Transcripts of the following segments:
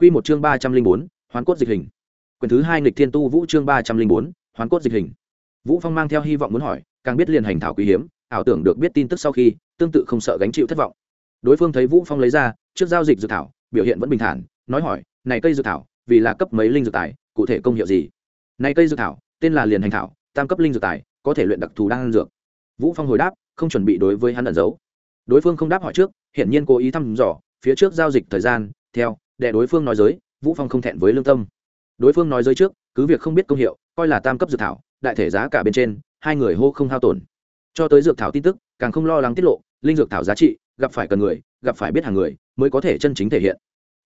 Quy một chương ba trăm linh bốn, hoán cốt dịch hình. Quyển thứ hai nghịch thiên tu vũ chương ba trăm linh bốn, hoán cốt dịch hình. Vũ phong mang theo hy vọng muốn hỏi, càng biết liền hành thảo quý hiếm, ảo tưởng được biết tin tức sau khi, tương tự không sợ gánh chịu thất vọng. Đối phương thấy vũ phong lấy ra, trước giao dịch dược thảo, biểu hiện vẫn bình thản, nói hỏi, này cây dược thảo, vì là cấp mấy linh dược tài, cụ thể công hiệu gì? Này cây dược thảo, tên là liền hành thảo, tam cấp linh dược tài, có thể luyện đặc thù đan dược. Vũ phong hồi đáp, không chuẩn bị đối với hắn ẩn giấu. Đối phương không đáp hỏi trước, hiển nhiên cố ý thăm dò, phía trước giao dịch thời gian, theo để đối phương nói giới, vũ phong không thẹn với lương tâm. Đối phương nói giới trước, cứ việc không biết công hiệu, coi là tam cấp dược thảo, đại thể giá cả bên trên, hai người hô không hao tổn. Cho tới dược thảo tin tức, càng không lo lắng tiết lộ, linh dược thảo giá trị, gặp phải cần người, gặp phải biết hàng người, mới có thể chân chính thể hiện.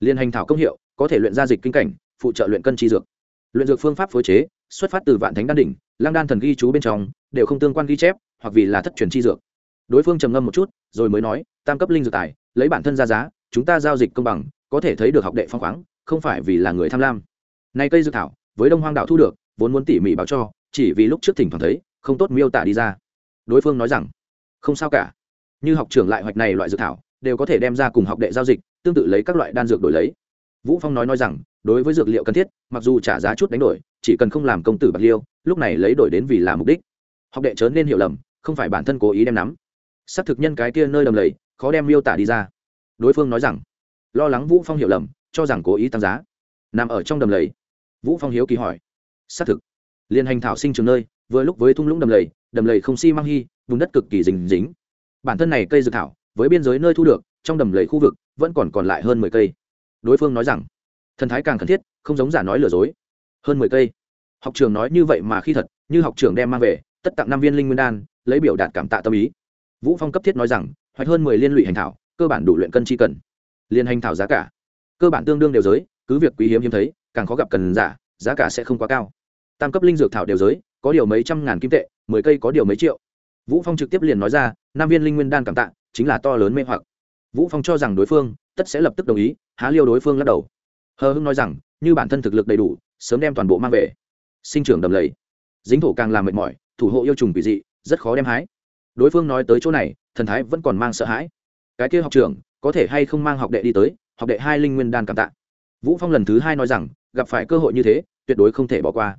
Liên hành thảo công hiệu, có thể luyện ra dịch kinh cảnh, phụ trợ luyện cân chi dược. Luyện dược phương pháp phối chế, xuất phát từ vạn thánh đan đỉnh lang đan thần ghi chú bên trong, đều không tương quan ghi chép, hoặc vì là thất truyền chi dược. Đối phương trầm ngâm một chút, rồi mới nói, tam cấp linh dược tài, lấy bản thân ra giá, chúng ta giao dịch công bằng có thể thấy được học đệ phong khoáng, không phải vì là người tham lam. Nay cây dược thảo, với đông hoang đạo thu được, vốn muốn tỉ mỉ báo cho, chỉ vì lúc trước thỉnh thoảng thấy, không tốt miêu tả đi ra. Đối phương nói rằng, không sao cả. Như học trưởng lại hoạch này loại dược thảo, đều có thể đem ra cùng học đệ giao dịch, tương tự lấy các loại đan dược đổi lấy. Vũ phong nói nói rằng, đối với dược liệu cần thiết, mặc dù trả giá chút đánh đổi, chỉ cần không làm công tử bạc liêu, lúc này lấy đổi đến vì là mục đích. Học đệ chớ nên hiểu lầm, không phải bản thân cố ý đem nắm. Xác thực nhân cái kia nơi đầm lầy, khó đem miêu tả đi ra. Đối phương nói rằng lo lắng vũ phong hiểu lầm, cho rằng cố ý tăng giá. Nằm ở trong đầm lầy, vũ phong hiếu kỳ hỏi. Xác thực, liên hành thảo sinh trường nơi, vừa lúc với thung lũng đầm lầy đầm lầy không xi si mang hy vùng đất cực kỳ dính dính bản thân này cây dược thảo, với biên giới nơi thu được, trong đầm lầy khu vực, vẫn còn còn lại hơn mười cây. Đối phương nói rằng, thần thái càng cần thiết, không giống giả nói lừa dối. Hơn mười cây. Học trường nói như vậy mà khi thật, như học trường đem mang về, tất tặng năm viên linh nguyên đan, lấy biểu đạt cảm tạ tâm ý. Vũ phong cấp thiết nói rằng, hoạch hơn mười liên lụy hành thảo, cơ bản đủ luyện cân chi cần liên hành thảo giá cả. Cơ bản tương đương đều giới, cứ việc quý hiếm hiếm thấy, càng khó gặp cần giả, giá cả sẽ không quá cao. Tam cấp linh dược thảo đều giới, có điều mấy trăm ngàn kim tệ, mười cây có điều mấy triệu. Vũ phong trực tiếp liền nói ra, nam viên linh nguyên đan cảm tạ, chính là to lớn mê hoặc. Vũ phong cho rằng đối phương, tất sẽ lập tức đồng ý, há liêu đối phương lắc đầu. Hờ hưng nói rằng, như bản thân thực lực đầy đủ, sớm đem toàn bộ mang về. Sinh trưởng đầm lầy. Dính thổ càng làm mệt mỏi, thủ hộ yêu trùng quỷ dị, rất khó đem hái. Đối phương nói tới chỗ này, thần thái vẫn còn mang sợ hãi. Cái kia học trưởng có thể hay không mang học đệ đi tới, học đệ hai linh nguyên đan cảm tạ. Vũ phong lần thứ hai nói rằng, gặp phải cơ hội như thế, tuyệt đối không thể bỏ qua.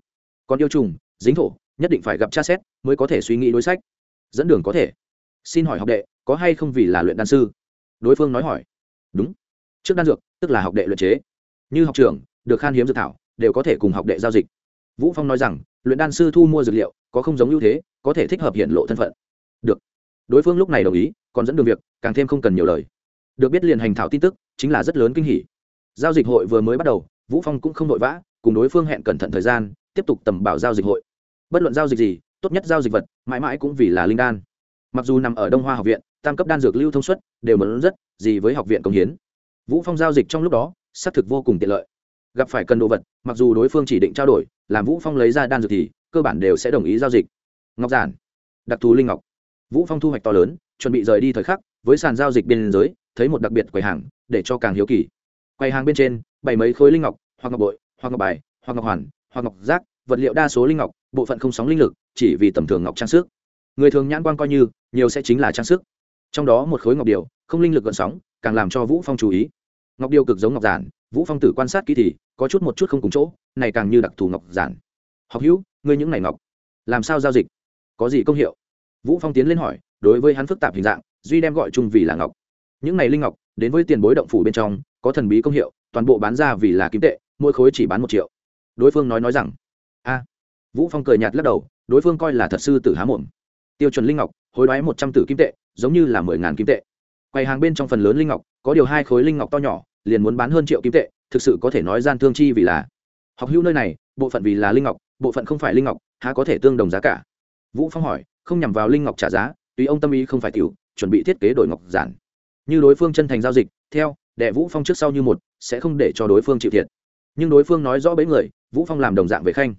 Còn yêu trùng, dính thổ, nhất định phải gặp cha xét, mới có thể suy nghĩ đối sách. Dẫn đường có thể. Xin hỏi học đệ, có hay không vì là luyện đan sư? Đối phương nói hỏi. Đúng. Trước đan dược, tức là học đệ luyện chế. Như học trưởng, được khan hiếm dược thảo, đều có thể cùng học đệ giao dịch. Vũ phong nói rằng, luyện đan sư thu mua dược liệu, có không giống ưu thế, có thể thích hợp hiện lộ thân phận. Được. Đối phương lúc này đồng ý, còn dẫn đường việc, càng thêm không cần nhiều lời được biết liền hành thảo tin tức, chính là rất lớn kinh hỉ. Giao dịch hội vừa mới bắt đầu, vũ phong cũng không vội vã, cùng đối phương hẹn cẩn thận thời gian, tiếp tục tầm bảo giao dịch hội. Bất luận giao dịch gì, tốt nhất giao dịch vật, mãi mãi cũng vì là linh đan. Mặc dù nằm ở đông hoa học viện, tam cấp đan dược lưu thông suất đều lớn rất, gì với học viện công hiến. Vũ phong giao dịch trong lúc đó, xác thực vô cùng tiện lợi. Gặp phải cần đồ vật, mặc dù đối phương chỉ định trao đổi, làm vũ phong lấy ra đan dược thì, cơ bản đều sẽ đồng ý giao dịch. Ngọc giản, đặc thù linh ngọc. Vũ phong thu hoạch to lớn, chuẩn bị rời đi thời khắc, với sàn giao dịch biên giới thấy một đặc biệt quầy hàng, để cho càng hiếu kỳ. Quầy hàng bên trên, bày mấy khối linh ngọc, hoặc ngọc bội, hoặc ngọc bài, hoặc ngọc hoàn, hoặc ngọc giác vật liệu đa số linh ngọc, bộ phận không sóng linh lực, chỉ vì tầm thường ngọc trang sức. Người thường nhãn quan coi như, nhiều sẽ chính là trang sức. Trong đó một khối ngọc điều, không linh lực gợn sóng, càng làm cho vũ phong chú ý. Ngọc điều cực giống ngọc giản, vũ phong tử quan sát kỹ thì, có chút một chút không cùng chỗ, này càng như đặc thù ngọc giản. Học hữu, ngươi những này ngọc, làm sao giao dịch? Có gì công hiệu? Vũ phong tiến lên hỏi, đối với hắn phức tạp hình dạng, duy đem gọi chung vì là ngọc những này linh ngọc, đến với tiền bối động phủ bên trong, có thần bí công hiệu, toàn bộ bán ra vì là kim tệ, mỗi khối chỉ bán một triệu. Đối phương nói nói rằng, a. Vũ phong cười nhạt lắc đầu, đối phương coi là thật sư tử há mồm. Tiêu chuẩn linh ngọc, hối đoái một trăm tử kim tệ, giống như là mười ngàn kim tệ. Quầy hàng bên trong phần lớn linh ngọc, có điều hai khối linh ngọc to nhỏ, liền muốn bán hơn triệu kim tệ, thực sự có thể nói gian thương chi vì là học hữu nơi này, bộ phận vì là linh ngọc, bộ phận không phải linh ngọc, há có thể tương đồng giá cả? Vũ phong hỏi, không nhằm vào linh ngọc trả giá tùy ông tâm ý không phải tiểu, chuẩn bị thiết kế đổi ngọc giản như đối phương chân thành giao dịch, theo đệ vũ phong trước sau như một, sẽ không để cho đối phương chịu thiệt. Nhưng đối phương nói rõ bấy người, vũ phong làm đồng dạng về khanh.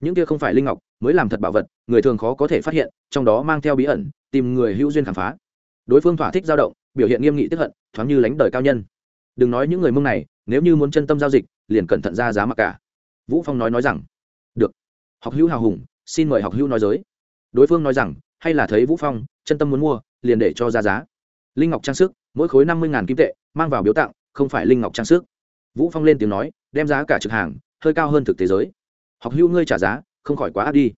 Những kia không phải linh ngọc, mới làm thật bảo vật, người thường khó có thể phát hiện, trong đó mang theo bí ẩn, tìm người hữu duyên khám phá. Đối phương thỏa thích dao động, biểu hiện nghiêm nghị tức hận, thoáng như lánh đời cao nhân. Đừng nói những người mông này, nếu như muốn chân tâm giao dịch, liền cẩn thận ra giá mặc cả. Vũ phong nói nói rằng, được. Học hữu hào hùng, xin mời học hữu nói giới đối phương nói rằng, hay là thấy vũ phong, chân tâm muốn mua, liền để cho ra giá. Linh ngọc trang sức mỗi khối năm mươi kim tệ, mang vào biếu tặng, không phải linh ngọc trang sức. Vũ phong lên tiếng nói, đem giá cả trực hàng, hơi cao hơn thực tế giới. Học hữu ngươi trả giá, không khỏi quá áp đi.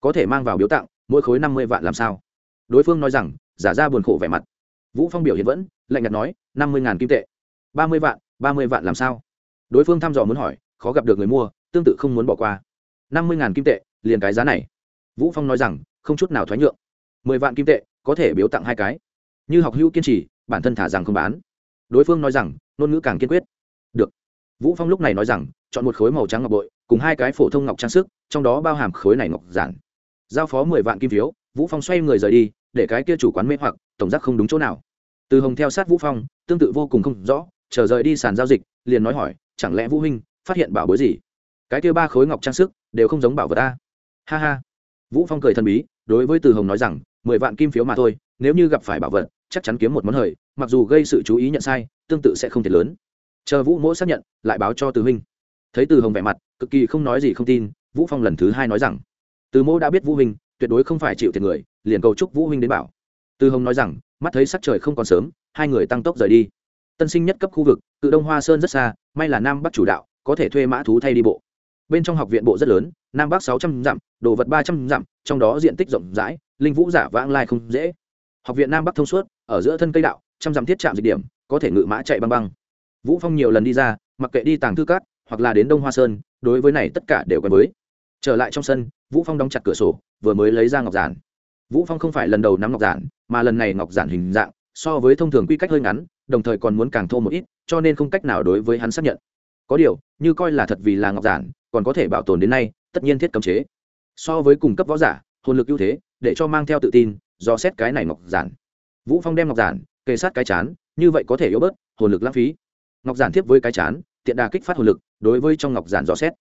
Có thể mang vào biếu tặng, mỗi khối năm mươi vạn làm sao? Đối phương nói rằng, giả ra buồn khổ vẻ mặt. Vũ phong biểu hiện vẫn, lạnh nhạt nói, năm mươi ngàn kim tệ. Ba mươi vạn, ba mươi vạn làm sao? Đối phương thăm dò muốn hỏi, khó gặp được người mua, tương tự không muốn bỏ qua. Năm mươi ngàn kim tệ, liền cái giá này. Vũ phong nói rằng, không chút nào thoái nhượng. mười vạn kim tệ, có thể biếu tặng hai cái như học hữu kiên trì, bản thân thả rằng không bán. Đối phương nói rằng, ngôn ngữ càng kiên quyết. Được. Vũ phong lúc này nói rằng, chọn một khối màu trắng ngọc bội, cùng hai cái phổ thông ngọc trang sức, trong đó bao hàm khối này ngọc giản. Giao phó mười vạn kim phiếu, vũ phong xoay người rời đi, để cái kia chủ quán mê hoặc, tổng giác không đúng chỗ nào. Từ hồng theo sát vũ phong, tương tự vô cùng không rõ, chờ rời đi sàn giao dịch, liền nói hỏi, chẳng lẽ vũ huynh phát hiện bảo bối gì? Cái kia ba khối ngọc trang sức đều không giống bảo vật ta ha ha. Vũ phong cười thần bí, đối với từ hồng nói rằng, mười vạn kim phiếu mà thôi nếu như gặp phải bảo vật, chắc chắn kiếm một món hời, mặc dù gây sự chú ý nhận sai, tương tự sẽ không thể lớn. Chờ vũ mỗ xác nhận, lại báo cho từ huynh. Thấy từ hồng vẻ mặt, cực kỳ không nói gì không tin, vũ phong lần thứ hai nói rằng, từ mỗ đã biết vũ huynh, tuyệt đối không phải chịu thiệt người, liền cầu chúc vũ huynh đến bảo. Từ hồng nói rằng, mắt thấy sắc trời không còn sớm, hai người tăng tốc rời đi. Tân sinh nhất cấp khu vực, cự đông hoa sơn rất xa, may là nam bắc chủ đạo, có thể thuê mã thú thay đi bộ. Bên trong học viện bộ rất lớn, nam bắc sáu trăm dặm, đồ vật ba trăm dặm, trong đó diện tích rộng rãi, linh vũ giả vãng lai không dễ học viện nam bắc thông suốt, ở giữa thân cây đạo, trăm dặm thiết trạm dịch điểm, có thể ngự mã chạy băng băng. Vũ phong nhiều lần đi ra, mặc kệ đi tàng thư cát, hoặc là đến đông hoa sơn, đối với này tất cả đều quen với. Trở lại trong sân, vũ phong đóng chặt cửa sổ, vừa mới lấy ra ngọc giản. Vũ phong không phải lần đầu nắm ngọc giản, mà lần này ngọc giản hình dạng, so với thông thường quy cách hơi ngắn, đồng thời còn muốn càng thô một ít, cho nên không cách nào đối với hắn xác nhận. Có điều, như coi là thật vì là ngọc giản, còn có thể bảo tồn đến nay, tất nhiên thiết cấm chế. So với cùng cấp võ giả, hồn lực ưu thế, để cho mang theo tự tin do xét cái này ngọc giản. Vũ phong đem ngọc giản, kề sát cái chán, như vậy có thể yếu bớt, hồn lực lãng phí. Ngọc giản tiếp với cái chán, tiện đà kích phát hồn lực, đối với trong ngọc giản dò xét.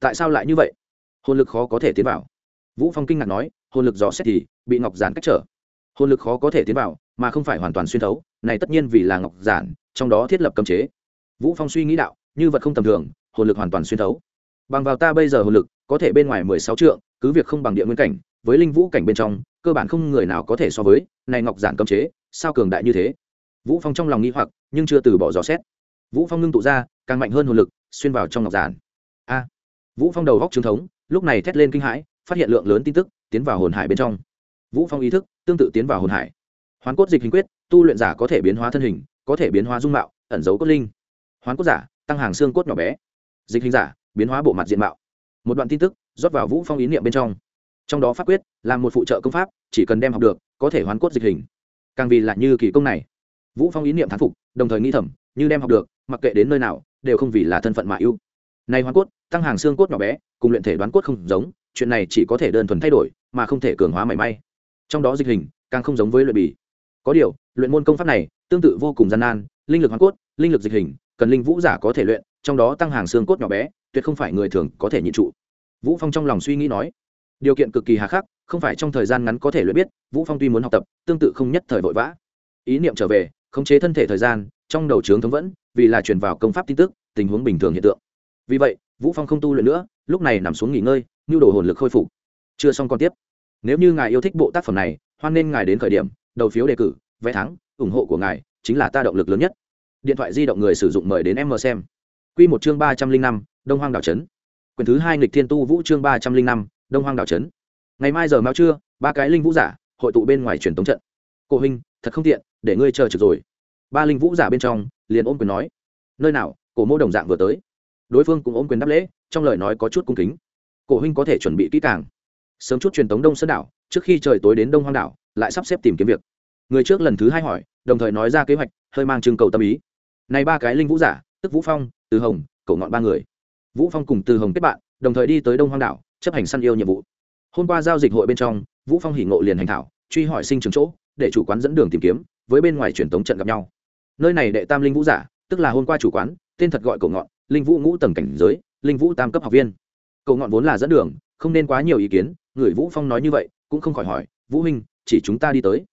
Tại sao lại như vậy? Hồn lực khó có thể tiến vào. Vũ phong kinh ngạc nói, hồn lực dò xét thì bị ngọc giản cách trở. Hồn lực khó có thể tiến vào, mà không phải hoàn toàn xuyên thấu, này tất nhiên vì là ngọc giản, trong đó thiết lập cấm chế. Vũ phong suy nghĩ đạo, như vật không tầm thường, hồn lực hoàn toàn xuyên thấu. Bằng vào ta bây giờ hồn lực, có thể bên ngoài mười sáu trượng, cứ việc không bằng địa nguyên cảnh, với linh vũ cảnh bên trong cơ bản không người nào có thể so với, này ngọc giản cấm chế, sao cường đại như thế? Vũ phong trong lòng nghi hoặc, nhưng chưa từ bỏ dò xét. Vũ phong ngưng tụ ra, càng mạnh hơn hồn lực, xuyên vào trong ngọc giản. A! Vũ phong đầu góc trương thống, lúc này thét lên kinh hãi, phát hiện lượng lớn tin tức, tiến vào hồn hải bên trong. Vũ phong ý thức, tương tự tiến vào hồn hải. Hoán cốt dịch hình quyết, tu luyện giả có thể biến hóa thân hình, có thể biến hóa dung mạo, ẩn dấu cốt linh. Hoán cốt giả, tăng hàng xương cốt nhỏ bé. Dịch hình giả, biến hóa bộ mặt diện mạo. Một đoạn tin tức, rót vào vũ phong ý niệm bên trong trong đó pháp quyết là một phụ trợ công pháp, chỉ cần đem học được, có thể hoàn cốt dịch hình. Càng vì là như kỳ công này. Vũ phong ý niệm thán phục, đồng thời nghĩ thầm, như đem học được, mặc kệ đến nơi nào, đều không vì là thân phận mà ưu. Này hoàn cốt, tăng hàng xương cốt nhỏ bé, cùng luyện thể đoán cốt không giống, chuyện này chỉ có thể đơn thuần thay đổi, mà không thể cường hóa mảy may. Trong đó dịch hình, càng không giống với luyện bì. Có điều, luyện môn công pháp này, tương tự vô cùng gian nan, linh lực hoàn cốt, linh lực dịch hình, cần linh vũ giả có thể luyện, trong đó tăng hàng xương cốt nhỏ bé, tuyệt không phải người thường có thể nhịn trụ. Vũ phong trong lòng suy nghĩ nói điều kiện cực kỳ hà khắc, không phải trong thời gian ngắn có thể luyện biết, vũ phong tuy muốn học tập, tương tự không nhất thời vội vã. Ý niệm trở về, khống chế thân thể thời gian, trong đầu trướng thống vẫn, vì là truyền vào công pháp tin tức, tình huống bình thường hiện tượng. Vì vậy, vũ phong không tu luyện nữa, lúc này nằm xuống nghỉ ngơi, nhu đồ hồn lực khôi phục. Chưa xong còn tiếp. Nếu như ngài yêu thích bộ tác phẩm này, hoan nên ngài đến khởi điểm, đầu phiếu đề cử, vé thắng, ủng hộ của ngài, chính là ta động lực lớn nhất. Điện thoại di động người sử dụng mời đến em mờ xem. Quy một chương ba trăm linh năm, đông hoang đảo trấn quyển thứ hai nghịch thiên tu vũ chương ba trăm linh năm đông hoang đảo trấn. Ngày mai giờ mao trưa, ba cái linh vũ giả hội tụ bên ngoài truyền tống trận. Cổ huynh thật không tiện, để ngươi chờ trực rồi. Ba linh vũ giả bên trong, liền ôm quyền nói. Nơi nào, cổ mô đồng dạng vừa tới. Đối phương cũng ôm quyền đáp lễ, trong lời nói có chút cung kính. Cổ huynh có thể chuẩn bị kỹ càng. Sớm chút truyền tống đông sơn đảo, trước khi trời tối đến đông hoang đảo, lại sắp xếp tìm kiếm việc. Người trước lần thứ hai hỏi, đồng thời nói ra kế hoạch, hơi mang trưng cầu tâm ý. Này ba cái linh vũ giả, tức vũ phong, từ hồng cổ ngọn ba người. Vũ phong cùng từ hồng kết bạn, đồng thời đi tới đông hoang đảo chấp hành săn yêu nhiệm vụ. Hôm qua giao dịch hội bên trong, vũ phong hỉ ngộ liền hành thảo, truy hỏi sinh trường chỗ, để chủ quán dẫn đường tìm kiếm, với bên ngoài truyền tống trận gặp nhau. Nơi này đệ tam linh vũ giả, tức là hôm qua chủ quán, tên thật gọi cổ ngọn, linh vũ ngũ tầng cảnh giới, linh vũ tam cấp học viên. Cổ ngọn vốn là dẫn đường, không nên quá nhiều ý kiến, người vũ phong nói như vậy, cũng không khỏi hỏi, vũ huynh, chỉ chúng ta đi tới.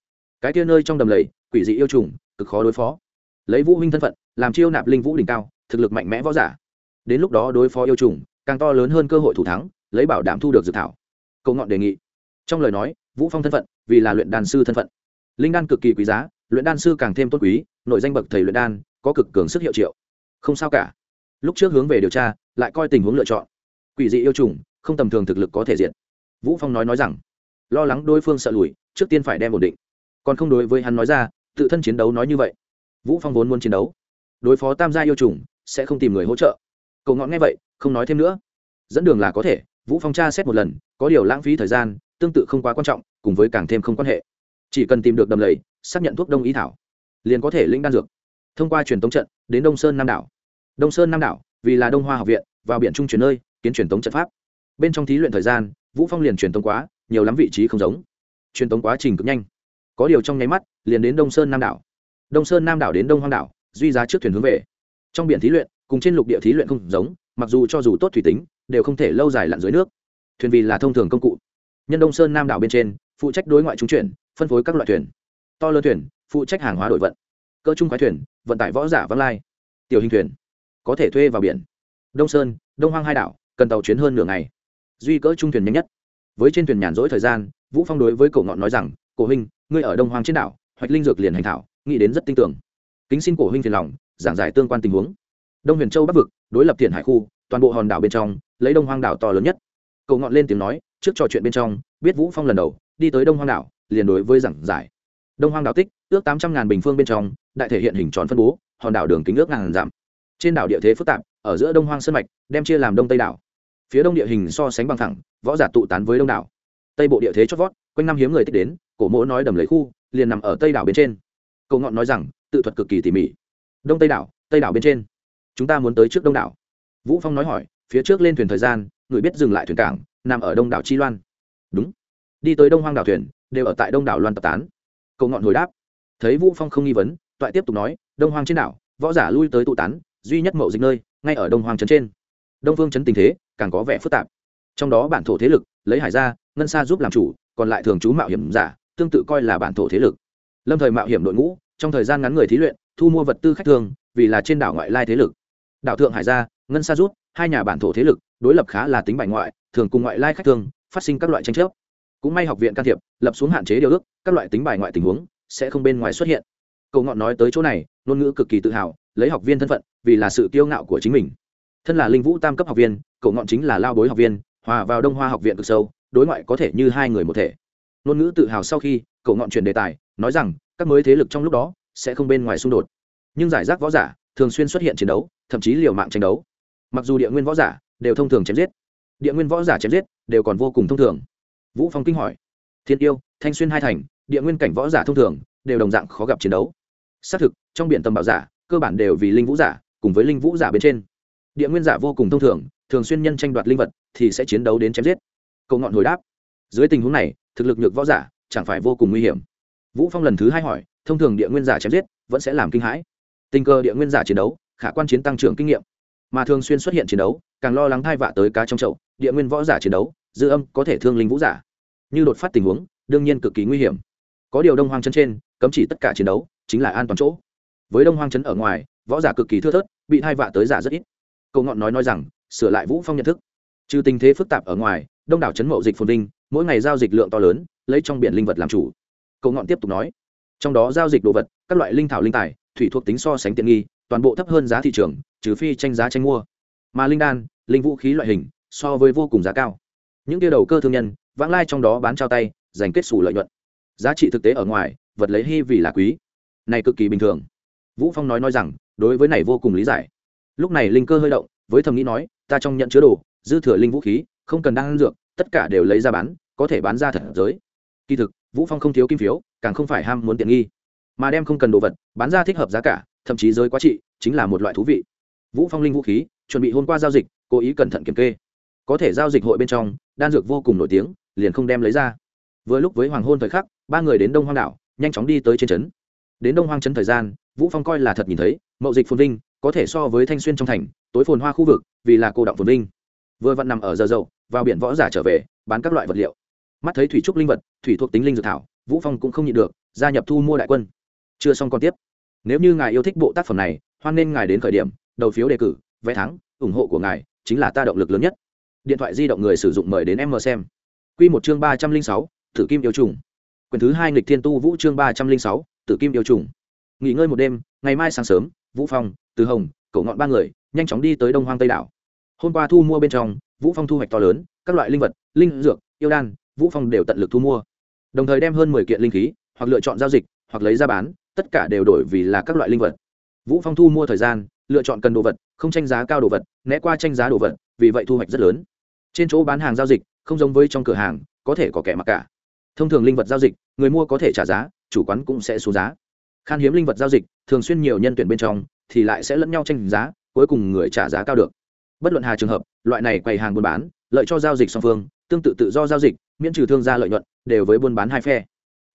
Cái kia nơi trong đầm lầy, quỷ dị yêu trùng, cực khó đối phó. Lấy vũ huynh thân phận, làm chiêu nạp linh vũ đỉnh cao, thực lực mạnh mẽ võ giả. Đến lúc đó đối phó yêu trùng, càng to lớn hơn cơ hội thủ thắng lấy bảo đảm thu được dự thảo. Cầu ngọn đề nghị. Trong lời nói, vũ phong thân phận, vì là luyện đan sư thân phận. Linh đan cực kỳ quý giá, luyện đan sư càng thêm tốt quý, nội danh bậc thầy luyện đan, có cực cường sức hiệu triệu. Không sao cả. Lúc trước hướng về điều tra, lại coi tình huống lựa chọn. Quỷ dị yêu trùng, không tầm thường thực lực có thể diện vũ phong nói nói rằng, lo lắng đối phương sợ lùi, trước tiên phải đem ổn định. Còn không đối với hắn nói ra, tự thân chiến đấu nói như vậy. Vũ phong vốn muốn chiến đấu. Đối phó tam gia yêu trùng, sẽ không tìm người hỗ trợ. Cầu ngọn nghe vậy, không nói thêm nữa. Dẫn đường là có thể vũ phong tra xét một lần, có điều lãng phí thời gian, tương tự không quá quan trọng, cùng với càng thêm không quan hệ. Chỉ cần tìm được đầm lầy, xác nhận thuốc đông y thảo, liền có thể lĩnh đan dược. Thông qua truyền tống trận, đến đông sơn nam đảo. Đông sơn nam đảo, vì là đông hoa học viện, vào biển trung chuyển nơi, kiến truyền tống trận pháp. Bên trong thí luyện thời gian, vũ phong liền truyền tống quá, nhiều lắm vị trí không giống. Truyền tống quá trình cực nhanh. Có điều trong nháy mắt, liền đến đông sơn nam đảo. Đông sơn nam đảo đến đông hoang đảo, duy giá trước thuyền hướng về. Trong biển thí luyện, cùng trên lục địa thí luyện không giống, mặc dù cho dù tốt thủy tính đều không thể lâu dài lặn dưới nước. Thuyền vì là thông thường công cụ. Nhân đông sơn nam đảo bên trên, phụ trách đối ngoại trung chuyển, phân phối các loại thuyền. To lớn thuyền, phụ trách hàng hóa đổi vận. Cơ trung khoái thuyền, vận tải võ giả vắng lai. Tiểu hình thuyền, có thể thuê vào biển. Đông sơn, đông hoang hai đảo, cần tàu chuyến hơn nửa ngày. Duy cỡ trung thuyền nhanh nhất. Với trên thuyền nhàn rỗi thời gian, vũ phong đối với cổ ngọn nói rằng, cổ huynh, ngươi ở đông hoang trên đảo, hoạch linh dược liền hành thảo, nghĩ đến rất tin tưởng. Kính xin cổ huynh phiền lòng, giảng giải tương quan tình huống. Đông huyền châu bắc vực, đối lập thiện hải khu, toàn bộ hòn đảo bên trong lấy đông hoang đảo to lớn nhất. Cậu ngọn lên tiếng nói, trước trò chuyện bên trong, biết vũ phong lần đầu, đi tới đông hoang đảo, liền đối với giảng giải. Đông hoang đảo tích, ước tám trăm ngàn bình phương bên trong, đại thể hiện hình tròn phân bố, hòn đảo đường kính ước ngàn giảm trên đảo địa thế phức tạp, ở giữa đông hoang sơn mạch, đem chia làm đông tây đảo. Phía đông địa hình so sánh bằng thẳng võ giả tụ tán với đông đảo. Tây bộ địa thế chót vót, quanh năm hiếm người tích đến, cổ mỗ nói đầm lấy khu, liền nằm ở tây đảo bên trên. Cậu ngọn nói rằng, tự thuật cực kỳ tỉ mỉ. Đông tây đảo tây đảo bên trên. Chúng ta muốn tới trước đông đảo. Vũ phong nói hỏi phía trước lên thuyền thời gian, người biết dừng lại thuyền cảng, nằm ở đông đảo chi loan. Đúng. Đi tới đông hoang đảo thuyền, đều ở tại đông đảo loan tập tán. Cậu ngọn hồi đáp. Thấy vũ phong không nghi vấn, toại tiếp tục nói, đông hoang trên đảo, võ giả lui tới tụ tán, duy nhất mậu dịch nơi, ngay ở đông hoang trấn trên. Đông phương trấn tình thế, càng có vẻ phức tạp. Trong đó bản thổ thế lực, lấy hải ra ngân xa giúp làm chủ, còn lại thường trú mạo hiểm giả, tương tự coi là bản thổ thế lực. Lâm thời mạo hiểm đội ngũ, trong thời gian ngắn người thí luyện, thu mua vật tư khách thường, vì là trên đảo ngoại lai thế lực. Đảo thượng hải gia, ngân sa rút hai nhà bản thổ thế lực đối lập khá là tính bài ngoại, thường cùng ngoại lai khách thường phát sinh các loại tranh chấp. Cũng may học viện can thiệp, lập xuống hạn chế điều ước, các loại tính bài ngoại tình huống sẽ không bên ngoài xuất hiện. Cầu ngọn nói tới chỗ này, ngôn ngữ cực kỳ tự hào, lấy học viên thân phận, vì là sự kiêu ngạo của chính mình. Thân là linh vũ tam cấp học viên, cầu ngọn chính là lao bối học viên, hòa vào đông hoa học viện cực sâu, đối ngoại có thể như hai người một thể. Ngôn ngữ tự hào sau khi, cầu ngọn chuyển đề tài, nói rằng các mới thế lực trong lúc đó sẽ không bên ngoài xung đột. Nhưng giải rác võ giả thường xuyên xuất hiện chiến đấu, thậm chí liều mạng tranh đấu mặc dù địa nguyên võ giả đều thông thường chém giết, địa nguyên võ giả chém giết đều còn vô cùng thông thường. Vũ phong kinh hỏi, thiên yêu, thanh xuyên hai thành, địa nguyên cảnh võ giả thông thường đều đồng dạng khó gặp chiến đấu. Xác thực, trong biển tầm bảo giả, cơ bản đều vì linh vũ giả cùng với linh vũ giả bên trên. Địa nguyên giả vô cùng thông thường thường xuyên nhân tranh đoạt linh vật thì sẽ chiến đấu đến chém giết. Cầu ngọn hồi đáp, dưới tình huống này, thực lực nhược võ giả chẳng phải vô cùng nguy hiểm. Vũ phong lần thứ hai hỏi, thông thường địa nguyên giả chém giết vẫn sẽ làm kinh hãi? Tình cờ địa nguyên giả chiến đấu, khả quan chiến tăng trưởng kinh nghiệm mà thường xuyên xuất hiện chiến đấu, càng lo lắng thai vạ tới cá trong chậu, địa nguyên võ giả chiến đấu, dư âm có thể thương linh vũ giả. Như đột phát tình huống, đương nhiên cực kỳ nguy hiểm. Có điều đông hoang chân trên, cấm chỉ tất cả chiến đấu, chính là an toàn chỗ. Với đông hoang chấn ở ngoài, võ giả cực kỳ thưa thớt, bị thai vạ tới giả rất ít. Cầu ngọn nói nói rằng, sửa lại vũ phong nhận thức. Trừ tình thế phức tạp ở ngoài, đông đảo chấn mậu dịch phồn vinh, mỗi ngày giao dịch lượng to lớn, lấy trong biển linh vật làm chủ. Cầu ngọn tiếp tục nói. Trong đó giao dịch đồ vật, các loại linh thảo linh tài, thủy thuộc tính so sánh tiện nghi toàn bộ thấp hơn giá thị trường, trừ phi tranh giá tranh mua. Mà linh đan, linh vũ khí loại hình, so với vô cùng giá cao. Những tiêu đầu cơ thương nhân, vãng lai trong đó bán trao tay, giành kết xù lợi nhuận. Giá trị thực tế ở ngoài, vật lấy hy vì là quý. Này cực kỳ bình thường. Vũ phong nói nói rằng, đối với này vô cùng lý giải. Lúc này linh cơ hơi động, với thầm nghĩ nói, ta trong nhận chứa đồ, dư thừa linh vũ khí, không cần đang ăn dược, tất cả đều lấy ra bán, có thể bán ra thật giới. Kỳ thực, vũ phong không thiếu kim phiếu, càng không phải ham muốn tiện nghi. Mà đem không cần đồ vật, bán ra thích hợp giá cả thậm chí giới quá trị chính là một loại thú vị. Vũ phong linh vũ khí, chuẩn bị hôm qua giao dịch, cố ý cẩn thận kiểm kê. Có thể giao dịch hội bên trong, đan dược vô cùng nổi tiếng, liền không đem lấy ra. Vừa lúc với hoàng hôn thời khắc, ba người đến đông hoang đảo, nhanh chóng đi tới trên trấn. Đến đông hoang trấn thời gian, vũ phong coi là thật nhìn thấy, mậu dịch phồn vinh, có thể so với thanh xuyên trong thành, tối phồn hoa khu vực, vì là cô động phồn vinh. Vừa vặn nằm ở giờ dậu, vào biển võ giả trở về, bán các loại vật liệu. Mắt thấy thủy trúc linh vật, thủy thuộc tính linh dược thảo, vũ phong cũng không nhịn được, gia nhập thu mua đại quân. Chưa xong còn tiếp nếu như ngài yêu thích bộ tác phẩm này, hoan nên ngài đến khởi điểm, đầu phiếu đề cử, vé thắng, ủng hộ của ngài chính là ta động lực lớn nhất. Điện thoại di động người sử dụng mời đến em mờ xem. Quy một chương ba trăm linh sáu, tử kim yêu trùng. Quyển thứ hai nghịch thiên tu vũ chương ba trăm linh sáu, tử kim yêu trùng. Nghỉ ngơi một đêm, ngày mai sáng sớm, vũ phong, từ hồng Cổ ngọn ba người, nhanh chóng đi tới đông hoang tây đảo. Hôm qua thu mua bên trong, vũ phong thu hoạch to lớn, các loại linh vật, linh dược, yêu đan, vũ phong đều tận lực thu mua. Đồng thời đem hơn 10 kiện linh khí, hoặc lựa chọn giao dịch, hoặc lấy ra bán tất cả đều đổi vì là các loại linh vật. Vũ phong thu mua thời gian, lựa chọn cần đồ vật, không tranh giá cao đồ vật, né qua tranh giá đồ vật, vì vậy thu hoạch rất lớn. Trên chỗ bán hàng giao dịch, không giống với trong cửa hàng, có thể có kẻ mặc cả. Thông thường linh vật giao dịch, người mua có thể trả giá, chủ quán cũng sẽ xuống giá. Khan hiếm linh vật giao dịch, thường xuyên nhiều nhân tuyển bên trong, thì lại sẽ lẫn nhau tranh giá, cuối cùng người trả giá cao được. Bất luận hà trường hợp, loại này quầy hàng buôn bán, lợi cho giao dịch song phương, tương tự tự do giao dịch, miễn trừ thương gia lợi nhuận, đều với buôn bán hai phe.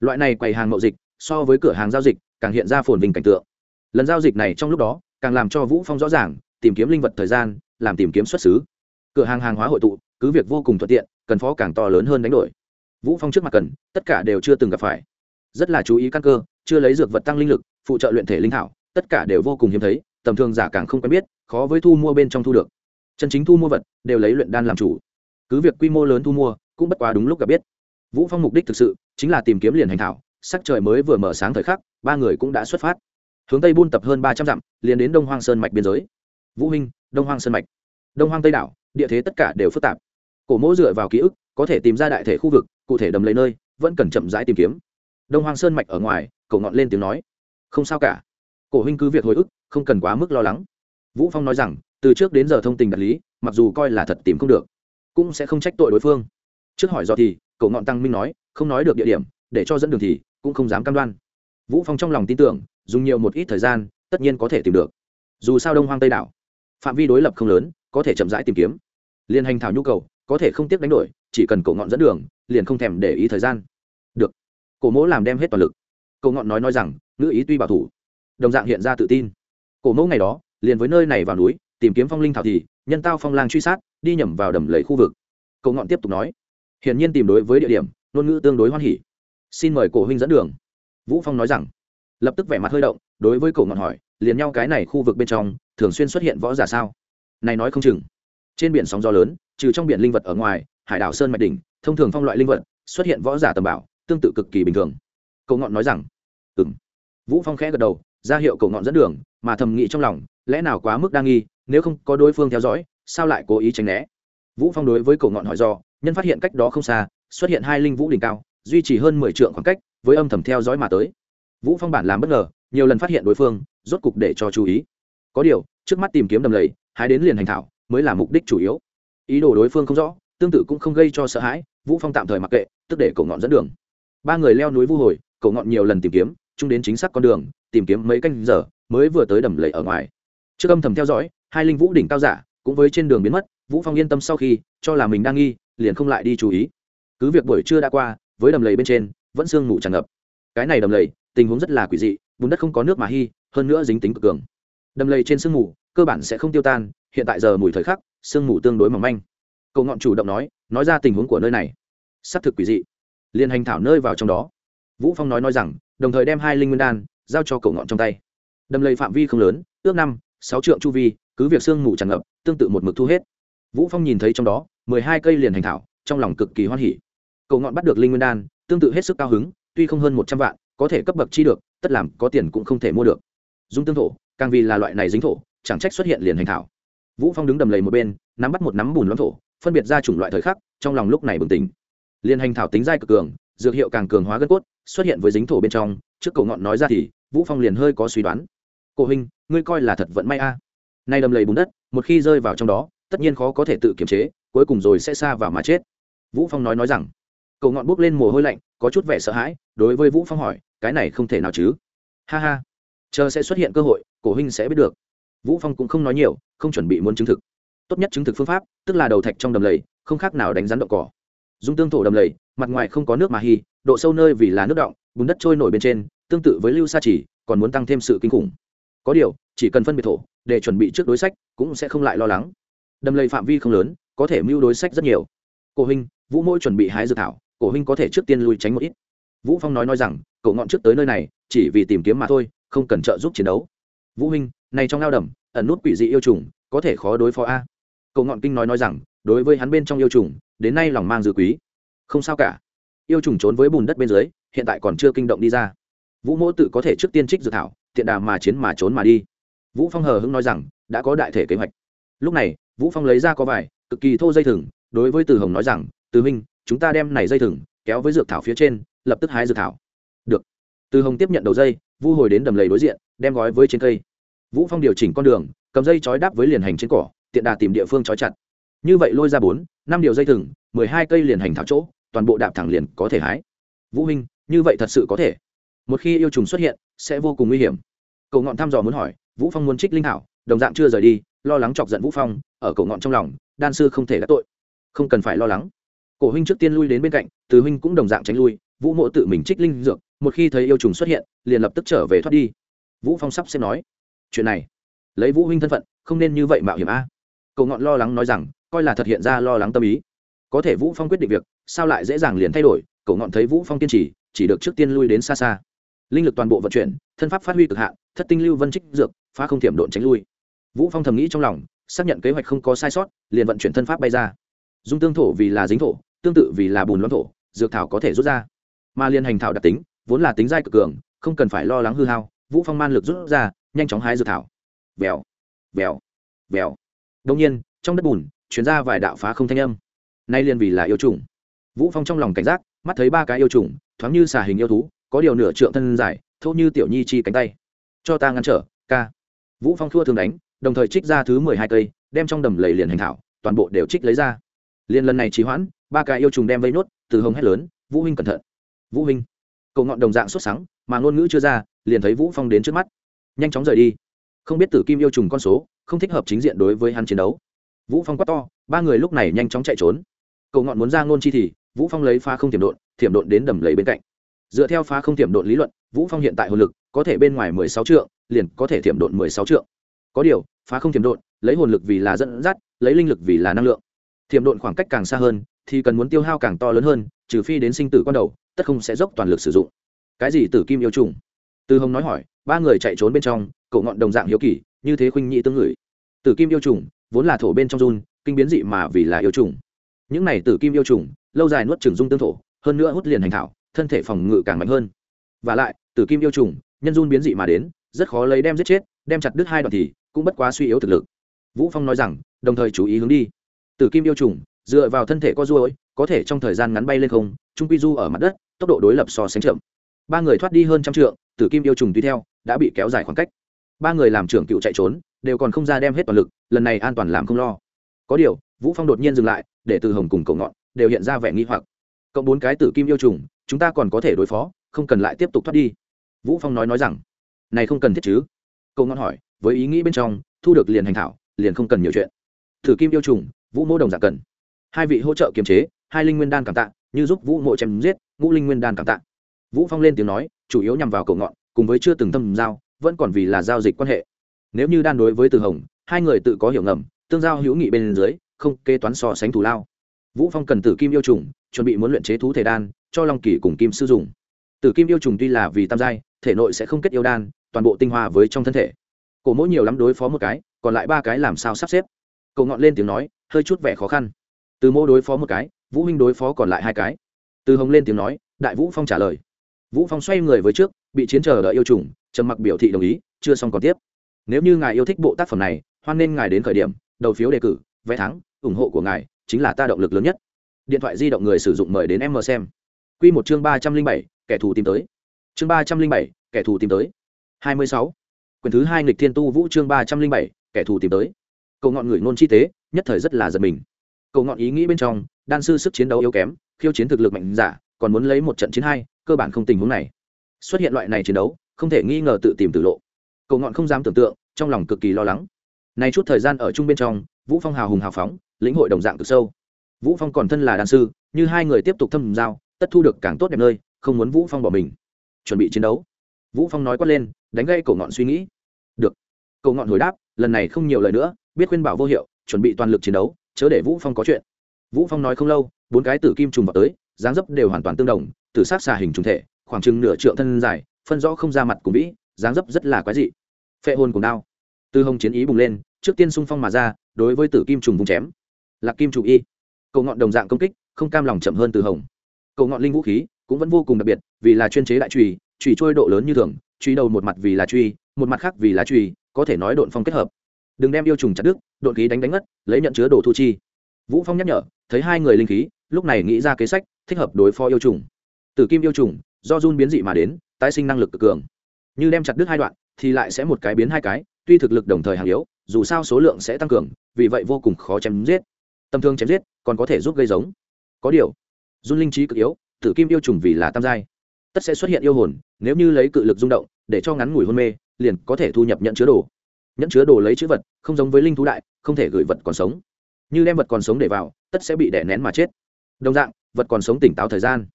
Loại này quầy hàng mậu dịch, so với cửa hàng giao dịch càng hiện ra phồn vinh cảnh tượng. Lần giao dịch này trong lúc đó, càng làm cho vũ phong rõ ràng, tìm kiếm linh vật thời gian, làm tìm kiếm xuất xứ. Cửa hàng hàng hóa hội tụ, cứ việc vô cùng thuận tiện, cần phó càng to lớn hơn đánh đổi. Vũ phong trước mặt cần, tất cả đều chưa từng gặp phải. Rất là chú ý căn cơ, chưa lấy dược vật tăng linh lực, phụ trợ luyện thể linh thảo, tất cả đều vô cùng hiếm thấy, tầm thường giả càng không quen biết, khó với thu mua bên trong thu được. Chân chính thu mua vật, đều lấy luyện đan làm chủ. Cứ việc quy mô lớn thu mua, cũng bất quá đúng lúc gặp biết. Vũ phong mục đích thực sự, chính là tìm kiếm liền hành thảo sắc trời mới vừa mở sáng thời khắc, ba người cũng đã xuất phát. Hướng tây buôn tập hơn ba trăm dặm, liền đến đông hoang sơn mạch biên giới. Vũ huynh đông hoang sơn mạch. Đông hoang tây đảo, địa thế tất cả đều phức tạp. Cổ mỗ dựa vào ký ức, có thể tìm ra đại thể khu vực, cụ thể đầm lấy nơi, vẫn cần chậm rãi tìm kiếm. Đông hoang sơn mạch ở ngoài cổ ngọn lên tiếng nói. Không sao cả. Cổ huynh cứ việc hồi ức, không cần quá mức lo lắng. Vũ phong nói rằng, từ trước đến giờ thông tình đạt lý, mặc dù coi là thật tìm không được, cũng sẽ không trách tội đối phương. Trước hỏi do thì cổ ngọn tăng minh nói, không nói được địa điểm, để cho dẫn đường thì cũng không dám cam đoan. Vũ phong trong lòng tin tưởng, dùng nhiều một ít thời gian, tất nhiên có thể tìm được. Dù sao đông hoang tây đảo, phạm vi đối lập không lớn, có thể chậm rãi tìm kiếm. Liên hành thảo nhu cầu, có thể không tiếc đánh đổi, chỉ cần cổ ngọn dẫn đường, liền không thèm để ý thời gian. Được. Cổ mỗ làm đem hết toàn lực. Cổ ngọn nói nói rằng nữ ý tuy bảo thủ, đồng dạng hiện ra tự tin. Cổ mẫu ngày đó, liền với nơi này vào núi, tìm kiếm phong linh thảo thì, nhân tao phong lang truy sát, đi nhầm vào đầm lầy khu vực. Cổ ngọn tiếp tục nói, hiển nhiên tìm đối với địa điểm, ngôn ngữ tương đối hoan hỉ xin mời cổ huynh dẫn đường. Vũ phong nói rằng. Lập tức vẻ mặt hơi động, đối với cổ ngọn hỏi, liền nhau cái này khu vực bên trong, thường xuyên xuất hiện võ giả sao? Này nói không chừng. Trên biển sóng gió lớn, trừ trong biển linh vật ở ngoài, hải đảo sơn mạch đỉnh, thông thường phong loại linh vật, xuất hiện võ giả tầm bảo, tương tự cực kỳ bình thường. Cổ ngọn nói rằng. Ừm. vũ phong khẽ gật đầu, ra hiệu cổ ngọn dẫn đường, mà thầm nghĩ trong lòng, lẽ nào quá mức đa nghi, nếu không có đối phương theo dõi, sao lại cố ý tránh né? Vũ phong đối với cổ ngọn hỏi do, nhân phát hiện cách đó không xa, xuất hiện hai linh vũ đỉnh cao duy trì hơn 10 trượng khoảng cách, với âm thầm theo dõi mà tới. Vũ phong bản làm bất ngờ, nhiều lần phát hiện đối phương, rốt cục để cho chú ý. Có điều, trước mắt tìm kiếm đầm lầy, hái đến liền hành thảo, mới là mục đích chủ yếu. Ý đồ đối phương không rõ, tương tự cũng không gây cho sợ hãi, vũ phong tạm thời mặc kệ, tức để cổ ngọn dẫn đường. Ba người leo núi vu hồi cổ ngọn nhiều lần tìm kiếm, chung đến chính xác con đường, tìm kiếm mấy canh giờ, mới vừa tới đầm lầy ở ngoài. Trước âm thầm theo dõi, hai linh vũ đỉnh cao giả, cũng với trên đường biến mất, vũ phong yên tâm sau khi, cho là mình đang nghi, liền không lại đi chú ý. Cứ việc buổi trưa đã qua với đầm lầy bên trên, vẫn sương mù tràn ngập. Cái này đầm lầy, tình huống rất là quỷ dị vùng đất không có nước mà hy hơn nữa dính tính cực cường. Đầm lầy trên sương mù, cơ bản sẽ không tiêu tan, hiện tại giờ mùi thời khắc, sương mù tương đối mỏng manh. Cậu ngọn chủ động nói nói ra tình huống của nơi này. Xác thực quỷ dị. Liền hành thảo nơi vào trong đó. Vũ phong nói nói rằng, đồng thời đem hai linh nguyên đan, giao cho cậu ngọn trong tay. Đầm lầy phạm vi không lớn, ước năm, sáu trượng chu vi, cứ việc sương mù tràn ngập, tương tự một mực thu hết. Vũ phong nhìn thấy trong đó, mười hai cây liền hành thảo, trong lòng cực kỳ hoan hỉ cầu ngọn bắt được linh nguyên đan, tương tự hết sức cao hứng, tuy không hơn một trăm vạn, có thể cấp bậc chi được, tất làm có tiền cũng không thể mua được. Dung tương thổ, càng vì là loại này dính thổ, chẳng trách xuất hiện liền hành thảo. Vũ phong đứng đầm lầy một bên, nắm bắt một nắm bùn loãng thổ, phân biệt ra chủng loại thời khắc, trong lòng lúc này bừng tỉnh. Liên hành thảo tính dai cực cường, dược hiệu càng cường hóa gân cốt, xuất hiện với dính thổ bên trong, trước cầu ngọn nói ra thì, vũ phong liền hơi có suy đoán. Cổ huynh, ngươi coi là thật vận may a. Nay đầm lầy bùn đất, một khi rơi vào trong đó, tất nhiên khó có thể tự kiềm chế, cuối cùng rồi sẽ xa vào mà chết. Vũ phong nói nói rằng cầu ngọn bốc lên mồ hôi lạnh, có chút vẻ sợ hãi, đối với vũ phong hỏi, cái này không thể nào chứ? Ha ha, chờ sẽ xuất hiện cơ hội, cổ huynh sẽ biết được. Vũ phong cũng không nói nhiều, không chuẩn bị muốn chứng thực. Tốt nhất chứng thực phương pháp, tức là đầu thạch trong đầm lầy, không khác nào đánh rắn động cỏ. Dung tương thổ đầm lầy, mặt ngoài không có nước mà hy độ sâu nơi vì là nước động, bùn đất trôi nổi bên trên, tương tự với lưu sa chỉ, còn muốn tăng thêm sự kinh khủng. Có điều, chỉ cần phân biệt thổ, để chuẩn bị trước đối sách, cũng sẽ không lại lo lắng. Đầm lầy phạm vi không lớn, có thể mưu đối sách rất nhiều. Cổ huynh, vũ mỗi chuẩn bị hái dược thảo cổ huynh có thể trước tiên lui tránh một ít. Vũ phong nói nói rằng, cậu ngọn trước tới nơi này, chỉ vì tìm kiếm mà thôi, không cần trợ giúp chiến đấu. Vũ huynh, này trong lao đầm, ẩn nút quỷ dị yêu trùng, có thể khó đối phó a. Cậu ngọn kinh nói nói rằng, đối với hắn bên trong yêu trùng, đến nay lòng mang dư quý. Không sao cả. Yêu trùng trốn với bùn đất bên dưới, hiện tại còn chưa kinh động đi ra. Vũ mỗ tự có thể trước tiên trích dự thảo, tiện đà mà chiến mà trốn mà đi. Vũ phong hờ hững nói rằng, đã có đại thể kế hoạch. Lúc này, vũ phong lấy ra có vải, cực kỳ thô dây thừng, đối với từ hồng nói rằng, từ minh chúng ta đem này dây thừng kéo với dược thảo phía trên, lập tức hái dược thảo. Được. Từ hồng tiếp nhận đầu dây, vu hồi đến đầm lầy đối diện, đem gói với trên cây. Vũ phong điều chỉnh con đường, cầm dây chói đáp với liền hành trên cỏ, tiện đà tìm địa phương chói chặt. Như vậy lôi ra bốn, năm điều dây thừng, mười hai cây liền hành thảo chỗ, toàn bộ đạp thẳng liền có thể hái. Vũ minh như vậy thật sự có thể. Một khi yêu trùng xuất hiện, sẽ vô cùng nguy hiểm. Cậu ngọn thăm dò muốn hỏi, vũ phong muốn trích linh thảo, đồng dạng chưa rời đi, lo lắng chọc giận vũ phong, ở cậu ngọn trong lòng, đan sư không thể đắc tội. Không cần phải lo lắng cổ huynh trước tiên lui đến bên cạnh, từ huynh cũng đồng dạng tránh lui, vũ mộ tự mình trích linh dược, một khi thấy yêu trùng xuất hiện, liền lập tức trở về thoát đi. Vũ phong sắp xếp nói, chuyện này, lấy vũ huynh thân phận, không nên như vậy mạo hiểm a. Cậu ngọn lo lắng nói rằng, coi là thật hiện ra lo lắng tâm ý. Có thể vũ phong quyết định việc, sao lại dễ dàng liền thay đổi? Cậu ngọn thấy vũ phong kiên trì, chỉ được trước tiên lui đến xa xa. Linh lực toàn bộ vận chuyển, thân pháp phát huy cực hạn, thất tinh lưu vân trích dược, phá không thiểm độn tránh lui. Vũ phong thầm nghĩ trong lòng, xác nhận kế hoạch không có sai sót, liền vận chuyển thân pháp bay ra. Dung tương thổ vì là dính thổ tương tự vì là bùn loãng thổ, dược thảo có thể rút ra. Mà liên hành thảo đặc tính, vốn là tính dai cực cường, không cần phải lo lắng hư hao, vũ phong man lực rút ra, nhanh chóng hái dược thảo. Vèo vèo vèo. Đông nhiên, trong đất bùn chuyển ra vài đạo phá không thanh âm. Nay liên vì là yêu trùng. Vũ phong trong lòng cảnh giác, mắt thấy ba cái yêu trùng, thoáng như xà hình yêu thú, có điều nửa trượng thân dài, thô như tiểu nhi chi cánh tay. Cho ta ngăn trở, ca. Vũ phong thua thường đánh, đồng thời trích ra thứ mười hai cây, đem trong đầm lầy liền hành thảo, toàn bộ đều trích lấy ra. Liền lần này trì hoãn ba cái yêu trùng đem vây nốt, từ hồng hét lớn, vũ huynh cẩn thận! Vũ huynh! Cậu ngọn đồng dạng xuất sáng, mà ngôn ngữ chưa ra, liền thấy vũ phong đến trước mắt. Nhanh chóng rời đi. Không biết tử kim yêu trùng con số, không thích hợp chính diện đối với hắn chiến đấu. Vũ phong quát to, ba người lúc này nhanh chóng chạy trốn. Cậu ngọn muốn ra ngôn chi thì, vũ phong lấy phá không tiềm độn, thiểm độn đến đầm lầy bên cạnh. Dựa theo phá không tiềm độn lý luận, vũ phong hiện tại hồn lực, có thể bên ngoài 16 trượng, liền có thể tiềm độn 16 trượng. Có điều, phá không tiềm độn, lấy hồn lực vì là dẫn dắt, lấy linh lực vì là năng lượng. Tiềm độn khoảng cách càng xa hơn thì cần muốn tiêu hao càng to lớn hơn, trừ phi đến sinh tử con đầu, tất không sẽ dốc toàn lực sử dụng. Cái gì tử kim yêu trùng? Từ hồng nói hỏi, ba người chạy trốn bên trong, cậu ngọn đồng dạng hiếu kỳ, như thế khuynh nhị tương ngửi. Tử kim yêu trùng, vốn là thổ bên trong run, kinh biến dị mà vì là yêu trùng. Những này tử kim yêu trùng, lâu dài nuốt trừng dung tương thổ, hơn nữa hút liền hành thảo, thân thể phòng ngự càng mạnh hơn. Và lại, tử kim yêu trùng, nhân run biến dị mà đến, rất khó lấy đem giết chết, đem chặt đứt hai đoạn thì cũng bất quá suy yếu thực lực. Vũ phong nói rằng, đồng thời chú ý hướng đi. Tử kim yêu trùng dựa vào thân thể có ruôi có thể trong thời gian ngắn bay lên không, trung quy du ở mặt đất, tốc độ đối lập so sánh chậm. Ba người thoát đi hơn trăm trượng, tử kim yêu trùng tùy theo, đã bị kéo dài khoảng cách. Ba người làm trưởng cựu chạy trốn, đều còn không ra đem hết toàn lực, lần này an toàn làm không lo. Có điều, vũ phong đột nhiên dừng lại, để từ hồng cùng cầu ngọn đều hiện ra vẻ nghi hoặc. Cộng bốn cái tử kim yêu trùng, chúng ta còn có thể đối phó, không cần lại tiếp tục thoát đi. Vũ phong nói nói rằng, này không cần thiết chứ? Cầu ngọn hỏi, với ý nghĩ bên trong, thu được liền hành thảo, liền không cần nhiều chuyện. Thử kim yêu trùng, vũ mô đồng giả cần hai vị hỗ trợ kiềm chế, hai linh nguyên đan cảm tạ, như giúp vũ mộ chém giết, ngũ linh nguyên đan cảm tạ. Vũ phong lên tiếng nói, chủ yếu nhằm vào cầu ngọn, cùng với chưa từng tâm giao, vẫn còn vì là giao dịch quan hệ. Nếu như đan đối với từ hồng, hai người tự có hiểu ngầm, tương giao hữu nghị bên dưới, không kê toán so sánh thù lao. Vũ phong cần tử kim yêu trùng, chuẩn bị muốn luyện chế thú thể đan, cho long kỳ cùng kim sư dùng. Tử kim yêu trùng tuy là vì tam giai, thể nội sẽ không kết yêu đan, toàn bộ tinh hoa với trong thân thể. Cổ mỗi nhiều lắm đối phó một cái, còn lại ba cái làm sao sắp xếp? Cầu ngọn lên tiếng nói, hơi chút vẻ khó khăn từ mô đối phó một cái, vũ huynh đối phó còn lại hai cái. Từ hồng lên tiếng nói, đại vũ phong trả lời. Vũ phong xoay người với trước, bị chiến chờ đợi yêu trùng, trầm mặc biểu thị đồng ý, chưa xong còn tiếp. Nếu như ngài yêu thích bộ tác phẩm này, hoan nên ngài đến khởi điểm, đầu phiếu đề cử, vé thắng, ủng hộ của ngài chính là ta động lực lớn nhất. Điện thoại di động người sử dụng mời đến em mờ xem. Q một chương ba trăm linh bảy, kẻ thù tìm tới. Chương ba trăm linh bảy, kẻ thù tìm tới. Hai mươi sáu. Quyển thứ hai nghịch thiên tu vũ chương ba trăm linh bảy, kẻ thù tìm tới. Cầu ngọn người nôn chi tế, nhất thời rất là giật mình. Cầu ngọn ý nghĩ bên trong, đan sư sức chiến đấu yếu kém, khiêu chiến thực lực mạnh giả, còn muốn lấy một trận chiến hai, cơ bản không tình huống này. Xuất hiện loại này chiến đấu, không thể nghi ngờ tự tìm tử lộ. Cầu ngọn không dám tưởng tượng, trong lòng cực kỳ lo lắng. Nay chút thời gian ở chung bên trong, vũ phong hào hùng hào phóng, lĩnh hội đồng dạng cực sâu. Vũ phong còn thân là Đan sư, như hai người tiếp tục thâm giao, tất thu được càng tốt đẹp nơi, không muốn vũ phong bỏ mình. Chuẩn bị chiến đấu. Vũ phong nói quát lên, đánh gây cổ ngọn suy nghĩ. Được. Cổ ngọn hồi đáp, lần này không nhiều lời nữa, biết khuyên bảo vô hiệu, chuẩn bị toàn lực chiến đấu chớ để vũ phong có chuyện. Vũ phong nói không lâu, bốn cái tử kim trùng vào tới, dáng dấp đều hoàn toàn tương đồng, tử sát xà hình trùng thể, khoảng chừng nửa trượng thân dài, phân rõ không ra mặt cùng vĩ, dáng dấp rất là quái dị. Phệ hồn cùng đao. Tư hồng chiến ý bùng lên, trước tiên xung phong mà ra, đối với tử kim trùng vùng chém. Lạc kim trùng y. Cầu ngọn đồng dạng công kích, không cam lòng chậm hơn từ hồng. Cầu ngọn linh vũ khí cũng vẫn vô cùng đặc biệt, vì là chuyên chế đại trùy trùy trôi độ lớn như thường truy đầu một mặt vì là truy một mặt khác vì là truy có thể nói độn phong kết hợp đừng đem yêu trùng chặt đứt đột khí đánh đánh ngất, lấy nhận chứa đồ thu chi. Vũ phong nhắc nhở, thấy hai người linh khí, lúc này nghĩ ra kế sách, thích hợp đối phó yêu trùng. Tử kim yêu trùng, do run biến dị mà đến, tái sinh năng lực cực cường. Như đem chặt đứt hai đoạn, thì lại sẽ một cái biến hai cái, tuy thực lực đồng thời hàng yếu, dù sao số lượng sẽ tăng cường, vì vậy vô cùng khó chém giết. Tầm thương chém giết, còn có thể giúp gây giống. Có điều, run linh trí cực yếu, tử kim yêu trùng vì là tam giai, tất sẽ xuất hiện yêu hồn, nếu như lấy cự lực rung động, để cho ngắn ngủi hôn mê, liền có thể thu nhập nhận chứa đồ nhẫn chứa đồ lấy chữ vật, không giống với linh thú đại, không thể gửi vật còn sống. Như đem vật còn sống để vào, tất sẽ bị đẻ nén mà chết. Đồng dạng, vật còn sống tỉnh táo thời gian.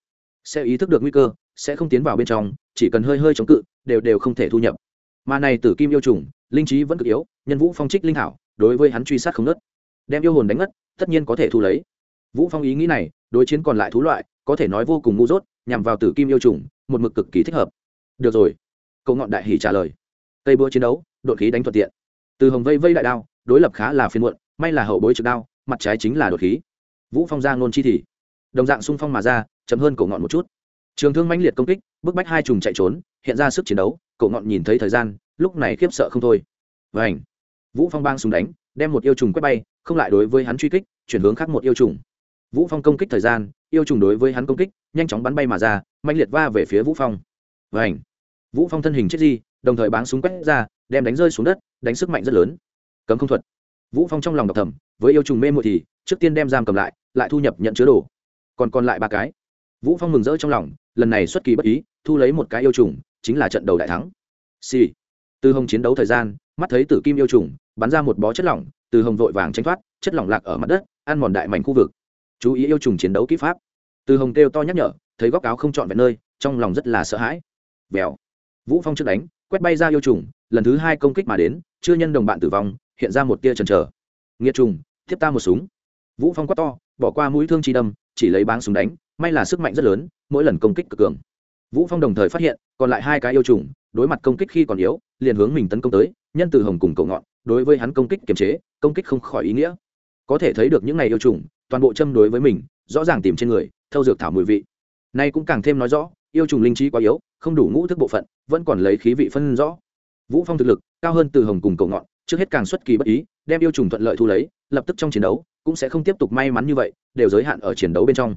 Sẽ ý thức được nguy cơ, sẽ không tiến vào bên trong, chỉ cần hơi hơi chống cự, đều đều không thể thu nhập. Mà này tử kim yêu trùng, linh trí vẫn cực yếu, nhân vũ phong trích linh hảo đối với hắn truy sát không nớt. Đem yêu hồn đánh ngất, tất nhiên có thể thu lấy. Vũ phong ý nghĩ này, đối chiến còn lại thú loại, có thể nói vô cùng ngu dốt, nhằm vào tử kim yêu trùng, một mực cực kỳ thích hợp. Được rồi. Cậu ngọn đại hỉ trả lời. Tây búa chiến đấu đột khí đánh thuận tiện. Từ hồng vây vây đại đao, đối lập khá là phiên muộn, may là hậu bối trực đao, mặt trái chính là đột khí. Vũ phong ra ngôn chi thì, đồng dạng xung phong mà ra, chậm hơn cổ ngọn một chút. Trường thương mãnh liệt công kích, bức bách hai trùng chạy trốn, hiện ra sức chiến đấu, cổ ngọn nhìn thấy thời gian, lúc này khiếp sợ không thôi. Vảnh vũ phong bang súng đánh, đem một yêu trùng quét bay, không lại đối với hắn truy kích, chuyển hướng khác một yêu trùng. Vũ phong công kích thời gian, yêu trùng đối với hắn công kích, nhanh chóng bắn bay mà ra, mãnh liệt va về phía vũ phong. Vảnh vũ phong thân hình chết di đồng thời báng súng quét ra đem đánh rơi xuống đất, đánh sức mạnh rất lớn. Cấm không thuật. Vũ phong trong lòng đọc thầm, với yêu trùng mê muội thì, trước tiên đem giam cầm lại lại thu nhập nhận chứa đồ. Còn còn lại ba cái. Vũ phong mừng rỡ trong lòng, lần này xuất kỳ bất ý, thu lấy một cái yêu trùng, chính là trận đầu đại thắng. Xì、sì. từ hồng chiến đấu thời gian, mắt thấy tử kim yêu trùng, bắn ra một bó chất lỏng, từ hồng vội vàng tranh thoát, chất lỏng lạc ở mặt đất, ăn mòn đại mảnh khu vực. Chú ý yêu trùng chiến đấu kỹ pháp. Từ hồng kêu to nhắc nhở, thấy góc áo không chọn vẹn nơi, trong lòng rất là sợ hãi. Vèo. Vũ phong trước đánh, quét bay ra yêu trùng lần thứ hai công kích mà đến, chưa nhân đồng bạn tử vong, hiện ra một tia chần chờ. Nghĩa trùng thiếp ta một súng. Vũ phong quát to, bỏ qua mũi thương chi đâm, chỉ lấy báng súng đánh, may là sức mạnh rất lớn, mỗi lần công kích cực cường. Vũ phong đồng thời phát hiện, còn lại hai cái yêu trùng, đối mặt công kích khi còn yếu, liền hướng mình tấn công tới, nhân từ hồng cùng cậu ngọn, đối với hắn công kích kiềm chế, công kích không khỏi ý nghĩa. Có thể thấy được những ngày yêu trùng, toàn bộ châm đối với mình, rõ ràng tìm trên người, thâu dược thảo mùi vị. Nay cũng càng thêm nói rõ, yêu trùng linh trí quá yếu, không đủ ngũ thức bộ phận, vẫn còn lấy khí vị phân rõ vũ phong thực lực, cao hơn từ hồng cùng Cầu ngọn, trước hết càng xuất kỳ bất ý, đem yêu trùng thuận lợi thu lấy, lập tức trong chiến đấu, cũng sẽ không tiếp tục may mắn như vậy, đều giới hạn ở chiến đấu bên trong.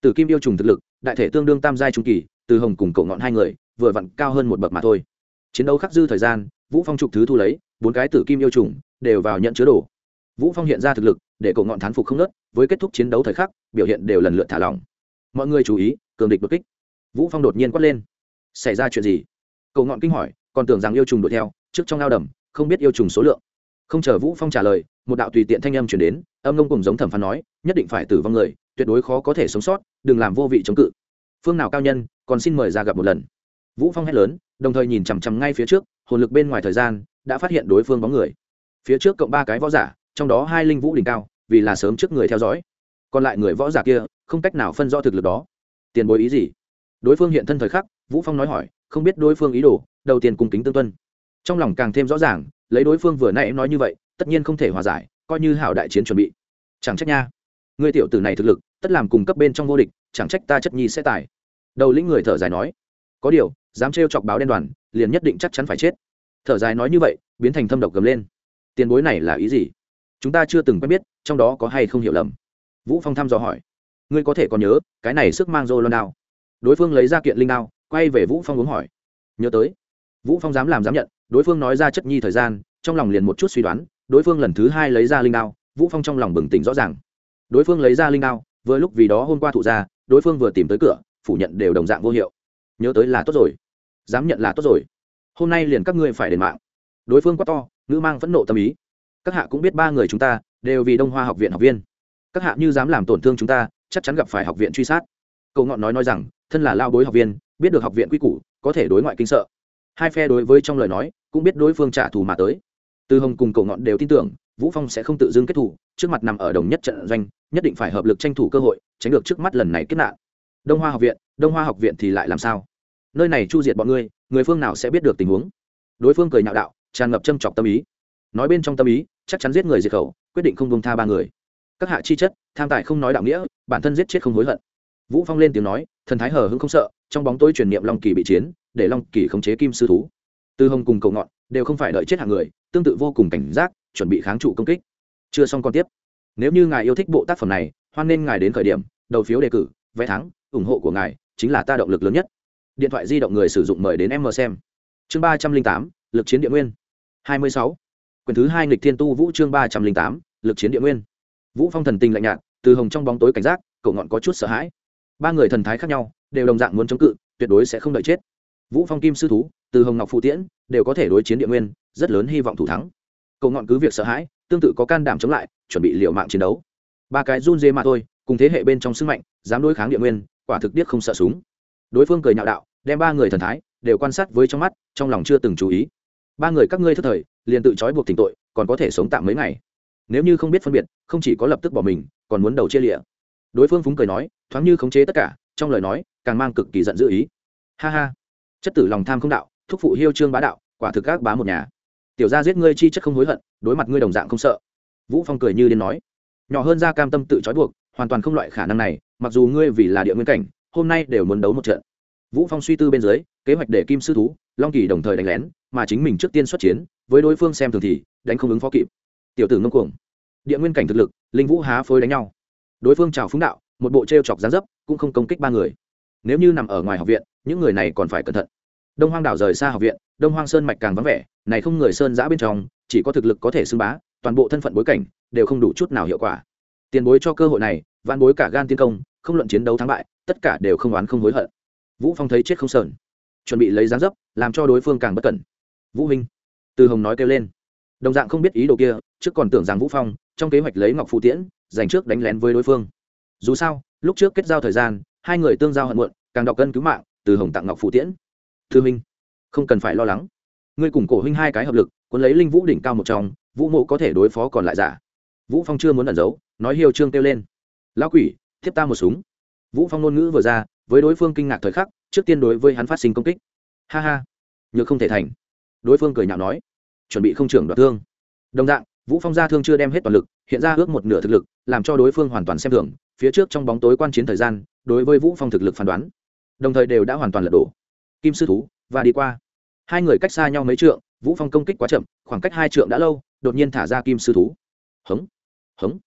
Từ kim yêu trùng thực lực, đại thể tương đương tam giai trung kỳ, từ hồng cùng Cầu ngọn hai người, vừa vặn cao hơn một bậc mà thôi. Chiến đấu khắc dư thời gian, vũ phong trục thứ thu lấy, bốn cái tử kim yêu trùng, đều vào nhận chứa đồ. Vũ phong hiện ra thực lực, để Cầu ngọn thán phục không nớt, với kết thúc chiến đấu thời khắc, biểu hiện đều lần lượt thả lỏng. Mọi người chú ý, cường địch đột kích. Vũ phong đột nhiên quát lên. Xảy ra chuyện gì? Cầu ngọn kinh hỏi còn tưởng rằng yêu trùng đuổi theo, trước trong ao đầm, không biết yêu trùng số lượng. Không chờ vũ phong trả lời, một đạo tùy tiện thanh âm chuyển đến, âm ngông cùng giống thẩm phán nói, nhất định phải tử vong người, tuyệt đối khó có thể sống sót, đừng làm vô vị chống cự. Phương nào cao nhân, còn xin mời ra gặp một lần. Vũ phong hét lớn, đồng thời nhìn chằm chằm ngay phía trước, hồn lực bên ngoài thời gian, đã phát hiện đối phương bóng người. Phía trước cộng ba cái võ giả, trong đó hai linh vũ đỉnh cao, vì là sớm trước người theo dõi. Còn lại người võ giả kia, không cách nào phân rõ thực lực đó. Tiền bối ý gì? Đối phương hiện thân thời khắc, vũ phong nói hỏi, không biết đối phương ý đồ đầu tiên cung kính tương tuân. Trong lòng càng thêm rõ ràng, lấy đối phương vừa nãy nói như vậy, tất nhiên không thể hòa giải, coi như hảo đại chiến chuẩn bị. Chẳng trách nha. Người tiểu tử này thực lực, tất làm cùng cấp bên trong vô địch, chẳng trách ta chất nhi sẽ tài. Đầu lĩnh người thở dài nói. Có điều, dám trêu chọc báo đen đoàn, liền nhất định chắc chắn phải chết. Thở dài nói như vậy, biến thành thâm độc gầm lên. Tiền bối này là ý gì? Chúng ta chưa từng quen biết, trong đó có hay không hiểu lầm? Vũ phong thăm dò hỏi. Ngươi có thể còn nhớ, cái này sức mang rô lon đao. Đối phương lấy ra kiện linh đao, quay về vũ phong uống hỏi. Nhớ tới vũ phong dám làm dám nhận, đối phương nói ra chất nhi thời gian, trong lòng liền một chút suy đoán, đối phương lần thứ hai lấy ra linh đao, vũ phong trong lòng bừng tỉnh rõ ràng. Đối phương lấy ra linh đao, vừa lúc vì đó hôm qua thụ ra, đối phương vừa tìm tới cửa, phủ nhận đều đồng dạng vô hiệu. Nhớ tới là tốt rồi. Dám nhận là tốt rồi. Hôm nay liền các ngươi phải đền mạng. Đối phương quá to, ngữ mang phẫn nộ tâm ý. Các hạ cũng biết ba người chúng ta đều vì đông hoa học viện học viên. Các hạ như dám làm tổn thương chúng ta, chắc chắn gặp phải học viện truy sát. Cầu ngọn nói nói rằng, thân là lao bối học viên, biết được học viện quy củ, có thể đối ngoại kinh sợ hai phe đối với trong lời nói, cũng biết đối phương trả thù mà tới. Từ hồng cùng cầu ngọn đều tin tưởng, vũ phong sẽ không tự dưng kết thủ trước mặt nằm ở đồng nhất trận doanh, nhất định phải hợp lực tranh thủ cơ hội, tránh được trước mắt lần này kết nạn. Đông hoa học viện, đông hoa học viện thì lại làm sao? Nơi này chu diệt bọn ngươi, người phương nào sẽ biết được tình huống? Đối phương cười nhạo đạo, tràn ngập châm chọc tâm ý. Nói bên trong tâm ý, chắc chắn giết người diệt khẩu, quyết định không bông tha ba người. Các hạ chi chất, tham tài không nói đạo nghĩa, bản thân giết chết không hối hận. Vũ phong lên tiếng nói, thần thái hờ hững không sợ, trong bóng tôi truyền niệm long kỳ bị chiến để long kỳ khống chế kim sư thú. Tư hồng cùng cầu ngọn đều không phải đợi chết hàng người, tương tự vô cùng cảnh giác, chuẩn bị kháng trụ công kích. Chưa xong còn tiếp. Nếu như ngài yêu thích bộ tác phẩm này, hoan nên ngài đến khởi điểm, đầu phiếu đề cử, vé thắng, ủng hộ của ngài chính là ta động lực lớn nhất. Điện thoại di động người sử dụng mời đến em mờ xem. Chương ba trăm linh tám, lực chiến địa nguyên. Hai mươi sáu. Quyển thứ hai nghịch thiên tu vũ chương ba trăm linh tám, lực chiến địa nguyên. Vũ phong thần tình lạnh nhạt, từ hồng trong bóng tối cảnh giác, cậu ngọn có chút sợ hãi. Ba người thần thái khác nhau, đều đồng dạng muốn chống cự, tuyệt đối sẽ không đợi chết vũ phong kim sư thú, từ hồng ngọc phụ tiễn, đều có thể đối chiến địa nguyên, rất lớn hy vọng thủ thắng. Cầu ngọn cứ việc sợ hãi, tương tự có can đảm chống lại, chuẩn bị liệu mạng chiến đấu. Ba cái run dê mà thôi, cùng thế hệ bên trong sức mạnh, dám đối kháng địa nguyên, quả thực điếc không sợ súng. Đối phương cười nhạo đạo, đem ba người thần thái, đều quan sát với trong mắt, trong lòng chưa từng chú ý. Ba người các ngươi thất thời, liền tự trói buộc tình tội, còn có thể sống tạm mấy ngày. Nếu như không biết phân biệt, không chỉ có lập tức bỏ mình, còn muốn đầu chia lịa. Đối phương phúng cười nói, thoáng như khống chế tất cả, trong lời nói, càng mang cực kỳ giận dữ ý. Ha ha chất tử lòng tham không đạo, thúc phụ hiêu trương bá đạo, quả thực các bá một nhà. Tiểu gia giết ngươi chi chất không hối hận, đối mặt ngươi đồng dạng không sợ. Vũ phong cười như điên nói. Nhỏ hơn ra cam tâm tự trói buộc, hoàn toàn không loại khả năng này, mặc dù ngươi vì là địa nguyên cảnh, hôm nay đều muốn đấu một trận. Vũ phong suy tư bên dưới, kế hoạch để kim sư thú, long kỳ đồng thời đánh lén, mà chính mình trước tiên xuất chiến, với đối phương xem thường thì, đánh không ứng phó kịp. Tiểu tử ngông cuồng. Địa nguyên cảnh thực lực, linh vũ há phối đánh nhau. Đối phương chào phúng đạo, một bộ trêu chọc gián dấp, cũng không công kích ba người. Nếu như nằm ở ngoài học viện những người này còn phải cẩn thận. Đông hoang đảo rời xa học viện, đông hoang sơn mạch càng vắng vẻ, này không người sơn giã bên trong, chỉ có thực lực có thể xưng bá, toàn bộ thân phận bối cảnh đều không đủ chút nào hiệu quả. Tiền bối cho cơ hội này van bối cả gan tiên công, không luận chiến đấu thắng bại, tất cả đều không oán không hối hận. Vũ phong thấy chết không sờn, chuẩn bị lấy dáng dấp, làm cho đối phương càng bất cẩn. Vũ minh từ hồng nói kêu lên. Đồng dạng không biết ý đồ kia, trước còn tưởng rằng vũ phong, trong kế hoạch lấy ngọc phụ tiễn, dành trước đánh lén với đối phương. Dù sao, lúc trước kết giao thời gian, hai người tương giao hận muộn, càng đọc cân cứu mạng từ hồng tặng ngọc phụ tiễn. Thư minh, không cần phải lo lắng. Ngươi cùng cổ huynh hai cái hợp lực, cuốn lấy linh vũ đỉnh cao một trong, vũ mộ có thể đối phó còn lại giả. Vũ phong chưa muốn ẩn giấu, nói hiêu trương kêu lên. Lão quỷ, thiếp ta một súng. Vũ phong ngôn ngữ vừa ra, với đối phương kinh ngạc thời khắc, trước tiên đối với hắn phát sinh công kích. Ha ha, nhược không thể thành. Đối phương cười nhạo nói, chuẩn bị không trưởng đoạt thương. Đồng dạng, vũ phong ra thương chưa đem hết toàn lực, hiện ra ước một nửa thực lực, làm cho đối phương hoàn toàn xem thường, phía trước trong bóng tối quan chiến thời gian, đối với vũ phong thực lực phán đoán đồng thời đều đã hoàn toàn lật đổ. Kim sư thú, và đi qua. Hai người cách xa nhau mấy trượng, vũ phong công kích quá chậm, khoảng cách hai trượng đã lâu, đột nhiên thả ra kim sư thú. Hống hống.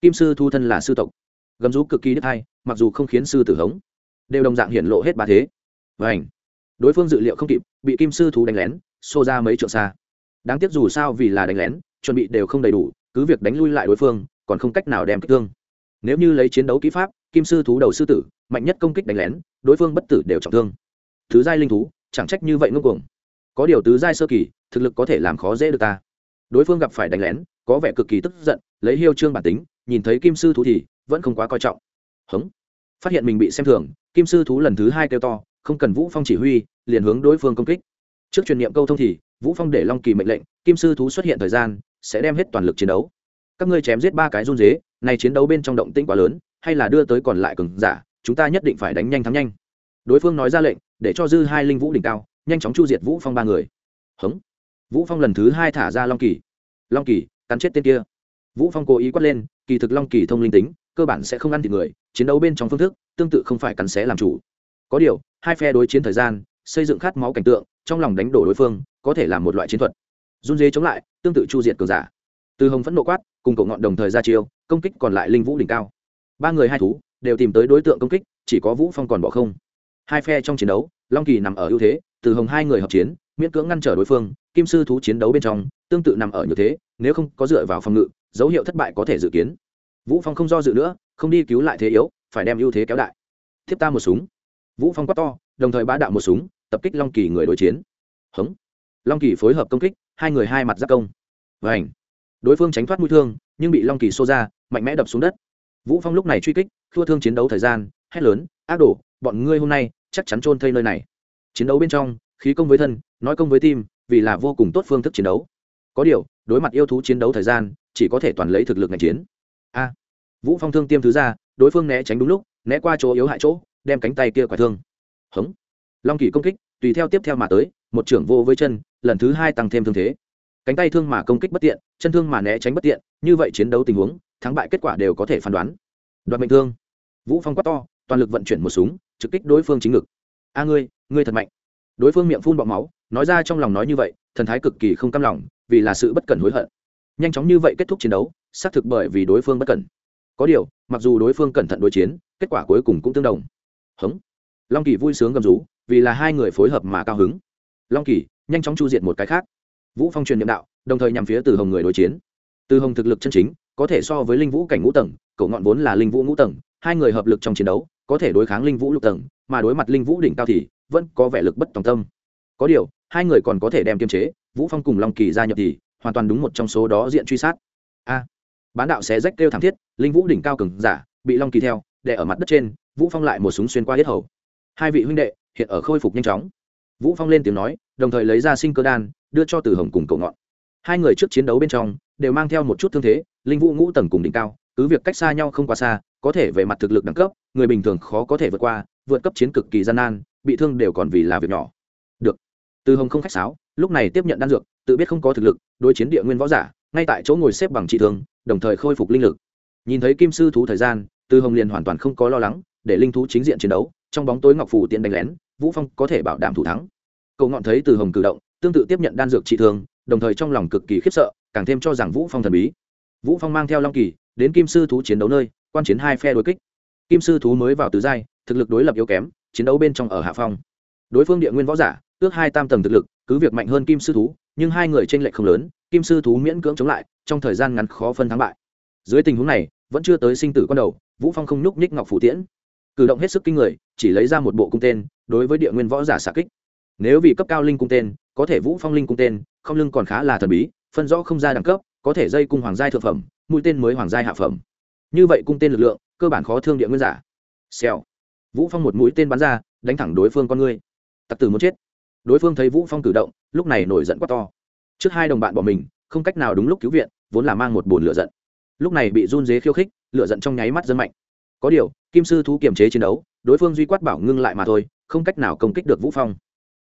Kim sư thu thân là sư tộc, gầm rú cực kỳ đứt hai, mặc dù không khiến sư tử hống, đều đồng dạng hiển lộ hết ba thế. Và ảnh đối phương dự liệu không kịp, bị kim sư thú đánh lén, xô ra mấy trượng xa. Đáng tiếc dù sao vì là đánh lén, chuẩn bị đều không đầy đủ, cứ việc đánh lui lại đối phương, còn không cách nào đem kích thương. Nếu như lấy chiến đấu kỹ pháp, kim sư thú đầu sư tử, mạnh nhất công kích đánh lén đối phương bất tử đều trọng thương. Thứ giai linh thú, chẳng trách như vậy ngưng cuồng. Có điều tứ giai sơ kỳ, thực lực có thể làm khó dễ được ta. Đối phương gặp phải đánh lén, có vẻ cực kỳ tức giận, lấy hiêu trương bản tính, nhìn thấy kim sư thú thì vẫn không quá coi trọng. Hống. Phát hiện mình bị xem thường, kim sư thú lần thứ hai kêu to, không cần vũ phong chỉ huy, liền hướng đối phương công kích. Trước truyền niệm câu thông thì, vũ phong để long kỳ mệnh lệnh, kim sư thú xuất hiện thời gian, sẽ đem hết toàn lực chiến đấu. Các ngươi chém giết ba cái run dế này chiến đấu bên trong động tĩnh quá lớn, hay là đưa tới còn lại cường giả chúng ta nhất định phải đánh nhanh thắng nhanh. Đối phương nói ra lệnh, để cho dư hai linh vũ đỉnh cao, nhanh chóng chu diệt vũ phong ba người. Hống. Vũ phong lần thứ hai thả ra long kỳ. Long kỳ, cắn chết tên kia. Vũ phong cố ý quát lên, kỳ thực long kỳ thông linh tính, cơ bản sẽ không ăn thịt người, chiến đấu bên trong phương thức, tương tự không phải cắn xé làm chủ. Có điều, hai phe đối chiến thời gian, xây dựng khát máu cảnh tượng, trong lòng đánh đổ đối phương, có thể là một loại chiến thuật. Run dế chống lại, tương tự chu diệt cường giả. Từ hồng phẫn nộ quát, cùng cậu ngọn đồng thời ra chiêu, công kích còn lại linh vũ đỉnh cao. Ba người hai thú đều tìm tới đối tượng công kích, chỉ có vũ phong còn bỏ không. Hai phe trong chiến đấu, long kỳ nằm ở ưu thế, từ hồng hai người hợp chiến, miễn cưỡng ngăn trở đối phương, kim sư thú chiến đấu bên trong, tương tự nằm ở như thế, nếu không có dựa vào phòng ngự, dấu hiệu thất bại có thể dự kiến. Vũ phong không do dự nữa, không đi cứu lại thế yếu, phải đem ưu thế kéo đại. Thiếp ta một súng. Vũ phong quát to, đồng thời bá đạo một súng, tập kích long kỳ người đối chiến. Hống. Long kỳ phối hợp công kích, hai người hai mặt giáp công. Vảnh đối phương tránh thoát mũi thương, nhưng bị long kỳ xô ra, mạnh mẽ đập xuống đất vũ phong lúc này truy kích, thua thương chiến đấu thời gian, hét lớn, ác đổ bọn ngươi hôm nay chắc chắn trôn thây nơi này. Chiến đấu bên trong, khí công với thân, nói công với tim, vì là vô cùng tốt phương thức chiến đấu. Có điều, đối mặt yêu thú chiến đấu thời gian, chỉ có thể toàn lấy thực lực ngành chiến. A. Vũ phong thương tiêm thứ ra, đối phương né tránh đúng lúc, né qua chỗ yếu hại chỗ, đem cánh tay kia quả thương. Hống. Long kỳ công kích, tùy theo tiếp theo mà tới, một trưởng vô với chân, lần thứ hai tăng thêm thương thế. Cánh tay thương mà công kích bất tiện, chân thương mà né tránh bất tiện, như vậy chiến đấu tình huống thắng bại kết quả đều có thể phán đoán. Đoạt mệnh thương. Vũ phong quát to, toàn lực vận chuyển một súng, trực kích đối phương chính ngực. A ngươi ngươi thật mạnh. Đối phương miệng phun bọt máu, nói ra trong lòng nói như vậy, thần thái cực kỳ không cam lòng, vì là sự bất cần hối hận. Nhanh chóng như vậy kết thúc chiến đấu, xác thực bởi vì đối phương bất cẩn. Có điều, mặc dù đối phương cẩn thận đối chiến, kết quả cuối cùng cũng tương đồng. Hống. Long kỳ vui sướng gầm rú, vì là hai người phối hợp mà cao hứng. Long kỳ, nhanh chóng chu diệt một cái khác. Vũ phong truyền nhiệm đạo, đồng thời nhằm phía từ hồng người đối chiến. Từ hồng thực lực chân chính có thể so với linh vũ cảnh ngũ tầng cậu ngọn vốn là linh vũ ngũ tầng, hai người hợp lực trong chiến đấu, có thể đối kháng linh vũ lục tầng, mà đối mặt linh vũ đỉnh cao thì vẫn có vẻ lực bất tòng tâm. Có điều, hai người còn có thể đem kiềm chế, vũ phong cùng long kỳ gia nhập thì hoàn toàn đúng một trong số đó diện truy sát. A, bán đạo xé rách kêu thảm thiết, linh vũ đỉnh cao cường giả bị long kỳ theo để ở mặt đất trên, vũ phong lại một súng xuyên qua hết hầu. Hai vị huynh đệ hiện ở khôi phục nhanh chóng. Vũ phong lên tiếng nói, đồng thời lấy ra sinh cơ đan, đưa cho từ hồng cùng cậu ngọn. Hai người trước chiến đấu bên trong đều mang theo một chút thương thế, linh vũ ngũ tầng cùng đỉnh cao, cứ việc cách xa nhau không quá xa, có thể về mặt thực lực đẳng cấp, người bình thường khó có thể vượt qua, vượt cấp chiến cực kỳ gian nan, bị thương đều còn vì là việc nhỏ. Được. Từ hồng không khách sáo, lúc này tiếp nhận đan dược, tự biết không có thực lực, đối chiến địa nguyên võ giả, ngay tại chỗ ngồi xếp bằng trị thương, đồng thời khôi phục linh lực. Nhìn thấy kim sư thú thời gian, từ hồng liền hoàn toàn không có lo lắng, để linh thú chính diện chiến đấu, trong bóng tối ngọc phủ tiện đánh lén, vũ phong có thể bảo đảm thủ thắng. Cậu ngọn thấy từ hồng cử động, tương tự tiếp nhận đan dược trị thương, đồng thời trong lòng cực kỳ khiếp sợ càng thêm cho rằng vũ phong thần bí. Vũ phong mang theo long kỳ đến kim sư thú chiến đấu nơi, quan chiến hai phe đối kích. Kim sư thú mới vào tứ giai, thực lực đối lập yếu kém, chiến đấu bên trong ở hạ phong. Đối phương địa nguyên võ giả, ước hai tam tầng thực lực, cứ việc mạnh hơn kim sư thú, nhưng hai người tranh lệch không lớn, kim sư thú miễn cưỡng chống lại, trong thời gian ngắn khó phân thắng bại. Dưới tình huống này, vẫn chưa tới sinh tử con đầu, vũ phong không nhúc nhích ngọc phủ tiễn. Cử động hết sức kinh người, chỉ lấy ra một bộ cung tên, đối với địa nguyên võ giả xạ kích. Nếu vì cấp cao linh cung tên, có thể vũ phong linh cung tên, không lưng còn khá là thần bí phân rõ không ra đẳng cấp, có thể dây cung hoàng giai thượng phẩm, mũi tên mới hoàng giai hạ phẩm. Như vậy cung tên lực lượng, cơ bản khó thương địa nguyên giả. Xèo. Vũ phong một mũi tên bắn ra, đánh thẳng đối phương con ngươi. Tặc tử muốn chết. Đối phương thấy vũ phong cử động, lúc này nổi giận quá to. Trước hai đồng bạn bỏ mình, không cách nào đúng lúc cứu viện, vốn là mang một buồn lửa giận. Lúc này bị run dế khiêu khích, lửa giận trong nháy mắt dân mạnh. Có điều, kim sư thú kiềm chế chiến đấu, đối phương duy quát bảo ngưng lại mà thôi, không cách nào công kích được vũ phong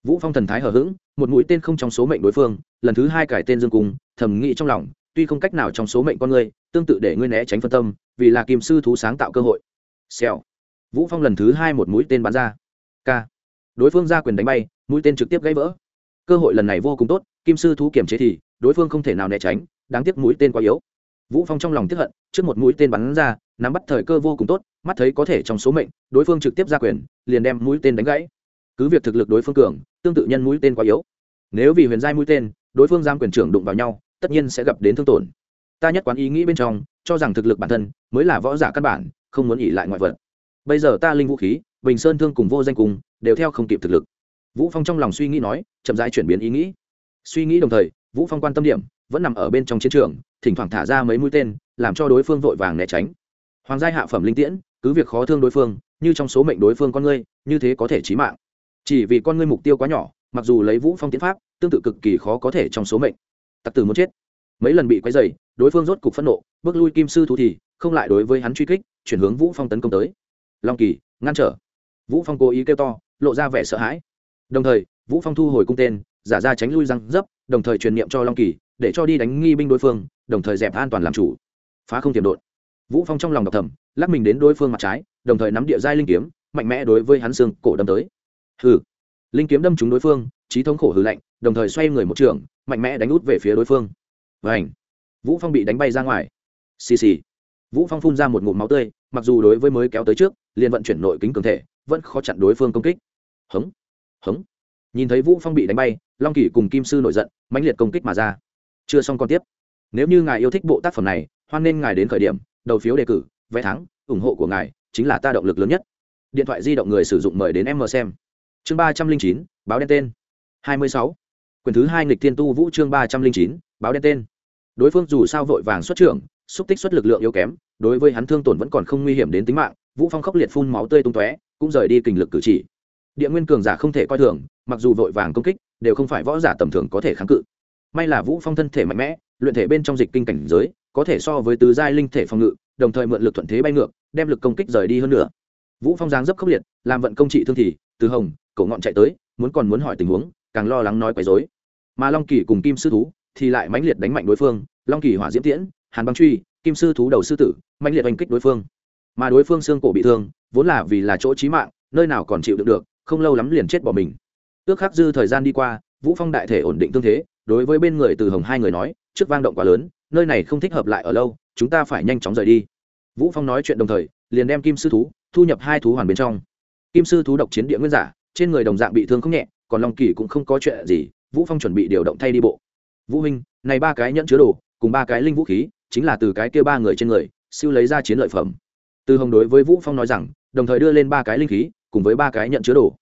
vũ phong thần thái hờ hững, một mũi tên không trong số mệnh đối phương, lần thứ hai cải tên dương cung, thầm nghĩ trong lòng, tuy không cách nào trong số mệnh con người, tương tự để ngươi né tránh phân tâm, vì là kim sư thú sáng tạo cơ hội. Xèo. Vũ phong lần thứ hai một mũi tên bắn ra. K. Đối phương ra quyền đánh bay, mũi tên trực tiếp gãy vỡ. Cơ hội lần này vô cùng tốt, kim sư thú kiểm chế thì, đối phương không thể nào né tránh, đáng tiếc mũi tên quá yếu. Vũ phong trong lòng tiếp hận, trước một mũi tên bắn ra, nắm bắt thời cơ vô cùng tốt, mắt thấy có thể trong số mệnh, đối phương trực tiếp ra quyền, liền đem mũi tên đánh gãy cứ việc thực lực đối phương cường, tương tự nhân mũi tên quá yếu. Nếu vì huyền giai mũi tên, đối phương giam quyền trưởng đụng vào nhau, tất nhiên sẽ gặp đến thương tổn. Ta nhất quán ý nghĩ bên trong, cho rằng thực lực bản thân mới là võ giả căn bản, không muốn ỉ lại ngoại vật. Bây giờ ta linh vũ khí, bình sơn thương cùng vô danh cùng, đều theo không kịp thực lực. Vũ phong trong lòng suy nghĩ nói, chậm rãi chuyển biến ý nghĩ. Suy nghĩ đồng thời, vũ phong quan tâm điểm vẫn nằm ở bên trong chiến trường, thỉnh thoảng thả ra mấy mũi tên, làm cho đối phương vội vàng né tránh. Hoàng giai hạ phẩm linh tiễn, cứ việc khó thương đối phương, như trong số mệnh đối phương con ngươi, như thế có thể chí mạng chỉ vì con ngươi mục tiêu quá nhỏ, mặc dù lấy vũ phong tiến pháp, tương tự cực kỳ khó có thể trong số mệnh. Tặc tử muốn chết. Mấy lần bị quấy dày đối phương rốt cục phẫn nộ, bước lui kim sư thú thì, không lại đối với hắn truy kích, chuyển hướng vũ phong tấn công tới. Long kỳ, ngăn trở. Vũ phong cố ý kêu to, lộ ra vẻ sợ hãi. Đồng thời, vũ phong thu hồi cung tên, giả ra tránh lui răng dấp, đồng thời truyền niệm cho long kỳ, để cho đi đánh nghi binh đối phương, đồng thời dẹp an toàn làm chủ. Phá không tiềm đột vũ phong trong lòng độc thầm, lắc mình đến đối phương mặt trái, đồng thời nắm địa giai linh kiếm, mạnh mẽ đối với hắn xương cổ đâm tới hừ. Linh kiếm đâm trúng đối phương, trí thống khổ hừ lạnh, đồng thời xoay người một trường, mạnh mẽ đánh út về phía đối phương. Vảnh vũ phong bị đánh bay ra ngoài. Xì xì. Vũ phong phun ra một ngụm máu tươi, mặc dù đối với mới kéo tới trước, liền vận chuyển nội kính cường thể, vẫn khó chặn đối phương công kích. Hống. Hống. Nhìn thấy vũ phong bị đánh bay, long kỷ cùng kim sư nổi giận, mãnh liệt công kích mà ra. Chưa xong còn tiếp. Nếu như ngài yêu thích bộ tác phẩm này, hoan nên ngài đến khởi điểm, đầu phiếu đề cử, vé thắng, ủng hộ của ngài, chính là ta động lực lớn nhất. Điện thoại di động người sử dụng mời đến em mờ xem chương ba trăm linh chín, báo đen tên. hai mươi sáu. Quyển thứ hai nghịch thiên tu vũ chương ba trăm linh chín, báo đen tên. Đối phương dù sao vội vàng xuất trưởng, xúc tích xuất lực lượng yếu kém, đối với hắn thương tổn vẫn còn không nguy hiểm đến tính mạng, vũ phong khốc liệt phun máu tươi tung tóe, cũng rời đi kình lực cử chỉ. Địa nguyên cường giả không thể coi thường, mặc dù vội vàng công kích, đều không phải võ giả tầm thường có thể kháng cự. May là vũ phong thân thể mạnh mẽ, luyện thể bên trong dịch kinh cảnh giới, có thể so với tứ giai linh thể phòng ngự, đồng thời mượn lực thuận thế bay ngược, đem lực công kích rời đi hơn nữa. Vũ phong giáng dấp khốc liệt, làm vận công trị thương thì từ hồng cổ ngọn chạy tới, muốn còn muốn hỏi tình huống, càng lo lắng nói quấy rối. Mà long kỳ cùng kim sư thú thì lại mãnh liệt đánh mạnh đối phương, long kỳ hỏa diễm tiễn, hàn băng truy, kim sư thú đầu sư tử, mãnh liệt oanh kích đối phương. Mà đối phương xương cổ bị thương, vốn là vì là chỗ chí mạng, nơi nào còn chịu đựng được, không lâu lắm liền chết bỏ mình. Ước khắc dư thời gian đi qua, vũ phong đại thể ổn định tương thế, đối với bên người từ hồng hai người nói, trước vang động quá lớn, nơi này không thích hợp lại ở lâu, chúng ta phải nhanh chóng rời đi. Vũ phong nói chuyện đồng thời, liền đem kim sư thú thu nhập hai thú hoàn bên trong kim sư thú độc chiến địa nguyên giả, trên người đồng dạng bị thương không nhẹ, còn long kỳ cũng không có chuyện gì, vũ phong chuẩn bị điều động thay đi bộ. Vũ huynh, này ba cái nhẫn chứa đồ, cùng ba cái linh vũ khí, chính là từ cái kia ba người trên người, siêu lấy ra chiến lợi phẩm. Từ hồng đối với vũ phong nói rằng, đồng thời đưa lên ba cái linh khí, cùng với ba cái nhận chứa đồ.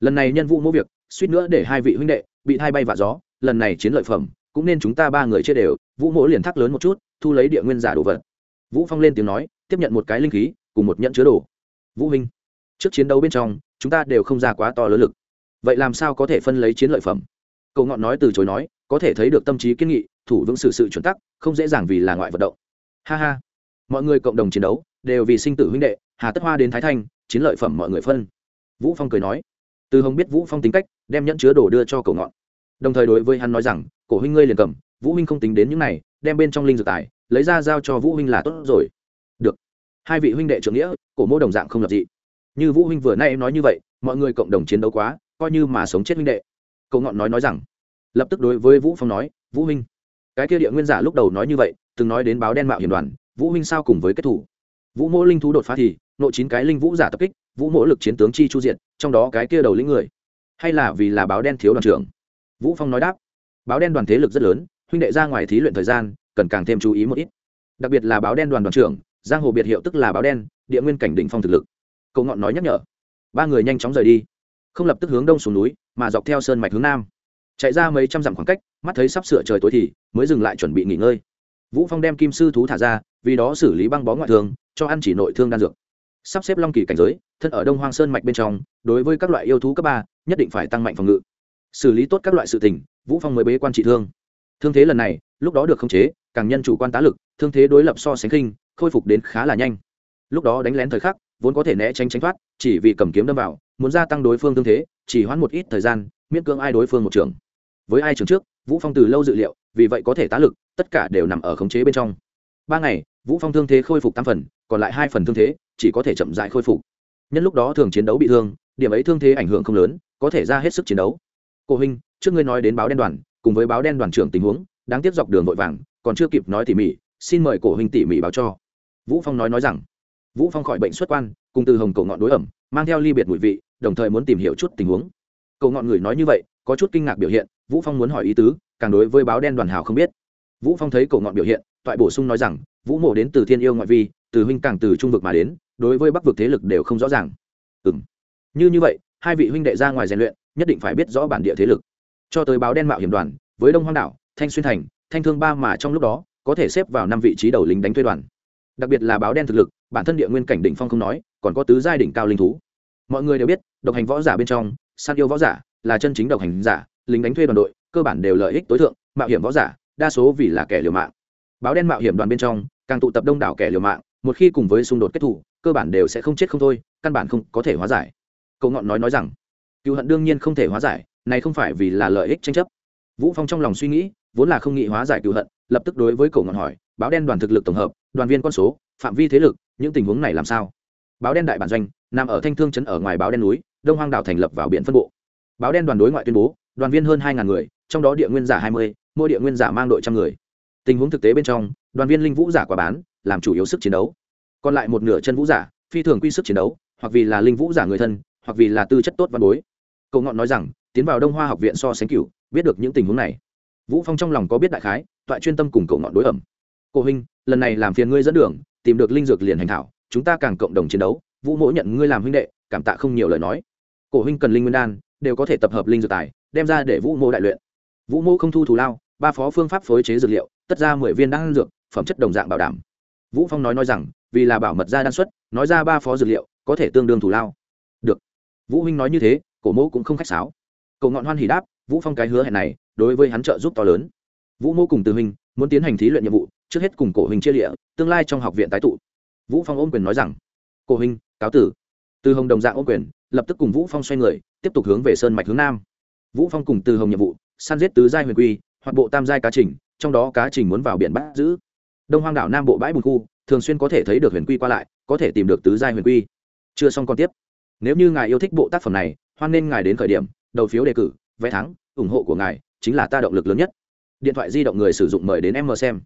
Lần này nhân vụ mỗi việc, suýt nữa để hai vị huynh đệ bị hai bay vạ gió, lần này chiến lợi phẩm, cũng nên chúng ta ba người chia đều, vũ mỗ liền thắc lớn một chút, thu lấy địa nguyên giả đồ vật. Vũ phong lên tiếng nói, tiếp nhận một cái linh khí, cùng một nhận chứa đồ. Vũ huynh trước chiến đấu bên trong, chúng ta đều không ra quá to lớn lực. Vậy làm sao có thể phân lấy chiến lợi phẩm? Cầu ngọn nói từ chối nói, có thể thấy được tâm trí kiên nghị, thủ vững sự sự chuẩn tắc, không dễ dàng vì là ngoại vận động. Ha ha. Mọi người cộng đồng chiến đấu, đều vì sinh tử huynh đệ, hà tất hoa đến thái thanh, chiến lợi phẩm mọi người phân. Vũ phong cười nói. Từ hồng biết vũ phong tính cách, đem nhẫn chứa đồ đưa cho cầu ngọn. Đồng thời đối với hắn nói rằng, cổ huynh ngươi liền cầm, vũ huynh không tính đến những này, đem bên trong linh dược tài, lấy ra giao cho vũ huynh là tốt rồi. Được. Hai vị huynh đệ trưởng nghĩa, cổ mô đồng dạng không lập dị như vũ huynh vừa nay em nói như vậy, mọi người cộng đồng chiến đấu quá, coi như mà sống chết huynh đệ. Cậu ngọn nói nói rằng, lập tức đối với vũ phong nói, vũ huynh, cái kia địa nguyên giả lúc đầu nói như vậy, từng nói đến báo đen mạo hiểm đoàn, vũ huynh sao cùng với kết thủ? Vũ mỗ linh thú đột phá thì, nội chín cái linh vũ giả tập kích, vũ mỗ lực chiến tướng chi chu diện trong đó cái kia đầu lĩnh người. Hay là vì là báo đen thiếu đoàn trưởng? Vũ phong nói đáp, báo đen đoàn thế lực rất lớn, huynh đệ ra ngoài thí luyện thời gian, cần càng thêm chú ý một ít. Đặc biệt là báo đen đoàn đoàn trưởng, giang hồ biệt hiệu tức là báo đen, địa nguyên cảnh đỉnh phong thực lực cậu ngọn nói nhắc nhở. Ba người nhanh chóng rời đi. Không lập tức hướng đông xuống núi, mà dọc theo sơn mạch hướng nam. Chạy ra mấy trăm dặm khoảng cách, mắt thấy sắp sửa trời tối thì mới dừng lại chuẩn bị nghỉ ngơi. Vũ phong đem kim sư thú thả ra, vì đó xử lý băng bó ngoại thương, cho ăn chỉ nội thương đan dược. Sắp xếp long kỳ cảnh giới, thân ở đông hoang sơn mạch bên trong, đối với các loại yêu thú cấp ba, nhất định phải tăng mạnh phòng ngự. Xử lý tốt các loại sự tình, vũ phong mới bế quan trị thương. Thương thế lần này, lúc đó được khống chế, càng nhân chủ quan tá lực, thương thế đối lập so sánh khinh, khôi phục đến khá là nhanh. Lúc đó đánh lén thời khắc vốn có thể né tránh tránh thoát, chỉ vì cầm kiếm đâm vào, muốn gia tăng đối phương tương thế, chỉ hoãn một ít thời gian, miễn cưỡng ai đối phương một trường. Với ai trường trước, vũ phong từ lâu dự liệu, vì vậy có thể tá lực, tất cả đều nằm ở khống chế bên trong. Ba ngày, vũ phong thương thế khôi phục tam phần, còn lại hai phần thương thế, chỉ có thể chậm rãi khôi phục. Nhân lúc đó thường chiến đấu bị thương, điểm ấy thương thế ảnh hưởng không lớn, có thể ra hết sức chiến đấu. Cô huynh trước ngươi nói đến báo đen đoàn, cùng với báo đen đoàn trưởng tình huống, đáng tiếp dọc đường vội vàng, còn chưa kịp nói tỉ mỉ, xin mời cổ huynh tỉ mỉ báo cho. Vũ phong nói nói rằng vũ phong khỏi bệnh xuất quan, cùng từ hồng cầu ngọn đối ẩm, mang theo ly biệt mùi vị, đồng thời muốn tìm hiểu chút tình huống. Cầu ngọn người nói như vậy, có chút kinh ngạc biểu hiện, vũ phong muốn hỏi ý tứ, càng đối với báo đen đoàn hào không biết. Vũ phong thấy cầu ngọn biểu hiện, toại bổ sung nói rằng, vũ mộ đến từ thiên yêu ngoại vi, từ huynh càng từ trung vực mà đến, đối với bắc vực thế lực đều không rõ ràng. Ừ như như vậy, hai vị huynh đệ ra ngoài rèn luyện, nhất định phải biết rõ bản địa thế lực. Cho tới báo đen mạo hiểm đoàn, với đông hoang đảo, thanh xuyên thành, thanh thương ba mà trong lúc đó, có thể xếp vào năm vị trí đầu lính đánh thuê đoàn đặc biệt là báo đen thực lực, bản thân địa nguyên cảnh đỉnh phong không nói, còn có tứ giai đỉnh cao linh thú. Mọi người đều biết, độc hành võ giả bên trong san yêu võ giả là chân chính độc hành giả, lính đánh thuê đoàn đội, cơ bản đều lợi ích tối thượng, mạo hiểm võ giả, đa số vì là kẻ liều mạng. Báo đen mạo hiểm đoàn bên trong, càng tụ tập đông đảo kẻ liều mạng, một khi cùng với xung đột kết thủ, cơ bản đều sẽ không chết không thôi, căn bản không có thể hóa giải. Cậu ngọn nói nói rằng, cựu hận đương nhiên không thể hóa giải, này không phải vì là lợi ích tranh chấp. Vũ phong trong lòng suy nghĩ, vốn là không nghị hóa giải cựu hận lập tức đối với cổ ngọn hỏi, báo đen đoàn thực lực tổng hợp, đoàn viên con số, phạm vi thế lực, những tình huống này làm sao? Báo đen đại bản doanh, nằm ở thanh thương trấn ở ngoài báo đen núi, đông hoang đảo thành lập vào biển phân bộ. Báo đen đoàn đối ngoại tuyên bố, đoàn viên hơn hai người, trong đó địa nguyên giả hai mươi, mỗi địa nguyên giả mang đội trăm người. Tình huống thực tế bên trong, đoàn viên linh vũ giả quả bán, làm chủ yếu sức chiến đấu. Còn lại một nửa chân vũ giả, phi thường quy sức chiến đấu, hoặc vì là linh vũ giả người thân, hoặc vì là tư chất tốt văn bối. Cậu ngọn nói rằng, tiến vào đông hoa học viện so sánh cửu, biết được những tình huống này vũ phong trong lòng có biết đại khái, toại chuyên tâm cùng cậu ngọn đối ẩm. Cô huynh, lần này làm phiền ngươi dẫn đường, tìm được linh dược liền hành thảo, chúng ta càng cộng đồng chiến đấu, vũ mỗ nhận ngươi làm huynh đệ, cảm tạ không nhiều lời nói. Cổ huynh cần linh nguyên đan, đều có thể tập hợp linh dược tài, đem ra để vũ mô đại luyện. Vũ mô không thu thù lao, ba phó phương pháp phối chế dược liệu, tất ra mười viên đan dược, phẩm chất đồng dạng bảo đảm. Vũ phong nói nói rằng, vì là bảo mật ra đan xuất nói ra ba phó dược liệu, có thể tương đương thù lao. Được. Vũ huynh nói như thế, cổ mô cũng không khách sáo. Cậu ngọn hoan hỉ đáp, vũ phong cái hứa hẹn này đối với hắn trợ giúp to lớn. Vũ mô cùng từ huynh muốn tiến hành thí luyện nhiệm vụ, trước hết cùng cổ huynh chia lịa, tương lai trong học viện tái tụ. Vũ phong ôm quyền nói rằng, cổ huynh cáo tử. Từ hồng đồng dạng ôm quyền, lập tức cùng vũ phong xoay người, tiếp tục hướng về sơn mạch hướng nam. Vũ phong cùng từ hồng nhiệm vụ, săn giết tứ giai huyền quy, hoặc bộ tam giai cá trình, trong đó cá trình muốn vào biển bắt giữ. Đông hoang đảo nam bộ bãi bùn khu, thường xuyên có thể thấy được huyền quy qua lại, có thể tìm được tứ giai huyền quy. Chưa xong còn tiếp. Nếu như ngài yêu thích bộ tác phẩm này, hoan nên ngài đến khởi điểm, đầu phiếu đề cử, vé thắng, ủng hộ của ngài chính là ta động lực lớn nhất. Điện thoại di động người sử dụng mời đến em mờ xem.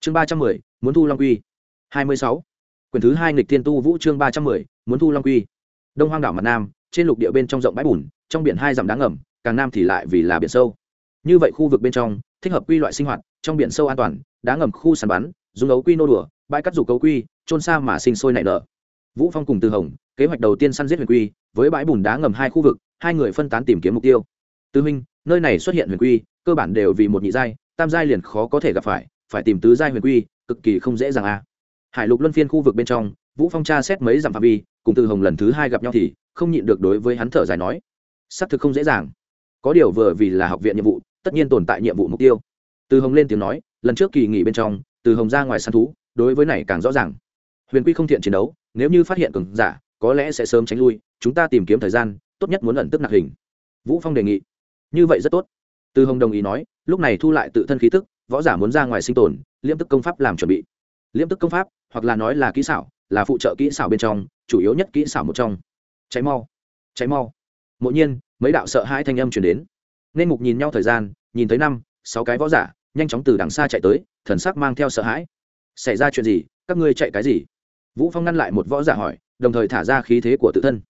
Chương ba trăm mười, muốn thu long quy. Hai mươi sáu. Quyển thứ hai nghịch thiên tu vũ chương ba trăm mười, muốn thu long quy. Đông hoang đảo mặt nam, trên lục địa bên trong rộng bãi bùn, trong biển hai dặm đá ngầm, càng nam thì lại vì là biển sâu. Như vậy khu vực bên trong, thích hợp quy loại sinh hoạt, trong biển sâu an toàn, đá ngầm khu sàn bắn, dùng ấu quy nô đùa, bãi cắt rủ cấu quy trôn xa mà sinh sôi nảy nở. Vũ phong cùng từ hồng, kế hoạch đầu tiên săn giết huyền quy, với bãi bùn đá ngầm hai khu vực, hai người phân tán tìm kiếm mục tiêu tư minh, nơi này xuất hiện huyền quy, cơ bản đều vì một nhị giai, tam giai liền khó có thể gặp phải phải tìm tứ giai huyền quy, cực kỳ không dễ dàng a. Hải lục luân phiên khu vực bên trong, vũ phong tra xét mấy dặm phạm vi, cùng từ hồng lần thứ hai gặp nhau thì không nhịn được đối với hắn thở dài nói, xác thực không dễ dàng. Có điều vừa vì là học viện nhiệm vụ, tất nhiên tồn tại nhiệm vụ mục tiêu. Từ hồng lên tiếng nói, lần trước kỳ nghỉ bên trong, từ hồng ra ngoài săn thú, đối với này càng rõ ràng. Huyền quy không thiện chiến đấu, nếu như phát hiện cường giả, có lẽ sẽ sớm tránh lui, chúng ta tìm kiếm thời gian, tốt nhất muốn ẩn tức nạc hình. Vũ phong đề nghị như vậy rất tốt. Từ hồng đồng ý nói, lúc này thu lại tự thân khí tức, võ giả muốn ra ngoài sinh tồn liêm tức công pháp làm chuẩn bị. Liêm tức công pháp, hoặc là nói là kỹ xảo, là phụ trợ kỹ xảo bên trong, chủ yếu nhất kỹ xảo một trong. Cháy mau. Cháy mau. Mộ nhiên, mấy đạo sợ hai thanh âm chuyển đến. Nên mục nhìn nhau thời gian, nhìn thấy năm, sáu cái võ giả, nhanh chóng từ đằng xa chạy tới, thần sắc mang theo sợ hãi. Xảy ra chuyện gì? Các ngươi chạy cái gì? Vũ phong ngăn lại một võ giả hỏi, đồng thời thả ra khí thế của tự thân.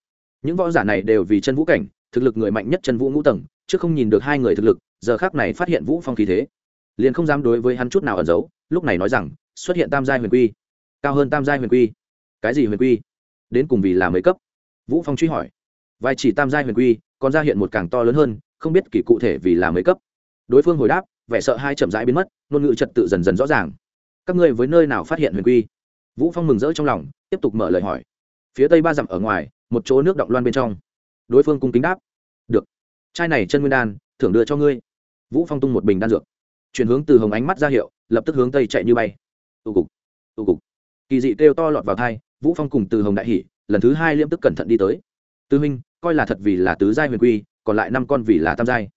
Những võ giả này đều vì chân vũ cảnh thực lực người mạnh nhất chân vũ ngũ tầng, chứ không nhìn được hai người thực lực, giờ khác này phát hiện vũ phong khí thế. Liền không dám đối với hắn chút nào ẩn giấu, lúc này nói rằng, xuất hiện tam giai huyền quy. Cao hơn tam giai huyền quy. Cái gì huyền quy? Đến cùng vì là mấy cấp? Vũ phong truy hỏi. Vài chỉ tam giai huyền quy, còn ra hiện một càng to lớn hơn, không biết kỳ cụ thể vì là mấy cấp. Đối phương hồi đáp, vẻ sợ hai chậm rãi biến mất, ngôn ngữ trật tự dần dần rõ ràng. Các ngươi với nơi nào phát hiện huyền quy? Vũ phong mừng rỡ trong lòng, tiếp tục mở lời hỏi. Phía tây ba dặm ở ngoài, một chỗ nước động loan bên trong. Đối phương cung kính đáp chai này chân nguyên đan, thưởng đưa cho ngươi. Vũ phong tung một bình đan dược. Chuyển hướng từ hồng ánh mắt ra hiệu, lập tức hướng tây chạy như bay. Tụ cục tụ cục. Kỳ dị kêu to lọt vào thai, vũ phong cùng từ hồng đại hỉ, lần thứ hai liêm tức cẩn thận đi tới. Tư huynh, coi là thật vì là tứ giai huyền quy, còn lại năm con vì là tam giai.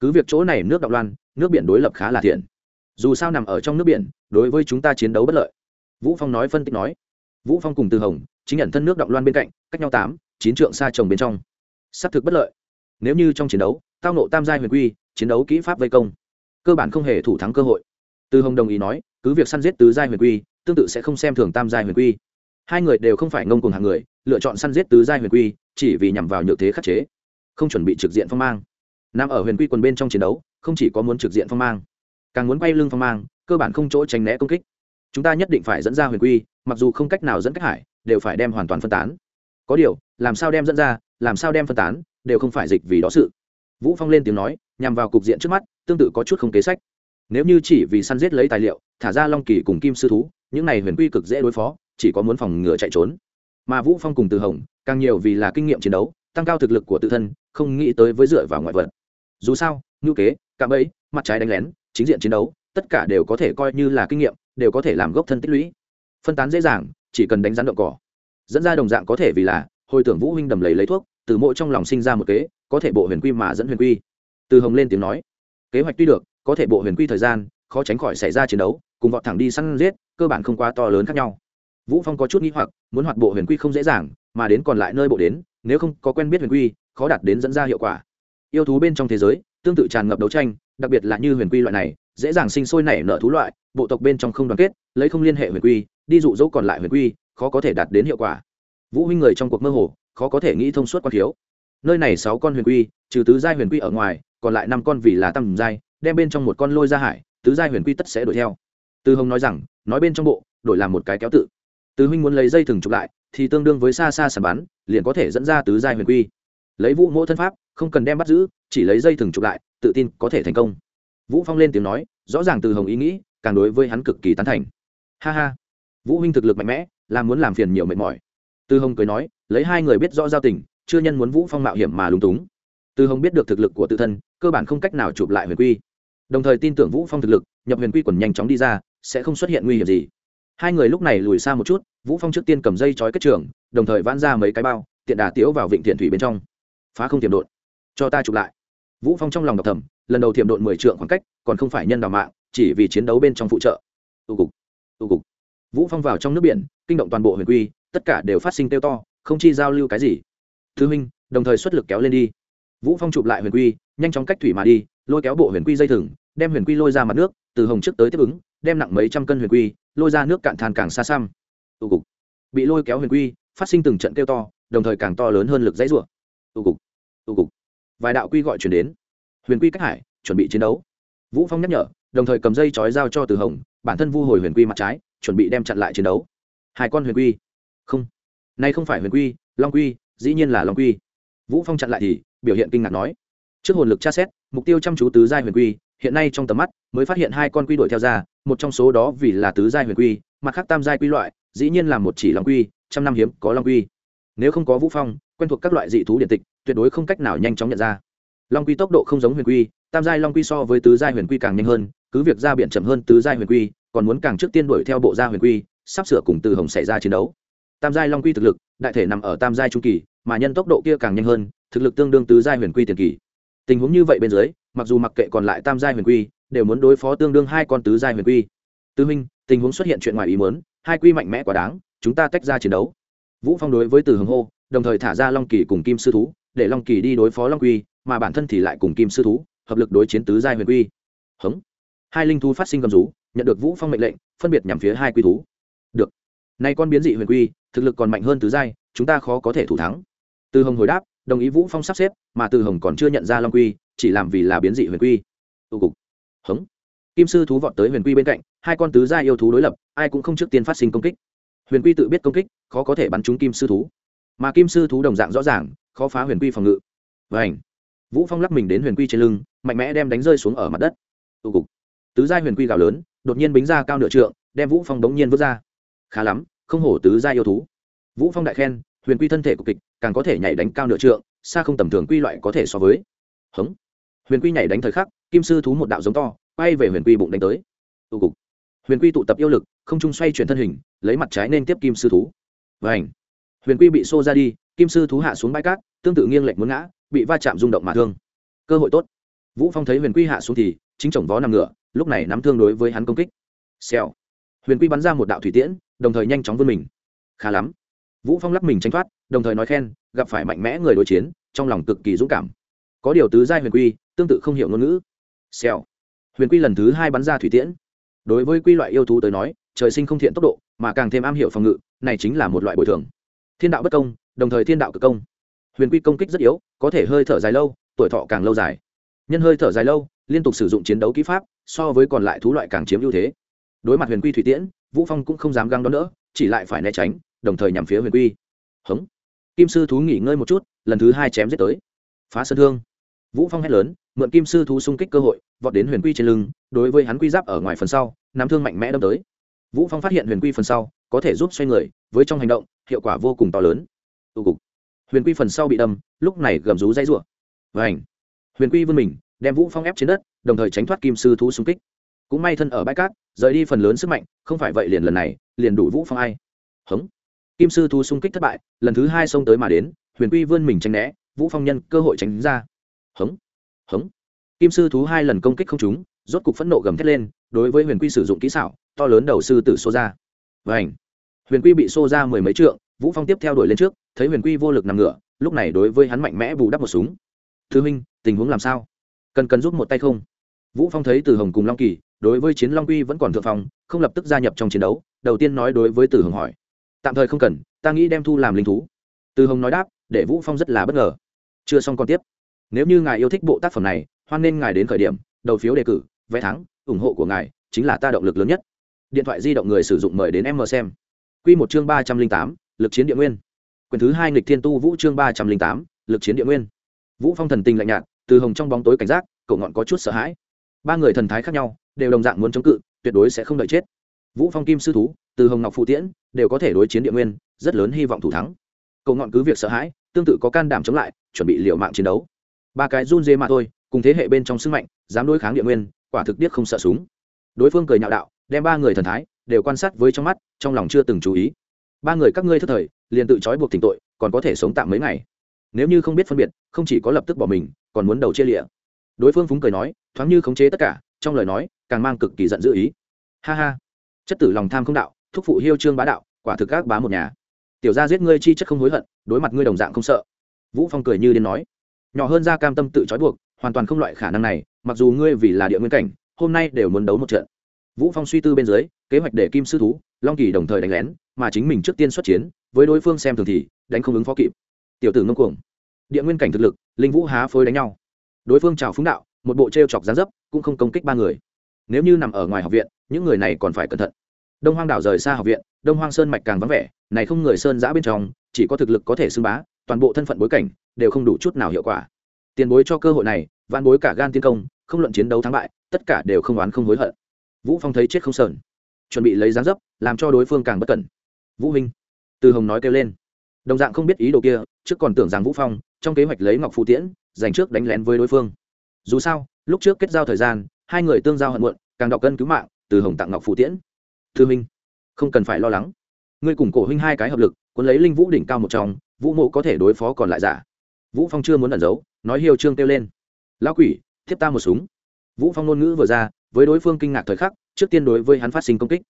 Cứ việc chỗ này nước động loan, nước biển đối lập khá là thiện. Dù sao nằm ở trong nước biển, đối với chúng ta chiến đấu bất lợi. Vũ phong nói phân tích nói. Vũ phong cùng từ hồng, chính nhận thân nước động loan bên cạnh, cách nhau tám, chín trượng xa trồng bên trong. Xác thực bất lợi nếu như trong chiến đấu, tao nộ tam giai huyền quy, chiến đấu kỹ pháp vây công, cơ bản không hề thủ thắng cơ hội. Từ hồng đồng ý nói, cứ việc săn giết tứ giai huyền quy, tương tự sẽ không xem thường tam giai huyền quy. Hai người đều không phải ngông cùng hàng người, lựa chọn săn giết tứ giai huyền quy, chỉ vì nhằm vào nhược thế khắc chế, không chuẩn bị trực diện phong mang. Nằm ở huyền quy quần bên trong chiến đấu, không chỉ có muốn trực diện phong mang, càng muốn quay lưng phong mang, cơ bản không chỗ tránh né công kích. Chúng ta nhất định phải dẫn ra huyền quy, mặc dù không cách nào dẫn cách hải, đều phải đem hoàn toàn phân tán. Có điều, làm sao đem dẫn ra, làm sao đem phân tán đều không phải dịch vì đó sự. Vũ phong lên tiếng nói, nhằm vào cục diện trước mắt, tương tự có chút không kế sách. Nếu như chỉ vì săn giết lấy tài liệu, thả ra long kỳ cùng kim sư thú, những này huyền quy cực dễ đối phó, chỉ có muốn phòng ngừa chạy trốn. Mà vũ phong cùng từ hồng, càng nhiều vì là kinh nghiệm chiến đấu, tăng cao thực lực của tự thân, không nghĩ tới với dựa vào ngoại vật. Dù sao ngữ kế, cạm ấy mặt trái đánh lén, chính diện chiến đấu, tất cả đều có thể coi như là kinh nghiệm, đều có thể làm gốc thân tích lũy. Phân tán dễ dàng, chỉ cần đánh rắn động cỏ. Dẫn ra đồng dạng có thể vì là, hồi tưởng vũ huynh đầm lấy lấy thuốc từ mỗi trong lòng sinh ra một kế, có thể bộ huyền quy mà dẫn huyền quy. Từ hồng lên tiếng nói, kế hoạch tuy được, có thể bộ huyền quy thời gian, khó tránh khỏi xảy ra chiến đấu, cùng vọt thẳng đi săn giết, cơ bản không quá to lớn khác nhau. Vũ phong có chút nghĩ hoặc, muốn hoạt bộ huyền quy không dễ dàng, mà đến còn lại nơi bộ đến, nếu không có quen biết huyền quy, khó đạt đến dẫn ra hiệu quả. Yêu thú bên trong thế giới, tương tự tràn ngập đấu tranh, đặc biệt là như huyền quy loại này, dễ dàng sinh sôi nảy nở thú loại, bộ tộc bên trong không đoàn kết, lấy không liên hệ huyền quy, đi dụ dỗ còn lại huyền quy, khó có thể đạt đến hiệu quả vũ huynh người trong cuộc mơ hồ, khó có thể nghĩ thông suốt quan thiếu. Nơi này sáu con huyền quy, trừ tứ giai huyền quy ở ngoài, còn lại năm con vì là tầm giai, đem bên trong một con lôi ra hải, tứ giai huyền quy tất sẽ đuổi theo. Từ hồng nói rằng, nói bên trong bộ, đổi làm một cái kéo tự. Từ huynh muốn lấy dây thừng chụp lại, thì tương đương với xa xa sản bắn, liền có thể dẫn ra tứ giai huyền quy. Lấy vũ mỗ thân pháp, không cần đem bắt giữ, chỉ lấy dây thừng chụp lại, tự tin có thể thành công. Vũ phong lên tiếng nói, rõ ràng từ hồng ý nghĩ, càng đối với hắn cực kỳ tán thành. Ha ha. Vũ huynh thực lực mạnh mẽ, là muốn làm phiền nhiều mệt mỏi. Tư hồng cười nói, lấy hai người biết rõ giao tình, chưa nhân muốn vũ phong mạo hiểm mà lúng túng. Tư hồng biết được thực lực của tự thân, cơ bản không cách nào chụp lại huyền quy. Đồng thời tin tưởng vũ phong thực lực, nhập huyền quy quần nhanh chóng đi ra, sẽ không xuất hiện nguy hiểm gì. Hai người lúc này lùi xa một chút, vũ phong trước tiên cầm dây trói kết trường, đồng thời vãn ra mấy cái bao, tiện đà tiếu vào vịnh thiện thủy bên trong. Phá không tiềm đột cho ta chụp lại. Vũ phong trong lòng đọc thầm, lần đầu tiềm đột mười trượng khoảng cách, còn không phải nhân đào mạng, chỉ vì chiến đấu bên trong phụ trợ. Tu cục. Tu cục. Vũ phong vào trong nước biển, kinh động toàn bộ huyền quy tất cả đều phát sinh tiêu to, không chi giao lưu cái gì. Thứ minh đồng thời xuất lực kéo lên đi. Vũ phong chụp lại huyền quy, nhanh chóng cách thủy mà đi, lôi kéo bộ huyền quy dây thừng, đem huyền quy lôi ra mặt nước, từ hồng trước tới tiếp ứng, đem nặng mấy trăm cân huyền quy, lôi ra nước cạn than càng xa xăm. Tụ cục. Bị lôi kéo huyền quy, phát sinh từng trận kêu to, đồng thời càng to lớn hơn lực dãy rủa. Tụ cục. Tụ cục. Vài đạo quy gọi chuyển đến. Huyền quy cách hải, chuẩn bị chiến đấu. Vũ phong nhắc nhở, đồng thời cầm dây chói dao cho từ hồng, bản thân vu hồi huyền quy mặt trái, chuẩn bị đem chặn lại chiến đấu. Hai con huyền quy không. Nay không phải huyền quy, long quy, dĩ nhiên là long quy. Vũ phong chặn lại thì, biểu hiện kinh ngạc nói. Trước hồn lực tra xét, mục tiêu chăm chú tứ giai huyền quy, hiện nay trong tầm mắt mới phát hiện hai con quy đuổi theo ra, một trong số đó vì là tứ giai huyền quy, mặt khác tam giai quy loại, dĩ nhiên là một chỉ long quy, trăm năm hiếm có long quy. Nếu không có vũ phong, quen thuộc các loại dị thú điện tịch, tuyệt đối không cách nào nhanh chóng nhận ra. Long quy tốc độ không giống huyền quy, tam giai long quy so với tứ giai huyền quy càng nhanh hơn, cứ việc ra biển chậm hơn tứ giai huyền quy, còn muốn càng trước tiên đuổi theo bộ gia huyền quy, sắp sửa cùng từ hồng xảy ra chiến đấu tam giai long quy thực lực, đại thể nằm ở tam giai trung kỳ, mà nhân tốc độ kia càng nhanh hơn, thực lực tương đương tứ giai huyền quy tiền kỳ. Tình huống như vậy bên dưới, mặc dù mặc kệ còn lại tam giai huyền quy, đều muốn đối phó tương đương hai con tứ giai huyền quy. Tư minh, tình huống xuất hiện chuyện ngoài ý muốn, hai quy mạnh mẽ quá đáng, chúng ta tách ra chiến đấu. Vũ phong đối với từ hồng hô, đồng thời thả ra long kỳ cùng kim sư thú, để long kỳ đi đối phó long quy, mà bản thân thì lại cùng kim sư thú, hợp lực đối chiến tứ giai huyền quy. Hống. Hai linh thú phát sinh gầm rú, nhận được vũ phong mệnh lệnh, phân biệt nhằm phía hai quy thú. Được nay con biến dị huyền quy, thực lực còn mạnh hơn tứ giai, chúng ta khó có thể thủ thắng. Từ hồng hồi đáp, đồng ý vũ phong sắp xếp, mà từ hồng còn chưa nhận ra long quy, chỉ làm vì là biến dị huyền quy. Tụ cục. Hống. Kim sư thú vọt tới huyền quy bên cạnh, hai con tứ gia yêu thú đối lập, ai cũng không trước tiên phát sinh công kích. Huyền quy tự biết công kích, khó có thể bắn trúng kim sư thú. Mà kim sư thú đồng dạng rõ ràng, khó phá huyền quy phòng ngự. Vảnh vũ phong lắc mình đến huyền quy trên lưng, mạnh mẽ đem đánh rơi xuống ở mặt đất. Tụ cục. Tứ gia huyền quy gào lớn, đột nhiên bính ra cao nửa trượng, đem vũ phong đống nhiên vứt ra khá lắm, không hổ tứ gia yêu thú. Vũ phong đại khen, huyền quy thân thể của kịch càng có thể nhảy đánh cao nửa trượng, xa không tầm thường quy loại có thể so với. Hống. Huyền quy nhảy đánh thời khắc, kim sư thú một đạo giống to, quay về huyền quy bụng đánh tới. Tụ cục. Huyền quy tụ tập yêu lực, không trung xoay chuyển thân hình, lấy mặt trái nên tiếp kim sư thú. Và ảnh huyền quy bị xô ra đi, kim sư thú hạ xuống bãi cát, tương tự nghiêng lệch muốn ngã, bị va chạm rung động mà thương. Cơ hội tốt. Vũ phong thấy huyền quy hạ xuống thì, chính chồng vó nằm ngựa, lúc này nắm thương đối với hắn công kích. Xèo. Huyền quy bắn ra một đạo thủy tiễn đồng thời nhanh chóng vươn mình. Khá lắm. Vũ phong lắc mình tranh thoát, đồng thời nói khen, gặp phải mạnh mẽ người đối chiến, trong lòng cực kỳ dũng cảm. Có điều tứ giai huyền quy, tương tự không hiểu ngôn ngữ. Xèo. Huyền quy lần thứ hai bắn ra thủy tiễn. Đối với quy loại yêu thú tới nói, trời sinh không thiện tốc độ, mà càng thêm am hiểu phòng ngự, này chính là một loại bồi thường. Thiên đạo bất công, đồng thời thiên đạo cực công. Huyền quy công kích rất yếu, có thể hơi thở dài lâu, tuổi thọ càng lâu dài. Nhân hơi thở dài lâu, liên tục sử dụng chiến đấu kỹ pháp, so với còn lại thú loại càng chiếm ưu thế. Đối mặt huyền quy thủy tiễn vũ phong cũng không dám găng đón đỡ, chỉ lại phải né tránh, đồng thời nhằm phía huyền quy. Hống. Kim sư thú nghỉ ngơi một chút, lần thứ hai chém giết tới. Phá sơn thương. Vũ phong hét lớn, mượn kim sư thú xung kích cơ hội, vọt đến huyền quy trên lưng, đối với hắn quy giáp ở ngoài phần sau, nắm thương mạnh mẽ đâm tới. Vũ phong phát hiện huyền quy phần sau, có thể giúp xoay người, với trong hành động, hiệu quả vô cùng to lớn. Tụ cục. Huyền quy phần sau bị đâm, lúc này gầm rú dây rủa. Và huyền quy vươn mình, đem vũ phong ép trên đất, đồng thời tránh thoát kim sư thú xung kích cũng may thân ở bãi cát, rời đi phần lớn sức mạnh, không phải vậy liền lần này, liền đủ vũ phong ai. Hống. Kim sư thú xung kích thất bại, lần thứ hai xông tới mà đến, huyền quy vươn mình tránh né, vũ phong nhân cơ hội tránh ra. Hống. Hống. Kim sư thú hai lần công kích không trúng, rốt cục phẫn nộ gầm thét lên, đối với huyền quy sử dụng kỹ xảo, to lớn đầu sư tử xô ra. Và ảnh huyền quy bị xô ra mười mấy trượng, vũ phong tiếp theo đuổi lên trước, thấy huyền quy vô lực nằm ngửa, lúc này đối với hắn mạnh mẽ bù đắp một súng. Thứ minh tình huống làm sao? Cần cần giúp một tay không? Vũ phong thấy từ hồng cùng long kỳ đối với chiến long quy vẫn còn thượng phong, không lập tức gia nhập trong chiến đấu, đầu tiên nói đối với từ hồng hỏi. Tạm thời không cần, ta nghĩ đem thu làm linh thú. Từ hồng nói đáp, để vũ phong rất là bất ngờ. Chưa xong còn tiếp. Nếu như ngài yêu thích bộ tác phẩm này, hoan nên ngài đến khởi điểm, đầu phiếu đề cử, vé thắng, ủng hộ của ngài chính là ta động lực lớn nhất. Điện thoại di động người sử dụng mời đến em mờ xem. Quy một chương ba trăm linh tám, lực chiến địa nguyên. Quyển thứ hai nghịch thiên tu vũ chương ba trăm linh tám, lực chiến địa nguyên. Vũ phong thần tình lạnh nhạt, từ hồng trong bóng tối cảnh giác, cậu ngọn có chút sợ hãi. Ba người thần thái khác nhau đều đồng dạng muốn chống cự, tuyệt đối sẽ không đợi chết. Vũ phong kim sư thú, từ hồng ngọc phụ tiễn, đều có thể đối chiến địa nguyên, rất lớn hy vọng thủ thắng. Cầu ngọn cứ việc sợ hãi, tương tự có can đảm chống lại, chuẩn bị liệu mạng chiến đấu. Ba cái run dê mà thôi, cùng thế hệ bên trong sức mạnh, dám đối kháng địa nguyên, quả thực điếc không sợ súng. Đối phương cười nhạo đạo, đem ba người thần thái, đều quan sát với trong mắt, trong lòng chưa từng chú ý. Ba người các ngươi thất thời, liền tự trói buộc tỉnh tội, còn có thể sống tạm mấy ngày. Nếu như không biết phân biệt, không chỉ có lập tức bỏ mình, còn muốn đầu chia lịa. Đối phương phúng cười nói, thoáng như khống chế tất cả trong lời nói, càng mang cực kỳ giận dữ ý. Ha ha, chất tử lòng tham không đạo, thúc phụ hiêu trương bá đạo, quả thực các bá một nhà. Tiểu gia giết ngươi chi chất không hối hận, đối mặt ngươi đồng dạng không sợ. Vũ phong cười như điên nói. Nhỏ hơn ra cam tâm tự trói buộc, hoàn toàn không loại khả năng này, mặc dù ngươi vì là địa nguyên cảnh, hôm nay đều muốn đấu một trận. Vũ phong suy tư bên dưới, kế hoạch để kim sư thú, long kỳ đồng thời đánh lén, mà chính mình trước tiên xuất chiến, với đối phương xem thường thì, đánh không ứng phó kịp. Tiểu tử ngông cuồng. Địa nguyên cảnh thực lực, linh vũ há phối đánh nhau. Đối phương chào phúng đạo một bộ t r e o chọc gián dấp, cũng không công kích ba người. Nếu như nằm ở ngoài học viện, những người này còn phải cẩn thận. Đông hoang đảo rời xa học viện, đông hoang sơn mạch càng vắng vẻ, này không người sơn giã bên trong, chỉ có thực lực có thể xưng bá, toàn bộ thân phận bối cảnh đều không đủ chút nào hiệu quả. Tiền bối cho cơ hội này vạn bối cả gan tiến công, không luận chiến đấu thắng bại, tất cả đều không oán không hối hận. Vũ phong thấy chết không sờn. Chuẩn bị lấy dáng dấp, làm cho đối phương càng bất cẩn. Vũ huynh từ hồng nói kêu lên. Đồng dạng không biết ý đồ kia, trước còn tưởng rằng vũ phong, trong kế hoạch lấy ngọc phù tiễn, dành trước đánh lén với đối phương dù sao, lúc trước kết giao thời gian, hai người tương giao hận muộn, càng đọc cân cứu mạng, từ hồng tặng ngọc phụ tiễn. Thư minh, không cần phải lo lắng. Ngươi cùng cổ huynh hai cái hợp lực, cuốn lấy linh vũ đỉnh cao một trong, vũ mộ có thể đối phó còn lại giả. Vũ phong chưa muốn ẩn giấu, nói hiêu trương kêu lên. Lão quỷ, thiếp ta một súng. Vũ phong ngôn ngữ vừa ra, với đối phương kinh ngạc thời khắc, trước tiên đối với hắn phát sinh công kích.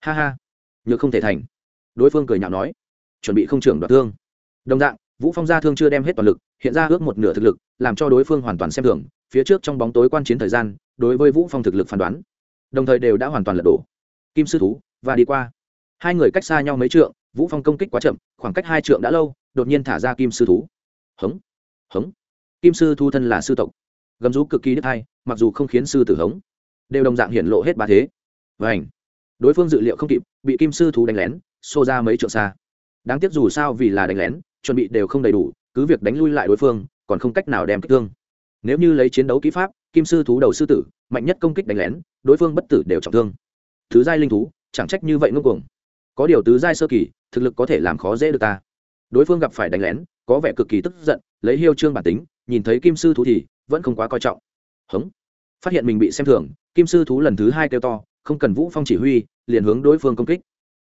Ha ha, nhược không thể thành. Đối phương cười nhạo nói, chuẩn bị không trưởng đoạt thương. Đồng dạng vũ phong ra thương chưa đem hết toàn lực, hiện ra ước một nửa thực lực, làm cho đối phương hoàn toàn xem thường, phía trước trong bóng tối quan chiến thời gian, đối với vũ phong thực lực phán đoán, đồng thời đều đã hoàn toàn lật đổ. Kim sư thú, và đi qua. Hai người cách xa nhau mấy trượng, vũ phong công kích quá chậm, khoảng cách hai trượng đã lâu, đột nhiên thả ra kim sư thú. Hống hống. Kim sư thu thân là sư tộc. Gầm rú cực kỳ đứt hay mặc dù không khiến sư tử hống, đều đồng dạng hiển lộ hết ba thế. Và ảnh đối phương dự liệu không kịp, bị kim sư thú đánh lén, xô ra mấy trượng xa. Đáng tiếc dù sao vì là đánh lén chuẩn bị đều không đầy đủ, cứ việc đánh lui lại đối phương, còn không cách nào đem kích thương. Nếu như lấy chiến đấu kỹ pháp, kim sư thú đầu sư tử, mạnh nhất công kích đánh lén, đối phương bất tử đều trọng thương. Thứ giai linh thú, chẳng trách như vậy ngưng cuồng. Có điều tứ giai sơ kỳ, thực lực có thể làm khó dễ được ta. Đối phương gặp phải đánh lén, có vẻ cực kỳ tức giận, lấy hiêu trương bản tính, nhìn thấy kim sư thú thì vẫn không quá coi trọng. Hống. Phát hiện mình bị xem thường, kim sư thú lần thứ hai kêu to, không cần vũ phong chỉ huy, liền hướng đối phương công kích.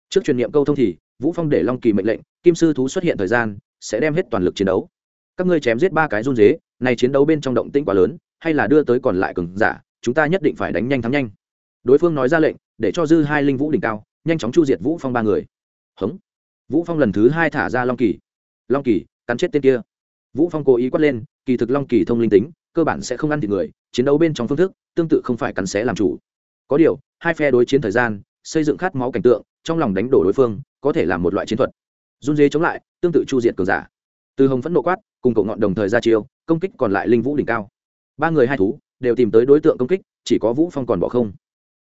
Trước truyền niệm câu thông thì vũ phong để long kỳ mệnh lệnh, kim sư thú xuất hiện thời gian, sẽ đem hết toàn lực chiến đấu. Các ngươi chém giết ba cái run dế, này chiến đấu bên trong động tĩnh quá lớn, hay là đưa tới còn lại cường giả, chúng ta nhất định phải đánh nhanh thắng nhanh. Đối phương nói ra lệnh, để cho dư hai linh vũ đỉnh cao, nhanh chóng chu diệt vũ phong ba người. Hống. Vũ phong lần thứ hai thả ra long kỳ. Long kỳ, cắn chết tên kia. Vũ phong cố ý quát lên, kỳ thực long kỳ thông linh tính, cơ bản sẽ không ăn thịt người, chiến đấu bên trong phương thức, tương tự không phải cắn xé làm chủ. Có điều, hai phe đối chiến thời gian xây dựng khát máu cảnh tượng, trong lòng đánh đổ đối phương, có thể làm một loại chiến thuật. Run dê chống lại, tương tự chu diệt cường giả. Từ hồng phẫn nộ quát, cùng cậu ngọn đồng thời ra chiêu, công kích còn lại linh vũ đỉnh cao. Ba người hai thú, đều tìm tới đối tượng công kích, chỉ có vũ phong còn bỏ không.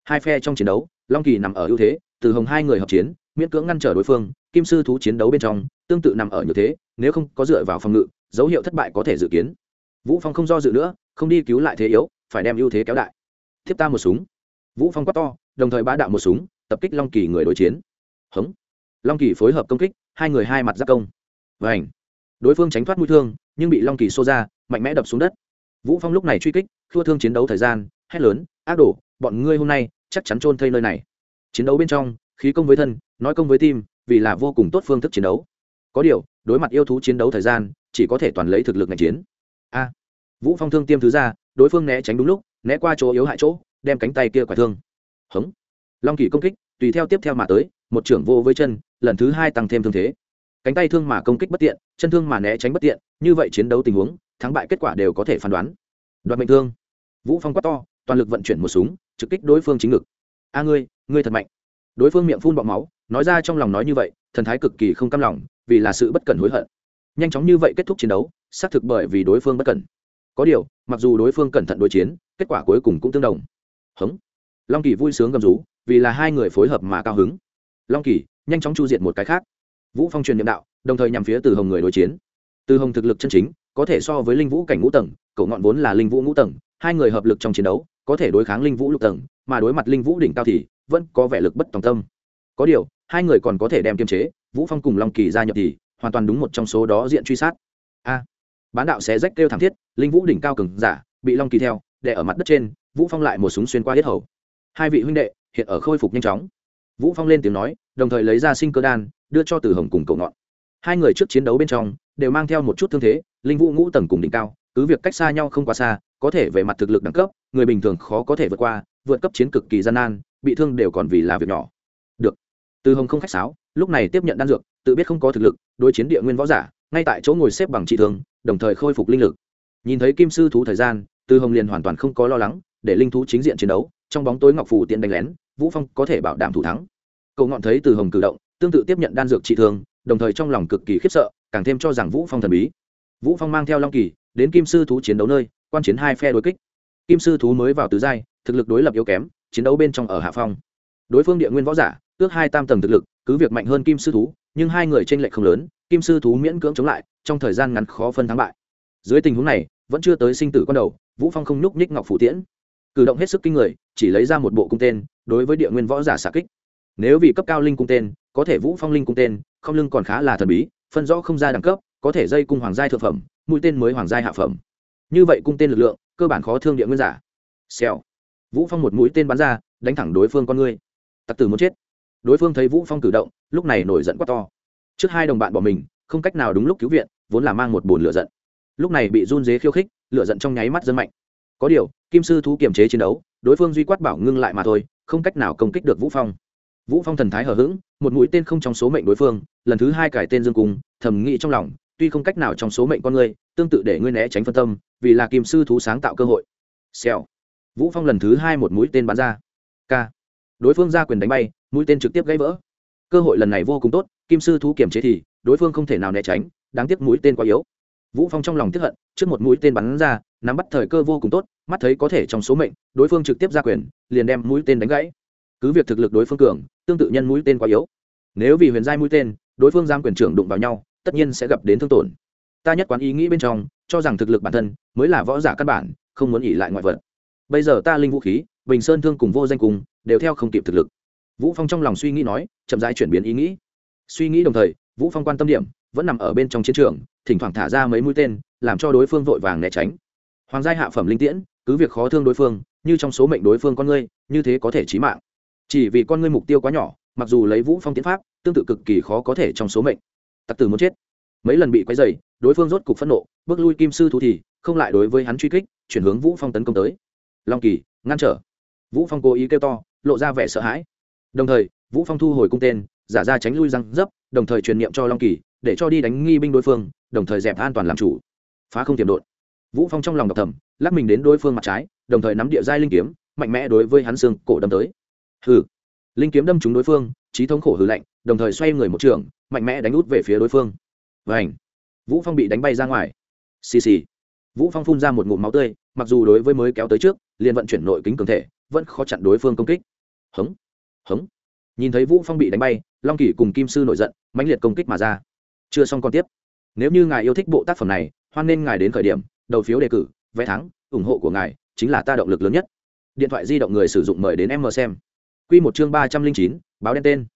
Hai phe trong chiến đấu, long kỳ nằm ở ưu thế, từ hồng hai người hợp chiến, miễn cưỡng ngăn trở đối phương, kim sư thú chiến đấu bên trong, tương tự nằm ở như thế, nếu không có dựa vào phòng ngự, dấu hiệu thất bại có thể dự kiến. Vũ phong không do dự nữa, không đi cứu lại thế yếu, phải đem ưu thế kéo đại. Thiếp ta một súng. Vũ phong quát to đồng thời bá đạo một súng, tập kích long kỳ người đối chiến. Hống. Long kỳ phối hợp công kích, hai người hai mặt giáp công. Và ảnh đối phương tránh thoát mũi thương, nhưng bị long kỳ xô ra, mạnh mẽ đập xuống đất. Vũ phong lúc này truy kích, thua thương chiến đấu thời gian, hét lớn, ác đổ bọn ngươi hôm nay chắc chắn trôn thây nơi này. Chiến đấu bên trong, khí công với thân, nói công với tim, vì là vô cùng tốt phương thức chiến đấu. Có điều, đối mặt yêu thú chiến đấu thời gian, chỉ có thể toàn lấy thực lực ngành chiến. A. Vũ phong thương tiêm thứ ra, đối phương né tránh đúng lúc, né qua chỗ yếu hại chỗ, đem cánh tay kia quả thương hống. Long kỳ công kích, tùy theo tiếp theo mà tới, một trưởng vô với chân, lần thứ hai tăng thêm thương thế. Cánh tay thương mà công kích bất tiện, chân thương mà né tránh bất tiện, như vậy chiến đấu tình huống, thắng bại kết quả đều có thể phán đoán. Đoạt mệnh thương. Vũ phong quát to, toàn lực vận chuyển một súng, trực kích đối phương chính ngực. A ngươi ngươi thật mạnh. Đối phương miệng phun bọt máu, nói ra trong lòng nói như vậy, thần thái cực kỳ không cam lòng, vì là sự bất cẩn hối hận. Nhanh chóng như vậy kết thúc chiến đấu, xác thực bởi vì đối phương bất cẩn. Có điều, mặc dù đối phương cẩn thận đối chiến, kết quả cuối cùng cũng tương đồng. Hống long kỳ vui sướng gầm rú, vì là hai người phối hợp mà cao hứng. Long kỳ, nhanh chóng chu diệt một cái khác. Vũ phong truyền nhiệm đạo, đồng thời nhằm phía từ hồng người đối chiến. Từ hồng thực lực chân chính, có thể so với linh vũ cảnh ngũ tầng, cậu ngọn vốn là linh vũ ngũ tầng, hai người hợp lực trong chiến đấu, có thể đối kháng linh vũ lục tầng, mà đối mặt linh vũ đỉnh cao thì vẫn có vẻ lực bất tòng tâm. Có điều, hai người còn có thể đem kiềm chế, vũ phong cùng long kỳ gia nhập thì hoàn toàn đúng một trong số đó diện truy sát. A, bán đạo xé rách kêu thảm thiết, linh vũ đỉnh cao cường giả, bị long kỳ theo để ở mặt đất trên, vũ phong lại một súng xuyên qua hết hầu hai vị huynh đệ hiện ở khôi phục nhanh chóng. Vũ phong lên tiếng nói, đồng thời lấy ra sinh cơ đan, đưa cho từ hồng cùng cậu ngọn. Hai người trước chiến đấu bên trong đều mang theo một chút thương thế, linh vũ ngũ tầng cùng đỉnh cao, cứ việc cách xa nhau không quá xa, có thể về mặt thực lực đẳng cấp, người bình thường khó có thể vượt qua, vượt cấp chiến cực kỳ gian nan, bị thương đều còn vì là việc nhỏ. Được. Từ hồng không khách sáo, lúc này tiếp nhận đan dược, tự biết không có thực lực, đối chiến địa nguyên võ giả, ngay tại chỗ ngồi xếp bằng trị thương, đồng thời khôi phục linh lực. Nhìn thấy kim sư thú thời gian, từ hồng liền hoàn toàn không có lo lắng, để linh thú chính diện chiến đấu trong bóng tối ngọc phù tiện đánh lén, vũ phong có thể bảo đảm thủ thắng. Cậu ngọn thấy từ hồng cử động, tương tự tiếp nhận đan dược trị thương, đồng thời trong lòng cực kỳ khiếp sợ, càng thêm cho rằng vũ phong thần bí. Vũ phong mang theo long kỳ, đến kim sư thú chiến đấu nơi, quan chiến hai phe đối kích. Kim sư thú mới vào tứ giai, thực lực đối lập yếu kém, chiến đấu bên trong ở hạ phong. Đối phương địa nguyên võ giả ước hai tam tầng thực lực, cứ việc mạnh hơn kim sư thú, nhưng hai người tranh lệch không lớn, kim sư thú miễn cưỡng chống lại, trong thời gian ngắn khó phân thắng bại. Dưới tình huống này, vẫn chưa tới sinh tử con đầu, vũ phong không nhúc nhích ngọc phủ tiễn. Cử động hết sức kinh người chỉ lấy ra một bộ cung tên, đối với địa nguyên võ giả xạ kích. Nếu vì cấp cao linh cung tên, có thể vũ phong linh cung tên, không lưng còn khá là thần bí, phân rõ không ra đẳng cấp, có thể dây cung hoàng giai thượng phẩm, mũi tên mới hoàng giai hạ phẩm. Như vậy cung tên lực lượng, cơ bản khó thương địa nguyên giả. Xèo. Vũ phong một mũi tên bắn ra, đánh thẳng đối phương con ngươi. Tặc tử muốn chết. Đối phương thấy vũ phong cử động, lúc này nổi giận quá to. Trước hai đồng bạn bỏ mình, không cách nào đúng lúc cứu viện, vốn là mang một buồn lửa giận. Lúc này bị run dế khiêu khích, lửa giận trong nháy mắt dân mạnh có điều, kim sư thú kiềm chế chiến đấu, đối phương duy quát bảo ngưng lại mà thôi, không cách nào công kích được vũ phong. Vũ phong thần thái hờ hững, một mũi tên không trong số mệnh đối phương, lần thứ hai cải tên dương cung, thầm nghĩ trong lòng, tuy không cách nào trong số mệnh con người tương tự để ngươi né tránh phân tâm, vì là kim sư thú sáng tạo cơ hội. Xèo. Vũ phong lần thứ hai một mũi tên bắn ra. K. Đối phương ra quyền đánh bay, mũi tên trực tiếp gãy vỡ. Cơ hội lần này vô cùng tốt, kim sư thú kiểm chế thì, đối phương không thể nào né tránh, đáng tiếc mũi tên quá yếu. Vũ phong trong lòng tiếp hận, trước một mũi tên bắn ra nắm bắt thời cơ vô cùng tốt, mắt thấy có thể trong số mệnh, đối phương trực tiếp ra quyền, liền đem mũi tên đánh gãy. Cứ việc thực lực đối phương cường, tương tự nhân mũi tên quá yếu. Nếu vì huyền giai mũi tên, đối phương giam quyền trưởng đụng vào nhau, tất nhiên sẽ gặp đến thương tổn. Ta nhất quán ý nghĩ bên trong, cho rằng thực lực bản thân mới là võ giả căn bản, không muốn ỉ lại ngoại vật. Bây giờ ta linh vũ khí, bình sơn thương cùng vô danh cùng, đều theo không kịp thực lực. Vũ phong trong lòng suy nghĩ nói, chậm rãi chuyển biến ý nghĩ. Suy nghĩ đồng thời, vũ phong quan tâm điểm vẫn nằm ở bên trong chiến trường, thỉnh thoảng thả ra mấy mũi tên, làm cho đối phương vội vàng né tránh hoàng giai hạ phẩm linh tiễn, cứ việc khó thương đối phương, như trong số mệnh đối phương con ngươi, như thế có thể chí mạng. Chỉ vì con ngươi mục tiêu quá nhỏ, mặc dù lấy vũ phong tiến pháp, tương tự cực kỳ khó có thể trong số mệnh. Tặc tử muốn chết. Mấy lần bị quấy dày đối phương rốt cục phẫn nộ, bước lui kim sư thú thì, không lại đối với hắn truy kích, chuyển hướng vũ phong tấn công tới. Long kỳ, ngăn trở. Vũ phong cố ý kêu to, lộ ra vẻ sợ hãi. Đồng thời, vũ phong thu hồi cung tên, giả ra tránh lui răng dấp, đồng thời truyền niệm cho long kỳ, để cho đi đánh nghi binh đối phương, đồng thời dẹp an toàn làm chủ. Phá không tiềm đột vũ phong trong lòng độc thầm, lắc mình đến đối phương mặt trái, đồng thời nắm địa giai linh kiếm, mạnh mẽ đối với hắn xương cổ đâm tới. Hừ. Linh kiếm đâm trúng đối phương, trí thống khổ hừ lạnh, đồng thời xoay người một trường, mạnh mẽ đánh út về phía đối phương. Vảnh vũ phong bị đánh bay ra ngoài. Xì xì. Vũ phong phun ra một ngụm máu tươi, mặc dù đối với mới kéo tới trước, liền vận chuyển nội kính cường thể, vẫn khó chặn đối phương công kích. Hống. Hống. Nhìn thấy vũ phong bị đánh bay, long kỷ cùng kim sư nổi giận, mãnh liệt công kích mà ra. Chưa xong còn tiếp. Nếu như ngài yêu thích bộ tác phẩm này, hoan nên ngài đến khởi điểm đầu phiếu đề cử, vé thắng, ủng hộ của ngài chính là ta động lực lớn nhất. Điện thoại di động người sử dụng mời đến em mờ xem. Quy một chương ba trăm linh chín, báo đen tên.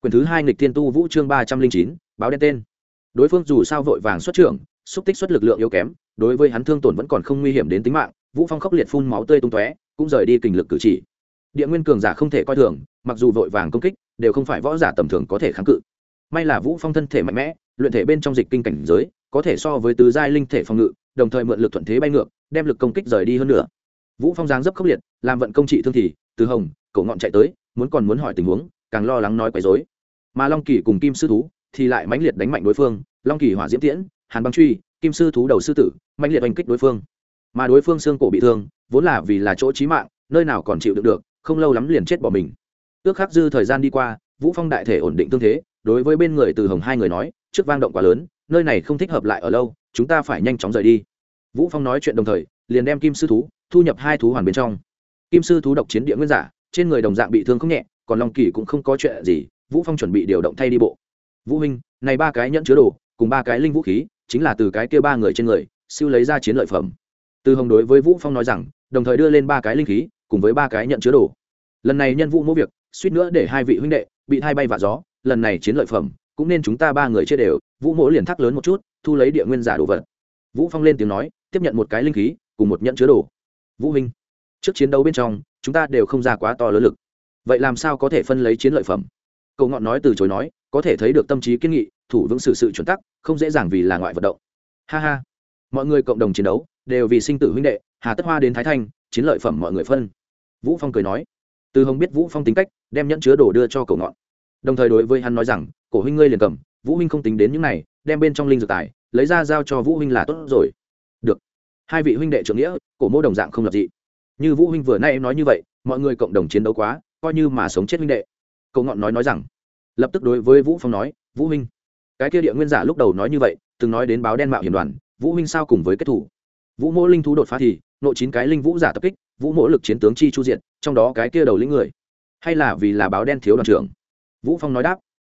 Quyền thứ hai nghịch thiên tu vũ chương ba trăm linh chín, báo đen tên. Đối phương dù sao vội vàng xuất trưởng, xúc tích xuất lực lượng yếu kém, đối với hắn thương tổn vẫn còn không nguy hiểm đến tính mạng, vũ phong khốc liệt phun máu tươi tung tóe, cũng rời đi kình lực cử chỉ. Địa nguyên cường giả không thể coi thường, mặc dù vội vàng công kích, đều không phải võ giả tầm thường có thể kháng cự. May là vũ phong thân thể mạnh mẽ, luyện thể bên trong dịch kinh cảnh giới, có thể so với tứ giai linh thể phòng ngự đồng thời mượn lực thuận thế bay ngược, đem lực công kích rời đi hơn nữa. Vũ phong giáng dấp khốc liệt, làm vận công trị thương thì, từ hồng, cổ ngọn chạy tới, muốn còn muốn hỏi tình huống, càng lo lắng nói quấy rối. Mà long kỳ cùng kim sư thú thì lại mãnh liệt đánh mạnh đối phương, long kỳ hỏa diễm tiễn, hàn băng truy, kim sư thú đầu sư tử, mãnh liệt oanh kích đối phương. Mà đối phương xương cổ bị thương, vốn là vì là chỗ chí mạng, nơi nào còn chịu đựng được, không lâu lắm liền chết bỏ mình. Ước khắc dư thời gian đi qua, vũ phong đại thể ổn định tương thế, đối với bên người từ hồng hai người nói, trước vang động quá lớn, nơi này không thích hợp lại ở lâu chúng ta phải nhanh chóng rời đi. Vũ phong nói chuyện đồng thời, liền đem kim sư thú, thu nhập hai thú hoàn bên trong. Kim sư thú độc chiến địa nguyên giả, trên người đồng dạng bị thương không nhẹ, còn long kỳ cũng không có chuyện gì, vũ phong chuẩn bị điều động thay đi bộ. Vũ huynh, này ba cái nhẫn chứa đồ, cùng ba cái linh vũ khí, chính là từ cái kia ba người trên người, siêu lấy ra chiến lợi phẩm. Từ hồng đối với vũ phong nói rằng, đồng thời đưa lên ba cái linh khí, cùng với ba cái nhận chứa đồ. Lần này nhân vụ mỗi việc, suýt nữa để hai vị huynh đệ bị thay bay vạ gió, lần này chiến lợi phẩm, cũng nên chúng ta ba người chia đều, vũ mỗ liền thắc lớn một chút thu lấy địa nguyên giả đồ vật. Vũ phong lên tiếng nói, tiếp nhận một cái linh khí, cùng một nhận chứa đồ. Vũ huynh trước chiến đấu bên trong, chúng ta đều không ra quá to lớn lực. Vậy làm sao có thể phân lấy chiến lợi phẩm? Cầu ngọn nói từ chối nói, có thể thấy được tâm trí kiên nghị, thủ vững sự sự chuẩn tắc, không dễ dàng vì là ngoại vận động. Ha ha. Mọi người cộng đồng chiến đấu, đều vì sinh tử huynh đệ, hà tất hoa đến thái thanh, chiến lợi phẩm mọi người phân. Vũ phong cười nói, từ hồng biết vũ phong tính cách, đem nhẫn chứa đồ đưa cho cầu ngọn. Đồng thời đối với hắn nói rằng, cổ huynh ngươi liền cầm vũ huynh không tính đến những này, đem bên trong linh dược tài, lấy ra giao cho vũ huynh là tốt rồi. Được. Hai vị huynh đệ trưởng nghĩa, cổ mô đồng dạng không lập dị. Như vũ huynh vừa nay em nói như vậy, mọi người cộng đồng chiến đấu quá, coi như mà sống chết huynh đệ. Cậu ngọn nói nói rằng. Lập tức đối với vũ phong nói, vũ huynh, cái kia địa nguyên giả lúc đầu nói như vậy, từng nói đến báo đen mạo hiểm đoàn, vũ huynh sao cùng với kết thủ? Vũ mỗ linh thú đột phá thì, nội chín cái linh vũ giả tập kích, vũ mỗ lực chiến tướng chi chu diện trong đó cái kia đầu lĩnh người. Hay là vì là báo đen thiếu đoàn trưởng? Vũ phong nói đáp.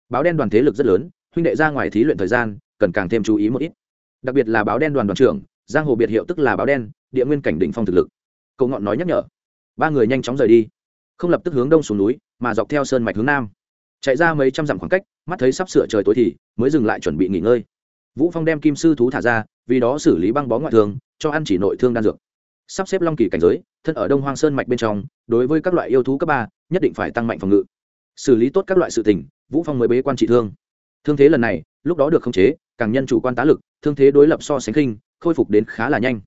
Báo đen đoàn thế lực rất lớn huynh đệ ra ngoài thí luyện thời gian, cần càng thêm chú ý một ít. Đặc biệt là báo đen đoàn đoàn trưởng, giang hồ biệt hiệu tức là báo đen, địa nguyên cảnh đỉnh phong thực lực. Cầu ngọn nói nhắc nhở. Ba người nhanh chóng rời đi. Không lập tức hướng đông xuống núi, mà dọc theo sơn mạch hướng nam. Chạy ra mấy trăm dặm khoảng cách, mắt thấy sắp sửa trời tối thì mới dừng lại chuẩn bị nghỉ ngơi. Vũ phong đem kim sư thú thả ra, vì đó xử lý băng bó ngoại thương, cho ăn chỉ nội thương đan dược. Sắp xếp long kỳ cảnh giới, thân ở đông hoang sơn mạch bên trong, đối với các loại yêu thú cấp ba, nhất định phải tăng mạnh phòng ngự. Xử lý tốt các loại sự tình, vũ phong mới bế quan trị thương thương thế lần này, lúc đó được khống chế, càng nhân chủ quan tá lực, thương thế đối lập so sánh khinh, khôi phục đến khá là nhanh.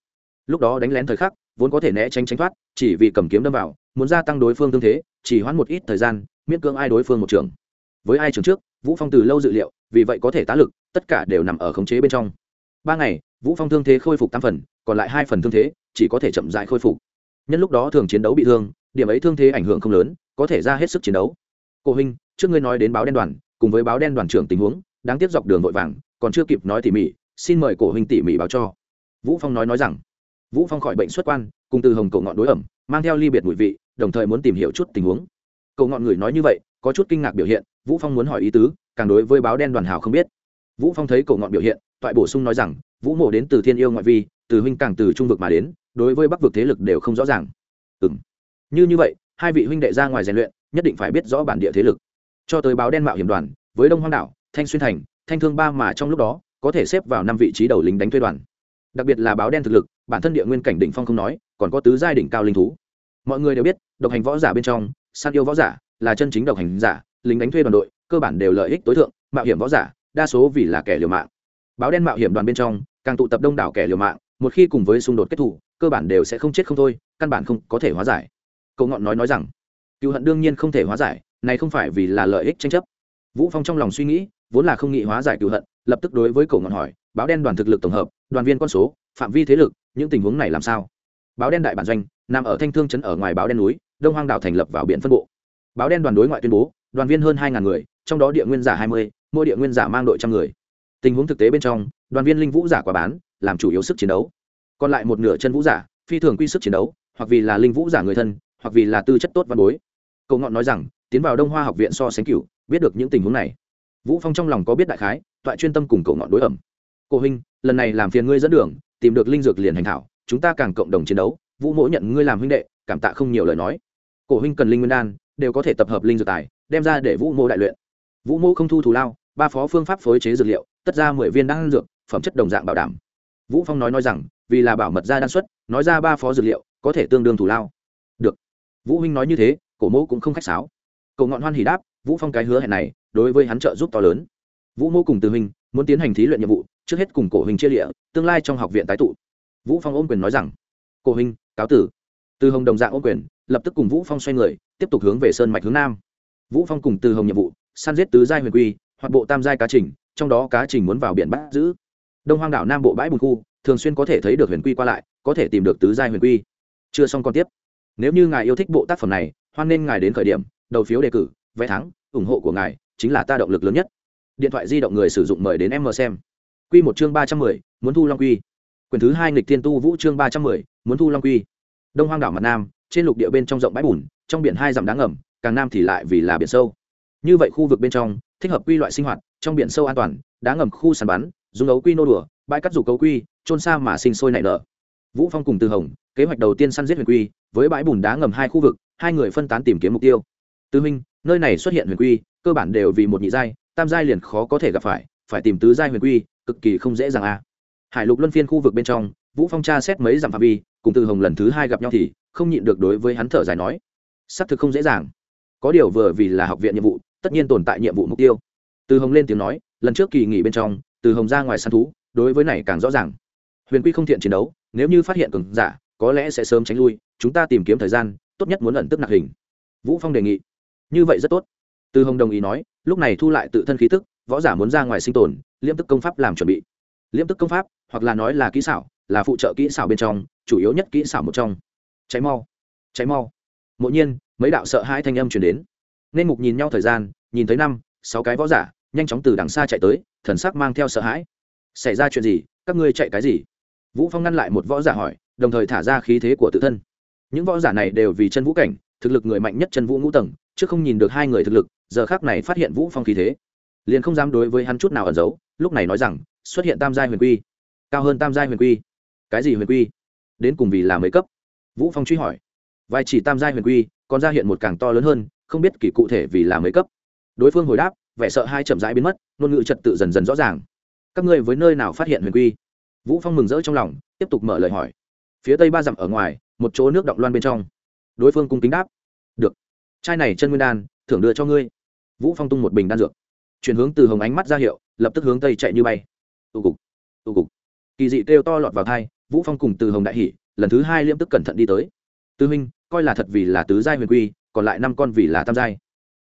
Lúc đó đánh lén thời khắc, vốn có thể né tránh tránh thoát, chỉ vì cầm kiếm đâm vào, muốn gia tăng đối phương thương thế, chỉ hoãn một ít thời gian, miễn cưỡng ai đối phương một trường. Với ai trường trước, vũ phong từ lâu dự liệu, vì vậy có thể tá lực, tất cả đều nằm ở khống chế bên trong. Ba ngày, vũ phong thương thế khôi phục tám phần, còn lại hai phần thương thế, chỉ có thể chậm dại khôi phục. Nhân lúc đó thường chiến đấu bị thương, điểm ấy thương thế ảnh hưởng không lớn, có thể ra hết sức chiến đấu. Cô huynh trước ngươi nói đến báo đen đoàn cùng với báo đen đoàn trưởng tình huống, đáng tiếc dọc đường vội vàng, còn chưa kịp nói tỉ mỉ, xin mời cổ huynh tỉ mỉ báo cho. Vũ phong nói nói rằng, vũ phong khỏi bệnh xuất quan, cùng từ hồng cổ ngọn đối ẩm, mang theo ly biệt mùi vị, đồng thời muốn tìm hiểu chút tình huống. Cậu ngọn người nói như vậy, có chút kinh ngạc biểu hiện, vũ phong muốn hỏi ý tứ, càng đối với báo đen đoàn hảo không biết. Vũ phong thấy cậu ngọn biểu hiện, toại bổ sung nói rằng, vũ mộ đến từ thiên yêu ngoại vi, từ huynh càng từ trung vực mà đến, đối với bắc vực thế lực đều không rõ ràng. Ừm. Như như vậy, hai vị huynh đệ ra ngoài rèn luyện, nhất định phải biết rõ bản địa thế lực cho tới báo đen mạo hiểm đoàn, với đông hoang đảo, thanh xuyên thành, thanh thương ba mà trong lúc đó, có thể xếp vào năm vị trí đầu lính đánh thuê đoàn. Đặc biệt là báo đen thực lực, bản thân địa nguyên cảnh đỉnh phong không nói, còn có tứ giai đỉnh cao linh thú. Mọi người đều biết, độc hành võ giả bên trong săn yêu võ giả là chân chính độc hành giả, lính đánh thuê đoàn đội, cơ bản đều lợi ích tối thượng, mạo hiểm võ giả, đa số vì là kẻ liều mạng. Báo đen mạo hiểm đoàn bên trong, càng tụ tập đông đảo kẻ liều mạng, một khi cùng với xung đột kết thủ cơ bản đều sẽ không chết không thôi, căn bản không có thể hóa giải. Cậu ngọn nói nói rằng, cựu hận đương nhiên không thể hóa giải này không phải vì là lợi ích tranh chấp. Vũ phong trong lòng suy nghĩ, vốn là không nghị hóa giải cựu hận, lập tức đối với cổ ngọn hỏi, báo đen đoàn thực lực tổng hợp, đoàn viên con số, phạm vi thế lực, những tình huống này làm sao? Báo đen đại bản doanh, nằm ở thanh thương trấn ở ngoài báo đen núi, đông hoang đảo thành lập vào biển phân bộ. Báo đen đoàn đối ngoại tuyên bố, đoàn viên hơn hai người, trong đó địa nguyên giả hai mươi, mỗi địa nguyên giả mang đội trăm người. Tình huống thực tế bên trong, đoàn viên linh vũ giả quả bán, làm chủ yếu sức chiến đấu. Còn lại một nửa chân vũ giả, phi thường quy sức chiến đấu, hoặc vì là linh vũ giả người thân, hoặc vì là tư chất tốt văn bối. Cầu ngọn nói rằng tiến vào đông hoa học viện so sánh cửu, biết được những tình huống này. Vũ phong trong lòng có biết đại khái, toại chuyên tâm cùng cậu ngọn đối ẩm. Cô huynh lần này làm phiền ngươi dẫn đường, tìm được linh dược liền hành thảo, chúng ta càng cộng đồng chiến đấu, vũ mỗ nhận ngươi làm huynh đệ, cảm tạ không nhiều lời nói. Cổ huynh cần linh nguyên đan, đều có thể tập hợp linh dược tài, đem ra để vũ mô đại luyện. Vũ mô không thu thù lao, ba phó phương pháp phối chế dược liệu, tất ra mười viên đan dược, phẩm chất đồng dạng bảo đảm. Vũ phong nói nói rằng, vì là bảo mật ra đan xuất nói ra ba phó dược liệu, có thể tương đương thù lao. Được. Vũ huynh nói như thế, cổ mô cũng không khách sáo cậu ngọn hoan hỉ đáp, vũ phong cái hứa hẹn này, đối với hắn trợ giúp to lớn. Vũ mô cùng từ huynh muốn tiến hành thí luyện nhiệm vụ, trước hết cùng cổ huynh chia lịa, tương lai trong học viện tái tụ. Vũ phong ôm quyền nói rằng, cổ huynh cáo tử. Từ hồng đồng dạng ôm quyền, lập tức cùng vũ phong xoay người, tiếp tục hướng về sơn mạch hướng nam. Vũ phong cùng từ hồng nhiệm vụ săn giết tứ giai huyền quy, hoặc bộ tam giai cá trình, trong đó cá trình muốn vào biển bắt giữ. Đông hoang đảo nam bộ bãi bùn khu, thường xuyên có thể thấy được huyền quy qua lại, có thể tìm được tứ giai huyền quy. Chưa xong còn tiếp. Nếu như ngài yêu thích bộ tác phẩm này, hoan nên ngài đến khởi điểm đầu phiếu đề cử, vé thắng, ủng hộ của ngài, chính là ta động lực lớn nhất. Điện thoại di động người sử dụng mời đến em mờ xem. Quy một chương ba trăm mười, muốn thu long quy. Quyền thứ hai nghịch thiên tu vũ chương ba trăm mười, muốn thu long quy. Đông hoang đảo mặt nam, trên lục địa bên trong rộng bãi bùn, trong biển hai dặm đá ngầm, càng nam thì lại vì là biển sâu. Như vậy khu vực bên trong, thích hợp quy loại sinh hoạt, trong biển sâu an toàn, đá ngầm khu sàn bắn, dùng ấu quy nô đùa, bãi cắt rủ cấu quy trôn xa mà sinh sôi nảy nở. Vũ phong cùng từ hồng, kế hoạch đầu tiên săn giết huyền quy, với bãi bùn đá ngầm hai khu vực, hai người phân tán tìm kiếm mục tiêu tư minh nơi này xuất hiện huyền quy, cơ bản đều vì một nhị giai, tam giai liền khó có thể gặp phải phải tìm tứ giai huyền quy, cực kỳ không dễ dàng a. Hải lục luân phiên khu vực bên trong, vũ phong tra xét mấy dặm phạm vi, cùng từ hồng lần thứ hai gặp nhau thì không nhịn được đối với hắn thở dài nói, xác thực không dễ dàng. Có điều vừa vì là học viện nhiệm vụ, tất nhiên tồn tại nhiệm vụ mục tiêu. Từ hồng lên tiếng nói, lần trước kỳ nghỉ bên trong, từ hồng ra ngoài săn thú, đối với này càng rõ ràng. Huyền quy không thiện chiến đấu, nếu như phát hiện cường giả, có lẽ sẽ sớm tránh lui, chúng ta tìm kiếm thời gian, tốt nhất muốn ẩn tức nạc hình. Vũ phong đề nghị như vậy rất tốt. Từ hồng đồng ý nói, lúc này thu lại tự thân khí tức, võ giả muốn ra ngoài sinh tồn liêm tức công pháp làm chuẩn bị. Liêm tức công pháp, hoặc là nói là kỹ xảo, là phụ trợ kỹ xảo bên trong, chủ yếu nhất kỹ xảo một trong. Cháy mau cháy mau. Mộ nhiên, mấy đạo sợ hãi thanh âm chuyển đến. Nên mục nhìn nhau thời gian, nhìn thấy năm, sáu cái võ giả, nhanh chóng từ đằng xa chạy tới, thần sắc mang theo sợ hãi. Xảy ra chuyện gì, các ngươi chạy cái gì? Vũ phong ngăn lại một võ giả hỏi, đồng thời thả ra khí thế của tự thân. Những võ giả này đều vì chân vũ cảnh, thực lực người mạnh nhất chân vũ ngũ tầng trước không nhìn được hai người thực lực, giờ khác này phát hiện vũ phong khí thế. Liền không dám đối với hắn chút nào ẩn giấu, lúc này nói rằng, xuất hiện tam giai huyền quy. Cao hơn tam giai huyền quy. Cái gì huyền quy? Đến cùng vì là mấy cấp? Vũ phong truy hỏi. Vài chỉ tam giai huyền quy, còn ra hiện một càng to lớn hơn, không biết kỳ cụ thể vì là mấy cấp. Đối phương hồi đáp, vẻ sợ hai chậm rãi biến mất, ngôn ngữ trật tự dần dần rõ ràng. Các ngươi với nơi nào phát hiện huyền quy? Vũ phong mừng rỡ trong lòng, tiếp tục mở lời hỏi. Phía tây ba dặm ở ngoài, một chỗ nước động loan bên trong. Đối phương cung kính đáp. Được chai này chân nguyên đan thưởng đưa cho ngươi. Vũ phong tung một bình đan dược. Chuyển hướng từ hồng ánh mắt ra hiệu lập tức hướng tây chạy như bay. Tụ cục tụ cục. Kỳ dị kêu to lọt vào thai vũ phong cùng từ hồng đại hỉ, lần thứ hai liêm tức cẩn thận đi tới. Tư huynh coi là thật vì là tứ giai huyền quy còn lại năm con vì là tam giai.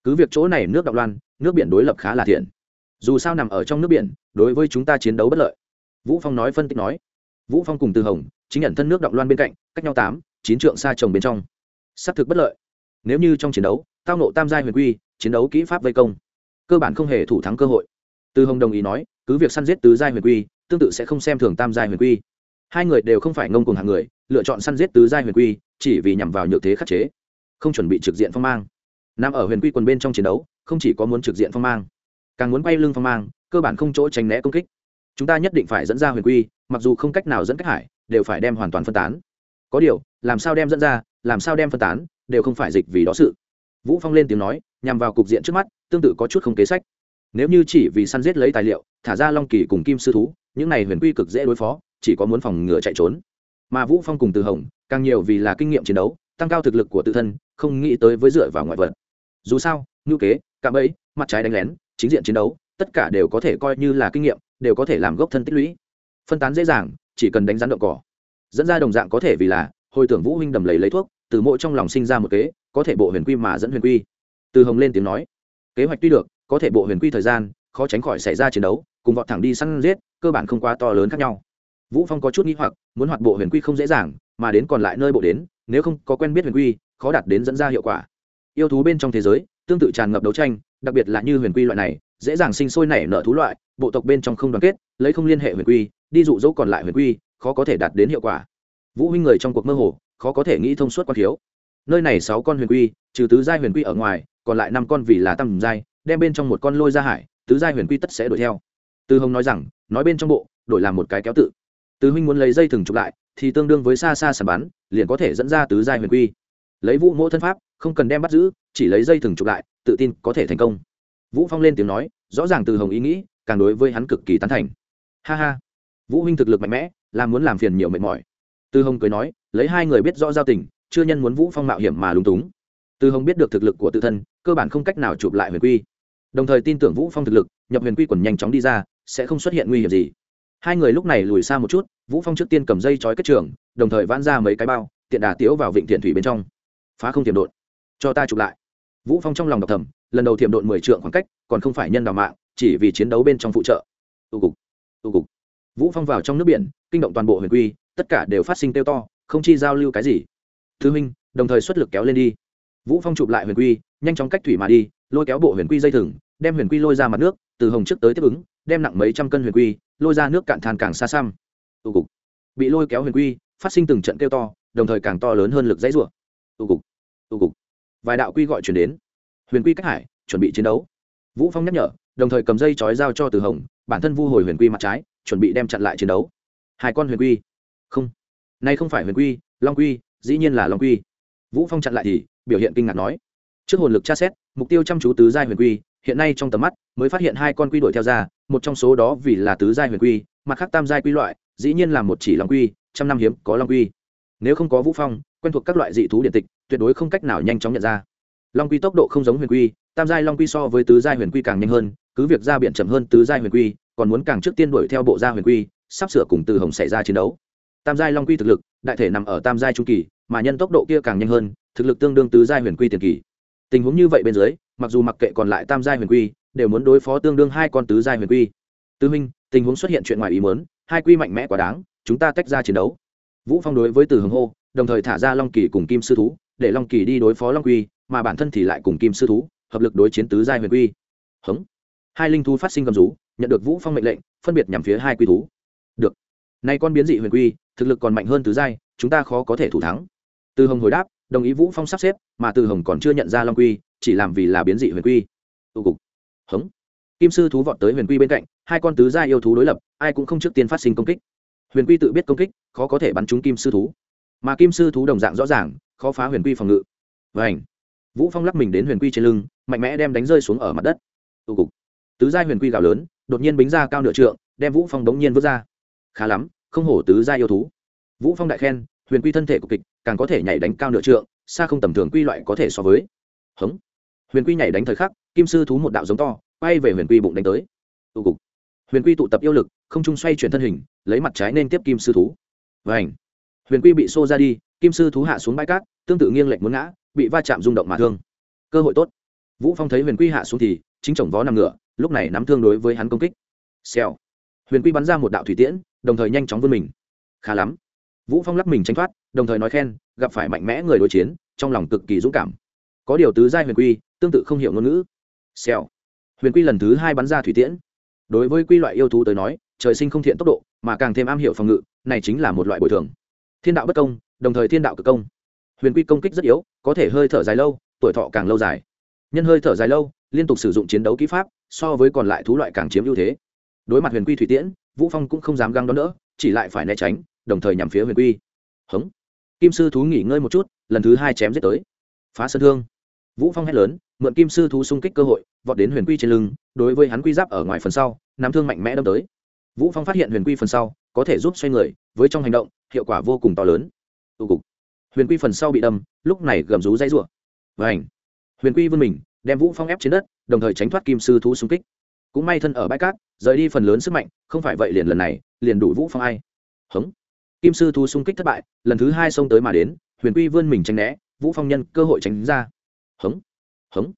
Cứ việc chỗ này nước động loan nước biển đối lập khá là thiện. Dù sao nằm ở trong nước biển đối với chúng ta chiến đấu bất lợi. Vũ phong nói phân tích nói. Vũ phong cùng từ hồng chính nhận thân nước động loan bên cạnh cách nhau tám chín trượng xa trồng bên trong. Xác thực bất lợi nếu như trong chiến đấu, tao nộ tam giai huyền quy, chiến đấu kỹ pháp vây công, cơ bản không hề thủ thắng cơ hội. Từ hồng đồng ý nói, cứ việc săn giết tứ giai huyền quy, tương tự sẽ không xem thường tam giai huyền quy. Hai người đều không phải ngông cùng hàng người, lựa chọn săn giết tứ giai huyền quy, chỉ vì nhằm vào nhược thế khắc chế, không chuẩn bị trực diện phong mang. Nằm ở huyền quy quần bên trong chiến đấu, không chỉ có muốn trực diện phong mang, càng muốn quay lưng phong mang, cơ bản không chỗ tránh né công kích. Chúng ta nhất định phải dẫn ra huyền quy, mặc dù không cách nào dẫn cách hải, đều phải đem hoàn toàn phân tán. Có điều làm sao đem dẫn ra, làm sao đem phân tán, đều không phải dịch vì đó sự. Vũ phong lên tiếng nói, nhằm vào cục diện trước mắt, tương tự có chút không kế sách. Nếu như chỉ vì săn giết lấy tài liệu, thả ra long kỳ cùng kim sư thú, những này huyền quy cực dễ đối phó, chỉ có muốn phòng ngừa chạy trốn. Mà vũ phong cùng từ hồng, càng nhiều vì là kinh nghiệm chiến đấu, tăng cao thực lực của tự thân, không nghĩ tới với dựa vào ngoại vật. Dù sao, ngữ kế, cạm ấy mặt trái đánh lén, chính diện chiến đấu, tất cả đều có thể coi như là kinh nghiệm, đều có thể làm gốc thân tích lũy. Phân tán dễ dàng, chỉ cần đánh rắn động cỏ. Dẫn ra đồng dạng có thể vì là hồi tưởng vũ huynh đầm lấy lấy thuốc, từ mỗi trong lòng sinh ra một kế, có thể bộ huyền quy mà dẫn huyền quy. Từ hồng lên tiếng nói, kế hoạch tuy được, có thể bộ huyền quy thời gian, khó tránh khỏi xảy ra chiến đấu, cùng vọt thẳng đi săn giết, cơ bản không quá to lớn khác nhau. Vũ phong có chút nghĩ hoặc, muốn hoạt bộ huyền quy không dễ dàng, mà đến còn lại nơi bộ đến, nếu không có quen biết huyền quy, khó đạt đến dẫn ra hiệu quả. Yêu thú bên trong thế giới, tương tự tràn ngập đấu tranh, đặc biệt là như huyền quy loại này, dễ dàng sinh sôi nảy nở thú loại, bộ tộc bên trong không đoàn kết, lấy không liên hệ huyền quy, đi dụ dỗ còn lại huyền quy, khó có thể đạt đến hiệu quả vũ huynh người trong cuộc mơ hồ, khó có thể nghĩ thông suốt quan thiếu. Nơi này sáu con huyền quy, trừ tứ giai huyền quy ở ngoài, còn lại năm con vì là tầm giai, đem bên trong một con lôi ra hải, tứ giai huyền quy tất sẽ đuổi theo. Tư hồng nói rằng, nói bên trong bộ, đổi làm một cái kéo tự. Tứ huynh muốn lấy dây thừng chụp lại, thì tương đương với xa xa sàn bắn, liền có thể dẫn ra tứ giai huyền quy. Lấy vũ mỗ thân pháp, không cần đem bắt giữ, chỉ lấy dây thừng chụp lại, tự tin có thể thành công. Vũ phong lên tiếng nói, rõ ràng từ hồng ý nghĩ, càng đối với hắn cực kỳ tán thành. Ha ha. Vũ huynh thực lực mạnh mẽ làm muốn làm phiền nhiều mệt mỏi. Tư hồng cười nói, lấy hai người biết rõ giao tình, chưa nhân muốn vũ phong mạo hiểm mà lúng túng. Tư hồng biết được thực lực của tự thân, cơ bản không cách nào chụp lại huyền quy. Đồng thời tin tưởng vũ phong thực lực, nhập huyền quy quần nhanh chóng đi ra, sẽ không xuất hiện nguy hiểm gì. Hai người lúc này lùi xa một chút, vũ phong trước tiên cầm dây trói kết trường, đồng thời vãn ra mấy cái bao, tiện đà tiếu vào vịnh thiện thủy bên trong. Phá không tiềm đột cho ta chụp lại. Vũ phong trong lòng đọc thầm, lần đầu tiềm đột mười trượng khoảng cách, còn không phải nhân đào mạng, chỉ vì chiến đấu bên trong phụ trợ. Tụ cục. Tụ cục. Vũ phong vào trong nước biển, kinh động toàn bộ huyền quy tất cả đều phát sinh tiêu to, không chi giao lưu cái gì. Thứ minh đồng thời xuất lực kéo lên đi. Vũ phong chụp lại huyền quy, nhanh chóng cách thủy mà đi, lôi kéo bộ huyền quy dây thừng, đem huyền quy lôi ra mặt nước, từ hồng trước tới tiếp ứng, đem nặng mấy trăm cân huyền quy, lôi ra nước cạn than càng xa xăm. Tụ cục. Bị lôi kéo huyền quy, phát sinh từng trận kêu to, đồng thời càng to lớn hơn lực dãy rủa. Tụ cục. Tụ cục. Vài đạo quy gọi chuyển đến. Huyền quy cách hải, chuẩn bị chiến đấu. Vũ phong nhắc nhở, đồng thời cầm dây chói dao cho từ hồng, bản thân vu hồi huyền quy mặt trái, chuẩn bị đem chặn lại chiến đấu. Hai con huyền quy không. Nay không phải huyền quy, long quy, dĩ nhiên là long quy. Vũ phong chặn lại thì, biểu hiện kinh ngạc nói. Trước hồn lực tra xét, mục tiêu chăm chú tứ giai huyền quy, hiện nay trong tầm mắt mới phát hiện hai con quy đuổi theo ra, một trong số đó vì là tứ giai huyền quy, mặt khác tam giai quy loại, dĩ nhiên là một chỉ long quy, trăm năm hiếm có long quy. Nếu không có vũ phong, quen thuộc các loại dị thú điện tịch, tuyệt đối không cách nào nhanh chóng nhận ra. Long quy tốc độ không giống huyền quy, tam giai long quy so với tứ giai huyền quy càng nhanh hơn, cứ việc ra biển chậm hơn tứ giai huyền quy, còn muốn càng trước tiên đuổi theo bộ gia huyền quy, sắp sửa cùng từ hồng xảy ra chiến đấu tam giai long quy thực lực, đại thể nằm ở tam giai trung kỳ, mà nhân tốc độ kia càng nhanh hơn, thực lực tương đương tứ giai huyền quy tiền kỳ. Tình huống như vậy bên dưới, mặc dù mặc kệ còn lại tam giai huyền quy, đều muốn đối phó tương đương hai con tứ giai huyền quy. Tứ minh, tình huống xuất hiện chuyện ngoài ý muốn, hai quy mạnh mẽ quá đáng, chúng ta tách ra chiến đấu. Vũ phong đối với từ hướng hô, đồng thời thả ra long kỳ cùng kim sư thú, để long kỳ đi đối phó long quy, mà bản thân thì lại cùng kim sư thú, hợp lực đối chiến tứ giai huyền quy. Hống. Hai linh thú phát sinh gầm rú, nhận được vũ phong mệnh lệnh, phân biệt nhằm phía hai quy thú. Được. Nay con biến dị huyền quy thực lực còn mạnh hơn tứ giai, chúng ta khó có thể thủ thắng. Từ hồng hồi đáp, đồng ý vũ phong sắp xếp, mà từ hồng còn chưa nhận ra long quy, chỉ làm vì là biến dị huyền quy. Tụ cục. Hống. Kim sư thú vọt tới huyền quy bên cạnh, hai con tứ gia yêu thú đối lập, ai cũng không trước tiên phát sinh công kích. Huyền quy tự biết công kích, khó có thể bắn trúng kim sư thú. Mà kim sư thú đồng dạng rõ ràng, khó phá huyền quy phòng ngự. Và ảnh vũ phong lắc mình đến huyền quy trên lưng, mạnh mẽ đem đánh rơi xuống ở mặt đất. Tụ cục. Tứ gia huyền quy gạo lớn, đột nhiên bính ra cao nửa trượng, đem vũ phong đống nhiên vứt ra. Khá lắm không hổ tứ gia yêu thú. Vũ phong đại khen, huyền quy thân thể của kịch, càng có thể nhảy đánh cao nửa trượng, xa không tầm thường quy loại có thể so với. Hống. Huyền quy nhảy đánh thời khắc, kim sư thú một đạo giống to bay về huyền quy bụng đánh tới. Tụ cục. Huyền quy tụ tập yêu lực, không trung xoay chuyển thân hình, lấy mặt trái nên tiếp kim sư thú. Và ảnh huyền quy bị xô ra đi, kim sư thú hạ xuống bãi cát, tương tự nghiêng lệch muốn ngã, bị va chạm rung động mà thương. Cơ hội tốt. Vũ phong thấy huyền quy hạ xuống thì, chính chồng vó nằm ngựa, lúc này nắm thương đối với hắn công kích. Xèo huyền quy bắn ra một đạo thủy tiễn, đồng thời nhanh chóng vươn mình. Khá lắm. Vũ phong lắc mình tránh thoát, đồng thời nói khen, gặp phải mạnh mẽ người đối chiến, trong lòng cực kỳ dũng cảm. Có điều tứ giai huyền quy, tương tự không hiểu ngôn ngữ. Xèo. Huyền quy lần thứ hai bắn ra thủy tiễn. Đối với quy loại yêu thú tới nói, trời sinh không thiện tốc độ, mà càng thêm am hiểu phòng ngự, này chính là một loại bồi thường. Thiên đạo bất công, đồng thời thiên đạo cực công. Huyền quy công kích rất yếu, có thể hơi thở dài lâu, tuổi thọ càng lâu dài. Nhân hơi thở dài lâu, liên tục sử dụng chiến đấu kỹ pháp, so với còn lại thú loại càng chiếm ưu thế đối mặt huyền quy thủy tiễn vũ phong cũng không dám găng đón đỡ chỉ lại phải né tránh đồng thời nhằm phía huyền quy. Hống. Kim sư thú nghỉ ngơi một chút lần thứ hai chém giết tới. Phá sơn thương. Vũ phong hét lớn mượn kim sư thú xung kích cơ hội vọt đến huyền quy trên lưng đối với hắn quy giáp ở ngoài phần sau nắm thương mạnh mẽ đâm tới. Vũ phong phát hiện huyền quy phần sau có thể giúp xoay người với trong hành động hiệu quả vô cùng to lớn. Tụ cục. Huyền quy phần sau bị đâm lúc này gầm rú dây rủa. Vành, huyền quy vươn mình đem vũ phong ép trên đất đồng thời tránh thoát kim sư thú xung kích cũng may thân ở bãi cát, rời đi phần lớn sức mạnh, không phải vậy liền lần này, liền đủ vũ phong ai. Hống. Kim sư thú xung kích thất bại, lần thứ hai xông tới mà đến, huyền quy vươn mình tránh né, vũ phong nhân cơ hội tránh ra. Hống. Hống.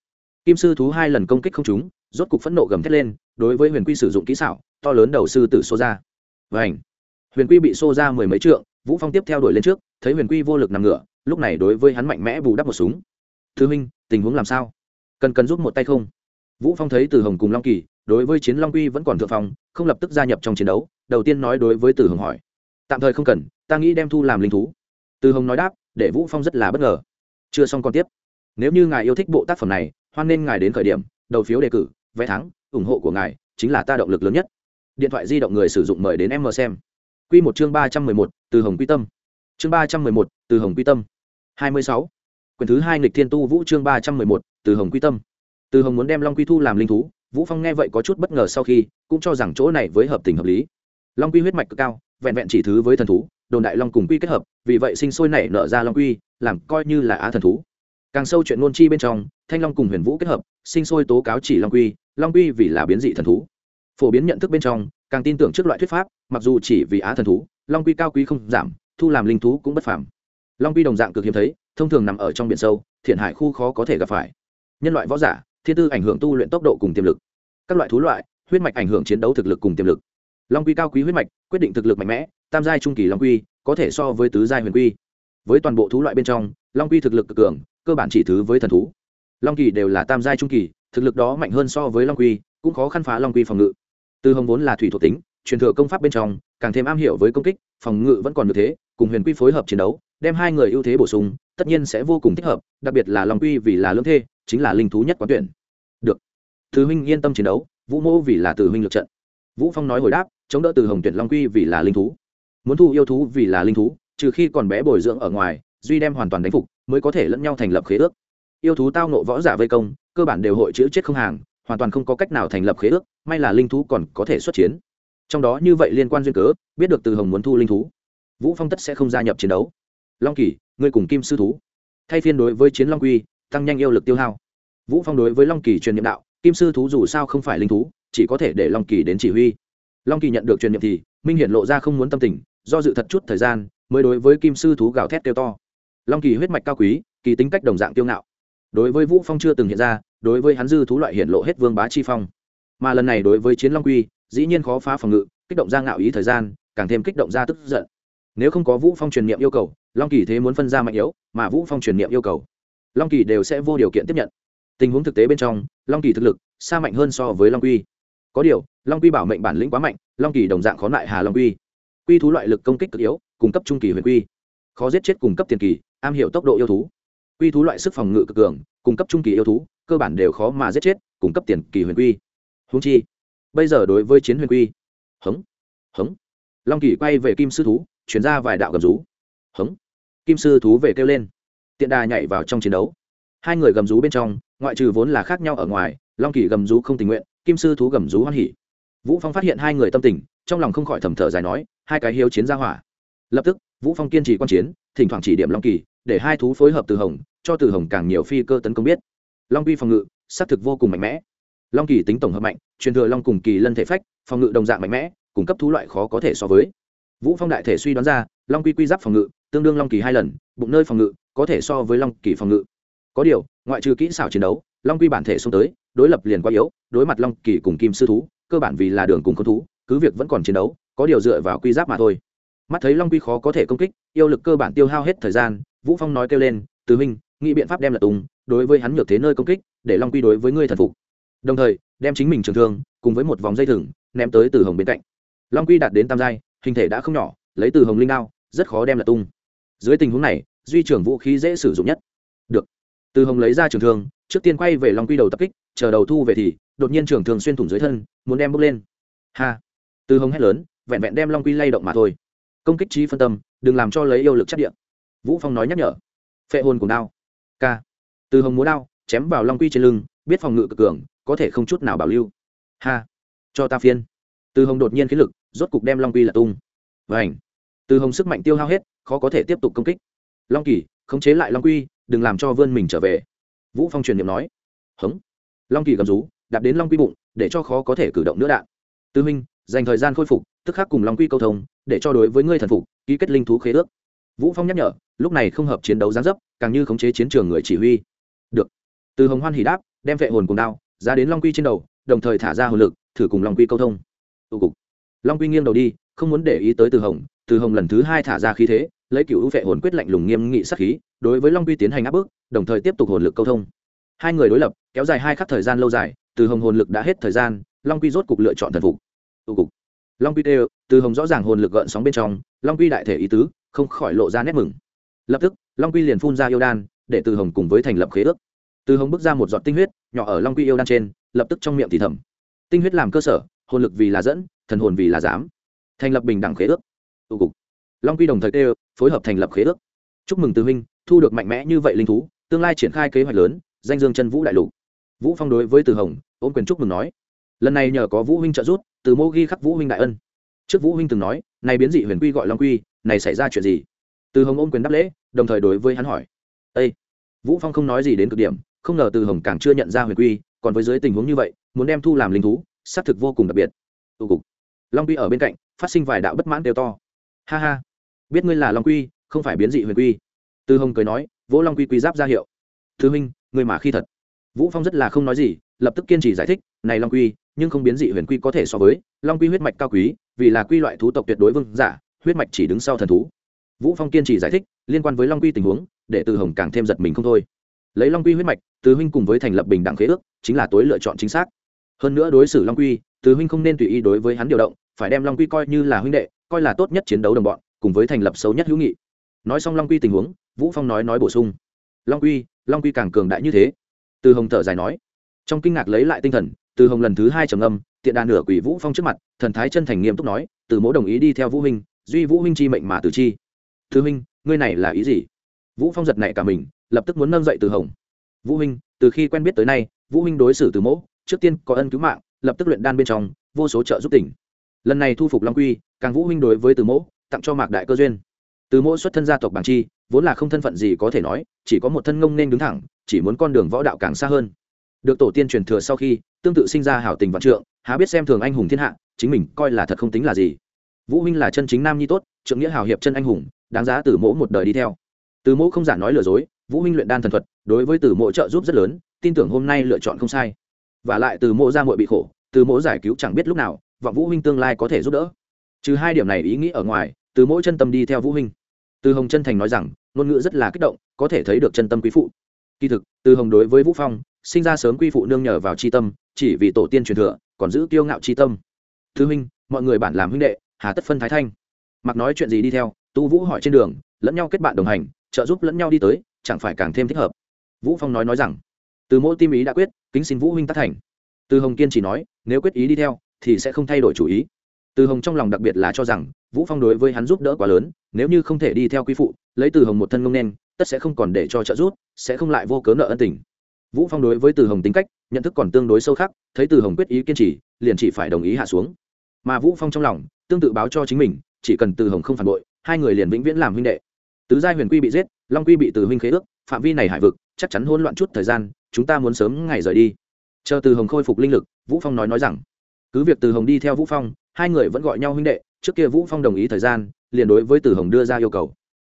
Kim sư thú hai lần công kích không trúng, rốt cục phẫn nộ gầm thét lên, đối với huyền quy sử dụng kỹ xảo, to lớn đầu sư tử xô ra. Vảnh huyền quy bị xô ra mười mấy trượng, vũ phong tiếp theo đuổi lên trước, thấy huyền quy vô lực nằm ngửa, lúc này đối với hắn mạnh mẽ bù đắp một súng. Thứ minh, tình huống làm sao? Cần cần giúp một tay không? Vũ phong thấy từ hồng cùng long kỳ đối với chiến long quy vẫn còn thượng phong, không lập tức gia nhập trong chiến đấu, đầu tiên nói đối với từ hồng hỏi. Tạm thời không cần, ta nghĩ đem thu làm linh thú. Từ hồng nói đáp, để vũ phong rất là bất ngờ. Chưa xong còn tiếp. Nếu như ngài yêu thích bộ tác phẩm này, hoan nên ngài đến khởi điểm, đầu phiếu đề cử, vé thắng, ủng hộ của ngài, chính là ta động lực lớn nhất. Điện thoại di động người sử dụng mời đến em mờ xem. Quy một chương ba trăm mười một, từ hồng quy tâm. Chương ba trăm mười một, từ hồng quy tâm. Hai mươi sáu. Quyển thứ hai nghịch thiên tu vũ chương ba trăm mười một, từ hồng quy tâm. Từ hồng muốn đem long quy thu làm linh thú vũ phong nghe vậy có chút bất ngờ sau khi, cũng cho rằng chỗ này với hợp tình hợp lý. Long quy huyết mạch cực cao, vẹn vẹn chỉ thứ với thần thú, đồn đại long cùng quy kết hợp, vì vậy sinh sôi nảy nở ra long quy, làm coi như là á thần thú. Càng sâu chuyện ngôn chi bên trong, thanh long cùng huyền vũ kết hợp, sinh sôi tố cáo chỉ long quy long quy vì là biến dị thần thú. Phổ biến nhận thức bên trong, càng tin tưởng trước loại thuyết pháp, mặc dù chỉ vì á thần thú, long quy cao quý không giảm, thu làm linh thú cũng bất phàm. Long quy đồng dạng cực hiếm thấy, thông thường nằm ở trong biển sâu, thiện hải khu khó có thể gặp phải. Nhân loại võ giả thiên tư ảnh hưởng tu luyện tốc độ cùng tiềm lực. Các loại thú loại, huyết mạch ảnh hưởng chiến đấu thực lực cùng tiềm lực. Long quy cao quý huyết mạch, quyết định thực lực mạnh mẽ, tam giai trung kỳ long quy, có thể so với tứ giai huyền quy. Với toàn bộ thú loại bên trong, long quy thực lực cực cường, cơ bản chỉ thứ với thần thú. Long kỳ đều là tam giai trung kỳ, thực lực đó mạnh hơn so với long quy, cũng khó khăn phá long quy phòng ngự. Từ hồng vốn là thủy thuộc tính, truyền thừa công pháp bên trong, càng thêm am hiểu với công kích, phòng ngự vẫn còn được thế, cùng huyền quy phối hợp chiến đấu, đem hai người ưu thế bổ sung, tất nhiên sẽ vô cùng thích hợp, đặc biệt là long quy vì là lương thê chính là linh thú nhất quán tuyển. Được. Thứ huynh yên tâm chiến đấu, vũ mô vì là từ huynh lượt trận. Vũ phong nói hồi đáp, chống đỡ từ hồng tuyển long quy vì là linh thú. Muốn thu yêu thú vì là linh thú, trừ khi còn bé bồi dưỡng ở ngoài, duy đem hoàn toàn đánh phục, mới có thể lẫn nhau thành lập khế ước. Yêu thú tao nộ võ giả vây công, cơ bản đều hội chữ chết không hàng, hoàn toàn không có cách nào thành lập khế ước, may là linh thú còn có thể xuất chiến. Trong đó như vậy liên quan duyên cớ, biết được từ hồng muốn thu linh thú. Vũ phong tất sẽ không gia nhập chiến đấu. Long kỳ, ngươi cùng kim sư thú. Thay phiên đối với chiến long quy tăng nhanh yêu lực tiêu hao. Vũ phong đối với long kỳ truyền nhiệm đạo, kim sư thú dù sao không phải linh thú, chỉ có thể để long kỳ đến chỉ huy. Long kỳ nhận được truyền nhiệm thì, minh Hiển lộ ra không muốn tâm tình, do dự thật chút thời gian, mới đối với kim sư thú gào thét kêu to. Long kỳ huyết mạch cao quý, kỳ tính cách đồng dạng tiêu ngạo. Đối với vũ phong chưa từng hiện ra, đối với hắn dư thú loại hiện lộ hết vương bá chi phong. Mà lần này đối với chiến long quy, dĩ nhiên khó phá phòng ngự, kích động ra ngạo ý thời gian, càng thêm kích động ra tức giận. Nếu không có vũ phong truyền niệm yêu cầu, long kỳ thế muốn phân ra mạnh yếu, mà vũ phong truyền niệm yêu cầu long kỳ đều sẽ vô điều kiện tiếp nhận. Tình huống thực tế bên trong, long kỳ thực lực xa mạnh hơn so với long quy. Có điều, long quy bảo mệnh bản lĩnh quá mạnh, long kỳ đồng dạng khó lại hà long quy. Quy thú loại lực công kích cực yếu, cung cấp trung kỳ huyền quy. Khó giết chết cung cấp tiền kỳ, am hiểu tốc độ yêu thú. Quy thú loại sức phòng ngự cực cường, cung cấp trung kỳ yêu thú, cơ bản đều khó mà giết chết, cung cấp tiền kỳ huyền quy. Húng chi, bây giờ đối với chiến huyền quy. Hống hống. Long kỳ quay về kim sư thú, chuyển ra vài đạo gầm rú. Hống. Kim sư thú về kêu lên tiện đà nhảy vào trong chiến đấu. Hai người gầm rú bên trong, ngoại trừ vốn là khác nhau ở ngoài, long kỳ gầm rú không tình nguyện, kim sư thú gầm rú hoan hỉ. Vũ phong phát hiện hai người tâm tình, trong lòng không khỏi thầm thở dài nói, hai cái hiếu chiến ra hỏa. Lập tức, vũ phong kiên trì quan chiến, thỉnh thoảng chỉ điểm long kỳ, để hai thú phối hợp từ hồng, cho từ hồng càng nhiều phi cơ tấn công biết. Long quy phòng ngự xác thực vô cùng mạnh mẽ. Long kỳ tính tổng hợp mạnh, truyền thừa long cùng kỳ lân thể phách, phòng ngự đồng dạng mạnh mẽ, cung cấp thú loại khó có thể so với. Vũ phong đại thể suy đoán ra, long quy quy giáp phòng ngự tương đương long kỳ hai lần, bụng nơi phòng ngự có thể so với long kỳ phòng ngự. Có điều, ngoại trừ kỹ xảo chiến đấu, long quy bản thể xông tới, đối lập liền quá yếu, đối mặt long kỳ cùng kim sư thú, cơ bản vì là đường cùng công thú, cứ việc vẫn còn chiến đấu, có điều dựa vào quy giáp mà thôi. Mắt thấy long quy khó có thể công kích, yêu lực cơ bản tiêu hao hết thời gian, vũ phong nói kêu lên, từ huynh, nghĩ biện pháp đem là tùng đối với hắn nhược thế nơi công kích, để long quy đối với ngươi thần phục. Đồng thời, đem chính mình trường thương cùng với một vòng dây thừng ném tới từ hồng bên cạnh. Long quy đạt đến tam giai, hình thể đã không nhỏ, lấy từ hồng linh đao, rất khó đem là tung dưới tình huống này, duy trưởng vũ khí dễ sử dụng nhất. Được. Từ hồng lấy ra trường thương, trước tiên quay về long quy đầu tập kích, chờ đầu thu về thì, đột nhiên trường thường xuyên thủng dưới thân, muốn đem bước lên. Ha. Từ hồng hét lớn, vẹn vẹn đem long quy lay động mà thôi. Công kích trí phân tâm, đừng làm cho lấy yêu lực chất điện vũ phong nói nhắc nhở. Phệ hồn cùng đao. K từ hồng múa đao, chém vào long quy trên lưng, biết phòng ngự cực cường, có thể không chút nào bảo lưu. Ha. Cho ta phiên. Từ hồng đột nhiên khí lực, rốt cục đem long quy là tung. Và ảnh từ hồng sức mạnh tiêu hao hết khó có thể tiếp tục công kích. Long kỳ, khống chế lại long quy, đừng làm cho vươn mình trở về. Vũ phong truyền niệm nói. Hống. Long kỳ gầm rú, đạp đến long quy bụng, để cho khó có thể cử động nữa đạn. Tư minh, dành thời gian khôi phục, tức khắc cùng long quy câu thông, để cho đối với ngươi thần phục, ký kết linh thú khế ước. Vũ phong nhắc nhở, lúc này không hợp chiến đấu gián dấp, càng như khống chế chiến trường người chỉ huy. Được. Từ hồng hoan hỉ đáp, đem vệ hồn cùng đao, ra đến long quy trên đầu, đồng thời thả ra hồn lực, thử cùng long quy câu thông. Tụ cục. Long quy nghiêng đầu đi, không muốn để ý tới từ hồng từ hồng lần thứ hai thả ra khí thế, lấy cựu vệ hồn quyết lạnh lùng nghiêm nghị sát khí, đối với long quy tiến hành áp bức, đồng thời tiếp tục hồn lực câu thông. Hai người đối lập, kéo dài hai khắc thời gian lâu dài, từ hồng hồn lực đã hết thời gian, long quy rốt cục lựa chọn thần phục. Tụ cục. Long quy kêu, từ hồng rõ ràng hồn lực gợn sóng bên trong, long quy đại thể ý tứ, không khỏi lộ ra nét mừng. Lập tức, long quy liền phun ra yêu đan, để từ hồng cùng với thành lập khế ước. Từ hồng bước ra một giọt tinh huyết, nhỏ ở long quy yêu đan trên, lập tức trong miệng thì thầm. Tinh huyết làm cơ sở, hồn lực vì là dẫn, thần hồn vì là dám thành lập bình đẳng khế ước tụ cục. Long quy đồng thời kêu, phối hợp thành lập khế ước. Chúc mừng từ huynh, thu được mạnh mẽ như vậy linh thú, tương lai triển khai kế hoạch lớn, danh dương chân vũ đại lục. Vũ phong đối với từ hồng, ôm quyền chúc mừng nói, lần này nhờ có vũ huynh trợ giúp, từ mô ghi khắc vũ huynh đại ân. Trước vũ huynh từng nói, này biến dị huyền quy gọi long quy, này xảy ra chuyện gì? Từ hồng ôm quyền đáp lễ, đồng thời đối với hắn hỏi ây vũ phong không nói gì đến cực điểm, không ngờ từ hồng càng chưa nhận ra huyền quy, còn với dưới tình huống như vậy, muốn đem thu làm linh thú, xác thực vô cùng đặc biệt. Tụ cục. Long quy ở bên cạnh, phát sinh vài đạo bất mãn đều to ha ha. Biết ngươi là long quy, không phải biến dị huyền quy. Từ hồng cười nói, vỗ long quy quy giáp ra hiệu. Thứ minh người mà khi thật. Vũ phong rất là không nói gì, lập tức kiên trì giải thích, này long quy, nhưng không biến dị huyền quy có thể so với long quy huyết mạch cao quý, vì là quy loại thú tộc tuyệt đối vương giả, huyết mạch chỉ đứng sau thần thú. Vũ phong kiên trì giải thích, liên quan với long quy tình huống, để từ hồng càng thêm giật mình không thôi. Lấy long quy huyết mạch từ huynh cùng với thành lập bình đẳng khế ước, chính là tối lựa chọn chính xác. Hơn nữa đối xử long quy từ huynh không nên tùy ý đối với hắn điều động, phải đem long quy coi như là huynh đệ coi là tốt nhất chiến đấu đồng bọn, cùng với thành lập xấu nhất hữu nghị. Nói xong long quy tình huống, vũ phong nói nói bổ sung. Long quy long quy càng cường đại như thế. Từ hồng thở dài nói. Trong kinh ngạc lấy lại tinh thần, từ hồng lần thứ hai trầm âm tiện đàn nửa quỷ vũ phong trước mặt, thần thái chân thành nghiêm túc nói, từ mỗ đồng ý đi theo vũ huynh, duy vũ huynh chi mệnh mà từ chi. Thứ huynh, ngươi này là ý gì? Vũ phong giật nảy cả mình, lập tức muốn nâng dậy từ hồng. Vũ huynh, từ khi quen biết tới nay, vũ huynh đối xử từ mỗ, trước tiên có ân cứu mạng, lập tức luyện đan bên trong, vô số trợ giúp tỉnh. Lần này thu phục long quy càng vũ huynh đối với từ mỗ, tặng cho mạc đại cơ duyên. Từ mỗ xuất thân gia tộc bảng chi, vốn là không thân phận gì có thể nói, chỉ có một thân ngông nên đứng thẳng, chỉ muốn con đường võ đạo càng xa hơn. Được tổ tiên truyền thừa sau khi, tương tự sinh ra hảo tình vạn trượng, há biết xem thường anh hùng thiên hạ, chính mình coi là thật không tính là gì. Vũ huynh là chân chính nam nhi tốt trượng nghĩa hào hiệp chân anh hùng, đáng giá từ mỗ một đời đi theo. Từ mỗ không giả nói lừa dối, vũ huynh luyện đan thần thuật, đối với từ mỗ trợ giúp rất lớn, tin tưởng hôm nay lựa chọn không sai. Và lại từ mỗ ra muội bị khổ, từ mỗ giải cứu chẳng biết lúc nào và vũ huynh tương lai có thể giúp đỡ trừ hai điểm này ý nghĩ ở ngoài, từ mỗi chân tâm đi theo vũ huynh từ hồng chân thành nói rằng, ngôn ngữ rất là kích động, có thể thấy được chân tâm quý phụ. Kỳ thực, từ hồng đối với vũ phong, sinh ra sớm quy phụ nương nhờ vào c h i tâm, chỉ vì tổ tiên truyền thừa, còn giữ kiêu ngạo c h i tâm. Thứ huynh mọi người bản làm huynh đệ, hà tất phân thái thanh. Mặc nói chuyện gì đi theo, tu vũ hỏi trên đường, lẫn nhau kết bạn đồng hành, trợ giúp lẫn nhau đi tới, chẳng phải càng thêm thích hợp. Vũ phong nói nói rằng, từ mỗi tim ý đã quyết, kính xin vũ huynh tác thành. Từ hồng kiên chỉ nói, nếu quyết ý đi theo, thì sẽ không thay đổi chủ ý từ hồng trong lòng đặc biệt là cho rằng, vũ phong đối với hắn giúp đỡ quá lớn, nếu như không thể đi theo quý phụ, lấy từ hồng một thân ngông nên, tất sẽ không còn để cho trợ giúp, sẽ không lại vô cớ nợ ân tình. Vũ phong đối với từ hồng tính cách, nhận thức còn tương đối sâu khắc, thấy từ hồng quyết ý kiên trì, liền chỉ phải đồng ý hạ xuống. Mà vũ phong trong lòng, tương tự báo cho chính mình, chỉ cần từ hồng không phản bội, hai người liền vĩnh viễn làm huynh đệ. Tứ giai huyền quy bị giết, long quy bị từ huynh khế ước, phạm vi này hải vực, chắc chắn hỗn loạn chút thời gian, chúng ta muốn sớm ngày rời đi. Chờ từ hồng khôi phục linh lực, vũ phong nói nói rằng, cứ việc từ hồng đi theo vũ phong hai người vẫn gọi nhau huynh đệ, trước kia vũ phong đồng ý thời gian, liền đối với từ hồng đưa ra yêu cầu.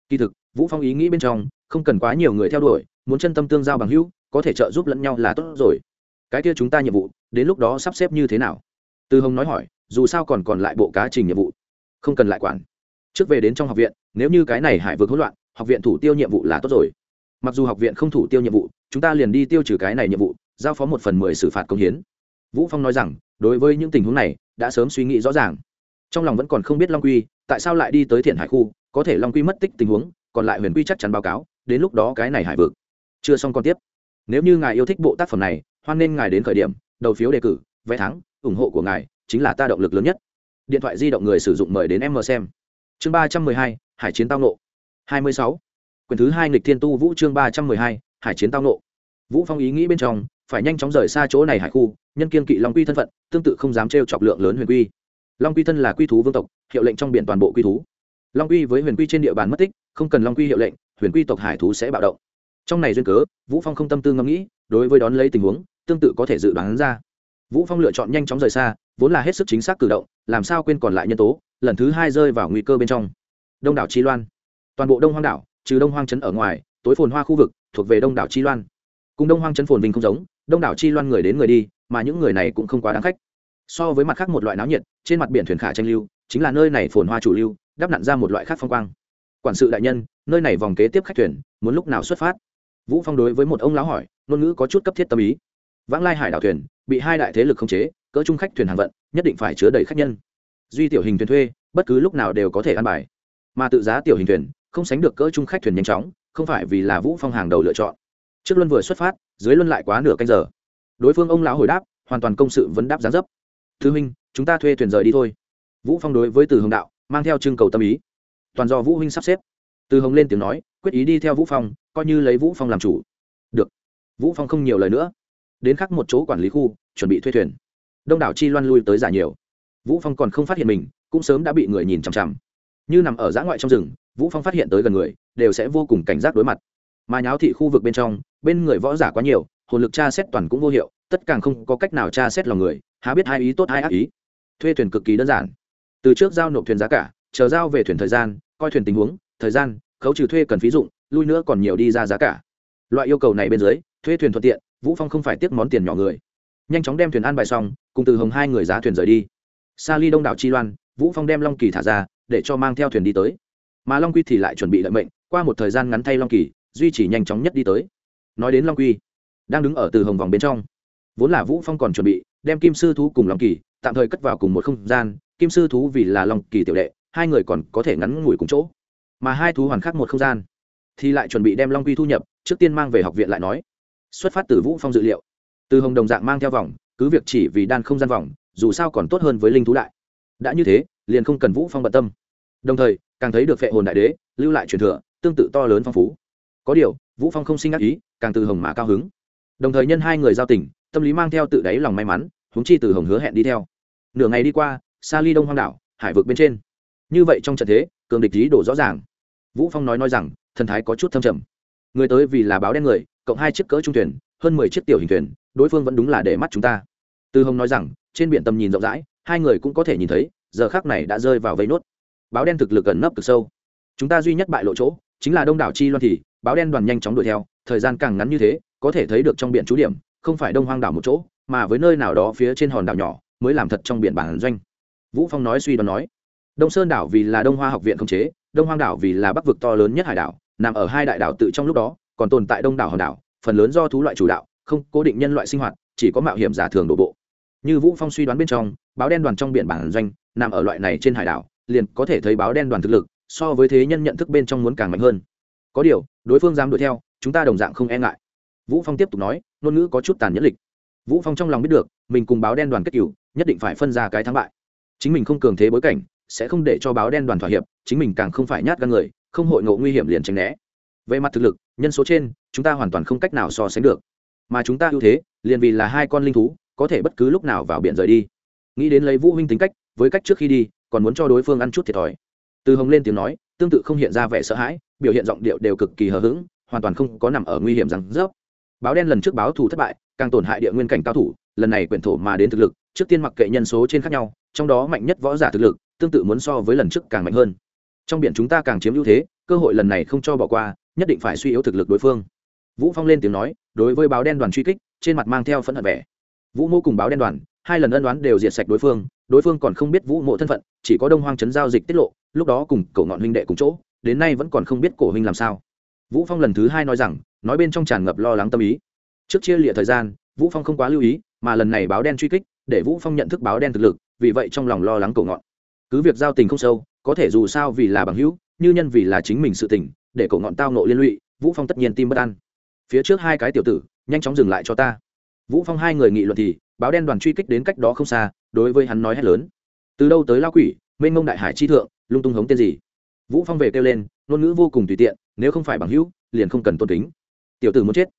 Kỳ thực, vũ phong ý nghĩ bên trong, không cần quá nhiều người theo đuổi, muốn chân tâm tương giao bằng hữu, có thể trợ giúp lẫn nhau là tốt rồi. Cái kia chúng ta nhiệm vụ, đến lúc đó sắp xếp như thế nào? Từ hồng nói hỏi, dù sao còn còn lại bộ cá trình nhiệm vụ. Không cần lại quản. Trước về đến trong học viện, nếu như cái này hải vực hỗn loạn, học viện thủ tiêu nhiệm vụ là tốt rồi. Mặc dù học viện không thủ tiêu nhiệm vụ, chúng ta liền đi tiêu trừ cái này nhiệm vụ, giao phó một phần mười xử phạt công hiến. Vũ phong nói rằng, đối với những tình huống này đã sớm suy nghĩ rõ ràng. Trong lòng vẫn còn không biết long quy, tại sao lại đi tới thiện hải khu, có thể long quy mất tích tình huống, còn lại huyền quy chắc chắn báo cáo, đến lúc đó cái này hải vực chưa xong còn tiếp. Nếu như ngài yêu thích bộ tác phẩm này, hoan nên ngài đến khởi điểm, đầu phiếu đề cử, vé thắng, ủng hộ của ngài chính là ta động lực lớn nhất. Điện thoại di động người sử dụng mời đến em mờ xem. Chương ba trăm mười hai, hải chiến tao nộ. hai mươi sáu. Quyển thứ hai nghịch thiên tu vũ chương ba trăm mười hai, hải chiến tao nộ. Vũ phong ý nghĩ bên trong phải nhanh chóng rời xa chỗ này hải khu, nhân kiên kỵ long quy thân phận, tương tự không dám trêu chọc lượng lớn huyền quy. Long quy thân là quy thú vương tộc, hiệu lệnh trong biển toàn bộ quy thú. Long quy với huyền quy trên địa bàn mất tích, không cần long quy hiệu lệnh, huyền quy tộc hải thú sẽ bạo động. Trong này duyên cớ, vũ phong không tâm tư ngẫm nghĩ, đối với đón lấy tình huống, tương tự có thể dự đoán ra. Vũ phong lựa chọn nhanh chóng rời xa, vốn là hết sức chính xác cử động, làm sao quên còn lại nhân tố, lần thứ hai rơi vào nguy cơ bên trong. Đông đảo chi loan. Toàn bộ đông hoang đảo, trừ đông hoang trấn ở ngoài, tối phồn hoa khu vực, thuộc về đông đảo chi loan. Cùng đông hoang trấn phồn vinh không giống đông đảo chi loan người đến người đi, mà những người này cũng không quá đáng khách. So với mặt khác một loại náo nhiệt, trên mặt biển thuyền khả tranh lưu, chính là nơi này phồn hoa chủ lưu, đắp nặn ra một loại khác phong quang. Quản sự đại nhân, nơi này vòng kế tiếp khách thuyền, muốn lúc nào xuất phát? Vũ phong đối với một ông lão hỏi, ngôn ngữ có chút cấp thiết tâm ý. Vãng lai hải đảo thuyền, bị hai đại thế lực khống chế, cỡ trung khách thuyền hàng vận, nhất định phải chứa đầy khách nhân. Duy tiểu hình thuyền thuê, bất cứ lúc nào đều có thể ăn bài. Mà tự giá tiểu hình thuyền, không sánh được cỡ trung khách thuyền nhanh chóng, không phải vì là vũ phong hàng đầu lựa chọn. Trước luân vừa xuất phát dưới luân lại quá nửa canh giờ. Đối phương ông lão hồi đáp, hoàn toàn công sự vấn đáp gián dấp. Thứ huynh, chúng ta thuê thuyền rời đi thôi. Vũ phong đối với từ hồng đạo, mang theo trưng cầu tâm ý. Toàn do vũ huynh sắp xếp. Từ hồng lên tiếng nói, quyết ý đi theo vũ phong, coi như lấy vũ phong làm chủ. Được. Vũ phong không nhiều lời nữa. Đến khắc một chỗ quản lý khu, chuẩn bị thuê thuyền. Đông đảo chi loan lui tới giả nhiều. Vũ phong còn không phát hiện mình, cũng sớm đã bị người nhìn chằm chằm. Như nằm ở giã ngoại trong rừng, vũ phong phát hiện tới gần người, đều sẽ vô cùng cảnh giác đối mặt mà nháo thị khu vực bên trong, bên người võ giả quá nhiều, hồn lực tra xét toàn cũng vô hiệu, tất càng không có cách nào tra xét lòng người, há biết hai ý tốt hai ác ý. Thuê thuyền cực kỳ đơn giản. Từ trước giao nộp thuyền giá cả, chờ giao về thuyền thời gian, coi thuyền tình huống, thời gian, khấu trừ thuê cần phí dụng, lui nữa còn nhiều đi ra giá cả. Loại yêu cầu này bên dưới, thuê thuyền thuận tiện, vũ phong không phải tiếc món tiền nhỏ người. Nhanh chóng đem thuyền an bài xong, cùng từ hồng hai người giá thuyền rời đi. Xa ly đông đảo chi loan, vũ phong đem long kỳ thả ra, để cho mang theo thuyền đi tới. Mà long quy thì lại chuẩn bị lợi mệnh, qua một thời gian ngắn thay long kỳ duy trì nhanh chóng nhất đi tới. Nói đến long quy, đang đứng ở từ hồng vòng bên trong, vốn là vũ phong còn chuẩn bị đem kim sư thú cùng long kỳ tạm thời cất vào cùng một không gian, kim sư thú vì là long kỳ tiểu đệ, hai người còn có thể ngắn ngủi cùng chỗ, mà hai thú hoàn khác một không gian, thì lại chuẩn bị đem long quy thu nhập, trước tiên mang về học viện lại nói. Xuất phát từ vũ phong dự liệu, từ hồng đồng dạng mang theo vòng, cứ việc chỉ vì đan không gian vòng, dù sao còn tốt hơn với linh thú đại. Đã như thế, liền không cần vũ phong bận tâm. Đồng thời, càng thấy được phệ hồn đại đế, lưu lại truyền thừa, tương tự to lớn phong phú có điều, vũ phong không sinh ác ý, càng từ hồng mà cao hứng. Đồng thời nhân hai người giao tình, tâm lý mang theo tự đáy lòng may mắn, huống chi từ hồng hứa hẹn đi theo. Nửa ngày đi qua xa ly đông hoang đảo, hải vực bên trên. Như vậy trong trận thế, cường địch ý đổ rõ ràng. Vũ phong nói nói rằng, thần thái có chút thâm trầm. Người tới vì là báo đen người, cộng hai chiếc cỡ trung thuyền, hơn mười chiếc tiểu hình thuyền, đối phương vẫn đúng là để mắt chúng ta. Từ hồng nói rằng, trên biển tầm nhìn rộng rãi, hai người cũng có thể nhìn thấy, giờ khác này đã rơi vào vây nốt. Báo đen thực lực gần nấp cực sâu. Chúng ta duy nhất bại lộ chỗ, chính là đông đảo chi loan thì báo đen đoàn nhanh chóng đuổi theo, thời gian càng ngắn như thế, có thể thấy được trong biển trú điểm, không phải đông hoang đảo một chỗ, mà với nơi nào đó phía trên hòn đảo nhỏ, mới làm thật trong biển bản doanh. Vũ phong nói suy đoán nói, đông sơn đảo vì là đông hoa học viện không chế, đông hoang đảo vì là bắc vực to lớn nhất hải đảo, nằm ở hai đại đảo tự trong lúc đó, còn tồn tại đông đảo hòn đảo, phần lớn do thú loại chủ đạo, không cố định nhân loại sinh hoạt, chỉ có mạo hiểm giả thường đổ bộ. Như vũ phong suy đoán bên trong, báo đen đoàn trong biển bản doanh, nằm ở loại này trên hải đảo, liền có thể thấy báo đen đoàn thực lực, so với thế nhân nhận thức bên trong muốn càng mạnh hơn có điều, đối phương dám đuổi theo, chúng ta đồng dạng không e ngại. Vũ phong tiếp tục nói, ngôn ngữ có chút tàn nhẫn lịch. Vũ phong trong lòng biết được, mình cùng báo đen đoàn kết cửu, nhất định phải phân ra cái thắng bại. Chính mình không cường thế bối cảnh, sẽ không để cho báo đen đoàn thỏa hiệp, chính mình càng không phải nhát gan người, không hội ngộ nguy hiểm liền tránh né. Về mặt thực lực, nhân số trên, chúng ta hoàn toàn không cách nào so sánh được. Mà chúng ta ưu thế, liền vì là hai con linh thú, có thể bất cứ lúc nào vào biển rời đi. Nghĩ đến lấy vũ huynh tính cách, với cách trước khi đi, còn muốn cho đối phương ăn chút thiệt thòi. Từ hồng lên tiếng nói tương tự không hiện ra vẻ sợ hãi, biểu hiện giọng điệu đều cực kỳ hờ hững, hoàn toàn không có nằm ở nguy hiểm rằng rớp. Báo đen lần trước báo thù thất bại, càng tổn hại địa nguyên cảnh cao thủ, lần này quyển thổ mà đến thực lực, trước tiên mặc kệ nhân số trên khác nhau, trong đó mạnh nhất võ giả thực lực, tương tự muốn so với lần trước càng mạnh hơn. Trong biển chúng ta càng chiếm ưu thế, cơ hội lần này không cho bỏ qua, nhất định phải suy yếu thực lực đối phương. Vũ phong lên tiếng nói, đối với báo đen đoàn truy kích, trên mặt mang theo phẫn hận vẻ. Vũ mô cùng báo đen đoàn hai lần ân đoán đều diệt sạch đối phương đối phương còn không biết vũ mộ thân phận, chỉ có đông hoang chấn giao dịch tiết lộ, lúc đó cùng cậu ngọn huynh đệ cùng chỗ, đến nay vẫn còn không biết cổ huynh làm sao. Vũ phong lần thứ hai nói rằng, nói bên trong tràn ngập lo lắng tâm ý. Trước chia lịa thời gian, vũ phong không quá lưu ý, mà lần này báo đen truy kích, để vũ phong nhận thức báo đen thực lực, vì vậy trong lòng lo lắng cậu ngọn. Cứ việc giao tình không sâu, có thể dù sao vì là bằng hữu, như nhân vì là chính mình sự tình, để cậu ngọn tao nộ liên lụy, vũ phong tất nhiên tim bất an. Phía trước hai cái tiểu tử, nhanh chóng dừng lại cho ta. Vũ phong hai người nghị luận thì báo đen đoàn truy kích đến cách đó không xa, đối với hắn nói hét lớn. Từ đâu tới lao quỷ, mênh mông đại hải chi thượng, lung tung hống tên gì? Vũ phong về kêu lên, ngôn ngữ vô cùng tùy tiện, nếu không phải bằng hữu, liền không cần tôn kính. Tiểu tử muốn chết.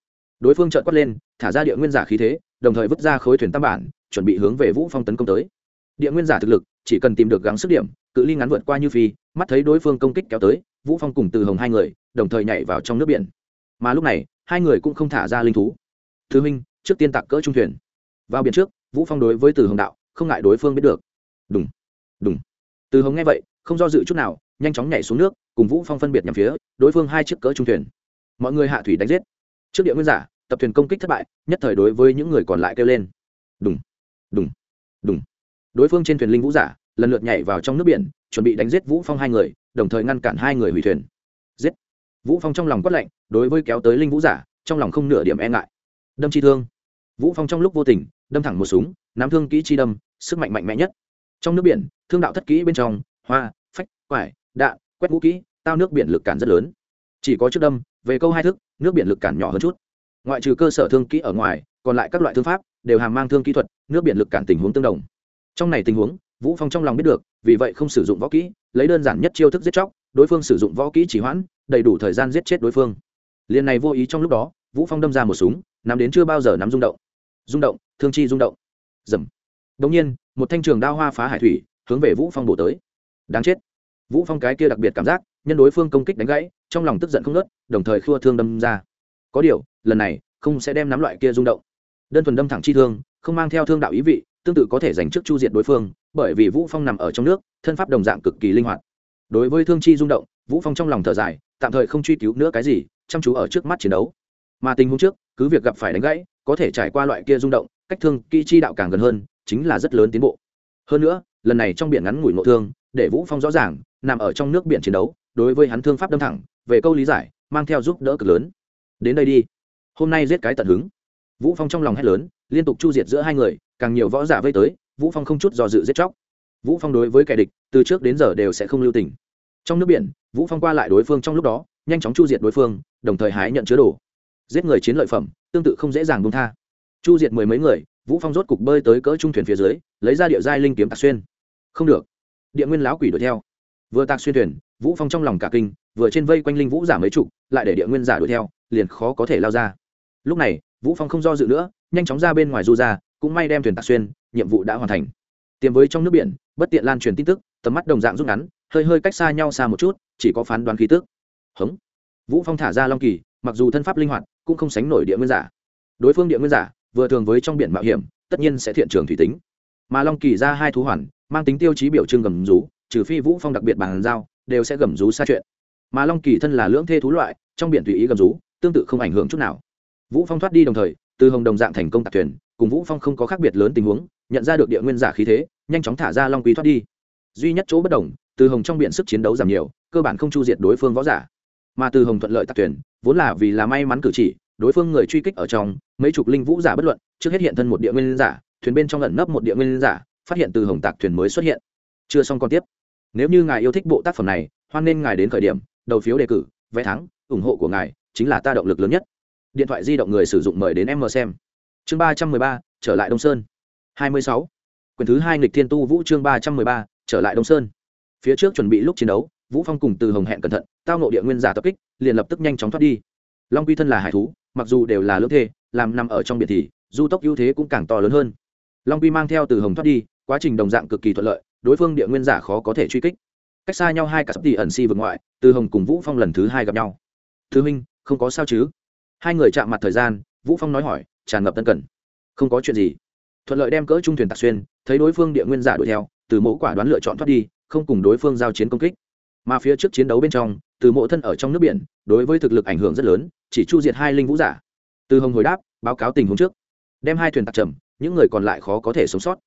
Đối phương trợn quát lên, thả ra địa nguyên giả khí thế, đồng thời vứt ra khối thuyền tam bản, chuẩn bị hướng về vũ phong tấn công tới. Địa nguyên giả thực lực, chỉ cần tìm được gắng sức điểm, cự ly ngắn vượt qua như phi, mắt thấy đối phương công kích kéo tới, vũ phong cùng từ hồng hai người, đồng thời nhảy vào trong nước biển. Mà lúc này, hai người cũng không thả ra linh thú. Thứ minh, trước tiên tạc cỡ trung thuyền vào biển trước, vũ phong đối với từ hồng đạo, không ngại đối phương biết được. Đúng đúng từ hồng nghe vậy, không do dự chút nào, nhanh chóng nhảy xuống nước, cùng vũ phong phân biệt nhằm phía, đối phương hai chiếc cỡ trung thuyền. Mọi người hạ thủy đánh giết. Trước địa nguyên giả, tập thuyền công kích thất bại, nhất thời đối với những người còn lại kêu lên. Đúng đúng đúng đối phương trên thuyền linh vũ giả, lần lượt nhảy vào trong nước biển, chuẩn bị đánh giết vũ phong hai người, đồng thời ngăn cản hai người hủy thuyền. Giết. Vũ phong trong lòng quát lạnh, đối với kéo tới linh vũ giả, trong lòng không nửa điểm e ngại. Đâm chi thương. Vũ phong trong lúc vô tình đâm thẳng một súng, nắm thương kỹ chi đâm, sức mạnh mạnh mẽ nhất. Trong nước biển, thương đạo thất kỹ bên trong, hoa, phách, quải, đạn, quét vũ kỹ, tao nước biển lực cản rất lớn. Chỉ có trước đâm, về câu hai thức, nước biển lực cản nhỏ hơn chút. Ngoại trừ cơ sở thương kỹ ở ngoài, còn lại các loại thương pháp đều hàm mang thương kỹ thuật, nước biển lực cản tình huống tương đồng. Trong này tình huống, vũ phong trong lòng biết được, vì vậy không sử dụng võ kỹ, lấy đơn giản nhất chiêu thức giết chóc, đối phương sử dụng võ kỹ chỉ hoãn, đầy đủ thời gian giết chết đối phương. Liền này vô ý trong lúc đó, vũ phong đâm ra một súng, nắm đến chưa bao giờ nắm rung động rung động, thương chi rung động. Dầm. Đông nhiên, một thanh trường đao hoa phá hải thủy, hướng về vũ phong bổ tới. Đáng chết. Vũ phong cái kia đặc biệt cảm giác, nhân đối phương công kích đánh gãy, trong lòng tức giận không nớt đồng thời khua thương đâm ra. Có điều, lần này, không sẽ đem nắm loại kia rung động. Đơn thuần đâm thẳng chi thương, không mang theo thương đạo ý vị, tương tự có thể giành trước chu diệt đối phương, bởi vì vũ phong nằm ở trong nước, thân pháp đồng dạng cực kỳ linh hoạt. Đối với thương chi rung động, vũ phong trong lòng thở dài, tạm thời không truy cứu nữa cái gì, chăm chú ở trước mắt chiến đấu. Mà tình huống trước, cứ việc gặp phải đánh gãy có thể trải qua loại kia rung động, cách thương kỹ chi đạo càng gần hơn, chính là rất lớn tiến bộ. Hơn nữa, lần này trong biển ngắn ngủi ngộ thương, để vũ phong rõ ràng, nằm ở trong nước biển chiến đấu, đối với hắn thương pháp đâm thẳng, về câu lý giải, mang theo giúp đỡ cực lớn. Đến đây đi. Hôm nay giết cái tận hứng. Vũ phong trong lòng hét lớn, liên tục chu diệt giữa hai người, càng nhiều võ giả vây tới, vũ phong không chút do dự giết chóc. Vũ phong đối với kẻ địch, từ trước đến giờ đều sẽ không lưu tình. Trong nước biển, vũ phong qua lại đối phương trong lúc đó, nhanh chóng chu diệt đối phương, đồng thời hái nhận chứa đồ giết người chiến lợi phẩm, tương tự không dễ dàng buông tha. Chu diệt mười mấy người, vũ phong rốt cục bơi tới cỡ trung thuyền phía dưới, lấy ra địa giai linh kiếm tạc xuyên. Không được. Địa nguyên lão quỷ đuổi theo. Vừa tạc xuyên thuyền, vũ phong trong lòng cả kinh, vừa trên vây quanh linh vũ giả mấy chục, lại để địa nguyên giả đuổi theo, liền khó có thể lao ra. Lúc này, vũ phong không do dự nữa, nhanh chóng ra bên ngoài du ra, cũng may đem thuyền tạc xuyên, nhiệm vụ đã hoàn thành. Tiềm với trong nước biển, bất tiện lan truyền tin tức, tầm mắt đồng dạng rút ngắn, hơi hơi cách xa nhau xa một chút, chỉ có phán đoán khí tức. Hống. Vũ phong thả ra long kỳ, mặc dù thân pháp linh hoạt cũng không sánh nổi địa nguyên giả. Đối phương địa nguyên giả, vừa thường với trong biển mạo hiểm, tất nhiên sẽ thiện trường thủy tính. Mà long kỳ ra hai thú hoàn, mang tính tiêu chí biểu trưng gầm rú, trừ phi vũ phong đặc biệt bàn giao, đều sẽ gầm rú xa chuyện. Mà long kỳ thân là lưỡng thê thú loại, trong biển tùy ý gầm rú, tương tự không ảnh hưởng chút nào. Vũ phong thoát đi đồng thời, từ hồng đồng dạng thành công tạc thuyền, cùng vũ phong không có khác biệt lớn tình huống, nhận ra được địa nguyên giả khí thế, nhanh chóng thả ra long quý thoát đi. Duy nhất chỗ bất đồng, từ hồng trong biển sức chiến đấu giảm nhiều, cơ bản không chu diệt đối phương võ giả mà từ hồng thuận lợi tạc tuyển vốn là vì là may mắn cử chỉ, đối phương người truy kích ở trong, mấy chục linh vũ giả bất luận, trước hết hiện thân một địa nguyên giả, thuyền bên trong lẩn nấp một địa nguyên giả, phát hiện từ hồng tạc thuyền mới xuất hiện. Chưa xong còn tiếp. Nếu như ngài yêu thích bộ tác phẩm này, hoan nên ngài đến khởi điểm, đầu phiếu đề cử, vé thắng, ủng hộ của ngài chính là ta động lực lớn nhất. Điện thoại di động người sử dụng mời đến em mờ xem. Chương ba trăm mười ba, trở lại đông sơn. Hai mươi sáu. Quyển thứ hai nghịch thiên tu vũ chương ba trăm mười ba, trở lại đông sơn. Phía trước chuẩn bị lúc chiến đấu vũ phong cùng từ hồng hẹn cẩn thận, tao nộ địa nguyên giả tập kích, liền lập tức nhanh chóng thoát đi. Long quy thân là hải thú, mặc dù đều là lưỡng thê, làm nằm ở trong biển thì, du tốc ưu thế cũng càng to lớn hơn. Long quy mang theo từ hồng thoát đi, quá trình đồng dạng cực kỳ thuận lợi, đối phương địa nguyên giả khó có thể truy kích. Cách xa nhau hai cả sắp tỷ ẩn si vượt ngoại, từ hồng cùng vũ phong lần thứ hai gặp nhau. Thứ minh không có sao chứ? Hai người chạm mặt thời gian, vũ phong nói hỏi, tràn ngập tân cần. Không có chuyện gì. Thuận lợi đem cỡ trung thuyền tạc xuyên, thấy đối phương địa nguyên giả đuổi theo, từ mẫu quả đoán lựa chọn thoát đi, không cùng đối phương giao chiến công kích mà phía trước chiến đấu bên trong, từ mộ thân ở trong nước biển, đối với thực lực ảnh hưởng rất lớn, chỉ chu diệt hai linh vũ giả. Từ hồng hồi đáp, báo cáo tình huống trước. Đem hai thuyền tạc trầm, những người còn lại khó có thể sống sót.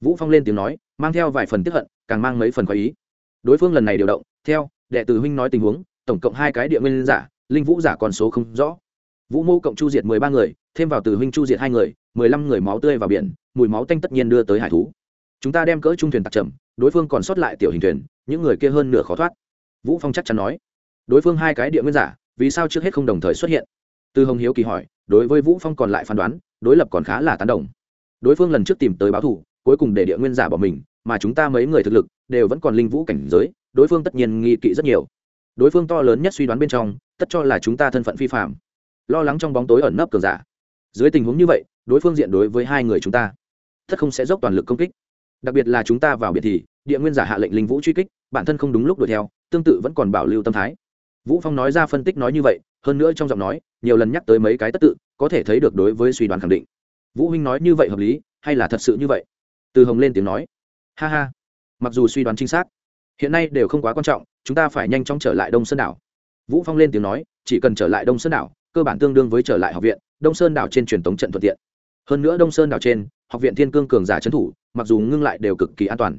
Vũ phong lên tiếng nói, mang theo vài phần tiếp hận, càng mang mấy phần có ý. Đối phương lần này điều động, theo, đệ tử huynh nói tình huống, tổng cộng hai cái địa nguyên giả, linh vũ giả còn số không rõ. Vũ mô cộng chu diệt mười ba người, thêm vào từ huynh chu diệt hai người, mười lăm người máu tươi vào biển, mùi máu tanh tất nhiên đưa tới hải thú. Chúng ta đem cỡ trung thuyền tặc trầm, đối phương còn sót lại tiểu hình thuyền, những người kia hơn nửa khó thoát vũ phong chắc chắn nói. Đối phương hai cái địa nguyên giả, vì sao trước hết không đồng thời xuất hiện? Từ hồng hiếu kỳ hỏi, đối với vũ phong còn lại phán đoán, đối lập còn khá là tán đồng. Đối phương lần trước tìm tới báo thủ cuối cùng để địa nguyên giả bỏ mình, mà chúng ta mấy người thực lực đều vẫn còn linh vũ cảnh giới, đối phương tất nhiên nghi kỵ rất nhiều. Đối phương to lớn nhất suy đoán bên trong, tất cho là chúng ta thân phận phi phạm lo lắng trong bóng tối ẩn nấp cường giả. Dưới tình huống như vậy, đối phương diện đối với hai người chúng ta, tất không sẽ dốc toàn lực công kích. Đặc biệt là chúng ta vào biệt thì địa nguyên giả hạ lệnh linh vũ truy kích, bản thân không đúng lúc đuổi theo, tương tự vẫn còn bảo lưu tâm thái. Vũ phong nói ra phân tích nói như vậy, hơn nữa trong giọng nói, nhiều lần nhắc tới mấy cái tất tự, có thể thấy được đối với suy đoán khẳng định. Vũ huynh nói như vậy hợp lý, hay là thật sự như vậy? Từ hồng lên tiếng nói. Ha ha, mặc dù suy đoán chính xác, hiện nay đều không quá quan trọng, chúng ta phải nhanh chóng trở lại đông sơn đảo. Vũ phong lên tiếng nói, chỉ cần trở lại đông sơn đảo, cơ bản tương đương với trở lại học viện, đông sơn đảo trên truyền thống trận thuận tiện. Hơn nữa đông sơn đảo trên, học viện thiên cương cường giả trấn thủ, mặc dù ngưng lại đều cực kỳ an toàn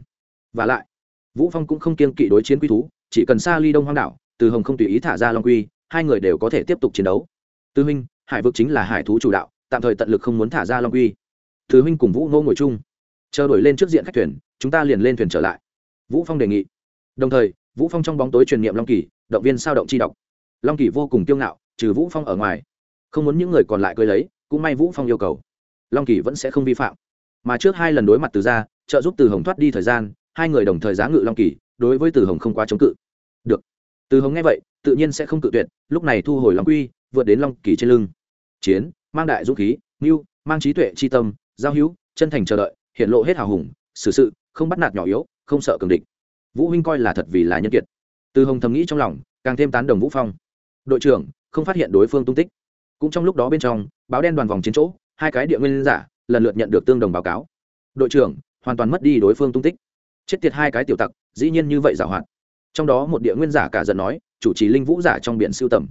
và lại, vũ phong cũng không kiêng kỵ đối chiến quy thú, chỉ cần xa ly đông hoang đảo, từ hồng không tùy ý thả ra long quy, hai người đều có thể tiếp tục chiến đấu. Tư huynh, hải vực chính là hải thú chủ đạo, tạm thời tận lực không muốn thả ra long quy. Thứ huynh cùng vũ ngô ngồi chung. Chờ đổi lên trước diện khách thuyền, chúng ta liền lên thuyền trở lại. Vũ phong đề nghị. Đồng thời, vũ phong trong bóng tối truyền niệm long kỳ, động viên sao động chi đọc long kỳ vô cùng kiêu ngạo, trừ vũ phong ở ngoài, không muốn những người còn lại cưới lấy, cũng may vũ phong yêu cầu. Long kỳ vẫn sẽ không vi phạm. Mà trước hai lần đối mặt từ ra trợ giúp từ hồng thoát đi thời gian hai người đồng thời giá ngự long kỳ, đối với từ hồng không quá chống cự. Được. Từ hồng nghe vậy, tự nhiên sẽ không cự tuyệt, lúc này thu hồi long quy, vượt đến long kỳ trên lưng. Chiến, mang đại dũng khí, ngưu, mang trí tuệ chi tâm, giao hữu, chân thành chờ đợi, hiện lộ hết hào hùng, xử sự, không bắt nạt nhỏ yếu, không sợ cường địch. Vũ huynh coi là thật vì là nhân kiệt. Từ hồng thầm nghĩ trong lòng, càng thêm tán đồng vũ phong. Đội trưởng, không phát hiện đối phương tung tích. Cũng trong lúc đó bên trong, báo đen đoàn vòng chiến chỗ, hai cái địa nguyên giả, lần lượt nhận được tương đồng báo cáo. Đội trưởng, hoàn toàn mất đi đối phương tung tích chết tiệt hai cái tiểu tặc, dĩ nhiên như vậy giả hoạt. Trong đó một địa nguyên giả cả giận nói, chủ trì linh vũ giả trong biển siêu tầm.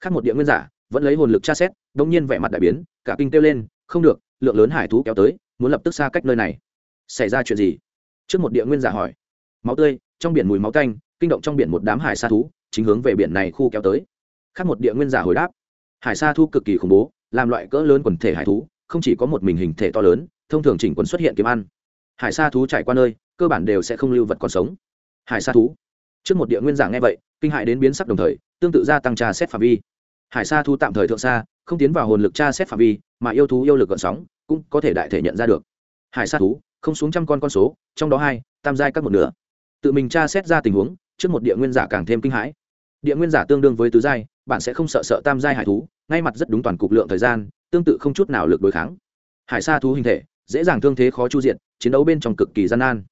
Khác một địa nguyên giả, vẫn lấy hồn lực tra xét đông nhiên vẻ mặt đại biến, cả kinh kêu lên, không được, lượng lớn hải thú kéo tới, muốn lập tức xa cách nơi này. Xảy ra chuyện gì? Trước một địa nguyên giả hỏi. Máu tươi, trong biển mùi máu canh, kinh động trong biển một đám hải sa thú, chính hướng về biển này khu kéo tới. Khác một địa nguyên giả hồi đáp. Hải sa thu cực kỳ khủng bố, làm loại cỡ lớn quần thể hải thú, không chỉ có một mình hình thể to lớn, thông thường chỉnh quần xuất hiện kiếm ăn. Hải sa thú trải qua nơi cơ bản đều sẽ không lưu vật còn sống. Hải sa thú. Trước một địa nguyên giả nghe vậy, kinh hại đến biến sắc đồng thời, tương tự gia tăng tra xét phạm vi. Hải sa thú tạm thời thượng xa, không tiến vào hồn lực tra xét phạm vi, mà yêu thú yêu lực gợn sóng cũng có thể đại thể nhận ra được. Hải sa thú, không xuống trăm con con số, trong đó hai, tam giai các một nửa. Tự mình tra xét ra tình huống, trước một địa nguyên giả càng thêm kinh hãi. Địa nguyên giả tương đương với tứ giai, bạn sẽ không sợ sợ tam giai hải thú, ngay mặt rất đúng toàn cục lượng thời gian, tương tự không chút nào lực đối kháng. Hải sa thú hình thể, dễ dàng thương thế khó chu diện, chiến đấu bên trong cực kỳ gian nan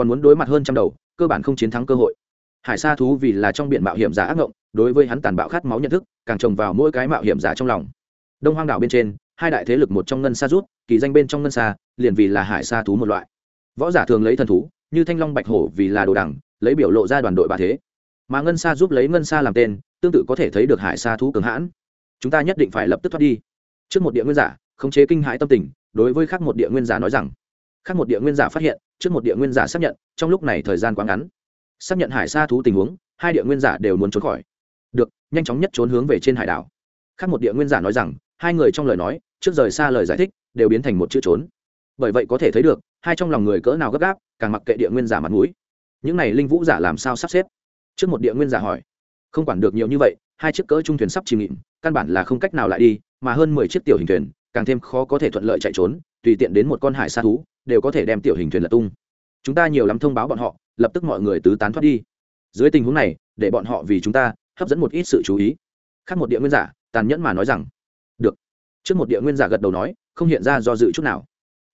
còn muốn đối mặt hơn trăm đầu, cơ bản không chiến thắng cơ hội. Hải sa thú vì là trong biển mạo hiểm giả ác ngộng, đối với hắn tàn bạo khát máu nhận thức, càng trồng vào mỗi cái mạo hiểm giả trong lòng. Đông hoang đảo bên trên, hai đại thế lực một trong ngân sa rút, kỳ danh bên trong ngân sa, liền vì là hải sa thú một loại. Võ giả thường lấy thần thú, như thanh long bạch hổ vì là đồ đẳng, lấy biểu lộ ra đoàn đội bà thế. Mà ngân sa giúp lấy ngân sa làm tên, tương tự có thể thấy được hải sa thú cường hãn. Chúng ta nhất định phải lập tức thoát đi. Trước một địa nguyên giả, khống chế kinh hãi tâm tình, đối với khác một địa nguyên giả nói rằng khác một địa nguyên giả phát hiện, trước một địa nguyên giả xác nhận, trong lúc này thời gian quá ngắn. Xác nhận hải xa thú tình huống, hai địa nguyên giả đều muốn trốn khỏi. Được, nhanh chóng nhất trốn hướng về trên hải đảo. Khác một địa nguyên giả nói rằng, hai người trong lời nói, trước rời xa lời giải thích, đều biến thành một chữ trốn. Bởi vậy có thể thấy được, hai trong lòng người cỡ nào gấp gáp, càng mặc kệ địa nguyên giả mặt mũi. Những này linh vũ giả làm sao sắp xếp? Trước một địa nguyên giả hỏi. Không quản được nhiều như vậy, hai chiếc cỡ trung thuyền sắp chìm nghịm, căn bản là không cách nào lại đi, mà hơn mười chiếc tiểu hình thuyền, càng thêm khó có thể thuận lợi chạy trốn tùy tiện đến một con hải sa thú, đều có thể đem tiểu hình thuyền lật tung. Chúng ta nhiều lắm thông báo bọn họ, lập tức mọi người tứ tán thoát đi. Dưới tình huống này, để bọn họ vì chúng ta hấp dẫn một ít sự chú ý. Khác một địa nguyên giả, tàn nhẫn mà nói rằng, được. Trước một địa nguyên giả gật đầu nói, không hiện ra do dự chút nào.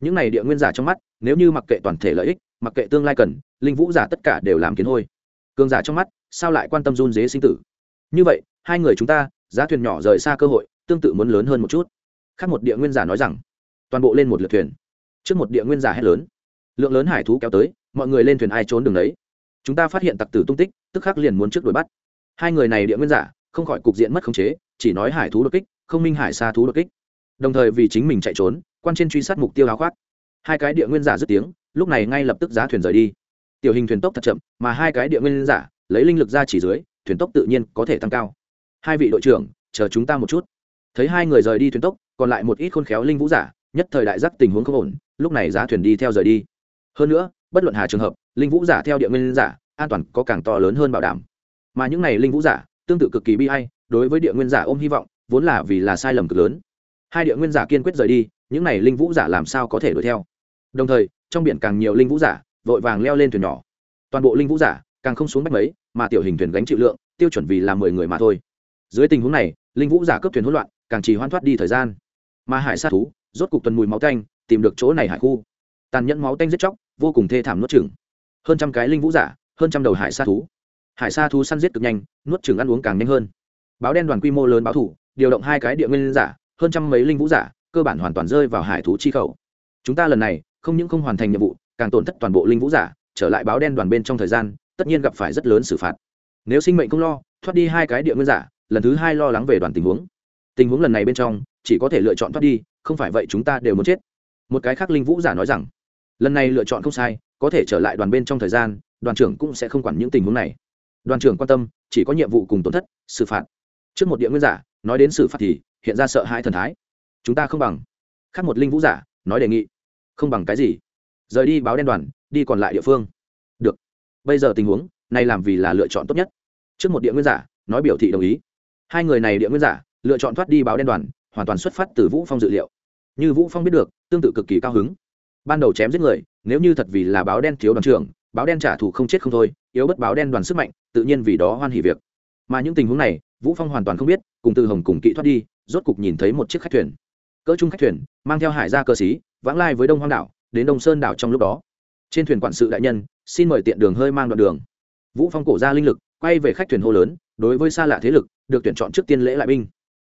Những này địa nguyên giả trong mắt, nếu như mặc kệ toàn thể lợi ích, mặc kệ tương lai cần, linh vũ giả tất cả đều làm kiến hôi. Cường giả trong mắt, sao lại quan tâm run dế sinh tử? Như vậy, hai người chúng ta, giá thuyền nhỏ rời xa cơ hội, tương tự muốn lớn hơn một chút. Khác một địa nguyên giả nói rằng toàn bộ lên một lượt thuyền. Trước một địa nguyên giả hét lớn. Lượng lớn hải thú kéo tới, mọi người lên thuyền ai trốn đường đấy. Chúng ta phát hiện tặc tử tung tích, tức khắc liền muốn trước đuổi bắt. Hai người này địa nguyên giả, không khỏi cục diện mất khống chế, chỉ nói hải thú đột kích, không minh hải xa thú đột kích. Đồng thời vì chính mình chạy trốn, quan trên truy sát mục tiêu áo khoác. Hai cái địa nguyên giả dứt tiếng, lúc này ngay lập tức giá thuyền rời đi. Tiểu hình thuyền tốc thật chậm, mà hai cái địa nguyên giả, lấy linh lực ra chỉ dưới, thuyền tốc tự nhiên có thể tăng cao. Hai vị đội trưởng, chờ chúng ta một chút. Thấy hai người rời đi thuyền tốc, còn lại một ít khôn khéo linh vũ giả nhất thời đại giác tình huống không ổn, lúc này giá thuyền đi theo rời đi. Hơn nữa, bất luận hà trường hợp, linh vũ giả theo địa nguyên giả, an toàn có càng to lớn hơn bảo đảm. Mà những này linh vũ giả, tương tự cực kỳ bi hay đối với địa nguyên giả ôm hy vọng, vốn là vì là sai lầm cực lớn. Hai địa nguyên giả kiên quyết rời đi, những này linh vũ giả làm sao có thể đuổi theo? Đồng thời, trong biển càng nhiều linh vũ giả, vội vàng leo lên thuyền nhỏ. Toàn bộ linh vũ giả, càng không xuống bách mấy, mà tiểu hình thuyền gánh chịu lượng, tiêu chuẩn vì là mười người mà thôi. Dưới tình huống này, linh vũ giả cấp thuyền hỗn loạn, càng chỉ hoan thoát đi thời gian. Mà hải sát thú rốt cục tuần mùi máu tanh, tìm được chỗ này hải khu. Tàn nhẫn máu tanh giết chóc, vô cùng thê thảm nuốt chừng hơn trăm cái linh vũ giả, hơn trăm đầu hải sa thú. Hải sa thú săn giết cực nhanh, nuốt chừng ăn uống càng nhanh hơn. Báo đen đoàn quy mô lớn báo thủ, điều động hai cái địa nguyên giả, hơn trăm mấy linh vũ giả, cơ bản hoàn toàn rơi vào hải thú chi khẩu. Chúng ta lần này, không những không hoàn thành nhiệm vụ, càng tổn thất toàn bộ linh vũ giả, trở lại báo đen đoàn bên trong thời gian, tất nhiên gặp phải rất lớn xử phạt. Nếu sinh mệnh không lo, thoát đi hai cái địa nguyên giả, lần thứ hai lo lắng về đoàn tình huống. Tình huống lần này bên trong chỉ có thể lựa chọn thoát đi, không phải vậy chúng ta đều muốn chết. Một cái khác linh vũ giả nói rằng, lần này lựa chọn không sai, có thể trở lại đoàn bên trong thời gian, đoàn trưởng cũng sẽ không quản những tình huống này. Đoàn trưởng quan tâm, chỉ có nhiệm vụ cùng tổn thất, xử phạt. Trước một địa nguyên giả, nói đến xử phạt thì hiện ra sợ hãi thần thái. Chúng ta không bằng. Khác một linh vũ giả, nói đề nghị, không bằng cái gì? Rời đi báo đen đoàn, đi còn lại địa phương. Được. Bây giờ tình huống, này làm vì là lựa chọn tốt nhất. Trước một địa nguyên giả, nói biểu thị đồng ý. Hai người này địa nguyên giả, lựa chọn thoát đi báo đen đoàn hoàn toàn xuất phát từ vũ phong dự liệu. Như vũ phong biết được, tương tự cực kỳ cao hứng. Ban đầu chém giết người, nếu như thật vì là báo đen thiếu đoàn trưởng, báo đen trả thù không chết không thôi, yếu bất báo đen đoàn sức mạnh, tự nhiên vì đó hoan hỉ việc. Mà những tình huống này, vũ phong hoàn toàn không biết, cùng từ hồng cùng kỵ thoát đi, rốt cục nhìn thấy một chiếc khách thuyền. Cỡ chung khách thuyền, mang theo hải gia cơ sĩ, vãng lai với đông hoang đảo, đến đông sơn đảo trong lúc đó. Trên thuyền quản sự đại nhân, xin mời tiện đường hơi mang đoạn đường. Vũ phong cổ ra linh lực, quay về khách thuyền hô lớn, đối với xa lạ thế lực, được tuyển chọn trước tiên lễ lại binh.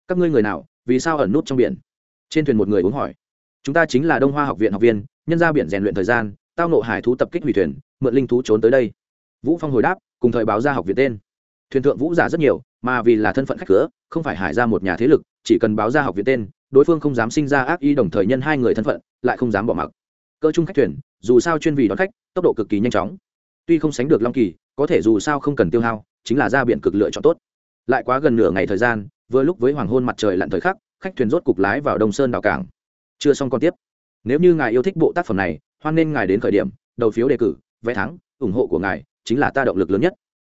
Các ngươi người nào vì sao ẩn nút trong biển? Trên thuyền một người uống hỏi. Chúng ta chính là đông hoa học viện học viên, nhân ra biển rèn luyện thời gian, tao nộ hải thú tập kích hủy thuyền, mượn linh thú trốn tới đây. Vũ phong hồi đáp, cùng thời báo ra học viện tên. Thuyền thượng vũ giả rất nhiều, mà vì là thân phận khách cửa, không phải hải ra một nhà thế lực, chỉ cần báo ra học viện tên, đối phương không dám sinh ra ác ý đồng thời nhân hai người thân phận, lại không dám bỏ mặc. Cơ chung khách thuyền, dù sao chuyên vì đón khách, tốc độ cực kỳ nhanh chóng. Tuy không sánh được long kỳ, có thể dù sao không cần tiêu hao, chính là ra biển cực lựa chọn tốt. Lại quá gần nửa ngày thời gian vừa lúc với hoàng hôn mặt trời lặn thời khắc, khách thuyền rốt cục lái vào đông sơn đảo cảng. Chưa xong còn tiếp. Nếu như ngài yêu thích bộ tác phẩm này, hoan nên ngài đến khởi điểm, đầu phiếu đề cử, vé thắng, ủng hộ của ngài chính là ta động lực lớn nhất.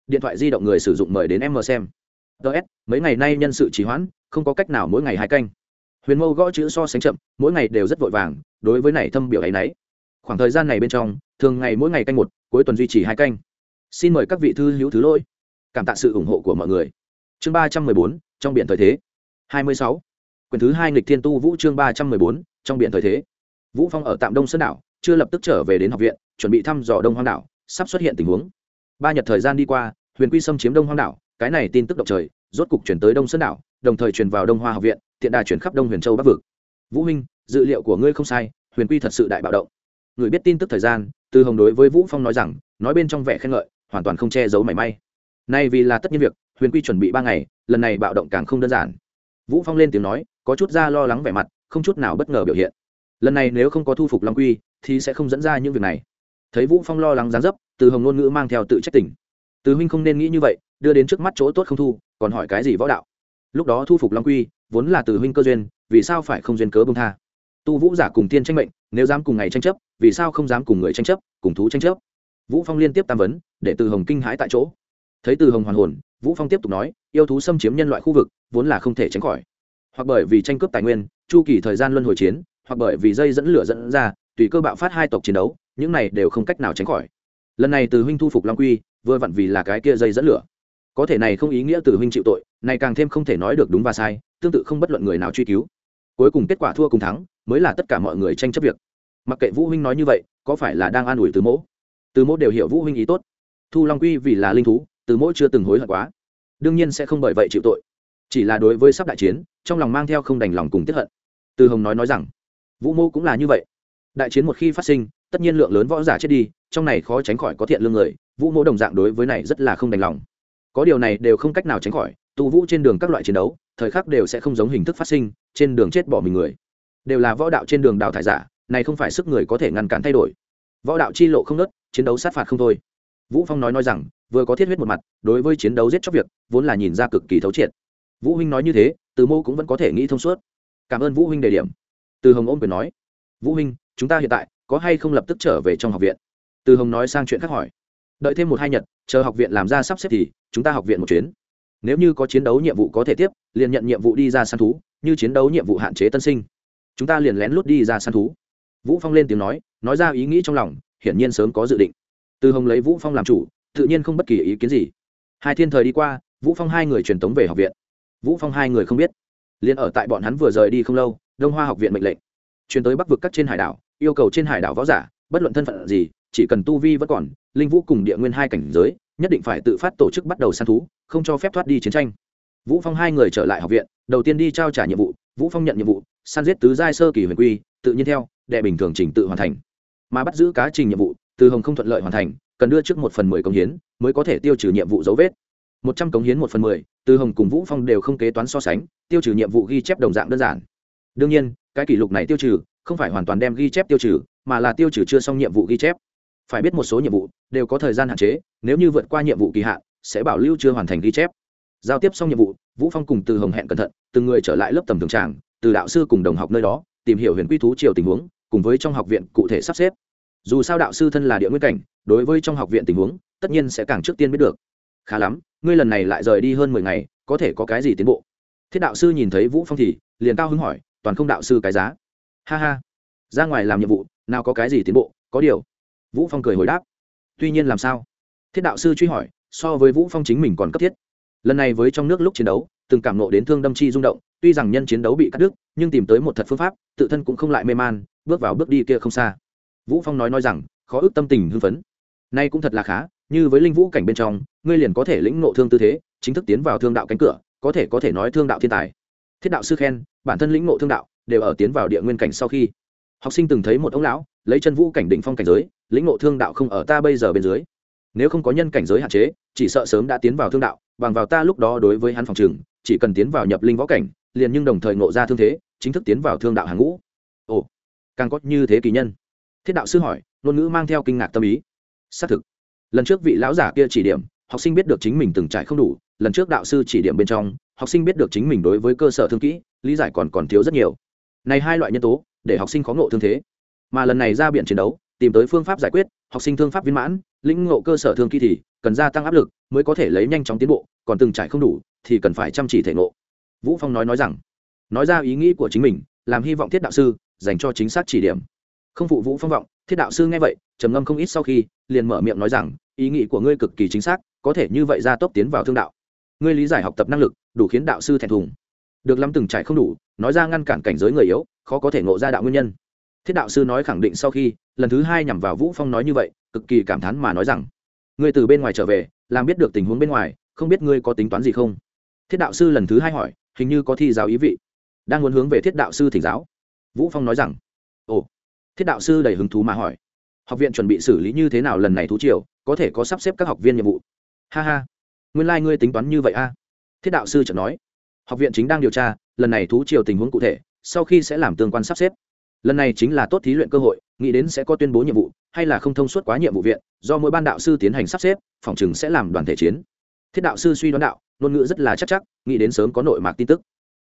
Điện thoại di động người sử dụng mời đến em mờ xem. Ts mấy ngày nay nhân sự trì hoãn, không có cách nào mỗi ngày hai canh huyền mâu gõ chữ so sánh chậm, mỗi ngày đều rất vội vàng, đối với này thâm biểu ấy nấy. Khoảng thời gian này bên trong, thường ngày mỗi ngày canh một, cuối tuần duy trì hai canh xin mời các vị thư hữu thứ lỗi. Cảm tạ sự ủng hộ của mọi người chương ba trăm mười bốn, trong biển thời thế. hai mươi sáu. Quyển thứ hai nghịch thiên tu vũ chương ba trăm mười bốn, trong biển thời thế. Vũ phong ở tạm đông sơn đảo, chưa lập tức trở về đến học viện, chuẩn bị thăm dò đông hoang đảo, sắp xuất hiện tình huống. Ba nhật thời gian đi qua, huyền quy xâm chiếm đông hoang đảo, cái này tin tức động trời, rốt cục chuyển tới đông sơn đảo, đồng thời truyền vào đông hoa học viện, tiện đà chuyển khắp đông huyền châu bắc vực. Vũ minh, dự liệu của ngươi không sai, huyền quy thật sự đại bạo động. Người biết tin tức thời gian, từ hồng đối với vũ phong nói rằng, nói bên trong vẻ khen ngợi, hoàn toàn không che giấu mảy may. Nay vì là tất nhiên việc huyền quy chuẩn bị ba ngày, lần này bạo động càng không đơn giản. Vũ phong lên tiếng nói, có chút ra lo lắng vẻ mặt, không chút nào bất ngờ biểu hiện. Lần này nếu không có thu phục long quy, thì sẽ không dẫn ra những việc này. Thấy vũ phong lo lắng gián dấp, từ hồng ngôn ngữ mang theo tự trách tỉnh từ huynh không nên nghĩ như vậy, đưa đến trước mắt chỗ tốt không thu, còn hỏi cái gì võ đạo? Lúc đó thu phục long quy, vốn là từ huynh cơ duyên, vì sao phải không duyên cớ bông tha? Tu vũ giả cùng tiên tranh mệnh, nếu dám cùng ngày tranh chấp, vì sao không dám cùng người tranh chấp, cùng thú tranh chấp? Vũ phong liên tiếp tam vấn, để từ hồng kinh hãi tại chỗ. Thấy từ hồng hoàn hồn vũ phong tiếp tục nói, yêu thú xâm chiếm nhân loại khu vực, vốn là không thể tránh khỏi. Hoặc bởi vì tranh cướp tài nguyên, chu kỳ thời gian luân hồi chiến, hoặc bởi vì dây dẫn lửa dẫn ra, tùy cơ bạo phát hai tộc chiến đấu, những này đều không cách nào tránh khỏi. Lần này từ huynh thu phục long quy, vừa vặn vì là cái kia dây dẫn lửa. Có thể này không ý nghĩa từ huynh chịu tội, này càng thêm không thể nói được đúng và sai, tương tự không bất luận người nào truy cứu. Cuối cùng kết quả thua cùng thắng, mới là tất cả mọi người tranh chấp việc. Mặc kệ vũ huynh nói như vậy, có phải là đang an ủi từ mỗ? Từ mỗ đều hiểu vũ huynh ý tốt. Thu long quy vì là linh thú từ mỗi chưa từng hối hận quá. Đương nhiên sẽ không bởi vậy chịu tội. Chỉ là đối với sắp đại chiến, trong lòng mang theo không đành lòng cùng tiếp hận. Từ hồng nói nói rằng, vũ mô cũng là như vậy. Đại chiến một khi phát sinh, tất nhiên lượng lớn võ giả chết đi, trong này khó tránh khỏi có thiện lương người, vũ mô đồng dạng đối với này rất là không đành lòng. Có điều này đều không cách nào tránh khỏi tu vũ trên đường các loại chiến đấu, thời khắc đều sẽ không giống hình thức phát sinh, trên đường chết bỏ mình người. Đều là võ đạo trên đường đào thải giả, này không phải sức người có thể ngăn cản thay đổi. Võ đạo chi lộ không nớt chiến đấu sát phạt không thôi vũ phong nói nói rằng, vừa có thiết huyết một mặt, đối với chiến đấu giết chóc việc, vốn là nhìn ra cực kỳ thấu triệt. Vũ huynh nói như thế, từ mô cũng vẫn có thể nghĩ thông suốt. Cảm ơn vũ huynh đề điểm. Từ hồng ôm quyền nói, vũ huynh, chúng ta hiện tại có hay không lập tức trở về trong học viện? Từ hồng nói sang chuyện khác hỏi, đợi thêm một hai nhật, chờ học viện làm ra sắp xếp thì chúng ta học viện một chuyến. Nếu như có chiến đấu nhiệm vụ có thể tiếp, liền nhận nhiệm vụ đi ra săn thú, như chiến đấu nhiệm vụ hạn chế tân sinh. Chúng ta liền lén lút đi ra săn thú. Vũ phong lên tiếng nói nói ra ý nghĩ trong lòng, hiển nhiên sớm có dự định từ hồng lấy vũ phong làm chủ, tự nhiên không bất kỳ ý kiến gì. Hai thiên thời đi qua, vũ phong hai người truyền tống về học viện. Vũ phong hai người không biết. Liền ở tại bọn hắn vừa rời đi không lâu, đông hoa học viện mệnh lệnh. Truyền tới bắc vực các trên hải đảo, yêu cầu trên hải đảo võ giả, bất luận thân phận gì, chỉ cần tu vi vẫn còn, linh vũ cùng địa nguyên hai cảnh giới, nhất định phải tự phát tổ chức bắt đầu săn thú, không cho phép thoát đi chiến tranh. Vũ phong hai người trở lại học viện, đầu tiên đi trao trả nhiệm vụ, vũ phong nhận nhiệm vụ, săn giết tứ giai sơ kỳ huyền quy, tự nhiên theo, đệ bình thường trình tự hoàn thành. Mà bắt giữ cá trình nhiệm vụ từ hồng không thuận lợi hoàn thành, cần đưa trước một phần mười công hiến mới có thể tiêu trừ nhiệm vụ dấu vết. Một trăm cống hiến một phần mười, từ hồng cùng vũ phong đều không kế toán so sánh, tiêu trừ nhiệm vụ ghi chép đồng dạng đơn giản. Đương nhiên, cái kỷ lục này tiêu trừ không phải hoàn toàn đem ghi chép tiêu trừ, mà là tiêu trừ chưa xong nhiệm vụ ghi chép. Phải biết một số nhiệm vụ đều có thời gian hạn chế, nếu như vượt qua nhiệm vụ kỳ hạn, sẽ bảo lưu chưa hoàn thành ghi chép. Giao tiếp xong nhiệm vụ, vũ phong cùng từ hồng hẹn cẩn thận, từng người trở lại lớp tầm thường tràng, từ đạo sư cùng đồng học nơi đó, tìm hiểu huyền quy thú triều tình huống, cùng với trong học viện cụ thể sắp xếp dù sao đạo sư thân là địa nguyên cảnh, đối với trong học viện tình huống, tất nhiên sẽ càng trước tiên biết được. Khá lắm, ngươi lần này lại rời đi hơn mười ngày, có thể có cái gì tiến bộ? Thiết đạo sư nhìn thấy vũ phong thì liền cao hứng hỏi, toàn không đạo sư cái giá. Ha ha, ra ngoài làm nhiệm vụ, nào có cái gì tiến bộ, có điều. Vũ phong cười hồi đáp. Tuy nhiên làm sao? Thiết đạo sư truy hỏi, so với vũ phong chính mình còn cấp thiết. Lần này với trong nước lúc chiến đấu, từng cảm nộ đến thương đâm chi rung động, tuy rằng nhân chiến đấu bị cắt đứt, nhưng tìm tới một thật phương pháp, tự thân cũng không lại mê man, bước vào bước đi kia không xa vũ phong nói nói rằng, khó ức tâm tình hưng phấn. Nay cũng thật là khá, như với linh vũ cảnh bên trong, ngươi liền có thể lĩnh ngộ thương tư thế, chính thức tiến vào thương đạo cánh cửa, có thể có thể nói thương đạo thiên tài. Thiết đạo sư khen, bản thân lĩnh ngộ thương đạo, đều ở tiến vào địa nguyên cảnh sau khi. Học sinh từng thấy một ông lão, lấy chân vũ cảnh định phong cảnh giới, lĩnh ngộ thương đạo không ở ta bây giờ bên dưới. Nếu không có nhân cảnh giới hạn chế, chỉ sợ sớm đã tiến vào thương đạo, bằng vào ta lúc đó đối với hắn phòng trường, chỉ cần tiến vào nhập linh võ cảnh, liền nhưng đồng thời ngộ ra thương thế, chính thức tiến vào thương đạo hàng ngũ. Ồ, càng có như thế kỳ nhân thiết đạo sư hỏi, ngôn ngữ mang theo kinh ngạc tâm ý. Xác thực. Lần trước vị lão giả kia chỉ điểm, học sinh biết được chính mình từng trải không đủ, lần trước đạo sư chỉ điểm bên trong, học sinh biết được chính mình đối với cơ sở thương kỹ, lý giải còn còn thiếu rất nhiều. Này hai loại nhân tố, để học sinh khó ngộ thương thế. Mà lần này ra biển chiến đấu, tìm tới phương pháp giải quyết, học sinh thương pháp viên mãn, lĩnh ngộ cơ sở thương kỹ thì cần gia tăng áp lực, mới có thể lấy nhanh chóng tiến bộ, còn từng trải không đủ, thì cần phải chăm chỉ thể ngộ. Vũ phong nói nói rằng, nói ra ý nghĩ của chính mình, làm hy vọng thiết đạo sư dành cho chính xác chỉ điểm không phụ vũ phong vọng, thiết đạo sư nghe vậy, trầm ngâm không ít sau khi, liền mở miệng nói rằng, ý nghĩ của ngươi cực kỳ chính xác, có thể như vậy ra tốc tiến vào thương đạo. Ngươi lý giải học tập năng lực, đủ khiến đạo sư thẹn thùng. Được lắm từng trải không đủ, nói ra ngăn cản cảnh giới người yếu, khó có thể ngộ ra đạo nguyên nhân. Thiết đạo sư nói khẳng định sau khi, lần thứ hai nhằm vào vũ phong nói như vậy, cực kỳ cảm thán mà nói rằng, ngươi từ bên ngoài trở về, làm biết được tình huống bên ngoài, không biết ngươi có tính toán gì không? Thiết đạo sư lần thứ hai hỏi, hình như có thi giáo ý vị. Đang muốn hướng về thiết đạo sư thỉnh giáo. Vũ phong nói rằng, ồ thiết đạo sư đầy hứng thú mà hỏi. Học viện chuẩn bị xử lý như thế nào lần này thú triều, có thể có sắp xếp các học viên nhiệm vụ? Ha ha. Nguyên lai、like、ngươi tính toán như vậy a. Thiết đạo sư chợt nói. Học viện chính đang điều tra, lần này thú triều tình huống cụ thể, sau khi sẽ làm tương quan sắp xếp. Lần này chính là tốt thí luyện cơ hội, nghĩ đến sẽ có tuyên bố nhiệm vụ, hay là không thông suốt quá nhiệm vụ viện, do mỗi ban đạo sư tiến hành sắp xếp, phòng chừng sẽ làm đoàn thể chiến. Thiết đạo sư suy đoán đạo, ngôn ngữ rất là chắc chắc, nghĩ đến sớm có nội mạc tin tức.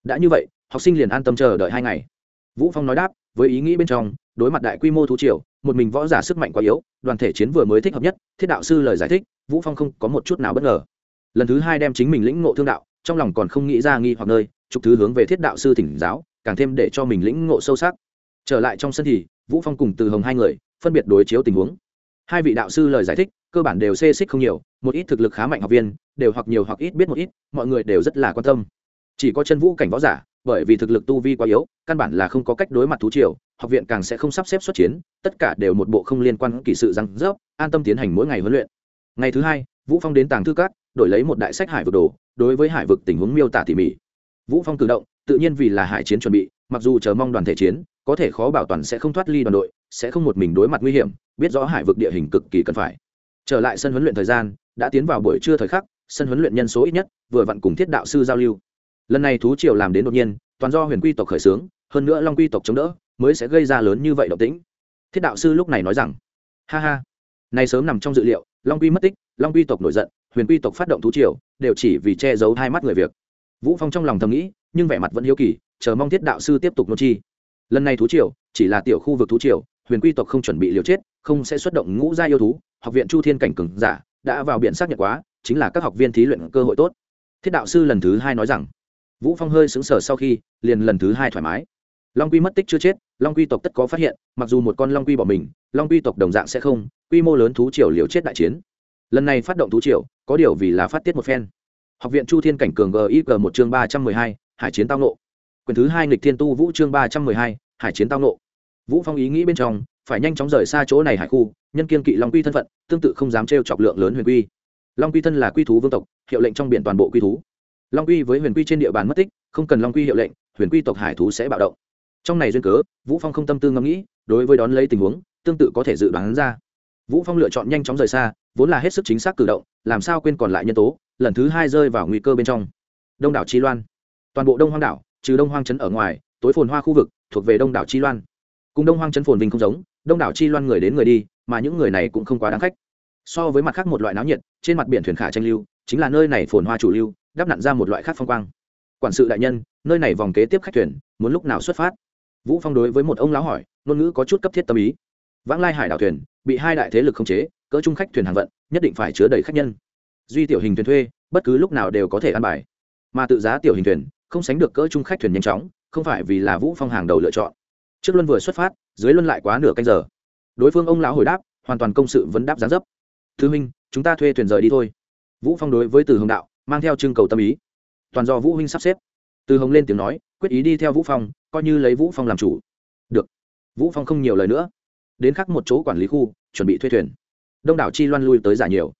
Đã như vậy, học sinh liền an tâm chờ đợi hai ngày. Vũ phong nói đáp, với ý nghĩ bên trong đối mặt đại quy mô thú triều, một mình võ giả sức mạnh quá yếu, đoàn thể chiến vừa mới thích hợp nhất, thiết đạo sư lời giải thích, vũ phong không có một chút nào bất ngờ. Lần thứ hai đem chính mình lĩnh ngộ thương đạo, trong lòng còn không nghĩ ra nghi hoặc nơi trục thứ hướng về thiết đạo sư thỉnh giáo, càng thêm để cho mình lĩnh ngộ sâu sắc. Trở lại trong sân thì, vũ phong cùng từ hồng hai người, phân biệt đối chiếu tình huống. Hai vị đạo sư lời giải thích, cơ bản đều xê xích không nhiều, một ít thực lực khá mạnh học viên, đều hoặc nhiều hoặc ít biết một ít, mọi người đều rất là quan tâm. Chỉ có chân vũ cảnh võ giả, bởi vì thực lực tu vi quá yếu, căn bản là không có cách đối mặt thú triều học viện càng sẽ không sắp xếp xuất chiến, tất cả đều một bộ không liên quan kỳ sự răng rớp, an tâm tiến hành mỗi ngày huấn luyện. Ngày thứ hai, vũ phong đến tàng thư cát đổi lấy một đại sách hải vực đồ, đối với hải vực tình huống miêu tả tỉ mỉ. Vũ phong cử động, tự nhiên vì là hải chiến chuẩn bị, mặc dù chờ mong đoàn thể chiến, có thể khó bảo toàn sẽ không thoát ly đoàn đội, sẽ không một mình đối mặt nguy hiểm, biết rõ hải vực địa hình cực kỳ cần phải. Trở lại sân huấn luyện thời gian, đã tiến vào buổi trưa thời khắc, sân huấn luyện nhân số ít nhất, vừa vặn cùng thiết đạo sư giao lưu. Lần này thú triều làm đến đột nhiên, toàn do huyền quy tộc khởi xướng, hơn nữa long quy tộc chống đỡ mới sẽ gây ra lớn như vậy động tĩnh. Thiết đạo sư lúc này nói rằng, ha ha, này sớm nằm trong dự liệu, long quy mất tích, long quy tộc nổi giận, huyền quy tộc phát động thú triều, đều chỉ vì che giấu hai mắt người việc. Vũ phong trong lòng thầm nghĩ, nhưng vẻ mặt vẫn hiếu kỳ, chờ mong thiết đạo sư tiếp tục nô chi. Lần này thú triều, chỉ là tiểu khu vực thú triều, huyền quy tộc không chuẩn bị liều chết, không sẽ xuất động ngũ gia yêu thú, học viện chu thiên cảnh cường giả, đã vào biện xác nhận quá, chính là các học viên thí luyện cơ hội tốt. Thiết đạo sư lần thứ hai nói rằng, vũ phong hơi sững sờ sau khi, liền lần thứ hai thoải mái long quy mất tích chưa chết, long quy tộc tất có phát hiện, mặc dù một con long quy bỏ mình, long quy tộc đồng dạng sẽ không, quy mô lớn thú triều liều chết đại chiến. Lần này phát động thú triều, có điều vì là phát tiết một phen. Học viện chu thiên cảnh cường gig một chương ba trăm mười hai, hải chiến tao nộ quyền thứ hai nghịch thiên tu vũ chương ba trăm mười hai, hải chiến tao nộ vũ phong ý nghĩ bên trong, phải nhanh chóng rời xa chỗ này hải khu, nhân kiên kỵ long quy thân phận, tương tự không dám trêu chọc lượng lớn huyền quy. Long quy thân là quy thú vương tộc, hiệu lệnh trong biển toàn bộ quy thú. Long quy với huyền quy trên địa bàn mất tích, không cần long quy hiệu lệnh, huyền quy tộc hải thú sẽ bạo động trong này duyên cớ, vũ phong không tâm tư ngẫm nghĩ, đối với đón lấy tình huống, tương tự có thể dự đoán ra. Vũ phong lựa chọn nhanh chóng rời xa, vốn là hết sức chính xác cử động, làm sao quên còn lại nhân tố, lần thứ hai rơi vào nguy cơ bên trong. Đông đảo chi loan. Toàn bộ đông hoang đảo, trừ đông hoang trấn ở ngoài, tối phồn hoa khu vực, thuộc về đông đảo chi loan. Cùng đông hoang trấn phồn vinh không giống, đông đảo chi loan người đến người đi, mà những người này cũng không quá đáng khách. So với mặt khác một loại náo nhiệt, trên mặt biển thuyền khả tranh lưu, chính là nơi này phồn hoa chủ lưu, đắp nặn ra một loại khác phong quang. Quản sự đại nhân, nơi này vòng kế tiếp khách thuyền, muốn lúc nào xuất phát? Vũ phong đối với một ông lão hỏi, ngôn ngữ có chút cấp thiết tâm ý. Vãng lai hải đảo thuyền, bị hai đại thế lực khống chế, cỡ trung khách thuyền hàng vận, nhất định phải chứa đầy khách nhân. Duy tiểu hình thuyền thuê, bất cứ lúc nào đều có thể ăn bài. Mà tự giá tiểu hình thuyền, không sánh được cỡ trung khách thuyền nhanh chóng, không phải vì là vũ phong hàng đầu lựa chọn. Trước luân vừa xuất phát, dưới luân lại quá nửa canh giờ. Đối phương ông lão hồi đáp, hoàn toàn công sự vấn đáp gián dấp. Thứ minh chúng ta thuê thuyền rời đi thôi. Vũ phong đối với từ hồng đạo, mang theo trưng cầu tâm ý. Toàn do vũ huynh sắp xếp. Từ hồng lên tiếng nói quyết ý đi theo vũ phong, coi như lấy vũ phong làm chủ. Được. Vũ phong không nhiều lời nữa. Đến khắc một chỗ quản lý khu, chuẩn bị thuê thuyền. Đông đảo chi loan lui tới giả nhiều.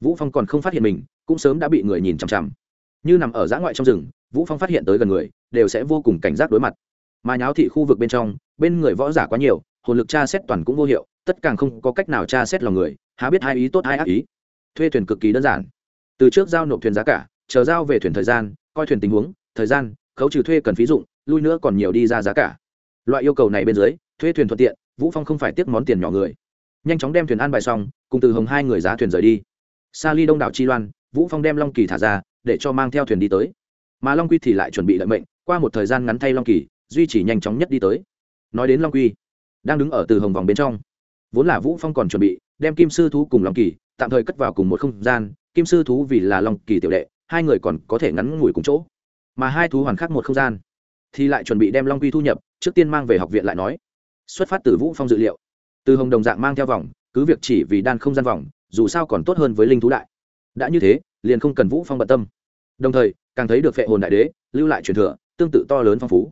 Vũ phong còn không phát hiện mình, cũng sớm đã bị người nhìn chằm chằm. Như nằm ở giã ngoại trong rừng, vũ phong phát hiện tới gần người, đều sẽ vô cùng cảnh giác đối mặt. Mà nháo thị khu vực bên trong, bên người võ giả quá nhiều, hồn lực tra xét toàn cũng vô hiệu, tất càng không có cách nào tra xét lòng người, há biết hai ý tốt hai ác ý. Thuê thuyền cực kỳ đơn giản. Từ trước giao nộp thuyền giá cả, chờ giao về thuyền thời gian, coi thuyền tình huống, thời gian khấu trừ thuê cần phí dụng, lui nữa còn nhiều đi ra giá cả. Loại yêu cầu này bên dưới, thuê thuyền thuận tiện, vũ phong không phải tiếc món tiền nhỏ người. Nhanh chóng đem thuyền an bài xong, cùng từ hồng hai người giá thuyền rời đi. Xa ly đông đảo chi loan, vũ phong đem long kỳ thả ra, để cho mang theo thuyền đi tới. Mà long quy thì lại chuẩn bị lợi mệnh, qua một thời gian ngắn thay long kỳ, duy trì nhanh chóng nhất đi tới. Nói đến long quy, đang đứng ở từ hồng vòng bên trong. Vốn là vũ phong còn chuẩn bị, đem kim sư thú cùng long kỳ, tạm thời cất vào cùng một không gian. Kim sư thú vì là long kỳ tiểu đệ, hai người còn có thể ngắn ngủi cùng chỗ mà hai thú hoàn khác một không gian. Thì lại chuẩn bị đem long quy thu nhập, trước tiên mang về học viện lại nói. Xuất phát từ vũ phong dự liệu. Từ hồng đồng dạng mang theo vòng, cứ việc chỉ vì đan không gian vòng, dù sao còn tốt hơn với linh thú đại. Đã như thế, liền không cần vũ phong bận tâm. Đồng thời, càng thấy được phệ hồn đại đế, lưu lại truyền thừa, tương tự to lớn phong phú.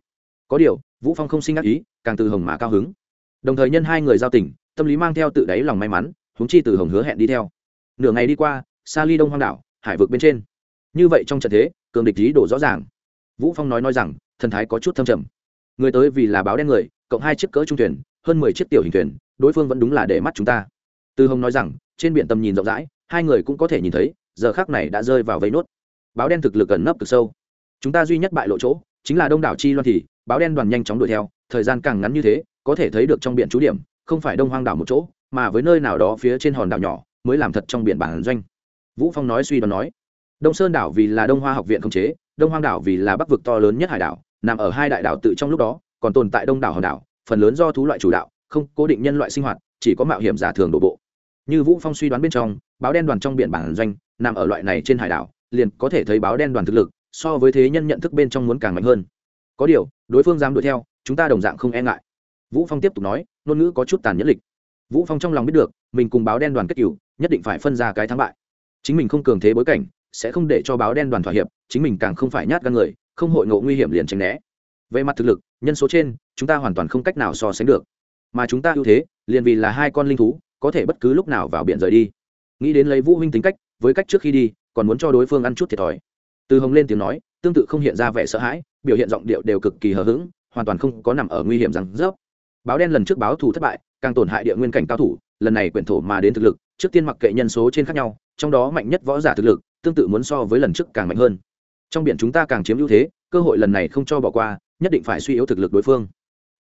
Có điều, vũ phong không sinh ác ý, càng từ hồng mà cao hứng. Đồng thời nhân hai người giao tình, tâm lý mang theo tự đáy lòng may mắn, huống chi từ hồng hứa hẹn đi theo. Nửa ngày đi qua xa ly đông hoang đảo, hải vực bên trên. Như vậy trong trận thế, cường địch lý đổ rõ ràng vũ phong nói nói rằng, thần thái có chút thâm trầm. Người tới vì là báo đen người, cộng hai chiếc cỡ trung thuyền, hơn mười chiếc tiểu hình thuyền, đối phương vẫn đúng là để mắt chúng ta. Từ hồng nói rằng, trên biển tầm nhìn rộng rãi, hai người cũng có thể nhìn thấy, giờ khác này đã rơi vào vây nốt. Báo đen thực lực gần nấp cực sâu. Chúng ta duy nhất bại lộ chỗ, chính là đông đảo chi loan thì, báo đen đoàn nhanh chóng đuổi theo, thời gian càng ngắn như thế, có thể thấy được trong biển trú điểm, không phải đông hoang đảo một chỗ, mà với nơi nào đó phía trên hòn đảo nhỏ, mới làm thật trong biển bản doanh. Vũ phong nói suy đoán nói đông sơn đảo vì là đông hoa học viện khống chế, đông hoang đảo vì là bắc vực to lớn nhất hải đảo, nằm ở hai đại đảo tự trong lúc đó, còn tồn tại đông đảo hòn đảo, phần lớn do thú loại chủ đạo, không cố định nhân loại sinh hoạt, chỉ có mạo hiểm giả thường đổ bộ. Như vũ phong suy đoán bên trong, báo đen đoàn trong biển bản doanh, nằm ở loại này trên hải đảo, liền có thể thấy báo đen đoàn thực lực, so với thế nhân nhận thức bên trong muốn càng mạnh hơn. Có điều, đối phương dám đuổi theo, chúng ta đồng dạng không e ngại. Vũ phong tiếp tục nói, ngôn ngữ có chút tàn nhẫn lịch. Vũ phong trong lòng biết được, mình cùng báo đen đoàn kết cửu, nhất định phải phân ra cái thắng bại. Chính mình không cường thế bối cảnh sẽ không để cho báo đen đoàn thỏa hiệp, chính mình càng không phải nhát gan người, không hội ngộ nguy hiểm liền tránh né. Về mặt thực lực, nhân số trên, chúng ta hoàn toàn không cách nào so sánh được. Mà chúng ta ưu thế, liền vì là hai con linh thú, có thể bất cứ lúc nào vào biển rời đi. Nghĩ đến lấy vũ huynh tính cách, với cách trước khi đi, còn muốn cho đối phương ăn chút thiệt thòi. Từ hồng lên tiếng nói, tương tự không hiện ra vẻ sợ hãi, biểu hiện giọng điệu đều cực kỳ hờ hững, hoàn toàn không có nằm ở nguy hiểm rằng rớp. Báo đen lần trước báo thù thất bại, càng tổn hại địa nguyên cảnh cao thủ, lần này quyển thổ mà đến thực lực, trước tiên mặc kệ nhân số trên khác nhau, trong đó mạnh nhất võ giả thực lực tương tự muốn so với lần trước càng mạnh hơn. Trong biển chúng ta càng chiếm ưu thế, cơ hội lần này không cho bỏ qua, nhất định phải suy yếu thực lực đối phương.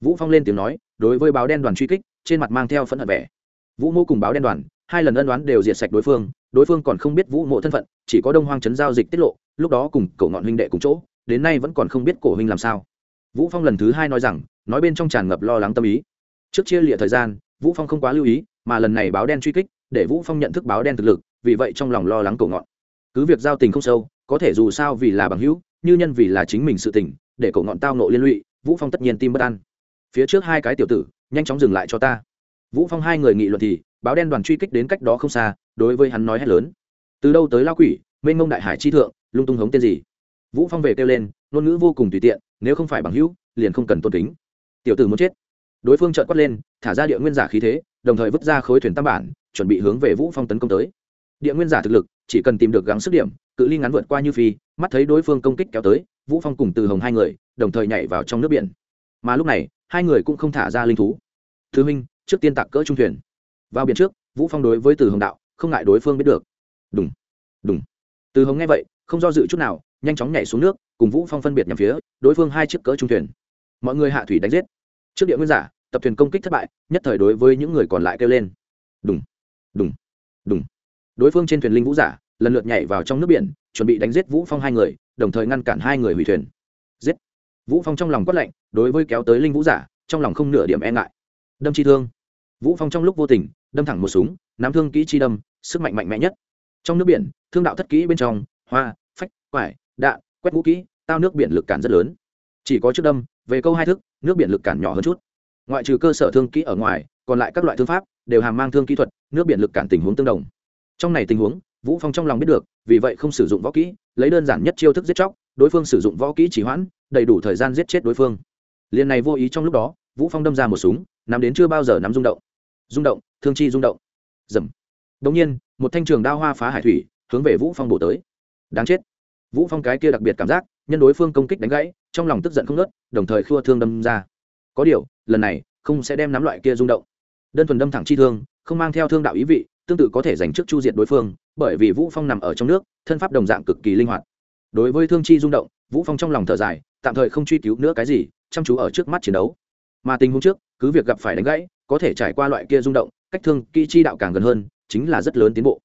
Vũ phong lên tiếng nói, đối với báo đen đoàn truy kích, trên mặt mang theo phẫn hận vẻ. Vũ mô cùng báo đen đoàn, hai lần ân đoán đều diệt sạch đối phương đối phương còn không biết vũ mộ thân phận, chỉ có đông hoang chấn giao dịch tiết lộ, lúc đó cùng cổ ngọn huynh đệ cùng chỗ, đến nay vẫn còn không biết cổ huynh làm sao. Vũ phong lần thứ hai nói rằng, nói bên trong tràn ngập lo lắng tâm ý. Trước chia lịa thời gian, vũ phong không quá lưu ý, mà lần này báo đen truy kích, để vũ phong nhận thức báo đen thực lực, vì vậy trong lòng lo lắng cổ ngọn cứ việc giao tình không sâu, có thể dù sao vì là bằng hữu, như nhân vì là chính mình sự tình, để cổ ngọn tao nộ liên lụy, vũ phong tất nhiên tim bất an. Phía trước hai cái tiểu tử, nhanh chóng dừng lại cho ta. Vũ phong hai người nghị luận thì, báo đen đoàn truy kích đến cách đó không xa, đối với hắn nói hét lớn. Từ đâu tới lao quỷ, mênh mông đại hải chi thượng, lung tung hống tên gì? Vũ phong về kêu lên, ngôn ngữ vô cùng tùy tiện, nếu không phải bằng hữu, liền không cần tôn kính. Tiểu tử muốn chết. Đối phương trợn quát lên, thả ra địa nguyên giả khí thế, đồng thời vứt ra khối thuyền tam bản, chuẩn bị hướng về vũ phong tấn công tới địa nguyên giả thực lực, chỉ cần tìm được gắng sức điểm, cự ly ngắn vượt qua như phi, mắt thấy đối phương công kích kéo tới, vũ phong cùng từ hồng hai người, đồng thời nhảy vào trong nước biển. Mà lúc này, hai người cũng không thả ra linh thú. Thứ minh trước tiên tạc cỡ trung thuyền. Vào biển trước, vũ phong đối với từ hồng đạo, không ngại đối phương biết được. Đúng đúng từ hồng nghe vậy, không do dự chút nào, nhanh chóng nhảy xuống nước, cùng vũ phong phân biệt nhằm phía, đối phương hai chiếc cỡ trung thuyền. Mọi người hạ thủy đánh giết. Trước địa nguyên giả, tập thuyền công kích thất bại, nhất thời đối với những người còn lại kêu lên. Đúng đúng đúng đối phương trên thuyền linh vũ giả, lần lượt nhảy vào trong nước biển, chuẩn bị đánh giết vũ phong hai người, đồng thời ngăn cản hai người hủy thuyền. Giết! Vũ phong trong lòng quát lạnh, đối với kéo tới linh vũ giả, trong lòng không nửa điểm e ngại. Đâm chi thương. Vũ phong trong lúc vô tình, đâm thẳng một súng, nắm thương kỹ chi đâm, sức mạnh mạnh mẽ nhất. Trong nước biển, thương đạo thất kỹ bên trong, hoa, phách, quải đạn quét vũ kỹ, tao nước biển lực cản rất lớn. Chỉ có trước đâm, về câu hai thức, nước biển lực cản nhỏ hơn chút. Ngoại trừ cơ sở thương kỹ ở ngoài, còn lại các loại thương pháp, đều hàm mang thương kỹ thuật, nước biển lực cản tình huống tương đồng trong này tình huống, vũ phong trong lòng biết được, vì vậy không sử dụng võ kỹ, lấy đơn giản nhất chiêu thức giết chóc, đối phương sử dụng võ kỹ chỉ hoãn, đầy đủ thời gian giết chết đối phương. Liền này vô ý trong lúc đó, vũ phong đâm ra một súng, nắm đến chưa bao giờ nắm rung động. Rung động, thương chi rung động. Dầm. Đống nhiên, một thanh trường đao hoa phá hải thủy, hướng về vũ phong bổ tới. Đáng chết. Vũ phong cái kia đặc biệt cảm giác, nhân đối phương công kích đánh gãy, trong lòng tức giận không nớt đồng thời khua thương đâm ra. Có điều, lần này, không sẽ đem nắm loại kia rung động. Đơn thuần đâm thẳng chi thương, không mang theo thương đạo ý vị tương tự có thể giành trước chu diệt đối phương, bởi vì vũ phong nằm ở trong nước, thân pháp đồng dạng cực kỳ linh hoạt. Đối với thương chi rung động, vũ phong trong lòng thở dài, tạm thời không truy cứu nữa cái gì, chăm chú ở trước mắt chiến đấu. Mà tình huống trước, cứ việc gặp phải đánh gãy, có thể trải qua loại kia rung động, cách thương, kỹ chi đạo càng gần hơn, chính là rất lớn tiến bộ.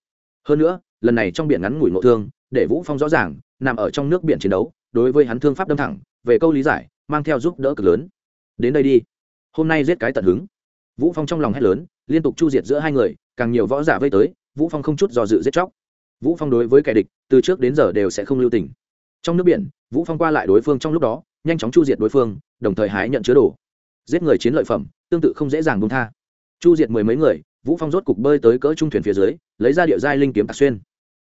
Hơn nữa, lần này trong biển ngắn ngủi ngộ thương, để vũ phong rõ ràng, nằm ở trong nước biển chiến đấu, đối với hắn thương pháp đâm thẳng, về câu lý giải, mang theo giúp đỡ cực lớn. Đến đây đi. Hôm nay giết cái tận hứng. Vũ phong trong lòng hét lớn liên tục chu diệt giữa hai người, càng nhiều võ giả vây tới, vũ phong không chút do dự giết chóc. Vũ phong đối với kẻ địch, từ trước đến giờ đều sẽ không lưu tình. Trong nước biển, vũ phong qua lại đối phương trong lúc đó, nhanh chóng chu diệt đối phương, đồng thời hái nhận chứa đồ. Giết người chiến lợi phẩm, tương tự không dễ dàng buông tha. Chu diệt mười mấy người, vũ phong rốt cục bơi tới cỡ trung thuyền phía dưới, lấy ra địa giai linh kiếm tạc xuyên.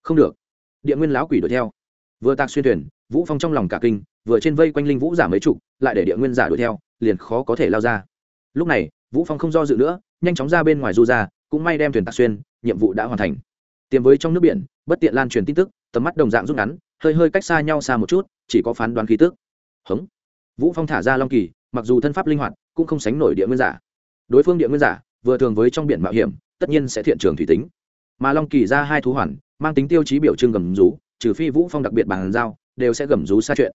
Không được. Địa nguyên lão quỷ đuổi theo. Vừa tạc xuyên thuyền, vũ phong trong lòng cả kinh, vừa trên vây quanh linh vũ giả mấy chục, lại để địa nguyên giả đuổi theo, liền khó có thể lao ra. Lúc này vũ phong không do dự nữa, nhanh chóng ra bên ngoài du ra, cũng may đem thuyền tạc xuyên, nhiệm vụ đã hoàn thành. Tiềm với trong nước biển, bất tiện lan truyền tin tức, tầm mắt đồng dạng rút ngắn, hơi hơi cách xa nhau xa một chút, chỉ có phán đoán khí tức. Hống. Vũ phong thả ra long kỳ, mặc dù thân pháp linh hoạt, cũng không sánh nổi địa nguyên giả. Đối phương địa nguyên giả, vừa thường với trong biển mạo hiểm, tất nhiên sẽ thiện trường thủy tính. Mà long kỳ ra hai thú hoàn, mang tính tiêu chí biểu trưng gầm rú, trừ phi vũ phong đặc biệt bàn giao, đều sẽ gầm rú xa chuyện.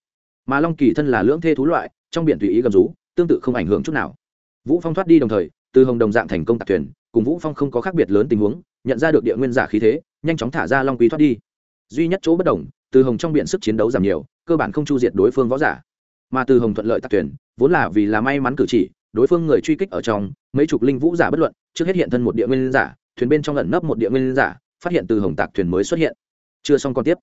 Mà long kỳ thân là lưỡng thê thú loại, trong biển tùy ý gầm rú, tương tự không ảnh hưởng chút nào vũ phong thoát đi đồng thời, từ hồng đồng dạng thành công tạc thuyền, cùng vũ phong không có khác biệt lớn tình huống, nhận ra được địa nguyên giả khí thế, nhanh chóng thả ra long quý thoát đi. Duy nhất chỗ bất đồng, từ hồng trong biển sức chiến đấu giảm nhiều, cơ bản không chu diệt đối phương võ giả. Mà từ hồng thuận lợi tạc thuyền, vốn là vì là may mắn cử chỉ, đối phương người truy kích ở trong, mấy chục linh vũ giả bất luận, trước hết hiện thân một địa nguyên giả, thuyền bên trong lẩn nấp một địa nguyên giả, phát hiện từ hồng tạc thuyền mới xuất hiện. Chưa xong còn tiếp.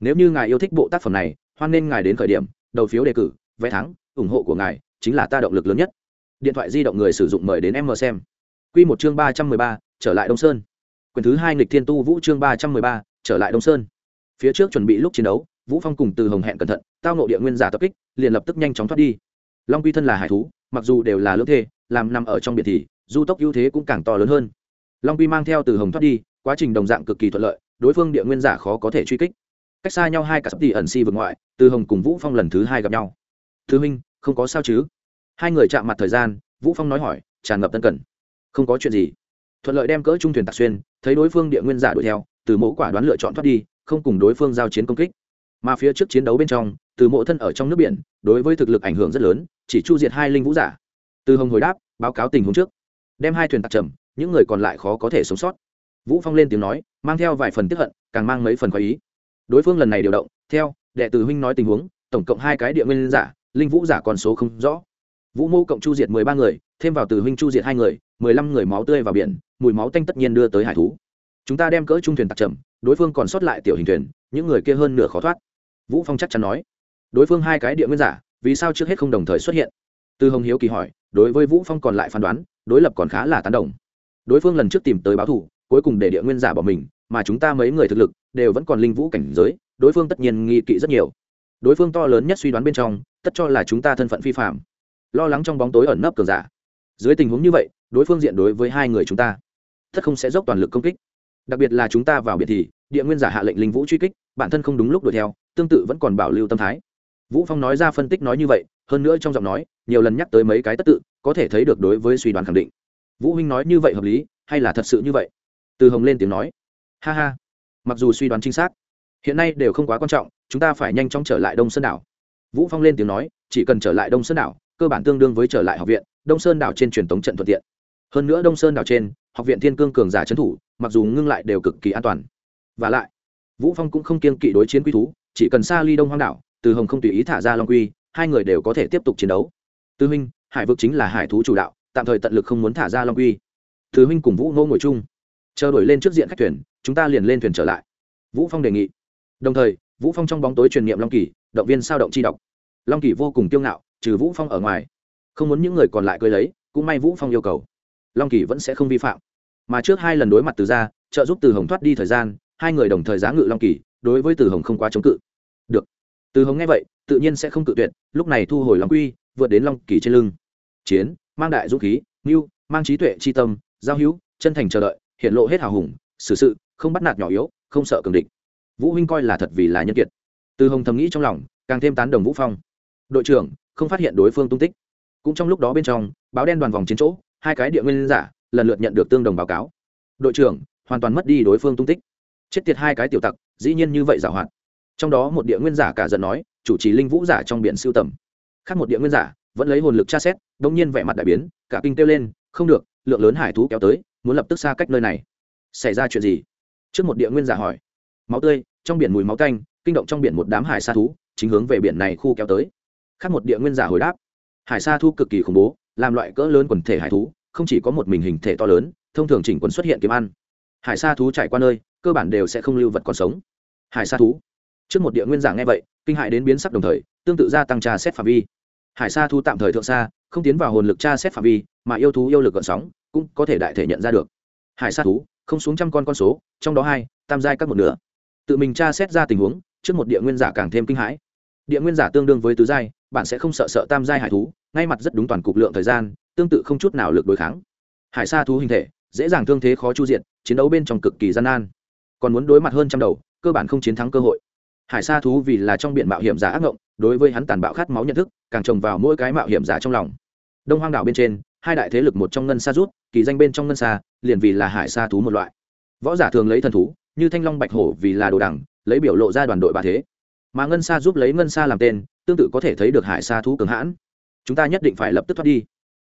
Nếu như ngài yêu thích bộ tác phẩm này, hoan nên ngài đến khởi điểm, đầu phiếu đề cử, vé thắng, ủng hộ của ngài chính là ta động lực lớn nhất điện thoại di động người sử dụng mời đến em mờ xem. Q một chương ba trăm mười ba, trở lại đông sơn. Quyền thứ hai nghịch thiên tu vũ chương ba trăm mười ba, trở lại đông sơn. Phía trước chuẩn bị lúc chiến đấu, vũ phong cùng từ hồng hẹn cẩn thận, tao nộ địa nguyên giả tập kích, liền lập tức nhanh chóng thoát đi. Long quy thân là hải thú, mặc dù đều là lưỡng thê, làm nằm ở trong biệt thì, du tốc ưu thế cũng càng to lớn hơn. Long quy mang theo từ hồng thoát đi, quá trình đồng dạng cực kỳ thuận lợi, đối phương địa nguyên giả khó có thể truy kích. Cách xa nhau hai cả sắp tỷ ẩn si vượt ngoại, từ hồng cùng vũ phong lần thứ hai gặp nhau. Thứ minh không có sao chứ? Hai người chạm mặt thời gian, vũ phong nói hỏi, tràn ngập tân cẩn không có chuyện gì. Thuận lợi đem cỡ trung thuyền tạc xuyên, thấy đối phương địa nguyên giả đuổi theo, từ mẫu quả đoán lựa chọn thoát đi, không cùng đối phương giao chiến công kích. Mà phía trước chiến đấu bên trong, từ mộ thân ở trong nước biển, đối với thực lực ảnh hưởng rất lớn, chỉ chu diệt hai linh vũ giả. Từ hồng hồi đáp, báo cáo tình huống trước. Đem hai thuyền tạc trầm, những người còn lại khó có thể sống sót. Vũ phong lên tiếng nói, mang theo vài phần tiếp hận, càng mang mấy phần khoái ý. Đối phương lần này điều động, theo, đệ tử huynh nói tình huống, tổng cộng hai cái địa nguyên giả, linh vũ giả còn số không rõ vũ mô cộng chu diệt mười ba người, thêm vào từ huynh chu diệt hai người, mười lăm người máu tươi vào biển, mùi máu tanh tất nhiên đưa tới hải thú. Chúng ta đem cỡ trung thuyền tặc chậm, đối phương còn sót lại tiểu hình thuyền, những người kia hơn nửa khó thoát. Vũ phong chắc chắn nói. Đối phương hai cái địa nguyên giả, vì sao trước hết không đồng thời xuất hiện? Từ hồng hiếu kỳ hỏi, đối với vũ phong còn lại phán đoán, đối lập còn khá là tán đồng. Đối phương lần trước tìm tới báo thủ cuối cùng để địa nguyên giả bỏ mình, mà chúng ta mấy người thực lực đều vẫn còn linh vũ cảnh giới, đối phương tất nhiên nghi kỵ rất nhiều. Đối phương to lớn nhất suy đoán bên trong, tất cho là chúng ta thân phận phi phạm lo lắng trong bóng tối ẩn nấp cường giả. Dưới tình huống như vậy, đối phương diện đối với hai người chúng ta tất không sẽ dốc toàn lực công kích. Đặc biệt là chúng ta vào biệt thì, địa nguyên giả hạ lệnh linh vũ truy kích, bản thân không đúng lúc đuổi theo, tương tự vẫn còn bảo lưu tâm thái. Vũ phong nói ra phân tích nói như vậy, hơn nữa trong giọng nói, nhiều lần nhắc tới mấy cái tất tự, có thể thấy được đối với suy đoán khẳng định. Vũ huynh nói như vậy hợp lý, hay là thật sự như vậy? Từ hồng lên tiếng nói. Ha ha. Mặc dù suy đoán chính xác, hiện nay đều không quá quan trọng, chúng ta phải nhanh chóng trở lại đông sơn đảo. Vũ phong lên tiếng nói, chỉ cần trở lại đông sơn đảo cơ bản tương đương với trở lại học viện, đông sơn đảo trên truyền thống trận thuận tiện. Hơn nữa đông sơn đảo trên, học viện thiên cương cường giả trấn thủ, mặc dù ngưng lại đều cực kỳ an toàn. Và lại, vũ phong cũng không kiêng kỵ đối chiến quy thú, chỉ cần xa ly đông hoang đảo, từ hồng không tùy ý thả ra long quy, hai người đều có thể tiếp tục chiến đấu. Tư huynh, hải vực chính là hải thú chủ đạo, tạm thời tận lực không muốn thả ra long quy. Thứ huynh cùng vũ ngô ngồi chung. Chờ đổi lên trước diện khách thuyền, chúng ta liền lên thuyền trở lại. Vũ phong đề nghị. Đồng thời, vũ phong trong bóng tối truyền niệm long kỳ, động viên sao động chi đọc long kỳ vô cùng kiêu ngạo trừ vũ phong ở ngoài. Không muốn những người còn lại cưới lấy, cũng may vũ phong yêu cầu. Long kỳ vẫn sẽ không vi phạm. Mà trước hai lần đối mặt từ ra trợ giúp từ hồng thoát đi thời gian, hai người đồng thời giá ngự long kỳ, đối với từ hồng không quá chống cự. Được. Từ hồng nghe vậy, tự nhiên sẽ không cự tuyệt, lúc này thu hồi long quy, vượt đến long kỳ trên lưng. Chiến, mang đại dũng khí mưu mang trí tuệ chi tâm, giao hữu, chân thành chờ đợi, hiện lộ hết hào hùng, xử sự, không bắt nạt nhỏ yếu, không sợ cường địch. Vũ huynh coi là thật vì là nhân kiệt. Từ hồng thầm nghĩ trong lòng, càng thêm tán đồng vũ phong. Đội trưởng không phát hiện đối phương tung tích. Cũng trong lúc đó bên trong, báo đen đoàn vòng chiến chỗ, hai cái địa nguyên giả lần lượt nhận được tương đồng báo cáo. Đội trưởng, hoàn toàn mất đi đối phương tung tích. Chết tiệt hai cái tiểu tặc, dĩ nhiên như vậy giả hoạt. Trong đó một địa nguyên giả cả giận nói, chủ trì linh vũ giả trong biển siêu tầm. Khác một địa nguyên giả, vẫn lấy hồn lực tra xét đông nhiên vẻ mặt đại biến, cả kinh kêu lên, không được, lượng lớn hải thú kéo tới, muốn lập tức xa cách nơi này. Xảy ra chuyện gì? Trước một địa nguyên giả hỏi. Máu tươi, trong biển mùi máu canh kinh động trong biển một đám hải sa thú, chính hướng về biển này khu kéo tới khác một địa nguyên giả hồi đáp. Hải sa thu cực kỳ khủng bố, làm loại cỡ lớn quần thể hải thú, không chỉ có một mình hình thể to lớn, thông thường chỉnh quần xuất hiện kiếm ăn. Hải sa thú chạy qua nơi, cơ bản đều sẽ không lưu vật còn sống. Hải sa thú trước một địa nguyên giả nghe vậy, kinh hại đến biến sắc đồng thời, tương tự gia tăng tra xét phạm vi. Hải sa thú tạm thời thượng xa, không tiến vào hồn lực tra xét phạm vi, mà yêu thú yêu lực gợn sóng, cũng có thể đại thể nhận ra được. Hải sa thú không xuống trăm con con số, trong đó hai, tam giai các một nửa. Tự mình tra xét ra tình huống, trước một địa nguyên giả càng thêm kinh hãi địa nguyên giả tương đương với tứ giai, bạn sẽ không sợ sợ tam giai hải thú, ngay mặt rất đúng toàn cục lượng thời gian, tương tự không chút nào lực đối kháng. Hải sa thú hình thể, dễ dàng thương thế khó chu diện chiến đấu bên trong cực kỳ gian nan. Còn muốn đối mặt hơn trăm đầu, cơ bản không chiến thắng cơ hội. Hải sa thú vì là trong biển mạo hiểm giả ác ngộng, đối với hắn tàn bạo khát máu nhận thức, càng trồng vào mỗi cái mạo hiểm giả trong lòng. Đông hoang đảo bên trên, hai đại thế lực một trong ngân sa rút, kỳ danh bên trong ngân sa, liền vì là hải sa thú một loại. Võ giả thường lấy thần thú, như thanh long bạch hổ vì là đồ đẳng, lấy biểu lộ ra đoàn đội ba thế mà ngân sa giúp lấy ngân sa làm tên, tương tự có thể thấy được hải sa thú cường hãn. Chúng ta nhất định phải lập tức thoát đi.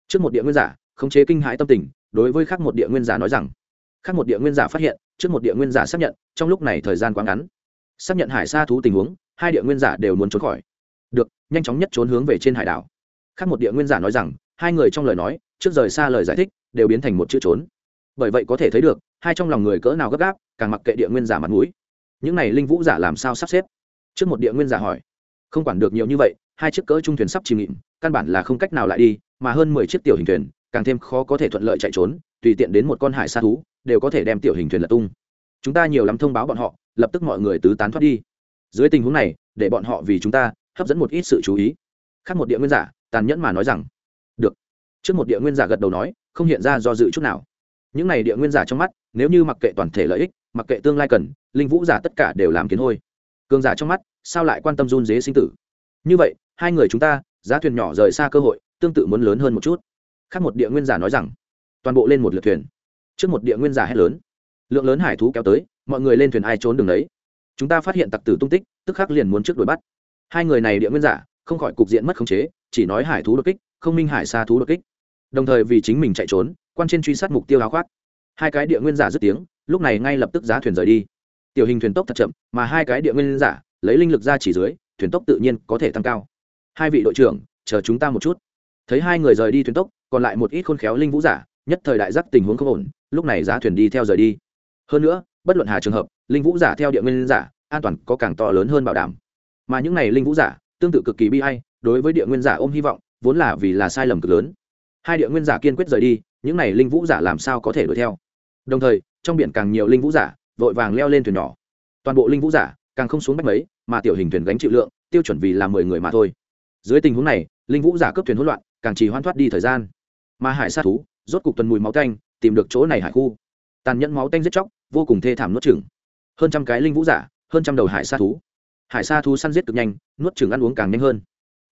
Trước một địa nguyên giả, khống chế kinh hãi tâm tình, đối với khác một địa nguyên giả nói rằng, khác một địa nguyên giả phát hiện, trước một địa nguyên giả xác nhận, trong lúc này thời gian quá ngắn. Xác nhận hải sa thú tình huống, hai địa nguyên giả đều muốn trốn khỏi. Được, nhanh chóng nhất trốn hướng về trên hải đảo. Khác một địa nguyên giả nói rằng, hai người trong lời nói, trước rời xa lời giải thích, đều biến thành một chữ trốn. Bởi vậy có thể thấy được, hai trong lòng người cỡ nào gấp gáp, càng mặc kệ địa nguyên giả mặt mũi. Những này linh vũ giả làm sao sắp xếp? Trước một địa nguyên giả hỏi, không quản được nhiều như vậy, hai chiếc cỡ trung thuyền sắp chìm nghịm, căn bản là không cách nào lại đi, mà hơn mười chiếc tiểu hình thuyền, càng thêm khó có thể thuận lợi chạy trốn, tùy tiện đến một con hải sa thú, đều có thể đem tiểu hình thuyền lật tung. Chúng ta nhiều lắm thông báo bọn họ, lập tức mọi người tứ tán thoát đi. Dưới tình huống này, để bọn họ vì chúng ta hấp dẫn một ít sự chú ý. Khác một địa nguyên giả tàn nhẫn mà nói rằng, được. Trước một địa nguyên giả gật đầu nói, không hiện ra do dự chút nào. Những này địa nguyên giả trong mắt, nếu như mặc kệ toàn thể lợi ích, mặc kệ tương lai cần, linh vũ giả tất cả đều làm kiến hôi cường giả trong mắt, sao lại quan tâm run dế sinh tử? Như vậy, hai người chúng ta, giá thuyền nhỏ rời xa cơ hội, tương tự muốn lớn hơn một chút. Khác một địa nguyên giả nói rằng, toàn bộ lên một lượt thuyền. Trước một địa nguyên giả hét lớn. Lượng lớn hải thú kéo tới, mọi người lên thuyền ai trốn đường đấy. Chúng ta phát hiện tặc tử tung tích, tức khắc liền muốn trước đuổi bắt. Hai người này địa nguyên giả, không khỏi cục diện mất khống chế, chỉ nói hải thú đột kích, không minh hải xa thú đột kích. Đồng thời vì chính mình chạy trốn, quan trên truy sát mục tiêu áo khoác. Hai cái địa nguyên giả dứt tiếng, lúc này ngay lập tức giá thuyền rời đi tiểu hình thuyền tốc thật chậm, mà hai cái địa nguyên giả, lấy linh lực ra chỉ dưới, thuyền tốc tự nhiên có thể tăng cao. Hai vị đội trưởng, chờ chúng ta một chút. Thấy hai người rời đi thuyền tốc, còn lại một ít khôn khéo linh vũ giả, nhất thời đại giác tình huống không ổn, lúc này giá thuyền đi theo rời đi. Hơn nữa, bất luận hà trường hợp, linh vũ giả theo địa nguyên giả, an toàn có càng to lớn hơn bảo đảm. Mà những này linh vũ giả, tương tự cực kỳ bi hay đối với địa nguyên giả ôm hy vọng, vốn là vì là sai lầm cực lớn. Hai địa nguyên giả kiên quyết rời đi, những này linh vũ giả làm sao có thể đuổi theo? Đồng thời, trong biển càng nhiều linh vũ giả vội vàng leo lên thuyền nhỏ. Toàn bộ linh vũ giả, càng không xuống bách mấy, mà tiểu hình thuyền gánh chịu lượng, tiêu chuẩn vì là mười người mà thôi. Dưới tình huống này, linh vũ giả cấp thuyền hỗn loạn, càng chỉ hoan thoát đi thời gian. Mà hải sát thú, rốt cục tuần mùi máu tanh, tìm được chỗ này hải khu. Tàn nhẫn máu tanh giết chóc, vô cùng thê thảm nuốt chừng hơn trăm cái linh vũ giả, hơn trăm đầu hải sa thú. Hải sa thú săn giết cực nhanh, nuốt chừng ăn uống càng nhanh hơn.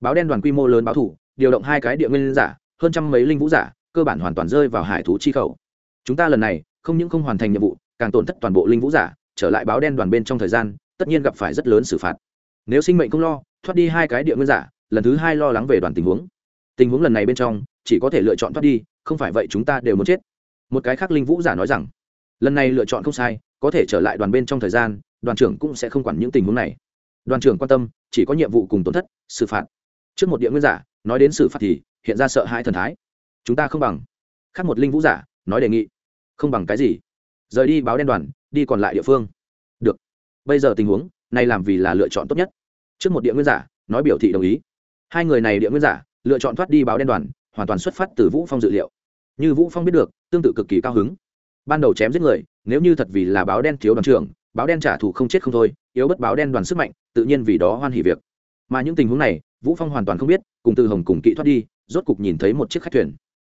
Báo đen đoàn quy mô lớn báo thủ, điều động hai cái địa nguyên giả, hơn trăm mấy linh vũ giả, cơ bản hoàn toàn rơi vào hải thú chi khẩu. Chúng ta lần này, không những không hoàn thành nhiệm vụ càng tổn thất toàn bộ linh vũ giả, trở lại báo đen đoàn bên trong thời gian, tất nhiên gặp phải rất lớn xử phạt. Nếu sinh mệnh không lo, thoát đi hai cái địa nguyên giả, lần thứ hai lo lắng về đoàn tình huống. Tình huống lần này bên trong, chỉ có thể lựa chọn thoát đi, không phải vậy chúng ta đều muốn chết. Một cái khác linh vũ giả nói rằng, lần này lựa chọn không sai, có thể trở lại đoàn bên trong thời gian, đoàn trưởng cũng sẽ không quản những tình huống này. Đoàn trưởng quan tâm, chỉ có nhiệm vụ cùng tổn thất, xử phạt. Trước một địa nguyên giả, nói đến xử phạt thì, hiện ra sợ hãi thần thái. Chúng ta không bằng. Khác một linh vũ giả, nói đề nghị. Không bằng cái gì rời đi báo đen đoàn, đi còn lại địa phương. Được. Bây giờ tình huống, này làm vì là lựa chọn tốt nhất. Trước một địa nguyên giả, nói biểu thị đồng ý. Hai người này địa nguyên giả, lựa chọn thoát đi báo đen đoàn, hoàn toàn xuất phát từ vũ phong dự liệu. Như vũ phong biết được, tương tự cực kỳ cao hứng. Ban đầu chém giết người, nếu như thật vì là báo đen thiếu đoàn trưởng, báo đen trả thù không chết không thôi, yếu bất báo đen đoàn sức mạnh, tự nhiên vì đó hoan hỉ việc. Mà những tình huống này, vũ phong hoàn toàn không biết, cùng từ hồng cùng kỵ thoát đi, rốt cục nhìn thấy một chiếc khách thuyền.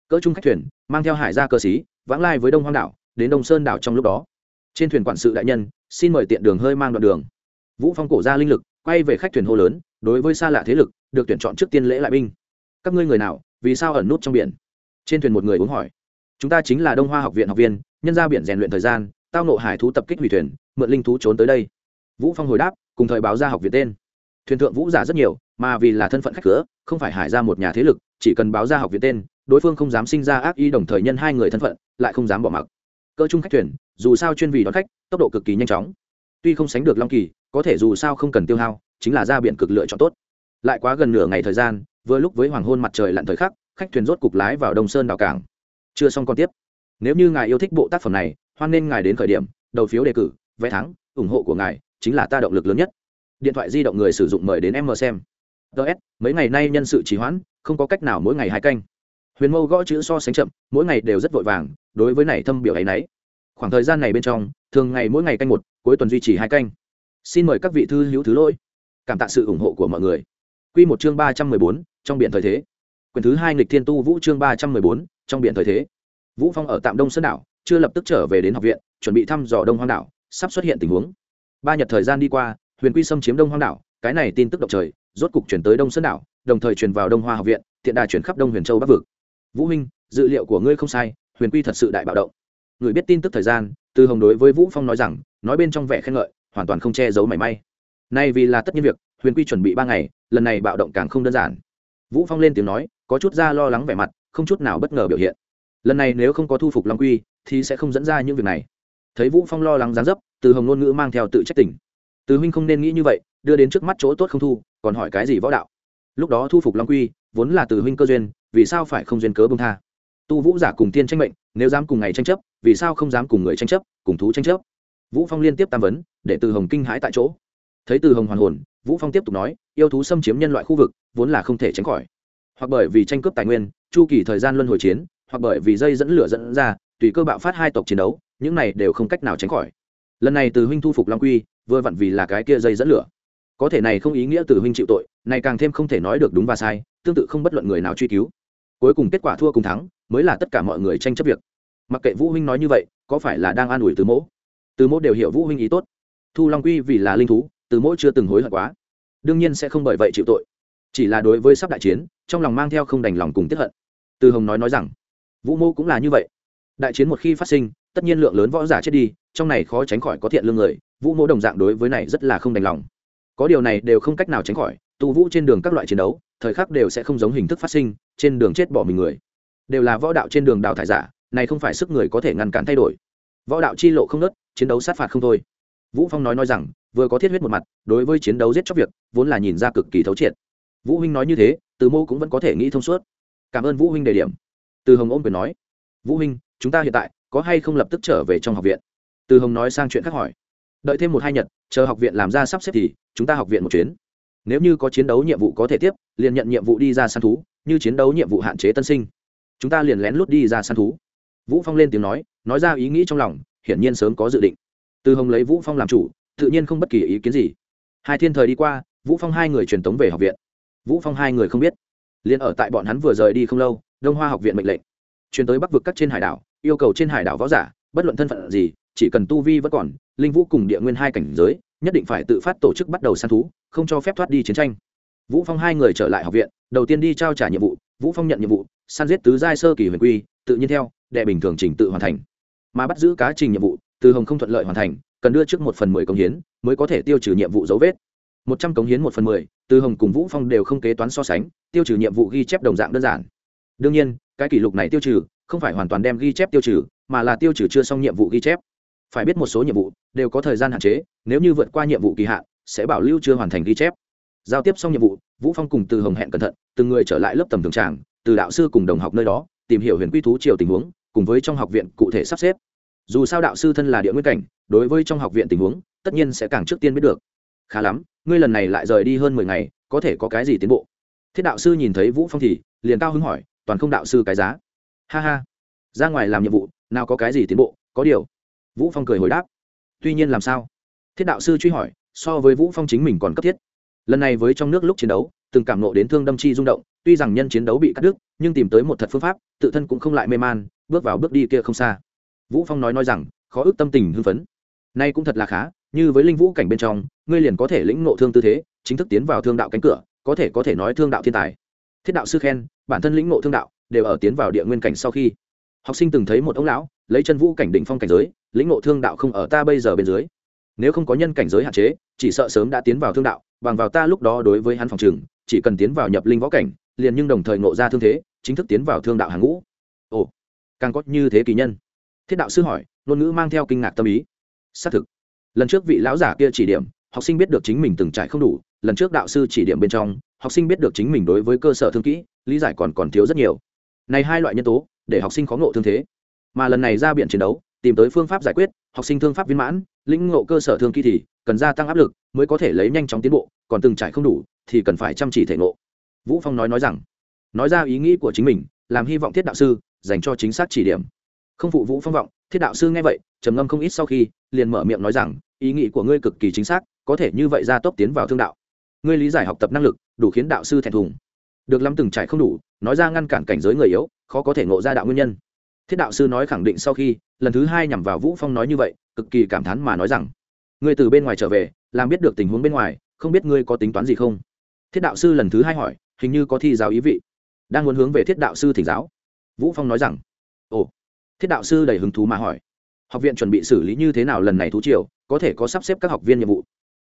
Cỡ chung khách thuyền, mang theo hải gia cơ sĩ, vãng lai với đông hoang đảo đến đông sơn đảo trong lúc đó. Trên thuyền quản sự đại nhân, xin mời tiện đường hơi mang đoạn đường. Vũ phong cổ ra linh lực, quay về khách thuyền hô lớn, đối với xa lạ thế lực, được tuyển chọn trước tiên lễ lại binh. Các ngươi người nào, vì sao ẩn nút trong biển? Trên thuyền một người uống hỏi. Chúng ta chính là đông hoa học viện học viên, nhân ra biển rèn luyện thời gian, tao nộ hải thú tập kích hủy thuyền, mượn linh thú trốn tới đây. Vũ phong hồi đáp, cùng thời báo ra học viện tên. Thuyền thượng vũ giả rất nhiều, mà vì là thân phận khách cửa, không phải hải ra một nhà thế lực, chỉ cần báo ra học viện tên, đối phương không dám sinh ra ác ý đồng thời nhân hai người thân phận, lại không dám bỏ mặc cơ chung khách thuyền, dù sao chuyên vì đón khách, tốc độ cực kỳ nhanh chóng. Tuy không sánh được long kỳ, có thể dù sao không cần tiêu hao, chính là ra biển cực lựa chọn tốt. Lại quá gần nửa ngày thời gian, vừa lúc với hoàng hôn mặt trời lặn thời khắc, khách thuyền rốt cục lái vào đông sơn đảo cảng. Chưa xong còn tiếp. Nếu như ngài yêu thích bộ tác phẩm này, hoan nên ngài đến khởi điểm, đầu phiếu đề cử, vé thắng, ủng hộ của ngài chính là ta động lực lớn nhất. Điện thoại di động người sử dụng mời đến em mờ xem. Ts mấy ngày nay nhân sự trì hoãn, không có cách nào mỗi ngày hai canh huyền mâu gõ chữ so sánh chậm, mỗi ngày đều rất vội vàng, đối với này thâm biểu ấ y n ấ y khoảng thời gian này bên trong, thường ngày mỗi ngày canh một, cuối tuần duy trì hai canh. Xin mời các vị thư hữu thứ lỗi. Cảm tạ sự ủng hộ của mọi người. Q một chương ba trăm mười bốn, trong biển thời thế. Quyển thứ hai nghịch thiên tu vũ chương ba trăm mười bốn, trong biển thời thế. Vũ phong ở tạm đông sơn đảo, chưa lập tức trở về đến học viện, chuẩn bị thăm dò đông hoang đảo, sắp xuất hiện tình huống. Ba nhật thời gian đi qua, huyền quy xâm chiếm đông hoang đảo, cái này tin tức động trời, rốt cục chuyển tới đông sơn đảo, đồng thời chuyển vào đông hoa học viện, tiện đà chuyển khắp đông huyền châu bắc vực vũ minh dự liệu của ngươi không sai, huyền quy thật sự đại bạo động. Người biết tin tức thời gian, từ hồng đối với vũ phong nói rằng, nói bên trong vẻ khen ngợi, hoàn toàn không che giấu mảy may. Nay vì là tất nhiên việc, huyền quy chuẩn bị ba ngày, lần này bạo động càng không đơn giản. Vũ phong lên tiếng nói, có chút ra lo lắng vẻ mặt, không chút nào bất ngờ biểu hiện. Lần này nếu không có thu phục long quy, thì sẽ không dẫn ra những việc này. Thấy vũ phong lo lắng gián dấp, từ hồng ngôn ngữ mang theo tự trách tỉnh từ huynh không nên nghĩ như vậy, đưa đến trước mắt chỗ tốt không thu, còn hỏi cái gì võ đạo? Lúc đó thu phục long quy, vốn là từ huynh cơ duyên, vì sao phải không duyên cớ bông tha? Tu vũ giả cùng tiên tranh mệnh, nếu dám cùng ngày tranh chấp, vì sao không dám cùng người tranh chấp, cùng thú tranh chấp? Vũ phong liên tiếp tam vấn, để từ hồng kinh hãi tại chỗ. Thấy từ hồng hoàn hồn, vũ phong tiếp tục nói, yêu thú xâm chiếm nhân loại khu vực, vốn là không thể tránh khỏi. Hoặc bởi vì tranh cướp tài nguyên, chu kỳ thời gian luân hồi chiến, hoặc bởi vì dây dẫn lửa dẫn ra, tùy cơ bạo phát hai tộc chiến đấu, những này đều không cách nào tránh khỏi. Lần này từ huynh thu phục long quy, vừa vặn vì là cái kia dây dẫn lửa. Có thể này không ý nghĩa từ huynh chịu tội này càng thêm không thể nói được đúng và sai, tương tự không bất luận người nào truy cứu. Cuối cùng kết quả thua cùng thắng, mới là tất cả mọi người tranh chấp việc. Mặc kệ vũ huynh nói như vậy, có phải là đang an ủi từ mỗ? Từ mỗ đều hiểu vũ huynh ý tốt. Thu long quy vì là linh thú, từ mỗ chưa từng hối hận quá. Đương nhiên sẽ không bởi vậy chịu tội. Chỉ là đối với sắp đại chiến, trong lòng mang theo không đành lòng cùng tiếp hận. Từ hồng nói nói rằng, vũ mô cũng là như vậy. Đại chiến một khi phát sinh, tất nhiên lượng lớn võ giả chết đi, trong này khó tránh khỏi có thiện lương người, vũ mô đồng dạng đối với này rất là không đành lòng. Có điều này đều không cách nào tránh khỏi tu vũ trên đường các loại chiến đấu, thời khắc đều sẽ không giống hình thức phát sinh, trên đường chết bỏ mình người. Đều là võ đạo trên đường đào thải giả, này không phải sức người có thể ngăn cản thay đổi. Võ đạo chi lộ không nớt, chiến đấu sát phạt không thôi. Vũ phong nói nói rằng, vừa có thiết huyết một mặt, đối với chiến đấu giết chóc việc, vốn là nhìn ra cực kỳ thấu triệt. Vũ huynh nói như thế, từ mô cũng vẫn có thể nghĩ thông suốt. Cảm ơn vũ huynh đề điểm. Từ hồng ôm quyền nói, vũ huynh, chúng ta hiện tại có hay không lập tức trở về trong học viện? Từ hồng nói sang chuyện khác hỏi. Đợi thêm một hai nhật, chờ học viện làm ra sắp xếp thì chúng ta học viện một chuyến nếu như có chiến đấu nhiệm vụ có thể tiếp, liền nhận nhiệm vụ đi ra săn thú, như chiến đấu nhiệm vụ hạn chế tân sinh. Chúng ta liền lén lút đi ra săn thú. Vũ phong lên tiếng nói nói ra ý nghĩ trong lòng, hiển nhiên sớm có dự định. Từ hồng lấy vũ phong làm chủ, tự nhiên không bất kỳ ý kiến gì. Hai thiên thời đi qua, vũ phong hai người truyền tống về học viện. Vũ phong hai người không biết. Liền ở tại bọn hắn vừa rời đi không lâu, đông hoa học viện mệnh lệnh. Truyền tới bắc vực các trên hải đảo, yêu cầu trên hải đảo võ giả, bất luận thân phận gì, chỉ cần tu vi vẫn còn, linh vũ cùng địa nguyên hai cảnh giới nhất định phải tự phát tổ chức bắt đầu săn thú, không cho phép thoát đi chiến tranh. Vũ phong hai người trở lại học viện, đầu tiên đi trao trả nhiệm vụ, vũ phong nhận nhiệm vụ, săn giết tứ giai sơ kỳ huyền quy, tự nhiên theo, đệ bình thường trình tự hoàn thành. Mà bắt giữ cá trình nhiệm vụ, từ hồng không thuận lợi hoàn thành, cần đưa trước một phần mười công hiến, mới có thể tiêu trừ nhiệm vụ dấu vết. Một trăm cống hiến một phần mười, từ hồng cùng vũ phong đều không kế toán so sánh, tiêu trừ nhiệm vụ ghi chép đồng dạng đơn giản. Đương nhiên, cái kỷ lục này tiêu trừ, không phải hoàn toàn đem ghi chép tiêu trừ, mà là tiêu trừ chưa xong nhiệm vụ ghi chép phải biết một số nhiệm vụ đều có thời gian hạn chế, nếu như vượt qua nhiệm vụ kỳ hạn, sẽ bảo lưu chưa hoàn thành ghi chép. Giao tiếp xong nhiệm vụ, vũ phong cùng từ hồng hẹn cẩn thận, từng người trở lại lớp tầm thường tràng, từ đạo sư cùng đồng học nơi đó, tìm hiểu huyền quy thú triều tình huống, cùng với trong học viện cụ thể sắp xếp. Dù sao đạo sư thân là địa nguyên cảnh, đối với trong học viện tình huống, tất nhiên sẽ càng trước tiên biết được. Khá lắm, ngươi lần này lại rời đi hơn mười ngày, có thể có cái gì tiến bộ? Thiết đạo sư nhìn thấy vũ phong thì liền cao hứng hỏi, toàn không đạo sư cái giá. Ha ha, ra ngoài làm nhiệm vụ, nào có cái gì tiến bộ, có điều vũ phong cười hồi đáp. Tuy nhiên làm sao? Thiết đạo sư truy hỏi, so với vũ phong chính mình còn cấp thiết. Lần này với trong nước lúc chiến đấu, từng cảm nộ đến thương đâm chi rung động, tuy rằng nhân chiến đấu bị cắt đứt, nhưng tìm tới một thật phương pháp, tự thân cũng không lại mê man, bước vào bước đi kia không xa. Vũ phong nói nói rằng, khó ức tâm tình hưng phấn. Nay cũng thật là khá, như với linh vũ cảnh bên trong, ngươi liền có thể lĩnh ngộ thương tư thế, chính thức tiến vào thương đạo cánh cửa, có thể có thể nói thương đạo thiên tài. Thiết đạo sư khen, bản thân lĩnh ngộ thương đạo, đều ở tiến vào địa nguyên cảnh sau khi. Học sinh từng thấy một ông lão, lấy chân vũ cảnh định phong cảnh giới lĩnh ngộ thương đạo không ở ta bây giờ bên dưới. Nếu không có nhân cảnh giới hạn chế, chỉ sợ sớm đã tiến vào thương đạo, bằng vào ta lúc đó đối với hắn phòng trường, chỉ cần tiến vào nhập linh võ cảnh, liền nhưng đồng thời ngộ ra thương thế, chính thức tiến vào thương đạo hàng ngũ. Ồ, càng có như thế kỳ nhân. Thiết đạo sư hỏi, ngôn ngữ mang theo kinh ngạc tâm ý. Xác thực. Lần trước vị lão giả kia chỉ điểm, học sinh biết được chính mình từng trải không đủ, lần trước đạo sư chỉ điểm bên trong, học sinh biết được chính mình đối với cơ sở thương kỹ, lý giải còn còn thiếu rất nhiều. Này hai loại nhân tố, để học sinh khó ngộ thương thế. Mà lần này ra biện chiến đấu tìm tới phương pháp giải quyết, học sinh thương pháp viên mãn, lĩnh ngộ cơ sở thương kỹ thì cần gia tăng áp lực mới có thể lấy nhanh chóng tiến bộ, còn từng trải không đủ thì cần phải chăm chỉ thể ngộ. Vũ phong nói nói rằng, nói ra ý nghĩ của chính mình, làm hy vọng thiết đạo sư dành cho chính xác chỉ điểm. Không phụ vũ phong vọng, thiết đạo sư nghe vậy, trầm ngâm không ít sau khi, liền mở miệng nói rằng, ý nghĩ của ngươi cực kỳ chính xác, có thể như vậy ra tốc tiến vào thương đạo. Ngươi lý giải học tập năng lực, đủ khiến đạo sư thẹn thùng. Được lắm từng trải không đủ, nói ra ngăn cản cảnh giới người yếu, khó có thể ngộ ra đạo nguyên nhân thiết đạo sư nói khẳng định sau khi, lần thứ hai nhằm vào vũ phong nói như vậy, cực kỳ cảm thán mà nói rằng, ngươi từ bên ngoài trở về, làm biết được tình huống bên ngoài, không biết ngươi có tính toán gì không? Thiết đạo sư lần thứ hai hỏi, hình như có thi giáo ý vị. Đang muốn hướng về thiết đạo sư thỉnh giáo, vũ phong nói rằng, ồ. Thiết đạo sư đầy hứng thú mà hỏi, học viện chuẩn bị xử lý như thế nào lần này thú triều, có thể có sắp xếp các học viên nhiệm vụ?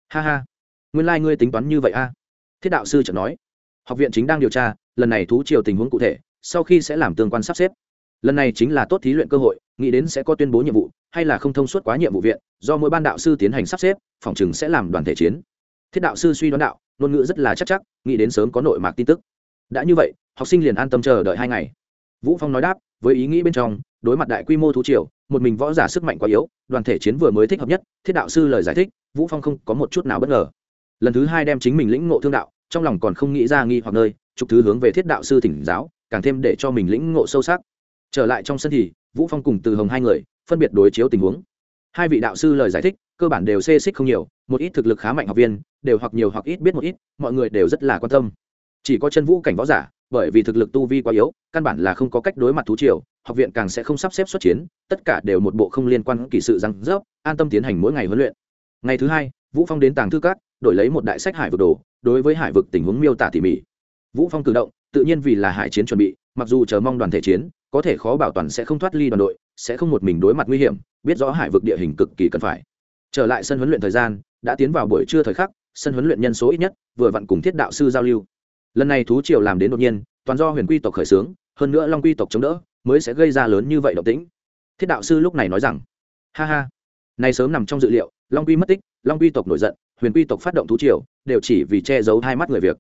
Ha ha, nguyên lai、like、ngươi tính toán như vậy a. Thiết đạo sư chợt nói, học viện chính đang điều tra, lần này thú triều tình huống cụ thể, sau khi sẽ làm tương quan sắp xếp lần này chính là tốt thí luyện cơ hội, nghĩ đến sẽ có tuyên bố nhiệm vụ, hay là không thông suốt quá nhiệm vụ viện, do mỗi ban đạo sư tiến hành sắp xếp, phòng chừng sẽ làm đoàn thể chiến. Thiết đạo sư suy đoán đạo, ngôn ngữ rất là chắc chắc, nghĩ đến sớm có nội mạc tin tức. Đã như vậy, học sinh liền an tâm chờ đợi hai ngày. Vũ phong nói đáp, với ý nghĩ bên trong, đối mặt đại quy mô thú triều, một mình võ giả sức mạnh quá yếu, đoàn thể chiến vừa mới thích hợp nhất, thiết đạo sư lời giải thích, vũ phong không có một chút nào bất ngờ. Lần thứ hai đem chính mình lĩnh ngộ thương đạo, trong lòng còn không nghĩ ra nghi hoặc nơi trục thứ hướng về thiết đạo sư thỉnh giáo, càng thêm để cho mình lĩnh ngộ sâu sắc trở lại trong sân thì, vũ phong cùng từ hồng hai người, phân biệt đối chiếu tình huống. Hai vị đạo sư lời giải thích, cơ bản đều xê xích không nhiều, một ít thực lực khá mạnh học viên, đều hoặc nhiều hoặc ít biết một ít, mọi người đều rất là quan tâm. Chỉ có chân vũ cảnh võ giả, bởi vì thực lực tu vi quá yếu, căn bản là không có cách đối mặt thú triều, học viện càng sẽ không sắp xếp xuất chiến, tất cả đều một bộ không liên quan kỳ sự răng rớp, an tâm tiến hành mỗi ngày huấn luyện. Ngày thứ hai, vũ phong đến tàng thư cát đổi lấy một đại sách hải vực đồ, đối với hải vực tình huống miêu tả tỉ mỉ. Vũ phong cử động, tự nhiên vì là hải chiến chuẩn bị mặc dù chờ mong đoàn thể chiến, có thể khó bảo toàn sẽ không thoát ly đoàn đội, sẽ không một mình đối mặt nguy hiểm, biết rõ hải vực địa hình cực kỳ cần phải. Trở lại sân huấn luyện thời gian, đã tiến vào buổi trưa thời khắc, sân huấn luyện nhân số ít nhất, vừa vặn cùng thiết đạo sư giao lưu. Lần này thú triều làm đến đột nhiên, toàn do huyền quy tộc khởi xướng, hơn nữa long quy tộc chống đỡ, mới sẽ gây ra lớn như vậy động tĩnh. Thiết đạo sư lúc này nói rằng, ha ha này sớm nằm trong dự liệu, long quy mất tích, long quy tộc nổi giận, huyền quy tộc phát động thú triều, đều chỉ vì che giấu hai mắt người việc.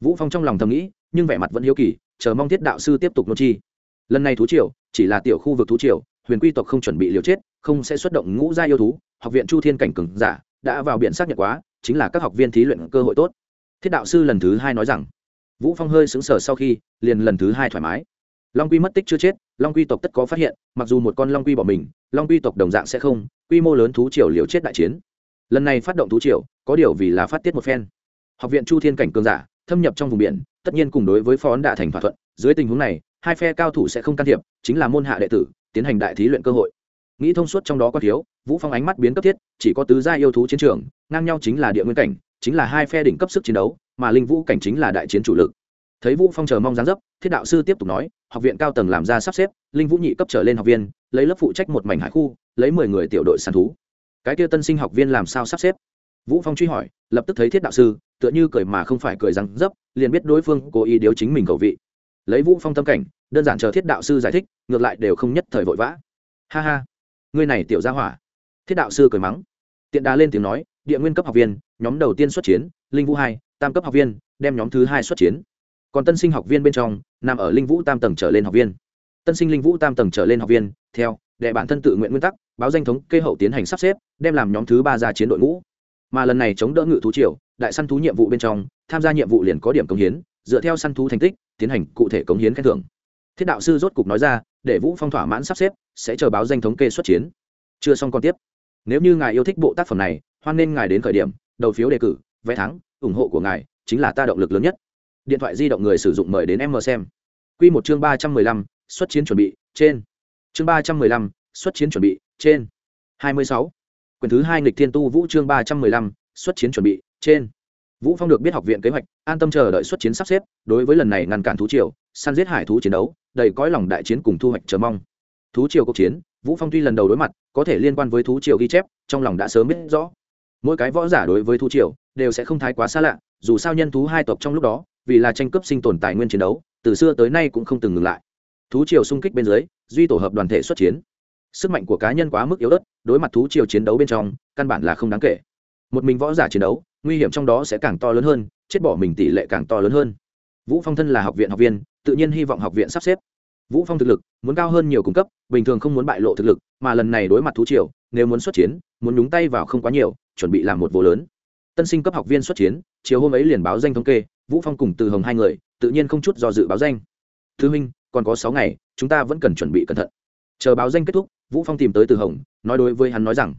Vũ phong trong lòng thầm nghĩ nhưng vẻ mặt vẫn hiếu kỳ, chờ mong thiết đạo sư tiếp tục nô chi. Lần này thú triều, chỉ là tiểu khu vực thú triều, huyền quy tộc không chuẩn bị liều chết, không sẽ xuất động ngũ gia yêu thú, học viện chu thiên cảnh cừng giả, đã vào biện xác nhận quá, chính là các học viên thí luyện cơ hội tốt. Thiết đạo sư lần thứ hai nói rằng, vũ phong hơi sững sờ sau khi, liền lần thứ hai thoải mái. Long quy mất tích chưa chết, long quy tộc tất có phát hiện, mặc dù một con long quy bỏ mình, long quy tộc đồng dạng sẽ không, quy mô lớn thú triều liều chết đại chiến. Lần này phát động thú triều, có điều vì là phát tiết một phen. Học viện chu thiên cảnh cường giả thâm nhập trong vùng biển, tất nhiên cùng đối với phó ấn đạ thành thỏa thuận, dưới tình huống này, hai phe cao thủ sẽ không can thiệp, chính là môn hạ đệ tử, tiến hành đại thí luyện cơ hội. Nghĩ thông suốt trong đó có thiếu, vũ phong ánh mắt biến cấp thiết, chỉ có tứ gia yêu thú chiến trường, ngang nhau chính là địa nguyên cảnh, chính là hai phe đỉnh cấp sức chiến đấu, mà linh vũ cảnh chính là đại chiến chủ lực. Thấy vũ phong chờ mong giáng dấp, thiết đạo sư tiếp tục nói, học viện cao tầng làm ra sắp xếp, linh vũ nhị cấp trở lên học viên, lấy lớp phụ trách một mảnh hải khu, lấy mười người tiểu đội săn thú. Cái kia tân sinh học viên làm sao sắp xếp? Vũ phong truy hỏi, lập tức thấy thiết đạo sư, tựa như cười mà không phải cười răng dấp, liền biết đối phương cố ý điếu chính mình cầu vị. Lấy vũ phong tâm cảnh, đơn giản chờ thiết đạo sư giải thích, ngược lại đều không nhất thời vội vã. Ha ha, ngươi này tiểu gia hỏa. Thiết đạo sư cười mắng. Tiện đà lên tiếng nói, địa nguyên cấp học viên, nhóm đầu tiên xuất chiến, linh vũ hai, tam cấp học viên, đem nhóm thứ hai xuất chiến. Còn tân sinh học viên bên trong, nằm ở linh vũ tam tầng trở lên học viên. Tân sinh linh vũ tam tầng trở lên học viên, theo, đệ bản thân tự nguyện nguyên tắc, báo danh thống kê hậu tiến hành sắp xếp, đem làm nhóm thứ ba ra chiến đội ngũ mà lần này chống đỡ ngự thú triều, đại săn thú nhiệm vụ bên trong, tham gia nhiệm vụ liền có điểm công hiến, dựa theo săn thú thành tích, tiến hành cụ thể công hiến khen thưởng. Thiết đạo sư rốt cục nói ra, để vũ phong thỏa mãn sắp xếp, sẽ chờ báo danh thống kê xuất chiến. Chưa xong còn tiếp. Nếu như ngài yêu thích bộ tác phẩm này, hoan nên ngài đến khởi điểm, đầu phiếu đề cử, vé thắng, ủng hộ của ngài chính là ta động lực lớn nhất. Điện thoại di động người sử dụng mời đến em mờ xem. Quy một chương ba trăm mười lăm, xuất chiến chuẩn bị, trên. Chương ba trăm mười lăm, xuất chiến chuẩn bị, trên. Hai mươi sáu quyển thứ hai nghịch thiên tu vũ chương ba trăm mười lăm, xuất chiến chuẩn bị, trên. Vũ phong được biết học viện kế hoạch, an tâm chờ đợi xuất chiến sắp xếp, đối với lần này ngăn cản thú triều, săn giết hải thú chiến đấu, đầy cõi lòng đại chiến cùng thu hoạch chờ mong. Thú triều cuộc chiến, vũ phong tuy lần đầu đối mặt, có thể liên quan với thú triều ghi chép, trong lòng đã sớm biết rõ. Mỗi cái võ giả đối với thú triều, đều sẽ không thái quá xa lạ, dù sao nhân thú hai tộc trong lúc đó, vì là tranh cướp sinh tồn tài nguyên chiến đấu, từ xưa tới nay cũng không từng ngừng lại. Thú triều xung kích bên dưới, duy tổ hợp đoàn thể xuất chiến sức mạnh của cá nhân quá mức yếu ớt, đối mặt thú triều chiến đấu bên trong, căn bản là không đáng kể. Một mình võ giả chiến đấu, nguy hiểm trong đó sẽ càng to lớn hơn, chết bỏ mình tỷ lệ càng to lớn hơn. Vũ phong thân là học viện học viên, tự nhiên hy vọng học viện sắp xếp. Vũ phong thực lực, muốn cao hơn nhiều cung cấp, bình thường không muốn bại lộ thực lực, mà lần này đối mặt thú triều, nếu muốn xuất chiến, muốn nhúng tay vào không quá nhiều, chuẩn bị làm một vô lớn. Tân sinh cấp học viên xuất chiến, chiều hôm ấy liền báo danh thống kê, vũ phong cùng từ hồng hai người, tự nhiên không chút do dự báo danh. Thứ minh còn có sáu ngày, chúng ta vẫn cần chuẩn bị cẩn thận chờ báo danh kết thúc, vũ phong tìm tới từ hồng, nói đối với hắn nói rằng,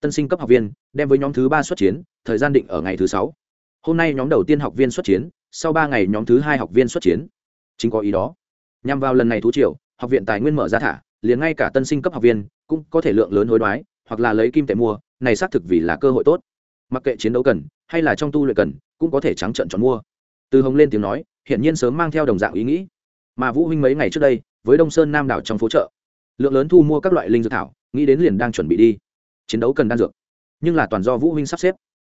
tân sinh cấp học viên, đem với nhóm thứ ba xuất chiến, thời gian định ở ngày thứ sáu. Hôm nay nhóm đầu tiên học viên xuất chiến, sau ba ngày nhóm thứ hai học viên xuất chiến. Chính có ý đó. Nhằm vào lần này thú triều, học viện tài nguyên mở ra thả, liền ngay cả tân sinh cấp học viên cũng có thể lượng lớn hối đoái, hoặc là lấy kim tệ mua, này xác thực vì là cơ hội tốt. Mặc kệ chiến đấu cần, hay là trong tu luyện cần, cũng có thể trắng trận chọn mua. Từ hồng lên tiếng nói, hiển nhiên sớm mang theo đồng dạng ý nghĩ. Mà vũ huynh mấy ngày trước đây, với đông sơn nam đảo trong phố chợ lượng lớn thu mua các loại linh dược thảo, nghĩ đến liền đang chuẩn bị đi. Chiến đấu cần đan dược, nhưng là toàn do vũ huynh sắp xếp.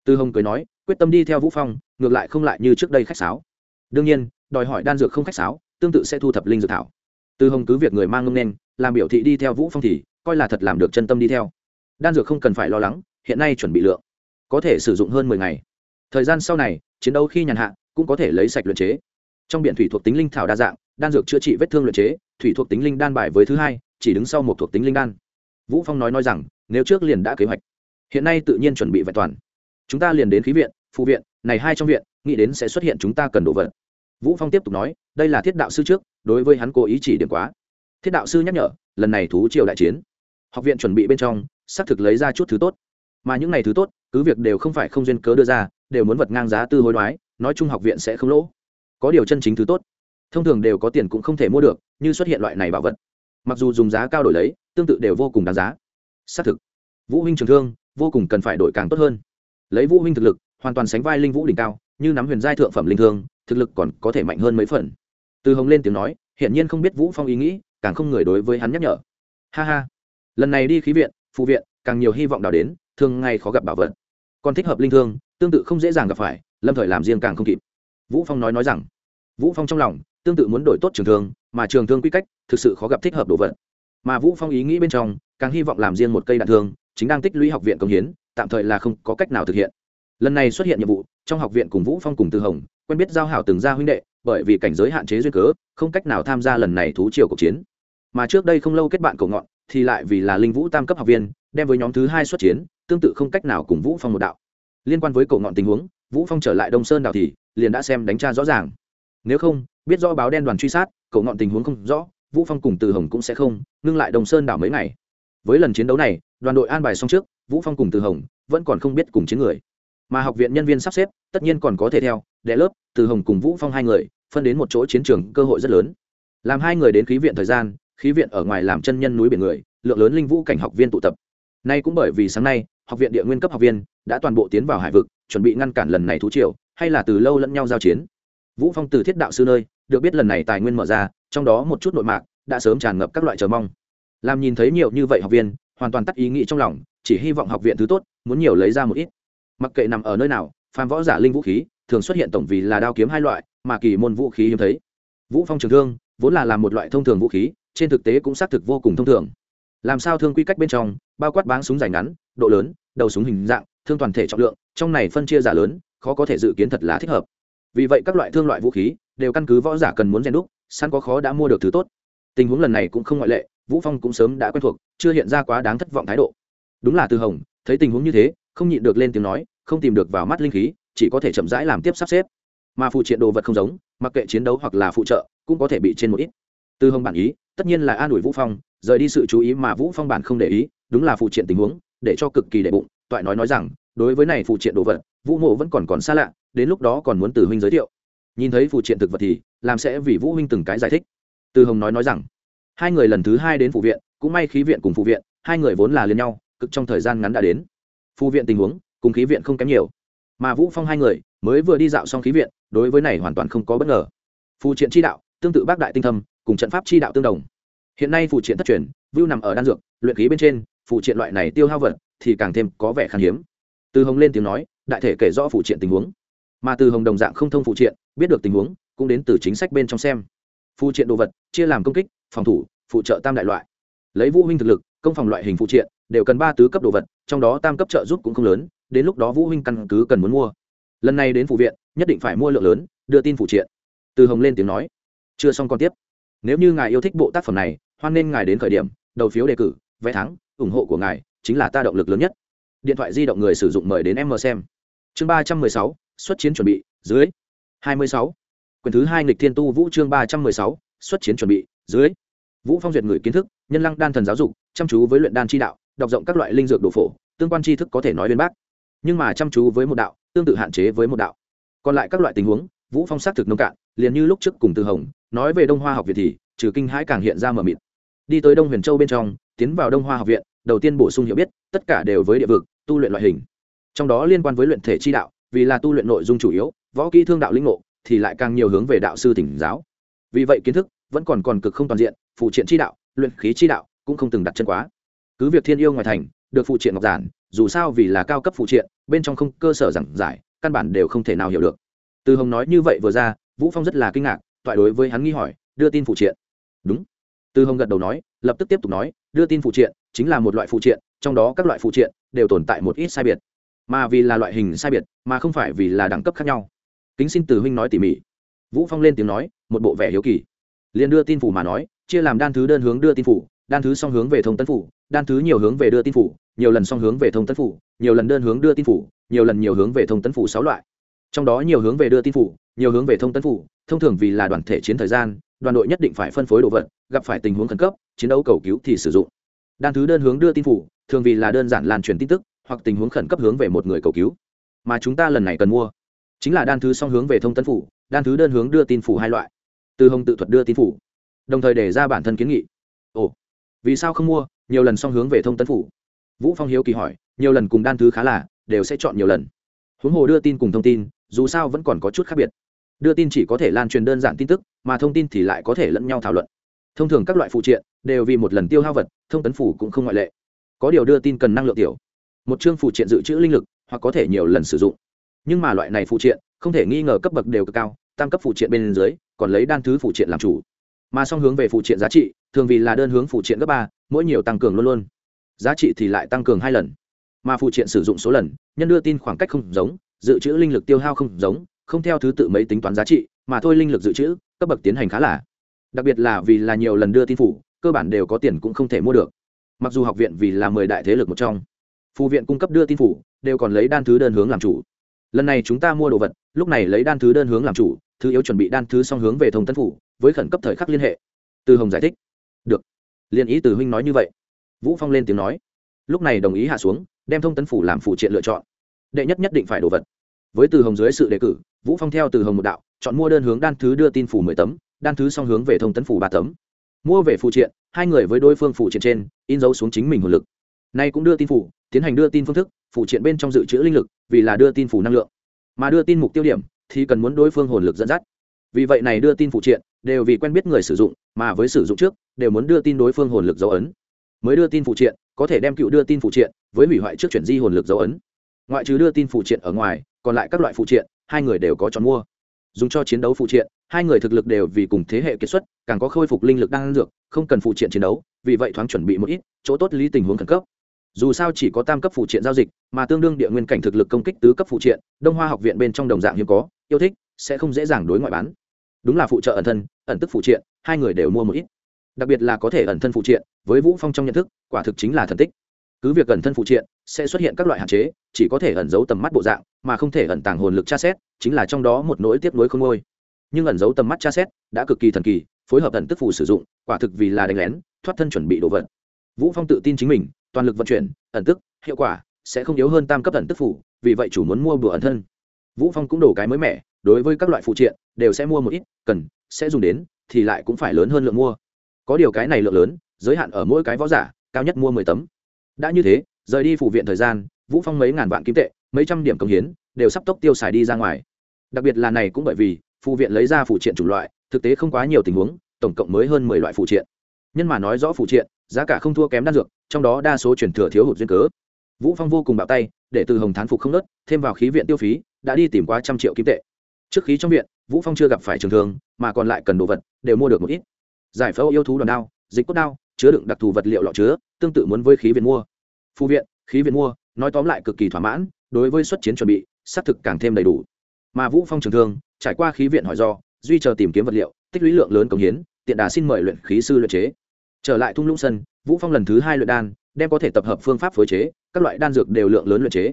Tư hồng cười nói, quyết tâm đi theo vũ phong, ngược lại không lại như trước đây khách sáo. Đương nhiên, đòi hỏi đan dược không khách sáo, tương tự sẽ thu thập linh dược thảo. Tư hồng cứ việc người mang ngâm nên, làm biểu thị đi theo vũ phong thì, coi là thật làm được chân tâm đi theo. Đan dược không cần phải lo lắng, hiện nay chuẩn bị lượng, có thể sử dụng hơn 10 ngày. Thời gian sau này, chiến đấu khi nhàn hạ, cũng có thể lấy sạch luyện chế. Trong biển thủy thuộc tính linh thảo đa dạng, đan dược chữa trị vết thương luyện chế, thủy thuộc tính linh đan bài với thứ hai chỉ đứng sau một thuộc tính linh đan. Vũ phong nói nói rằng, nếu trước liền đã kế hoạch, hiện nay tự nhiên chuẩn bị vẹn toàn. Chúng ta liền đến khí viện phụ viện, này hai trong viện, nghĩ đến sẽ xuất hiện chúng ta cần đồ vật. Vũ phong tiếp tục nói, đây là thiết đạo sư trước, đối với hắn cố ý chỉ điểm quá. Thiết đạo sư nhắc nhở, lần này thú triều đại chiến. Học viện chuẩn bị bên trong, xác thực lấy ra chút thứ tốt. Mà những này thứ tốt, cứ việc đều không phải không duyên cớ đưa ra, đều muốn vật ngang giá tư hối đoái, nói chung học viện sẽ không lỗ. Có điều chân chính thứ tốt, thông thường đều có tiền cũng không thể mua được, như xuất hiện loại này bảo vật mặc dù dùng giá cao đổi lấy, tương tự đều vô cùng đáng giá. Xác thực, vũ huynh trường thương vô cùng cần phải đổi càng tốt hơn. Lấy vũ huynh thực lực, hoàn toàn sánh vai linh vũ đỉnh cao, như nắm huyền giai thượng phẩm linh thương, thực lực còn có thể mạnh hơn mấy phần. Từ hồng lên tiếng nói hiện nhiên không biết vũ phong ý nghĩ, càng không người đối với hắn nhắc nhở. Ha ha. Lần này đi khí viện, phụ viện, càng nhiều hy vọng đào đến, thường ngày khó gặp bảo vật. Còn thích hợp linh thương, tương tự không dễ dàng gặp phải, lâm thời làm riêng càng không kịp. Vũ phong nói nói rằng. Vũ phong trong lòng tương tự muốn đổi tốt trường thương, mà trường thương quy cách thực sự khó gặp thích hợp đồ vật. Mà vũ phong ý nghĩ bên trong, càng hy vọng làm riêng một cây đạn thương, chính đang tích lũy học viện công hiến, tạm thời là không có cách nào thực hiện. Lần này xuất hiện nhiệm vụ, trong học viện cùng vũ phong cùng Tư hồng, quen biết giao hảo từng gia huynh đệ, bởi vì cảnh giới hạn chế duyên cớ, không cách nào tham gia lần này thú triều cuộc chiến. Mà trước đây không lâu kết bạn cầu ngọn, thì lại vì là linh vũ tam cấp học viên, đem với nhóm thứ hai xuất chiến, tương tự không cách nào cùng vũ phong một đạo. Liên quan với cầu ngọn tình huống, vũ phong trở lại đông sơn đảo thì liền đã xem đánh tra rõ ràng nếu không, biết rõ báo đen đoàn truy sát, cậu ngọn tình huống không rõ, vũ phong cùng từ hồng cũng sẽ không, ngưng lại đồng sơn đảo mấy ngày. Với lần chiến đấu này, đoàn đội an bài xong trước, vũ phong cùng từ hồng vẫn còn không biết cùng chiến người. Mà học viện nhân viên sắp xếp, tất nhiên còn có thể theo, đệ lớp, từ hồng cùng vũ phong hai người, phân đến một chỗ chiến trường cơ hội rất lớn. Làm hai người đến khí viện thời gian, khí viện ở ngoài làm chân nhân núi biển người, lượng lớn linh vũ cảnh học viên tụ tập. Nay cũng bởi vì sáng nay, học viện địa nguyên cấp học viên đã toàn bộ tiến vào hải vực, chuẩn bị ngăn cản lần này thú triều, hay là từ lâu lẫn nhau giao chiến vũ phong từ thiết đạo sư nơi, được biết lần này tài nguyên mở ra, trong đó một chút nội mạc, đã sớm tràn ngập các loại chờ mong. Làm nhìn thấy nhiều như vậy học viên, hoàn toàn tắt ý nghĩ trong lòng, chỉ hy vọng học viện thứ tốt, muốn nhiều lấy ra một ít. Mặc kệ nằm ở nơi nào, phàm võ giả linh vũ khí, thường xuất hiện tổng vì là đao kiếm hai loại, mà kỳ môn vũ khí hiếm thấy. Vũ phong trường thương, vốn là làm một loại thông thường vũ khí, trên thực tế cũng xác thực vô cùng thông thường. Làm sao thương quy cách bên trong, bao quát báng súng dài ngắn, độ lớn, đầu súng hình dạng, thương toàn thể trọng lượng, trong này phân chia giả lớn, khó có thể dự kiến thật là thích hợp vì vậy các loại thương loại vũ khí đều căn cứ võ giả cần muốn rèn đúc săn có khó đã mua được thứ tốt. Tình huống lần này cũng không ngoại lệ, vũ phong cũng sớm đã quen thuộc, chưa hiện ra quá đáng thất vọng thái độ. Đúng là từ hồng, thấy tình huống như thế, không nhịn được lên tiếng nói, không tìm được vào mắt linh khí, chỉ có thể chậm rãi làm tiếp sắp xếp. Mà phụ triện đồ vật không giống, mặc kệ chiến đấu hoặc là phụ trợ, cũng có thể bị trên một ít. Từ hồng bản ý, tất nhiên là an ủi vũ phong, rời đi sự chú ý mà vũ phong bản không để ý, đúng là phụ triện tình huống, để cho cực kỳ đệ bụng, toại nói nói rằng, đối với này phụ triện đồ vật vũ mộ vẫn còn còn xa lạ, đến lúc đó còn muốn từ huynh giới thiệu. Nhìn thấy phụ triện thực vật thì, làm sẽ vì vũ huynh từng cái giải thích. Từ hồng nói nói rằng, hai người lần thứ hai đến phụ viện, cũng may khí viện cùng phụ viện, hai người vốn là liền nhau, cực trong thời gian ngắn đã đến. Phụ viện tình huống, cùng khí viện không kém nhiều. Mà vũ phong hai người, mới vừa đi dạo xong khí viện, đối với này hoàn toàn không có bất ngờ. Phụ triện chi đạo, tương tự bác đại tinh thâm, cùng trận pháp chi đạo tương đồng. Hiện nay phụ triện thất truyền, vưu nằm ở đan dược, luyện khí bên trên phụ triện loại này tiêu hao vật, thì càng thêm có vẻ khan hiếm. Từ hồng lên tiếng nói đại thể kể rõ phụ triện tình huống. Mà từ hồng đồng dạng không thông phụ triện, biết được tình huống, cũng đến từ chính sách bên trong xem. Phụ triện đồ vật, chia làm công kích, phòng thủ, phụ trợ tam đại loại. Lấy vũ huynh thực lực, công phòng loại hình phụ triện, đều cần ba tứ cấp đồ vật, trong đó tam cấp trợ giúp cũng không lớn, đến lúc đó vũ huynh căn cứ cần muốn mua. Lần này đến phụ viện, nhất định phải mua lượng lớn, đưa tin phụ triện. Từ hồng lên tiếng nói. Chưa xong còn tiếp. Nếu như ngài yêu thích bộ tác phẩm này, hoan nên ngài đến khởi điểm, đầu phiếu đề cử, vé thắng, ủng hộ của ngài, chính là ta động lực lớn nhất. Điện thoại di động người sử dụng mời đến em mờ xem chương ba trăm mười sáu, xuất chiến chuẩn bị, dưới. hai mươi sáu. Quyển thứ hai nghịch thiên tu vũ chương ba trăm mười sáu, xuất chiến chuẩn bị, dưới. Vũ phong duyệt người kiến thức, nhân lăng đan thần giáo dục, chăm chú với luyện đan chi đạo, đọc rộng các loại linh dược đồ phổ, tương quan tri thức có thể nói bên bác nhưng mà chăm chú với một đạo, tương tự hạn chế với một đạo. Còn lại các loại tình huống, vũ phong xác thực nông cạn, liền như lúc trước cùng từ hồng, nói về đông hoa học viện thì, trừ kinh hãi càng hiện ra mờ mịt. Đi tới đông huyền châu bên trong, tiến vào đông hoa học viện, đầu tiên bổ sung hiểu biết, tất cả đều với địa vực, tu luyện loại hình trong đó liên quan với luyện thể chi đạo, vì là tu luyện nội dung chủ yếu, võ kỹ thương đạo linh ngộ, thì lại càng nhiều hướng về đạo sư tỉnh giáo. Vì vậy kiến thức vẫn còn còn cực không toàn diện, phụ triện chi đạo, luyện khí chi đạo cũng không từng đặt chân quá. Cứ việc thiên yêu ngoài thành, được phụ triện ngọc giản, dù sao vì là cao cấp phụ triện, bên trong không cơ sở giảng giải, căn bản đều không thể nào hiểu được. Từ hồng nói như vậy vừa ra, vũ phong rất là kinh ngạc, toại đối với hắn nghi hỏi, đưa tin phụ triện. Đúng. Tư hồng gật đầu nói, lập tức tiếp tục nói, đưa tin phụ triện chính là một loại phụ triện, trong đó các loại phụ triện đều tồn tại một ít sai biệt mà vì là loại hình sai biệt, mà không phải vì là đẳng cấp khác nhau. Kính xin từ huynh nói tỉ mỉ. Vũ phong lên tiếng nói, một bộ vẻ hiếu kỳ. Liền đưa tin phủ mà nói, chia làm đan thứ đơn hướng đưa tin phủ, đan thứ song hướng về thông tấn phủ, đan thứ nhiều hướng về đưa tin phủ, nhiều lần song hướng về thông tấn phủ, nhiều lần đơn hướng đưa tin phủ, nhiều lần nhiều hướng về thông tấn phủ sáu loại. Trong đó nhiều hướng về đưa tin phủ, nhiều hướng về thông tấn phủ, thông thường vì là đoàn thể chiến thời gian, đoàn đội nhất định phải phân phối đồ vật, gặp phải tình huống khẩn cấp, chiến đấu cầu cứu thì sử dụng. Đan thứ đơn hướng đưa tin phủ, thường vì là đơn giản lan truyền tin tức hoặc tình huống khẩn cấp hướng về một người cầu cứu. Mà chúng ta lần này cần mua. Chính là đan thứ song hướng về thông tấn phủ, đan thứ đơn hướng đưa tin phủ hai loại. Từ hồng tự thuật đưa tin phủ, đồng thời đề ra bản thân kiến nghị. Ồ, vì sao không mua? Nhiều lần song hướng về thông tấn phủ. Vũ phong hiếu kỳ hỏi, nhiều lần cùng đan thứ khá là, đều sẽ chọn nhiều lần. Huống hồ đưa tin cùng thông tin, dù sao vẫn còn có chút khác biệt. Đưa tin chỉ có thể lan truyền đơn giản tin tức, mà thông tin thì lại có thể lẫn nhau thảo luận. Thông thường các loại phụ triện, đều vì một lần tiêu hao vật, thông tấn phủ cũng không ngoại lệ. Có điều đưa tin cần năng lượng tiểu một chương phụ triện dự trữ linh lực, hoặc có thể nhiều lần sử dụng. Nhưng mà loại này phụ triện, không thể nghi ngờ cấp bậc đều cực cao, tam cấp phụ triện bên dưới, còn lấy đan thứ phụ triện làm chủ. Mà song hướng về phụ triện giá trị, thường vì là đơn hướng phụ triện gấp ba, mỗi nhiều tăng cường luôn luôn. Giá trị thì lại tăng cường hai lần. Mà phụ triện sử dụng số lần, nhân đưa tin khoảng cách không giống, dự trữ linh lực tiêu hao không giống, không theo thứ tự mấy tính toán giá trị, mà thôi linh lực dự trữ, cấp bậc tiến hành khá là. Đặc biệt là vì là nhiều lần đưa tin phủ, cơ bản đều có tiền cũng không thể mua được. Mặc dù học viện vì là mười đại thế lực một trong phù viện cung cấp đưa tin phủ, đều còn lấy đan thứ đơn hướng làm chủ. Lần này chúng ta mua đồ vật, lúc này lấy đan thứ đơn hướng làm chủ, thứ yếu chuẩn bị đan thứ song hướng về thông tân phủ, với khẩn cấp thời khắc liên hệ. Từ hồng giải thích. Được. Liên ý từ huynh nói như vậy. Vũ phong lên tiếng nói. Lúc này đồng ý hạ xuống, đem thông tấn phủ làm phụ triện lựa chọn. Đệ nhất nhất định phải đồ vật. Với từ hồng dưới sự đề cử, vũ phong theo từ hồng một đạo, chọn mua đơn hướng đan thứ đưa tin phủ mười tấm, đan thứ song hướng về thông tấn phủ ba tấm. Mua về phụ triện, hai người với đối phương phụ triện trên, in dấu xuống chính mình hồn lực. Nay cũng đưa tin phủ tiến hành đưa tin phương thức, phụ triện bên trong dự trữ linh lực, vì là đưa tin phủ năng lượng. Mà đưa tin mục tiêu điểm thì cần muốn đối phương hồn lực dẫn dắt. Vì vậy này đưa tin phụ triện đều vì quen biết người sử dụng, mà với sử dụng trước đều muốn đưa tin đối phương hồn lực dấu ấn. Mới đưa tin phụ triện, có thể đem cựu đưa tin phụ triện với hủy hoại trước chuyển di hồn lực dấu ấn. Ngoại trừ đưa tin phụ triện ở ngoài, còn lại các loại phụ triện, hai người đều có chọn mua. Dùng cho chiến đấu phụ triện, hai người thực lực đều vì cùng thế hệ kết xuất, càng có khôi phục linh lực đang dược, không cần phụ triện chiến đấu, vì vậy thoáng chuẩn bị một ít chỗ tốt lý tình huống khẩn cấp dù sao chỉ có tam cấp phụ triện giao dịch, mà tương đương địa nguyên cảnh thực lực công kích tứ cấp phụ triện, đông hoa học viện bên trong đồng dạng hiếm có, yêu thích, sẽ không dễ dàng đối ngoại bán. Đúng là phụ trợ ẩn thân, ẩn tức phụ triện, hai người đều mua một ít. Đặc biệt là có thể ẩn thân phụ triện, với vũ phong trong nhận thức, quả thực chính là thần tích. Cứ việc ẩn thân phụ triện, sẽ xuất hiện các loại hạn chế, chỉ có thể ẩn giấu tầm mắt bộ dạng, mà không thể ẩn tàng hồn lực tra xét, chính là trong đó một nỗi tiếp nối không ngôi. Nhưng ẩn giấu tầm mắt tra xét, đã cực kỳ thần kỳ, phối hợp ẩn tức phù sử dụng, quả thực vì là đánh lén, thoát thân chuẩn bị đồ vật. Vũ phong tự tin chính mình toàn lực vận chuyển, ẩn tức, hiệu quả sẽ không yếu hơn tam cấp ẩn tức phủ, vì vậy chủ muốn mua bùa ẩn thân. Vũ phong cũng đổ cái mới mẻ, đối với các loại phụ triện, đều sẽ mua một ít, cần, sẽ dùng đến, thì lại cũng phải lớn hơn lượng mua. Có điều cái này lượng lớn, giới hạn ở mỗi cái võ giả, cao nhất mua mười tấm. Đã như thế, rời đi phủ viện thời gian, vũ phong mấy ngàn vạn kim tệ, mấy trăm điểm công hiến, đều sắp tốc tiêu xài đi ra ngoài. Đặc biệt là này cũng bởi vì phụ viện lấy ra phụ triện chủng loại, thực tế không quá nhiều tình huống, tổng cộng mới hơn mười loại phụ triện. Nhân mà nói rõ phụ triện giá cả không thua kém đan dược, trong đó đa số chuyển thừa thiếu hụt duyên cớ. Vũ phong vô cùng bạo tay, để từ hồng thán phục không nớt, thêm vào khí viện tiêu phí, đã đi tìm quá trăm triệu kim tệ. Trước khí trong viện, vũ phong chưa gặp phải trường thương, mà còn lại cần đồ vật, đều mua được một ít. Giải phẫu yêu thú đòn đao, dịch cốt đao, chứa đựng đặc thù vật liệu lọ chứa, tương tự muốn với khí viện mua. Phu viện, khí viện mua, nói tóm lại cực kỳ thỏa mãn, đối với xuất chiến chuẩn bị, xác thực càng thêm đầy đủ. Mà vũ phong trường thương, trải qua khí viện hỏi do, duy chờ tìm kiếm vật liệu, tích lũy lượng lớn công hiến, tiện đà xin mời luyện khí sư luyện chế trở lại thung lũng sân, vũ phong lần thứ hai luyện đan, đem có thể tập hợp phương pháp phối chế, các loại đan dược đều lượng lớn luyện chế.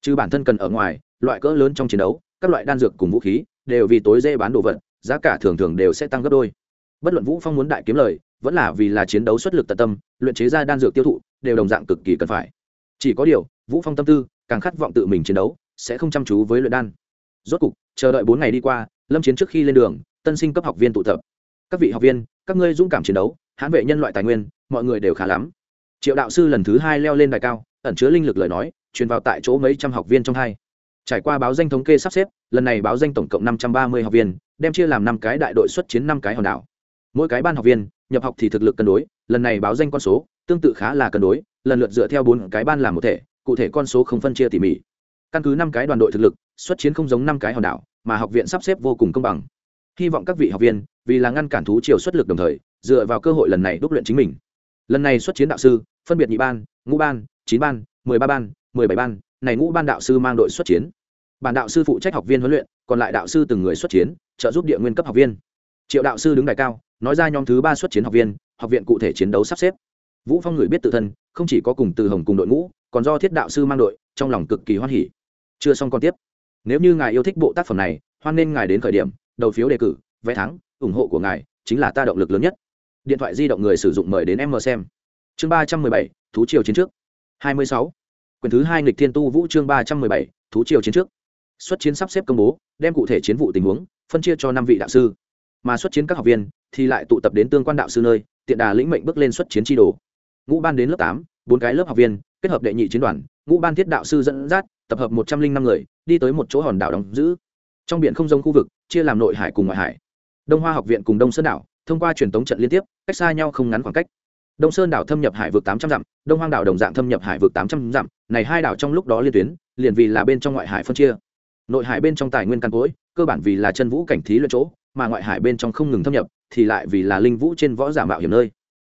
Trừ bản thân cần ở ngoài, loại cỡ lớn trong chiến đấu, các loại đan dược cùng vũ khí, đều vì tối dễ bán đồ vật, giá cả thường thường đều sẽ tăng gấp đôi. Bất luận vũ phong muốn đại kiếm lời, vẫn là vì là chiến đấu xuất lực tận tâm, luyện chế ra đan dược tiêu thụ, đều đồng dạng cực kỳ cần phải. Chỉ có điều, vũ phong tâm tư, càng khát vọng tự mình chiến đấu, sẽ không chăm chú với luyện đan. Rốt cục, chờ đợi bốn ngày đi qua, lâm chiến trước khi lên đường, tân sinh cấp học viên tụ tập. Các vị học viên, các ngươi dũng cảm chiến đấu hãn vệ nhân loại tài nguyên, mọi người đều khá lắm. Triệu đạo sư lần thứ hai leo lên đài cao, ẩn chứa linh lực lời nói, truyền vào tại chỗ mấy trăm học viên trong hai. Trải qua báo danh thống kê sắp xếp, lần này báo danh tổng cộng năm trăm ba mươi học viên, đem chia làm năm cái đại đội xuất chiến năm cái hòn đảo. Mỗi cái ban học viên, nhập học thì thực lực cân đối, lần này báo danh con số, tương tự khá là cân đối, lần lượt dựa theo bốn cái ban làm một thể, cụ thể con số không phân chia tỉ mỉ. Căn cứ năm cái đoàn đội thực lực, xuất chiến không giống năm cái hòn đảo, mà học viện sắp xếp vô cùng công bằng. Hy vọng các vị học viên, vì là ngăn cản thú triều xuất lực đồng thời dựa vào cơ hội lần này đúc luyện chính mình. Lần này xuất chiến đạo sư, phân biệt nhị ban, ngũ ban, chín ban, mười ba ban, mười bảy ban, này ngũ ban đạo sư mang đội xuất chiến. Bản đạo sư phụ trách học viên huấn luyện, còn lại đạo sư từng người xuất chiến, trợ giúp địa nguyên cấp học viên. Triệu đạo sư đứng đại cao, nói ra nhóm thứ ba xuất chiến học viên, học viện cụ thể chiến đấu sắp xếp. Vũ phong người biết tự thân, không chỉ có cùng từ hồng cùng đội ngũ, còn do thiết đạo sư mang đội, trong lòng cực kỳ hoan hỉ. Chưa xong còn tiếp. Nếu như ngài yêu thích bộ tác phẩm này, hoan nên ngài đến khởi điểm, đầu phiếu đề cử, vé thắng, ủng hộ của ngài chính là ta động lực lớn nhất điện thoại di động người sử dụng mời đến em mờ xem. Chương ba trăm mười bảy, thú triều chiến trước. Hai mươi sáu. Quyển thứ hai nghịch thiên tu vũ chương ba trăm mười bảy, thú triều chiến trước. Xuất chiến sắp xếp công bố, đem cụ thể chiến vụ tình huống, phân chia cho năm vị đạo sư. Mà xuất chiến các học viên thì lại tụ tập đến tương quan đạo sư nơi, tiện đà lĩnh mệnh bước lên xuất chiến tri đồ. Ngũ ban đến lớp tám, bốn cái lớp học viên, kết hợp đệ nhị chiến đoàn, ngũ ban thiết đạo sư dẫn dắt, tập hợp một trăm linh năm người, đi tới một chỗ hòn đảo đóng giữ. Trong biển không rông khu vực, chia làm nội hải cùng ngoại hải. Đông hoa học viện cùng đông sơn đảo thông qua truyền tống trận liên tiếp, cách xa nhau không ngắn khoảng cách. Đông sơn đảo thâm nhập hải vực tám trăm dặm, đông hoang đảo đồng dạng thâm nhập hải vực tám trăm dặm, này hai đảo trong lúc đó liên tuyến, liền vì là bên trong ngoại hải phân chia. Nội hải bên trong tài nguyên căn cối, cơ bản vì là chân vũ cảnh thí luyện chỗ, mà ngoại hải bên trong không ngừng thâm nhập, thì lại vì là linh vũ trên võ giả mạo hiểm nơi.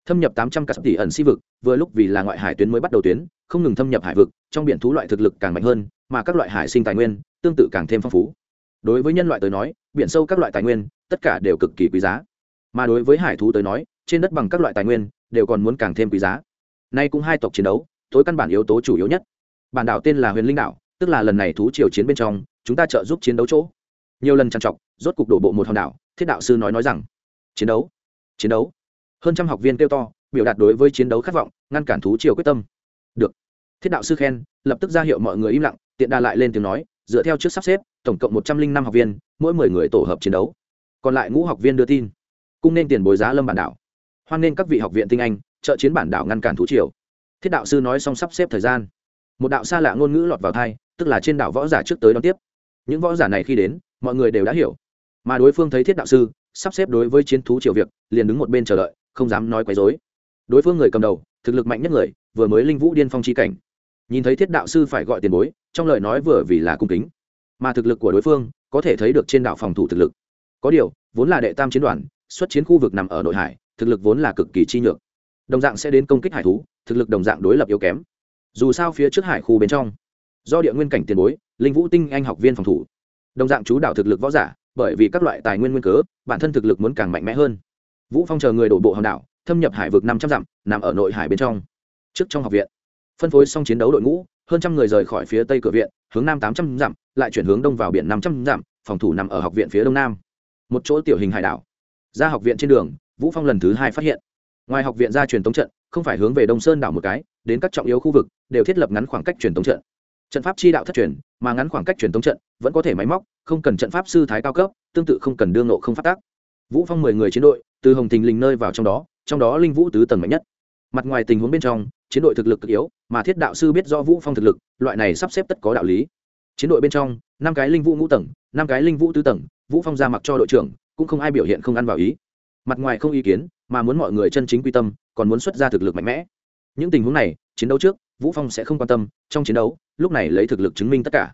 Thâm nhập tám trăm cả tỷ ẩn si vực, vừa lúc vì là ngoại hải tuyến mới bắt đầu tuyến, không ngừng thâm nhập hải vực, trong biển thú loại thực lực càng mạnh hơn, mà các loại hải sinh tài nguyên, tương tự càng thêm phong phú. Đối với nhân loại tới nói, biển sâu các loại tài nguyên, tất cả đều cực kỳ quý giá mà đối với hải thú tới nói, trên đất bằng các loại tài nguyên, đều còn muốn càng thêm quý giá. Nay cũng hai tộc chiến đấu tối căn bản yếu tố chủ yếu nhất. Bản đảo tên là huyền linh đảo, tức là lần này thú triều chiến bên trong, chúng ta trợ giúp chiến đấu chỗ. Nhiều lần trằn trọc, rốt cục đổ bộ một hòn đảo, thiết đạo sư nói nói rằng, chiến đấu chiến đấu. Hơn trăm học viên kêu to, biểu đạt đối với chiến đấu khát vọng, ngăn cản thú triều quyết tâm. Được. Thiết đạo sư khen, lập tức ra hiệu mọi người im lặng, tiện đa lại lên tiếng nói, dựa theo trước sắp xếp, tổng cộng một trăm linh năm học viên, mỗi mười người tổ hợp chiến đấu. Còn lại ngũ học viên đưa tin cung nên tiền bối giá lâm bản đảo. Hoan nên các vị học viện tinh anh, trợ chiến bản đảo ngăn cản thú triều. Thiết đạo sư nói xong sắp xếp thời gian. Một đạo xa lạ ngôn ngữ lọt vào thai tức là trên đảo võ giả trước tới đón tiếp. Những võ giả này khi đến, mọi người đều đã hiểu. Mà đối phương thấy thiết đạo sư, sắp xếp đối với chiến thú triều việc, liền đứng một bên chờ đợi, không dám nói quấy dối đối phương người cầm đầu, thực lực mạnh nhất người, vừa mới linh vũ điên phong chi cảnh. Nhìn thấy thiết đạo sư phải gọi tiền bối, trong lời nói vừa vì là cung kính. Mà thực lực của đối phương, có thể thấy được trên đảo phòng thủ thực lực. Có điều, vốn là đệ tam chiến đoàn xuất chiến khu vực nằm ở nội hải, thực lực vốn là cực kỳ chi nhược. Đồng dạng sẽ đến công kích hải thú, thực lực đồng dạng đối lập yếu kém. Dù sao phía trước hải khu bên trong, do địa nguyên cảnh tiền bối, linh vũ tinh anh học viên phòng thủ. Đồng dạng chú đạo thực lực võ giả, bởi vì các loại tài nguyên nguyên cớ, bản thân thực lực muốn càng mạnh mẽ hơn. Vũ phong chờ người đổ bộ hòn đảo, thâm nhập hải vực năm trăm dặm, nằm ở nội hải bên trong. Trước trong học viện, phân phối xong chiến đấu đội ngũ, hơn trăm người rời khỏi phía tây cửa viện, hướng nam tám trăm dặm, lại chuyển hướng đông vào biển năm trăm dặm, phòng thủ nằm ở học viện phía đông nam. Một chỗ tiểu hình hải đảo ra học viện trên đường, vũ phong lần thứ hai phát hiện. Ngoài học viện ra truyền tống trận, không phải hướng về đông sơn đảo một cái, đến các trọng yếu khu vực, đều thiết lập ngắn khoảng cách truyền tống trận. Trận pháp chi đạo thất truyền, mà ngắn khoảng cách truyền tống trận vẫn có thể máy móc, không cần trận pháp sư thái cao cấp, tương tự không cần đương nộ không phát tác. Vũ phong mười người chiến đội, từ hồng thình lình nơi vào trong đó trong đó linh vũ tứ tầng mạnh nhất. Mặt ngoài tình huống bên trong, chiến đội thực lực cực yếu, mà thiết đạo sư biết do vũ phong thực lực, loại này sắp xếp tất có đạo lý. Chiến đội bên trong, năm cái linh vũ ngũ tầng, năm cái linh vũ tứ tầng, vũ phong ra mặc cho đội trưởng cũng không ai biểu hiện không ăn vào ý. Mặt ngoài không ý kiến, mà muốn mọi người chân chính quy tâm, còn muốn xuất ra thực lực mạnh mẽ. Những tình huống này, chiến đấu trước, vũ phong sẽ không quan tâm, trong chiến đấu, lúc này lấy thực lực chứng minh tất cả.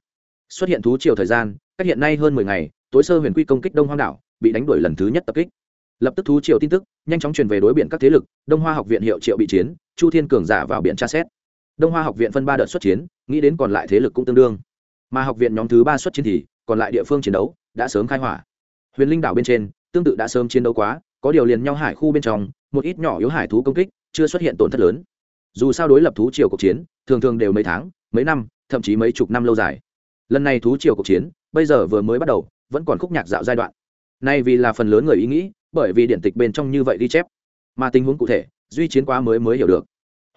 Xuất hiện thú chiều thời gian, cách hiện nay hơn 10 ngày, tối sơ huyền quy công kích đông hoang đảo, bị đánh đuổi lần thứ nhất tập kích. Lập tức thú triều tin tức, nhanh chóng truyền về đối biển các thế lực, đông hoa học viện hiệu triệu bị chiến, chu thiên cường giả vào biển tra xét. Đông hoa học viện phân ba đợt xuất chiến, nghĩ đến còn lại thế lực cũng tương đương. Mà học viện nhóm thứ ba xuất chiến thì, còn lại địa phương chiến đấu, đã sớm khai hỏa huyền linh đảo bên trên, tương tự đã sớm chiến đấu quá, có điều liền nhau hải khu bên trong, một ít nhỏ yếu hải thú công kích, chưa xuất hiện tổn thất lớn. Dù sao đối lập thú triều cuộc chiến, thường thường đều mấy tháng, mấy năm, thậm chí mấy chục năm lâu dài. Lần này thú triều cuộc chiến, bây giờ vừa mới bắt đầu, vẫn còn khúc nhạc dạo giai đoạn. Nay vì là phần lớn người ý nghĩ, bởi vì điện tịch bên trong như vậy ghi chép. Mà tình huống cụ thể, duy chiến quá mới mới hiểu được.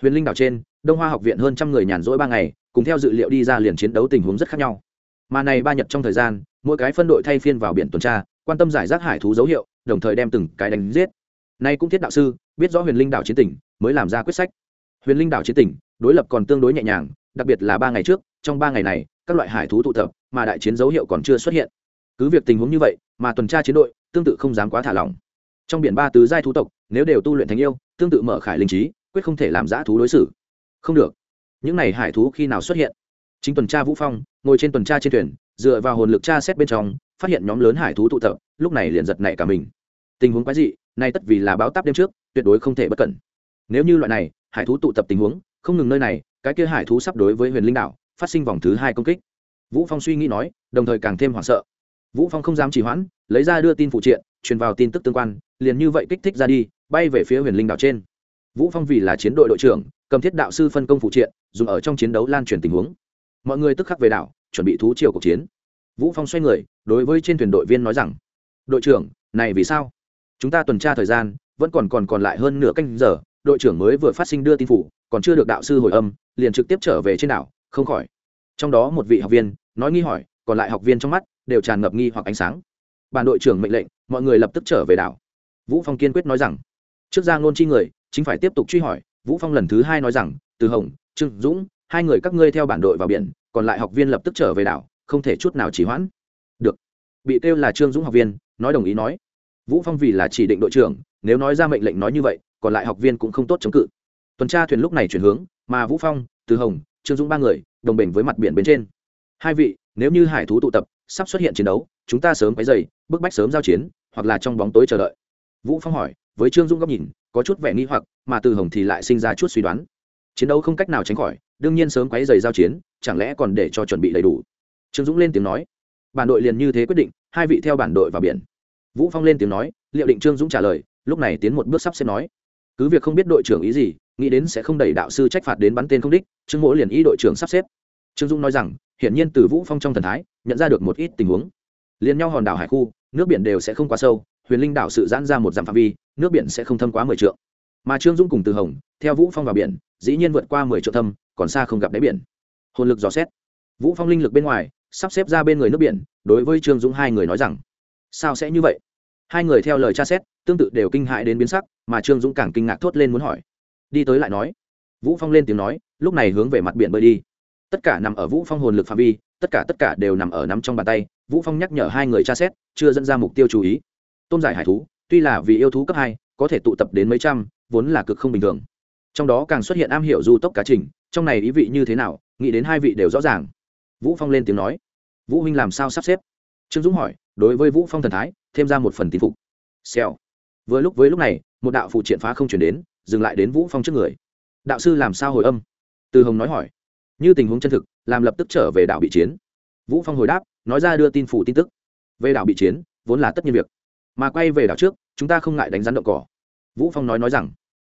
Huyền linh đảo trên, đông hoa học viện hơn trăm người nhàn rỗi ba ngày, cùng theo dự liệu đi ra liền chiến đấu tình huống rất khác nhau. Mà này ba nhật trong thời gian, mỗi cái phân đội thay phiên vào biển tuần tra quan tâm giải rác hải thú dấu hiệu, đồng thời đem từng cái đánh giết. Nay cũng thiết đạo sư, biết rõ huyền linh đảo chiến tỉnh mới làm ra quyết sách. Huyền linh đảo chiến tỉnh đối lập còn tương đối nhẹ nhàng, đặc biệt là ba ngày trước, trong ba ngày này, các loại hải thú tụ tập, mà đại chiến dấu hiệu còn chưa xuất hiện. Cứ việc tình huống như vậy, mà tuần tra chiến đội, tương tự không dám quá thả lỏng. Trong biển ba tứ giai thú tộc, nếu đều tu luyện thành yêu, tương tự mở khải linh trí, quyết không thể làm giã thú đối xử. Không được. Những này hải thú khi nào xuất hiện? Chính tuần tra vũ phong, ngồi trên tuần tra trên thuyền, dựa vào hồn lực tra xét bên trong phát hiện nhóm lớn hải thú tụ tập, lúc này liền giật nảy cả mình. Tình huống quái dị, nay tất vì là báo táp đêm trước, tuyệt đối không thể bất cẩn. Nếu như loại này, hải thú tụ tập tình huống, không ngừng nơi này, cái kia hải thú sắp đối với huyền linh đảo, phát sinh vòng thứ hai công kích. Vũ phong suy nghĩ nói, đồng thời càng thêm hoảng sợ. Vũ phong không dám trì hoãn, lấy ra đưa tin phụ triện, truyền vào tin tức tương quan, liền như vậy kích thích ra đi, bay về phía huyền linh đảo trên. Vũ phong vì là chiến đội đội trưởng, cầm thiết đạo sư phân công phụ triện, dùng ở trong chiến đấu lan truyền tình huống. Mọi người tức khắc về đảo, chuẩn bị thú chiều cuộc chiến. Vũ phong xoay người đối với trên thuyền đội viên nói rằng, đội trưởng, này vì sao? Chúng ta tuần tra thời gian vẫn còn còn còn lại hơn nửa canh giờ, đội trưởng mới vừa phát sinh đưa tin phủ, còn chưa được đạo sư hồi âm, liền trực tiếp trở về trên đảo, không khỏi. Trong đó một vị học viên nói nghi hỏi, còn lại học viên trong mắt đều tràn ngập nghi hoặc ánh sáng. Bản đội trưởng mệnh lệnh, mọi người lập tức trở về đảo. Vũ phong kiên quyết nói rằng, trước ra ngôn chi người, chính phải tiếp tục truy hỏi. Vũ phong lần thứ hai nói rằng, từ hồng, trương dũng, hai người các ngươi theo bản đội vào biển, còn lại học viên lập tức trở về đảo, không thể chút nào trì hoãn được. Bị kêu là trương dũng học viên, nói đồng ý nói. Vũ phong vì là chỉ định đội trưởng, nếu nói ra mệnh lệnh nói như vậy, còn lại học viên cũng không tốt chống cự. Tuần tra thuyền lúc này chuyển hướng, mà vũ phong, từ hồng, trương dũng ba người, đồng bình với mặt biển bên trên. Hai vị, nếu như hải thú tụ tập, sắp xuất hiện chiến đấu, chúng ta sớm cái dày bức bách sớm giao chiến, hoặc là trong bóng tối chờ đợi. Vũ phong hỏi, với trương dũng góc nhìn, có chút vẻ nghi hoặc, mà từ hồng thì lại sinh ra chút suy đoán. Chiến đấu không cách nào tránh khỏi, đương nhiên sớm quấy giày giao chiến, chẳng lẽ còn để cho chuẩn bị đầy đủ? Trương dũng lên tiếng nói bản đội liền như thế quyết định, hai vị theo bản đội vào biển. Vũ phong lên tiếng nói, liệu định trương dũng trả lời, lúc này tiến một bước sắp xếp nói. Cứ việc không biết đội trưởng ý gì, nghĩ đến sẽ không đẩy đạo sư trách phạt đến bắn tên không đích, trương mỗi liền ý đội trưởng sắp xếp. Trương dũng nói rằng, hiển nhiên từ vũ phong trong thần thái, nhận ra được một ít tình huống. Liền nhau hòn đảo hải khu, nước biển đều sẽ không quá sâu, huyền linh đảo sự giãn ra một dặm phạm vi, nước biển sẽ không thâm quá mười trượng. Mà trương dũng cùng từ hồng, theo vũ phong vào biển, dĩ nhiên vượt qua mười trượng thâm, còn xa không gặp đáy biển. Hồn lực dò xét. Vũ phong linh lực bên ngoài sắp xếp ra bên người nước biển, đối với trương dũng hai người nói rằng, sao sẽ như vậy? Hai người theo lời tra xét, tương tự đều kinh hại đến biến sắc, mà trương dũng càng kinh ngạc thốt lên muốn hỏi. Đi tới lại nói, vũ phong lên tiếng nói, lúc này hướng về mặt biển bơi đi. Tất cả nằm ở vũ phong hồn lực phạm vi, tất cả tất cả đều nằm ở nắm trong bàn tay, vũ phong nhắc nhở hai người tra xét, chưa dẫn ra mục tiêu chú ý. Tôn giải hải thú, tuy là vì yêu thú cấp hai, có thể tụ tập đến mấy trăm, vốn là cực không bình thường. Trong đó càng xuất hiện am hiểu du tốc cá trình, trong này ý vị như thế nào, nghĩ đến hai vị đều rõ ràng vũ phong lên tiếng nói. Vũ huynh làm sao sắp xếp? Trương dũng hỏi, đối với vũ phong thần thái, thêm ra một phần tín phục. Xèo. Vừa lúc, với lúc này, một đạo phụ triện phá không chuyển đến, dừng lại đến vũ phong trước người. Đạo sư làm sao hồi âm? Từ hồng nói hỏi. Như tình huống chân thực, làm lập tức trở về đảo bị chiến. Vũ phong hồi đáp, nói ra đưa tin phủ tin tức. Về đảo bị chiến, vốn là tất nhiên việc. Mà quay về đảo trước, chúng ta không ngại đánh rắn động cỏ. Vũ phong nói nói rằng,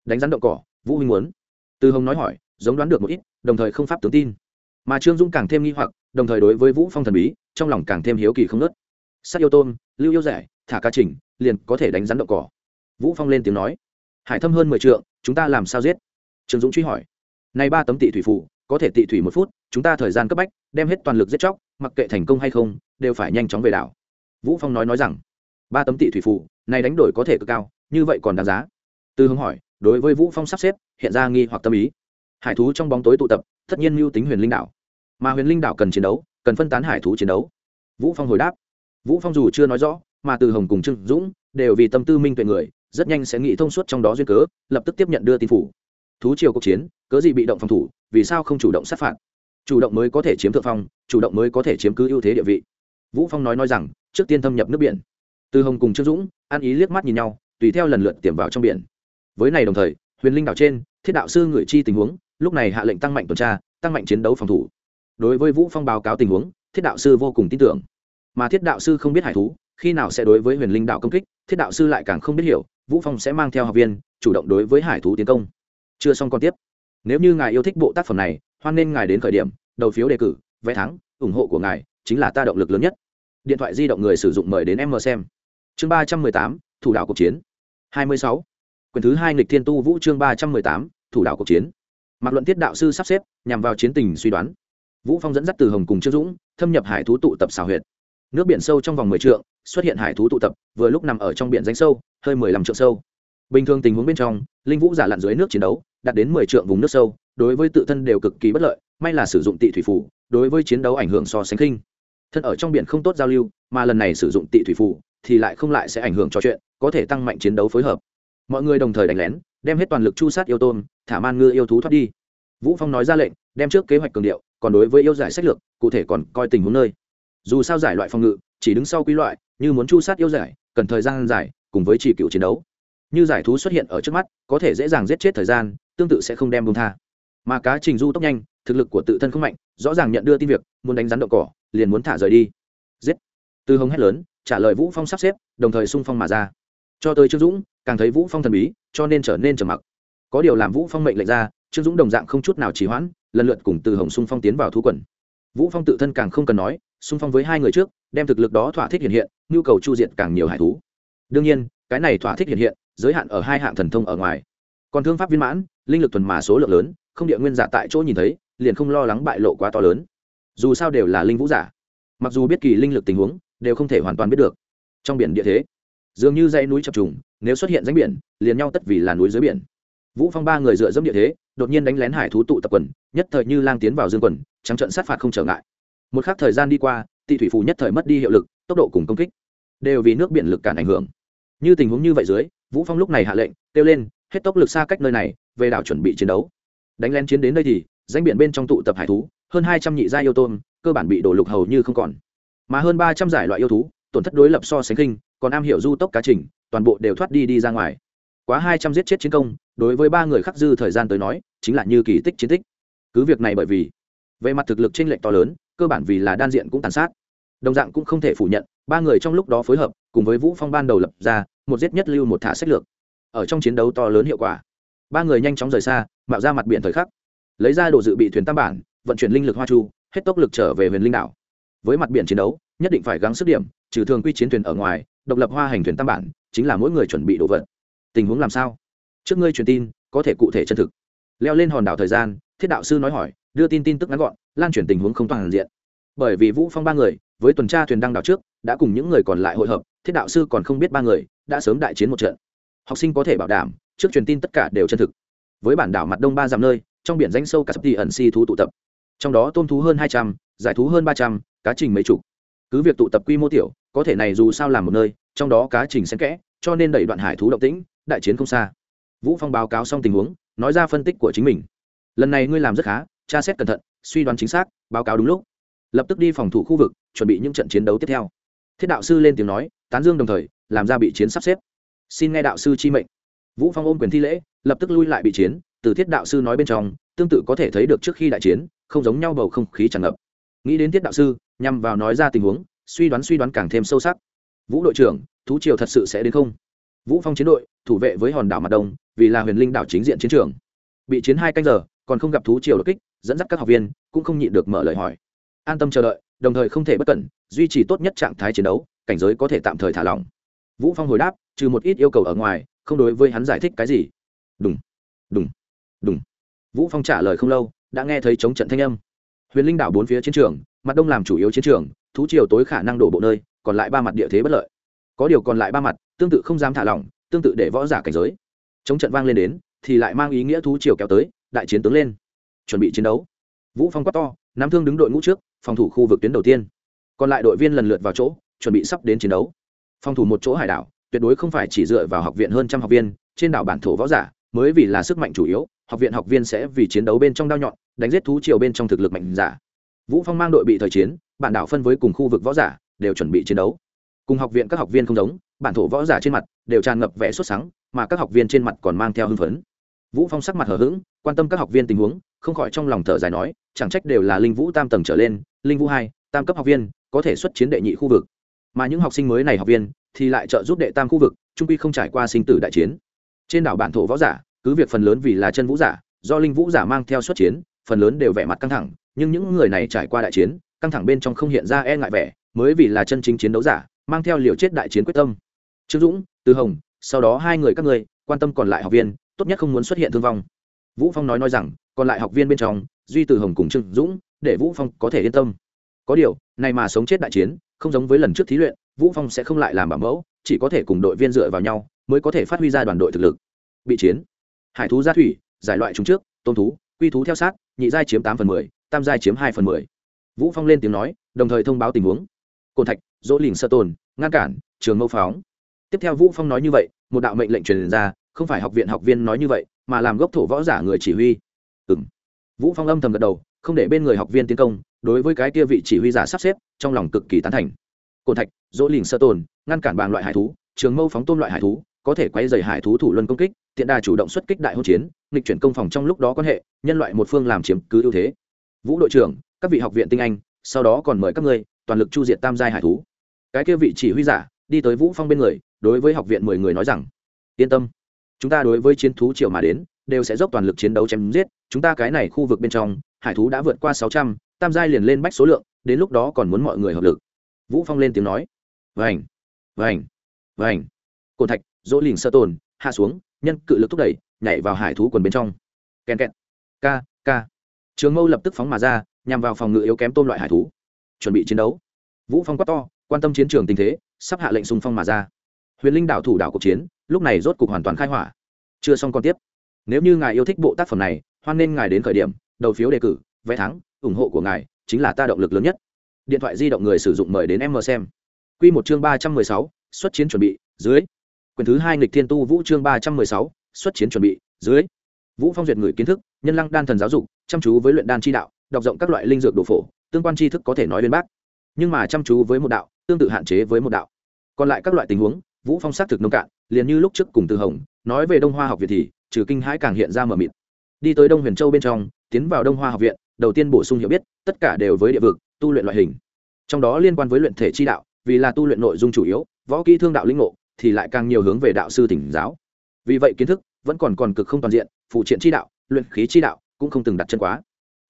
đánh rắn động cỏ, vũ huynh muốn. Từ hồng nói hỏi, giống đoán được một ít, đồng thời không pháp tướng tin mà trương dũng càng thêm nghi hoặc, đồng thời đối với vũ phong thần bí, trong lòng càng thêm hiếu kỳ không nớt sát yêu tôm lưu yêu rẻ, thả cá trình liền có thể đánh rắn động cỏ. Vũ phong lên tiếng nói, hải thâm hơn mười trượng, chúng ta làm sao giết? Trương dũng truy hỏi nay ba tấm tị thủy phủ có thể tị thủy một phút, chúng ta thời gian cấp bách, đem hết toàn lực giết chóc, mặc kệ thành công hay không, đều phải nhanh chóng về đảo. Vũ phong nói nói rằng, ba tấm tị thủy phủ này đánh đổi có thể cực cao, như vậy còn đáng giá. Tư hướng hỏi, đối với vũ phong sắp xếp, hiện ra nghi hoặc tâm ý hải thú trong bóng tối tụ tập, tất nhiên mưu tính huyền linh đảo. Mà huyền linh đảo cần chiến đấu, cần phân tán hải thú chiến đấu. Vũ phong hồi đáp. Vũ phong dù chưa nói rõ, mà từ hồng cùng trương dũng đều vì tâm tư minh tuệ người, rất nhanh sẽ nghĩ thông suốt trong đó duyên cớ, lập tức tiếp nhận đưa tin phủ. Thú triều cuộc chiến, cớ gì bị động phòng thủ, vì sao không chủ động sát phạt? Chủ động mới có thể chiếm thượng phong, chủ động mới có thể chiếm cứ ưu thế địa vị. Vũ phong nói nói rằng, trước tiên thâm nhập nước biển. Từ hồng cùng trương dũng an ý liếc mắt nhìn nhau, tùy theo lần lượt tiềm vào trong biển. Với này đồng thời, huyền linh đảo trên, thiết đạo sư ngửi chi tình huống lúc này hạ lệnh tăng mạnh tuần tra, tăng mạnh chiến đấu phòng thủ. Đối với vũ phong báo cáo tình huống, thiết đạo sư vô cùng tin tưởng. Mà thiết đạo sư không biết hải thú, khi nào sẽ đối với huyền linh đạo công kích, thiết đạo sư lại càng không biết hiểu, vũ phong sẽ mang theo học viên, chủ động đối với hải thú tiến công. Chưa xong còn tiếp. Nếu như ngài yêu thích bộ tác phẩm này, hoan nên ngài đến khởi điểm, đầu phiếu đề cử, vé thắng, ủng hộ của ngài chính là ta động lực lớn nhất. Điện thoại di động người sử dụng mời đến em xem. Chương ba trăm mười tám, thủ đạo cuộc chiến. Hai mươi sáu. Quyển thứ hai nghịch thiên tu vũ chương ba trăm mười tám, thủ đạo cuộc chiến mặc luận tiết đạo sư sắp xếp, nhằm vào chiến tình suy đoán. Vũ phong dẫn dắt từ hồng cùng trương dũng, thâm nhập hải thú tụ tập xào huyệt. Nước biển sâu trong vòng mười trượng, xuất hiện hải thú tụ tập, vừa lúc nằm ở trong biển danh sâu, hơi mười lăm trượng sâu. Bình thường tình huống bên trong, linh vũ giả lặn dưới nước chiến đấu, đạt đến mười trượng vùng nước sâu, đối với tự thân đều cực kỳ bất lợi, may là sử dụng tị thủy phủ đối với chiến đấu ảnh hưởng so sánh khinh. Thân ở trong biển không tốt giao lưu, mà lần này sử dụng tị thủy phủ thì lại không lại sẽ ảnh hưởng cho chuyện, có thể tăng mạnh chiến đấu phối hợp mọi người đồng thời đánh lén đem hết toàn lực chu sát yêu tôn, thả man ngư yêu thú thoát đi. Vũ phong nói ra lệnh đem trước kế hoạch cường điệu còn đối với yêu giải sách lược cụ thể còn coi tình huống nơi. Dù sao giải loại phòng ngự chỉ đứng sau quý loại như muốn chu sát yêu giải cần thời gian giải, cùng với chỉ cựu chiến đấu. Như giải thú xuất hiện ở trước mắt có thể dễ dàng giết chết thời gian tương tự sẽ không đem bông tha. Mà cá trình du tốc nhanh thực lực của tự thân không mạnh rõ ràng nhận đưa tin việc muốn đánh rắn đậu cỏ liền muốn thả rời đi. Giết! Từ hồng hét lớn trả lời vũ phong sắp xếp đồng thời sung phong mà ra cho tới trương dũng, càng thấy vũ phong thần bí, cho nên trở nên trầm mặc. Có điều làm vũ phong mệnh lệnh ra, trương dũng đồng dạng không chút nào trì hoãn, lần lượt cùng từ hồng xung phong tiến vào thú quần. Vũ phong tự thân càng không cần nói xung phong với hai người trước, đem thực lực đó thỏa thích hiện hiện, nhu cầu chu diện càng nhiều hải thú. Đương nhiên, cái này thỏa thích hiện hiện, giới hạn ở hai hạng thần thông ở ngoài. Còn thương pháp viên mãn, linh lực thuần mà số lượng lớn, không địa nguyên giả tại chỗ nhìn thấy, liền không lo lắng bại lộ quá to lớn. Dù sao đều là linh vũ giả. Mặc dù biết kỳ linh lực tình huống, đều không thể hoàn toàn biết được. Trong biển địa thế dường như dãy núi chập trùng, nếu xuất hiện ránh biển, liền nhau tất vì là núi dưới biển. Vũ phong ba người dựa dẫm địa thế, đột nhiên đánh lén hải thú tụ tập quần, nhất thời như lang tiến vào dương quần, trắng trận sát phạt không trở ngại. Một khắc thời gian đi qua, tị thủy phù nhất thời mất đi hiệu lực, tốc độ cùng công kích đều vì nước biển lực cản ảnh hưởng. Như tình huống như vậy dưới, vũ phong lúc này hạ lệnh, kêu lên, hết tốc lực xa cách nơi này, về đảo chuẩn bị chiến đấu. Đánh lén chiến đến đây thì danh biển bên trong tụ tập hải thú, hơn hai trăm nhị gia yêu tôm, cơ bản bị đổ lục hầu như không còn. Mà hơn ba trăm giải loại yêu thú, tổn thất đối lập so sánh kinh còn am hiểu du tốc cá trình, toàn bộ đều thoát đi đi ra ngoài. Quá hai trăm giết chết chiến công, đối với ba người khắc dư thời gian tới nói, chính là như kỳ tích chiến tích. Cứ việc này bởi vì, về mặt thực lực chênh lệch to lớn, cơ bản vì là đan diện cũng tàn sát. Đồng dạng cũng không thể phủ nhận, ba người trong lúc đó phối hợp, cùng với vũ phong ban đầu lập ra, một giết nhất lưu một thả sách lược. Ở trong chiến đấu to lớn hiệu quả, ba người nhanh chóng rời xa, mạo ra mặt biển thời khắc. Lấy ra đồ dự bị thuyền tam bản, vận chuyển linh lực hoa chu, hết tốc lực trở về huyền linh đảo. Với mặt biển chiến đấu, nhất định phải gắng sức điểm, trừ thường quy chiến thuyền ở ngoài độc lập hoa hành thuyền tam bản, chính là mỗi người chuẩn bị đồ vật. Tình huống làm sao? Trước ngươi truyền tin, có thể cụ thể chân thực. Leo lên hòn đảo thời gian, thiết đạo sư nói hỏi, đưa tin tin tức ngắn gọn, lan truyền tình huống không toàn diện. Bởi vì vũ phong ba người, với tuần tra thuyền đăng đảo trước, đã cùng những người còn lại hội hợp, thiết đạo sư còn không biết ba người, đã sớm đại chiến một trận. Học sinh có thể bảo đảm, trước truyền tin tất cả đều chân thực. Với bản đảo mặt đông ba dặm nơi, trong biển danh sâu cả sắp thì ẩn si thú tụ tập. Trong đó tôm thú hơn hai trăm, giải thú hơn ba trăm, cá trình mấy chục cứ việc tụ tập quy mô tiểu, có thể này dù sao làm một nơi, trong đó cá trình xen kẽ, cho nên đẩy đoạn hải thú động tĩnh, đại chiến không xa. Vũ phong báo cáo xong tình huống, nói ra phân tích của chính mình. Lần này ngươi làm rất khá, tra xét cẩn thận, suy đoán chính xác, báo cáo đúng lúc. Lập tức đi phòng thủ khu vực, chuẩn bị những trận chiến đấu tiếp theo. Thiết đạo sư lên tiếng nói, tán dương đồng thời, làm ra bị chiến sắp xếp. Xin nghe đạo sư chi mệnh. Vũ phong ôm quyền thi lễ, lập tức lui lại bị chiến, từ thiết đạo sư nói bên trong, tương tự có thể thấy được trước khi đại chiến, không giống nhau bầu không khí tràn ngập. Nghĩ đến thiết đạo sư nhằm vào nói ra tình huống, suy đoán suy đoán càng thêm sâu sắc. Vũ đội trưởng, thú triều thật sự sẽ đến không? Vũ phong chiến đội, thủ vệ với hòn đảo mặt đông, vì là huyền linh đảo chính diện chiến trường. Bị chiến hai canh giờ, còn không gặp thú triều đột kích, dẫn dắt các học viên, cũng không nhịn được mở lời hỏi. An tâm chờ đợi, đồng thời không thể bất cẩn, duy trì tốt nhất trạng thái chiến đấu, cảnh giới có thể tạm thời thả lỏng. Vũ phong hồi đáp, trừ một ít yêu cầu ở ngoài, không đối với hắn giải thích cái gì. Đúng đúng đúng vũ phong trả lời không lâu, đã nghe thấy chống trận thanh âm. Huyền linh đảo bốn phía chiến trường mặt đông làm chủ yếu chiến trường, thú triều tối khả năng đổ bộ nơi, còn lại ba mặt địa thế bất lợi. Có điều còn lại ba mặt, tương tự không dám thả lỏng, tương tự để võ giả cảnh giới. Chống trận vang lên đến, thì lại mang ý nghĩa thú triều kéo tới, đại chiến tướng lên. Chuẩn bị chiến đấu. Vũ phong quát to, nắm thương đứng đội ngũ trước, phòng thủ khu vực tuyến đầu tiên. Còn lại đội viên lần lượt vào chỗ, chuẩn bị sắp đến chiến đấu. Phòng thủ một chỗ hải đảo, tuyệt đối không phải chỉ dựa vào học viện hơn trăm học viên, trên đảo bản thổ võ giả, mới vì là sức mạnh chủ yếu, học viện học viên sẽ vì chiến đấu bên trong đao nhọn, đánh giết thú triều bên trong thực lực mạnh giả vũ phong mang đội bị thời chiến bản đảo phân với cùng khu vực võ giả, đều chuẩn bị chiến đấu. Cùng học viện các học viên không giống, bản thổ võ giả trên mặt đều tràn ngập vẻ xuất sáng mà các học viên trên mặt còn mang theo hưng phấn. Vũ phong sắc mặt hờ hững, quan tâm các học viên tình huống, không khỏi trong lòng thở dài nói, chẳng trách đều là linh vũ tam tầng trở lên, linh vũ hai, tam cấp học viên, có thể xuất chiến đệ nhị khu vực. Mà những học sinh mới này học viên, thì lại trợ giúp đệ tam khu vực, trung quy không trải qua sinh tử đại chiến. Trên đảo bản thổ võ giả, cứ việc phần lớn vì là chân vũ giả, do linh vũ giả mang theo xuất chiến, phần lớn đều vẻ mặt căng thẳng nhưng những người này trải qua đại chiến, căng thẳng bên trong không hiện ra e ngại vẻ, mới vì là chân chính chiến đấu giả, mang theo liều chết đại chiến quyết tâm. Trương dũng, từ hồng, sau đó hai người các người quan tâm còn lại học viên, tốt nhất không muốn xuất hiện thương vong. Vũ phong nói nói rằng, còn lại học viên bên trong, duy từ hồng cùng trương dũng, để vũ phong có thể yên tâm. Có điều, này mà sống chết đại chiến, không giống với lần trước thí luyện, vũ phong sẽ không lại làm bảo mẫu, chỉ có thể cùng đội viên dựa vào nhau, mới có thể phát huy ra đoàn đội thực lực. Bị chiến. Hải thú gia thủy, giải loại chúng trước tôn thú, quy thú theo sát, nhị giai chiếm tám phần mười tam giai chiếm hai phần mười. Vũ phong lên tiếng nói, đồng thời thông báo tình huống. Cổ thạch, dỗ lìn sơ tồn, ngăn cản, trường mâu phóng. Tiếp theo vũ phong nói như vậy, một đạo mệnh lệnh truyền ra, không phải học viện học viên nói như vậy, mà làm gốc thổ võ giả người chỉ huy. Ừm. Vũ phong âm thầm gật đầu, không để bên người học viên tiến công, đối với cái kia vị chỉ huy giả sắp xếp, trong lòng cực kỳ tán thành. Cổ thạch, dỗ lìn sơ tồn, ngăn cản bàng loại hải thú, trường mâu phóng tôm loại hải thú, có thể quay dày hải thú thủ luân công kích, tiện đà chủ động xuất kích đại hỗn chiến, nghịch chuyển công phòng trong lúc đó quan hệ, nhân loại một phương làm chiếm cứ ưu thế vũ đội trưởng các vị học viện tinh anh sau đó còn mời các ngươi toàn lực chu diệt tam giai hải thú. Cái kia vị chỉ huy giả đi tới vũ phong bên người đối với học viện mười người nói rằng yên tâm chúng ta đối với chiến thú triệu mà đến đều sẽ dốc toàn lực chiến đấu chém giết chúng ta cái này khu vực bên trong hải thú đã vượt qua sáu trăm tam giai liền lên bách số lượng đến lúc đó còn muốn mọi người hợp lực. Vũ phong lên tiếng nói vành vành vành. Cồn thạch dỗ lìn sơ tồn hạ xuống nhân cự lực thúc đẩy nhảy vào hải thú quần bên trong. Kèn kẹt ca, ca trường mâu lập tức phóng mà ra, nhằm vào phòng ngự yếu kém tôm loại hải thú. Chuẩn bị chiến đấu. Vũ phong quát to, quan tâm chiến trường tình thế, sắp hạ lệnh xung phong mà ra. Huyền linh đảo thủ đảo cuộc chiến, lúc này rốt cục hoàn toàn khai hỏa. Chưa xong còn tiếp. Nếu như ngài yêu thích bộ tác phẩm này, hoan nên ngài đến khởi điểm, đầu phiếu đề cử, vé thắng, ủng hộ của ngài chính là ta động lực lớn nhất. Điện thoại di động người sử dụng mời đến em mờ xem. Quy một chương ba trăm mười sáu, xuất chiến chuẩn bị, dưới. Quyển thứ hai nghịch thiên tu vũ chương ba trăm mười sáu, xuất chiến chuẩn bị, dưới. Vũ phong duyệt người kiến thức, nhân lăng đan thần giáo dục chăm chú với luyện đan chi đạo, đọc rộng các loại linh dược đồ phổ, tương quan tri thức có thể nói bên bác. Nhưng mà chăm chú với một đạo, tương tự hạn chế với một đạo. Còn lại các loại tình huống, vũ phong xác thực nông cạn, liền như lúc trước cùng từ hồng, nói về đông hoa học viện thì, trừ kinh hãi càng hiện ra mờ mịt. Đi tới đông huyền châu bên trong, tiến vào đông hoa học viện, đầu tiên bổ sung hiểu biết, tất cả đều với địa vực, tu luyện loại hình. Trong đó liên quan với luyện thể chi đạo, vì là tu luyện nội dung chủ yếu, võ kỹ thương đạo linh ngộ, thì lại càng nhiều hướng về đạo sư tỉnh giáo. Vì vậy kiến thức vẫn còn còn cực không toàn diện, phụ triện chi đạo, luyện khí chi đạo cũng không từng đặt chân quá.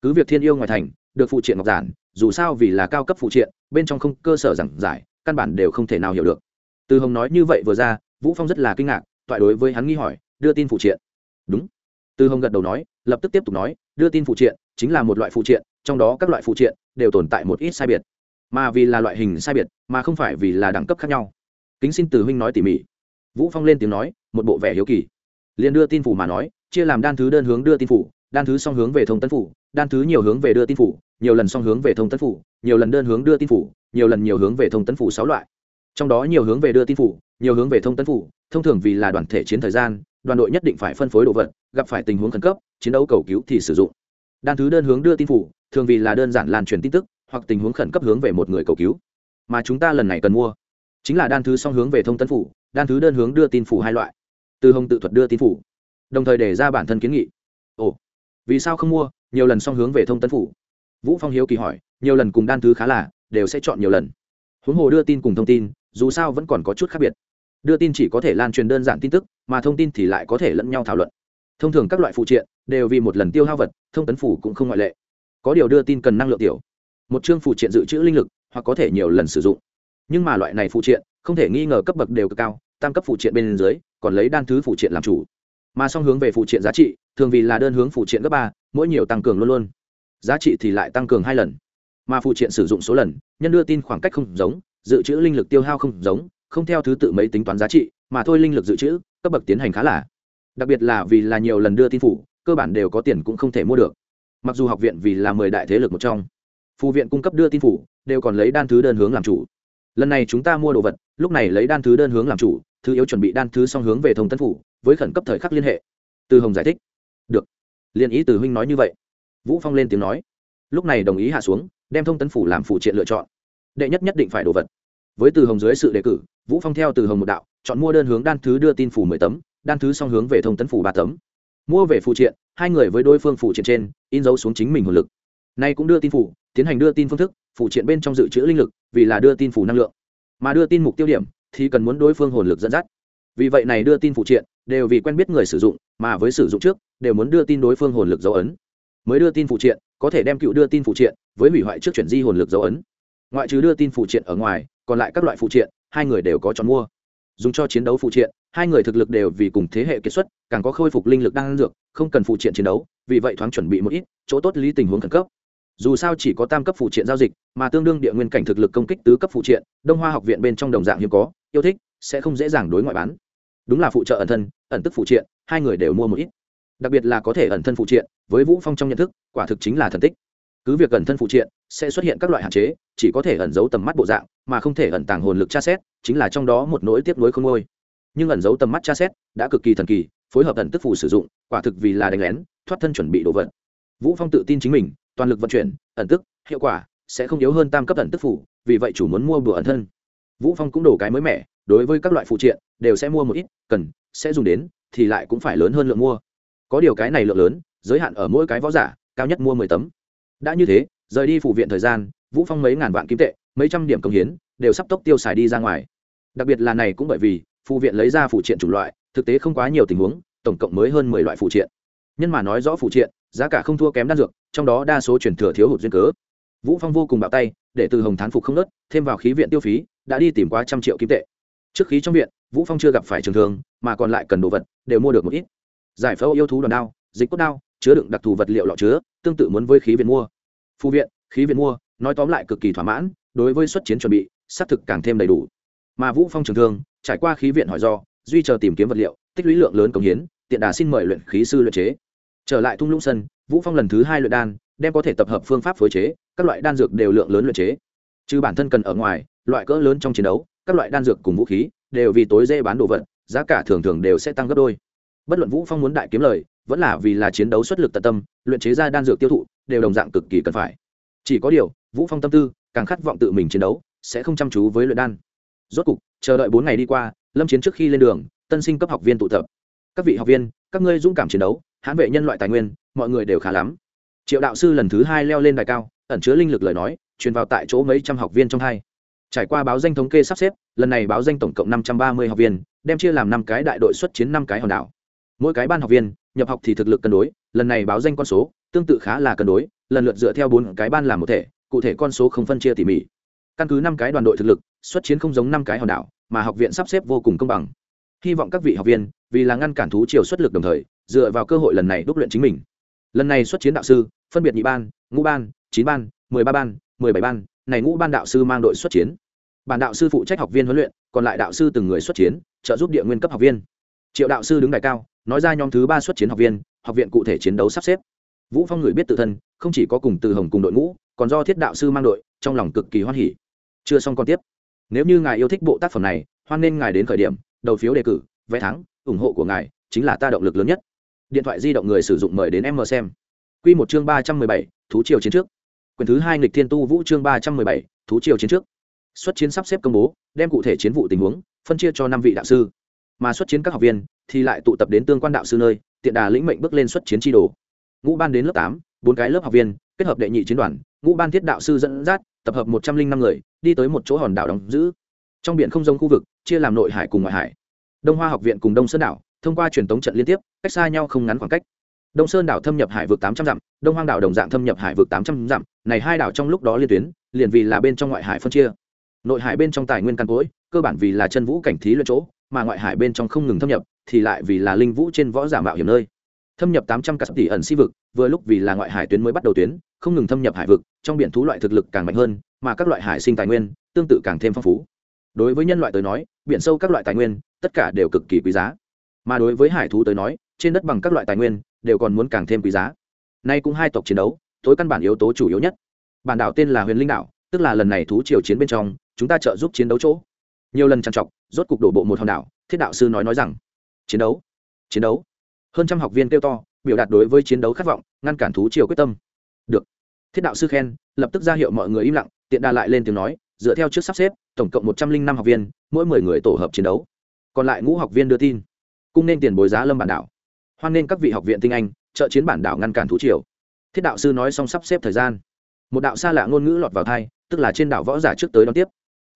Cứ việc thiên yêu ngoài thành, được phụ triện ngọc giản, dù sao vì là cao cấp phụ triện, bên trong không cơ sở giảng giải, căn bản đều không thể nào hiểu được. Từ hồng nói như vậy vừa ra, vũ phong rất là kinh ngạc, toại đối với hắn nghi hỏi, đưa tin phụ triện. Đúng. Từ hồng gật đầu nói, lập tức tiếp tục nói, đưa tin phụ triện chính là một loại phụ triện, trong đó các loại phụ triện đều tồn tại một ít sai biệt. Mà vì là loại hình sai biệt, mà không phải vì là đẳng cấp khác nhau. Kính xin từ huynh nói tỉ mỉ. Vũ phong lên tiếng nói, một bộ vẻ hiếu kỳ. Liền đưa tin phủ mà nói, chia làm đan thứ đơn hướng đưa tin phủ đan thứ song hướng về thông tấn phủ, đan thứ nhiều hướng về đưa tin phủ, nhiều lần song hướng về thông tấn phủ, nhiều lần đơn hướng đưa tin phủ, nhiều lần nhiều hướng về thông tấn phủ sáu loại. Trong đó nhiều hướng về đưa tin phủ, nhiều hướng về thông tấn phủ, thông thường vì là đoàn thể chiến thời gian, đoàn đội nhất định phải phân phối đồ vật, gặp phải tình huống khẩn cấp, chiến đấu cầu cứu thì sử dụng. Đan thứ đơn hướng đưa tin phủ, thường vì là đơn giản lan truyền tin tức, hoặc tình huống khẩn cấp hướng về một người cầu cứu. Mà chúng ta lần này cần mua, chính là đan thứ song hướng về thông tấn phủ, đan thứ đơn hướng đưa tin phủ hai loại. Từ hồng tự thuật đưa tin phủ, đồng thời đề ra bản thân kiến nghị vì sao không mua, nhiều lần song hướng về thông tấn phủ. Vũ phong hiếu kỳ hỏi, nhiều lần cùng đan thứ khá là, đều sẽ chọn nhiều lần. Huống hồ đưa tin cùng thông tin, dù sao vẫn còn có chút khác biệt. Đưa tin chỉ có thể lan truyền đơn giản tin tức, mà thông tin thì lại có thể lẫn nhau thảo luận. Thông thường các loại phụ triện, đều vì một lần tiêu hao vật, thông tấn phủ cũng không ngoại lệ. Có điều đưa tin cần năng lượng tiểu. Một chương phụ triện dự trữ linh lực, hoặc có thể nhiều lần sử dụng. Nhưng mà loại này phụ triện, không thể nghi ngờ cấp bậc đều cực cao, tam cấp phụ triện bên dưới, còn lấy đan thứ phụ triện làm chủ. Mà song hướng về phụ triện giá trị thường vì là đơn hướng phụ triện gấp ba, mỗi nhiều tăng cường luôn luôn. Giá trị thì lại tăng cường hai lần. Mà phụ triện sử dụng số lần, nhân đưa tin khoảng cách không giống, dự trữ linh lực tiêu hao không giống, không theo thứ tự mấy tính toán giá trị, mà thôi linh lực dự trữ, cấp bậc tiến hành khá là. Đặc biệt là vì là nhiều lần đưa tin phủ, cơ bản đều có tiền cũng không thể mua được. Mặc dù học viện vì là mười đại thế lực một trong, phù viện cung cấp đưa tin phủ, đều còn lấy đan thứ đơn hướng làm chủ. Lần này chúng ta mua đồ vật, lúc này lấy đan thứ đơn hướng làm chủ, thứ yếu chuẩn bị đan thứ song hướng về thông tân phủ, với khẩn cấp thời khắc liên hệ. Từ hồng giải thích được. Liên ý từ huynh nói như vậy. Vũ phong lên tiếng nói. Lúc này đồng ý hạ xuống, đem thông tấn phủ làm phụ triện lựa chọn. Đệ nhất nhất định phải đồ vật. Với từ hồng dưới sự đề cử, vũ phong theo từ hồng một đạo, chọn mua đơn hướng đan thứ đưa tin phủ mười tấm, đan thứ song hướng về thông tấn phủ ba tấm. Mua về phụ triện, hai người với đối phương phụ triện trên, in dấu xuống chính mình hồn lực. Nay cũng đưa tin phủ, tiến hành đưa tin phương thức phụ triện bên trong dự trữ linh lực, vì là đưa tin phủ năng lượng. Mà đưa tin mục tiêu điểm, thì cần muốn đối phương hồn lực dẫn dắt. Vì vậy này đưa tin phụ triện, đều vì quen biết người sử dụng, mà với sử dụng trước đều muốn đưa tin đối phương hồn lực dấu ấn. Mới đưa tin phụ triện, có thể đem cựu đưa tin phụ triện với hủy hoại trước chuyển di hồn lực dấu ấn. Ngoại trừ đưa tin phụ triện ở ngoài, còn lại các loại phụ triện, hai người đều có chọn mua. Dùng cho chiến đấu phụ triện, hai người thực lực đều vì cùng thế hệ kết xuất, càng có khôi phục linh lực đang dược, không cần phụ triện chiến đấu, vì vậy thoáng chuẩn bị một ít, chỗ tốt lý tình huống khẩn cấp. Dù sao chỉ có tam cấp phụ triện giao dịch, mà tương đương địa nguyên cảnh thực lực công kích tứ cấp phụ triện, đông hoa học viện bên trong đồng dạng hiếm có, yêu thích, sẽ không dễ dàng đối ngoại bán. Đúng là phụ trợ ẩn thân, ẩn tức phụ triện, hai người đều mua một ít đặc biệt là có thể ẩn thân phụ triện, với vũ phong trong nhận thức, quả thực chính là thần tích. Cứ việc ẩn thân phụ triện, sẽ xuất hiện các loại hạn chế, chỉ có thể ẩn giấu tầm mắt bộ dạng, mà không thể ẩn tàng hồn lực tra xét, chính là trong đó một nỗi tiếp nối không ngôi. Nhưng ẩn giấu tầm mắt tra xét, đã cực kỳ thần kỳ, phối hợp ẩn tức phù sử dụng, quả thực vì là đánh lén, thoát thân chuẩn bị đồ vật. Vũ phong tự tin chính mình, toàn lực vận chuyển, ẩn tức, hiệu quả sẽ không yếu hơn tam cấp ẩn tức phủ vì vậy chủ muốn mua bữa ẩn thân. Vũ phong cũng đổ cái mới mẻ, đối với các loại phụ triện, đều sẽ mua một ít, cần, sẽ dùng đến, thì lại cũng phải lớn hơn lượng mua có điều cái này lượng lớn, giới hạn ở mỗi cái võ giả, cao nhất mua mười tấm. Đã như thế, rời đi phụ viện thời gian, vũ phong mấy ngàn vạn kim tệ, mấy trăm điểm công hiến, đều sắp tốc tiêu xài đi ra ngoài. Đặc biệt là này cũng bởi vì phụ viện lấy ra phụ triện chủng loại, thực tế không quá nhiều tình huống, tổng cộng mới hơn mười loại phụ triện. Nhân mà nói rõ phụ triện, giá cả không thua kém đan dược, trong đó đa số chuyển thừa thiếu hụt duyên cớ. Vũ phong vô cùng bạo tay, để từ hồng thán phục không nớt, thêm vào khí viện tiêu phí, đã đi tìm qua trăm triệu kim tệ. Trước khí trong viện, vũ phong chưa gặp phải trường thương, mà còn lại cần đồ vật, đều mua được một ít giải phẫu yêu thú đòn đao, dịch cốt đao, chứa đựng đặc thù vật liệu lọ chứa, tương tự muốn với khí viện mua. Phu viện, khí viện mua, nói tóm lại cực kỳ thỏa mãn, đối với xuất chiến chuẩn bị, xác thực càng thêm đầy đủ. Mà vũ phong trường thương, trải qua khí viện hỏi do, duy chờ tìm kiếm vật liệu, tích lũy lượng lớn công hiến, tiện đà xin mời luyện khí sư luyện chế. Trở lại thung lũng sân vũ phong lần thứ hai luyện đan, đem có thể tập hợp phương pháp phối chế, các loại đan dược đều lượng lớn luyện chế. Trừ bản thân cần ở ngoài, loại cỡ lớn trong chiến đấu, các loại đan dược cùng vũ khí, đều vì tối dễ bán đồ vật, giá cả thường thường đều sẽ tăng gấp đôi bất luận vũ phong muốn đại kiếm lời, vẫn là vì là chiến đấu xuất lực tận tâm, luyện chế ra đan dược tiêu thụ, đều đồng dạng cực kỳ cần phải. Chỉ có điều, vũ phong tâm tư, càng khát vọng tự mình chiến đấu, sẽ không chăm chú với luyện đan. Rốt cục, chờ đợi bốn ngày đi qua, lâm chiến trước khi lên đường, tân sinh cấp học viên tụ tập. Các vị học viên, các ngươi dũng cảm chiến đấu, hãn vệ nhân loại tài nguyên, mọi người đều khá lắm. Triệu đạo sư lần thứ hai leo lên đài cao, ẩn chứa linh lực lời nói, truyền vào tại chỗ mấy trăm học viên trong hai. Trải qua báo danh thống kê sắp xếp, lần này báo danh tổng cộng năm trăm ba mươi học viên, đem chia làm năm cái đại đội xuất chiến năm cái hòn đảo mỗi cái ban học viên, nhập học thì thực lực cân đối, lần này báo danh con số tương tự khá là cân đối, lần lượt dựa theo bốn cái ban làm một thể, cụ thể con số không phân chia tỉ mỉ. Căn cứ năm cái đoàn đội thực lực, xuất chiến không giống năm cái hòn đảo, mà học viện sắp xếp vô cùng công bằng. Hy vọng các vị học viên, vì là ngăn cản thú triều xuất lực đồng thời, dựa vào cơ hội lần này đúc luyện chính mình. Lần này xuất chiến đạo sư, phân biệt nhị ban, ngũ ban, chín ban, mười ba ban, mười bảy ban, này ngũ ban đạo sư mang đội xuất chiến. Bản đạo sư phụ trách học viên huấn luyện, còn lại đạo sư từng người xuất chiến, trợ giúp địa nguyên cấp học viên triệu đạo sư đứng đại cao, nói ra nhóm thứ ba xuất chiến học viên, học viện cụ thể chiến đấu sắp xếp. Vũ phong người biết tự thân, không chỉ có cùng từ hồng cùng đội ngũ, còn do thiết đạo sư mang đội, trong lòng cực kỳ hoan hỉ. Chưa xong còn tiếp. Nếu như ngài yêu thích bộ tác phẩm này, hoan nên ngài đến khởi điểm, đầu phiếu đề cử, vé thắng, ủng hộ của ngài chính là ta động lực lớn nhất. Điện thoại di động người sử dụng mời đến em mờ xem. Quy một chương ba trăm mười bảy, thú triều chiến trước. Quyển thứ hai nghịch thiên tu vũ chương ba trăm mười bảy, thú triều chiến trước. Xuất chiến sắp xếp công bố, đem cụ thể chiến vụ tình huống, phân chia cho năm vị đạo sư mà xuất chiến các học viên thì lại tụ tập đến tương quan đạo sư nơi, tiện đà lĩnh mệnh bước lên xuất chiến tri đồ. Ngũ ban đến lớp tám, bốn cái lớp học viên kết hợp đệ nhị chiến đoàn, ngũ ban thiết đạo sư dẫn dắt, tập hợp một trăm linh năm người, đi tới một chỗ hòn đảo đóng giữ. Trong biển không giống khu vực, chia làm nội hải cùng ngoại hải. Đông hoa học viện cùng đông sơn đảo, thông qua truyền tống trận liên tiếp, cách xa nhau không ngắn khoảng cách. Đông sơn đảo thâm nhập hải vực tám trăm dặm, đông hoang đảo đồng dạng thâm nhập hải vực tám trăm dặm, này hai đảo trong lúc đó liên tuyến, liền vì là bên trong ngoại hải phân chia. Nội hải bên trong tài nguyên căn cỗi, cơ bản vì là chân vũ cảnh thí lẫn chỗ mà ngoại hải bên trong không ngừng thâm nhập, thì lại vì là linh vũ trên võ giả mạo hiểm nơi. Thâm nhập tám trăm cả tỷ ẩn si vực, vừa lúc vì là ngoại hải tuyến mới bắt đầu tuyến, không ngừng thâm nhập hải vực, trong biển thú loại thực lực càng mạnh hơn, mà các loại hải sinh tài nguyên tương tự càng thêm phong phú. Đối với nhân loại tới nói, biển sâu các loại tài nguyên, tất cả đều cực kỳ quý giá. Mà đối với hải thú tới nói, trên đất bằng các loại tài nguyên, đều còn muốn càng thêm quý giá. Nay cũng hai tộc chiến đấu, tối căn bản yếu tố chủ yếu nhất. Bản đảo tên là huyền linh đảo, tức là lần này thú triều chiến bên trong, chúng ta trợ giúp chiến đấu chỗ nhiều lần trằn trọc, rốt cục đổ bộ một hòn đảo, thiết đạo sư nói nói rằng, chiến đấu chiến đấu. Hơn trăm học viên kêu to, biểu đạt đối với chiến đấu khát vọng, ngăn cản thú triều quyết tâm. Được. Thiết đạo sư khen, lập tức ra hiệu mọi người im lặng, tiện đa lại lên tiếng nói, dựa theo trước sắp xếp, tổng cộng một trăm linh năm học viên, mỗi mười người tổ hợp chiến đấu. Còn lại ngũ học viên đưa tin. Cung nên tiền bồi giá lâm bản đảo. Hoan nên các vị học viện tinh anh, trợ chiến bản đảo ngăn cản thú triều. Thiết đạo sư nói xong sắp xếp thời gian. Một đạo xa lạ ngôn ngữ lọt vào thai tức là trên đảo võ giả trước tới đón tiếp.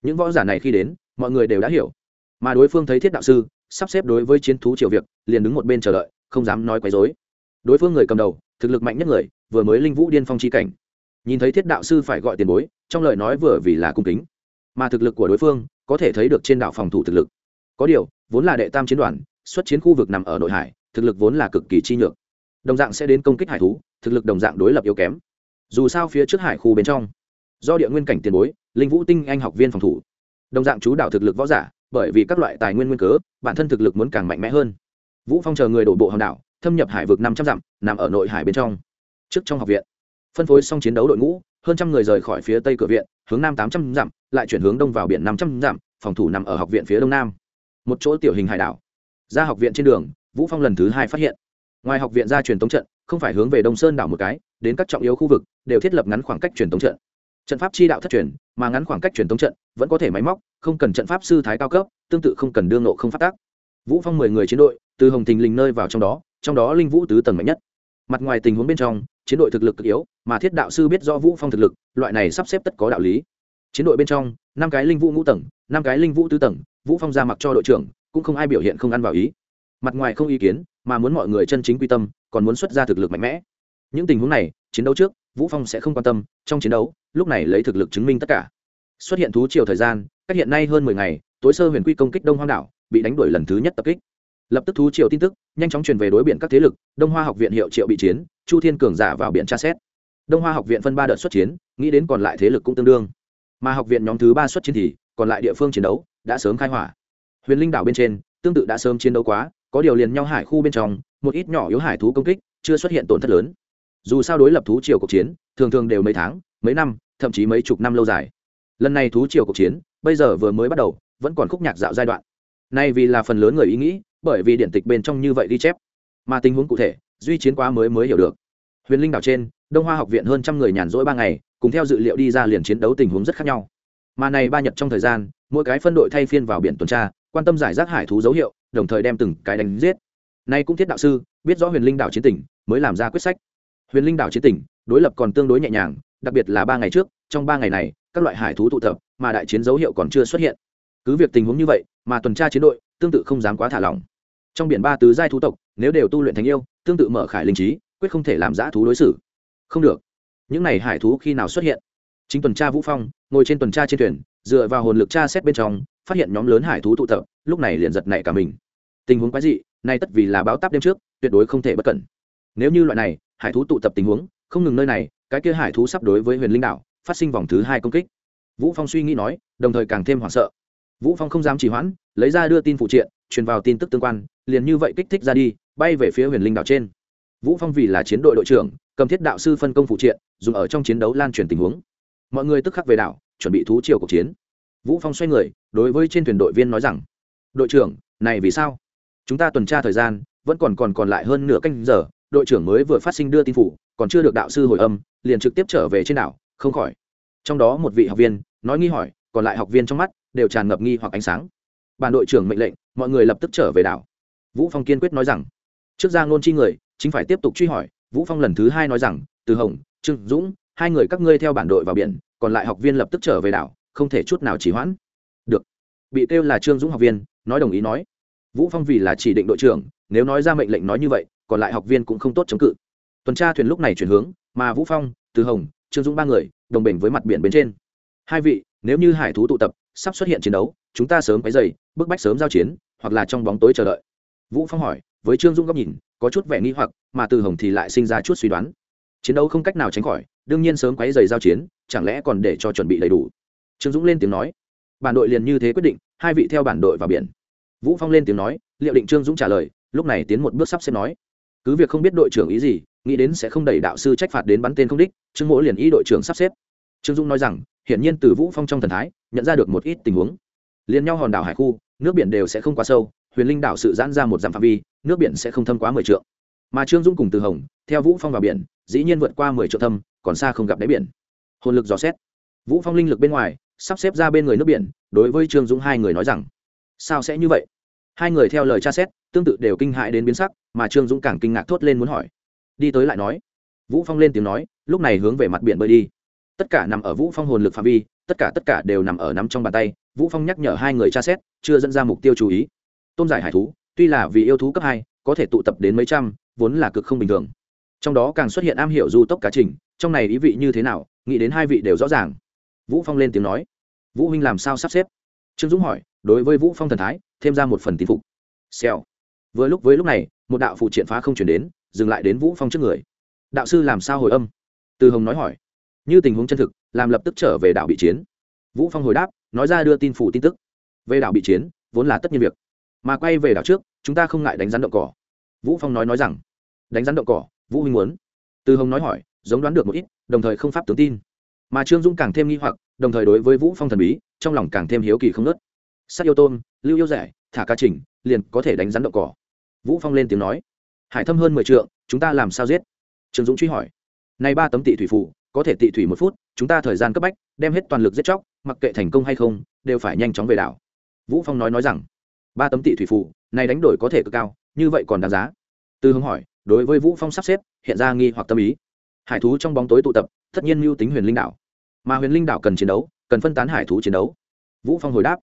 Những võ giả này khi đến mọi người đều đã hiểu. Mà đối phương thấy thiết đạo sư, sắp xếp đối với chiến thú triều việc, liền đứng một bên chờ đợi, không dám nói quấy dối đối phương người cầm đầu, thực lực mạnh nhất người, vừa mới linh vũ điên phong chi cảnh. Nhìn thấy thiết đạo sư phải gọi tiền bối, trong lời nói vừa vì là cung kính. Mà thực lực của đối phương, có thể thấy được trên đảo phòng thủ thực lực. Có điều, vốn là đệ tam chiến đoàn, xuất chiến khu vực nằm ở nội hải, thực lực vốn là cực kỳ chi nhược. Đồng dạng sẽ đến công kích hải thú, thực lực đồng dạng đối lập yếu kém. Dù sao phía trước hải khu bên trong, do địa nguyên cảnh tiền bối, linh vũ tinh anh học viên phòng thủ đồng dạng chú đạo thực lực võ giả, bởi vì các loại tài nguyên nguyên cớ, bản thân thực lực muốn càng mạnh mẽ hơn. Vũ phong chờ người đổ bộ hòn đảo, thâm nhập hải vực năm trăm dặm, nằm ở nội hải bên trong. Trước trong học viện, phân phối xong chiến đấu đội ngũ, hơn trăm người rời khỏi phía tây cửa viện, hướng nam tám trăm dặm, lại chuyển hướng đông vào biển năm trăm dặm, phòng thủ nằm ở học viện phía đông nam. Một chỗ tiểu hình hải đảo. Ra học viện trên đường, vũ phong lần thứ hai phát hiện. Ngoài học viện ra truyền tống trận, không phải hướng về đông sơn đảo một cái, đến các trọng yếu khu vực, đều thiết lập ngắn khoảng cách truyền tống trận trận pháp chi đạo thất truyền, mà ngắn khoảng cách truyền thống trận, vẫn có thể máy móc, không cần trận pháp sư thái cao cấp, tương tự không cần đương nộ không phát tác. Vũ phong mười người chiến đội, từ hồng thình lình nơi vào trong đó trong đó linh vũ tứ tầng mạnh nhất. Mặt ngoài tình huống bên trong, chiến đội thực lực cực yếu, mà thiết đạo sư biết do vũ phong thực lực, loại này sắp xếp tất có đạo lý. Chiến đội bên trong, năm cái linh vũ ngũ tầng, năm cái linh vũ tứ tầng, vũ phong ra mặc cho đội trưởng, cũng không ai biểu hiện không ăn vào ý. Mặt ngoài không ý kiến, mà muốn mọi người chân chính quy tâm, còn muốn xuất ra thực lực mạnh mẽ. Những tình huống này, chiến đấu trước, vũ phong sẽ không quan tâm, trong chiến đấu lúc này lấy thực lực chứng minh tất cả. Xuất hiện thú triều thời gian, cách hiện nay hơn 10 ngày, tối sơ huyền quy công kích đông hoang đảo, bị đánh đuổi lần thứ nhất tập kích. Lập tức thú triều tin tức, nhanh chóng truyền về đối biển các thế lực, đông hoa học viện hiệu triệu bị chiến, chu thiên cường giả vào biển tra xét. Đông hoa học viện phân ba đợt xuất chiến, nghĩ đến còn lại thế lực cũng tương đương. Mà học viện nhóm thứ ba xuất chiến thì, còn lại địa phương chiến đấu đã sớm khai hỏa. Huyền linh đảo bên trên, tương tự đã sớm chiến đấu quá, có điều liền nhau hải khu bên trong, một ít nhỏ yếu hải thú công kích, chưa xuất hiện tổn thất lớn. Dù sao đối lập thú triều cuộc chiến, thường thường đều mấy tháng, mấy năm thậm chí mấy chục năm lâu dài. Lần này thú triều cuộc chiến, bây giờ vừa mới bắt đầu, vẫn còn khúc nhạc dạo giai đoạn. Nay vì là phần lớn người ý nghĩ, bởi vì điện tịch bên trong như vậy ghi chép. Mà tình huống cụ thể, duy chiến quá mới mới hiểu được. Huyền linh đảo trên, đông hoa học viện hơn trăm người nhàn rỗi ba ngày, cùng theo dự liệu đi ra liền chiến đấu tình huống rất khác nhau. Mà này ba nhật trong thời gian, mỗi cái phân đội thay phiên vào biển tuần tra, quan tâm giải rác hải thú dấu hiệu, đồng thời đem từng cái đánh giết. Nay cũng thiết đạo sư, biết rõ huyền linh đảo chiến tỉnh, mới làm ra quyết sách. Huyền linh đảo chiến tỉnh, đối lập còn tương đối nhẹ nhàng, đặc biệt là ba ngày trước trong ba ngày này, các loại hải thú tụ tập, mà đại chiến dấu hiệu còn chưa xuất hiện. Cứ việc tình huống như vậy, mà tuần tra chiến đội tương tự không dám quá thả lỏng. Trong biển ba tứ giai thú tộc, nếu đều tu luyện thành yêu, tương tự mở khải linh trí, quyết không thể làm giã thú đối xử. Không được. Những này hải thú khi nào xuất hiện? Chính tuần tra vũ phong, ngồi trên tuần tra trên thuyền, dựa vào hồn lực tra xét bên trong, phát hiện nhóm lớn hải thú tụ tập, lúc này liền giật nảy cả mình. Tình huống quái dị, nay tất vì là báo táp đêm trước, tuyệt đối không thể bất cẩn. Nếu như loại này, hải thú tụ tập tình huống, không ngừng nơi này, cái kia hải thú sắp đối với huyền linh đảo phát sinh vòng thứ hai công kích. Vũ phong suy nghĩ nói, đồng thời càng thêm hoảng sợ. Vũ phong không dám trì hoãn, lấy ra đưa tin phụ triện, truyền vào tin tức tương quan, liền như vậy kích thích ra đi, bay về phía huyền linh đảo trên. Vũ phong vì là chiến đội đội trưởng, cầm thiết đạo sư phân công phụ triện, dùng ở trong chiến đấu lan truyền tình huống. Mọi người tức khắc về đảo, chuẩn bị thú chiều cuộc chiến. Vũ phong xoay người, đối với trên thuyền đội viên nói rằng, đội trưởng, này vì sao? Chúng ta tuần tra thời gian, vẫn còn còn còn lại hơn nửa canh giờ, đội trưởng mới vừa phát sinh đưa tin phủ, còn chưa được đạo sư hồi âm, liền trực tiếp trở về trên đảo không khỏi. Trong đó một vị học viên, nói nghi hỏi, còn lại học viên trong mắt đều tràn ngập nghi hoặc ánh sáng. Bản đội trưởng mệnh lệnh, mọi người lập tức trở về đảo. Vũ phong kiên quyết nói rằng, trước ra ngôn chi người, chính phải tiếp tục truy hỏi. Vũ phong lần thứ hai nói rằng, từ hồng, trương dũng, hai người các ngươi theo bản đội vào biển, còn lại học viên lập tức trở về đảo, không thể chút nào chỉ hoãn. Được. Bị kêu là trương dũng học viên, nói đồng ý nói. Vũ phong vì là chỉ định đội trưởng, nếu nói ra mệnh lệnh nói như vậy, còn lại học viên cũng không tốt chống cự. Tuần tra thuyền lúc này chuyển hướng, mà vũ phong, từ hồng trương dũng ba người, đồng bình với mặt biển bên trên. Hai vị, nếu như hải thú tụ tập, sắp xuất hiện chiến đấu, chúng ta sớm cái dày bức bách sớm giao chiến, hoặc là trong bóng tối chờ đợi. Vũ phong hỏi, với trương dũng góc nhìn, có chút vẻ nghi hoặc, mà từ hồng thì lại sinh ra chút suy đoán. Chiến đấu không cách nào tránh khỏi, đương nhiên sớm quấy giày giao chiến, chẳng lẽ còn để cho chuẩn bị đầy đủ? Trương dũng lên tiếng nói. Bản đội liền như thế quyết định, hai vị theo bản đội vào biển. Vũ phong lên tiếng nói, liệu định trương dũng trả lời, lúc này tiến một bước sắp xếp nói. Cứ việc không biết đội trưởng ý gì nghĩ đến sẽ không đẩy đạo sư trách phạt đến bắn tên không đích, trương mỗ liền ý đội trưởng sắp xếp. Trương dũng nói rằng, hiển nhiên từ vũ phong trong thần thái, nhận ra được một ít tình huống. Liền nhau hòn đảo hải khu, nước biển đều sẽ không quá sâu, huyền linh đảo sự giãn ra một dặm phạm vi, nước biển sẽ không thâm quá mười trượng. Mà trương dũng cùng từ hồng, theo vũ phong vào biển, dĩ nhiên vượt qua mười triệu thâm, còn xa không gặp đáy biển. Hồn lực dò xét. Vũ phong linh lực bên ngoài, sắp xếp ra bên người nước biển, đối với trương dũng hai người nói rằng, sao sẽ như vậy? Hai người theo lời tra xét, tương tự đều kinh hại đến biến sắc, mà trương dũng càng kinh ngạc thốt lên muốn hỏi đi tới lại nói. Vũ phong lên tiếng nói, lúc này hướng về mặt biển bơi đi. Tất cả nằm ở vũ phong hồn lực phạm vi, tất cả tất cả đều nằm ở nắm trong bàn tay. Vũ phong nhắc nhở hai người tra xét, chưa dẫn ra mục tiêu chú ý. Tôn giải hải thú, tuy là vì yêu thú cấp hai, có thể tụ tập đến mấy trăm, vốn là cực không bình thường. Trong đó càng xuất hiện am hiểu du tốc cá trình, trong này ý vị như thế nào, nghĩ đến hai vị đều rõ ràng. Vũ phong lên tiếng nói. Vũ huynh làm sao sắp xếp? Trương dũng hỏi, đối với vũ phong thần thái, thêm ra một phần tín phục. Xèo. Vừa lúc với lúc này, một đạo phụ triện phá không chuyển đến dừng lại đến vũ phong trước người. Đạo sư làm sao hồi âm? Từ hồng nói hỏi. Như tình huống chân thực, làm lập tức trở về đảo bị chiến. Vũ phong hồi đáp, nói ra đưa tin phủ tin tức. Về đảo bị chiến, vốn là tất nhiên việc. Mà quay về đảo trước, chúng ta không ngại đánh rắn động cỏ. Vũ phong nói nói rằng, đánh rắn động cỏ, vũ huynh muốn. Từ hồng nói hỏi, giống đoán được một ít, đồng thời không pháp tướng tin. Mà trương dũng càng thêm nghi hoặc, đồng thời đối với vũ phong thần bí, trong lòng càng thêm hiếu kỳ không nớt sát yêu tôn, lưu yêu rẻ, thả ca trình liền có thể đánh rắn động cỏ. Vũ phong lên tiếng nói hải thâm hơn mười trượng, chúng ta làm sao giết? Trương dũng truy hỏi. Nay ba tấm tị thủy phủ có thể tị thủy một phút, chúng ta thời gian cấp bách, đem hết toàn lực giết chóc, mặc kệ thành công hay không, đều phải nhanh chóng về đảo. Vũ phong nói nói rằng, ba tấm tị thủy phủ này đánh đổi có thể cực cao, như vậy còn đáng giá. Tư hướng hỏi, đối với vũ phong sắp xếp, hiện ra nghi hoặc tâm ý. Hải thú trong bóng tối tụ tập, tất nhiên mưu tính huyền linh đảo. Mà huyền linh đảo cần chiến đấu, cần phân tán hải thú chiến đấu. Vũ phong hồi đáp.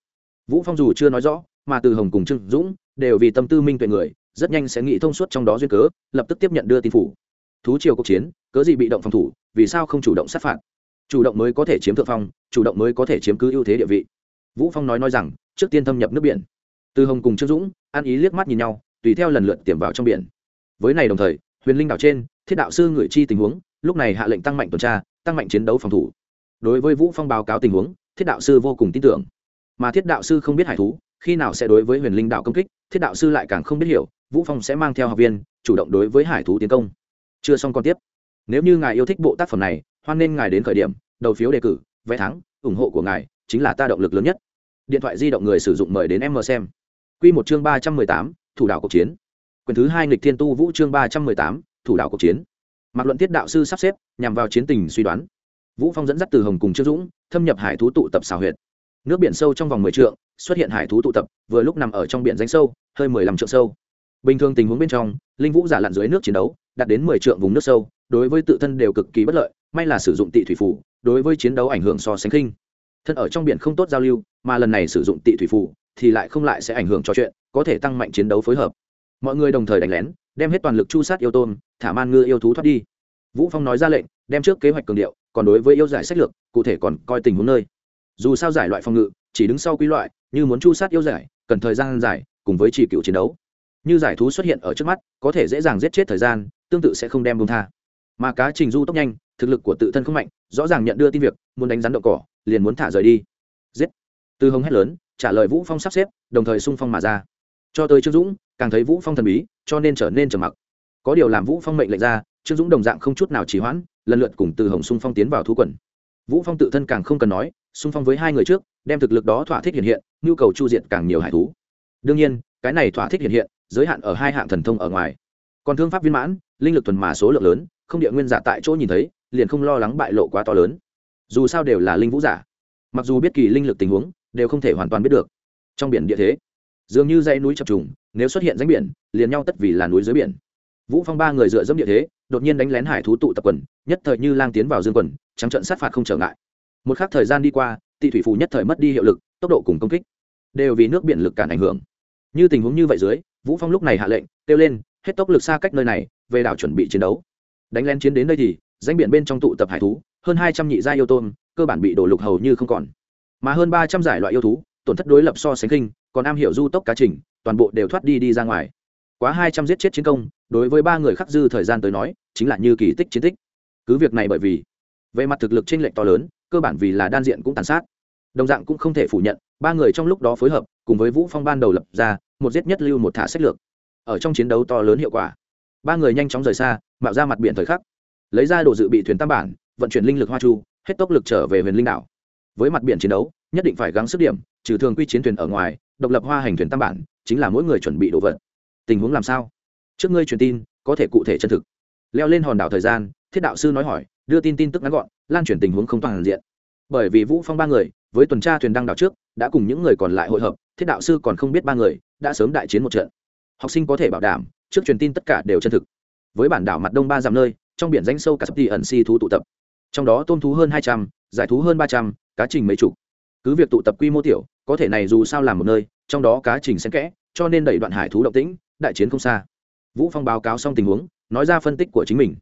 Vũ phong dù chưa nói rõ, mà từ hồng cùng trương dũng đều vì tâm tư minh tuệ người rất nhanh sẽ nghĩ thông suốt trong đó duyên cớ, lập tức tiếp nhận đưa tin phủ. Thú triều cuộc chiến, cớ gì bị động phòng thủ, vì sao không chủ động sát phạt? Chủ động mới có thể chiếm thượng phong, chủ động mới có thể chiếm cứ ưu thế địa vị. Vũ phong nói nói rằng, trước tiên thâm nhập nước biển. Từ hồng cùng trương dũng, ăn ý liếc mắt nhìn nhau, tùy theo lần lượt tiềm vào trong biển. Với này đồng thời, huyền linh đảo trên, thiết đạo sư ngửi chi tình huống, lúc này hạ lệnh tăng mạnh tuần tra, tăng mạnh chiến đấu phòng thủ. Đối với vũ phong báo cáo tình huống, thiết đạo sư vô cùng tin tưởng. Mà thiết đạo sư không biết hải thú, khi nào sẽ đối với huyền linh đạo công kích, thiết đạo sư lại càng không biết hiểu vũ phong sẽ mang theo học viên, chủ động đối với hải thú tiến công. Chưa xong còn tiếp. Nếu như ngài yêu thích bộ tác phẩm này, hoan nên ngài đến khởi điểm, đầu phiếu đề cử, vé thắng, ủng hộ của ngài chính là ta động lực lớn nhất. Điện thoại di động người sử dụng mời đến em mờ xem. Quy một chương ba trăm mười tám, thủ đạo cuộc chiến. Quyền thứ hai nghịch thiên tu vũ chương ba trăm mười tám, thủ đạo cuộc chiến. Mặc luận tiết đạo sư sắp xếp, nhằm vào chiến tình suy đoán. Vũ phong dẫn dắt từ hồng cùng trương dũng, thâm nhập hải thú tụ tập xào huyệt. Nước biển sâu trong vòng mười trượng, xuất hiện hải thú tụ tập, vừa lúc nằm ở trong biển danh sâu, hơi mười lăm trượng sâu bình thường tình huống bên trong linh vũ giả lặn dưới nước chiến đấu đạt đến mười trượng vùng nước sâu đối với tự thân đều cực kỳ bất lợi may là sử dụng tị thủy phủ đối với chiến đấu ảnh hưởng so sánh khinh. Thân ở trong biển không tốt giao lưu mà lần này sử dụng tị thủy phủ thì lại không lại sẽ ảnh hưởng cho chuyện có thể tăng mạnh chiến đấu phối hợp. Mọi người đồng thời đánh lén đem hết toàn lực chu sát yêu tôn, thả man ngư yêu thú thoát đi. Vũ phong nói ra lệnh đem trước kế hoạch cường điệu còn đối với yêu giải sách lược cụ thể còn coi tình huống nơi. Dù sao giải loại phòng ngự chỉ đứng sau quy loại như muốn chu sát yêu giải cần thời gian giải, cùng với chỉ cựu chiến đấu như giải thú xuất hiện ở trước mắt, có thể dễ dàng giết chết thời gian, tương tự sẽ không đem bông tha. Mà cá trình du tốc nhanh, thực lực của tự thân không mạnh, rõ ràng nhận đưa tin việc, muốn đánh rắn đậu cỏ, liền muốn thả rời đi. Giết. Từ hồng hét lớn, trả lời vũ phong sắp xếp, đồng thời sung phong mà ra. Cho tới trương dũng, càng thấy vũ phong thần bí, cho nên trở nên trầm mặc. Có điều làm vũ phong mệnh lệnh ra, trương dũng đồng dạng không chút nào trì hoãn, lần lượt cùng từ hồng sung phong tiến vào thú quần. Vũ phong tự thân càng không cần nói sung phong với hai người trước, đem thực lực đó thỏa thích hiện hiện, nhu cầu chu diện càng nhiều hải thú. Đương nhiên, cái này thỏa thích hiện hiện giới hạn ở hai hạng thần thông ở ngoài. Còn thương pháp viên mãn, linh lực thuần mà số lượng lớn, không địa nguyên giả tại chỗ nhìn thấy, liền không lo lắng bại lộ quá to lớn. Dù sao đều là linh vũ giả. Mặc dù biết kỳ linh lực tình huống, đều không thể hoàn toàn biết được. Trong biển địa thế, dường như dãy núi chập trùng, nếu xuất hiện ránh biển, liền nhau tất vì là núi dưới biển. Vũ phong ba người dựa dẫm địa thế, đột nhiên đánh lén hải thú tụ tập quần, nhất thời như lang tiến vào dương quần, trắng trận sát phạt không trở ngại. Một khắc thời gian đi qua, tị thủy phù nhất thời mất đi hiệu lực, tốc độ cùng công kích, đều vì nước biển lực cản ảnh hưởng. Như tình huống như vậy dưới vũ phong lúc này hạ lệnh, kêu lên, hết tốc lực xa cách nơi này, về đảo chuẩn bị chiến đấu. Đánh lén chiến đến đây thì, danh biển bên trong tụ tập hải thú, hơn hai trăm nhị gia yêu tôm cơ bản bị đổ lục hầu như không còn. Mà hơn ba trăm giải loại yêu thú, tổn thất đối lập so sánh kinh, còn am hiểu du tốc cá trình, toàn bộ đều thoát đi đi ra ngoài. Quá hai trăm giết chết chiến công, đối với ba người khắc dư thời gian tới nói, chính là như kỳ tích chiến tích. Cứ việc này bởi vì, về mặt thực lực chênh lệch to lớn, cơ bản vì là đan diện cũng tàn sát. Đồng dạng cũng không thể phủ nhận, ba người trong lúc đó phối hợp, cùng với vũ phong ban đầu lập ra một giết nhất lưu một thả sách lược. Ở trong chiến đấu to lớn hiệu quả. Ba người nhanh chóng rời xa, mạo ra mặt biển thời khắc. Lấy ra đồ dự bị thuyền tam bản, vận chuyển linh lực hoa chu, hết tốc lực trở về huyền linh đảo. Với mặt biển chiến đấu, nhất định phải gắng sức điểm, trừ thường quy chiến thuyền ở ngoài, độc lập hoa hành thuyền tam bản chính là mỗi người chuẩn bị đồ vật. Tình huống làm sao? Trước ngươi truyền tin, có thể cụ thể chân thực. Leo lên hòn đảo thời gian, thiết đạo sư nói hỏi, đưa tin tin tức ngắn gọn, lan truyền tình huống không toàn diện. Bởi vì vũ phong ba người với tuần tra thuyền đăng đảo trước, đã cùng những người còn lại hội hợp, thiết đạo sư còn không biết ba người, đã sớm đại chiến một trận. Học sinh có thể bảo đảm, trước truyền tin tất cả đều chân thực. Với bản đảo mặt đông ba dặm nơi, trong biển danh sâu cả sắp thì ẩn si thú tụ tập. Trong đó tôm thú hơn hai trăm, giải thú hơn ba trăm, cá trình mấy chục. Cứ việc tụ tập quy mô tiểu, có thể này dù sao làm một nơi, trong đó cá trình xen kẽ, cho nên đẩy đoạn hải thú động tĩnh, đại chiến không xa. Vũ phong báo cáo xong tình huống, nói ra phân tích của chính mình.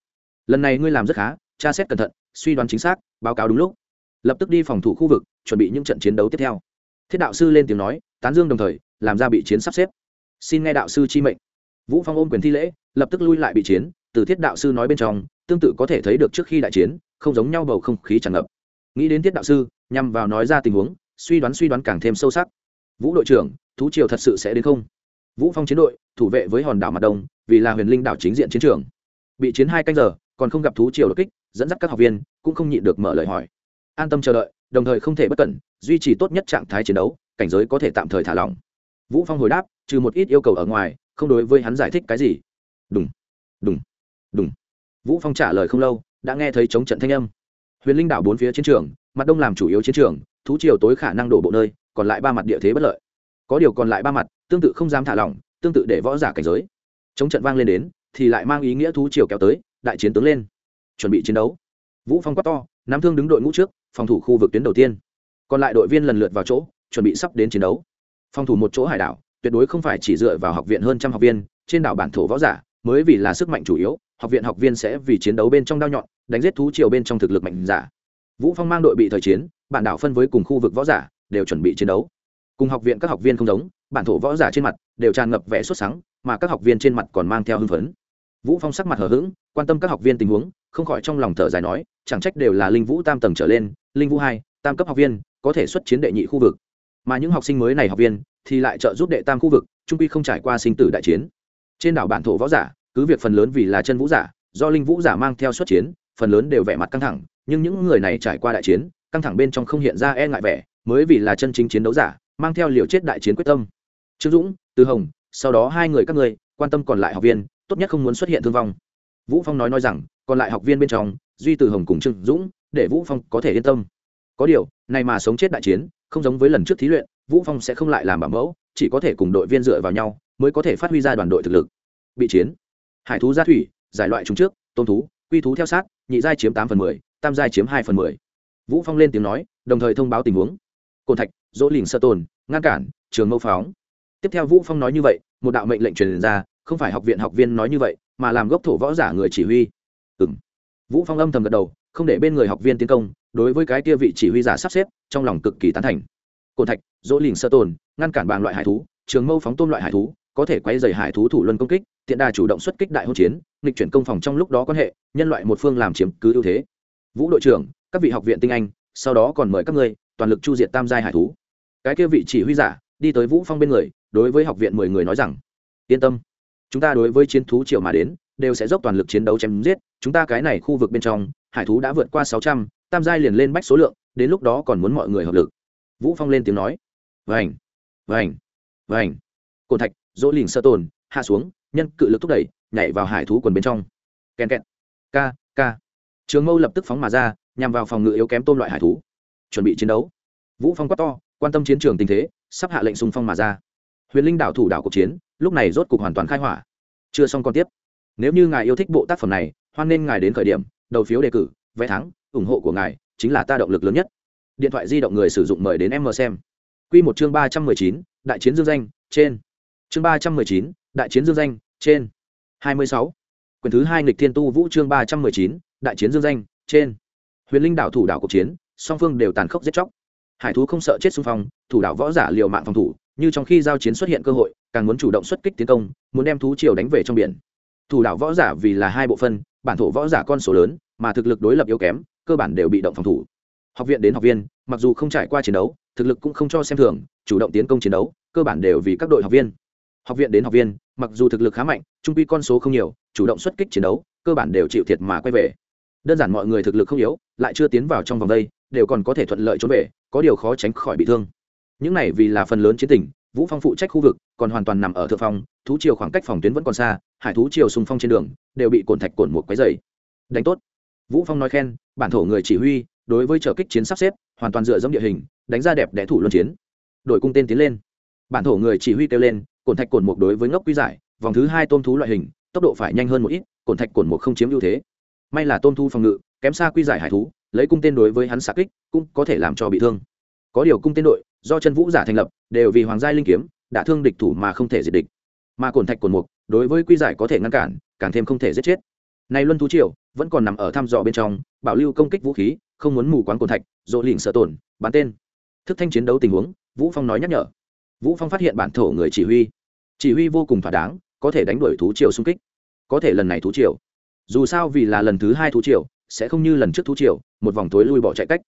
Lần này ngươi làm rất khá, tra xét cẩn thận, suy đoán chính xác, báo cáo đúng lúc lập tức đi phòng thủ khu vực, chuẩn bị những trận chiến đấu tiếp theo. Thiết đạo sư lên tiếng nói, tán dương đồng thời, làm ra bị chiến sắp xếp. Xin nghe đạo sư chi mệnh. Vũ phong ôm quyền thi lễ, lập tức lui lại bị chiến, từ thiết đạo sư nói bên trong, tương tự có thể thấy được trước khi đại chiến, không giống nhau bầu không khí tràn ngập. Nghĩ đến thiết đạo sư, nhằm vào nói ra tình huống, suy đoán suy đoán càng thêm sâu sắc. Vũ đội trưởng, thú triều thật sự sẽ đến không? Vũ phong chiến đội, thủ vệ với hòn đảo mặt đông, vì là huyền linh đảo chính diện chiến trường. Bị chiến hai canh giờ, còn không gặp thú triều đột kích, dẫn dắt các học viên, cũng không nhịn được mở lời hỏi an tâm chờ đợi, đồng thời không thể bất cẩn, duy trì tốt nhất trạng thái chiến đấu, cảnh giới có thể tạm thời thả lỏng. Vũ phong hồi đáp, trừ một ít yêu cầu ở ngoài, không đối với hắn giải thích cái gì. Đúng đúng đúng vũ phong trả lời không lâu, đã nghe thấy chống trận thanh âm. Huyền linh đảo bốn phía chiến trường, mặt đông làm chủ yếu chiến trường, thú triều tối khả năng đổ bộ nơi, còn lại ba mặt địa thế bất lợi. Có điều còn lại ba mặt, tương tự không dám thả lỏng, tương tự để võ giả cảnh giới. Chống trận vang lên đến, thì lại mang ý nghĩa thú triều kéo tới, đại chiến tướng lên. Chuẩn bị chiến đấu. Vũ phong quát to, nắm thương đứng đội ngũ trước phòng thủ khu vực tuyến đầu tiên. Còn lại đội viên lần lượt vào chỗ, chuẩn bị sắp đến chiến đấu. Phòng thủ một chỗ hải đảo, tuyệt đối không phải chỉ dựa vào học viện hơn trăm học viên, trên đảo bản thổ võ giả, mới vì là sức mạnh chủ yếu, học viện học viên sẽ vì chiến đấu bên trong đao nhọn, đánh giết thú triều bên trong thực lực mạnh giả. Vũ phong mang đội bị thời chiến, bản đảo phân với cùng khu vực võ giả, đều chuẩn bị chiến đấu. Cùng học viện các học viên không giống, bản thổ võ giả trên mặt, đều tràn ngập vẻ xuất sáng mà các học viên trên mặt còn mang theo hưng phấn. Vũ phong sắc mặt hờ hững, quan tâm các học viên tình huống, không khỏi trong lòng thở dài nói, chẳng trách đều là linh vũ tam tầng trở lên linh vũ hai, tam cấp học viên, có thể xuất chiến đệ nhị khu vực. Mà những học sinh mới này học viên, thì lại trợ giúp đệ tam khu vực trung quy không trải qua sinh tử đại chiến. Trên đảo bản thổ võ giả, cứ việc phần lớn vì là chân vũ giả, do linh vũ giả mang theo xuất chiến, phần lớn đều vẻ mặt căng thẳng, nhưng những người này trải qua đại chiến, căng thẳng bên trong không hiện ra e ngại vẻ, mới vì là chân chính chiến đấu giả, mang theo liều chết đại chiến quyết tâm. Trương dũng, từ hồng, sau đó hai người các người quan tâm còn lại học viên, tốt nhất không muốn xuất hiện thương vong. Vũ phong nói nói rằng, còn lại học viên bên trong, duy từ hồng cùng trương dũng để vũ phong có thể yên tâm. Có điều này mà sống chết đại chiến, không giống với lần trước thí luyện, vũ phong sẽ không lại làm bảo mẫu, chỉ có thể cùng đội viên dựa vào nhau mới có thể phát huy ra đoàn đội thực lực. Bị chiến. Hải thú gia thủy, giải loại chúng trước tôn thú, quy thú theo sát, nhị giai chiếm tám phần mười, tam giai chiếm hai phần mười. Vũ phong lên tiếng nói, đồng thời thông báo tình huống. Cồn thạch, dỗ lìn sơ tồn ngăn cản, trường mâu phóng. Tiếp theo vũ phong nói như vậy, một đạo mệnh lệnh truyền ra, không phải học viện học viên nói như vậy, mà làm gốc thổ võ giả người chỉ huy. Ừm. Vũ phong âm thầm gật đầu không để bên người học viên tiến công, đối với cái kia vị chỉ huy giả sắp xếp, trong lòng cực kỳ tán thành. Cồn thạch, dỗ lìn sơ tồn, ngăn cản bàn loại hải thú, trường mâu phóng tôm loại hải thú, có thể quay dày hải thú thủ luân công kích, tiện đà chủ động xuất kích đại hỗn chiến, nghịch chuyển công phòng trong lúc đó quan hệ, nhân loại một phương làm chiếm cứ ưu thế. Vũ đội trưởng, các vị học viện tinh anh, sau đó còn mời các ngươi, toàn lực chu diệt tam giai hải thú. Cái kia vị chỉ huy giả, đi tới vũ phong bên người, đối với học viện mười người nói rằng, yên tâm, chúng ta đối với chiến thú triệu mà đến, đều sẽ dốc toàn lực chiến đấu chém giết, chúng ta cái này khu vực bên trong hải thú đã vượt qua sáu trăm, tam giai liền lên bách số lượng, đến lúc đó còn muốn mọi người hợp lực. Vũ phong lên tiếng nói. Vành vành vành. Cồn thạch dỗ lìn sơ tồn, hạ xuống, nhân cự lực thúc đẩy, nhảy vào hải thú quần bên trong. Kèn kẹt, ca ca. Trường mâu lập tức phóng mà ra, nhằm vào phòng ngự yếu kém tôm loại hải thú. Chuẩn bị chiến đấu. Vũ phong quát to, quan tâm chiến trường tình thế, sắp hạ lệnh xung phong mà ra. Huyền linh đảo thủ đảo cuộc chiến, lúc này rốt cục hoàn toàn khai hỏa. Chưa xong còn tiếp. Nếu như ngài yêu thích bộ tác phẩm này, hoan nên ngài đến khởi điểm đầu phiếu đề cử, vé thắng, ủng hộ của ngài, chính là ta động lực lớn nhất. Điện thoại di động người sử dụng mời đến em mờ xem. Q một chương ba trăm mười chín, đại chiến dương danh, trên. Chương ba trăm mười chín, đại chiến dương danh, trên. Hai mươi sáu. Quyển thứ hai nghịch thiên tu vũ chương ba trăm mười chín, đại chiến dương danh, trên. Huyền linh đảo thủ đảo cuộc chiến, song phương đều tàn khốc giết chóc. Hải thú không sợ chết xung phong, thủ đảo võ giả liều mạng phòng thủ, như trong khi giao chiến xuất hiện cơ hội, càng muốn chủ động xuất kích tiến công, muốn đem thú triều đánh về trong biển. Thủ đảo võ giả vì là hai bộ phân bản thổ võ giả con số lớn, mà thực lực đối lập yếu kém, cơ bản đều bị động phòng thủ. Học viện đến học viên, mặc dù không trải qua chiến đấu, thực lực cũng không cho xem thường, chủ động tiến công chiến đấu, cơ bản đều vì các đội học viên. Học viện đến học viên, mặc dù thực lực khá mạnh, trung quy con số không nhiều, chủ động xuất kích chiến đấu, cơ bản đều chịu thiệt mà quay về. Đơn giản mọi người thực lực không yếu, lại chưa tiến vào trong vòng đây, đều còn có thể thuận lợi trốn về, có điều khó tránh khỏi bị thương. Những này vì là phần lớn chiến tình vũ phong phụ trách khu vực, còn hoàn toàn nằm ở thượng phong, thú chiều khoảng cách phòng tuyến vẫn còn xa, hải thú chiều xung phong trên đường, đều bị cồn thạch cồn một quấy dày đánh tốt. Vũ phong nói khen, bản thổ người chỉ huy, đối với trở kích chiến sắp xếp, hoàn toàn dựa dẫm địa hình, đánh ra đẹp đẽ thủ luân chiến. Đội cung tên tiến lên. Bản thổ người chỉ huy kêu lên, cồn thạch cồn một đối với ngốc quy giải, vòng thứ hai tôm thú loại hình, tốc độ phải nhanh hơn một ít, cồn thạch cồn một không chiếm ưu thế. May là tôm thu phòng ngự, kém xa quy giải hải thú, lấy cung tên đối với hắn xạ kích, cũng có thể làm cho bị thương. Có điều cung tên đội do chân vũ giả thành lập, đều vì hoàng gia linh kiếm, đã thương địch thủ mà không thể diệt địch. Mà cồn thạch cổn mục, đối với quy giải có thể ngăn cản, càng thêm không thể giết chết. Nay luân thú triều, vẫn còn nằm ở thăm dò bên trong, bảo lưu công kích vũ khí, không muốn mù quáng cồn thạch, dỗ lỉnh sợ tổn, bắn tên. Thức thanh chiến đấu tình huống, vũ phong nói nhắc nhở. Vũ phong phát hiện bản thổ người chỉ huy. Chỉ huy vô cùng thỏa đáng, có thể đánh đuổi thú triều xung kích. Có thể lần này thú triều. Dù sao vì là lần thứ hai thú triều, sẽ không như lần trước thú triều, một vòng tối lui bỏ chạy cách.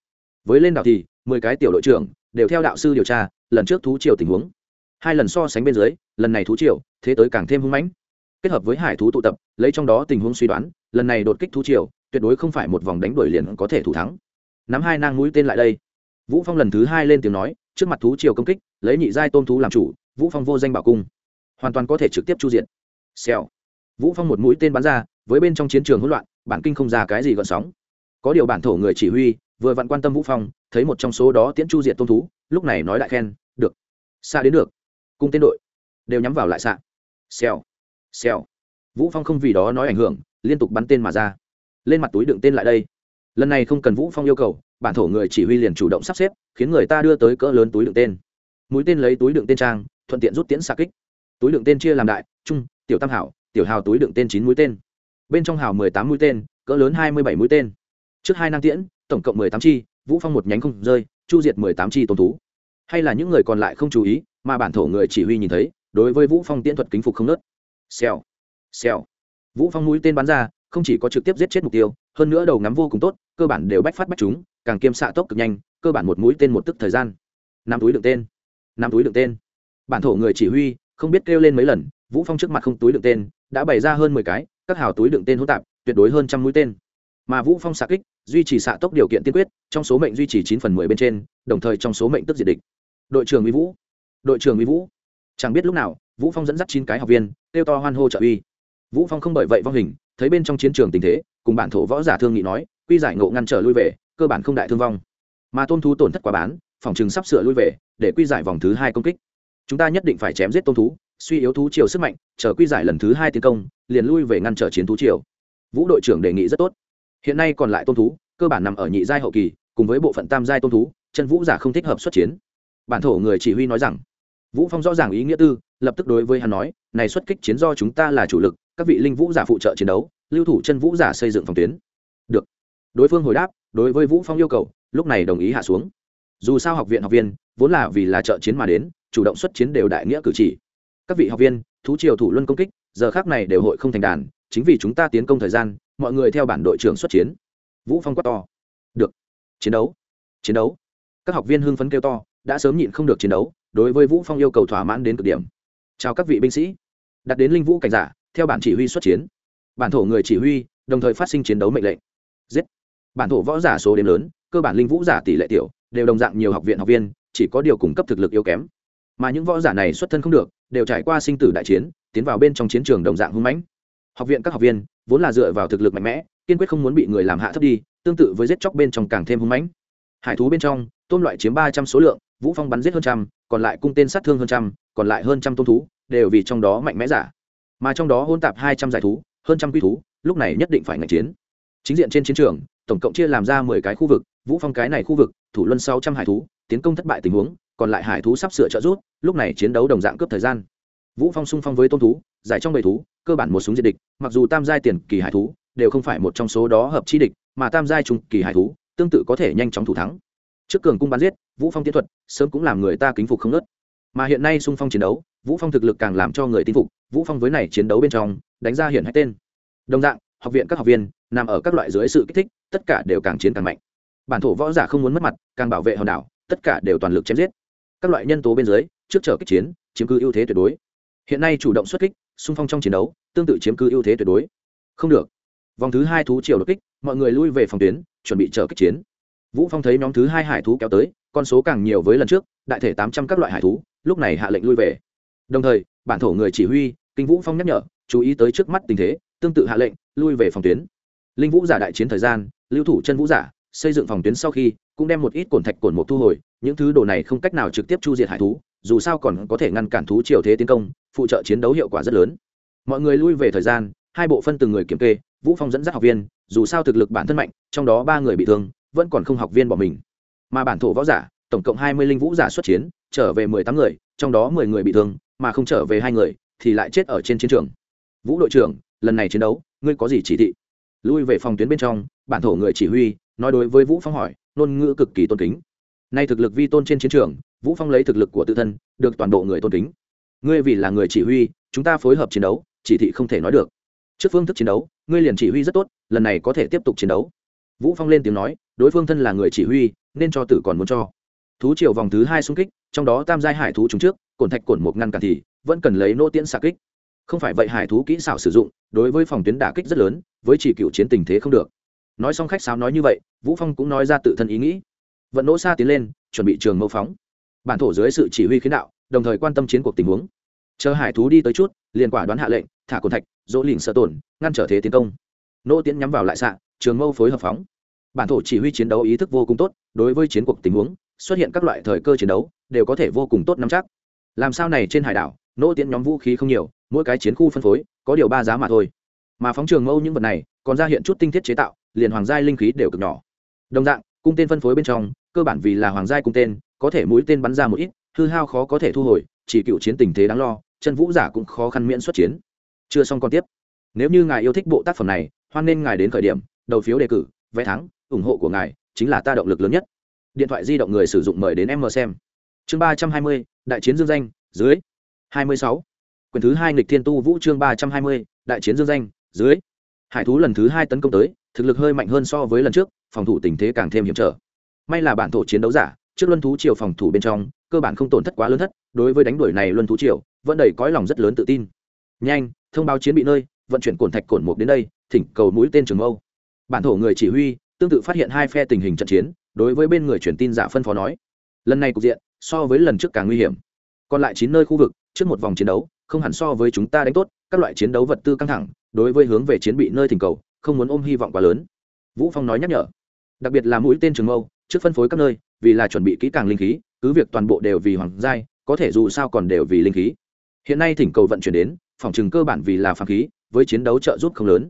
Với lên đảo thì mười cái tiểu đội trưởng đều theo đạo sư điều tra, lần trước thú triều tình huống. Hai lần so sánh bên dưới, lần này thú triều, thế tới càng thêm hưng mãnh. Kết hợp với hải thú tụ tập, lấy trong đó tình huống suy đoán, lần này đột kích thú triều, tuyệt đối không phải một vòng đánh đuổi liền có thể thủ thắng. Nắm hai nang mũi tên lại đây. Vũ phong lần thứ hai lên tiếng nói, trước mặt thú triều công kích, lấy nhị giai tôn thú làm chủ, vũ phong vô danh bảo cung. Hoàn toàn có thể trực tiếp chu diện xèo. Vũ phong một mũi tên bắn ra, với bên trong chiến trường hỗn loạn, bản kinh không ra cái gì gợn sóng. Có điều bản thổ người chỉ huy vừa vặn quan tâm vũ phong thấy một trong số đó tiễn chu diệt tôn thú lúc này nói đại khen được xa đến được cung tên đội đều nhắm vào lại xạ xèo xèo vũ phong không vì đó nói ảnh hưởng liên tục bắn tên mà ra lên mặt túi đựng tên lại đây lần này không cần vũ phong yêu cầu bản thổ người chỉ huy liền chủ động sắp xếp khiến người ta đưa tới cỡ lớn túi đựng tên mũi tên lấy túi đựng tên trang thuận tiện rút tiễn xạ kích túi đựng tên chia làm đại trung tiểu tam hảo tiểu hào túi đựng tên chín mũi tên bên trong hào mười tám mũi tên cỡ lớn hai mươi bảy mũi tên trước hai năng tiễn tổng cộng mười tám chi, vũ phong một nhánh không rơi, chu diệt mười tám chi tôn thú. Hay là những người còn lại không chú ý, mà bản thổ người chỉ huy nhìn thấy, đối với vũ phong tiễn thuật kính phục không nớt. Xèo xèo. Vũ phong mũi tên bắn ra, không chỉ có trực tiếp giết chết mục tiêu, hơn nữa đầu ngắm vô cùng tốt, cơ bản đều bách phát bách chúng, càng kiêm xạ tốc cực nhanh, cơ bản một mũi tên một tức thời gian. Năm túi đựng tên, năm túi đựng tên. Bản thổ người chỉ huy, không biết kêu lên mấy lần, vũ phong trước mặt không túi đựng tên, đã bày ra hơn mười cái, các hào túi đựng tên hỗn tạp, tuyệt đối hơn trăm mũi tên. Mà vũ phong xạ kích duy trì xạ tốc điều kiện tiên quyết, trong số mệnh duy trì chín phần mười bên trên, đồng thời trong số mệnh tức diệt địch. Đội trưởng uy vũ. Đội trưởng uy vũ. Chẳng biết lúc nào, vũ phong dẫn dắt chín cái học viên, kêu to hoan hô trợ uy. Vũ phong không bởi vậy vong hình, thấy bên trong chiến trường tình thế, cùng bản thổ võ giả thương nghị nói, quy giải ngộ ngăn trở lui về, cơ bản không đại thương vong. Mà tôn thú tổn thất quá bán, phòng chừng sắp sửa lui về, để quy giải vòng thứ hai công kích. Chúng ta nhất định phải chém giết tôn thú, suy yếu thú chiều sức mạnh, chờ quy giải lần thứ hai tiến công, liền lui về ngăn trở chiến thú chiều vũ đội trưởng đề nghị rất tốt hiện nay còn lại tôn thú, cơ bản nằm ở nhị giai hậu kỳ, cùng với bộ phận tam giai tôn thú, chân vũ giả không thích hợp xuất chiến. Bản thổ người chỉ huy nói rằng, vũ phong rõ ràng ý nghĩa tư, lập tức đối với hắn nói, này xuất kích chiến do chúng ta là chủ lực, các vị linh vũ giả phụ trợ chiến đấu, lưu thủ chân vũ giả xây dựng phòng tuyến. Được. Đối phương hồi đáp, đối với vũ phong yêu cầu, lúc này đồng ý hạ xuống. Dù sao học viện học viên, vốn là vì là trợ chiến mà đến, chủ động xuất chiến đều đại nghĩa cử chỉ. Các vị học viên, thú triều thủ luân công kích giờ khác này đều hội không thành đàn, chính vì chúng ta tiến công thời gian, mọi người theo bản đội trưởng xuất chiến. Vũ phong quát to. Được. Chiến đấu. Chiến đấu. Các học viên hưng phấn kêu to, đã sớm nhịn không được chiến đấu, đối với vũ phong yêu cầu thỏa mãn đến cực điểm. Chào các vị binh sĩ. Đặt đến linh vũ cảnh giả, theo bản chỉ huy xuất chiến. Bản thổ người chỉ huy, đồng thời phát sinh chiến đấu mệnh lệnh. Giết. Bản thổ võ giả số đến lớn, cơ bản linh vũ giả tỷ lệ tiểu, đều đồng dạng nhiều học viện học viên, chỉ có điều cung cấp thực lực yếu kém. Mà những võ giả này xuất thân không được, đều trải qua sinh tử đại chiến tiến vào bên trong chiến trường đồng dạng hung mãnh. Học viện các học viên vốn là dựa vào thực lực mạnh mẽ, kiên quyết không muốn bị người làm hạ thấp đi, tương tự với giết chóc bên trong càng thêm hung mãnh. Hải thú bên trong, tôm loại chiếm ba trăm số lượng, vũ phong bắn giết hơn trăm, còn lại cung tên sát thương hơn trăm, còn lại hơn trăm tôm thú, đều vì trong đó mạnh mẽ giả. Mà trong đó hôn tạp hai trăm giải thú, hơn trăm quy thú, lúc này nhất định phải ngạch chiến. Chính diện trên chiến trường, tổng cộng chia làm ra mười cái khu vực, vũ phong cái này khu vực, thủ luân sáu trăm hải thú, tiến công thất bại tình huống, còn lại hải thú sắp sửa trợ rút lúc này chiến đấu đồng dạng cướp thời gian vũ phong xung phong với tôn thú, giải trong bầy thú, cơ bản một súng diệt địch, mặc dù tam giai tiền kỳ hải thú đều không phải một trong số đó hợp chi địch, mà tam giai trung kỳ hải thú tương tự có thể nhanh chóng thủ thắng. Trước cường cung bắn giết, vũ phong tiến thuật sớm cũng làm người ta kính phục không nớt. Mà hiện nay xung phong chiến đấu, vũ phong thực lực càng làm cho người tin phục, vũ phong với này chiến đấu bên trong, đánh ra hiển hách tên. Đồng dạng, học viện các học viên nằm ở các loại dưới sự kích thích, tất cả đều càng chiến càng mạnh. Bản thổ võ giả không muốn mất mặt, càng bảo vệ hòn đảo, tất cả đều toàn lực chém giết. Các loại nhân tố bên dưới, trước trở kích chiến, chiếm cứ ưu thế tuyệt đối hiện nay chủ động xuất kích, xung phong trong chiến đấu, tương tự chiếm cứ ưu thế tuyệt đối. Không được. Vòng thứ hai thú triều đột kích, mọi người lui về phòng tuyến, chuẩn bị chờ kích chiến. Vũ phong thấy nhóm thứ hai hải thú kéo tới, con số càng nhiều với lần trước, đại thể tám trăm các loại hải thú, lúc này hạ lệnh lui về. Đồng thời, bản thổ người chỉ huy, kinh vũ phong nhắc nhở, chú ý tới trước mắt tình thế, tương tự hạ lệnh, lui về phòng tuyến. Linh vũ giả đại chiến thời gian, lưu thủ chân vũ giả, xây dựng phòng tuyến sau khi, cũng đem một ít cồn thạch cồn một thu hồi, những thứ đồ này không cách nào trực tiếp chu diệt hải thú dù sao còn có thể ngăn cản thú triều thế tiến công, phụ trợ chiến đấu hiệu quả rất lớn. Mọi người lui về thời gian, hai bộ phân từng người kiểm kê, vũ phong dẫn dắt học viên, dù sao thực lực bản thân mạnh, trong đó ba người bị thương, vẫn còn không học viên bỏ mình. Mà bản thổ võ giả, tổng cộng hai mươi linh vũ giả xuất chiến, trở về mười tám người, trong đó mười người bị thương, mà không trở về hai người, thì lại chết ở trên chiến trường. Vũ đội trưởng, lần này chiến đấu, ngươi có gì chỉ thị? Lui về phòng tuyến bên trong, bản thổ người chỉ huy, nói đối với vũ phong hỏi, ngôn ngữ cực kỳ tôn kính. Nay thực lực vi tôn trên chiến trường vũ phong lấy thực lực của tự thân, được toàn bộ người tôn kính. Ngươi vì là người chỉ huy, chúng ta phối hợp chiến đấu, chỉ thị không thể nói được. Trước phương thức chiến đấu, ngươi liền chỉ huy rất tốt, lần này có thể tiếp tục chiến đấu. Vũ phong lên tiếng nói, đối phương thân là người chỉ huy, nên cho tử còn muốn cho. Thú triều vòng thứ hai xung kích, trong đó tam giai hải thú chúng trước, cổn thạch cổn một ngăn cản thì, vẫn cần lấy nô tiễn xạ kích. Không phải vậy hải thú kỹ xảo sử dụng, đối với phòng tuyến đả kích rất lớn, với chỉ cựu chiến tình thế không được. Nói xong khách sáo nói như vậy, vũ phong cũng nói ra tự thân ý nghĩ. Vận nỗ xa tiến lên, chuẩn bị trường mâu phóng bản thổ dưới sự chỉ huy khiến đạo, đồng thời quan tâm chiến cuộc tình huống. Chờ hải thú đi tới chút, liền quả đoán hạ lệnh, thả cồn thạch, dỗ lỉnh sợ tổn, ngăn trở thế tiến công. Nỗ tiễn nhắm vào lại xạ, trường mâu phối hợp phóng. Bản thổ chỉ huy chiến đấu ý thức vô cùng tốt, đối với chiến cuộc tình huống, xuất hiện các loại thời cơ chiến đấu, đều có thể vô cùng tốt nắm chắc. Làm sao này trên hải đảo, nỗ tiễn nhóm vũ khí không nhiều, mỗi cái chiến khu phân phối, có điều ba giá mà thôi. Mà phóng trường mâu những vật này, còn ra hiện chút tinh thiết chế tạo, liền hoàng giai linh khí đều cực nhỏ. Đồng dạng, cung tên phân phối bên trong, cơ bản vì là hoàng giai cung tên có thể mũi tên bắn ra một ít, hư hao khó có thể thu hồi, chỉ cựu chiến tình thế đáng lo, chân vũ giả cũng khó khăn miễn xuất chiến. Chưa xong còn tiếp. Nếu như ngài yêu thích bộ tác phẩm này, hoan nên ngài đến khởi điểm, đầu phiếu đề cử, vé thắng, ủng hộ của ngài chính là ta động lực lớn nhất. Điện thoại di động người sử dụng mời đến em mờ xem. Chương ba trăm hai mươi, đại chiến dương danh, dưới. hai mươi sáu. Quyển thứ hai nghịch thiên tu vũ chương ba trăm hai mươi, đại chiến dương danh, dưới. Hải thú lần thứ hai tấn công tới, thực lực hơi mạnh hơn so với lần trước, phòng thủ tình thế càng thêm hiểm trở. May là bản thổ chiến đấu giả trước luân thú triều phòng thủ bên trong, cơ bản không tổn thất quá lớn thất, đối với đánh đuổi này luân thú triều, vẫn đầy cõi lòng rất lớn tự tin. Nhanh, thông báo chiến bị nơi, vận chuyển cổn thạch cổn mục đến đây, thỉnh cầu mũi tên trường mâu. Bản thổ người chỉ huy, tương tự phát hiện hai phe tình hình trận chiến, đối với bên người truyền tin giả phân phó nói. Lần này cục diện, so với lần trước càng nguy hiểm. Còn lại chín nơi khu vực, trước một vòng chiến đấu, không hẳn so với chúng ta đánh tốt, các loại chiến đấu vật tư căng thẳng, đối với hướng về chiến bị nơi thỉnh cầu, không muốn ôm hy vọng quá lớn. Vũ phong nói nhắc nhở. Đặc biệt là mũi tên trường mâu, trước phân phối các nơi vì là chuẩn bị kỹ càng linh khí, cứ việc toàn bộ đều vì hoàng giai, có thể dù sao còn đều vì linh khí. Hiện nay thỉnh cầu vận chuyển đến, phòng trừng cơ bản vì là phàm khí, với chiến đấu trợ giúp không lớn.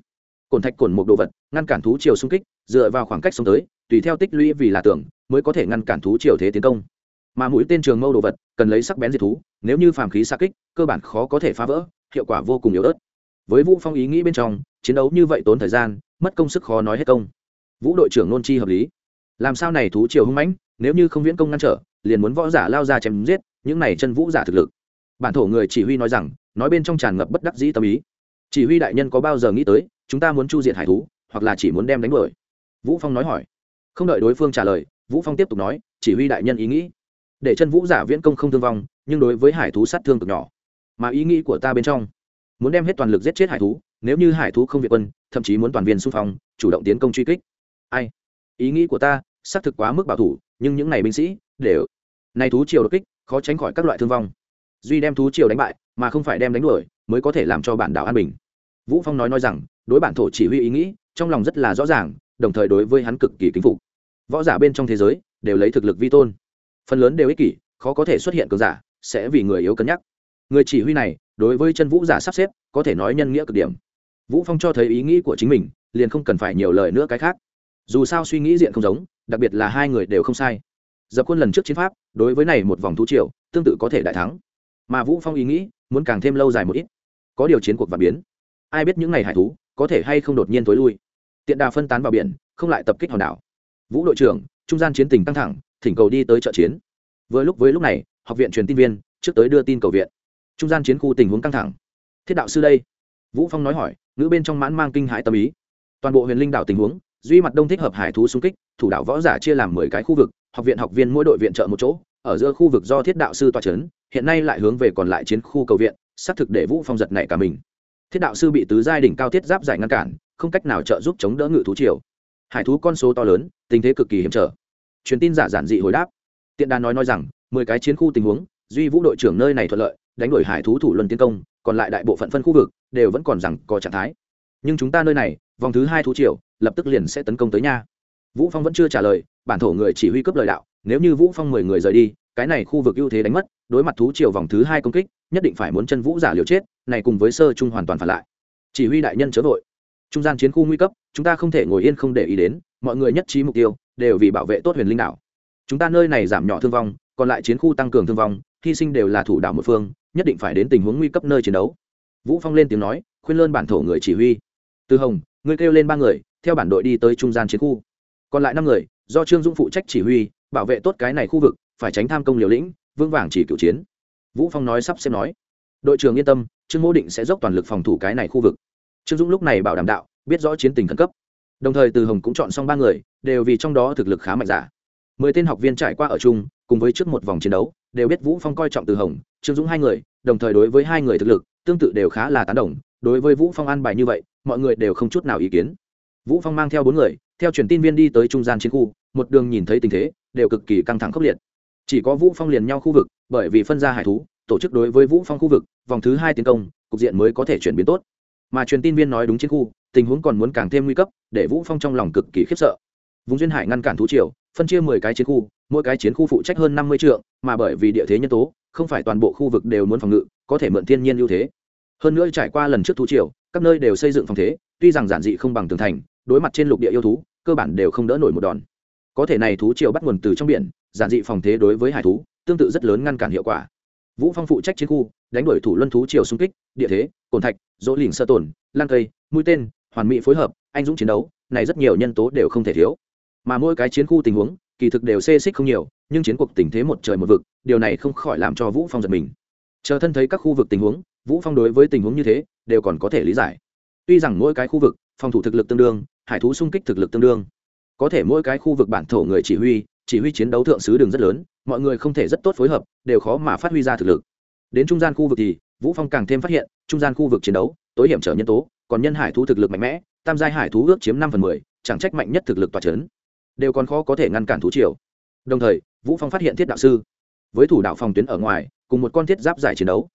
Cồn thạch cồn một đồ vật, ngăn cản thú chiều xung kích, dựa vào khoảng cách xông tới, tùy theo tích lũy vì là tưởng, mới có thể ngăn cản thú chiều thế tiến công. Mà mũi tên trường mâu đồ vật, cần lấy sắc bén diệt thú, nếu như phàm khí xa kích, cơ bản khó có thể phá vỡ, hiệu quả vô cùng yếu ớt. Với vũ phong ý nghĩ bên trong, chiến đấu như vậy tốn thời gian, mất công sức khó nói hết công. Vũ đội trưởng nôn chi hợp lý làm sao này thú triều hung mãnh, nếu như không viễn công ngăn trở, liền muốn võ giả lao ra chém giết, những này chân vũ giả thực lực. Bản thổ người chỉ huy nói rằng, nói bên trong tràn ngập bất đắc dĩ tâm ý. Chỉ huy đại nhân có bao giờ nghĩ tới, chúng ta muốn chu diệt hải thú, hoặc là chỉ muốn đem đánh đuổi? Vũ phong nói hỏi. Không đợi đối phương trả lời, vũ phong tiếp tục nói, chỉ huy đại nhân ý nghĩ. Để chân vũ giả viễn công không thương vong, nhưng đối với hải thú sát thương cực nhỏ. Mà ý nghĩ của ta bên trong, muốn đem hết toàn lực giết chết hải thú, nếu như hải thú không việt quân, thậm chí muốn toàn viên xung phong, chủ động tiến công truy kích. Ai? Ý nghĩ của ta, xác thực quá mức bảo thủ, nhưng những này binh sĩ để này thú triều đột kích, khó tránh khỏi các loại thương vong. Duy đem thú triều đánh bại, mà không phải đem đánh đuổi, mới có thể làm cho bản đảo an bình. Vũ phong nói nói rằng, đối bản thổ chỉ huy ý nghĩ, trong lòng rất là rõ ràng, đồng thời đối với hắn cực kỳ kính phục. Võ giả bên trong thế giới đều lấy thực lực vi tôn. Phần lớn đều ích kỷ, khó có thể xuất hiện cường giả, sẽ vì người yếu cân nhắc. Người chỉ huy này, đối với chân vũ giả sắp xếp, có thể nói nhân nghĩa cực điểm. Vũ phong cho thấy ý nghĩ của chính mình, liền không cần phải nhiều lời nữa cái khác dù sao suy nghĩ diện không giống, đặc biệt là hai người đều không sai. Dập quân lần trước chiến pháp, đối với này một vòng thú triệu tương tự có thể đại thắng. Mà vũ phong ý nghĩ, muốn càng thêm lâu dài một ít. Có điều chiến cuộc và biến. Ai biết những ngày hải thú, có thể hay không đột nhiên tối lui. Tiện đà phân tán vào biển, không lại tập kích hòn đảo. Vũ đội trưởng, trung gian chiến tình căng thẳng, thỉnh cầu đi tới trợ chiến. Với lúc với lúc này, học viện truyền tin viên, trước tới đưa tin cầu viện. Trung gian chiến khu tình huống căng thẳng. Thiết đạo sư đây. Vũ phong nói hỏi, ngữ bên trong mãn mang kinh hãi tâm ý. Toàn bộ huyền linh đảo tình huống duy mặt đông thích hợp hải thú xung kích, thủ đạo võ giả chia làm mười cái khu vực, học viện học viên mỗi đội viện trợ một chỗ, ở giữa khu vực do thiết đạo sư tòa trấn hiện nay lại hướng về còn lại chiến khu cầu viện, xác thực để vũ phong giật này cả mình. Thiết đạo sư bị tứ giai đỉnh cao thiết giáp giải ngăn cản, không cách nào trợ giúp chống đỡ ngự thú triều. Hải thú con số to lớn, tình thế cực kỳ hiểm trở. Truyền tin giả giản dị hồi đáp. Tiện đà nói nói rằng, mười cái chiến khu tình huống, duy vũ đội trưởng nơi này thuận lợi, đánh đuổi hải thú thủ luân tiến công, còn lại đại bộ phận phân khu vực, đều vẫn còn rằng có trạng thái. Nhưng chúng ta nơi này, vòng thứ hai thú triều lập tức liền sẽ tấn công tới nha. Vũ phong vẫn chưa trả lời, bản thổ người chỉ huy cấp lời đạo, nếu như vũ phong mười người rời đi, cái này khu vực ưu thế đánh mất, đối mặt thú triều vòng thứ hai công kích, nhất định phải muốn chân vũ giả liều chết, này cùng với sơ trung hoàn toàn phản lại. Chỉ huy đại nhân chớ vội. Trung gian chiến khu nguy cấp, chúng ta không thể ngồi yên không để ý đến, mọi người nhất trí mục tiêu, đều vì bảo vệ tốt huyền linh đảo. Chúng ta nơi này giảm nhỏ thương vong, còn lại chiến khu tăng cường thương vong, hy sinh đều là thủ đảo một phương, nhất định phải đến tình huống nguy cấp nơi chiến đấu. Vũ phong lên tiếng nói, khuyên lơn bản thổ người chỉ huy. Từ hồng, ngươi kêu lên ba người theo bản đội đi tới trung gian chiến khu. Còn lại năm người, do trương dũng phụ trách chỉ huy, bảo vệ tốt cái này khu vực, phải tránh tham công liều lĩnh vương vàng chỉ cựu chiến. Vũ phong nói sắp xếp nói. Đội trưởng yên tâm, trương mô định sẽ dốc toàn lực phòng thủ cái này khu vực. Trương dũng lúc này bảo đảm đạo, biết rõ chiến tình khẩn cấp. Đồng thời từ hồng cũng chọn xong ba người, đều vì trong đó thực lực khá mạnh giả mười tên học viên trải qua ở chung, cùng với trước một vòng chiến đấu, đều biết vũ phong coi trọng từ hồng, trương dũng hai người, đồng thời đối với hai người thực lực, tương tự đều khá là tán đồng. Đối với vũ phong an bài như vậy, mọi người đều không chút nào ý kiến vũ phong mang theo bốn người, theo truyền tin viên đi tới trung gian chiến khu, một đường nhìn thấy tình thế, đều cực kỳ căng thẳng khốc liệt. Chỉ có vũ phong liền nhau khu vực, bởi vì phân ra hải thú, tổ chức đối với vũ phong khu vực, vòng thứ hai tiến công, cục diện mới có thể chuyển biến tốt. Mà truyền tin viên nói đúng chiến khu, tình huống còn muốn càng thêm nguy cấp, để vũ phong trong lòng cực kỳ khiếp sợ. Vùng duyên hải ngăn cản thú triều, phân chia mười cái chiến khu, mỗi cái chiến khu phụ trách hơn năm mươi trượng, mà bởi vì địa thế nhân tố, không phải toàn bộ khu vực đều muốn phòng ngự, có thể mượn thiên nhiên ưu thế. Hơn nữa trải qua lần trước thú triều, các nơi đều xây dựng phòng thế, tuy rằng giản dị không bằng tường thành đối mặt trên lục địa yêu thú, cơ bản đều không đỡ nổi một đòn. Có thể này thú triều bắt nguồn từ trong biển, giản dị phòng thế đối với hải thú, tương tự rất lớn ngăn cản hiệu quả. Vũ phong phụ trách chiến khu, đánh đuổi thủ luân thú triều xung kích, địa thế, cồn thạch, dỗ lỉnh sơ tổn lan cây, mũi tên, hoàn mỹ phối hợp, anh dũng chiến đấu, này rất nhiều nhân tố đều không thể thiếu. Mà mỗi cái chiến khu tình huống, kỳ thực đều xê xích không nhiều, nhưng chiến cuộc tình thế một trời một vực, điều này không khỏi làm cho vũ phong giật mình. Chờ thân thấy các khu vực tình huống, vũ phong đối với tình huống như thế, đều còn có thể lý giải. Tuy rằng mỗi cái khu vực, phòng thủ thực lực tương đương hải thú xung kích thực lực tương đương. Có thể mỗi cái khu vực bản thổ người chỉ huy chỉ huy chiến đấu thượng sứ đường rất lớn, mọi người không thể rất tốt phối hợp, đều khó mà phát huy ra thực lực. Đến trung gian khu vực thì, vũ phong càng thêm phát hiện, trung gian khu vực chiến đấu, tối hiểm trở nhân tố, còn nhân hải thú thực lực mạnh mẽ, tam giai hải thú ước chiếm năm phần mười, chẳng trách mạnh nhất thực lực tòa chấn. Đều còn khó có thể ngăn cản thú triều. Đồng thời, vũ phong phát hiện thiết đạo sư. Với thủ đạo phòng tuyến ở ngoài, cùng một con thiết giáp giải chiến đấu.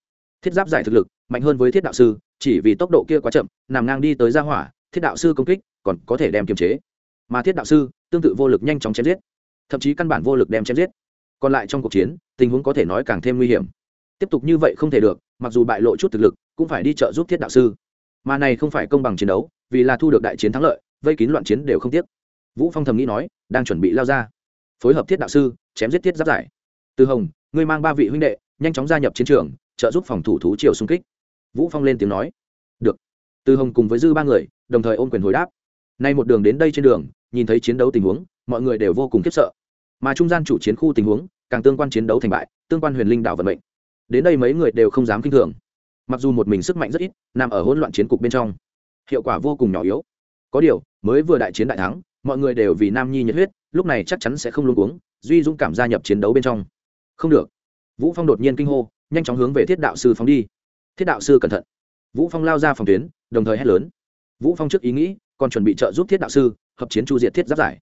Thiết giáp giải thực lực, mạnh hơn với thiết đạo sư, chỉ vì tốc độ kia quá chậm, nằm ngang đi tới ra hỏa, thiết đạo sư công kích còn có thể đem kiềm chế. Mà thiết đạo sư, tương tự vô lực nhanh chóng chém giết. Thậm chí căn bản vô lực đem chém giết. Còn lại trong cuộc chiến, tình huống có thể nói càng thêm nguy hiểm. Tiếp tục như vậy không thể được, mặc dù bại lộ chút thực lực, cũng phải đi trợ giúp thiết đạo sư. Mà này không phải công bằng chiến đấu, vì là thu được đại chiến thắng lợi, vây kín loạn chiến đều không tiếc. Vũ phong thầm nghĩ nói, đang chuẩn bị lao ra. Phối hợp thiết đạo sư, chém giết thiết giáp giải. Từ hồng, ngươi mang ba vị huynh đệ, nhanh chóng gia nhập chiến trường, trợ giúp phòng thủ thú triều xung kích. Vũ phong lên tiếng nói. Được. Từ hồng cùng với dư ba người, đồng thời ôm quyền hồi đáp nay một đường đến đây trên đường, nhìn thấy chiến đấu tình huống, mọi người đều vô cùng khiếp sợ. Mà trung gian chủ chiến khu tình huống, càng tương quan chiến đấu thành bại, tương quan huyền linh đạo vận mệnh. Đến đây mấy người đều không dám kinh thường. Mặc dù một mình sức mạnh rất ít, nằm ở hỗn loạn chiến cục bên trong, hiệu quả vô cùng nhỏ yếu. Có điều, mới vừa đại chiến đại thắng, mọi người đều vì nam nhi nhiệt huyết, lúc này chắc chắn sẽ không luôn uống duy dũng cảm gia nhập chiến đấu bên trong. Không được. Vũ phong đột nhiên kinh hô, nhanh chóng hướng về thiết đạo sư phóng đi. Thiết đạo sư cẩn thận. Vũ phong lao ra phòng tuyến, đồng thời hét lớn. Vũ phong trước ý nghĩ còn chuẩn bị trợ giúp thiết đạo sư, hợp chiến chu diệt thiết giáp giải.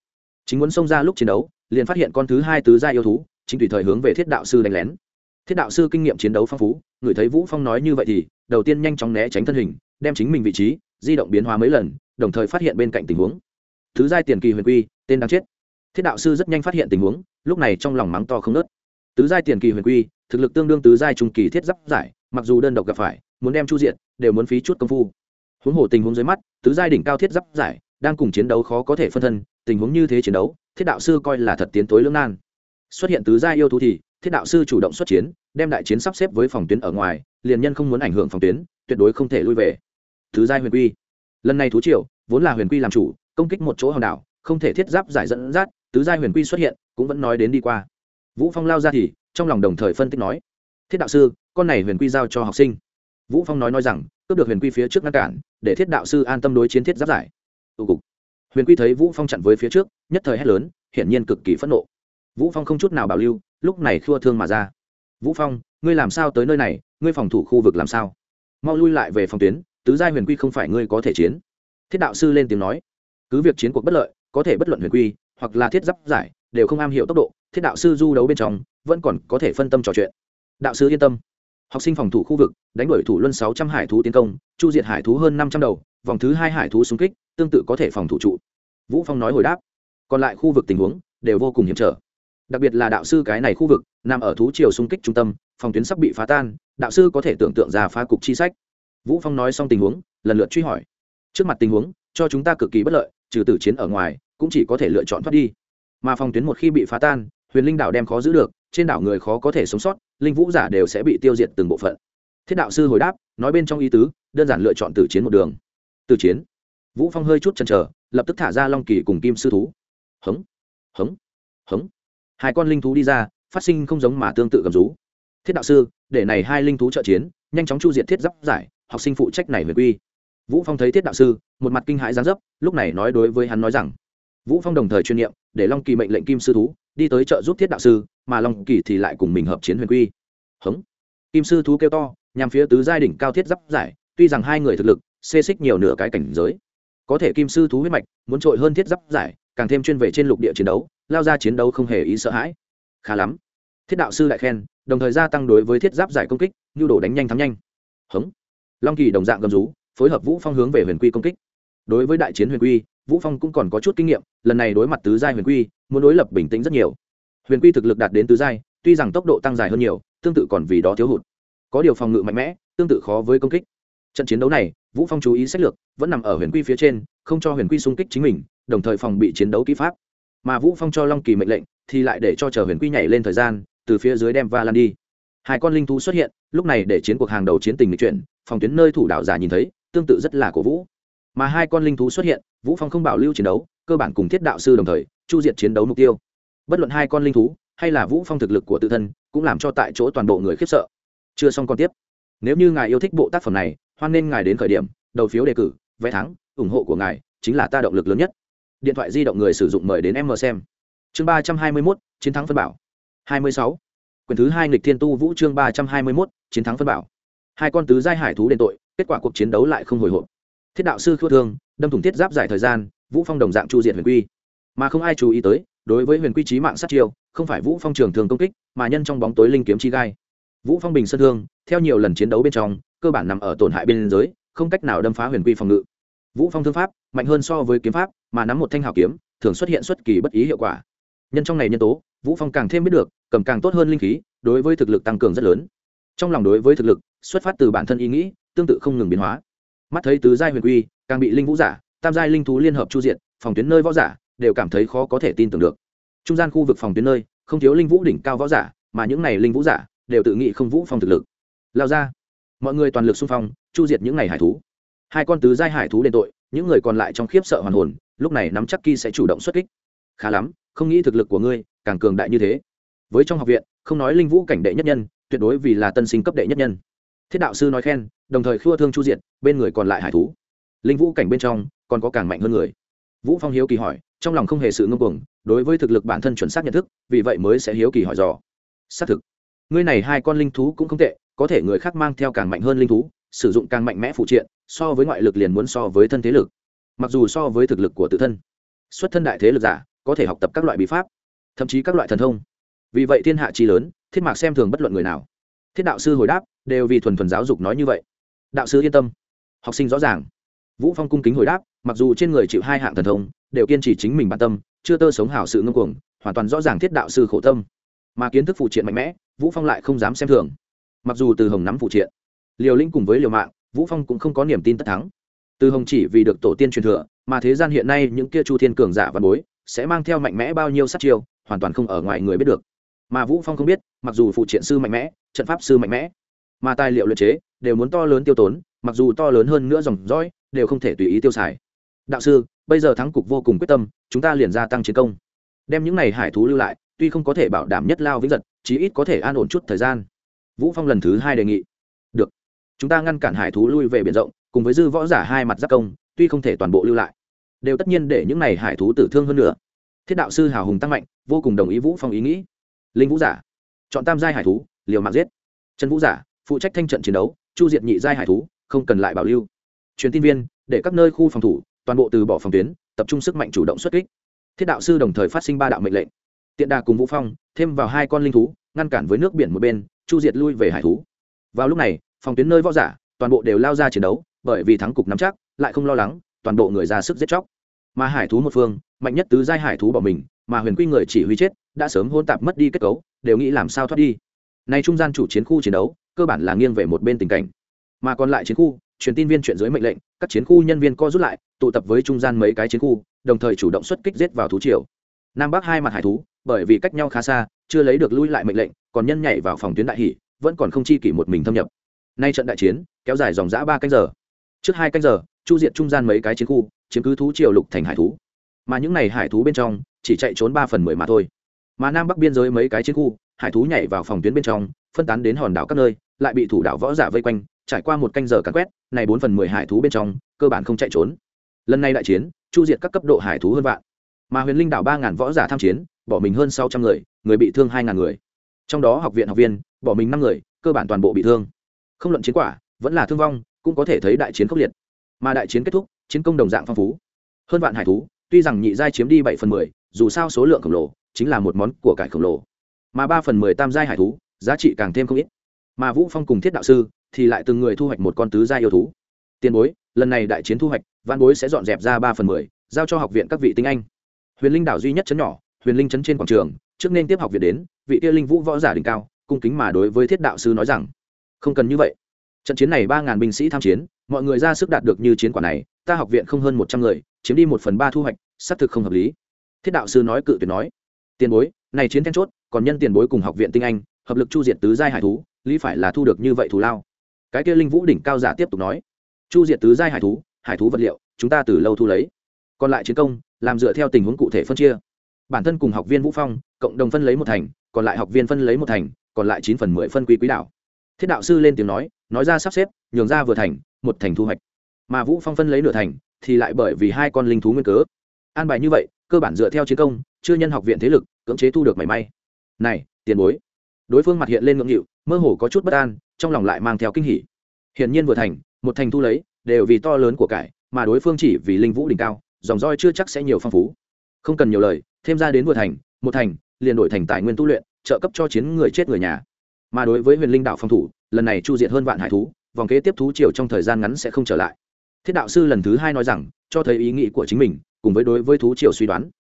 Chính muốn xông ra lúc chiến đấu, liền phát hiện con thứ hai tứ gia yêu thú, chính tùy thời hướng về thiết đạo sư đánh lén. Thiết đạo sư kinh nghiệm chiến đấu phong phú, người thấy vũ phong nói như vậy thì, đầu tiên nhanh chóng né tránh thân hình, đem chính mình vị trí, di động biến hóa mấy lần, đồng thời phát hiện bên cạnh tình huống. Thứ giai tiền kỳ huyền quy, tên đang chết. Thiết đạo sư rất nhanh phát hiện tình huống, lúc này trong lòng mắng to không nớt tứ giai tiền kỳ huyền quy, thực lực tương đương tứ giai trung kỳ thiết giáp giải, mặc dù đơn độc gặp phải, muốn đem chu diện đều muốn phí chút công phu huống hồ tình huống dưới mắt, tứ giai đỉnh cao thiết giáp giải, đang cùng chiến đấu khó có thể phân thân, tình huống như thế chiến đấu, thiết đạo sư coi là thật tiến tối lưỡng nan. Xuất hiện tứ giai yêu thú thì, thiết đạo sư chủ động xuất chiến, đem đại chiến sắp xếp với phòng tuyến ở ngoài, liền nhân không muốn ảnh hưởng phòng tuyến, tuyệt đối không thể lui về. Tứ giai huyền quy. Lần này thú triều, vốn là huyền quy làm chủ, công kích một chỗ hòn đảo, không thể thiết giáp giải dẫn dắt, tứ giai huyền quy xuất hiện, cũng vẫn nói đến đi qua. Vũ phong lao ra thì, trong lòng đồng thời phân tích nói, thiết đạo sư, con này huyền quy giao cho học sinh. Vũ phong nói nói rằng cướp được huyền quy phía trước ngăn cản, để thiết đạo sư an tâm đối chiến thiết giáp giải. Tụ cục. Huyền quy thấy vũ phong chặn với phía trước, nhất thời hét lớn, hiển nhiên cực kỳ phẫn nộ. Vũ phong không chút nào bảo lưu, lúc này khua thương mà ra. Vũ phong, ngươi làm sao tới nơi này, ngươi phòng thủ khu vực làm sao? Mau lui lại về phòng tuyến, tứ giai huyền quy không phải ngươi có thể chiến. Thiết đạo sư lên tiếng nói. Cứ việc chiến cuộc bất lợi, có thể bất luận huyền quy, hoặc là thiết giáp giải, đều không am hiểu tốc độ, thiết đạo sư du đấu bên trong, vẫn còn có thể phân tâm trò chuyện. Đạo sư yên tâm học sinh phòng thủ khu vực, đánh đuổi thủ luân sáu trăm hải thú tiến công, chu diệt hải thú hơn năm trăm đầu, vòng thứ hai hải thú xung kích, tương tự có thể phòng thủ trụ. Vũ phong nói hồi đáp, còn lại khu vực tình huống đều vô cùng hiểm trở. Đặc biệt là đạo sư cái này khu vực, nằm ở thú triều xung kích trung tâm, phòng tuyến sắp bị phá tan, đạo sư có thể tưởng tượng ra phá cục chi sách. Vũ phong nói xong tình huống, lần lượt truy hỏi. Trước mặt tình huống, cho chúng ta cực kỳ bất lợi, trừ tử chiến ở ngoài, cũng chỉ có thể lựa chọn thoát đi. Mà phòng tuyến một khi bị phá tan, huyền linh đảo đem khó giữ được trên đảo người khó có thể sống sót, linh vũ giả đều sẽ bị tiêu diệt từng bộ phận. Thiết đạo sư hồi đáp, nói bên trong ý tứ, đơn giản lựa chọn tử chiến một đường. Tử chiến? Vũ phong hơi chút chần chờ, lập tức thả ra long kỳ cùng kim sư thú. Hống hống hống. Hai con linh thú đi ra, phát sinh không giống mà tương tự gầm rú. Thiết đạo sư, để này hai linh thú trợ chiến, nhanh chóng chu diệt thiết giáp giải, học sinh phụ trách này về quy. Vũ phong thấy thiết đạo sư, một mặt kinh hãi giáng dấp, lúc này nói đối với hắn nói rằng, vũ phong đồng thời chuyên nhiệm để long kỳ mệnh lệnh kim sư thú, đi tới trợ giúp thiết đạo sư mà long kỳ thì lại cùng mình hợp chiến huyền quy. Hống. Kim sư thú kêu to, nhằm phía tứ giai đỉnh cao thiết giáp giải, tuy rằng hai người thực lực, xê xích nhiều nửa cái cảnh giới. Có thể kim sư thú huyết mạch, muốn trội hơn thiết giáp giải, càng thêm chuyên về trên lục địa chiến đấu, lao ra chiến đấu không hề ý sợ hãi. Khá lắm. Thiết đạo sư lại khen, đồng thời gia tăng đối với thiết giáp giải công kích, nhu đồ đánh nhanh thắng nhanh. Hống. Long kỳ đồng dạng gầm rú, phối hợp vũ phong hướng về huyền quy công kích. Đối với đại chiến huyền quy, vũ phong cũng còn có chút kinh nghiệm, lần này đối mặt tứ giai huyền quy, muốn đối lập bình tĩnh rất nhiều huyền quy thực lực đạt đến tứ giai, tuy rằng tốc độ tăng dài hơn nhiều, tương tự còn vì đó thiếu hụt. Có điều phòng ngự mạnh mẽ, tương tự khó với công kích. Trận chiến đấu này, vũ phong chú ý sách lược, vẫn nằm ở huyền quy phía trên, không cho huyền quy xung kích chính mình, đồng thời phòng bị chiến đấu kỹ pháp. Mà vũ phong cho long kỳ mệnh lệnh, thì lại để cho chờ huyền quy nhảy lên thời gian, từ phía dưới đem va lan đi. Hai con linh thú xuất hiện, lúc này để chiến cuộc hàng đầu chiến tình lịch chuyển, phòng tuyến nơi thủ đạo giả nhìn thấy, tương tự rất là cổ vũ. Mà hai con linh thú xuất hiện, vũ phong không bảo lưu chiến đấu, cơ bản cùng thiết đạo sư đồng thời, chu diệt chiến đấu mục tiêu bất luận hai con linh thú hay là vũ phong thực lực của tự thân cũng làm cho tại chỗ toàn bộ người khiếp sợ. Chưa xong còn tiếp. Nếu như ngài yêu thích bộ tác phẩm này hoan nên ngài đến khởi điểm đầu phiếu đề cử vé thắng ủng hộ của ngài chính là ta động lực lớn nhất. Điện thoại di động người sử dụng mời đến em mờ xem. Chương ba trăm hai mươi 321, chiến thắng phân bảo. hai mươi sáu. Quyển thứ hai nghịch thiên tu vũ chương ba trăm hai mươi 321, chiến thắng phân bảo. Hai con tứ giai hải thú đền tội kết quả cuộc chiến đấu lại không hồi hộp. Thiết đạo sư khua thương đâm thủng thiết giáp giải thời gian vũ phong đồng dạng chu diện huyền quy. Mà không ai chú ý tới đối với huyền quy trí mạng sát chiêu, không phải vũ phong trường thường công kích, mà nhân trong bóng tối linh kiếm chi gai. Vũ phong bình sân thương, theo nhiều lần chiến đấu bên trong, cơ bản nằm ở tổn hại bên giới, không cách nào đâm phá huyền quy phòng ngự. Vũ phong thương pháp, mạnh hơn so với kiếm pháp, mà nắm một thanh hào kiếm, thường xuất hiện xuất kỳ bất ý hiệu quả. Nhân trong này nhân tố, vũ phong càng thêm biết được, cầm càng tốt hơn linh khí, đối với thực lực tăng cường rất lớn. Trong lòng đối với thực lực, xuất phát từ bản thân ý nghĩ, tương tự không ngừng biến hóa. Mắt thấy tứ giai huyền quy, càng bị linh vũ giả, tam giai linh thú liên hợp chu diện phòng tuyến nơi võ giả đều cảm thấy khó có thể tin tưởng được. Trung gian khu vực phòng tuyến nơi, không thiếu linh vũ đỉnh cao võ giả, mà những này linh vũ giả đều tự nghĩ không vũ phong thực lực. Lao ra. Mọi người toàn lực xung phong, chu diệt những ngày hải thú. Hai con tứ giai hải thú đền tội, những người còn lại trong khiếp sợ hoàn hồn, lúc này nắm chắc kỳ sẽ chủ động xuất kích. Khá lắm, không nghĩ thực lực của ngươi càng cường đại như thế. Với trong học viện, không nói linh vũ cảnh đệ nhất nhân, tuyệt đối vì là tân sinh cấp đệ nhất nhân. Thiết đạo sư nói khen, đồng thời khua thương chu diệt bên người còn lại hải thú. Linh vũ cảnh bên trong còn có càng mạnh hơn người vũ phong hiếu kỳ hỏi, trong lòng không hề sự ngưng cuồng, đối với thực lực bản thân chuẩn xác nhận thức, vì vậy mới sẽ hiếu kỳ hỏi dò. Xác thực, ngươi này hai con linh thú cũng không tệ, có thể người khác mang theo càng mạnh hơn linh thú, sử dụng càng mạnh mẽ phụ triện, so với ngoại lực liền muốn so với thân thế lực. Mặc dù so với thực lực của tự thân, xuất thân đại thế lực giả, có thể học tập các loại bí pháp, thậm chí các loại thần thông. Vì vậy thiên hạ chi lớn, thiết mạc xem thường bất luận người nào. Thiết đạo sư hồi đáp, đều vì thuần thuần giáo dục nói như vậy. Đạo sư yên tâm, học sinh rõ ràng. Vũ phong cung kính hồi đáp mặc dù trên người chịu hai hạng thần thông, đều kiên trì chính mình bản tâm, chưa tơ sống hảo sự ngưng cuồng, hoàn toàn rõ ràng thiết đạo sư khổ tâm. Mà kiến thức phụ triện mạnh mẽ, vũ phong lại không dám xem thường. Mặc dù từ hồng nắm phụ triện, liều linh cùng với liều mạng, vũ phong cũng không có niềm tin tất thắng. Từ hồng chỉ vì được tổ tiên truyền thừa, mà thế gian hiện nay những kia chu thiên cường giả văn bối, sẽ mang theo mạnh mẽ bao nhiêu sát chiêu, hoàn toàn không ở ngoài người biết được. Mà vũ phong không biết, mặc dù phụ triện sư mạnh mẽ, trận pháp sư mạnh mẽ, mà tài liệu luyện chế đều muốn to lớn tiêu tốn, mặc dù to lớn hơn nữa dòng dõi, đều không thể tùy ý tiêu xài đạo sư, bây giờ thắng cục vô cùng quyết tâm, chúng ta liền gia tăng chiến công. Đem những này hải thú lưu lại, tuy không có thể bảo đảm nhất lao vĩnh giật, chí ít có thể an ổn chút thời gian. Vũ phong lần thứ hai đề nghị. Được. Chúng ta ngăn cản hải thú lui về biển rộng, cùng với dư võ giả hai mặt giác công, tuy không thể toàn bộ lưu lại, đều tất nhiên để những này hải thú tử thương hơn nữa. Thiết đạo sư hào hùng tăng mạnh, vô cùng đồng ý vũ phong ý nghĩ. Linh vũ giả. Chọn tam giai hải thú, liều mạng giết. Trần vũ giả, phụ trách thanh trận chiến đấu, chu diệt nhị giai hải thú, không cần lại bảo lưu. Truyền tin viên, để các nơi khu phòng thủ toàn bộ từ bỏ phòng tuyến, tập trung sức mạnh chủ động xuất kích. Thiết đạo sư đồng thời phát sinh ba đạo mệnh lệnh. Tiện đà cùng vũ phong, thêm vào hai con linh thú, ngăn cản với nước biển một bên, chu diệt lui về hải thú. Vào lúc này, phòng tuyến nơi võ giả, toàn bộ đều lao ra chiến đấu, bởi vì thắng cục nắm chắc, lại không lo lắng, toàn bộ người ra sức giết chóc. Mà hải thú một phương, mạnh nhất tứ giai hải thú bỏ mình, mà huyền quy người chỉ huy chết, đã sớm hôn tạp mất đi kết cấu, đều nghĩ làm sao thoát đi. Nay trung gian chủ chiến khu chiến đấu, cơ bản là nghiêng về một bên tình cảnh. Mà còn lại chiến khu truyền tin viên chuyện dưới mệnh lệnh, các chiến khu nhân viên co rút lại, tụ tập với trung gian mấy cái chiến khu, đồng thời chủ động xuất kích giết vào thú triều. Nam bắc hai mặt hải thú, bởi vì cách nhau khá xa, chưa lấy được lui lại mệnh lệnh, còn nhân nhảy vào phòng tuyến đại hỷ, vẫn còn không chi kỷ một mình thâm nhập. Nay trận đại chiến, kéo dài dòng dã ba canh giờ. Trước hai canh giờ, chu diệt trung gian mấy cái chiến khu, chiếm cứ thú triều lục thành hải thú. Mà những này hải thú bên trong, chỉ chạy trốn ba phần mười mà thôi. Mà nam bắc biên giới mấy cái chiến khu, hải thú nhảy vào phòng tuyến bên trong, phân tán đến hòn đảo các nơi, lại bị thủ đảo võ giả vây quanh trải qua một canh giờ cắn quét, này bốn phần mười hải thú bên trong, cơ bản không chạy trốn. Lần này đại chiến, chu diệt các cấp độ hải thú hơn vạn. Mà huyền linh đảo ba ngàn võ giả tham chiến, bỏ mình hơn sáu trăm người người bị thương hai ngàn người. Trong đó học viện học viên, bỏ mình năm người, cơ bản toàn bộ bị thương. Không luận chiến quả, vẫn là thương vong, cũng có thể thấy đại chiến khốc liệt. Mà đại chiến kết thúc, chiến công đồng dạng phong phú. Hơn vạn hải thú, tuy rằng nhị giai chiếm đi bảy phần mười, dù sao số lượng khổng lồ, chính là một món của cải khổng lồ. Mà ba phần mười tam giai hải thú, giá trị càng thêm không ít. Mà vũ phong cùng thiết đạo sư thì lại từng người thu hoạch một con tứ gia yêu thú. Tiền bối, lần này đại chiến thu hoạch văn bối sẽ dọn dẹp ra ba phần mười, giao cho học viện các vị tinh anh. Huyền linh đảo duy nhất chấn nhỏ, huyền linh chấn trên quảng trường, trước nên tiếp học viện đến, vị kia linh vũ võ giả đỉnh cao, cung kính mà đối với thiết đạo sư nói rằng, không cần như vậy. Trận chiến này ba ngàn binh sĩ tham chiến, mọi người ra sức đạt được như chiến quả này, ta học viện không hơn một trăm người, chiếm đi một phần ba thu hoạch, xác thực không hợp lý. Thiết đạo sư nói cự tuyệt nói, tiền bối, này chiến then chốt, còn nhân tiền bối cùng học viện tinh anh, hợp lực chu diệt tứ giai hải thú, lý phải là thu được như vậy thù lao cái kia linh vũ đỉnh cao giả tiếp tục nói, chu diệt tứ giai hải thú hải thú vật liệu, chúng ta từ lâu thu lấy. Còn lại chiến công, làm dựa theo tình huống cụ thể phân chia. Bản thân cùng học viên vũ phong, cộng đồng phân lấy một thành, còn lại học viên phân lấy một thành, còn lại chín phần mười phân quý quý đạo. Thiết đạo sư lên tiếng nói nói ra sắp xếp, nhường ra vừa thành, một thành thu hoạch. Mà vũ phong phân lấy nửa thành, thì lại bởi vì hai con linh thú nguyên cớ. An bài như vậy, cơ bản dựa theo chiến công, chưa nhân học viện thế lực, cưỡng chế thu được mảy may. Này, tiền bối đối phương mặt hiện lên ngưỡng nghịu, mơ hồ có chút bất an, trong lòng lại mang theo kinh hỉ. Hiển nhiên vừa thành, một thành thu lấy, đều vì to lớn của cải, mà đối phương chỉ vì linh vũ đỉnh cao, dòng roi chưa chắc sẽ nhiều phong phú. Không cần nhiều lời, thêm ra đến vừa thành, một thành, liền đổi thành tài nguyên tu luyện, trợ cấp cho chiến người chết người nhà. Mà đối với huyền linh đạo phòng thủ, lần này chu diệt hơn vạn hải thú, vòng kế tiếp thú triều trong thời gian ngắn sẽ không trở lại. Thiết đạo sư lần thứ hai nói rằng, cho thấy ý nghĩ của chính mình, cùng với đối với thú triều suy đoán.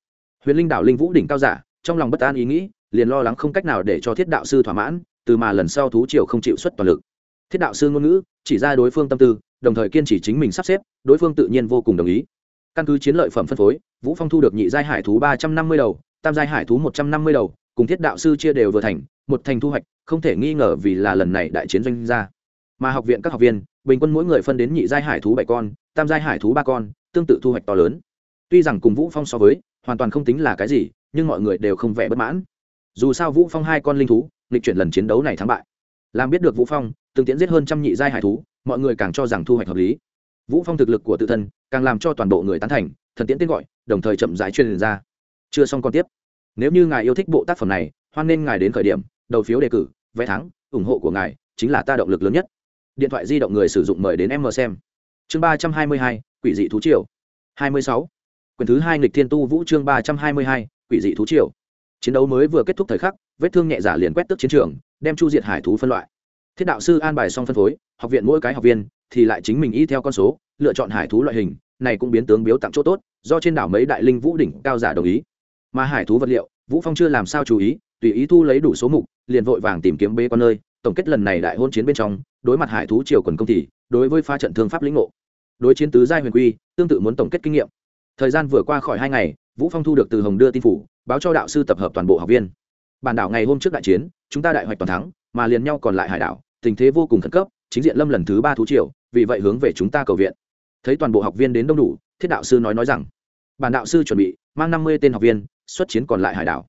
Huyền linh đạo linh vũ đỉnh cao giả, trong lòng bất an ý nghĩ liền lo lắng không cách nào để cho thiết đạo sư thỏa mãn, từ mà lần sau thú triều không chịu xuất toàn lực. Thiết đạo sư ngôn ngữ, chỉ ra đối phương tâm tư, đồng thời kiên trì chính mình sắp xếp, đối phương tự nhiên vô cùng đồng ý. Căn cứ chiến lợi phẩm phân phối, vũ phong thu được nhị giai hải thú ba trăm năm mươi đầu, tam giai hải thú một trăm năm mươi đầu, cùng thiết đạo sư chia đều vừa thành, một thành thu hoạch, không thể nghi ngờ vì là lần này đại chiến doanh ra mà học viện các học viên, bình quân mỗi người phân đến nhị giai hải thú bảy con, tam giai hải thú ba con, tương tự thu hoạch to lớn. Tuy rằng cùng vũ phong so với, hoàn toàn không tính là cái gì, nhưng mọi người đều không vẻ bất mãn dù sao vũ phong hai con linh thú lịch chuyển lần chiến đấu này thắng bại làm biết được vũ phong từng tiến giết hơn trăm nhị giai hải thú mọi người càng cho rằng thu hoạch hợp lý vũ phong thực lực của tự thân càng làm cho toàn bộ người tán thành thần tiễn tên gọi đồng thời chậm rãi truyền ra chưa xong còn tiếp nếu như ngài yêu thích bộ tác phẩm này hoan nên ngài đến khởi điểm đầu phiếu đề cử vé thắng ủng hộ của ngài chính là ta động lực lớn nhất điện thoại di động người sử dụng mời đến em mờ xem chương ba trăm hai mươi hai quỷ dị thú triều hai mươi sáu quyển thứ hai nghịch thiên tu vũ chương ba trăm hai mươi hai quỷ dị thú triều chiến đấu mới vừa kết thúc thời khắc, vết thương nhẹ giả liền quét tức chiến trường, đem chu diệt hải thú phân loại. Thiết đạo sư an bài xong phân phối, học viện mỗi cái học viên thì lại chính mình y theo con số, lựa chọn hải thú loại hình, này cũng biến tướng biếu tặng chỗ tốt, do trên đảo mấy đại linh vũ đỉnh cao giả đồng ý. Mà hải thú vật liệu, vũ phong chưa làm sao chú ý, tùy ý thu lấy đủ số mục, liền vội vàng tìm kiếm bê con nơi, tổng kết lần này đại hôn chiến bên trong, đối mặt hải thú triều quần công thì, đối với pha trận thương pháp lĩnh ngộ. Đối chiến tứ giai huyền quy, tương tự muốn tổng kết kinh nghiệm. Thời gian vừa qua khỏi hai ngày vũ phong thu được từ hồng đưa tin phủ, báo cho đạo sư tập hợp toàn bộ học viên. Bản đảo ngày hôm trước đại chiến, chúng ta đại hoạch toàn thắng, mà liền nhau còn lại hải đảo, tình thế vô cùng khẩn cấp, chính diện lâm lần thứ ba thú triều, vì vậy hướng về chúng ta cầu viện. Thấy toàn bộ học viên đến đông đủ, thiết đạo sư nói nói rằng, bản đạo sư chuẩn bị, mang năm mươi tên học viên, xuất chiến còn lại hải đảo.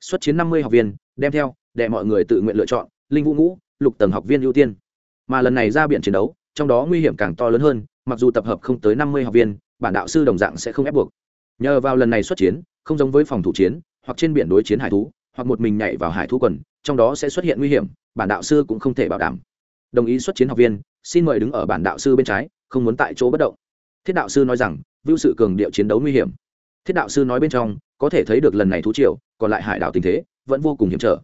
Xuất chiến năm mươi học viên, đem theo, để mọi người tự nguyện lựa chọn, linh vũ ngũ, lục tầng học viên ưu tiên. Mà lần này ra biển chiến đấu, trong đó nguy hiểm càng to lớn hơn, mặc dù tập hợp không tới năm mươi học viên, bản đạo sư đồng dạng sẽ không ép buộc nhờ vào lần này xuất chiến, không giống với phòng thủ chiến, hoặc trên biển đối chiến hải thú, hoặc một mình nhảy vào hải thú quần, trong đó sẽ xuất hiện nguy hiểm, bản đạo sư cũng không thể bảo đảm. Đồng ý xuất chiến học viên, xin mời đứng ở bản đạo sư bên trái, không muốn tại chỗ bất động. Thiết đạo sư nói rằng, vưu sự cường điệu chiến đấu nguy hiểm. Thiết đạo sư nói bên trong, có thể thấy được lần này thú triều, còn lại hải đảo tình thế, vẫn vô cùng hiểm trở.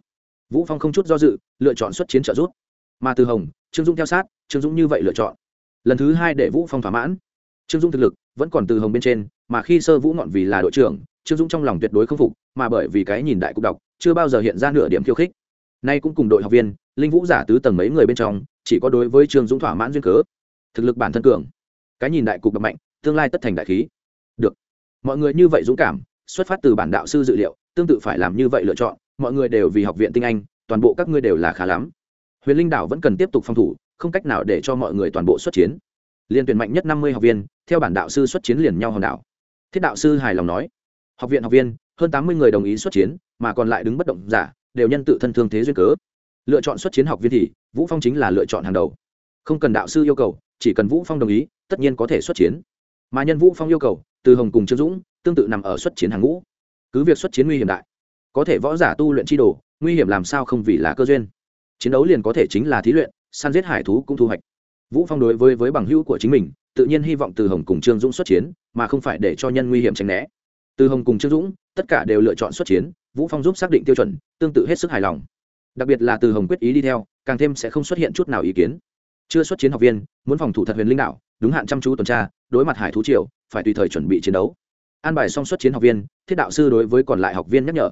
Vũ phong không chút do dự, lựa chọn xuất chiến trợ giúp. Mà từ hồng, trương dũng theo sát, trương dũng như vậy lựa chọn. Lần thứ hai để vũ phong thỏa mãn. Trương dũng thực lực vẫn còn từ hồng bên trên, mà khi sơ vũ ngọn vì là đội trưởng, trương dũng trong lòng tuyệt đối không phục, mà bởi vì cái nhìn đại cục đọc chưa bao giờ hiện ra nửa điểm khiêu khích. Nay cũng cùng đội học viên, linh vũ giả tứ tầng mấy người bên trong, chỉ có đối với trương dũng thỏa mãn duyên cớ. Thực lực bản thân cường, cái nhìn đại cục đọc mạnh, tương lai tất thành đại khí. Được. Mọi người như vậy dũng cảm, xuất phát từ bản đạo sư dự liệu, tương tự phải làm như vậy lựa chọn, mọi người đều vì học viện tinh anh, toàn bộ các ngươi đều là khá lắm. Huyền linh đảo vẫn cần tiếp tục phòng thủ, không cách nào để cho mọi người toàn bộ xuất chiến. Liên tuyển mạnh nhất năm mươi học viên theo bản đạo sư xuất chiến liền nhau hòn đảo. Thiết đạo sư hài lòng nói, học viện, học viên, hơn tám mươi người đồng ý xuất chiến, mà còn lại đứng bất động giả, đều nhân tự thân thương thế duyên cớ. Lựa chọn xuất chiến học viên thì, vũ phong chính là lựa chọn hàng đầu. Không cần đạo sư yêu cầu, chỉ cần vũ phong đồng ý, tất nhiên có thể xuất chiến. Mà nhân vũ phong yêu cầu, từ hồng cùng trương dũng, tương tự nằm ở xuất chiến hàng ngũ. Cứ việc xuất chiến nguy hiểm đại, có thể võ giả tu luyện chi đồ, nguy hiểm làm sao không vì là cơ duyên. Chiến đấu liền có thể chính là thí luyện, săn giết hải thú cũng thu hoạch. Vũ phong đối với với bằng hữu của chính mình tự nhiên hy vọng từ hồng cùng trương dũng xuất chiến, mà không phải để cho nhân nguy hiểm tránh né. Từ hồng cùng trương dũng, tất cả đều lựa chọn xuất chiến, vũ phong giúp xác định tiêu chuẩn, tương tự hết sức hài lòng. Đặc biệt là từ hồng quyết ý đi theo, càng thêm sẽ không xuất hiện chút nào ý kiến. Chưa xuất chiến học viên, muốn phòng thủ thật huyền linh đạo, đúng hạn chăm chú tuần tra, đối mặt hải thú triều, phải tùy thời chuẩn bị chiến đấu. An bài xong xuất chiến học viên, thiết đạo sư đối với còn lại học viên nhắc nhở.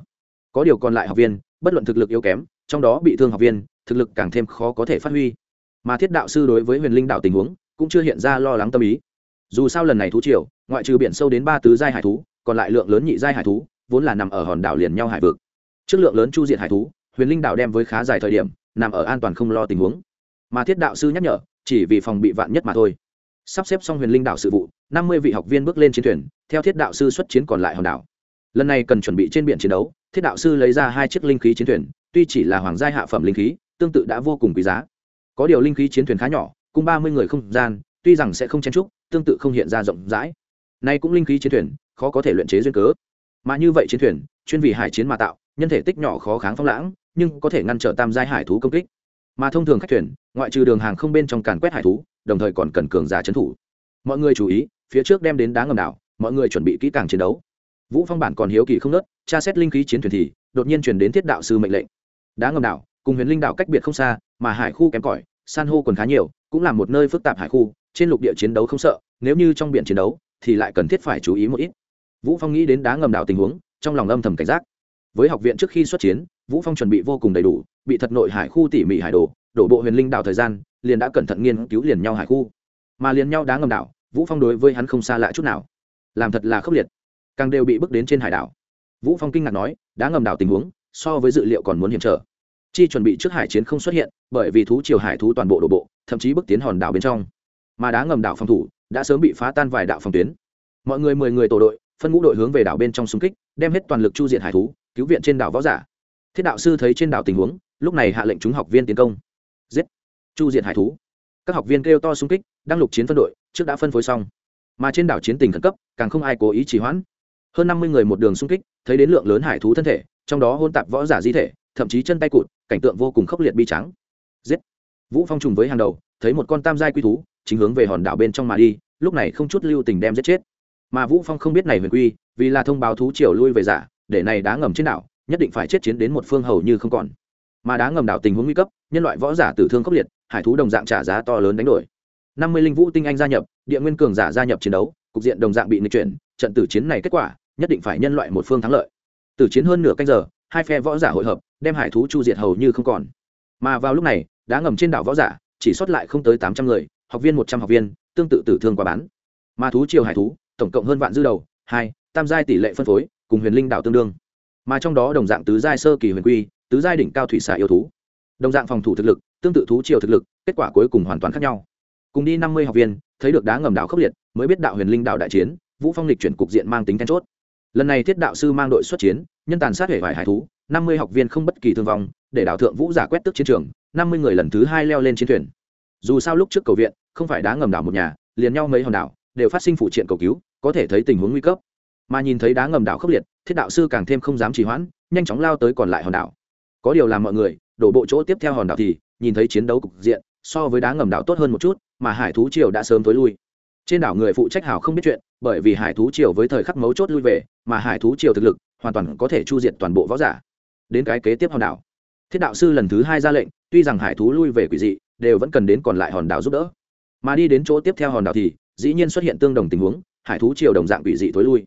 Có điều còn lại học viên, bất luận thực lực yếu kém, trong đó bị thương học viên, thực lực càng thêm khó có thể phát huy. Mà thiết đạo sư đối với huyền linh đạo tình huống cũng chưa hiện ra lo lắng tâm ý. Dù sao lần này thú triều, ngoại trừ biển sâu đến ba tứ giai hải thú, còn lại lượng lớn nhị giai hải thú, vốn là nằm ở hòn đảo liền nhau hải vực. Trước lượng lớn chu diện hải thú, huyền linh đảo đem với khá dài thời điểm, nằm ở an toàn không lo tình huống. Mà thiết đạo sư nhắc nhở, chỉ vì phòng bị vạn nhất mà thôi. Sắp xếp xong huyền linh đảo sự vụ, năm mươi vị học viên bước lên chiến thuyền, theo thiết đạo sư xuất chiến còn lại hòn đảo. Lần này cần chuẩn bị trên biển chiến đấu, thiết đạo sư lấy ra hai chiếc linh khí chiến thuyền, tuy chỉ là hoàng gia hạ phẩm linh khí, tương tự đã vô cùng quý giá. Có điều linh khí chiến thuyền khá nhỏ cùng ba mươi người không gian, tuy rằng sẽ không chen trúc tương tự không hiện ra rộng rãi. Nay cũng linh khí chiến thuyền, khó có thể luyện chế duyên cớ. Mà như vậy chiến thuyền, chuyên vì hải chiến mà tạo, nhân thể tích nhỏ khó kháng phong lãng, nhưng có thể ngăn trở tam giai hải thú công kích. Mà thông thường khách thuyền, ngoại trừ đường hàng không bên trong càn quét hải thú, đồng thời còn cần cường giả trấn thủ. Mọi người chú ý, phía trước đem đến đá ngầm đảo, mọi người chuẩn bị kỹ càng chiến đấu. Vũ phong bản còn hiếu kỳ không nớt, tra xét linh khí chiến thuyền thì, đột nhiên truyền đến thiết đạo sư mệnh lệnh. Đá ngầm đảo, cùng huyền linh đảo cách biệt không xa, mà hải khu kém cỏi, san hô còn khá nhiều cũng là một nơi phức tạp hải khu, trên lục địa chiến đấu không sợ, nếu như trong biển chiến đấu, thì lại cần thiết phải chú ý một ít. Vũ phong nghĩ đến đá ngầm đảo tình huống, trong lòng âm thầm cảnh giác. Với học viện trước khi xuất chiến, vũ phong chuẩn bị vô cùng đầy đủ, bị thật nội hải khu tỉ mỉ hải đồ, đổ bộ huyền linh đảo thời gian, liền đã cẩn thận nghiên cứu liền nhau hải khu. Mà liền nhau đá ngầm đảo, vũ phong đối với hắn không xa lạ chút nào. Làm thật là khốc liệt. Càng đều bị bước đến trên hải đảo. Vũ phong kinh ngạc nói, đá ngầm đảo tình huống, so với dự liệu còn muốn hiểm trở chi chuẩn bị trước hải chiến không xuất hiện, bởi vì thú triều hải thú toàn bộ đổ bộ, thậm chí bước tiến hòn đảo bên trong. Mà đá ngầm đảo phòng thủ đã sớm bị phá tan vài đạo phòng tuyến. Mọi người mười người tổ đội, phân ngũ đội hướng về đảo bên trong xung kích, đem hết toàn lực chu diện hải thú, cứu viện trên đảo võ giả. Thiết đạo sư thấy trên đảo tình huống, lúc này hạ lệnh chúng học viên tiến công. Giết! Chu diện hải thú. Các học viên kêu to xung kích, đang lục chiến phân đội, trước đã phân phối xong. Mà trên đảo chiến tình khẩn cấp, càng không ai cố ý trì hoãn. Hơn năm mươi người một đường xung kích, thấy đến lượng lớn hải thú thân thể, trong đó hôn tạp võ giả di thể thậm chí chân tay cụt, cảnh tượng vô cùng khốc liệt bi trắng giết! Vũ phong trùng với hàng đầu, thấy một con tam giai quy thú, chính hướng về hòn đảo bên trong mà đi, lúc này không chút lưu tình đem giết chết. Mà vũ phong không biết này huyền quy, vì là thông báo thú triều lui về giả, để này đá ngầm trên đảo, nhất định phải chết chiến đến một phương hầu như không còn. Mà đá ngầm đảo tình huống nguy cấp, nhân loại võ giả tử thương khốc liệt, hải thú đồng dạng trả giá to lớn đánh đổi. Năm mươi linh vũ tinh anh gia nhập, địa nguyên cường giả gia nhập chiến đấu, cục diện đồng dạng bị nghịch chuyển, trận tử chiến này kết quả, nhất định phải nhân loại một phương thắng lợi. Tử chiến hơn nửa canh giờ, hai phe võ giả hội hợp đem hải thú chu diệt hầu như không còn. Mà vào lúc này, đá ngầm trên đảo võ giả, chỉ sót lại không tới tám trăm người, học viên một trăm học viên, tương tự tử thương quá bán. Mà thú triều hải thú, tổng cộng hơn vạn dư đầu, hai, tam giai tỷ lệ phân phối, cùng huyền linh đảo tương đương. Mà trong đó đồng dạng tứ giai sơ kỳ huyền quy, tứ giai đỉnh cao thủy xả yêu thú. Đồng dạng phòng thủ thực lực, tương tự thú triều thực lực, kết quả cuối cùng hoàn toàn khác nhau. Cùng đi năm mươi học viên, thấy được đá ngầm đảo khốc liệt, mới biết đạo huyền linh đảo đại chiến, vũ phong lịch chuyển cục diện mang tính then chốt. Lần này thiết đạo sư mang đội xuất chiến, nhân tàn sát hệ vải hải thú năm mươi học viên không bất kỳ thương vong, để đạo thượng vũ giả quét tước chiến trường, năm mươi người lần thứ hai leo lên chiến thuyền. Dù sao lúc trước cầu viện, không phải đá ngầm đảo một nhà, liền nhau mấy hòn đảo, đều phát sinh phụ triện cầu cứu, có thể thấy tình huống nguy cấp. Mà nhìn thấy đá ngầm đảo khốc liệt, thiết đạo sư càng thêm không dám trì hoãn, nhanh chóng lao tới còn lại hòn đảo. Có điều làm mọi người, đổ bộ chỗ tiếp theo hòn đảo thì, nhìn thấy chiến đấu cục diện, so với đá ngầm đảo tốt hơn một chút, mà hải thú triều đã sớm tối lui. Trên đảo người phụ trách hảo không biết chuyện, bởi vì hải thú triều với thời khắc mấu chốt lui về, mà hải thú triều thực lực hoàn toàn có thể chu diệt toàn bộ võ giả đến cái kế tiếp hòn đảo. Thiết đạo sư lần thứ hai ra lệnh, tuy rằng hải thú lui về quỷ dị, đều vẫn cần đến còn lại hòn đảo giúp đỡ. Mà đi đến chỗ tiếp theo hòn đảo thì, dĩ nhiên xuất hiện tương đồng tình huống, hải thú triều đồng dạng quỷ dị tối lui.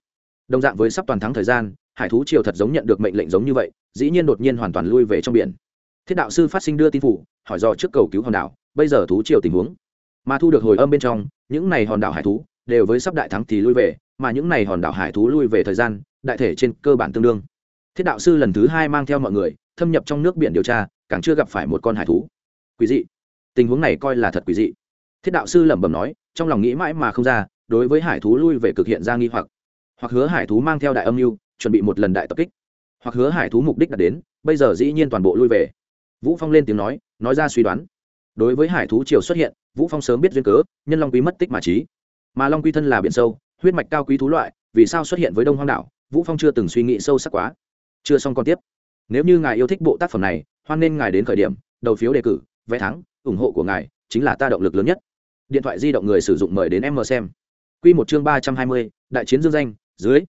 Đồng dạng với sắp toàn thắng thời gian, hải thú triều thật giống nhận được mệnh lệnh giống như vậy, dĩ nhiên đột nhiên hoàn toàn lui về trong biển. Thiết đạo sư phát sinh đưa tin phủ, hỏi do trước cầu cứu hòn đảo, bây giờ thú triều tình huống. Mà thu được hồi âm bên trong, những này hòn đảo hải thú, đều với sắp đại thắng thì lui về, mà những này hòn đảo hải thú lui về thời gian, đại thể trên cơ bản tương đương thiết đạo sư lần thứ hai mang theo mọi người, thâm nhập trong nước biển điều tra, càng chưa gặp phải một con hải thú. Quý dị. Tình huống này coi là thật quý dị. Thiết đạo sư lẩm bẩm nói, trong lòng nghĩ mãi mà không ra, đối với hải thú lui về cực hiện ra nghi hoặc. Hoặc hứa hải thú mang theo đại âm mưu, chuẩn bị một lần đại tập kích. Hoặc hứa hải thú mục đích đã đến, bây giờ dĩ nhiên toàn bộ lui về. Vũ phong lên tiếng nói nói ra suy đoán. Đối với hải thú triều xuất hiện, vũ phong sớm biết duyên cớ, nhân long quý mất tích mà trí. Mà long quy thân là biển sâu, huyết mạch cao quý thú loại, vì sao xuất hiện với đông hoang đảo? Vũ phong chưa từng suy nghĩ sâu sắc quá chưa xong còn tiếp. Nếu như ngài yêu thích bộ tác phẩm này, hoan nên ngài đến khởi điểm, đầu phiếu đề cử, vé thắng, ủng hộ của ngài chính là ta động lực lớn nhất. Điện thoại di động người sử dụng mời đến em mờ xem. Quy một chương ba trăm hai mươi, đại chiến dương danh, dưới.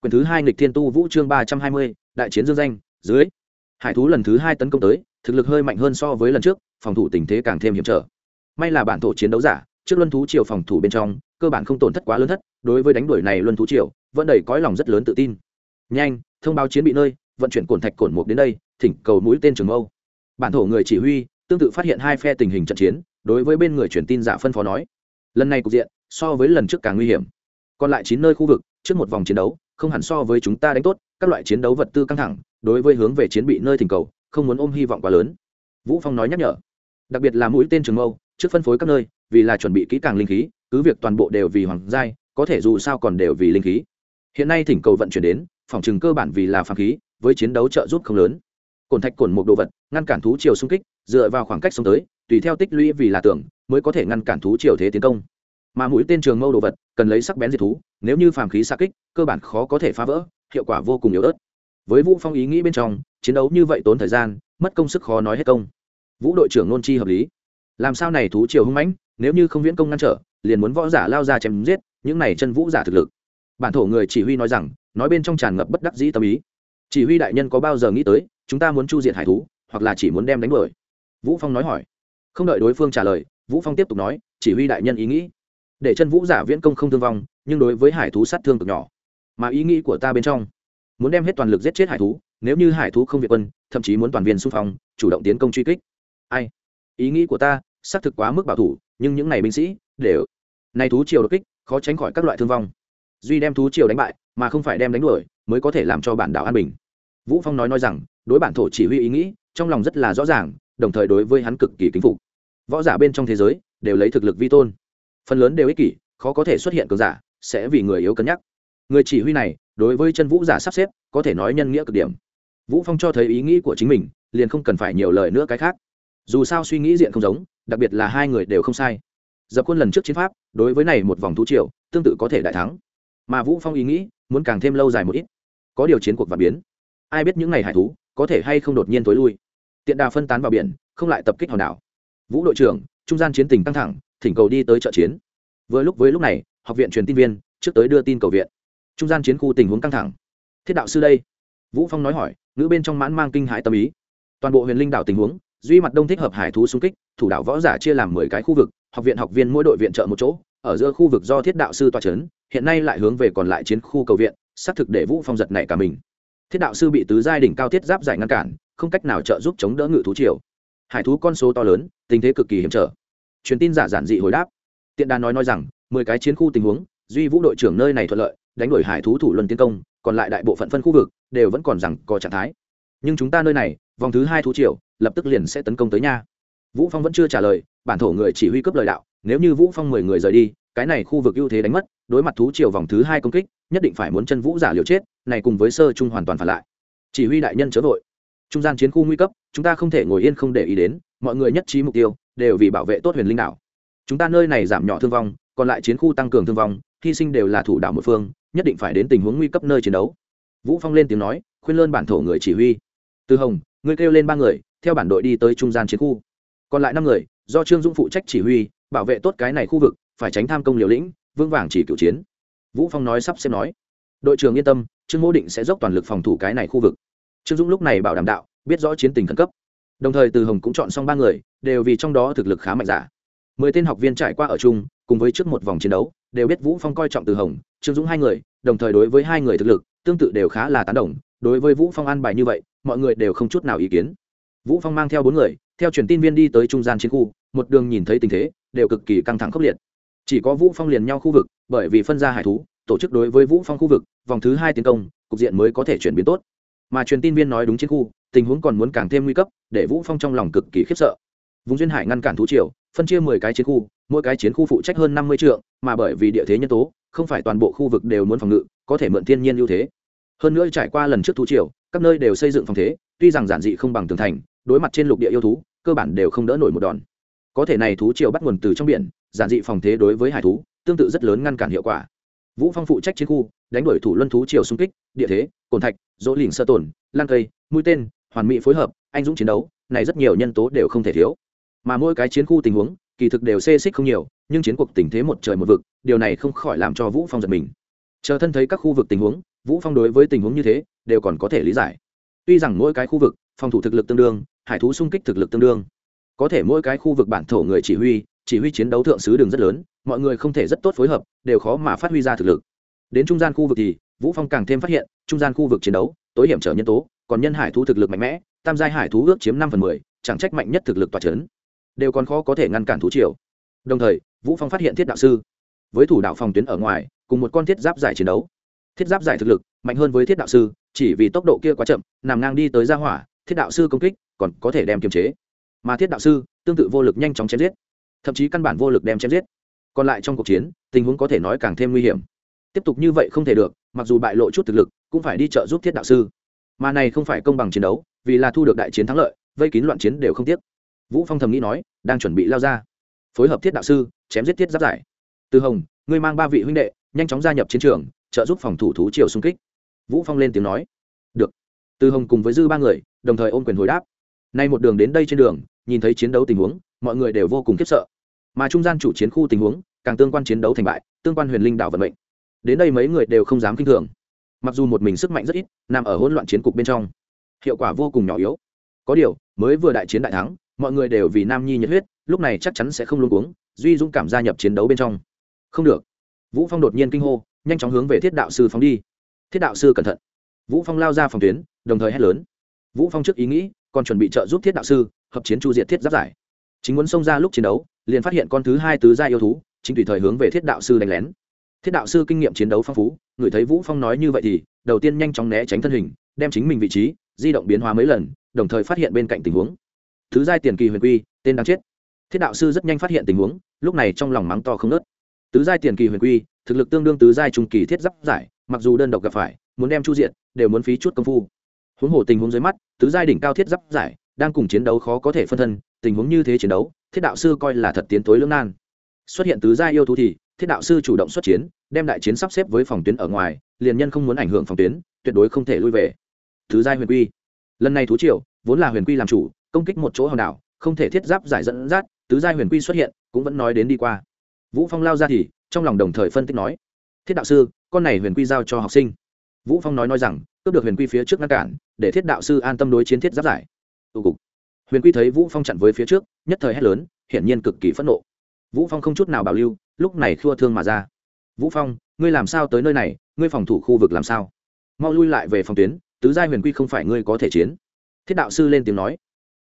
Quyển thứ hai nghịch thiên tu vũ chương ba trăm hai mươi, đại chiến dương danh, dưới. Hải thú lần thứ hai tấn công tới, thực lực hơi mạnh hơn so với lần trước, phòng thủ tình thế càng thêm hiểm trở. May là bản thổ chiến đấu giả, trước luân thú triều phòng thủ bên trong, cơ bản không tổn thất quá lớn thất, đối với đánh đuổi này luân thú triều, vẫn đầy cõi lòng rất lớn tự tin. Nhanh, thông báo chiến bị nơi vận chuyển cổn thạch cổn mục đến đây, thỉnh cầu mũi tên trường mâu. Bản thổ người chỉ huy, tương tự phát hiện hai phe tình hình trận chiến, đối với bên người truyền tin giả phân phó nói. Lần này cục diện, so với lần trước càng nguy hiểm. Còn lại chín nơi khu vực, trước một vòng chiến đấu, không hẳn so với chúng ta đánh tốt, các loại chiến đấu vật tư căng thẳng, đối với hướng về chiến bị nơi thỉnh cầu, không muốn ôm hy vọng quá lớn. Vũ phong nói nhắc nhở. Đặc biệt là mũi tên trường mâu, trước phân phối các nơi, vì là chuẩn bị kỹ càng linh khí, cứ việc toàn bộ đều vì hoàng giai, có thể dù sao còn đều vì linh khí. Hiện nay thỉnh cầu vận chuyển đến, phòng trừng cơ bản vì là phàm khí với chiến đấu trợ giúp không lớn. Cồn thạch cồn một đồ vật, ngăn cản thú chiều xung kích, dựa vào khoảng cách xung tới, tùy theo tích lũy vì là tưởng, mới có thể ngăn cản thú chiều thế tiến công. Mà mũi tên trường mâu đồ vật, cần lấy sắc bén diệt thú, nếu như phàm khí xa kích, cơ bản khó có thể phá vỡ, hiệu quả vô cùng yếu ớt. Với vũ phong ý nghĩ bên trong, chiến đấu như vậy tốn thời gian, mất công sức khó nói hết công. Vũ đội trưởng nôn chi hợp lý. Làm sao này thú chiều hung mãnh, nếu như không viễn công ngăn trở, liền muốn võ giả lao ra chém giết, những này chân vũ giả thực lực. Bản thổ người chỉ huy nói rằng, nói bên trong tràn ngập bất đắc dĩ tâm ý chỉ huy đại nhân có bao giờ nghĩ tới, chúng ta muốn chu diện hải thú, hoặc là chỉ muốn đem đánh đuổi? Vũ phong nói hỏi. Không đợi đối phương trả lời, vũ phong tiếp tục nói, chỉ huy đại nhân ý nghĩ. Để chân vũ giả viễn công không thương vong, nhưng đối với hải thú sát thương cực nhỏ. Mà ý nghĩ của ta bên trong, muốn đem hết toàn lực giết chết hải thú, nếu như hải thú không việt quân, thậm chí muốn toàn viên xung phong, chủ động tiến công truy kích. Ai? Ý nghĩ của ta, xác thực quá mức bảo thủ, nhưng những này binh sĩ, đều. Này thú triều đột kích, khó tránh khỏi các loại thương vong. Duy đem thú triều đánh bại, mà không phải đem đánh đuổi, mới có thể làm cho bản đảo an bình vũ phong nói nói rằng, đối bản thổ chỉ huy ý nghĩ, trong lòng rất là rõ ràng, đồng thời đối với hắn cực kỳ kính phục. Võ giả bên trong thế giới, đều lấy thực lực vi tôn. Phần lớn đều ích kỷ, khó có thể xuất hiện cường giả, sẽ vì người yếu cân nhắc. Người chỉ huy này, đối với chân vũ giả sắp xếp, có thể nói nhân nghĩa cực điểm. Vũ phong cho thấy ý nghĩ của chính mình, liền không cần phải nhiều lời nữa cái khác. Dù sao suy nghĩ diện không giống, đặc biệt là hai người đều không sai. Dập quân lần trước chiến pháp, đối với này một vòng thú triều, tương tự có thể đại thắng. Mà vũ phong ý nghĩ, muốn càng thêm lâu dài một ít. Có điều chiến cuộc và biến ai biết những ngày hải thú có thể hay không đột nhiên tối lui? Tiện đà phân tán vào biển, không lại tập kích hòn đảo. Vũ đội trưởng, trung gian chiến tình căng thẳng, thỉnh cầu đi tới trợ chiến. Vừa lúc với lúc này, học viện truyền tin viên trước tới đưa tin cầu viện. Trung gian chiến khu tình huống căng thẳng. Thiết đạo sư đây. Vũ phong nói hỏi, ngữ bên trong mãn mang kinh hãi tâm ý. Toàn bộ huyền linh đảo tình huống, duy mặt đông thích hợp hải thú xung kích, thủ đạo võ giả chia làm mười cái khu vực, học viện học viên mỗi đội viện trợ một chỗ, ở giữa khu vực do thiết đạo sư tòa c hiện nay lại hướng về còn lại chiến khu cầu viện, xác thực để vũ phong giật này cả mình thiết đạo sư bị tứ giai đỉnh cao thiết giáp giải ngăn cản, không cách nào trợ giúp chống đỡ ngự thú triều. Hải thú con số to lớn, tình thế cực kỳ hiểm trở. Truyền tin giả giản dị hồi đáp. Tiện đà nói nói rằng, mười cái chiến khu tình huống, duy vũ đội trưởng nơi này thuận lợi, đánh đuổi hải thú thủ luân tiến công, còn lại đại bộ phận phân khu vực đều vẫn còn rằng có trạng thái. Nhưng chúng ta nơi này, vòng thứ hai thú triều, lập tức liền sẽ tấn công tới nha. Vũ phong vẫn chưa trả lời, bản thổ người chỉ huy cấp lời đạo, nếu như vũ phong mười người rời đi, cái này khu vực ưu thế đánh mất đối mặt thú triều vòng thứ hai công kích, nhất định phải muốn chân vũ giả liều chết, này cùng với sơ trung hoàn toàn phản lại. Chỉ huy đại nhân chớ vội. Trung gian chiến khu nguy cấp, chúng ta không thể ngồi yên không để ý đến, mọi người nhất trí mục tiêu, đều vì bảo vệ tốt huyền linh đảo. Chúng ta nơi này giảm nhỏ thương vong, còn lại chiến khu tăng cường thương vong, hy sinh đều là thủ đảo một phương, nhất định phải đến tình huống nguy cấp nơi chiến đấu. Vũ phong lên tiếng nói, khuyên lơn bản thổ người chỉ huy. Từ hồng, ngươi kêu lên ba người, theo bản đội đi tới trung gian chiến khu. Còn lại năm người, do trương dũng phụ trách chỉ huy, bảo vệ tốt cái này khu vực, phải tránh tham công liều lĩnh vương vàng chỉ cựu chiến. Vũ phong nói sắp xếp nói, đội trưởng yên tâm, trương mô định sẽ dốc toàn lực phòng thủ cái này khu vực. Trương dũng lúc này bảo đảm đạo, biết rõ chiến tình khẩn cấp. Đồng thời từ hồng cũng chọn xong ba người, đều vì trong đó thực lực khá mạnh giả mười tên học viên trải qua ở chung, cùng với trước một vòng chiến đấu, đều biết vũ phong coi trọng từ hồng, trương dũng hai người, đồng thời đối với hai người thực lực, tương tự đều khá là tán đồng. Đối với vũ phong an bài như vậy, mọi người đều không chút nào ý kiến. Vũ phong mang theo bốn người, theo truyền tin viên đi tới trung gian chiến khu, một đường nhìn thấy tình thế, đều cực kỳ căng thẳng khốc liệt chỉ có vũ phong liền nhau khu vực, bởi vì phân ra hải thú, tổ chức đối với vũ phong khu vực, vòng thứ hai tiến công, cục diện mới có thể chuyển biến tốt. Mà truyền tin viên nói đúng chiến khu, tình huống còn muốn càng thêm nguy cấp, để vũ phong trong lòng cực kỳ khiếp sợ. Vùng duyên hải ngăn cản thú triều, phân chia 10 cái chiến khu, mỗi cái chiến khu phụ trách hơn 50 trượng, mà bởi vì địa thế nhân tố, không phải toàn bộ khu vực đều muốn phòng ngự, có thể mượn thiên nhiên ưu thế. Hơn nữa trải qua lần trước thú triều, các nơi đều xây dựng phòng thế, tuy rằng giản dị không bằng tường thành, đối mặt trên lục địa yêu thú, cơ bản đều không đỡ nổi một đòn có thể này thú triều bắt nguồn từ trong biển, giản dị phòng thế đối với hải thú, tương tự rất lớn ngăn cản hiệu quả. Vũ phong phụ trách chiến khu, đánh đuổi thủ luân thú triều xung kích, địa thế, cồn thạch, dỗ lìn sơ tổn lan cây, mũi tên, hoàn mỹ phối hợp, anh dũng chiến đấu, này rất nhiều nhân tố đều không thể thiếu. Mà mỗi cái chiến khu tình huống, kỳ thực đều xê xích không nhiều, nhưng chiến cuộc tình thế một trời một vực, điều này không khỏi làm cho vũ phong giật mình. Chờ thân thấy các khu vực tình huống, vũ phong đối với tình huống như thế, đều còn có thể lý giải. Tuy rằng mỗi cái khu vực, phòng thủ thực lực tương đương, hải thú xung kích thực lực tương đương có thể mỗi cái khu vực bản thổ người chỉ huy chỉ huy chiến đấu thượng sứ đường rất lớn, mọi người không thể rất tốt phối hợp, đều khó mà phát huy ra thực lực. Đến trung gian khu vực thì, vũ phong càng thêm phát hiện, trung gian khu vực chiến đấu, tối hiểm trở nhân tố, còn nhân hải thú thực lực mạnh mẽ, tam giai hải thú ước chiếm năm phần mười, chẳng trách mạnh nhất thực lực tòa chấn. Đều còn khó có thể ngăn cản thú triều. Đồng thời, vũ phong phát hiện thiết đạo sư. Với thủ đạo phòng tuyến ở ngoài, cùng một con thiết giáp giải chiến đấu. Thiết giáp giải thực lực, mạnh hơn với thiết đạo sư, chỉ vì tốc độ kia quá chậm, nằm ngang đi tới ra hỏa, thiết đạo sư công kích, còn có thể đem kiềm chế mà thiết đạo sư tương tự vô lực nhanh chóng chém giết, thậm chí căn bản vô lực đem chém giết. Còn lại trong cuộc chiến, tình huống có thể nói càng thêm nguy hiểm. Tiếp tục như vậy không thể được, mặc dù bại lộ chút thực lực, cũng phải đi trợ giúp thiết đạo sư. Mà này không phải công bằng chiến đấu, vì là thu được đại chiến thắng lợi, vây kín loạn chiến đều không tiếc. Vũ phong thầm nghĩ nói, đang chuẩn bị lao ra. Phối hợp thiết đạo sư, chém giết thiết giáp giải. Từ hồng, ngươi mang ba vị huynh đệ, nhanh chóng gia nhập chiến trường, trợ giúp phòng thủ thú triều xung kích. Vũ phong lên tiếng nói. Được. Từ hồng cùng với dư ba người, đồng thời ôm quyền hồi đáp. Nay một đường đến đây trên đường nhìn thấy chiến đấu tình huống, mọi người đều vô cùng khiếp sợ. Mà trung gian chủ chiến khu tình huống, càng tương quan chiến đấu thành bại, tương quan huyền linh đảo vận mệnh. Đến đây mấy người đều không dám kinh thường. Mặc dù một mình sức mạnh rất ít, nằm ở hỗn loạn chiến cục bên trong, hiệu quả vô cùng nhỏ yếu. Có điều, mới vừa đại chiến đại thắng, mọi người đều vì nam nhi nhiệt huyết, lúc này chắc chắn sẽ không luôn cuống, duy dũng cảm gia nhập chiến đấu bên trong. Không được. Vũ phong đột nhiên kinh hô, nhanh chóng hướng về thiết đạo sư phóng đi. Thiết đạo sư cẩn thận. Vũ phong lao ra phòng tuyến, đồng thời hét lớn. Vũ phong trước ý nghĩ, còn chuẩn bị trợ giúp thiết đạo sư hợp chiến chu diệt thiết giáp giải. Chính muốn xông ra lúc chiến đấu, liền phát hiện con thứ hai tứ gia yêu thú, chính tùy thời hướng về thiết đạo sư đánh lén. Thiết đạo sư kinh nghiệm chiến đấu phong phú, người thấy vũ phong nói như vậy thì, đầu tiên nhanh chóng né tránh thân hình, đem chính mình vị trí, di động biến hóa mấy lần, đồng thời phát hiện bên cạnh tình huống. Thứ giai tiền kỳ huyền quy, tên đang chết. Thiết đạo sư rất nhanh phát hiện tình huống, lúc này trong lòng mắng to không nớt tứ giai tiền kỳ huyền quy, thực lực tương đương tứ giai trung kỳ thiết giáp giải, mặc dù đơn độc gặp phải, muốn đem chu diện đều muốn phí chút công phu. Huống hồ tình huống dưới mắt, tứ giai đỉnh cao thiết giáp giải đang cùng chiến đấu khó có thể phân thân, tình huống như thế chiến đấu, thiết đạo sư coi là thật tiến tối lưỡng nan. Xuất hiện tứ giai yêu thú thì, thiết đạo sư chủ động xuất chiến, đem đại chiến sắp xếp với phòng tuyến ở ngoài, liền nhân không muốn ảnh hưởng phòng tuyến, tuyệt đối không thể lui về. Thứ giai huyền quy. Lần này thú triều, vốn là huyền quy làm chủ, công kích một chỗ hòn đảo, không thể thiết giáp giải dẫn dắt, tứ giai huyền quy xuất hiện, cũng vẫn nói đến đi qua. Vũ phong lao ra thì, trong lòng đồng thời phân tích nói, thiết đạo sư, con này huyền quy giao cho học sinh. Vũ phong nói nói rằng, cướp được huyền quy phía trước ngăn cản, để thiết đạo sư an tâm đối chiến thiết giáp giải tụ cục. Huyền quy thấy vũ phong chặn với phía trước, nhất thời hét lớn, hiển nhiên cực kỳ phẫn nộ. Vũ phong không chút nào bảo lưu, lúc này khua thương mà ra. Vũ phong, ngươi làm sao tới nơi này, ngươi phòng thủ khu vực làm sao? Mau lui lại về phòng tuyến, tứ giai huyền quy không phải ngươi có thể chiến. Thiết đạo sư lên tiếng nói.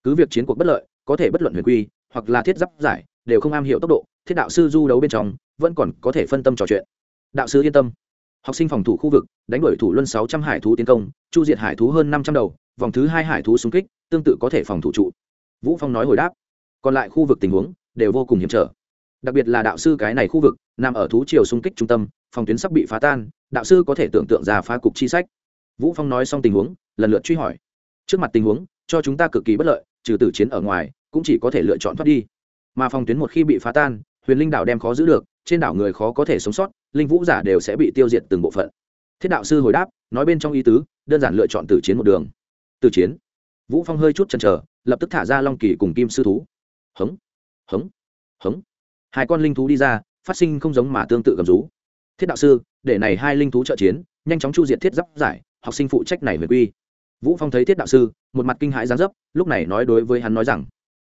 Cứ việc chiến cuộc bất lợi, có thể bất luận huyền quy, hoặc là thiết giáp giải, đều không am hiểu tốc độ, thiết đạo sư du đấu bên trong, vẫn còn có thể phân tâm trò chuyện. Đạo sư yên tâm học sinh phòng thủ khu vực, đánh đuổi thủ luân sáu trăm hải thú tiến công, chu diệt hải thú hơn năm trăm đầu, vòng thứ hai hải thú xung kích, tương tự có thể phòng thủ trụ. Vũ phong nói hồi đáp, còn lại khu vực tình huống đều vô cùng hiểm trở. Đặc biệt là đạo sư cái này khu vực, nằm ở thú triều xung kích trung tâm, phòng tuyến sắp bị phá tan, đạo sư có thể tưởng tượng ra phá cục chi sách. Vũ phong nói xong tình huống, lần lượt truy hỏi. Trước mặt tình huống, cho chúng ta cực kỳ bất lợi, trừ tử chiến ở ngoài, cũng chỉ có thể lựa chọn thoát đi. Mà phòng tuyến một khi bị phá tan huyền linh đảo đem khó giữ được, trên đảo người khó có thể sống sót, linh vũ giả đều sẽ bị tiêu diệt từng bộ phận. Thiết đạo sư hồi đáp, nói bên trong ý tứ, đơn giản lựa chọn tử chiến một đường. Tử chiến? Vũ phong hơi chút chần chờ, lập tức thả ra long kỳ cùng kim sư thú. Hống hống hống. Hai con linh thú đi ra, phát sinh không giống mà tương tự gầm rú. Thiết đạo sư, để này hai linh thú trợ chiến, nhanh chóng chu diệt thiết giáp giải, học sinh phụ trách này về quy. Vũ phong thấy thiết đạo sư, một mặt kinh hãi giáng dấp, lúc này nói đối với hắn nói rằng,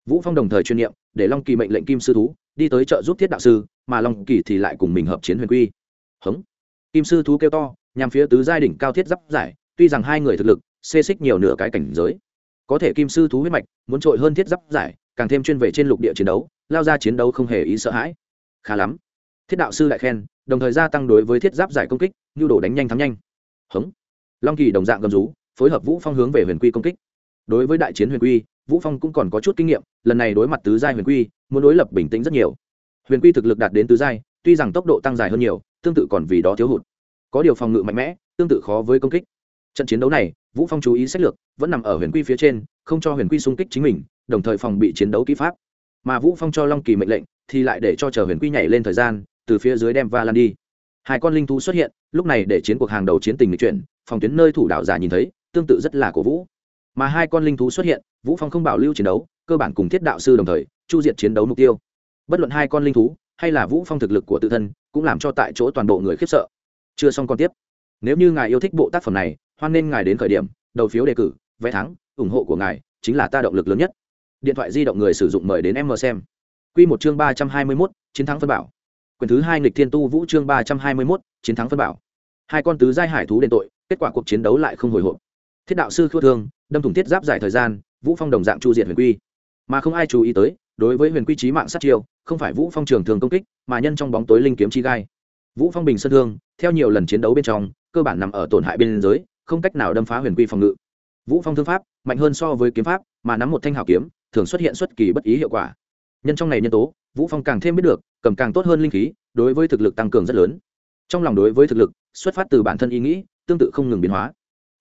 vũ phong đồng thời chuyên niệm, để long kỳ mệnh lệnh kim sư thú đi tới trợ giúp thiết đạo sư, mà long kỳ thì lại cùng mình hợp chiến huyền quy. Hống. Kim sư thú kêu to, nhằm phía tứ giai đỉnh cao thiết giáp giải, tuy rằng hai người thực lực, xê xích nhiều nửa cái cảnh giới. Có thể kim sư thú huyết mạch, muốn trội hơn thiết giáp giải, càng thêm chuyên về trên lục địa chiến đấu, lao ra chiến đấu không hề ý sợ hãi. Khá lắm. Thiết đạo sư lại khen, đồng thời gia tăng đối với thiết giáp giải công kích, nhu đồ đánh nhanh thắng nhanh. Hống. Long kỳ đồng dạng gầm rú, phối hợp vũ phong hướng về huyền quy công kích. Đối với đại chiến huyền quy vũ phong cũng còn có chút kinh nghiệm, lần này đối mặt tứ giai huyền quy, muốn đối lập bình tĩnh rất nhiều. Huyền quy thực lực đạt đến tứ giai, tuy rằng tốc độ tăng dài hơn nhiều, tương tự còn vì đó thiếu hụt. Có điều phòng ngự mạnh mẽ, tương tự khó với công kích. Trận chiến đấu này, vũ phong chú ý sách lược, vẫn nằm ở huyền quy phía trên, không cho huyền quy xung kích chính mình, đồng thời phòng bị chiến đấu kỹ pháp. Mà vũ phong cho long kỳ mệnh lệnh, thì lại để cho chờ huyền quy nhảy lên thời gian, từ phía dưới đem va lan đi. Hai con linh thú xuất hiện, lúc này để chiến cuộc hàng đầu chiến tình lịch chuyển, phòng tuyến nơi thủ đạo giả nhìn thấy, tương tự rất là cổ vũ mà hai con linh thú xuất hiện vũ phong không bảo lưu chiến đấu cơ bản cùng thiết đạo sư đồng thời chu diệt chiến đấu mục tiêu. Bất luận hai con linh thú hay là vũ phong thực lực của tự thân cũng làm cho tại chỗ toàn bộ người khiếp sợ. Chưa xong còn tiếp. Nếu như ngài yêu thích bộ tác phẩm này hoan nên ngài đến khởi điểm đầu phiếu đề cử vé thắng ủng hộ của ngài chính là ta động lực lớn nhất. Điện thoại di động người sử dụng mời đến em mờ xem. Quy một chương ba trăm hai mươi 321, chiến thắng phân bảo. Quyền thứ hai nghịch thiên tu vũ chương ba trăm hai mươi 321, chiến thắng phân bảo. Hai con tứ giai hải thú đền tội kết quả cuộc chiến đấu lại không hồi hộp thiết đạo sư khua thương, đâm thủng thiết giáp dài thời gian, vũ phong đồng dạng chu diệt huyền quy. Mà không ai chú ý tới, đối với huyền quy trí mạng sát chiêu, không phải vũ phong trường thường công kích, mà nhân trong bóng tối linh kiếm chi gai. Vũ phong bình sân thương, theo nhiều lần chiến đấu bên trong, cơ bản nằm ở tổn hại bên giới không cách nào đâm phá huyền quy phòng ngự. Vũ phong thương pháp, mạnh hơn so với kiếm pháp, mà nắm một thanh hảo kiếm, thường xuất hiện xuất kỳ bất ý hiệu quả. Nhân trong này nhân tố, vũ phong càng thêm biết được, cầm càng tốt hơn linh khí, đối với thực lực tăng cường rất lớn. Trong lòng đối với thực lực, xuất phát từ bản thân ý nghĩ, tương tự không ngừng biến hóa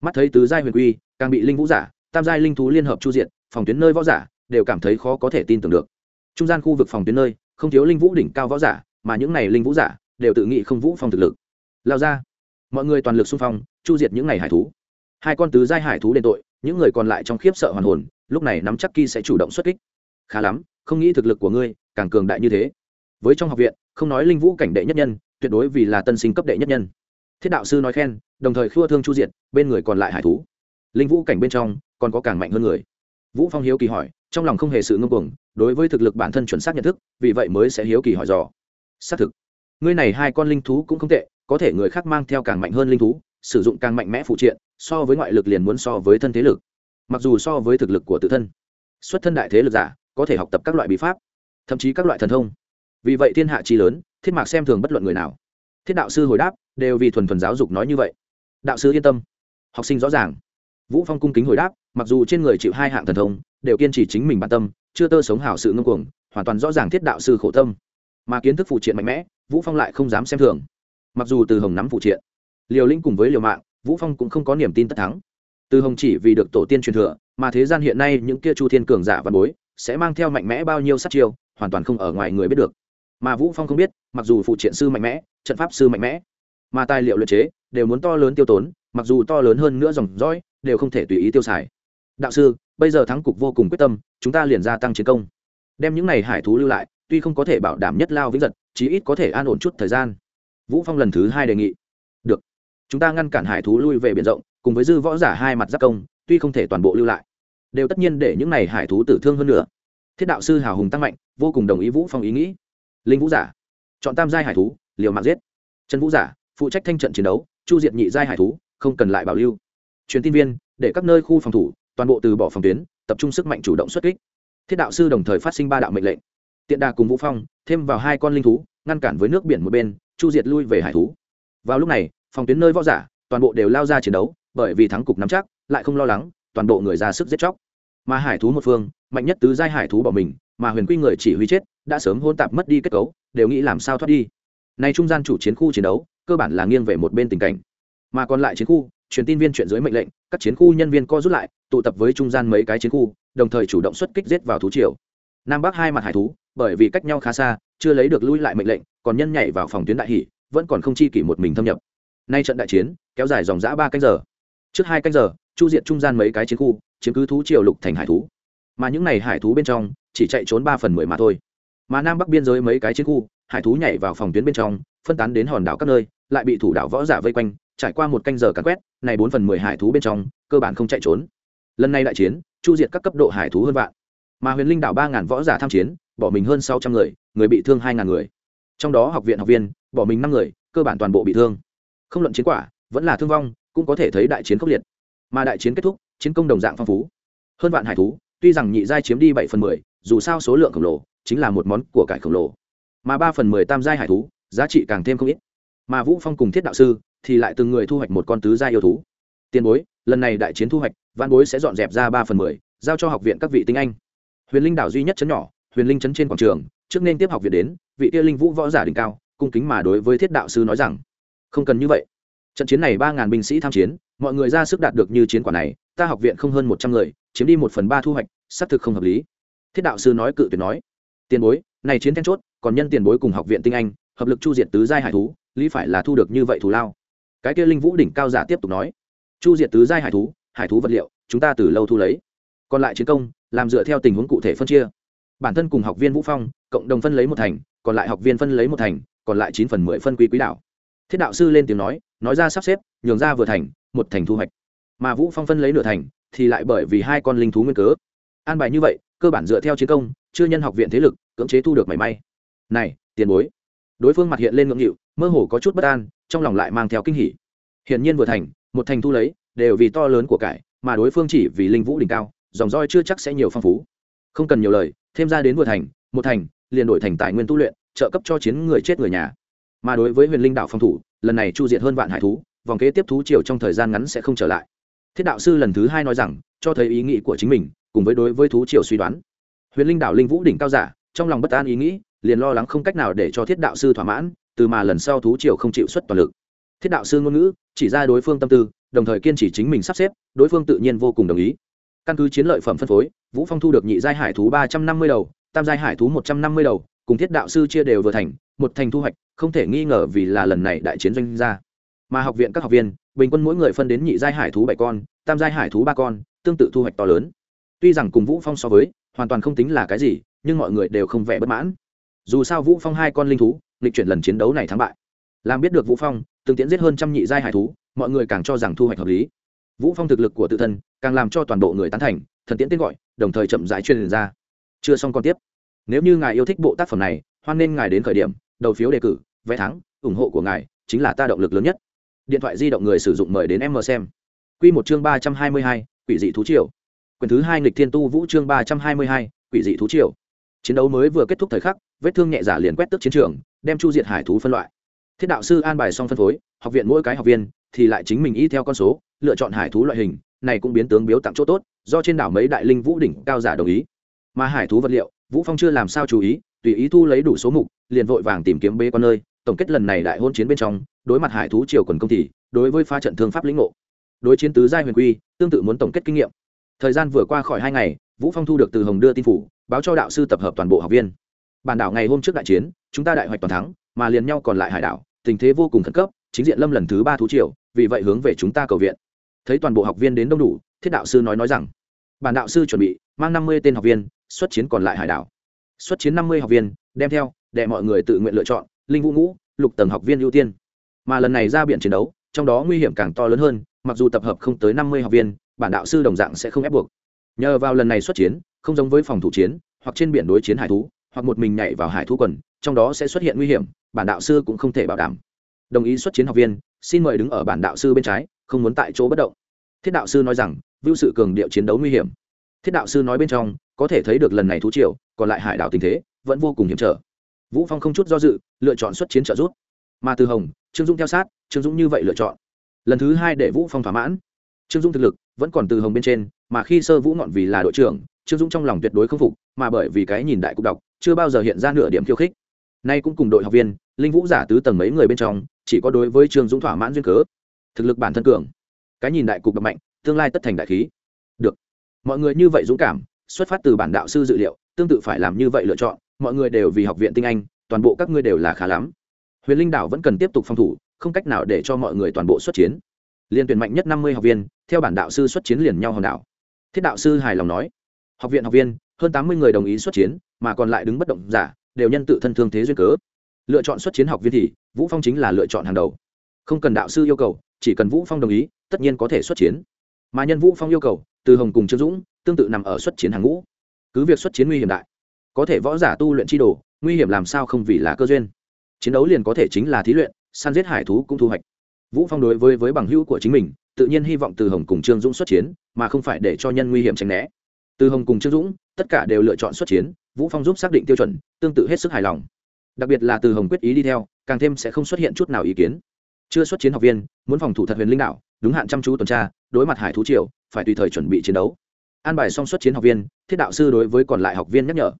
mắt thấy tứ giai huyền quy, càng bị linh vũ giả, tam giai linh thú liên hợp chu diện phòng tuyến nơi võ giả đều cảm thấy khó có thể tin tưởng được. Trung gian khu vực phòng tuyến nơi, không thiếu linh vũ đỉnh cao võ giả, mà những này linh vũ giả đều tự nghĩ không vũ phong thực lực. Lao ra, mọi người toàn lực xung phong, chu diệt những này hải thú. Hai con tứ giai hải thú đền tội, những người còn lại trong khiếp sợ hoàn hồn, lúc này nắm chắc kỳ sẽ chủ động xuất kích. Khá lắm, không nghĩ thực lực của ngươi càng cường đại như thế. Với trong học viện, không nói linh vũ cảnh đệ nhất nhân, tuyệt đối vì là tân sinh cấp đệ nhất nhân thiết đạo sư nói khen, đồng thời khua thương chu diệt, bên người còn lại hải thú. Linh vũ cảnh bên trong, còn có càng mạnh hơn người. Vũ phong hiếu kỳ hỏi, trong lòng không hề sự ngưng cuồng, đối với thực lực bản thân chuẩn xác nhận thức, vì vậy mới sẽ hiếu kỳ hỏi dò. Xác thực, ngươi này hai con linh thú cũng không tệ, có thể người khác mang theo càng mạnh hơn linh thú, sử dụng càng mạnh mẽ phụ triện, so với ngoại lực liền muốn so với thân thế lực. Mặc dù so với thực lực của tự thân, xuất thân đại thế lực giả, có thể học tập các loại bí pháp, thậm chí các loại thần thông. Vì vậy thiên hạ chi lớn, thiết mạc xem thường bất luận người nào thiết đạo sư hồi đáp, đều vì thuần thuần giáo dục nói như vậy. Đạo sư yên tâm. Học sinh rõ ràng. Vũ phong cung kính hồi đáp, mặc dù trên người chịu hai hạng thần thông, đều kiên trì chính mình bản tâm, chưa tơ sống hảo sự ngưng cuồng, hoàn toàn rõ ràng thiết đạo sư khổ tâm. Mà kiến thức phụ triện mạnh mẽ, vũ phong lại không dám xem thường. Mặc dù từ hồng nắm phụ triện, liều linh cùng với liều mạng, vũ phong cũng không có niềm tin tất thắng. Từ hồng chỉ vì được tổ tiên truyền thừa, mà thế gian hiện nay những kia chu thiên cường giả văn bối, sẽ mang theo mạnh mẽ bao nhiêu sát chiêu, hoàn toàn không ở ngoài người biết được. Mà vũ phong không biết, mặc dù phụ triện sư mạnh mẽ trận pháp sư mạnh mẽ. Mà tài liệu luyện chế đều muốn to lớn tiêu tốn, mặc dù to lớn hơn nữa dòng dõi đều không thể tùy ý tiêu xài. Đạo sư, bây giờ thắng cục vô cùng quyết tâm, chúng ta liền gia tăng chiến công. Đem những này hải thú lưu lại, tuy không có thể bảo đảm nhất lao vĩnh giật, chí ít có thể an ổn chút thời gian. Vũ phong lần thứ hai đề nghị. Được. Chúng ta ngăn cản hải thú lui về biển rộng, cùng với dư võ giả hai mặt giáp công, tuy không thể toàn bộ lưu lại, đều tất nhiên để những này hải thú tử thương hơn nữa. Thiết đạo sư hào hùng tăng mạnh, vô cùng đồng ý vũ phong ý nghĩ. Linh vũ giả, chọn tam giai hải thú liều mạng giết. Trần vũ giả, phụ trách thanh trận chiến đấu, chu diệt nhị giai hải thú, không cần lại bảo lưu. Truyền tin viên, để các nơi khu phòng thủ, toàn bộ từ bỏ phòng tuyến, tập trung sức mạnh chủ động xuất kích. Thiết đạo sư đồng thời phát sinh ba đạo mệnh lệnh. Tiện đà cùng vũ phong, thêm vào hai con linh thú, ngăn cản với nước biển một bên, chu diệt lui về hải thú. Vào lúc này, phòng tuyến nơi võ giả, toàn bộ đều lao ra chiến đấu, bởi vì thắng cục nắm chắc, lại không lo lắng, toàn bộ người ra sức giết chóc. Mà hải thú một phương, mạnh nhất tứ giai hải thú bỏ mình, mà huyền quy người chỉ huy chết, đã sớm hôn tạp mất đi kết cấu, đều nghĩ làm sao thoát đi nay trung gian chủ chiến khu chiến đấu, cơ bản là nghiêng về một bên tình cảnh. Mà còn lại chiến khu, truyền tin viên chuyện dưới mệnh lệnh, các chiến khu nhân viên co rút lại, tụ tập với trung gian mấy cái chiến khu, đồng thời chủ động xuất kích giết vào thú triều. Nam bắc hai mặt hải thú, bởi vì cách nhau khá xa, chưa lấy được lui lại mệnh lệnh, còn nhân nhảy vào phòng tuyến đại hỷ, vẫn còn không chi kỷ một mình thâm nhập. Nay trận đại chiến, kéo dài dòng dã ba canh giờ. Trước hai canh giờ, chu diện trung gian mấy cái chiến khu, chiếm cứ thú triều lục thành hải thú. Mà những này hải thú bên trong, chỉ chạy trốn ba phần mười mà thôi. Mà nam bắc biên giới mấy cái chiến khu hải thú nhảy vào phòng tuyến bên trong, phân tán đến hòn đảo các nơi, lại bị thủ đảo võ giả vây quanh, trải qua một canh giờ cắn quét, này bốn phần mười hải thú bên trong, cơ bản không chạy trốn. Lần này đại chiến, chu diệt các cấp độ hải thú hơn vạn. Mà huyền linh đảo ba ngàn võ giả tham chiến, bỏ mình hơn sáu trăm người người bị thương hai ngàn người. Trong đó học viện học viên, bỏ mình năm người, cơ bản toàn bộ bị thương. Không luận chiến quả, vẫn là thương vong, cũng có thể thấy đại chiến khốc liệt. Mà đại chiến kết thúc, chiến công đồng dạng phong phú. Hơn vạn hải thú, tuy rằng nhị giai chiếm đi bảy phần mười, dù sao số lượng khổng lồ, chính là một món của cải khổng lồ mà ba phần mười tam giai hải thú, giá trị càng thêm không ít. Mà vũ phong cùng thiết đạo sư thì lại từng người thu hoạch một con tứ giai yêu thú. Tiền bối, lần này đại chiến thu hoạch văn bối sẽ dọn dẹp ra ba phần mười, giao cho học viện các vị tinh anh. Huyền linh đảo duy nhất chấn nhỏ, huyền linh chấn trên quảng trường, trước nên tiếp học viện đến, vị kia linh vũ võ giả đỉnh cao, cung kính mà đối với thiết đạo sư nói rằng, không cần như vậy. Trận chiến này ba ngàn binh sĩ tham chiến, mọi người ra sức đạt được như chiến quả này, ta học viện không hơn một trăm người, chiếm đi một phần ba thu hoạch, xác thực không hợp lý. Thiết đạo sư nói cự tuyệt nói, tiền bối, này chiến then chốt còn nhân tiền bối cùng học viện tinh anh, hợp lực chu diệt tứ giai hải thú, lý phải là thu được như vậy thù lao. Cái kia linh vũ đỉnh cao giả tiếp tục nói, chu diệt tứ giai hải thú hải thú vật liệu, chúng ta từ lâu thu lấy. Còn lại chiến công, làm dựa theo tình huống cụ thể phân chia. Bản thân cùng học viên vũ phong, cộng đồng phân lấy một thành, còn lại học viên phân lấy một thành, còn lại chín phần mười phân quý quý đạo. Thiết đạo sư lên tiếng nói nói ra sắp xếp, nhường ra vừa thành, một thành thu hoạch. Mà vũ phong phân lấy nửa thành, thì lại bởi vì hai con linh thú nguyên cớ. An bài như vậy, cơ bản dựa theo chiến công, chưa nhân học viện thế lực, cưỡng chế thu được mảy may này, tiền bối. Đối phương mặt hiện lên ngưỡng nghịu, mơ hồ có chút bất an, trong lòng lại mang theo kinh hỉ. Hiển nhiên vừa thành, một thành thu lấy, đều vì to lớn của cải, mà đối phương chỉ vì linh vũ đỉnh cao, dòng roi chưa chắc sẽ nhiều phong phú. Không cần nhiều lời, thêm ra đến vừa thành, một thành, liền đổi thành tài nguyên tu luyện, trợ cấp cho chiến người chết người nhà. Mà đối với huyền linh đạo phòng thủ, lần này chu diệt hơn vạn hải thú, vòng kế tiếp thú triều trong thời gian ngắn sẽ không trở lại. Thiết đạo sư lần thứ hai nói rằng, cho thấy ý nghĩ của chính mình, cùng với đối với thú triều suy đoán. Huyền linh đạo linh vũ đỉnh cao giả trong lòng bất an ý nghĩ, liền lo lắng không cách nào để cho thiết đạo sư thỏa mãn, từ mà lần sau thú triều không chịu xuất toàn lực. Thiết đạo sư ngôn ngữ, chỉ ra đối phương tâm tư, đồng thời kiên trì chính mình sắp xếp, đối phương tự nhiên vô cùng đồng ý. Căn cứ chiến lợi phẩm phân phối, vũ phong thu được nhị giai hải thú ba trăm năm mươi đầu, tam giai hải thú một trăm năm mươi đầu, cùng thiết đạo sư chia đều vừa thành, một thành thu hoạch, không thể nghi ngờ vì là lần này đại chiến doanh ra mà học viện các học viên, bình quân mỗi người phân đến nhị giai hải thú bảy con, tam giai hải thú ba con, tương tự thu hoạch to lớn. Tuy rằng cùng vũ phong so với, hoàn toàn không tính là cái gì nhưng mọi người đều không vẻ bất mãn. Dù sao vũ phong hai con linh thú lịch chuyển lần chiến đấu này thắng bại. Làm biết được vũ phong, từng tiễn giết hơn trăm nhị giai hải thú, mọi người càng cho rằng thu hoạch hợp lý. Vũ phong thực lực của tự thân, càng làm cho toàn bộ người tán thành, thần tiễn tên gọi, đồng thời chậm rãi truyền ra. Chưa xong con tiếp. Nếu như ngài yêu thích bộ tác phẩm này, hoan nên ngài đến khởi điểm, đầu phiếu đề cử, vé thắng, ủng hộ của ngài chính là ta động lực lớn nhất. Điện thoại di động người sử dụng mời đến em mờ xem. Quy một chương ba trăm hai mươi hai, quỷ dị thú triều. Quyền thứ hai nghịch thiên tu vũ chương ba trăm hai mươi hai, quỷ dị thú triều chiến đấu mới vừa kết thúc thời khắc, vết thương nhẹ giả liền quét tức chiến trường, đem chu diệt hải thú phân loại. Thiết đạo sư an bài xong phân phối, học viện mỗi cái học viên thì lại chính mình y theo con số, lựa chọn hải thú loại hình, này cũng biến tướng biếu tặng chỗ tốt, do trên đảo mấy đại linh vũ đỉnh cao giả đồng ý. Mà hải thú vật liệu, vũ phong chưa làm sao chú ý, tùy ý thu lấy đủ số mục, liền vội vàng tìm kiếm bế con nơi, tổng kết lần này đại hôn chiến bên trong, đối mặt hải thú triều quần công thì, đối với pha trận thương pháp lĩnh ngộ. Đối chiến tứ giai huyền quy, tương tự muốn tổng kết kinh nghiệm. Thời gian vừa qua khỏi hai ngày vũ phong thu được từ hồng đưa tin phủ, báo cho đạo sư tập hợp toàn bộ học viên. Bản đảo ngày hôm trước đại chiến, chúng ta đại hoạch toàn thắng, mà liền nhau còn lại hải đảo, tình thế vô cùng khẩn cấp, chính diện lâm lần thứ ba thú triều, vì vậy hướng về chúng ta cầu viện. Thấy toàn bộ học viên đến đông đủ, thiết đạo sư nói nói rằng, bản đạo sư chuẩn bị, mang năm mươi tên học viên, xuất chiến còn lại hải đảo. Xuất chiến năm mươi học viên, đem theo, để mọi người tự nguyện lựa chọn, linh vũ ngũ, lục tầng học viên ưu tiên. Mà lần này ra biển chiến đấu, trong đó nguy hiểm càng to lớn hơn, mặc dù tập hợp không tới năm mươi học viên, bản đạo sư đồng dạng sẽ không ép buộc nhờ vào lần này xuất chiến, không giống với phòng thủ chiến, hoặc trên biển đối chiến hải thú, hoặc một mình nhảy vào hải thú quần, trong đó sẽ xuất hiện nguy hiểm, bản đạo sư cũng không thể bảo đảm. Đồng ý xuất chiến học viên, xin mời đứng ở bản đạo sư bên trái, không muốn tại chỗ bất động. Thiết đạo sư nói rằng, vưu sự cường điệu chiến đấu nguy hiểm. Thiết đạo sư nói bên trong, có thể thấy được lần này thú triều, còn lại hải đảo tình thế, vẫn vô cùng hiểm trở. Vũ phong không chút do dự, lựa chọn xuất chiến trợ rút. mà từ hồng, trương dũng theo sát, trương dũng như vậy lựa chọn. Lần thứ hai để vũ phong thỏa mãn. Trương dũng thực lực vẫn còn từ hồng bên trên mà khi sơ vũ ngọn vì là đội trưởng, trương dũng trong lòng tuyệt đối không phục, mà bởi vì cái nhìn đại cục đọc chưa bao giờ hiện ra nửa điểm khiêu khích. Nay cũng cùng đội học viên, linh vũ giả tứ tầng mấy người bên trong, chỉ có đối với trương dũng thỏa mãn duyên cớ. Thực lực bản thân cường, cái nhìn đại cục đọc mạnh, tương lai tất thành đại khí. Được. Mọi người như vậy dũng cảm, xuất phát từ bản đạo sư dự liệu, tương tự phải làm như vậy lựa chọn, mọi người đều vì học viện tinh anh, toàn bộ các ngươi đều là khá lắm. Huyền linh đảo vẫn cần tiếp tục phòng thủ, không cách nào để cho mọi người toàn bộ xuất chiến. Liên tuyển mạnh nhất năm mươi học viên, theo bản đạo sư xuất chiến liền nhau hòn đảo thiết đạo sư hài lòng nói, học viện học viên, hơn tám mươi người đồng ý xuất chiến, mà còn lại đứng bất động giả, đều nhân tự thân thương thế duyên cớ. Lựa chọn xuất chiến học viên thì, vũ phong chính là lựa chọn hàng đầu. Không cần đạo sư yêu cầu, chỉ cần vũ phong đồng ý, tất nhiên có thể xuất chiến. Mà nhân vũ phong yêu cầu, từ hồng cùng trương dũng, tương tự nằm ở xuất chiến hàng ngũ. Cứ việc xuất chiến nguy hiểm đại, có thể võ giả tu luyện chi đồ, nguy hiểm làm sao không vì là cơ duyên. Chiến đấu liền có thể chính là thí luyện, săn giết hải thú cũng thu hoạch. Vũ phong đối với với bằng hữu của chính mình tự nhiên hy vọng từ hồng cùng trương dũng xuất chiến, mà không phải để cho nhân nguy hiểm tránh né. Từ hồng cùng trương dũng, tất cả đều lựa chọn xuất chiến, vũ phong giúp xác định tiêu chuẩn, tương tự hết sức hài lòng. Đặc biệt là từ hồng quyết ý đi theo, càng thêm sẽ không xuất hiện chút nào ý kiến. Chưa xuất chiến học viên, muốn phòng thủ thật huyền linh đạo, đúng hạn chăm chú tuần tra, đối mặt hải thú triều, phải tùy thời chuẩn bị chiến đấu. An bài xong xuất chiến học viên, thiết đạo sư đối với còn lại học viên nhắc nhở.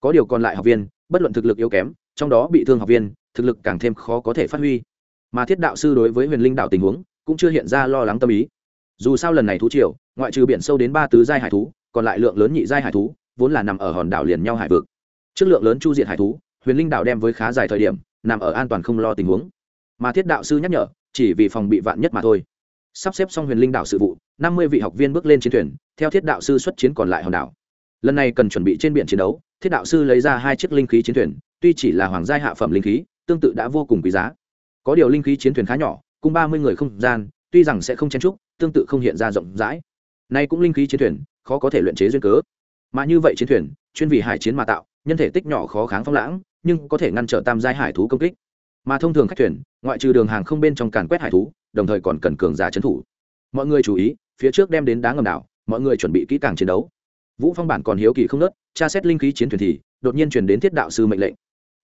Có điều còn lại học viên, bất luận thực lực yếu kém, trong đó bị thương học viên, thực lực càng thêm khó có thể phát huy. Mà thiết đạo sư đối với huyền linh đạo tình huống cũng chưa hiện ra lo lắng tâm ý. Dù sao lần này thú triều, ngoại trừ biển sâu đến ba tứ giai hải thú, còn lại lượng lớn nhị giai hải thú, vốn là nằm ở hòn đảo liền nhau hải vực. Trước lượng lớn chu diện hải thú, huyền linh đảo đem với khá dài thời điểm, nằm ở an toàn không lo tình huống. Mà thiết đạo sư nhắc nhở, chỉ vì phòng bị vạn nhất mà thôi. Sắp xếp xong huyền linh đảo sự vụ, năm mươi vị học viên bước lên chiến thuyền, theo thiết đạo sư xuất chiến còn lại hòn đảo. Lần này cần chuẩn bị trên biển chiến đấu, thiết đạo sư lấy ra hai chiếc linh khí chiến thuyền, tuy chỉ là hoàng gia hạ phẩm linh khí, tương tự đã vô cùng quý giá. Có điều linh khí chiến thuyền khá nhỏ cùng ba mươi người không gian, tuy rằng sẽ không chen trúc tương tự không hiện ra rộng rãi. Nay cũng linh khí chiến thuyền, khó có thể luyện chế duyên cớ. Mà như vậy chiến thuyền, chuyên vì hải chiến mà tạo, nhân thể tích nhỏ khó kháng phong lãng, nhưng có thể ngăn trở tam giai hải thú công kích. Mà thông thường khách thuyền, ngoại trừ đường hàng không bên trong càn quét hải thú, đồng thời còn cần cường giả trấn thủ. Mọi người chú ý, phía trước đem đến đá ngầm đảo, mọi người chuẩn bị kỹ càng chiến đấu. Vũ phong bản còn hiếu kỳ không nớt, tra xét linh khí chiến thuyền thì, đột nhiên truyền đến thiết đạo sư mệnh lệnh.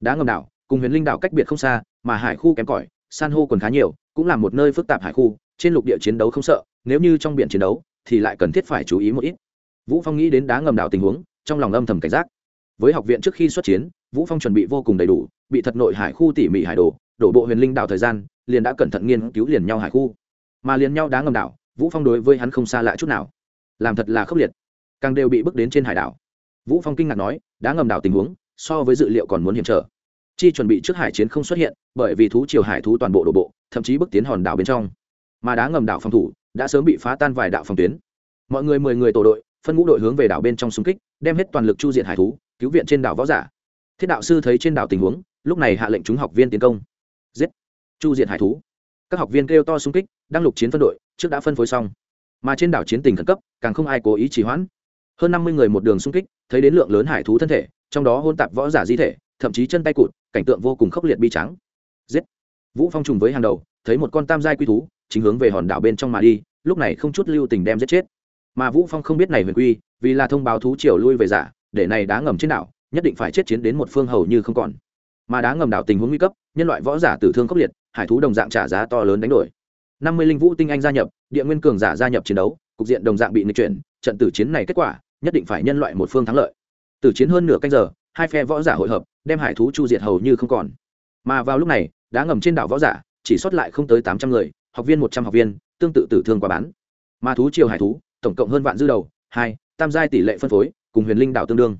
Đá ngầm đảo, cùng huyền linh đảo cách biệt không xa, mà hải khu kém cỏi, san hô còn khá nhiều cũng là một nơi phức tạp hải khu, trên lục địa chiến đấu không sợ, nếu như trong biển chiến đấu, thì lại cần thiết phải chú ý một ít. Vũ phong nghĩ đến đá ngầm đảo tình huống, trong lòng âm thầm cảnh giác. Với học viện trước khi xuất chiến, vũ phong chuẩn bị vô cùng đầy đủ, bị thật nội hải khu tỉ mỉ hải đồ, đổ bộ huyền linh đảo thời gian, liền đã cẩn thận nghiên cứu liền nhau hải khu. Mà liền nhau đá ngầm đảo, vũ phong đối với hắn không xa lạ chút nào. Làm thật là khốc liệt. Càng đều bị bước đến trên hải đảo. Vũ phong kinh ngạc nói, đá ngầm đảo tình huống, so với dự liệu còn muốn hiểm trở chi chuẩn bị trước hải chiến không xuất hiện, bởi vì thú triều hải thú toàn bộ đổ bộ, thậm chí bước tiến hòn đảo bên trong. Mà đá ngầm đảo phòng thủ đã sớm bị phá tan vài đạo phòng tuyến. Mọi người mười người tổ đội, phân ngũ đội hướng về đảo bên trong xung kích, đem hết toàn lực chu diện hải thú, cứu viện trên đảo võ giả. Thiết đạo sư thấy trên đảo tình huống, lúc này hạ lệnh chúng học viên tiến công. Giết! Chu diện hải thú. Các học viên kêu to xung kích, đang lục chiến phân đội, trước đã phân phối xong. Mà trên đảo chiến tình khẩn cấp, càng không ai cố ý trì hoãn. Hơn năm mươi người một đường xung kích, thấy đến lượng lớn hải thú thân thể, trong đó hôn tạp võ giả di thể thậm chí chân tay cụt, cảnh tượng vô cùng khốc liệt bi trắng giết! Vũ phong trùng với hàng đầu, thấy một con tam giai quy thú, chính hướng về hòn đảo bên trong mà đi, lúc này không chút lưu tình đem giết chết. Mà vũ phong không biết này huyền quy, vì là thông báo thú triều lui về giả, để này đá ngầm trên đảo, nhất định phải chết chiến đến một phương hầu như không còn. Mà đá ngầm đảo tình huống nguy cấp, nhân loại võ giả tử thương khốc liệt, hải thú đồng dạng trả giá to lớn đánh đổi. Năm mươi linh vũ tinh anh gia nhập, địa nguyên cường giả gia nhập chiến đấu, cục diện đồng dạng bị nghịch chuyển, trận tử chiến này kết quả, nhất định phải nhân loại một phương thắng lợi. Tử chiến hơn nửa canh giờ, hai phe võ giả hội hợp đem hải thú chu diệt hầu như không còn. Mà vào lúc này, đá ngầm trên đảo võ giả, chỉ sót lại không tới tám trăm người, học viên một trăm học viên, tương tự tử thương quá bán. Mà thú triều hải thú, tổng cộng hơn vạn dư đầu, hai, tam giai tỷ lệ phân phối, cùng huyền linh đảo tương đương.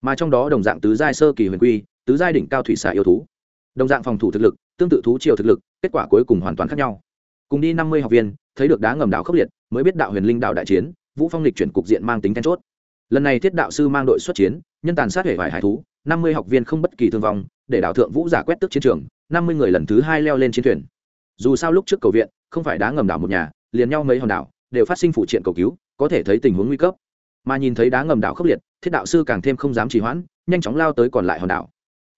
Mà trong đó đồng dạng tứ giai sơ kỳ huyền quy, tứ giai đỉnh cao thủy xả yêu thú. Đồng dạng phòng thủ thực lực, tương tự thú triều thực lực, kết quả cuối cùng hoàn toàn khác nhau. Cùng đi năm mươi học viên, thấy được đá ngầm đảo khốc liệt, mới biết đạo huyền linh đảo đại chiến, vũ phong lịch chuyển cục diện mang tính then chốt. Lần này thiết đạo sư mang đội xuất chiến, nhân tàn sát hệ vải hải thú năm mươi học viên không bất kỳ thương vong, để đảo thượng vũ giả quét tức chiến trường, năm mươi người lần thứ hai leo lên chiến thuyền. Dù sao lúc trước cầu viện, không phải đá ngầm đảo một nhà, liền nhau mấy hòn đảo, đều phát sinh phụ triện cầu cứu, có thể thấy tình huống nguy cấp. Mà nhìn thấy đá ngầm đảo khốc liệt, thiết đạo sư càng thêm không dám trì hoãn, nhanh chóng lao tới còn lại hòn đảo.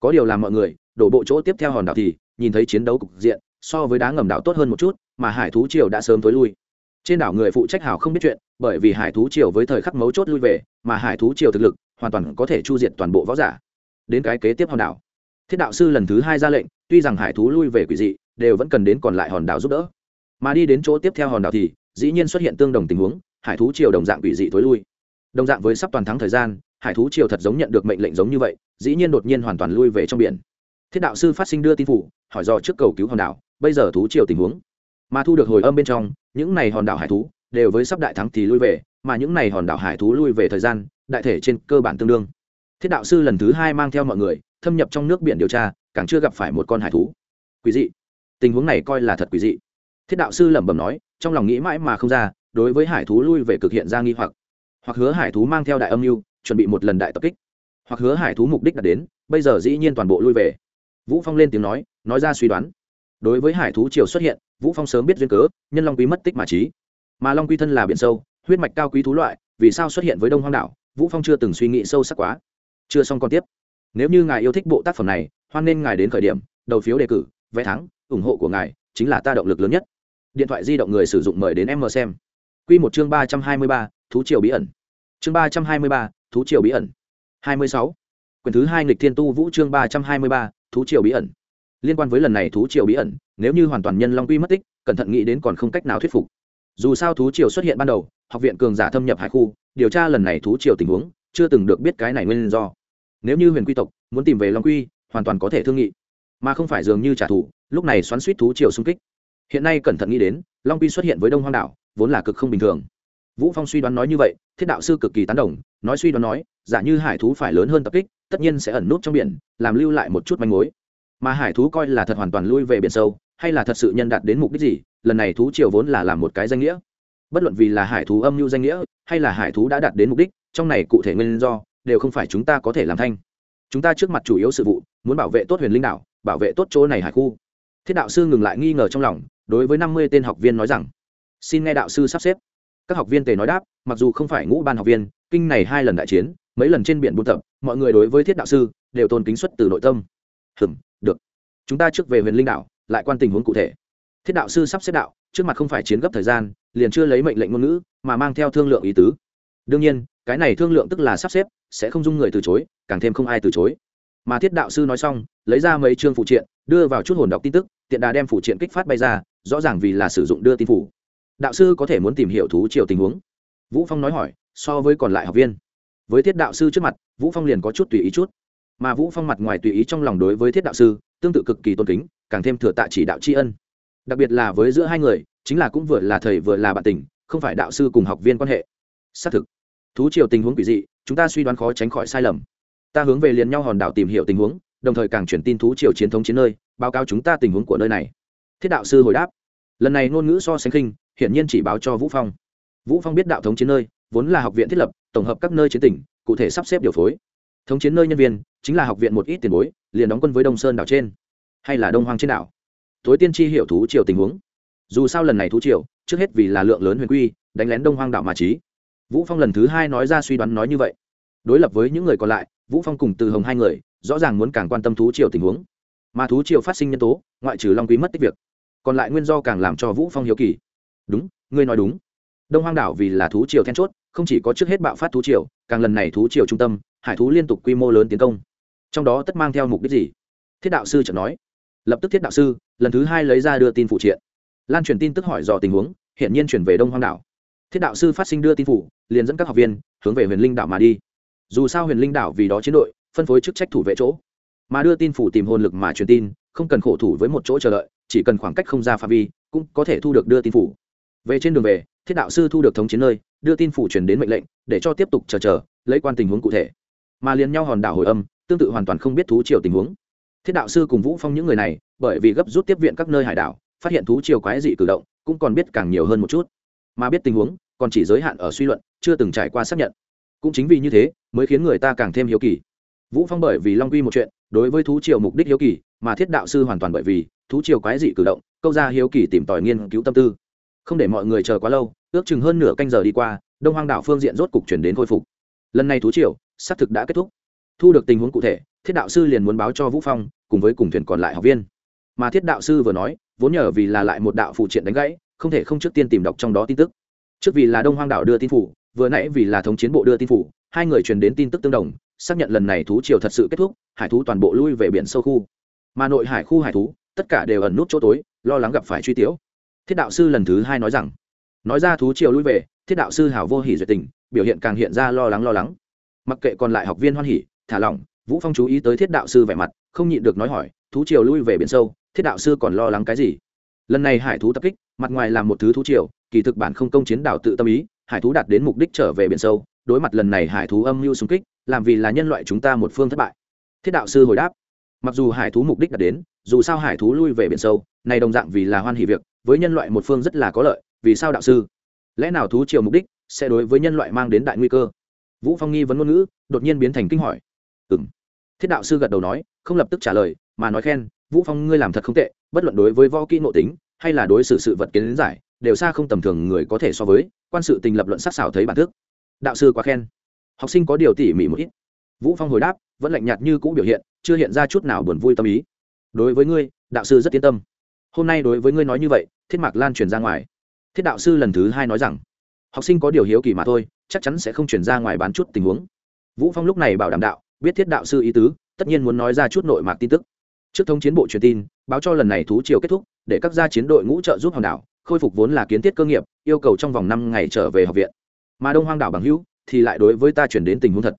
Có điều làm mọi người, đổ bộ chỗ tiếp theo hòn đảo thì, nhìn thấy chiến đấu cục diện, so với đá ngầm đảo tốt hơn một chút, mà hải thú triều đã sớm tối lui. Trên đảo người phụ trách hào không biết chuyện, bởi vì hải thú triều với thời khắc mấu chốt lui về, mà hải thú triều thực lực hoàn toàn có thể chu diệt toàn bộ võ giả đến cái kế tiếp hòn đảo. Thiết đạo sư lần thứ hai ra lệnh, tuy rằng hải thú lui về quỷ dị, đều vẫn cần đến còn lại hòn đảo giúp đỡ. Mà đi đến chỗ tiếp theo hòn đảo thì, dĩ nhiên xuất hiện tương đồng tình huống, hải thú triều đồng dạng quỷ dị thối lui. Đồng dạng với sắp toàn thắng thời gian, hải thú triều thật giống nhận được mệnh lệnh giống như vậy, dĩ nhiên đột nhiên hoàn toàn lui về trong biển. Thiết đạo sư phát sinh đưa tin phủ, hỏi do trước cầu cứu hòn đảo, bây giờ thú triều tình huống. Mà thu được hồi âm bên trong, những này hòn đảo hải thú đều với sắp đại thắng thì lui về, mà những này hòn đảo hải thú lui về thời gian, đại thể trên cơ bản tương đương thiết đạo sư lần thứ hai mang theo mọi người, thâm nhập trong nước biển điều tra, càng chưa gặp phải một con hải thú. Quý dị. Tình huống này coi là thật quý dị. Thiết đạo sư lẩm bẩm nói, trong lòng nghĩ mãi mà không ra, đối với hải thú lui về cực hiện ra nghi hoặc. Hoặc hứa hải thú mang theo đại âm mưu, chuẩn bị một lần đại tập kích. Hoặc hứa hải thú mục đích đã đến, bây giờ dĩ nhiên toàn bộ lui về. Vũ phong lên tiếng nói nói ra suy đoán. Đối với hải thú triều xuất hiện, vũ phong sớm biết duyên cớ, nhân long quý mất tích mà trí mà long quy thân là biển sâu, huyết mạch cao quý thú loại, vì sao xuất hiện với đông hoang đảo? Vũ phong chưa từng suy nghĩ sâu sắc quá chưa xong còn tiếp. Nếu như ngài yêu thích bộ tác phẩm này hoan nên ngài đến khởi điểm đầu phiếu đề cử vé thắng ủng hộ của ngài chính là ta động lực lớn nhất. Điện thoại di động người sử dụng mời đến em mờ xem. Quy một chương ba trăm hai mươi ba, thú triều bí ẩn. Chương ba trăm hai mươi ba, thú triều bí ẩn. hai mươi sáu. Quyển thứ hai nghịch thiên tu vũ chương ba trăm hai mươi ba, thú triều bí ẩn. Liên quan với lần này thú triều bí ẩn nếu như hoàn toàn nhân long quy mất tích cẩn thận nghĩ đến còn không cách nào thuyết phục. Dù sao thú triều xuất hiện ban đầu học viện cường giả thâm nhập hải khu điều tra lần này thú triều tình huống chưa từng được biết cái này nguyên do nếu như huyền quy tộc muốn tìm về long quy, hoàn toàn có thể thương nghị. Mà không phải dường như trả thù, lúc này xoắn suýt thú triều xung kích. Hiện nay cẩn thận nghĩ đến, long quy xuất hiện với đông hoang đảo, vốn là cực không bình thường. Vũ phong suy đoán nói như vậy, thiết đạo sư cực kỳ tán đồng, nói suy đoán nói, giả như hải thú phải lớn hơn tập kích, tất nhiên sẽ ẩn nút trong biển, làm lưu lại một chút manh mối. Mà hải thú coi là thật hoàn toàn lui về biển sâu, hay là thật sự nhân đạt đến mục đích gì, lần này thú triều vốn là làm một cái danh nghĩa. Bất luận vì là hải thú âm mưu danh nghĩa, hay là hải thú đã đạt đến mục đích, trong này cụ thể nguyên do đều không phải chúng ta có thể làm thanh. Chúng ta trước mặt chủ yếu sự vụ, muốn bảo vệ tốt huyền linh đảo, bảo vệ tốt chỗ này hải khu. Thiết đạo sư ngừng lại nghi ngờ trong lòng, đối với năm mươi tên học viên nói rằng, xin nghe đạo sư sắp xếp. Các học viên tề nói đáp, mặc dù không phải ngũ ban học viên, kinh này hai lần đại chiến, mấy lần trên biển buôn tập, mọi người đối với thiết đạo sư đều tôn kính xuất từ nội tâm. Hừm, được. Chúng ta trước về huyền linh đảo, lại quan tình huống cụ thể. Thiết đạo sư sắp xếp đạo, trước mặt không phải chiến gấp thời gian, liền chưa lấy mệnh lệnh ngôn ngữ, mà mang theo thương lượng ý tứ. Đương nhiên cái này thương lượng tức là sắp xếp, sẽ không dung người từ chối, càng thêm không ai từ chối. Mà thiết đạo sư nói xong, lấy ra mấy chương phụ triện, đưa vào chút hồn đọc tin tức, tiện đà đem phụ triện kích phát bay ra, rõ ràng vì là sử dụng đưa tin phủ. Đạo sư có thể muốn tìm hiểu thú triều tình huống? Vũ phong nói hỏi, so với còn lại học viên. Với thiết đạo sư trước mặt, vũ phong liền có chút tùy ý chút. Mà vũ phong mặt ngoài tùy ý trong lòng đối với thiết đạo sư, tương tự cực kỳ tôn kính, càng thêm thừa tạ chỉ đạo tri ân. Đặc biệt là với giữa hai người, chính là cũng vừa là thầy vừa là bạn tình, không phải đạo sư cùng học viên quan hệ. Xác thực thú triều tình huống quỷ dị, chúng ta suy đoán khó tránh khỏi sai lầm. Ta hướng về liền nhau hòn đảo tìm hiểu tình huống, đồng thời càng chuyển tin thú triều chiến thống chiến nơi, báo cáo chúng ta tình huống của nơi này. Thiết đạo sư hồi đáp. Lần này ngôn ngữ so sánh khinh, hiển nhiên chỉ báo cho vũ phong. Vũ phong biết đạo thống chiến nơi, vốn là học viện thiết lập, tổng hợp các nơi chiến tỉnh, cụ thể sắp xếp điều phối. Thống chiến nơi nhân viên, chính là học viện một ít tiền bối, liền đóng quân với đông sơn đảo trên, hay là đông hoang trên đảo. Tối tiên tri hiểu thú triều tình huống. Dù sao lần này thú triều, trước hết vì là lượng lớn huyền quy, đánh lén đông hoang đảo mà trí vũ phong lần thứ hai nói ra suy đoán nói như vậy. Đối lập với những người còn lại, vũ phong cùng từ hồng hai người, rõ ràng muốn càng quan tâm thú triều tình huống. Mà thú triều phát sinh nhân tố, ngoại trừ long quý mất tích việc, còn lại nguyên do càng làm cho vũ phong hiếu kỳ. Đúng, ngươi nói đúng. Đông hoang đảo vì là thú triều then chốt, không chỉ có trước hết bạo phát thú triều, càng lần này thú triều trung tâm, hải thú liên tục quy mô lớn tiến công. Trong đó tất mang theo mục đích gì? Thiết đạo sư chợt nói. Lập tức thiết đạo sư, lần thứ hai lấy ra đưa tin phụ triện. Lan truyền tin tức hỏi dò tình huống hiện nhiên chuyển về đông hoang đảo. Thiết đạo sư phát sinh đưa tin phủ liền dẫn các học viên hướng về huyền linh đảo mà đi. Dù sao huyền linh đảo vì đó chiến đội, phân phối chức trách thủ vệ chỗ. Mà đưa tin phủ tìm hồn lực mà truyền tin, không cần khổ thủ với một chỗ chờ đợi, chỉ cần khoảng cách không ra phạm vi, cũng có thể thu được đưa tin phủ. Về trên đường về, thiết đạo sư thu được thống chiến nơi, đưa tin phủ truyền đến mệnh lệnh, để cho tiếp tục chờ chờ, lấy quan tình huống cụ thể. Mà liền nhau hòn đảo hồi âm, tương tự hoàn toàn không biết thú triều tình huống. Thiết đạo sư cùng vũ phong những người này, bởi vì gấp rút tiếp viện các nơi hải đảo, phát hiện thú triều quái dị cử động, cũng còn biết càng nhiều hơn một chút mà biết tình huống, còn chỉ giới hạn ở suy luận, chưa từng trải qua xác nhận. Cũng chính vì như thế, mới khiến người ta càng thêm hiếu kỳ. Vũ phong bởi vì long quy một chuyện, đối với thú triều mục đích hiếu kỳ, mà thiết đạo sư hoàn toàn bởi vì thú triều quái dị cử động, câu ra hiếu kỳ tìm tòi nghiên cứu tâm tư. Không để mọi người chờ quá lâu, ước chừng hơn nửa canh giờ đi qua, đông hoang đảo phương diện rốt cục chuyển đến khôi phục. Lần này thú triều, xác thực đã kết thúc. Thu được tình huống cụ thể, thiết đạo sư liền muốn báo cho vũ phong, cùng với cùng thuyền còn lại học viên. Mà thiết đạo sư vừa nói, vốn nhờ vì là lại một đạo phụ triện đánh gãy không thể không trước tiên tìm đọc trong đó tin tức. Trước vì là đông hoang đảo đưa tin phủ, vừa nãy vì là thống chiến bộ đưa tin phủ, hai người truyền đến tin tức tương đồng, xác nhận lần này thú triều thật sự kết thúc, hải thú toàn bộ lui về biển sâu khu. Mà nội hải khu hải thú, tất cả đều ẩn nút chỗ tối, lo lắng gặp phải truy tiếu. Thiết đạo sư lần thứ hai nói rằng, nói ra thú triều lui về, thiết đạo sư hảo vô hỉ duyệt tình, biểu hiện càng hiện ra lo lắng lo lắng. Mặc kệ còn lại học viên hoan hỉ, thả lỏng, vũ phong chú ý tới thiết đạo sư vẻ mặt, không nhịn được nói hỏi, thú triều lui về biển sâu, thiết đạo sư còn lo lắng cái gì? Lần này hải thú tập kích mặt ngoài làm một thứ thú triều, kỳ thực bản không công chiến đảo tự tâm ý, hải thú đạt đến mục đích trở về biển sâu, đối mặt lần này hải thú âm mưu xung kích, làm vì là nhân loại chúng ta một phương thất bại. Thiết đạo sư hồi đáp, mặc dù hải thú mục đích đạt đến, dù sao hải thú lui về biển sâu, này đồng dạng vì là hoan hỷ việc, với nhân loại một phương rất là có lợi, vì sao đạo sư? Lẽ nào thú triều mục đích sẽ đối với nhân loại mang đến đại nguy cơ? Vũ phong nghi vấn ngôn ngữ, đột nhiên biến thành kinh hỏi. Ừm. Thiết đạo sư gật đầu nói, không lập tức trả lời, mà nói khen, vũ phong, ngươi làm thật không tệ, bất luận đối với võ kỹ nội tính hay là đối xử sự vật kiến giải, đều xa không tầm thường người có thể so với, quan sự tình lập luận sắc xảo thấy bản thức. Đạo sư quá khen. Học sinh có điều tỉ mỉ một ít. Vũ phong hồi đáp, vẫn lạnh nhạt như cũ biểu hiện, chưa hiện ra chút nào buồn vui tâm ý. Đối với ngươi, đạo sư rất yên tâm. Hôm nay đối với ngươi nói như vậy, thiết mạc lan truyền ra ngoài. Thiết đạo sư lần thứ hai nói rằng, học sinh có điều hiếu kỳ mà thôi, chắc chắn sẽ không chuyển ra ngoài bán chút tình huống. Vũ phong lúc này bảo đảm đạo, biết thiết đạo sư ý tứ, tất nhiên muốn nói ra chút nội mạc tin tức trước thống chiến bộ truyền tin, báo cho lần này thú triều kết thúc, để các gia chiến đội ngũ trợ giúp hòn đảo, khôi phục vốn là kiến thiết cơ nghiệp, yêu cầu trong vòng năm ngày trở về học viện. Mà đông hoang đảo bằng hữu, thì lại đối với ta chuyển đến tình huống thật.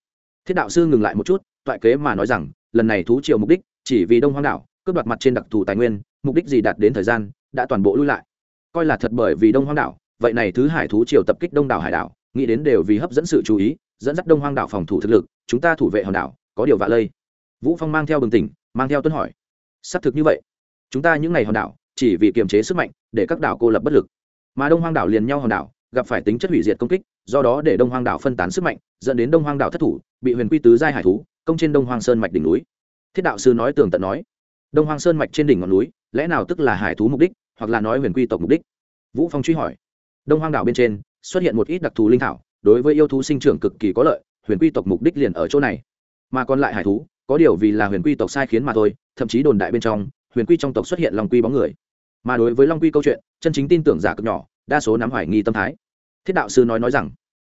Thiết đạo sư ngừng lại một chút, toại kế mà nói rằng, lần này thú triều mục đích, chỉ vì đông hoang đảo, cướp đoạt mặt trên đặc thù tài nguyên, mục đích gì đạt đến thời gian, đã toàn bộ lui lại. Coi là thật bởi vì đông hoang đảo, vậy này thứ hải thú triều tập kích đông đảo hải đảo, nghĩ đến đều vì hấp dẫn sự chú ý, dẫn dắt đông hoang đảo phòng thủ thực lực, chúng ta thủ vệ hòn đảo, có điều vạ lây. Vũ phong mang theo bừng tỉnh, mang theo tuân hỏi xác thực như vậy. Chúng ta những ngày hòn đảo, chỉ vì kiềm chế sức mạnh, để các đảo cô lập bất lực. Mà đông hoang đảo liền nhau hòn đảo, gặp phải tính chất hủy diệt công kích, do đó để đông hoang đảo phân tán sức mạnh, dẫn đến đông hoang đảo thất thủ, bị huyền quy tứ giai hải thú, công trên đông hoang sơn mạch đỉnh núi. Thiết đạo sư nói tường tận nói, đông hoang sơn mạch trên đỉnh ngọn núi, lẽ nào tức là hải thú mục đích, hoặc là nói huyền quy tộc mục đích? Vũ phong truy hỏi. Đông hoang đảo bên trên, xuất hiện một ít đặc thù linh thảo, đối với yêu thú sinh trưởng cực kỳ có lợi, huyền quy tộc mục đích liền ở chỗ này. Mà còn lại hải thú có điều vì là huyền quy tộc sai khiến mà thôi, thậm chí đồn đại bên trong, huyền quy trong tộc xuất hiện long quy bóng người. Mà đối với long quy câu chuyện, chân chính tin tưởng giả cực nhỏ, đa số nắm hoài nghi tâm thái. Thiết đạo sư nói nói rằng,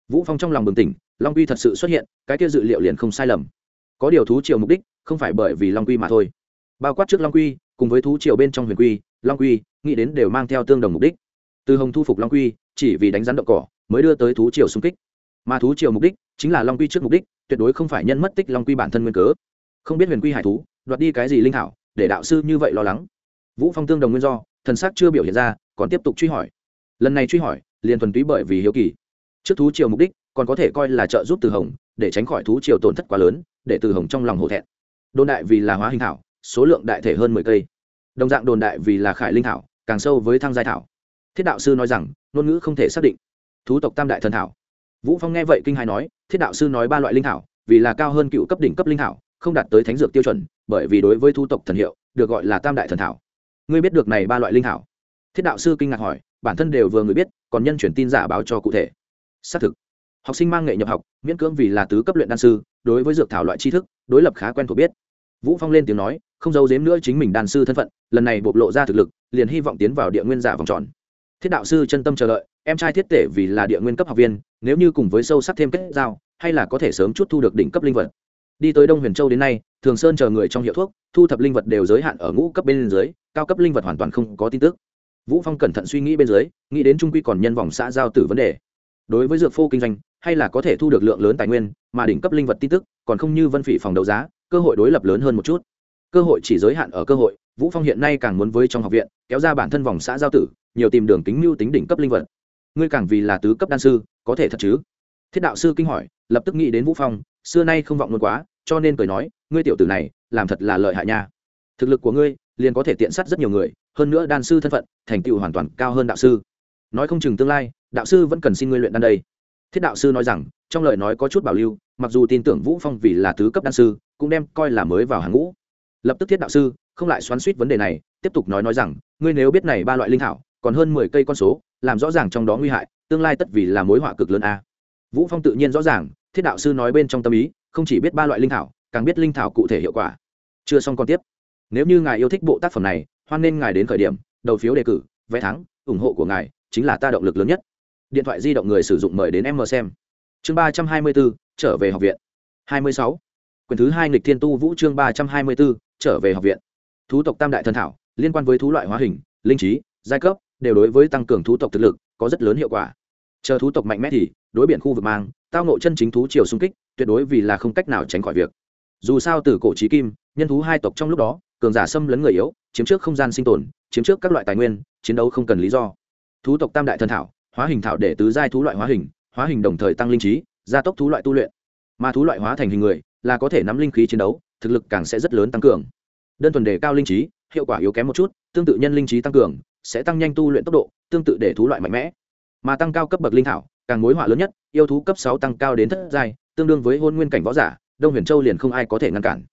vũ phong trong lòng bừng tỉnh, long quy thật sự xuất hiện, cái kia dự liệu liền không sai lầm. Có điều thú triều mục đích, không phải bởi vì long quy mà thôi. Bao quát trước long quy, cùng với thú triều bên trong huyền quy, long quy, nghĩ đến đều mang theo tương đồng mục đích. Từ hồng thu phục long quy, chỉ vì đánh rắn động cỏ, mới đưa tới thú triều xung kích. Mà thú triều mục đích, chính là long quy trước mục đích, tuyệt đối không phải nhân mất tích long quy bản thân nguyên cớ không biết huyền quy hải thú, đoạt đi cái gì linh thảo, để đạo sư như vậy lo lắng. Vũ phong tương đồng nguyên do, thần sắc chưa biểu hiện ra, còn tiếp tục truy hỏi. Lần này truy hỏi, liền thuần túy bởi vì hiếu kỳ. Trước thú triều mục đích, còn có thể coi là trợ giúp từ hồng, để tránh khỏi thú triều tổn thất quá lớn, để từ hồng trong lòng hổ thẹn. Đồn đại vì là hóa hình thảo, số lượng đại thể hơn mười cây. Đồng dạng đồn đại vì là khải linh thảo, càng sâu với thăng giai thảo. Thiết đạo sư nói rằng, ngôn ngữ không thể xác định. Thú tộc tam đại thần thảo. Vũ phong nghe vậy kinh hai nói, thiết đạo sư nói ba loại linh thảo, vì là cao hơn cựu cấp đỉnh cấp linh thảo không đạt tới thánh dược tiêu chuẩn, bởi vì đối với thu tộc thần hiệu, được gọi là tam đại thần thảo. Ngươi biết được này ba loại linh thảo? Thiết đạo sư kinh ngạc hỏi, bản thân đều vừa người biết, còn nhân chuyển tin giả báo cho cụ thể. Xác thực. Học sinh mang nghệ nhập học, miễn cưỡng vì là tứ cấp luyện đan sư, đối với dược thảo loại tri thức, đối lập khá quen thuộc biết. Vũ phong lên tiếng nói, không giấu giếm nữa chính mình đan sư thân phận, lần này bộc lộ ra thực lực, liền hy vọng tiến vào địa nguyên giả vòng tròn. Thiết đạo sư chân tâm chờ đợi, em trai thiết tể vì là địa nguyên cấp học viên, nếu như cùng với sâu sắc thêm kết giao, hay là có thể sớm chút thu được đỉnh cấp linh vật đi tới đông huyền châu đến nay, thường sơn chờ người trong hiệu thuốc, thu thập linh vật đều giới hạn ở ngũ cấp bên dưới, cao cấp linh vật hoàn toàn không có tin tức. Vũ phong cẩn thận suy nghĩ bên dưới, nghĩ đến trung quy còn nhân vòng xã giao tử vấn đề. Đối với dược phô kinh doanh, hay là có thể thu được lượng lớn tài nguyên, mà đỉnh cấp linh vật tin tức, còn không như vân phỉ phòng đấu giá, cơ hội đối lập lớn hơn một chút. Cơ hội chỉ giới hạn ở cơ hội, vũ phong hiện nay càng muốn với trong học viện, kéo ra bản thân vòng xã giao tử, nhiều tìm đường tính mưu tính đỉnh cấp linh vật. Ngươi càng vì là tứ cấp đan sư, có thể thật chứ? Thiết đạo sư kinh hỏi, lập tức nghĩ đến vũ phong, xưa nay không vọng luôn quá, cho nên cười nói, ngươi tiểu tử này, làm thật là lợi hại nha. Thực lực của ngươi, liền có thể tiện sát rất nhiều người, hơn nữa đan sư thân phận, thành tựu hoàn toàn cao hơn đạo sư. Nói không chừng tương lai, đạo sư vẫn cần xin ngươi luyện đan đây. Thiết đạo sư nói rằng, trong lời nói có chút bảo lưu, mặc dù tin tưởng vũ phong vì là tứ cấp đan sư, cũng đem coi là mới vào hàng ngũ. Lập tức thiết đạo sư, không lại xoắn suýt vấn đề này, tiếp tục nói nói rằng, ngươi nếu biết này ba loại linh thảo, còn hơn mười cây con số, làm rõ ràng trong đó nguy hại, tương lai tất vì là mối họa cực lớn a vũ phong tự nhiên rõ ràng, thiết đạo sư nói bên trong tâm ý, không chỉ biết ba loại linh thảo, càng biết linh thảo cụ thể hiệu quả. Chưa xong còn tiếp. Nếu như ngài yêu thích bộ tác phẩm này, hoan nên ngài đến khởi điểm, đầu phiếu đề cử, vé thắng, ủng hộ của ngài chính là ta động lực lớn nhất. Điện thoại di động người sử dụng mời đến em mờ xem. Chương ba trăm hai mươi bốn trở về học viện. hai mươi sáu. Quyển thứ hai nghịch thiên tu vũ chương ba trăm hai mươi bốn trở về học viện. Thú tộc tam đại thần thảo, liên quan với thú loại hóa hình, linh trí, giai cấp, đều đối với tăng cường thú tộc thực lực có rất lớn hiệu quả chờ thú tộc mạnh mẽ thì, đối biển khu vực mang, tao nộ chân chính thú chiều xung kích, tuyệt đối vì là không cách nào tránh khỏi việc. Dù sao từ cổ trí kim, nhân thú hai tộc trong lúc đó, cường giả xâm lấn người yếu, chiếm trước không gian sinh tồn, chiếm trước các loại tài nguyên, chiến đấu không cần lý do. Thú tộc tam đại thần thảo, hóa hình thảo để tứ giai thú loại hóa hình hóa hình đồng thời tăng linh trí, gia tốc thú loại tu luyện. Mà thú loại hóa thành hình người, là có thể nắm linh khí chiến đấu, thực lực càng sẽ rất lớn tăng cường. Đơn thuần đề cao linh trí, hiệu quả yếu kém một chút, tương tự nhân linh trí tăng cường, sẽ tăng nhanh tu luyện tốc độ, tương tự để thú loại mạnh mẽ mà tăng cao cấp bậc linh thảo, càng mối họa lớn nhất, yêu thú cấp sáu tăng cao đến thất giai, tương đương với hôn nguyên cảnh võ giả, đông huyền châu liền không ai có thể ngăn cản.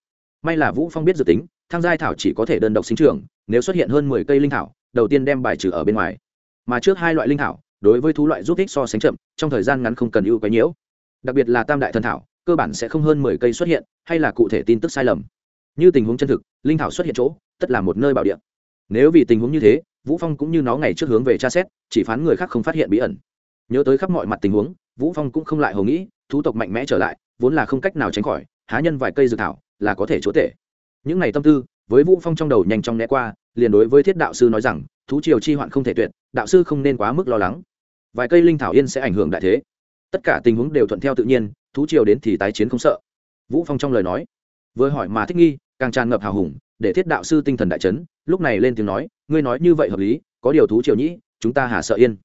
May là vũ phong biết dự tính, thang giai thảo chỉ có thể đơn độc sinh trưởng, nếu xuất hiện hơn mười cây linh thảo, đầu tiên đem bài trừ ở bên ngoài. Mà trước hai loại linh thảo, đối với thú loại giúp ích so sánh chậm, trong thời gian ngắn không cần ưu quá nhiễu. Đặc biệt là tam đại thần thảo, cơ bản sẽ không hơn mười cây xuất hiện, hay là cụ thể tin tức sai lầm. Như tình huống chân thực, linh thảo xuất hiện chỗ, tất là một nơi bảo địa. Nếu vì tình huống như thế vũ phong cũng như nó ngày trước hướng về tra xét, chỉ phán người khác không phát hiện bí ẩn. Nhớ tới khắp mọi mặt tình huống, vũ phong cũng không lại hồ nghĩ, thú tộc mạnh mẽ trở lại, vốn là không cách nào tránh khỏi, há nhân vài cây dược thảo, là có thể chúa tể. Những ngày tâm tư, với vũ phong trong đầu nhanh chóng né qua, liền đối với thiết đạo sư nói rằng, thú triều chi hoạn không thể tuyệt, đạo sư không nên quá mức lo lắng. Vài cây linh thảo yên sẽ ảnh hưởng đại thế. Tất cả tình huống đều thuận theo tự nhiên, thú triều đến thì tái chiến không sợ. Vũ phong trong lời nói, vừa hỏi mà thích nghi, càng tràn ngập hào hùng để thiết đạo sư tinh thần đại chấn, lúc này lên tiếng nói, ngươi nói như vậy hợp lý, có điều thú triều nhĩ, chúng ta hà sợ yên.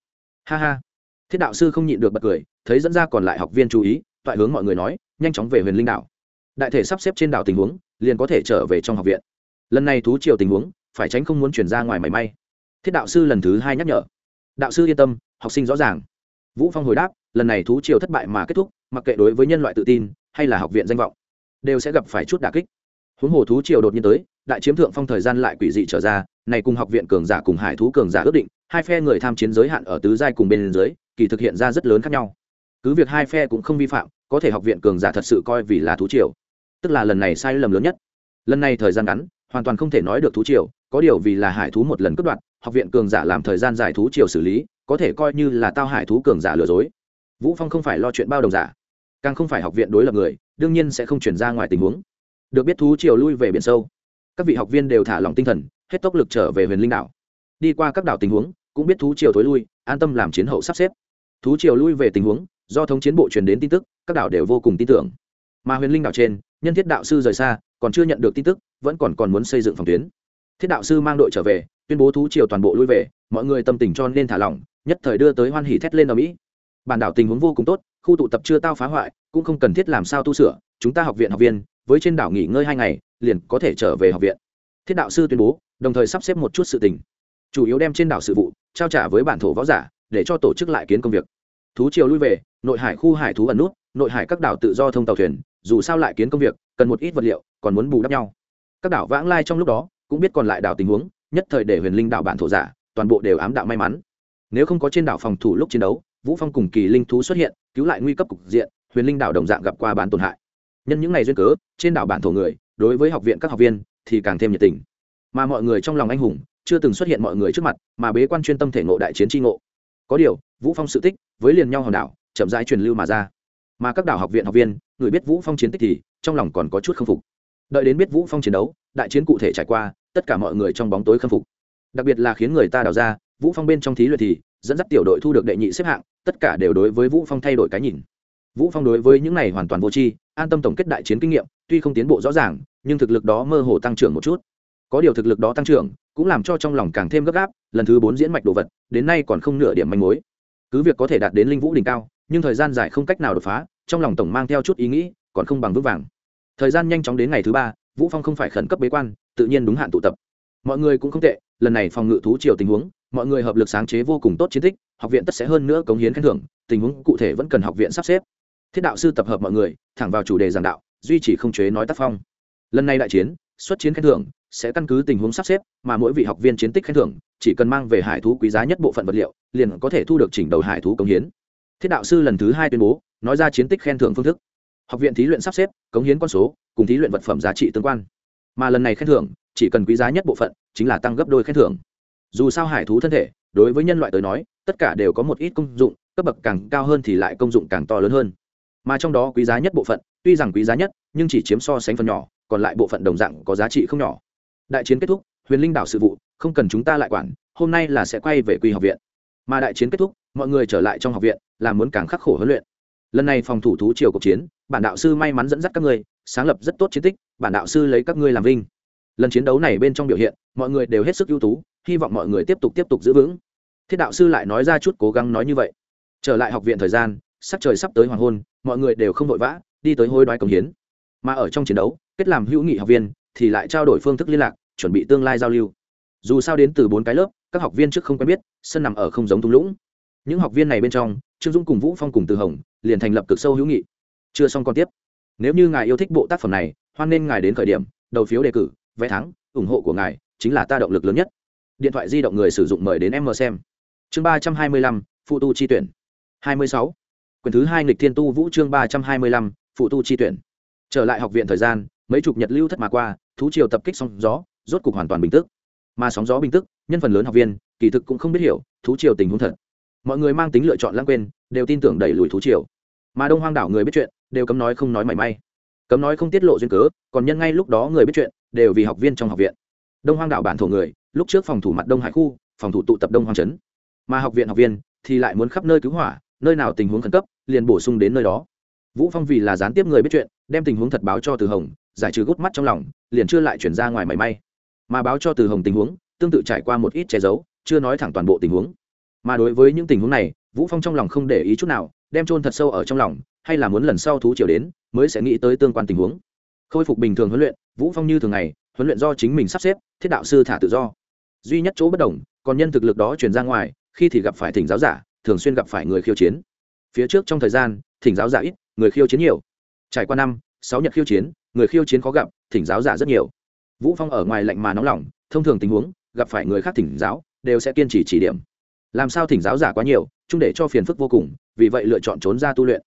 Ha ha. Thiết đạo sư không nhịn được bật cười, thấy dẫn ra còn lại học viên chú ý, toại hướng mọi người nói, nhanh chóng về huyền linh đảo. Đại thể sắp xếp trên đảo tình huống, liền có thể trở về trong học viện. Lần này thú triều tình huống, phải tránh không muốn chuyển ra ngoài mảy may. Thiết đạo sư lần thứ hai nhắc nhở. Đạo sư yên tâm, học sinh rõ ràng. Vũ phong hồi đáp, lần này thú triều thất bại mà kết thúc, mặc kệ đối với nhân loại tự tin, hay là học viện danh vọng, đều sẽ gặp phải chút đả kích. Huống hồ thú triều đột nhiên tới đại chiếm thượng phong thời gian lại quỷ dị trở ra, này cùng học viện cường giả cùng hải thú cường giả ước định, hai phe người tham chiến giới hạn ở tứ giai cùng bên dưới, kỳ thực hiện ra rất lớn khác nhau. Cứ việc hai phe cũng không vi phạm, có thể học viện cường giả thật sự coi vì là thú triều. Tức là lần này sai lầm lớn nhất. Lần này thời gian ngắn, hoàn toàn không thể nói được thú triều, có điều vì là hải thú một lần cướp đoạt, học viện cường giả làm thời gian giải thú triều xử lý, có thể coi như là tao hải thú cường giả lừa dối. Vũ phong không phải lo chuyện bao đồng giả, càng không phải học viện đối lập người, đương nhiên sẽ không chuyển ra ngoài tình huống. Được biết thú triều lui về biển sâu các vị học viên đều thả lỏng tinh thần, hết tốc lực trở về huyền linh đảo. Đi qua các đảo tình huống, cũng biết thú triều thối lui, an tâm làm chiến hậu sắp xếp. Thú triều lui về tình huống, do thống chiến bộ truyền đến tin tức, các đảo đều vô cùng tin tưởng. Mà huyền linh đảo trên, nhân thiết đạo sư rời xa, còn chưa nhận được tin tức, vẫn còn còn muốn xây dựng phòng tuyến. Thiết đạo sư mang đội trở về, tuyên bố thú triều toàn bộ lui về, mọi người tâm tình cho nên thả lỏng, nhất thời đưa tới hoan hỉ thét lên ở mỹ. Bản đảo tình huống vô cùng tốt, khu tụ tập chưa tao phá hoại, cũng không cần thiết làm sao tu sửa, chúng ta học viện học viên, với trên đảo nghỉ ngơi hai ngày liền có thể trở về học viện. Thiết đạo sư tuyên bố, đồng thời sắp xếp một chút sự tình. Chủ yếu đem trên đảo sự vụ, trao trả với bản thổ võ giả, để cho tổ chức lại kiến công việc. Thú triều lui về, nội hải khu hải thú ẩn nút, nội hải các đảo tự do thông tàu thuyền, dù sao lại kiến công việc, cần một ít vật liệu, còn muốn bù đắp nhau. Các đảo vãng lai trong lúc đó, cũng biết còn lại đảo tình huống, nhất thời để huyền linh đảo bản thổ giả, toàn bộ đều ám đạo may mắn. Nếu không có trên đảo phòng thủ lúc chiến đấu, vũ phong cùng kỳ linh thú xuất hiện, cứu lại nguy cấp cục diện, huyền linh đảo đồng dạng gặp qua bán tổn hại. Nhân những ngày duyên cớ, trên đảo bản thổ người đối với học viện các học viên thì càng thêm nhiệt tình. Mà mọi người trong lòng anh hùng chưa từng xuất hiện mọi người trước mặt mà bế quan chuyên tâm thể ngộ đại chiến tri ngộ. Có điều, vũ phong sự tích với liền nhau hòn đảo chậm rãi truyền lưu mà ra. Mà các đảo học viện học viên, người biết vũ phong chiến tích thì trong lòng còn có chút khâm phục. Đợi đến biết vũ phong chiến đấu, đại chiến cụ thể trải qua, tất cả mọi người trong bóng tối khâm phục. Đặc biệt là khiến người ta đào ra, vũ phong bên trong thí luyện thì dẫn dắt tiểu đội thu được đệ nhị xếp hạng, tất cả đều đối với vũ phong thay đổi cái nhìn vũ phong đối với những này hoàn toàn vô tri, an tâm tổng kết đại chiến kinh nghiệm, tuy không tiến bộ rõ ràng, nhưng thực lực đó mơ hồ tăng trưởng một chút. Có điều thực lực đó tăng trưởng, cũng làm cho trong lòng càng thêm gấp gáp, lần thứ bốn diễn mạch đồ vật, đến nay còn không nửa điểm manh mối. Cứ việc có thể đạt đến linh vũ đỉnh cao, nhưng thời gian dài không cách nào đột phá, trong lòng tổng mang theo chút ý nghĩ, còn không bằng vững vàng. Thời gian nhanh chóng đến ngày thứ ba, vũ phong không phải khẩn cấp bế quan, tự nhiên đúng hạn tụ tập. Mọi người cũng không tệ, lần này phòng ngự thú triều tình huống, mọi người hợp lực sáng chế vô cùng tốt chiến tích, học viện tất sẽ hơn nữa cống hiến khen thưởng, tình huống cụ thể vẫn cần học viện sắp xếp thiết đạo sư tập hợp mọi người, thẳng vào chủ đề giảng đạo, duy trì không chế nói tác phong. Lần này đại chiến, xuất chiến khen thưởng, sẽ căn cứ tình huống sắp xếp, mà mỗi vị học viên chiến tích khen thưởng, chỉ cần mang về hải thú quý giá nhất bộ phận vật liệu, liền có thể thu được chỉnh đầu hải thú cống hiến. Thiết đạo sư lần thứ hai tuyên bố, nói ra chiến tích khen thưởng phương thức. Học viện thí luyện sắp xếp, cống hiến con số, cùng thí luyện vật phẩm giá trị tương quan. Mà lần này khen thưởng, chỉ cần quý giá nhất bộ phận, chính là tăng gấp đôi khen thưởng. Dù sao hải thú thân thể, đối với nhân loại tới nói, tất cả đều có một ít công dụng, cấp bậc càng cao hơn thì lại công dụng càng to lớn hơn mà trong đó quý giá nhất bộ phận, tuy rằng quý giá nhất, nhưng chỉ chiếm so sánh phần nhỏ, còn lại bộ phận đồng dạng có giá trị không nhỏ. Đại chiến kết thúc, huyền linh đảo sự vụ, không cần chúng ta lại quản, hôm nay là sẽ quay về quy học viện. Mà đại chiến kết thúc, mọi người trở lại trong học viện, là muốn càng khắc khổ huấn luyện. Lần này phòng thủ thú triều cuộc chiến, bản đạo sư may mắn dẫn dắt các ngươi, sáng lập rất tốt chiến tích, bản đạo sư lấy các ngươi làm vinh. Lần chiến đấu này bên trong biểu hiện, mọi người đều hết sức ưu tú, hy vọng mọi người tiếp tục tiếp tục giữ vững. Thiết đạo sư lại nói ra chút cố gắng nói như vậy. Trở lại học viện thời gian, sắc trời sắp tới hoàng hôn mọi người đều không vội vã, đi tới hối đoái công hiến. Mà ở trong chiến đấu, kết làm hữu nghị học viên, thì lại trao đổi phương thức liên lạc, chuẩn bị tương lai giao lưu. Dù sao đến từ bốn cái lớp, các học viên trước không quen biết, sân nằm ở không giống thung lũng. Những học viên này bên trong, trương dũng cùng vũ phong cùng từ hồng, liền thành lập cực sâu hữu nghị. Chưa xong còn tiếp. Nếu như ngài yêu thích bộ tác phẩm này, hoan nên ngài đến khởi điểm, đầu phiếu đề cử, vé thắng, ủng hộ của ngài chính là ta động lực lớn nhất. Điện thoại di động người sử dụng mời đến em mờ xem. Chương ba trăm hai mươi lăm, phụ tu chi tuyển. hai mươi sáu quyển thứ hai nghịch thiên tu vũ chương ba trăm hai mươi lăm, phụ tu chi tuyển. Trở lại học viện thời gian, mấy chục nhật lưu thất mà qua, thú triều tập kích sóng gió, rốt cục hoàn toàn bình tức. Mà sóng gió bình tức, nhân phần lớn học viên, kỳ thực cũng không biết hiểu thú triều tình huống thật. Mọi người mang tính lựa chọn lãng quên, đều tin tưởng đẩy lùi thú triều. Mà đông hoang đảo người biết chuyện, đều cấm nói không nói mảy may. Cấm nói không tiết lộ duyên cớ, còn nhân ngay lúc đó người biết chuyện, đều vì học viên trong học viện. Đông hoang đảo bản thổ người, lúc trước phòng thủ mặt đông hải khu, phòng thủ tụ tập đông hoang trấn. Mà học viện học viên thì lại muốn khắp nơi cứu hỏa nơi nào tình huống khẩn cấp, liền bổ sung đến nơi đó. Vũ phong vì là gián tiếp người biết chuyện, đem tình huống thật báo cho từ hồng, giải trừ gút mắt trong lòng, liền chưa lại chuyển ra ngoài mảy may. Mà báo cho từ hồng tình huống, tương tự trải qua một ít che giấu, chưa nói thẳng toàn bộ tình huống. Mà đối với những tình huống này, vũ phong trong lòng không để ý chút nào, đem chôn thật sâu ở trong lòng, hay là muốn lần sau thú triều đến, mới sẽ nghĩ tới tương quan tình huống. Khôi phục bình thường huấn luyện, vũ phong như thường ngày, huấn luyện do chính mình sắp xếp, thiết đạo sư thả tự do. Duy nhất chỗ bất đồng, còn nhân thực lực đó truyền ra ngoài, khi thì gặp phải thỉnh giáo giả thường xuyên gặp phải người khiêu chiến. Phía trước trong thời gian, thỉnh giáo giả ít, người khiêu chiến nhiều. Trải qua năm, sáu nhật khiêu chiến, người khiêu chiến khó gặp, thỉnh giáo giả rất nhiều. Vũ phong ở ngoài lạnh mà nóng lòng, thông thường tình huống, gặp phải người khác thỉnh giáo, đều sẽ kiên trì chỉ điểm. Làm sao thỉnh giáo giả quá nhiều, chung để cho phiền phức vô cùng, vì vậy lựa chọn trốn ra tu luyện.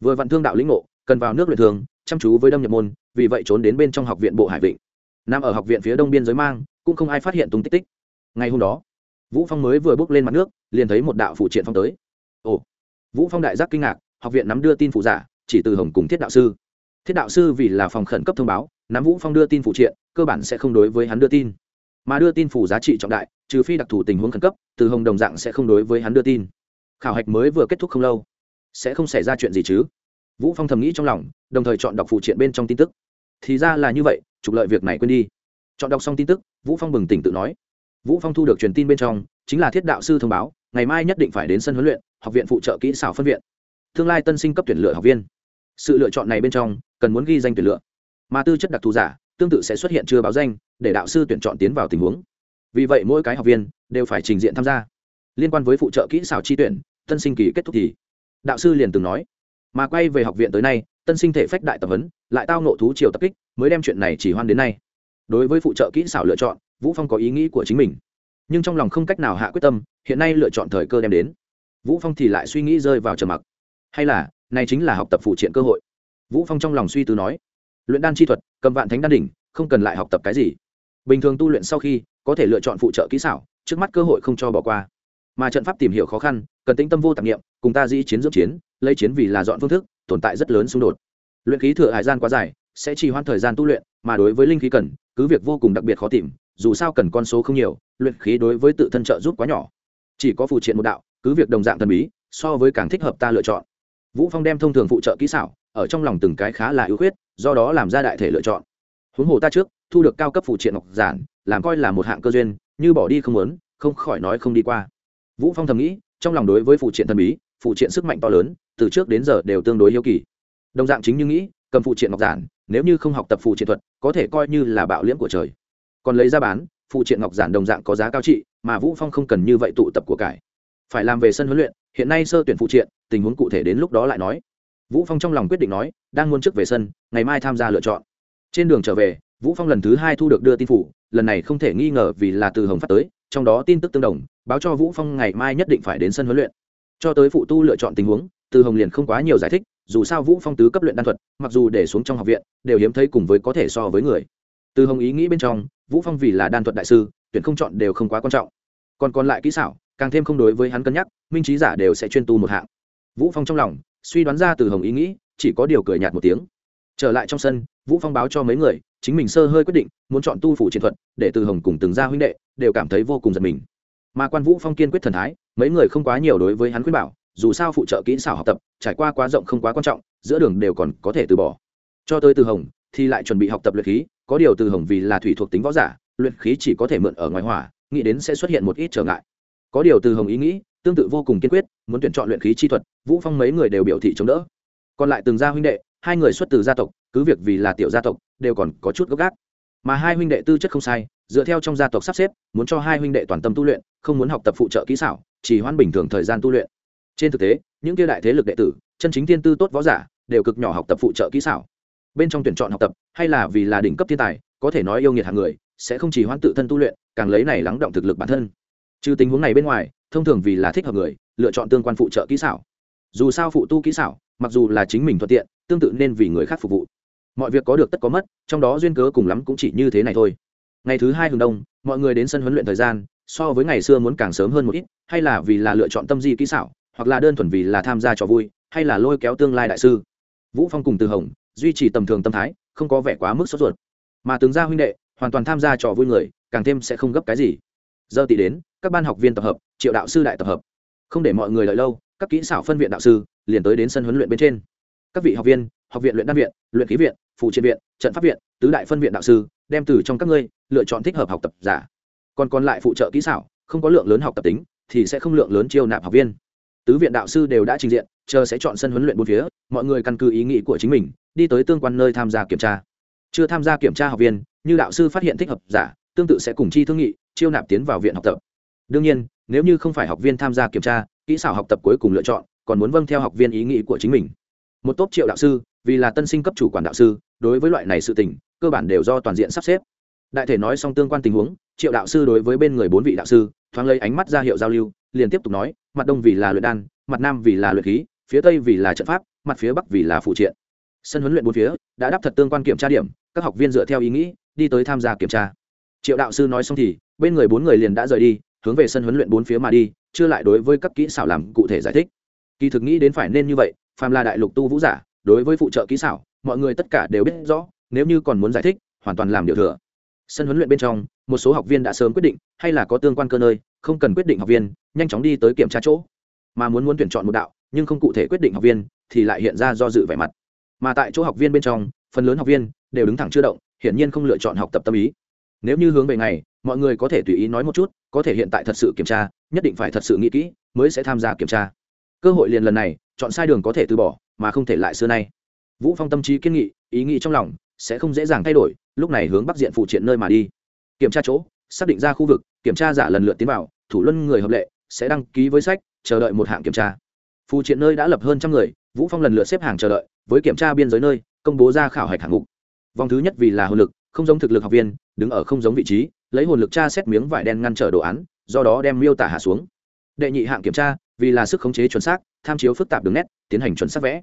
Vừa vặn thương đạo lĩnh ngộ, cần vào nước luyện thường, chăm chú với đâm nhập môn, vì vậy trốn đến bên trong học viện bộ hải vịnh. Nằm ở học viện phía đông biên giới mang, cũng không ai phát hiện tung tích tích. Ngày hôm đó vũ phong mới vừa bước lên mặt nước, liền thấy một đạo phụ triện phong tới. Ồ! Vũ phong đại giác kinh ngạc, học viện nắm đưa tin phụ giả, chỉ từ hồng cùng thiết đạo sư. Thiết đạo sư vì là phòng khẩn cấp thông báo, nắm vũ phong đưa tin phụ triện, cơ bản sẽ không đối với hắn đưa tin. Mà đưa tin phủ giá trị trọng đại, trừ phi đặc thù tình huống khẩn cấp, từ hồng đồng dạng sẽ không đối với hắn đưa tin. Khảo hạch mới vừa kết thúc không lâu, sẽ không xảy ra chuyện gì chứ? Vũ phong thầm nghĩ trong lòng, đồng thời chọn đọc phụ triện bên trong tin tức. Thì ra là như vậy, trục lợi việc này quên đi. Chọn đọc xong tin tức, vũ phong bừng tỉnh tự nói vũ phong thu được truyền tin bên trong, chính là thiết đạo sư thông báo, ngày mai nhất định phải đến sân huấn luyện, học viện phụ trợ kỹ xảo phân viện. Tương lai tân sinh cấp tuyển lựa học viên. Sự lựa chọn này bên trong, cần muốn ghi danh tuyển lựa. Mà tư chất đặc thù giả, tương tự sẽ xuất hiện chưa báo danh, để đạo sư tuyển chọn tiến vào tình huống. Vì vậy mỗi cái học viên đều phải trình diện tham gia. Liên quan với phụ trợ kỹ xảo chi tuyển, tân sinh kỳ kết thúc thì, đạo sư liền từng nói. Mà quay về học viện tới nay, tân sinh thể phách đại tập huấn, lại tao nộ thú triều tập kích, mới đem chuyện này chỉ hoan đến nay. Đối với phụ trợ kỹ xảo lựa chọn vũ phong có ý nghĩ của chính mình. Nhưng trong lòng không cách nào hạ quyết tâm, hiện nay lựa chọn thời cơ đem đến. Vũ phong thì lại suy nghĩ rơi vào trầm mặc. Hay là, này chính là học tập phụ triện cơ hội. Vũ phong trong lòng suy tư nói, luyện đan chi thuật, cầm vạn thánh đan đỉnh, không cần lại học tập cái gì. Bình thường tu luyện sau khi, có thể lựa chọn phụ trợ kỹ xảo, trước mắt cơ hội không cho bỏ qua. Mà trận pháp tìm hiểu khó khăn, cần tính tâm vô tạp nghiệm cùng ta dĩ chiến dưỡng chiến, lấy chiến vì là dọn phương thức, tồn tại rất lớn xung đột. Luyện khí thừa hải gian quá dài, sẽ trì hoãn thời gian tu luyện, mà đối với linh khí cần, cứ việc vô cùng đặc biệt khó tìm dù sao cần con số không nhiều, luyện khí đối với tự thân trợ giúp quá nhỏ. Chỉ có phụ triện một đạo, cứ việc đồng dạng thần bí, so với càng thích hợp ta lựa chọn. Vũ phong đem thông thường phụ trợ kỹ xảo, ở trong lòng từng cái khá là ưu khuyết, do đó làm ra đại thể lựa chọn. Huống hồ ta trước, thu được cao cấp phụ triện ngọc giản, làm coi là một hạng cơ duyên, như bỏ đi không muốn, không khỏi nói không đi qua. Vũ phong thầm nghĩ, trong lòng đối với phụ triện thần bí phụ triện sức mạnh to lớn, từ trước đến giờ đều tương đối hiếu kỳ. Đồng dạng chính như nghĩ, cầm phụ triện ngọc giản, nếu như không học tập phụ triện thuật, có thể coi như là bạo liễm của trời còn lấy ra bán, phụ triện ngọc giản đồng dạng có giá cao trị, mà vũ phong không cần như vậy tụ tập của cải. Phải làm về sân huấn luyện, hiện nay sơ tuyển phụ triện, tình huống cụ thể đến lúc đó lại nói. Vũ phong trong lòng quyết định nói, đang muốn trước về sân, ngày mai tham gia lựa chọn. Trên đường trở về, vũ phong lần thứ hai thu được đưa tin phủ, lần này không thể nghi ngờ vì là từ hồng phát tới, trong đó tin tức tương đồng, báo cho vũ phong ngày mai nhất định phải đến sân huấn luyện. Cho tới phụ tu lựa chọn tình huống, từ hồng liền không quá nhiều giải thích, dù sao vũ phong tứ cấp luyện đan thuật, mặc dù để xuống trong học viện, đều hiếm thấy cùng với có thể so với người từ hồng ý nghĩ bên trong, vũ phong vì là đan thuật đại sư, tuyển không chọn đều không quá quan trọng. Còn còn lại kỹ xảo, càng thêm không đối với hắn cân nhắc, minh trí giả đều sẽ chuyên tu một hạng. Vũ phong trong lòng, suy đoán ra từ hồng ý nghĩ, chỉ có điều cười nhạt một tiếng. Trở lại trong sân, vũ phong báo cho mấy người, chính mình sơ hơi quyết định, muốn chọn tu phủ chiến thuật, để từ hồng cùng từng gia huynh đệ đều cảm thấy vô cùng giật mình. Mà quan vũ phong kiên quyết thần thái, mấy người không quá nhiều đối với hắn khuyên bảo, dù sao phụ trợ kỹ xảo học tập, trải qua quá rộng không quá quan trọng, giữa đường đều còn có thể từ bỏ. Cho tới từ hồng thì lại chuẩn bị học tập luyện khí, có điều từ hồng vì là thủy thuộc tính võ giả, luyện khí chỉ có thể mượn ở ngoài hỏa, nghĩ đến sẽ xuất hiện một ít trở ngại. Có điều từ hồng ý nghĩ, tương tự vô cùng kiên quyết, muốn tuyển chọn luyện khí chi thuật, vũ phong mấy người đều biểu thị chống đỡ. Còn lại từng gia huynh đệ, hai người xuất từ gia tộc, cứ việc vì là tiểu gia tộc, đều còn có chút gốc gác mà hai huynh đệ tư chất không sai, dựa theo trong gia tộc sắp xếp, muốn cho hai huynh đệ toàn tâm tu luyện, không muốn học tập phụ trợ kỹ xảo, chỉ hoan bình thường thời gian tu luyện. Trên thực tế, những kia đại thế lực đệ tử, chân chính thiên tư tốt võ giả, đều cực nhỏ học tập phụ trợ kỹ xảo bên trong tuyển chọn học tập, hay là vì là đỉnh cấp thiên tài, có thể nói yêu nghiệt hàng người, sẽ không chỉ hoãn tự thân tu luyện, càng lấy này lắng động thực lực bản thân. Trừ tình huống này bên ngoài, thông thường vì là thích hợp người, lựa chọn tương quan phụ trợ kỹ xảo. Dù sao phụ tu kỹ xảo, mặc dù là chính mình thuận tiện, tương tự nên vì người khác phục vụ. Mọi việc có được tất có mất, trong đó duyên cớ cùng lắm cũng chỉ như thế này thôi. Ngày thứ hai hừng đông, mọi người đến sân huấn luyện thời gian, so với ngày xưa muốn càng sớm hơn một ít, hay là vì là lựa chọn tâm di kỹ xảo, hoặc là đơn thuần vì là tham gia trò vui, hay là lôi kéo tương lai đại sư. Vũ phong cùng từ hồng duy trì tầm thường tâm thái, không có vẻ quá mức sốt ruột. Mà tướng gia huynh đệ, hoàn toàn tham gia trò vui người, càng thêm sẽ không gấp cái gì. Giờ tỷ đến, các ban học viên tập hợp, triệu đạo sư đại tập hợp. Không để mọi người đợi lâu, các kỹ xảo phân viện đạo sư liền tới đến sân huấn luyện bên trên. Các vị học viên, học viện luyện đan viện, luyện khí viện phụ triện viện, trận pháp viện, tứ đại phân viện đạo sư, đem từ trong các ngươi lựa chọn thích hợp học tập giả. Còn còn lại phụ trợ kỹ xảo, không có lượng lớn học tập tính, thì sẽ không lượng lớn chiêu nạp học viên. Tứ viện đạo sư đều đã trình diện chờ sẽ chọn sân huấn luyện bốn phía, mọi người căn cứ ý nghĩ của chính mình, đi tới tương quan nơi tham gia kiểm tra. Chưa tham gia kiểm tra học viên, như đạo sư phát hiện thích hợp giả, tương tự sẽ cùng chi thương nghị, chiêu nạp tiến vào viện học tập. Đương nhiên, nếu như không phải học viên tham gia kiểm tra, kỹ xảo học tập cuối cùng lựa chọn, còn muốn vâng theo học viên ý nghĩ của chính mình. Một tốt triệu đạo sư, vì là tân sinh cấp chủ quản đạo sư, đối với loại này sự tình, cơ bản đều do toàn diện sắp xếp. Đại thể nói xong tương quan tình huống, triệu đạo sư đối với bên người bốn vị đạo sư, thoáng lấy ánh mắt ra hiệu giao lưu, liền tiếp tục nói, mặt đông vì là luyện đan, mặt nam vì là luyện khí phía tây vì là trận pháp, mặt phía bắc vì là phụ triện. Sân huấn luyện bốn phía đã đáp thật tương quan kiểm tra điểm, các học viên dựa theo ý nghĩ, đi tới tham gia kiểm tra. Triệu đạo sư nói xong thì, bên người bốn người liền đã rời đi, hướng về sân huấn luyện bốn phía mà đi, chưa lại đối với các kỹ xảo làm cụ thể giải thích. Kỳ thực nghĩ đến phải nên như vậy, phàm là đại lục tu vũ giả, đối với phụ trợ kỹ xảo, mọi người tất cả đều biết rõ, nếu như còn muốn giải thích, hoàn toàn làm điều thừa. Sân huấn luyện bên trong, một số học viên đã sớm quyết định, hay là có tương quan cơ nơi, không cần quyết định học viên, nhanh chóng đi tới kiểm tra chỗ. Mà muốn muốn tuyển chọn một đạo nhưng không cụ thể quyết định học viên thì lại hiện ra do dự vẻ mặt. Mà tại chỗ học viên bên trong, phần lớn học viên đều đứng thẳng chưa động, hiển nhiên không lựa chọn học tập tâm ý. Nếu như hướng về ngày, mọi người có thể tùy ý nói một chút, có thể hiện tại thật sự kiểm tra, nhất định phải thật sự nghĩ kỹ mới sẽ tham gia kiểm tra. Cơ hội liền lần này, chọn sai đường có thể từ bỏ, mà không thể lại xưa nay. Vũ phong tâm trí kiên nghị, ý nghĩ trong lòng sẽ không dễ dàng thay đổi, lúc này hướng bắc diện phụ triện nơi mà đi. Kiểm tra chỗ, xác định ra khu vực, kiểm tra giả lần lượt tiến vào, thủ luân người hợp lệ, sẽ đăng ký với sách, chờ đợi một hạng kiểm tra phụ triện nơi đã lập hơn trăm người, vũ phong lần lượt xếp hàng chờ đợi, với kiểm tra biên giới nơi, công bố ra khảo hạch hạng mục. Vòng thứ nhất vì là hồn lực, không giống thực lực học viên, đứng ở không giống vị trí, lấy hồn lực tra xét miếng vải đen ngăn trở đồ án, do đó đem miêu tả hạ xuống. Đệ nhị hạng kiểm tra, vì là sức khống chế chuẩn xác, tham chiếu phức tạp đường nét, tiến hành chuẩn xác vẽ.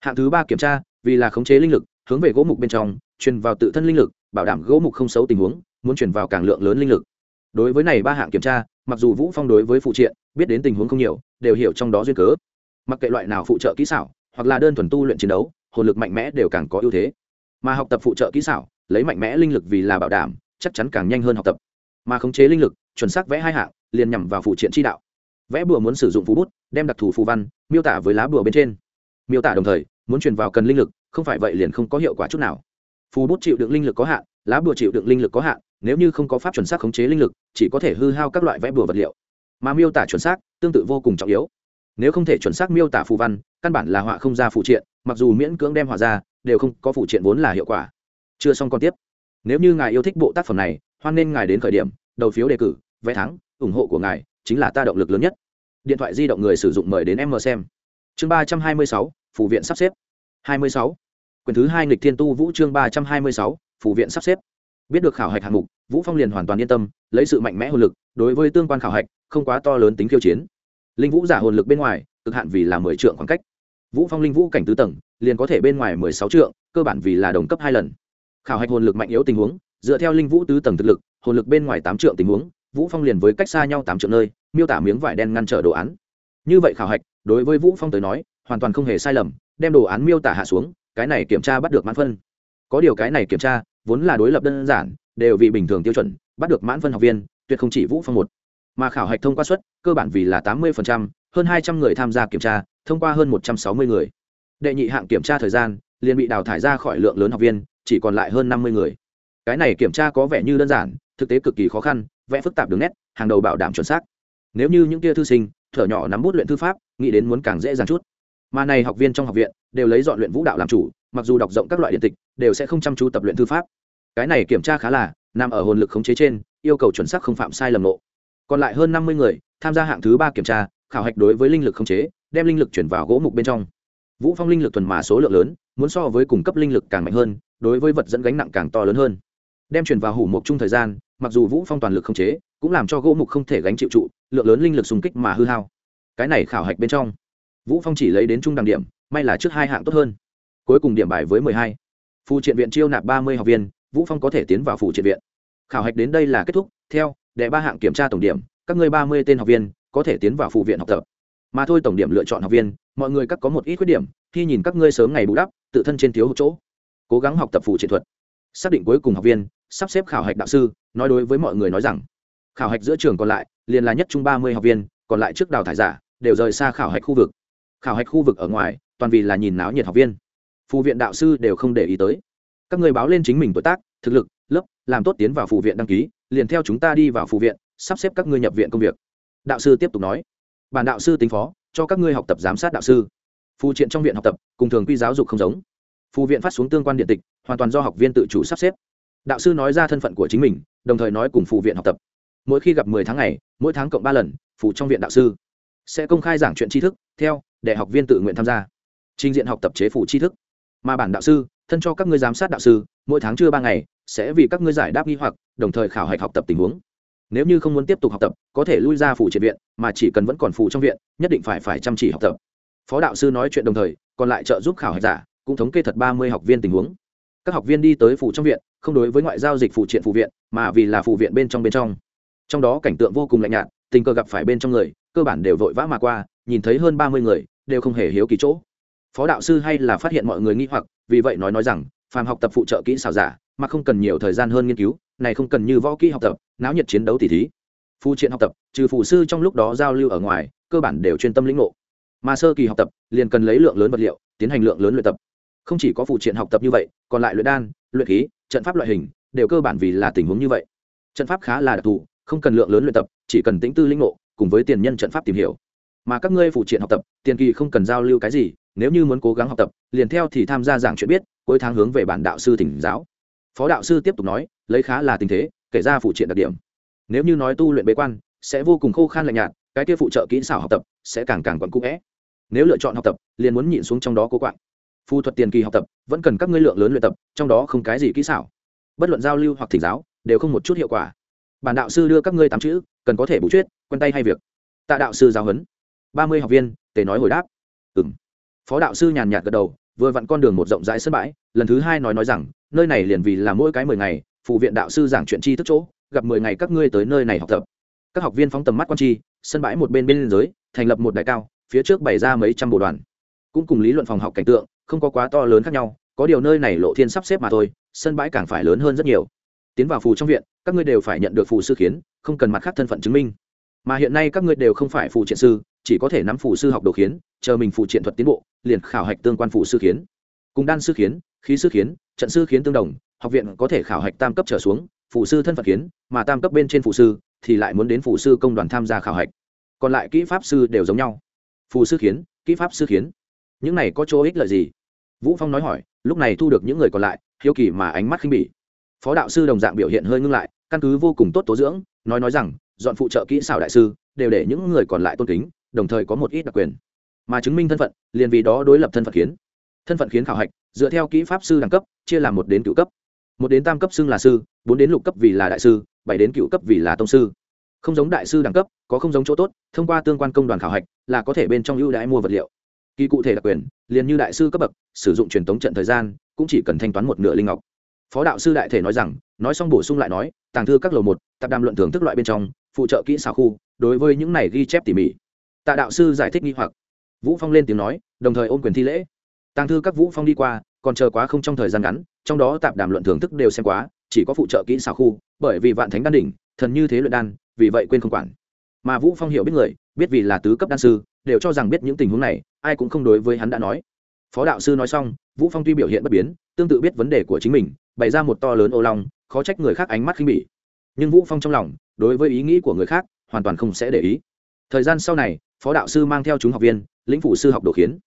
Hạng thứ ba kiểm tra, vì là khống chế linh lực, hướng về gỗ mục bên trong, truyền vào tự thân linh lực, bảo đảm gỗ mục không xấu tình huống, muốn chuyển vào càng lượng lớn linh lực. Đối với này ba hạng kiểm tra, mặc dù vũ phong đối với phụ triện, biết đến tình huống không nhiều, đều hiểu trong đó duyên cớ mặc kệ loại nào phụ trợ kỹ xảo, hoặc là đơn thuần tu luyện chiến đấu, hồn lực mạnh mẽ đều càng có ưu thế. Mà học tập phụ trợ kỹ xảo, lấy mạnh mẽ linh lực vì là bảo đảm, chắc chắn càng nhanh hơn học tập. Mà khống chế linh lực, chuẩn xác vẽ hai hạng, liền nhằm vào phụ triện chi đạo. Vẽ bùa muốn sử dụng phú bút, đem đặc thù phù văn, miêu tả với lá bùa bên trên. Miêu tả đồng thời, muốn truyền vào cần linh lực, không phải vậy liền không có hiệu quả chút nào. Phù bút chịu đựng linh lực có hạn, lá bùa chịu đựng linh lực có hạn, nếu như không có pháp chuẩn xác khống chế linh lực, chỉ có thể hư hao các loại vẽ bùa vật liệu. Mà miêu tả chuẩn xác, tương tự vô cùng trọng yếu nếu không thể chuẩn xác miêu tả phù văn, căn bản là họa không ra phụ triện, mặc dù miễn cưỡng đem họa ra, đều không có phụ triện vốn là hiệu quả. Chưa xong còn tiếp. Nếu như ngài yêu thích bộ tác phẩm này, hoan nên ngài đến khởi điểm, đầu phiếu đề cử, vé thắng, ủng hộ của ngài chính là ta động lực lớn nhất. Điện thoại di động người sử dụng mời đến em mờ xem. Chương ba trăm hai mươi sáu phủ viện sắp xếp. hai mươi sáu. Quyển thứ hai nghịch thiên tu vũ chương ba trăm hai mươi sáu phủ viện sắp xếp. Biết được khảo hạch hạng mục, vũ phong liền hoàn toàn yên tâm, lấy sự mạnh mẽ hồ lực, đối với tương quan khảo hạch, không quá to lớn tính khiêu chiến linh vũ giả hồn lực bên ngoài, cực hạn vì là mười trượng khoảng cách. Vũ phong linh vũ cảnh tứ tầng, liền có thể bên ngoài mười sáu trượng, cơ bản vì là đồng cấp hai lần. Khảo hạch hồn lực mạnh yếu tình huống, dựa theo linh vũ tứ tầng thực lực, hồn lực bên ngoài tám trượng tình huống, vũ phong liền với cách xa nhau tám trượng nơi, miêu tả miếng vải đen ngăn trở đồ án. Như vậy khảo hạch, đối với vũ phong tới nói, hoàn toàn không hề sai lầm, đem đồ án miêu tả hạ xuống, cái này kiểm tra bắt được mãn phân. Có điều cái này kiểm tra, vốn là đối lập đơn giản, đều vì bình thường tiêu chuẩn, bắt được mãn phân học viên, tuyệt không chỉ vũ phong một mà khảo hạch thông qua suất, cơ bản vì là tám mươi hơn hai trăm người tham gia kiểm tra, thông qua hơn một trăm sáu mươi người. Đệ nhị hạng kiểm tra thời gian, liền bị đào thải ra khỏi lượng lớn học viên, chỉ còn lại hơn năm mươi người. Cái này kiểm tra có vẻ như đơn giản, thực tế cực kỳ khó khăn, vẽ phức tạp đường nét, hàng đầu bảo đảm chuẩn xác. Nếu như những kia thư sinh, thở nhỏ nắm bút luyện thư pháp, nghĩ đến muốn càng dễ dàng chút. Mà này học viên trong học viện, đều lấy dọn luyện vũ đạo làm chủ, mặc dù đọc rộng các loại điện tịch, đều sẽ không chăm chú tập luyện thư pháp. Cái này kiểm tra khá là, nằm ở hồn lực khống chế trên, yêu cầu chuẩn xác không phạm sai lầm nộ còn lại hơn năm mươi người tham gia hạng thứ ba kiểm tra, khảo hạch đối với linh lực khống chế, đem linh lực chuyển vào gỗ mục bên trong. Vũ phong linh lực thuần mà số lượng lớn, muốn so với cung cấp linh lực càng mạnh hơn, đối với vật dẫn gánh nặng càng to lớn hơn. Đem chuyển vào hủ mục chung thời gian, mặc dù vũ phong toàn lực khống chế, cũng làm cho gỗ mục không thể gánh chịu trụ, lượng lớn linh lực xung kích mà hư hao. Cái này khảo hạch bên trong, vũ phong chỉ lấy đến trung đẳng điểm, may là trước hai hạng tốt hơn. Cuối cùng điểm bài với 12. phụ triện viện chiêu nạp 30 học viên, vũ phong có thể tiến vào phụ triện viện. Khảo hạch đến đây là kết thúc, theo đệ ba hạng kiểm tra tổng điểm, các ngươi 30 tên học viên có thể tiến vào phụ viện học tập. Mà thôi tổng điểm lựa chọn học viên, mọi người các có một ít khuyết điểm, khi nhìn các ngươi sớm ngày bù đắp, tự thân trên thiếu hụt chỗ. Cố gắng học tập phụ triện thuật. Xác định cuối cùng học viên, sắp xếp khảo hạch đạo sư, nói đối với mọi người nói rằng, khảo hạch giữa trường còn lại, liền là nhất trung ba mươi học viên, còn lại trước đào thải giả, đều rời xa khảo hạch khu vực. Khảo hạch khu vực ở ngoài, toàn vì là nhìn náo nhiệt học viên. Phụ viện đạo sư đều không để ý tới. Các người báo lên chính mình tuổi tác, thực lực, lớp, làm tốt tiến vào phụ viện đăng ký liền theo chúng ta đi vào phụ viện, sắp xếp các ngươi nhập viện công việc. Đạo sư tiếp tục nói. Bản đạo sư tính phó, cho các ngươi học tập giám sát đạo sư. Phụ triện trong viện học tập, cùng thường quy giáo dục không giống. Phụ viện phát xuống tương quan điện tịch, hoàn toàn do học viên tự chủ sắp xếp. Đạo sư nói ra thân phận của chính mình, đồng thời nói cùng phụ viện học tập. Mỗi khi gặp mười tháng ngày, mỗi tháng cộng ba lần phụ trong viện đạo sư sẽ công khai giảng chuyện tri thức, theo để học viên tự nguyện tham gia. Trình diện học tập chế phủ tri thức. Mà bản đạo sư thân cho các ngươi giám sát đạo sư, mỗi tháng chưa ba ngày, sẽ vì các ngươi giải đáp nghi hoặc, đồng thời khảo hạch học tập tình huống. Nếu như không muốn tiếp tục học tập, có thể lui ra phủ triệt viện, mà chỉ cần vẫn còn phủ trong viện, nhất định phải phải chăm chỉ học tập. Phó đạo sư nói chuyện đồng thời, còn lại trợ giúp khảo hạch giả, cũng thống kê thật ba mươi học viên tình huống. Các học viên đi tới phủ trong viện, không đối với ngoại giao dịch phụ triện phụ viện, mà vì là phụ viện bên trong bên trong. Trong đó cảnh tượng vô cùng lạnh nhạt, tình cờ gặp phải bên trong người, cơ bản đều vội vã mà qua, nhìn thấy hơn ba mươi người, đều không hề hiếu kỳ chỗ phó đạo sư hay là phát hiện mọi người nghi hoặc, vì vậy nói nói rằng, phàm học tập phụ trợ kỹ xảo giả, mà không cần nhiều thời gian hơn nghiên cứu, này không cần như võ kỹ học tập, náo nhiệt chiến đấu tỉ thí. Phụ triện học tập, trừ phụ sư trong lúc đó giao lưu ở ngoài, cơ bản đều chuyên tâm lĩnh ngộ. Mà sơ kỳ học tập, liền cần lấy lượng lớn vật liệu, tiến hành lượng lớn luyện tập. Không chỉ có phụ triện học tập như vậy, còn lại luyện đan, luyện khí, trận pháp loại hình, đều cơ bản vì là tình huống như vậy. Trận pháp khá là đặc thù, không cần lượng lớn luyện tập, chỉ cần tĩnh tư lĩnh ngộ, cùng với tiền nhân trận pháp tìm hiểu. Mà các ngươi phụ triện học tập, tiền kỳ không cần giao lưu cái gì nếu như muốn cố gắng học tập, liền theo thì tham gia giảng chuyện biết, cuối tháng hướng về bản đạo sư tỉnh giáo. Phó đạo sư tiếp tục nói, lấy khá là tình thế, kể ra phụ triện đặc điểm. Nếu như nói tu luyện bế quan, sẽ vô cùng khô khan lạnh nhạt, cái kia phụ trợ kỹ xảo học tập, sẽ càng càng quặn cũ vẽ nếu lựa chọn học tập, liền muốn nhịn xuống trong đó cố quạng. Phù thuật tiền kỳ học tập, vẫn cần các ngươi lượng lớn luyện tập, trong đó không cái gì kỹ xảo. Bất luận giao lưu hoặc thỉnh giáo, đều không một chút hiệu quả. Bản đạo sư đưa các ngươi tám chữ, cần có thể bù chuyết quen tay hay việc. Tạ đạo sư giáo huấn. Ba mươi học viên, tề nói hồi đáp. Ừng phó đạo sư nhàn nhạt gật đầu, vừa vặn con đường một rộng rãi sân bãi, lần thứ hai nói nói rằng, nơi này liền vì là mỗi cái mười ngày phụ viện đạo sư giảng chuyện chi thức chỗ, gặp mười ngày các ngươi tới nơi này học tập. Các học viên phóng tầm mắt quan chi sân bãi một bên bên giới, thành lập một đài cao, phía trước bày ra mấy trăm bộ đoàn. Cũng cùng lý luận phòng học cảnh tượng, không có quá to lớn khác nhau, có điều nơi này lộ thiên sắp xếp mà thôi, sân bãi càng phải lớn hơn rất nhiều. Tiến vào phù trong viện, các ngươi đều phải nhận được phù sư khiến không cần mặt khác thân phận chứng minh mà hiện nay các ngươi đều không phải phụ triện sư, chỉ có thể nắm phụ sư học đồ khiến, chờ mình phụ triện thuật tiến bộ, liền khảo hạch tương quan phụ sư khiến. Cùng đan sư khiến, khí sư khiến, trận sư khiến tương đồng, học viện có thể khảo hạch tam cấp trở xuống phụ sư thân phận khiến, mà tam cấp bên trên phụ sư thì lại muốn đến phụ sư công đoàn tham gia khảo hạch. Còn lại kỹ pháp sư đều giống nhau. Phụ sư khiến, kỹ pháp sư khiến. Những này có chỗ ích lợi gì? Vũ phong nói hỏi, lúc này thu được những người còn lại, hiếu kỳ mà ánh mắt khinh bỉ. Phó đạo sư đồng dạng biểu hiện hơi ngưng lại, căn cứ vô cùng tốt tố dưỡng, nói nói rằng dọn phụ trợ kỹ xảo đại sư, đều để những người còn lại tôn kính, đồng thời có một ít đặc quyền. Mà chứng minh thân phận, liền vì đó đối lập thân phận khiến thân phận khiến khảo hạch, dựa theo kỹ pháp sư đẳng cấp, chia làm một đến cựu cấp. Một đến tam cấp xưng là sư, bốn đến lục cấp vì là đại sư, bảy đến cựu cấp vì là tông sư. Không giống đại sư đẳng cấp, có không giống chỗ tốt, thông qua tương quan công đoàn khảo hạch, là có thể bên trong ưu đãi mua vật liệu. Kỳ cụ thể đặc quyền, liền như đại sư cấp bậc, sử dụng truyền thống trận thời gian, cũng chỉ cần thanh toán một nửa linh ngọc. Phó đạo sư đại thể nói rằng nói xong bổ sung lại nói, tàng thư các lầu một, tạp đàm luận thưởng thức loại bên trong, phụ trợ kỹ xảo khu, đối với những này ghi chép tỉ mỉ. Tạ đạo sư giải thích nghi hoặc. Vũ phong lên tiếng nói, đồng thời ôm quyền thi lễ. Tàng thư các vũ phong đi qua, còn chờ quá không trong thời gian ngắn, trong đó tạp đàm luận thưởng thức đều xem quá, chỉ có phụ trợ kỹ xảo khu, bởi vì vạn thánh đan đỉnh, thần như thế luyện đan, vì vậy quên không quản. Mà vũ phong hiểu biết người, biết vì là tứ cấp đan sư, đều cho rằng biết những tình huống này, ai cũng không đối với hắn đã nói. Phó đạo sư nói xong, vũ phong tuy biểu hiện bất biến, tương tự biết vấn đề của chính mình, bày ra một to lớn ô long khó trách người khác ánh mắt khinh bỉ. Nhưng vũ phong trong lòng, đối với ý nghĩ của người khác, hoàn toàn không sẽ để ý. Thời gian sau này, phó đạo sư mang theo chúng học viên, lĩnh phụ sư học đồ khiến.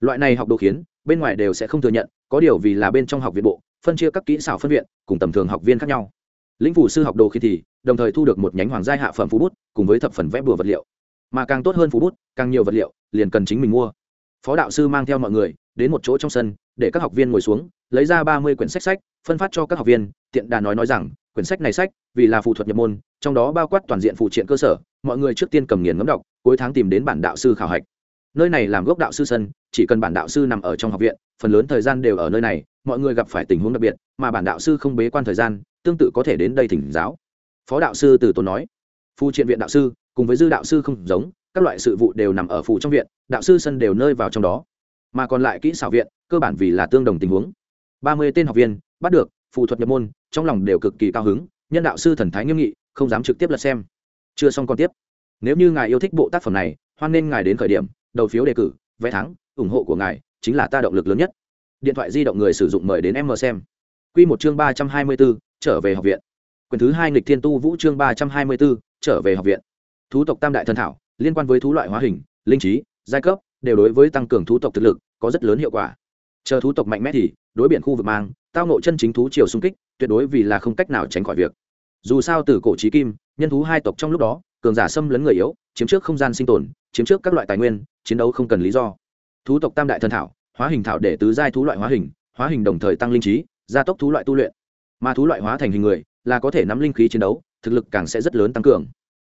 Loại này học đồ khiến, bên ngoài đều sẽ không thừa nhận, có điều vì là bên trong học viện bộ, phân chia các kỹ xảo phân viện, cùng tầm thường học viên khác nhau. Lĩnh phụ sư học đồ khi thì, đồng thời thu được một nhánh hoàng gia hạ phẩm phú bút, cùng với thập phần vẽ bùa vật liệu. Mà càng tốt hơn phú bút, càng nhiều vật liệu, liền cần chính mình mua. Phó đạo sư mang theo mọi người, đến một chỗ trong sân, để các học viên ngồi xuống lấy ra ba mươi quyển sách sách, phân phát cho các học viên, tiện đà nói nói rằng, quyển sách này sách, vì là phụ thuật nhập môn, trong đó bao quát toàn diện phụ triện cơ sở, mọi người trước tiên cầm nghiền ngấm đọc, cuối tháng tìm đến bản đạo sư khảo hạch. Nơi này làm gốc đạo sư sân, chỉ cần bản đạo sư nằm ở trong học viện, phần lớn thời gian đều ở nơi này, mọi người gặp phải tình huống đặc biệt, mà bản đạo sư không bế quan thời gian, tương tự có thể đến đây thỉnh giáo. Phó đạo sư từ tốn nói phụ triện viện đạo sư, cùng với dư đạo sư không giống, các loại sự vụ đều nằm ở phụ trong viện, đạo sư sân đều nơi vào trong đó. Mà còn lại kỹ xảo viện, cơ bản vì là tương đồng tình huống ba mươi tên học viên, bắt được phụ thuật nhập môn, trong lòng đều cực kỳ cao hứng, nhân đạo sư thần thái nghiêm nghị, không dám trực tiếp lật xem. Chưa xong còn tiếp. Nếu như ngài yêu thích bộ tác phẩm này, hoan nên ngài đến khởi điểm, đầu phiếu đề cử, vé thắng, ủng hộ của ngài chính là ta động lực lớn nhất. Điện thoại di động người sử dụng mời đến em mờ xem. Q một chương ba trăm hai mươi bốn trở về học viện. Quyền thứ hai nghịch thiên tu vũ chương ba trăm hai mươi bốn trở về học viện. Thú tộc tam đại thần thảo, liên quan với thú loại hóa hình, linh trí, giai cấp, đều đối với tăng cường thú tộc thực lực có rất lớn hiệu quả. Chờ thú tộc mạnh mẽ thì đối biển khu vực mang, tao nộ chân chính thú chiều xung kích, tuyệt đối vì là không cách nào tránh khỏi việc. Dù sao từ cổ trí kim, nhân thú hai tộc trong lúc đó, cường giả xâm lấn người yếu, chiếm trước không gian sinh tồn, chiếm trước các loại tài nguyên, chiến đấu không cần lý do. Thú tộc tam đại thần thảo, hóa hình thảo để tứ giai thú loại hóa hình hóa hình đồng thời tăng linh trí, gia tốc thú loại tu luyện. Mà thú loại hóa thành hình người, là có thể nắm linh khí chiến đấu, thực lực càng sẽ rất lớn tăng cường.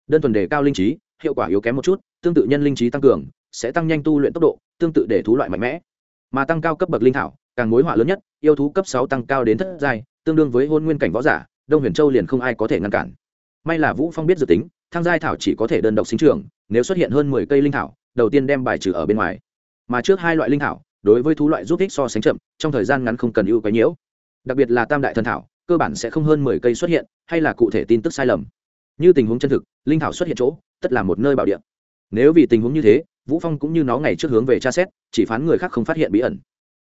Đơn thuần đề cao linh trí, hiệu quả yếu kém một chút, tương tự nhân linh trí tăng cường, sẽ tăng nhanh tu luyện tốc độ, tương tự để thú loại mạnh mẽ. Mà tăng cao cấp bậc linh thảo càng mối họa lớn nhất, yêu thú cấp sáu tăng cao đến thất giai, tương đương với hôn nguyên cảnh võ giả, đông huyền châu liền không ai có thể ngăn cản. May là vũ phong biết dự tính, thang giai thảo chỉ có thể đơn độc sinh trưởng, nếu xuất hiện hơn mười cây linh thảo, đầu tiên đem bài trừ ở bên ngoài. Mà trước hai loại linh thảo, đối với thú loại giúp ích so sánh chậm, trong thời gian ngắn không cần ưu cái nhiễu. Đặc biệt là tam đại thần thảo, cơ bản sẽ không hơn mười cây xuất hiện, hay là cụ thể tin tức sai lầm. Như tình huống chân thực, linh thảo xuất hiện chỗ, tất là một nơi bảo địa. Nếu vì tình huống như thế, vũ phong cũng như nó ngày trước hướng về tra xét, chỉ phán người khác không phát hiện bí ẩn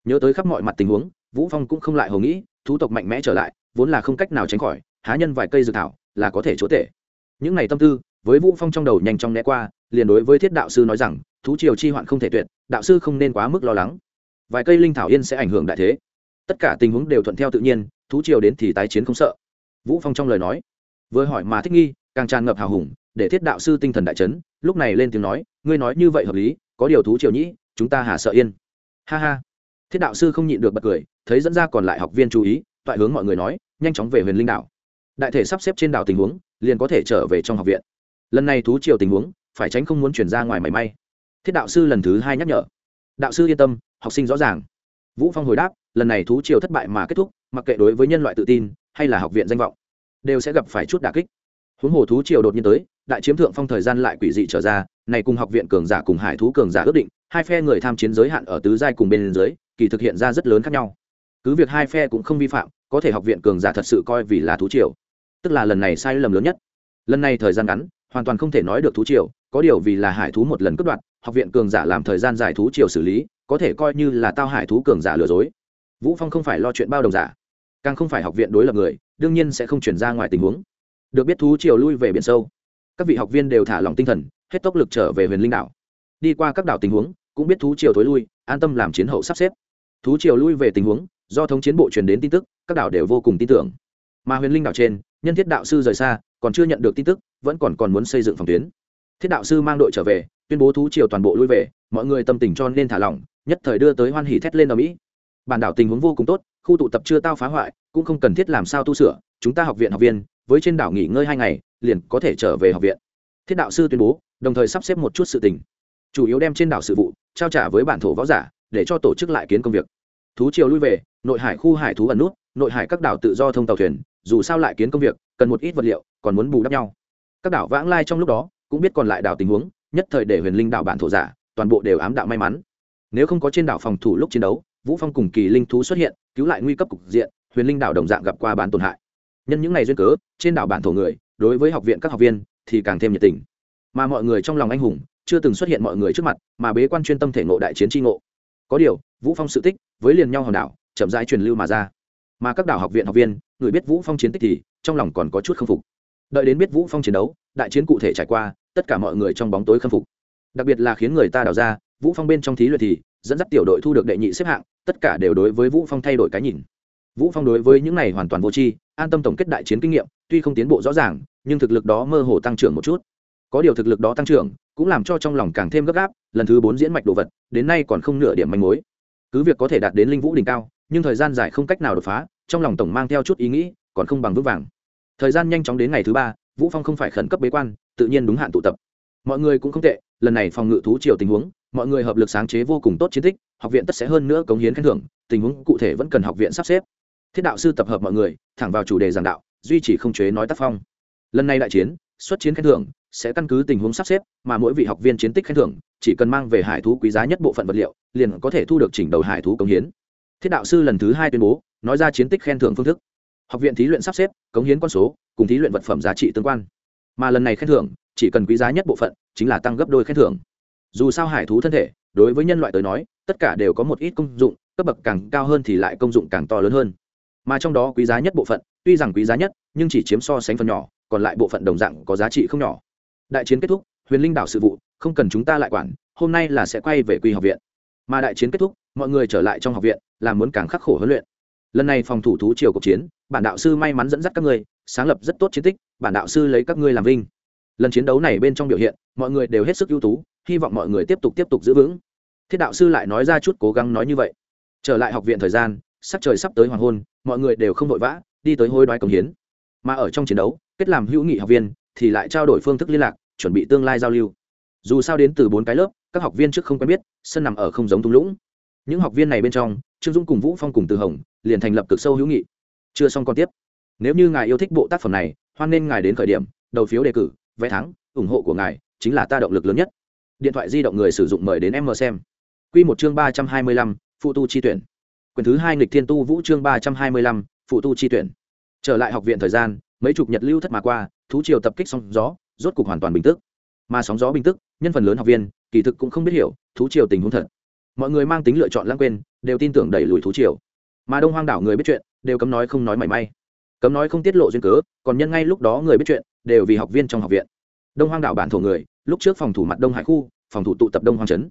nhớ tới khắp mọi mặt tình huống, vũ phong cũng không lại hồ nghĩ, thú tộc mạnh mẽ trở lại, vốn là không cách nào tránh khỏi, há nhân vài cây dược thảo là có thể chỗ tệ. Những ngày tâm tư, với vũ phong trong đầu nhanh chóng né qua, liền đối với thiết đạo sư nói rằng, thú triều chi hoạn không thể tuyệt, đạo sư không nên quá mức lo lắng. Vài cây linh thảo yên sẽ ảnh hưởng đại thế. Tất cả tình huống đều thuận theo tự nhiên, thú triều đến thì tái chiến không sợ. Vũ phong trong lời nói, vừa hỏi mà thích nghi, càng tràn ngập hào hùng, để thiết đạo sư tinh thần đại chấn, lúc này lên tiếng nói, ngươi nói như vậy hợp lý, có điều thú triều nhĩ, chúng ta hà sợ yên. Ha ha thiết đạo sư không nhịn được bật cười, thấy dẫn ra còn lại học viên chú ý, toại hướng mọi người nói, nhanh chóng về huyền linh đảo. Đại thể sắp xếp trên đảo tình huống, liền có thể trở về trong học viện. Lần này thú triều tình huống, phải tránh không muốn chuyển ra ngoài mảy may. Thiết đạo sư lần thứ hai nhắc nhở. Đạo sư yên tâm, học sinh rõ ràng. Vũ phong hồi đáp, lần này thú triều thất bại mà kết thúc, mặc kệ đối với nhân loại tự tin, hay là học viện danh vọng, đều sẽ gặp phải chút đả kích. Huống hồ thú triều đột nhiên tới, đại chiếm thượng phong thời gian lại quỷ dị trở ra, này cùng học viện cường giả cùng hải thú cường giả ước định, hai phe người tham chiến giới hạn ở tứ giai cùng bên dưới kỳ thực hiện ra rất lớn khác nhau. Cứ việc hai phe cũng không vi phạm, có thể học viện cường giả thật sự coi vì là thú triều. Tức là lần này sai lầm lớn nhất. Lần này thời gian ngắn, hoàn toàn không thể nói được thú triều, có điều vì là hải thú một lần cướp đoạt, học viện cường giả làm thời gian giải thú triều xử lý, có thể coi như là tao hải thú cường giả lừa dối. Vũ phong không phải lo chuyện bao đồng giả, càng không phải học viện đối lập người, đương nhiên sẽ không chuyển ra ngoài tình huống. Được biết thú triều lui về biển sâu. Các vị học viên đều thả lòng tinh thần, hết tốc lực trở về huyền linh đảo. Đi qua các đảo tình huống, cũng biết thú triều thối lui, an tâm làm chiến hậu sắp xếp thú triều lui về tình huống, do thống chiến bộ truyền đến tin tức, các đảo đều vô cùng tin tưởng. Mà huyền linh đảo trên, nhân thiết đạo sư rời xa, còn chưa nhận được tin tức, vẫn còn còn muốn xây dựng phòng tuyến. Thiết đạo sư mang đội trở về, tuyên bố thú triều toàn bộ lui về, mọi người tâm tình cho nên thả lỏng, nhất thời đưa tới hoan hỉ thét lên ở mỹ. Bản đảo tình huống vô cùng tốt, khu tụ tập chưa tao phá hoại, cũng không cần thiết làm sao tu sửa, chúng ta học viện học viên, với trên đảo nghỉ ngơi hai ngày, liền có thể trở về học viện. Thiết đạo sư tuyên bố, đồng thời sắp xếp một chút sự tình. Chủ yếu đem trên đảo sự vụ, trao trả với bản thổ võ giả để cho tổ chức lại kiến công việc. Thú triều lui về, nội hải khu hải thú ẩn nút, nội hải các đảo tự do thông tàu thuyền, dù sao lại kiến công việc, cần một ít vật liệu, còn muốn bù đắp nhau. Các đảo vãng lai trong lúc đó, cũng biết còn lại đảo tình huống, nhất thời để huyền linh đảo bản thổ giả, toàn bộ đều ám đạo may mắn. Nếu không có trên đảo phòng thủ lúc chiến đấu, vũ phong cùng kỳ linh thú xuất hiện, cứu lại nguy cấp cục diện, huyền linh đảo đồng dạng gặp qua bán tổn hại. Nhân những ngày duyên cớ, trên đảo bản thổ người, đối với học viện các học viên, thì càng thêm nhiệt tình. Mà mọi người trong lòng anh hùng, chưa từng xuất hiện mọi người trước mặt, mà bế quan chuyên tâm thể ngộ đại chiến tri ngộ có điều, vũ phong sự tích với liền nhau hòn đảo, chậm rãi truyền lưu mà ra. Mà các đảo học viện học viên, người biết vũ phong chiến tích thì trong lòng còn có chút khâm phục. Đợi đến biết vũ phong chiến đấu, đại chiến cụ thể trải qua, tất cả mọi người trong bóng tối khâm phục. Đặc biệt là khiến người ta đào ra, vũ phong bên trong thí luyện thì dẫn dắt tiểu đội thu được đệ nhị xếp hạng, tất cả đều đối với vũ phong thay đổi cái nhìn. Vũ phong đối với những này hoàn toàn vô tri, an tâm tổng kết đại chiến kinh nghiệm, tuy không tiến bộ rõ ràng, nhưng thực lực đó mơ hồ tăng trưởng một chút. Có điều thực lực đó tăng trưởng cũng làm cho trong lòng càng thêm gấp gáp, lần thứ bốn diễn mạch đồ vật, đến nay còn không nửa điểm manh mối. Cứ việc có thể đạt đến linh vũ đỉnh cao, nhưng thời gian dài không cách nào đột phá, trong lòng tổng mang theo chút ý nghĩ, còn không bằng vững vàng. Thời gian nhanh chóng đến ngày thứ ba, vũ phong không phải khẩn cấp bế quan, tự nhiên đúng hạn tụ tập. Mọi người cũng không tệ, lần này phòng ngự thú triều tình huống, mọi người hợp lực sáng chế vô cùng tốt chiến tích, học viện tất sẽ hơn nữa cống hiến khen thưởng, tình huống cụ thể vẫn cần học viện sắp xếp. Thiết đạo sư tập hợp mọi người, thẳng vào chủ đề giảng đạo, duy trì không chế nói tác phong. Lần này đại chiến, xuất chiến khen thưởng sẽ căn cứ tình huống sắp xếp, mà mỗi vị học viên chiến tích khen thưởng, chỉ cần mang về hải thú quý giá nhất bộ phận vật liệu, liền có thể thu được chỉnh đầu hải thú cống hiến. Thiết đạo sư lần thứ hai tuyên bố, nói ra chiến tích khen thưởng phương thức. Học viện thí luyện sắp xếp, cống hiến con số, cùng thí luyện vật phẩm giá trị tương quan. Mà lần này khen thưởng, chỉ cần quý giá nhất bộ phận, chính là tăng gấp đôi khen thưởng. Dù sao hải thú thân thể, đối với nhân loại tới nói, tất cả đều có một ít công dụng, cấp bậc càng cao hơn thì lại công dụng càng to lớn hơn. Mà trong đó quý giá nhất bộ phận, tuy rằng quý giá nhất, nhưng chỉ chiếm so sánh phần nhỏ, còn lại bộ phận đồng dạng có giá trị không nhỏ đại chiến kết thúc, huyền linh đảo sự vụ, không cần chúng ta lại quản, hôm nay là sẽ quay về quy học viện. Mà đại chiến kết thúc, mọi người trở lại trong học viện, là muốn càng khắc khổ huấn luyện. Lần này phòng thủ thú triều cuộc chiến, bản đạo sư may mắn dẫn dắt các ngươi, sáng lập rất tốt chiến tích, bản đạo sư lấy các ngươi làm vinh. Lần chiến đấu này bên trong biểu hiện, mọi người đều hết sức ưu tú, hy vọng mọi người tiếp tục tiếp tục giữ vững. Thiết đạo sư lại nói ra chút cố gắng nói như vậy. Trở lại học viện thời gian, sắc trời sắp tới hoàng hôn, mọi người đều không vội vã, đi tới hối đoái công hiến. Mà ở trong chiến đấu, kết làm hữu nghị học viên thì lại trao đổi phương thức liên lạc, chuẩn bị tương lai giao lưu. Dù sao đến từ bốn cái lớp, các học viên trước không quen biết, sân nằm ở không giống thung lũng. Những học viên này bên trong, trương dũng cùng vũ phong cùng từ hồng, liền thành lập cực sâu hữu nghị. Chưa xong còn tiếp. Nếu như ngài yêu thích bộ tác phẩm này, hoan nên ngài đến khởi điểm, đầu phiếu đề cử, vé thắng, ủng hộ của ngài chính là ta động lực lớn nhất. Điện thoại di động người sử dụng mời đến em mờ xem. Q một chương ba trăm hai mươi lăm, phụ tu chi tuyển. Quyển thứ hai nghịch thiên tu vũ chương ba trăm hai mươi lăm, phụ tu chi tuyển. Trở lại học viện thời gian, mấy chục nhật lưu thất mà qua thú triều tập kích sóng gió, rốt cục hoàn toàn bình tức. Mà sóng gió bình tức, nhân phần lớn học viên, kỳ thực cũng không biết hiểu thú triều tình huống thật. Mọi người mang tính lựa chọn lãng quên, đều tin tưởng đẩy lùi thú triều. Mà đông hoang đảo người biết chuyện, đều cấm nói không nói mảy may. Cấm nói không tiết lộ duyên cớ, còn nhân ngay lúc đó người biết chuyện, đều vì học viên trong học viện. Đông hoang đảo bản thổ người, lúc trước phòng thủ mặt đông hải khu, phòng thủ tụ tập đông hoang trấn.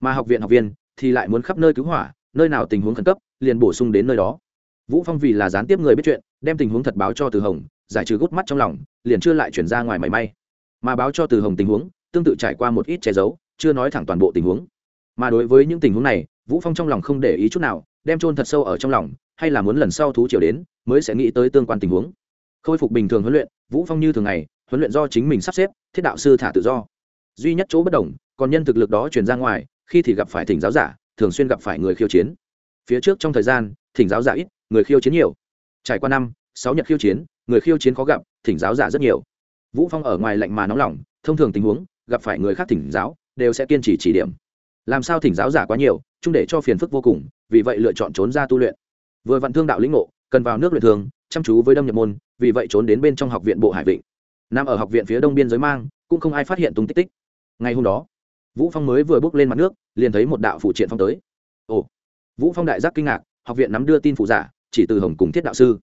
Mà học viện học viên, thì lại muốn khắp nơi cứu hỏa, nơi nào tình huống khẩn cấp, liền bổ sung đến nơi đó. Vũ phong vì là gián tiếp người biết chuyện, đem tình huống thật báo cho từ hồng giải trừ gút mắt trong lòng, liền chưa lại chuyển ra ngoài mảy may. Mà báo cho từ hồng tình huống, tương tự trải qua một ít che giấu, chưa nói thẳng toàn bộ tình huống. Mà đối với những tình huống này, vũ phong trong lòng không để ý chút nào, đem trôn thật sâu ở trong lòng, hay là muốn lần sau thú triều đến, mới sẽ nghĩ tới tương quan tình huống. Khôi phục bình thường huấn luyện, vũ phong như thường ngày, huấn luyện do chính mình sắp xếp, thiết đạo sư thả tự do. Duy nhất chỗ bất đồng, còn nhân thực lực đó truyền ra ngoài, khi thì gặp phải thỉnh giáo giả, thường xuyên gặp phải người khiêu chiến. Phía trước trong thời gian, thỉnh giáo giả ít, người khiêu chiến nhiều. Trải qua năm, sáu nhật khiêu chiến người khiêu chiến khó gặp, thỉnh giáo giả rất nhiều. Vũ phong ở ngoài lạnh mà nóng lòng, thông thường tình huống, gặp phải người khác thỉnh giáo, đều sẽ kiên trì chỉ điểm. Làm sao thỉnh giáo giả quá nhiều, chung để cho phiền phức vô cùng, vì vậy lựa chọn trốn ra tu luyện. Vừa vặn thương đạo lĩnh ngộ, cần vào nước luyện thường chăm chú với đâm nhập môn, vì vậy trốn đến bên trong học viện bộ hải vịnh. Nằm ở học viện phía đông biên giới mang, cũng không ai phát hiện tung tích tích. Ngày hôm đó, vũ phong mới vừa bước lên mặt nước, liền thấy một đạo phụ triện phong tới. Ồ! Vũ phong đại giác kinh ngạc, học viện nắm đưa tin phụ giả, chỉ từ hồng cùng thiết đạo sư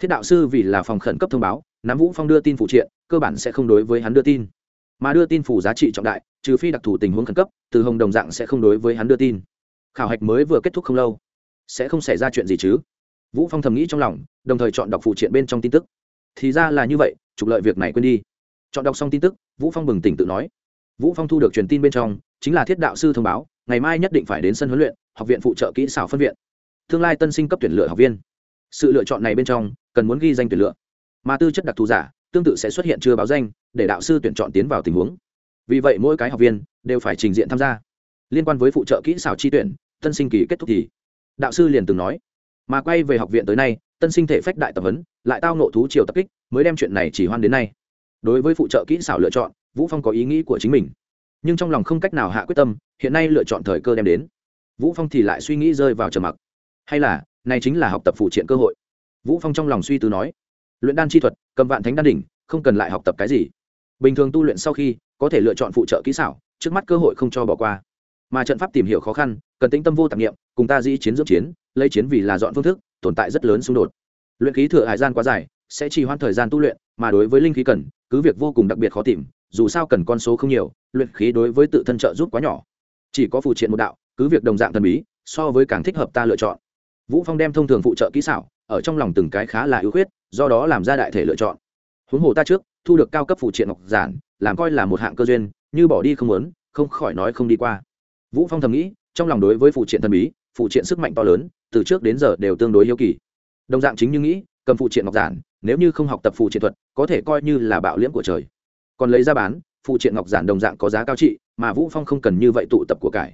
thiết đạo sư vì là phòng khẩn cấp thông báo nắm vũ phong đưa tin phụ triện, cơ bản sẽ không đối với hắn đưa tin. Mà đưa tin phủ giá trị trọng đại, trừ phi đặc thù tình huống khẩn cấp, từ hồng đồng dạng sẽ không đối với hắn đưa tin. Khảo hạch mới vừa kết thúc không lâu, sẽ không xảy ra chuyện gì chứ? Vũ phong thầm nghĩ trong lòng, đồng thời chọn đọc phụ triện bên trong tin tức. Thì ra là như vậy, trục lợi việc này quên đi. Chọn đọc xong tin tức, vũ phong bừng tỉnh tự nói. Vũ phong thu được truyền tin bên trong, chính là thiết đạo sư thông báo, ngày mai nhất định phải đến sân huấn luyện, học viện phụ trợ kỹ xảo phân viện. Tương lai tân sinh cấp tuyển lựa học viên. Sự lựa chọn này bên trong cần muốn ghi danh tuyển lựa. Mà tư chất đặc thù giả, tương tự sẽ xuất hiện chưa báo danh, để đạo sư tuyển chọn tiến vào tình huống. Vì vậy mỗi cái học viên đều phải trình diện tham gia. Liên quan với phụ trợ kỹ xảo chi tuyển, tân sinh kỳ kết thúc thì, đạo sư liền từng nói, mà quay về học viện tới nay, tân sinh thể phách đại tập huấn, lại tao nộ thú triều tập kích, mới đem chuyện này chỉ hoan đến nay. Đối với phụ trợ kỹ xảo lựa chọn, vũ phong có ý nghĩ của chính mình. Nhưng trong lòng không cách nào hạ quyết tâm, hiện nay lựa chọn thời cơ đem đến. Vũ phong thì lại suy nghĩ rơi vào trầm mặc. Hay là, này chính là học tập phụ triện cơ hội vũ phong trong lòng suy tư nói, luyện đan chi thuật, cầm vạn thánh đan đỉnh, không cần lại học tập cái gì. Bình thường tu luyện sau khi, có thể lựa chọn phụ trợ kỹ xảo, trước mắt cơ hội không cho bỏ qua. Mà trận pháp tìm hiểu khó khăn, cần tĩnh tâm vô tạp nghiệm cùng ta dĩ chiến dưỡng chiến, lấy chiến vì là dọn phương thức, tồn tại rất lớn xung đột. Luyện khí thừa hải gian quá dài, sẽ trì hoãn thời gian tu luyện, mà đối với linh khí cần, cứ việc vô cùng đặc biệt khó tìm, dù sao cần con số không nhiều, luyện khí đối với tự thân trợ giúp quá nhỏ. Chỉ có phụ triện một đạo, cứ việc đồng dạng thần bí, so với càng thích hợp ta lựa chọn. Vũ phong đem thông thường phụ trợ kỹ xảo ở trong lòng từng cái khá là ưu khuyết, do đó làm ra đại thể lựa chọn. Huống hồ ta trước, thu được cao cấp phụ triện ngọc giản, làm coi là một hạng cơ duyên, như bỏ đi không muốn, không khỏi nói không đi qua. Vũ phong thầm nghĩ, trong lòng đối với phụ triện thần bí, phụ triện sức mạnh to lớn, từ trước đến giờ đều tương đối hiếu kỳ. Đồng dạng chính như nghĩ, cầm phụ triện ngọc giản, nếu như không học tập phụ triện thuật, có thể coi như là bạo liễm của trời. Còn lấy ra bán, phụ triện ngọc giản đồng dạng có giá cao trị, mà vũ phong không cần như vậy tụ tập của cải.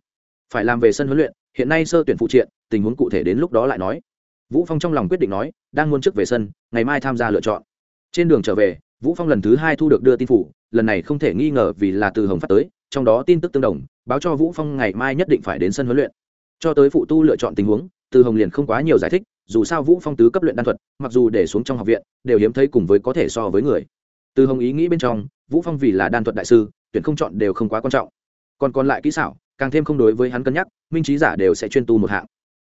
Phải làm về sân huấn luyện, hiện nay sơ tuyển phụ triện, tình huống cụ thể đến lúc đó lại nói vũ phong trong lòng quyết định nói, đang muốn trước về sân, ngày mai tham gia lựa chọn. Trên đường trở về, vũ phong lần thứ hai thu được đưa tin phủ, lần này không thể nghi ngờ vì là từ hồng phát tới, trong đó tin tức tương đồng, báo cho vũ phong ngày mai nhất định phải đến sân huấn luyện. Cho tới phụ tu lựa chọn tình huống, từ hồng liền không quá nhiều giải thích, dù sao vũ phong tứ cấp luyện đan thuật, mặc dù để xuống trong học viện, đều hiếm thấy cùng với có thể so với người. Từ hồng ý nghĩ bên trong, vũ phong vì là đan thuật đại sư, tuyển không chọn đều không quá quan trọng. Còn còn lại kỹ xảo, càng thêm không đối với hắn cân nhắc, minh trí giả đều sẽ chuyên tu một hạng.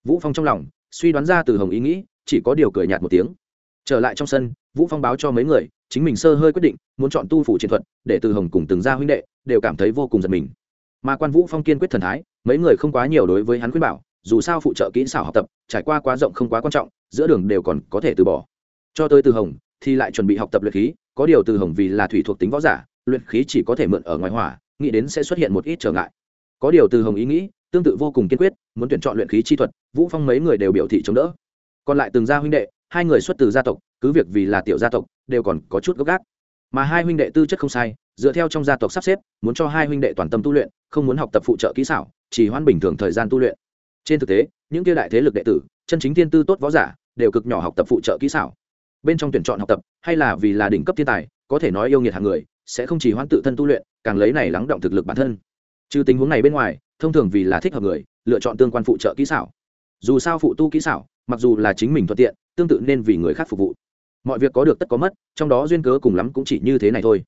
Vũ phong trong lòng suy đoán ra từ hồng ý nghĩ, chỉ có điều cười nhạt một tiếng. Trở lại trong sân, vũ phong báo cho mấy người, chính mình sơ hơi quyết định, muốn chọn tu phủ chiến thuật, để từ hồng cùng từng gia huynh đệ, đều cảm thấy vô cùng giật mình. Mà quan vũ phong kiên quyết thần thái, mấy người không quá nhiều đối với hắn khuyên bảo, dù sao phụ trợ kỹ xảo học tập, trải qua quá rộng không quá quan trọng, giữa đường đều còn có thể từ bỏ. Cho tới từ hồng, thì lại chuẩn bị học tập luyện khí, có điều từ hồng vì là thủy thuộc tính võ giả, luyện khí chỉ có thể mượn ở ngoài hỏa, nghĩ đến sẽ xuất hiện một ít trở ngại. Có điều từ hồng ý nghĩ, tương tự vô cùng kiên quyết muốn tuyển chọn luyện khí chi thuật, vũ phong mấy người đều biểu thị chống đỡ. Còn lại từng gia huynh đệ, hai người xuất từ gia tộc, cứ việc vì là tiểu gia tộc, đều còn có chút gốc gác mà hai huynh đệ tư chất không sai, dựa theo trong gia tộc sắp xếp, muốn cho hai huynh đệ toàn tâm tu luyện, không muốn học tập phụ trợ kỹ xảo, chỉ hoan bình thường thời gian tu luyện. Trên thực tế, những kia đại thế lực đệ tử, chân chính thiên tư tốt võ giả, đều cực nhỏ học tập phụ trợ kỹ xảo. Bên trong tuyển chọn học tập, hay là vì là đỉnh cấp thiên tài, có thể nói yêu nghiệt hàng người, sẽ không chỉ hoãn tự thân tu luyện, càng lấy này lắng động thực lực bản thân. Trừ tình huống này bên ngoài thông thường vì là thích hợp người, lựa chọn tương quan phụ trợ kỹ xảo. Dù sao phụ tu kỹ xảo, mặc dù là chính mình thuận tiện, tương tự nên vì người khác phục vụ. Mọi việc có được tất có mất, trong đó duyên cớ cùng lắm cũng chỉ như thế này thôi.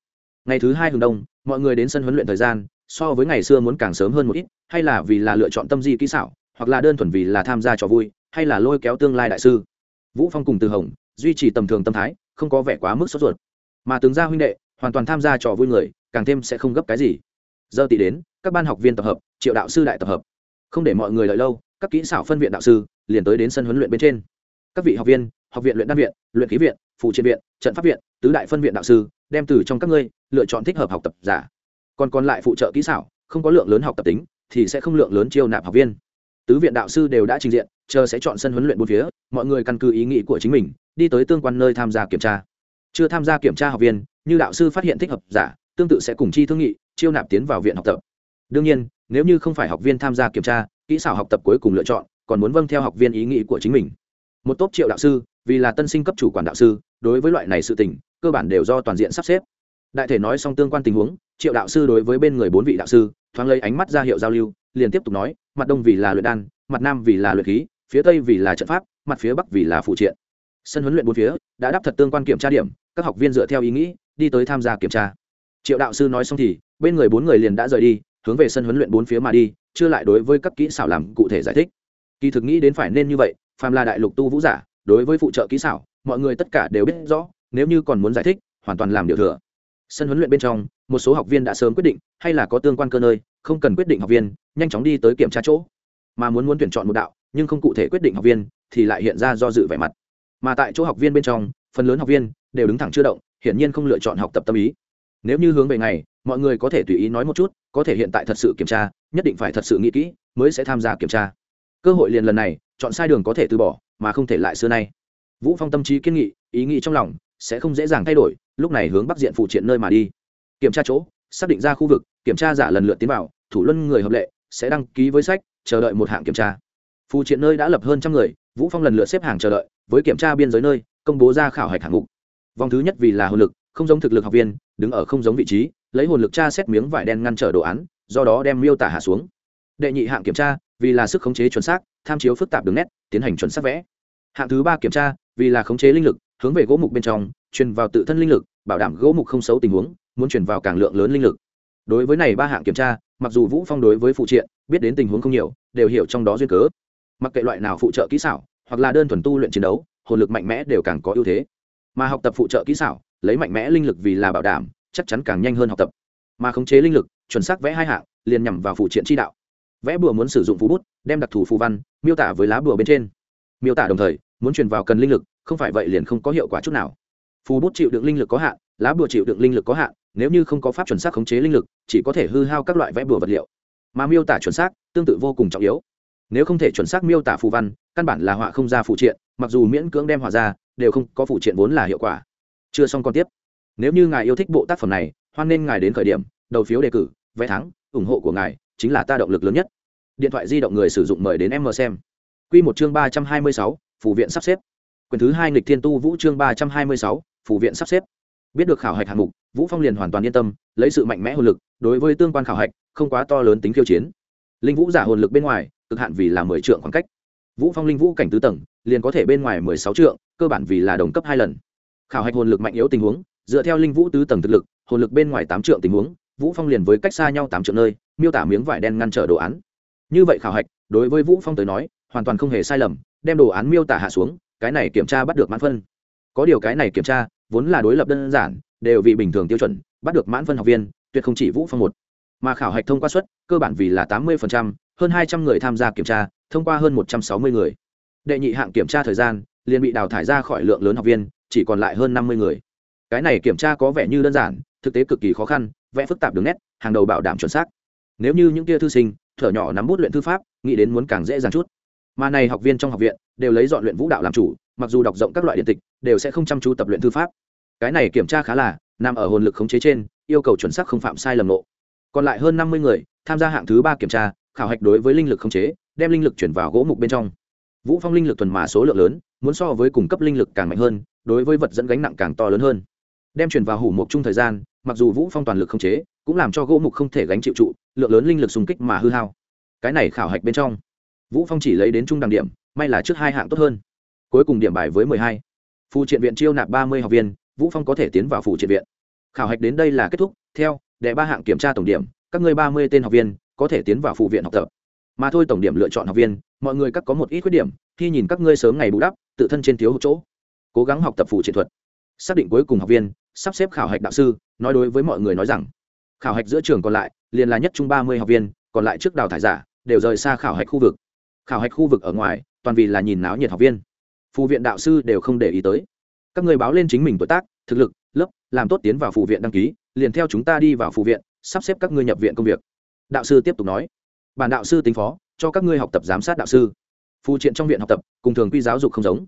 Ngày thứ hai hừng đông, mọi người đến sân huấn luyện thời gian, so với ngày xưa muốn càng sớm hơn một ít, hay là vì là lựa chọn tâm di kỹ xảo, hoặc là đơn thuần vì là tham gia trò vui, hay là lôi kéo tương lai đại sư. Vũ phong cùng từ hồng, duy trì tầm thường tâm thái, không có vẻ quá mức sốt ruột. Mà tướng gia huynh đệ, hoàn toàn tham gia trò vui người, càng thêm sẽ không gấp cái gì. Giờ tỷ đến, các ban học viên tập hợp triệu đạo sư đại tập hợp. Không để mọi người lợi lâu, các kỹ xảo phân viện đạo sư liền tới đến sân huấn luyện bên trên. Các vị học viên, học viện luyện đan viện, luyện khí viện, phụ triện viện, trận pháp viện, tứ đại phân viện đạo sư đem từ trong các ngươi lựa chọn thích hợp học tập giả. Còn còn lại phụ trợ kỹ xảo, không có lượng lớn học tập tính, thì sẽ không lượng lớn chiêu nạp học viên. Tứ viện đạo sư đều đã trình diện, chờ sẽ chọn sân huấn luyện bốn phía, mọi người căn cứ ý nghĩ của chính mình, đi tới tương quan nơi tham gia kiểm tra. Chưa tham gia kiểm tra học viên, như đạo sư phát hiện thích hợp giả, tương tự sẽ cùng chi thương nghị, chiêu nạp tiến vào viện học tập đương nhiên, nếu như không phải học viên tham gia kiểm tra, kỹ xảo học tập cuối cùng lựa chọn, còn muốn vâng theo học viên ý nghĩ của chính mình. Một tốt triệu đạo sư, vì là tân sinh cấp chủ quản đạo sư, đối với loại này sự tình, cơ bản đều do toàn diện sắp xếp. Đại thể nói xong tương quan tình huống, triệu đạo sư đối với bên người bốn vị đạo sư, thoáng lấy ánh mắt ra hiệu giao lưu, liền tiếp tục nói, mặt đông vì là luyện đan, mặt nam vì là luyện khí, phía tây vì là trận pháp, mặt phía bắc vì là phụ triện. Sân huấn luyện bốn phía, đã đáp thật tương quan kiểm tra điểm, các học viên dựa theo ý nghĩ, đi tới tham gia kiểm tra. Triệu đạo sư nói xong thì, bên người bốn người liền đã rời đi hướng về sân huấn luyện bốn phía mà đi, chưa lại đối với các kỹ xảo làm cụ thể giải thích. Kỳ thực nghĩ đến phải nên như vậy, phàm là đại lục tu vũ giả, đối với phụ trợ kỹ xảo, mọi người tất cả đều biết rõ, nếu như còn muốn giải thích, hoàn toàn làm điều thừa. Sân huấn luyện bên trong, một số học viên đã sớm quyết định, hay là có tương quan cơ nơi, không cần quyết định học viên, nhanh chóng đi tới kiểm tra chỗ. Mà muốn muốn tuyển chọn một đạo, nhưng không cụ thể quyết định học viên, thì lại hiện ra do dự vẻ mặt. Mà tại chỗ học viên bên trong, phần lớn học viên đều đứng thẳng chưa động, hiển nhiên không lựa chọn học tập tâm ý nếu như hướng về ngày, mọi người có thể tùy ý nói một chút, có thể hiện tại thật sự kiểm tra, nhất định phải thật sự nghĩ kỹ mới sẽ tham gia kiểm tra. Cơ hội liền lần này, chọn sai đường có thể từ bỏ, mà không thể lại xưa nay. Vũ phong tâm trí kiên nghị, ý nghĩ trong lòng sẽ không dễ dàng thay đổi, lúc này hướng bắc diện phụ triện nơi mà đi. Kiểm tra chỗ, xác định ra khu vực, kiểm tra giả lần lượt tiến vào, thủ luân người hợp lệ, sẽ đăng ký với sách, chờ đợi một hạng kiểm tra. Phụ triện nơi đã lập hơn trăm người, vũ phong lần lượt xếp hàng chờ đợi, với kiểm tra biên giới nơi, công bố ra khảo hạch hạng mục. Vòng thứ nhất vì là hồn lực không giống thực lực học viên, đứng ở không giống vị trí, lấy hồn lực tra xét miếng vải đen ngăn trở đồ án, do đó đem miêu tả hạ xuống. Đệ nhị hạng kiểm tra, vì là sức khống chế chuẩn xác, tham chiếu phức tạp đường nét, tiến hành chuẩn xác vẽ. Hạng thứ ba kiểm tra, vì là khống chế linh lực, hướng về gỗ mục bên trong, truyền vào tự thân linh lực, bảo đảm gỗ mục không xấu tình huống, muốn chuyển vào càng lượng lớn linh lực. Đối với này ba hạng kiểm tra, mặc dù vũ phong đối với phụ triện, biết đến tình huống không nhiều, đều hiểu trong đó duyên cớ. Mặc kệ loại nào phụ trợ kỹ xảo, hoặc là đơn thuần tu luyện chiến đấu, hồn lực mạnh mẽ đều càng có ưu thế. Mà học tập phụ trợ kỹ xảo lấy mạnh mẽ linh lực vì là bảo đảm, chắc chắn càng nhanh hơn học tập. Mà khống chế linh lực, chuẩn xác vẽ hai hạng, liền nhằm vào phụ triện chi đạo. Vẽ bùa muốn sử dụng phú bút, đem đặc thù phù văn, miêu tả với lá bùa bên trên. Miêu tả đồng thời, muốn truyền vào cần linh lực, không phải vậy liền không có hiệu quả chút nào. Phù bút chịu đựng linh lực có hạn, lá bùa chịu đựng linh lực có hạn, nếu như không có pháp chuẩn xác khống chế linh lực, chỉ có thể hư hao các loại vẽ bùa vật liệu. Mà miêu tả chuẩn xác, tương tự vô cùng trọng yếu. Nếu không thể chuẩn xác miêu tả phù văn, căn bản là họa không ra phụ triện, mặc dù miễn cưỡng đem họa ra, đều không có phụ triện vốn là hiệu quả chưa xong còn tiếp. Nếu như ngài yêu thích bộ tác phẩm này, hoan nên ngài đến khởi điểm, đầu phiếu đề cử, vé thắng, ủng hộ của ngài chính là ta động lực lớn nhất. Điện thoại di động người sử dụng mời đến em mờ xem. Q một chương ba trăm hai mươi sáu phủ viện sắp xếp. Quyền thứ hai nghịch thiên tu vũ chương ba trăm hai mươi sáu phủ viện sắp xếp. Biết được khảo hạch hạng mục, vũ phong liền hoàn toàn yên tâm, lấy sự mạnh mẽ hồn lực, đối với tương quan khảo hạch, không quá to lớn tính khiêu chiến. Linh vũ giả hồn lực bên ngoài, cực hạn vì là mười trượng khoảng cách. Vũ phong linh vũ cảnh tứ tầng, liền có thể bên ngoài mười sáu trượng, cơ bản vì là đồng cấp hai lần khảo hạch hồn lực mạnh yếu tình huống, dựa theo linh vũ tứ tầng thực lực, hồn lực bên ngoài tám trượng tình huống, vũ phong liền với cách xa nhau tám trượng nơi, miêu tả miếng vải đen ngăn trở đồ án. Như vậy khảo hạch, đối với vũ phong tới nói, hoàn toàn không hề sai lầm, đem đồ án miêu tả hạ xuống, cái này kiểm tra bắt được mãn phân. Có điều cái này kiểm tra, vốn là đối lập đơn giản, đều vì bình thường tiêu chuẩn, bắt được mãn phân học viên, tuyệt không chỉ vũ phong một. Mà khảo hạch thông qua suất, cơ bản vì là tám mươi hơn hai trăm người tham gia kiểm tra, thông qua hơn một trăm sáu mươi người. Đệ nhị hạng kiểm tra thời gian, liền bị đào thải ra khỏi lượng lớn học viên chỉ còn lại hơn năm mươi người. Cái này kiểm tra có vẻ như đơn giản, thực tế cực kỳ khó khăn, vẽ phức tạp đường nét, hàng đầu bảo đảm chuẩn xác. Nếu như những kia thư sinh, thở nhỏ nắm bút luyện thư pháp, nghĩ đến muốn càng dễ dàng chút. Mà này học viên trong học viện, đều lấy dọn luyện vũ đạo làm chủ, mặc dù đọc rộng các loại điện tịch, đều sẽ không chăm chú tập luyện thư pháp. Cái này kiểm tra khá là, nằm ở hồn lực khống chế trên, yêu cầu chuẩn xác không phạm sai lầm nộ còn lại hơn năm mươi người, tham gia hạng thứ ba kiểm tra, khảo hạch đối với linh lực khống chế, đem linh lực chuyển vào gỗ mục bên trong. Vũ phong linh lực tuần mà số lượng lớn muốn so với cung cấp linh lực càng mạnh hơn, đối với vật dẫn gánh nặng càng to lớn hơn. Đem chuyển vào hủ mục chung thời gian, mặc dù vũ phong toàn lực không chế, cũng làm cho gỗ mục không thể gánh chịu trụ, lượng lớn linh lực xung kích mà hư hao. Cái này khảo hạch bên trong, vũ phong chỉ lấy đến trung đẳng điểm, may là trước hai hạng tốt hơn. Cuối cùng điểm bài với 12. phụ triện viện chiêu nạp 30 học viên, vũ phong có thể tiến vào phụ triện viện. Khảo hạch đến đây là kết thúc, theo, đệ ba hạng kiểm tra tổng điểm, các ngươi 30 tên học viên, có thể tiến vào phụ viện học tập. Mà thôi tổng điểm lựa chọn học viên, mọi người các có một ít khuyết điểm, khi nhìn các ngươi sớm ngày bù đắp tự thân trên thiếu hụt chỗ. Cố gắng học tập phụ triện thuật. Xác định cuối cùng học viên, sắp xếp khảo hạch đạo sư, nói đối với mọi người nói rằng, khảo hạch giữa trường còn lại, liền là nhất trung ba mươi học viên, còn lại trước đào thải giả, đều rời xa khảo hạch khu vực. Khảo hạch khu vực ở ngoài, toàn vì là nhìn náo nhiệt học viên. Phụ viện đạo sư đều không để ý tới. Các người báo lên chính mình tuổi tác, thực lực, lớp, làm tốt tiến vào phụ viện đăng ký, liền theo chúng ta đi vào phụ viện, sắp xếp các ngươi nhập viện công việc. Đạo sư tiếp tục nói. Bản đạo sư tính phó, cho các ngươi học tập giám sát đạo sư phụ triện trong viện học tập, cùng thường quy giáo dục không giống.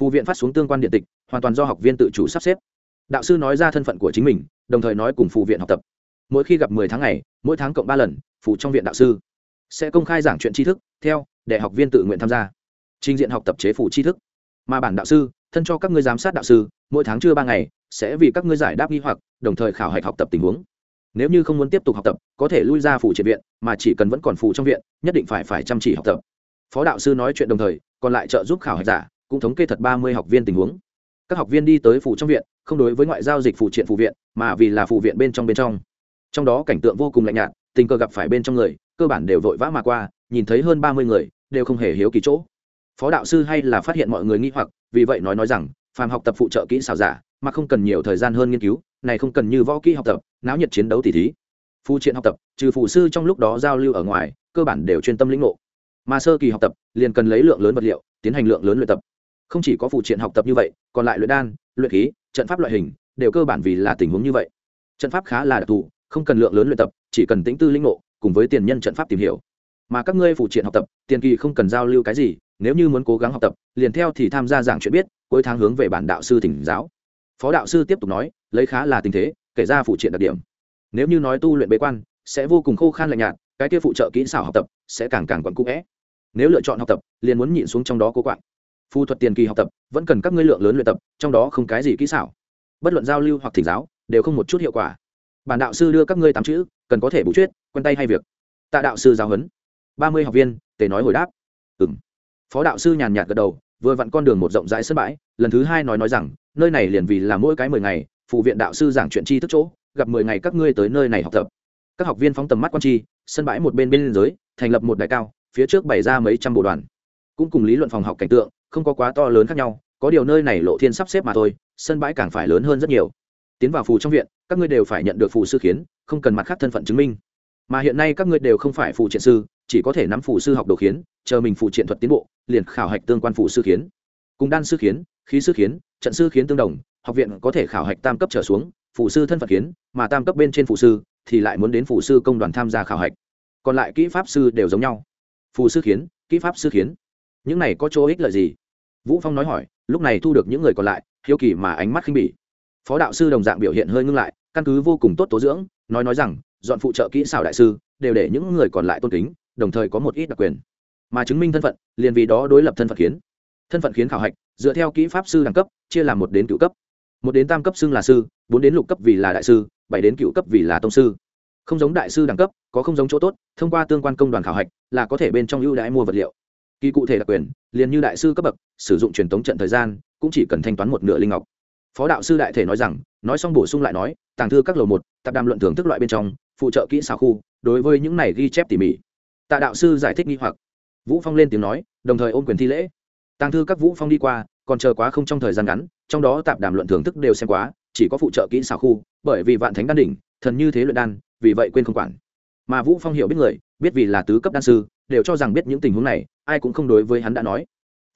Phụ viện phát xuống tương quan điện tịch, hoàn toàn do học viên tự chủ sắp xếp. Đạo sư nói ra thân phận của chính mình, đồng thời nói cùng phụ viện học tập. Mỗi khi gặp mười tháng ngày, mỗi tháng cộng ba lần phụ trong viện đạo sư sẽ công khai giảng chuyện tri thức, theo để học viên tự nguyện tham gia. Trình diện học tập chế phủ tri thức. Mà bản đạo sư, thân cho các ngươi giám sát đạo sư, mỗi tháng chưa ba ngày, sẽ vì các ngươi giải đáp nghi hoặc, đồng thời khảo hạch học tập tình huống. Nếu như không muốn tiếp tục học tập, có thể lui ra phủ triệt viện, mà chỉ cần vẫn còn phụ trong viện, nhất định phải phải chăm chỉ học tập phó đạo sư nói chuyện đồng thời, còn lại trợ giúp khảo hạch giả, cũng thống kê thật ba mươi học viên tình huống. Các học viên đi tới phủ trong viện, không đối với ngoại giao dịch phụ triện phụ viện, mà vì là phụ viện bên trong bên trong. Trong đó cảnh tượng vô cùng lạnh nhạt, tình cờ gặp phải bên trong người, cơ bản đều vội vã mà qua, nhìn thấy hơn ba mươi người, đều không hề hiếu kỳ chỗ. Phó đạo sư hay là phát hiện mọi người nghi hoặc, vì vậy nói nói rằng, phàm học tập phụ trợ kỹ xảo giả, mà không cần nhiều thời gian hơn nghiên cứu, này không cần như võ kỹ học tập, náo nhiệt chiến đấu tỉ thí. Phụ triện học tập, trừ phụ sư trong lúc đó giao lưu ở ngoài, cơ bản đều chuyên tâm lĩnh ngộ mà sơ kỳ học tập liền cần lấy lượng lớn vật liệu, tiến hành lượng lớn luyện tập. Không chỉ có phụ triện học tập như vậy, còn lại luyện đan, luyện khí, trận pháp loại hình đều cơ bản vì là tình huống như vậy. Trận pháp khá là đặc thù, không cần lượng lớn luyện tập, chỉ cần tính tư linh ngộ, cùng với tiền nhân trận pháp tìm hiểu. Mà các ngươi phụ triện học tập, tiền kỳ không cần giao lưu cái gì, nếu như muốn cố gắng học tập, liền theo thì tham gia giảng chuyện biết, cuối tháng hướng về bản đạo sư thỉnh giáo. Phó đạo sư tiếp tục nói, lấy khá là tình thế, kể ra phụ triện đặc điểm. Nếu như nói tu luyện bế quan, sẽ vô cùng khô khan lạnh nhạt, cái kia phụ trợ kỹ xảo học tập, sẽ càng càng quặn cũ vẽ nếu lựa chọn học tập, liền muốn nhịn xuống trong đó cố quạng. Phù thuật tiền kỳ học tập, vẫn cần các ngươi lượng lớn luyện tập, trong đó không cái gì kỹ xảo. Bất luận giao lưu hoặc thỉnh giáo, đều không một chút hiệu quả. Bản đạo sư đưa các ngươi tám chữ, cần có thể bù chuyết quen tay hay việc. Tạ đạo sư giáo huấn. Ba mươi học viên, tề nói hồi đáp. Ừ m phó đạo sư nhàn nhạt gật đầu, vừa vặn con đường một rộng rãi sân bãi, lần thứ hai nói nói rằng, nơi này liền vì là mỗi cái mười ngày, phụ viện đạo sư giảng chuyện chi thức chỗ, gặp mười ngày các ngươi tới nơi này học tập. Các học viên phóng tầm mắt quan chi sân bãi một bên bên liên giới thành lập một đài cao phía trước bày ra mấy trăm bộ đoàn. Cũng cùng lý luận phòng học cảnh tượng, không có quá to lớn khác nhau, có điều nơi này lộ thiên sắp xếp mà thôi, sân bãi càng phải lớn hơn rất nhiều. Tiến vào phù trong viện, các ngươi đều phải nhận được phù sư khiến, không cần mặt khác thân phận chứng minh. Mà hiện nay các ngươi đều không phải phù triện sư, chỉ có thể nắm phù sư học đồ khiến, chờ mình phù triện thuật tiến bộ, liền khảo hạch tương quan phù sư khiến. Cùng đan sư khiến, khí sư khiến, trận sư khiến tương đồng, học viện có thể khảo hạch tam cấp trở xuống, phù sư thân phận khiến, mà tam cấp bên trên phù sư thì lại muốn đến phù sư công đoàn tham gia khảo hạch. Còn lại kỹ pháp sư đều giống nhau phù sư khiến, kỹ pháp sư khiến. Những này có chỗ ích lợi gì? Vũ phong nói hỏi, lúc này thu được những người còn lại, hiếu kỳ mà ánh mắt khinh bỉ. Phó đạo sư đồng dạng biểu hiện hơi ngưng lại, căn cứ vô cùng tốt tố dưỡng, nói nói rằng, dọn phụ trợ kỹ xảo đại sư, đều để những người còn lại tôn kính, đồng thời có một ít đặc quyền. Mà chứng minh thân phận, liền vì đó đối lập thân phận khiến. Thân phận khiến khảo hạch, dựa theo kỹ pháp sư đẳng cấp, chia làm một đến cựu cấp. Một đến tam cấp xưng là sư, bốn đến lục cấp vì là đại sư, bảy đến cựu cấp vì là tông sư. Không giống đại sư đẳng cấp, có không giống chỗ tốt, thông qua tương quan công đoàn khảo hạch là có thể bên trong ưu đãi mua vật liệu. Kỳ cụ thể đặc quyền, liền như đại sư cấp bậc, sử dụng truyền thống trận thời gian, cũng chỉ cần thanh toán một nửa linh ngọc. Phó đạo sư đại thể nói rằng, nói xong bổ sung lại nói, tàng thư các lầu một, tạp đàm luận thưởng thức loại bên trong, phụ trợ kỹ xảo khu, đối với những này ghi chép tỉ mỉ. Tạ đạo sư giải thích nghi hoặc. Vũ phong lên tiếng nói, đồng thời ôm quyền thi lễ. Tàng thư các vũ phong đi qua, còn chờ quá không trong thời gian ngắn, trong đó tạp đàm luận thưởng thức đều xem quá, chỉ có phụ trợ kỹ xảo khu, bởi vì vạn thánh đan đỉnh, thần như thế luyện đan, vì vậy quên không quản mà vũ phong hiểu biết người biết vì là tứ cấp đan sư đều cho rằng biết những tình huống này ai cũng không đối với hắn đã nói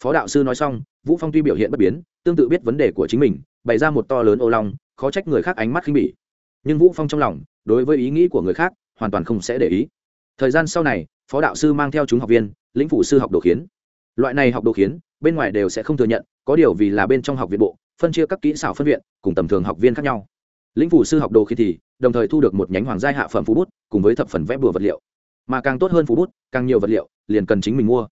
phó đạo sư nói xong vũ phong tuy biểu hiện bất biến tương tự biết vấn đề của chính mình bày ra một to lớn ô long khó trách người khác ánh mắt khinh bỉ nhưng vũ phong trong lòng đối với ý nghĩ của người khác hoàn toàn không sẽ để ý thời gian sau này phó đạo sư mang theo chúng học viên lĩnh phủ sư học đồ khiến loại này học đồ khiến bên ngoài đều sẽ không thừa nhận có điều vì là bên trong học viện bộ phân chia các kỹ xảo phân viện cùng tầm thường học viên khác nhau lĩnh phủ sư học đồ khi thì, đồng thời thu được một nhánh hoàng gia hạ phẩm phú bút, cùng với thập phần vẽ bùa vật liệu. Mà càng tốt hơn phú bút, càng nhiều vật liệu, liền cần chính mình mua.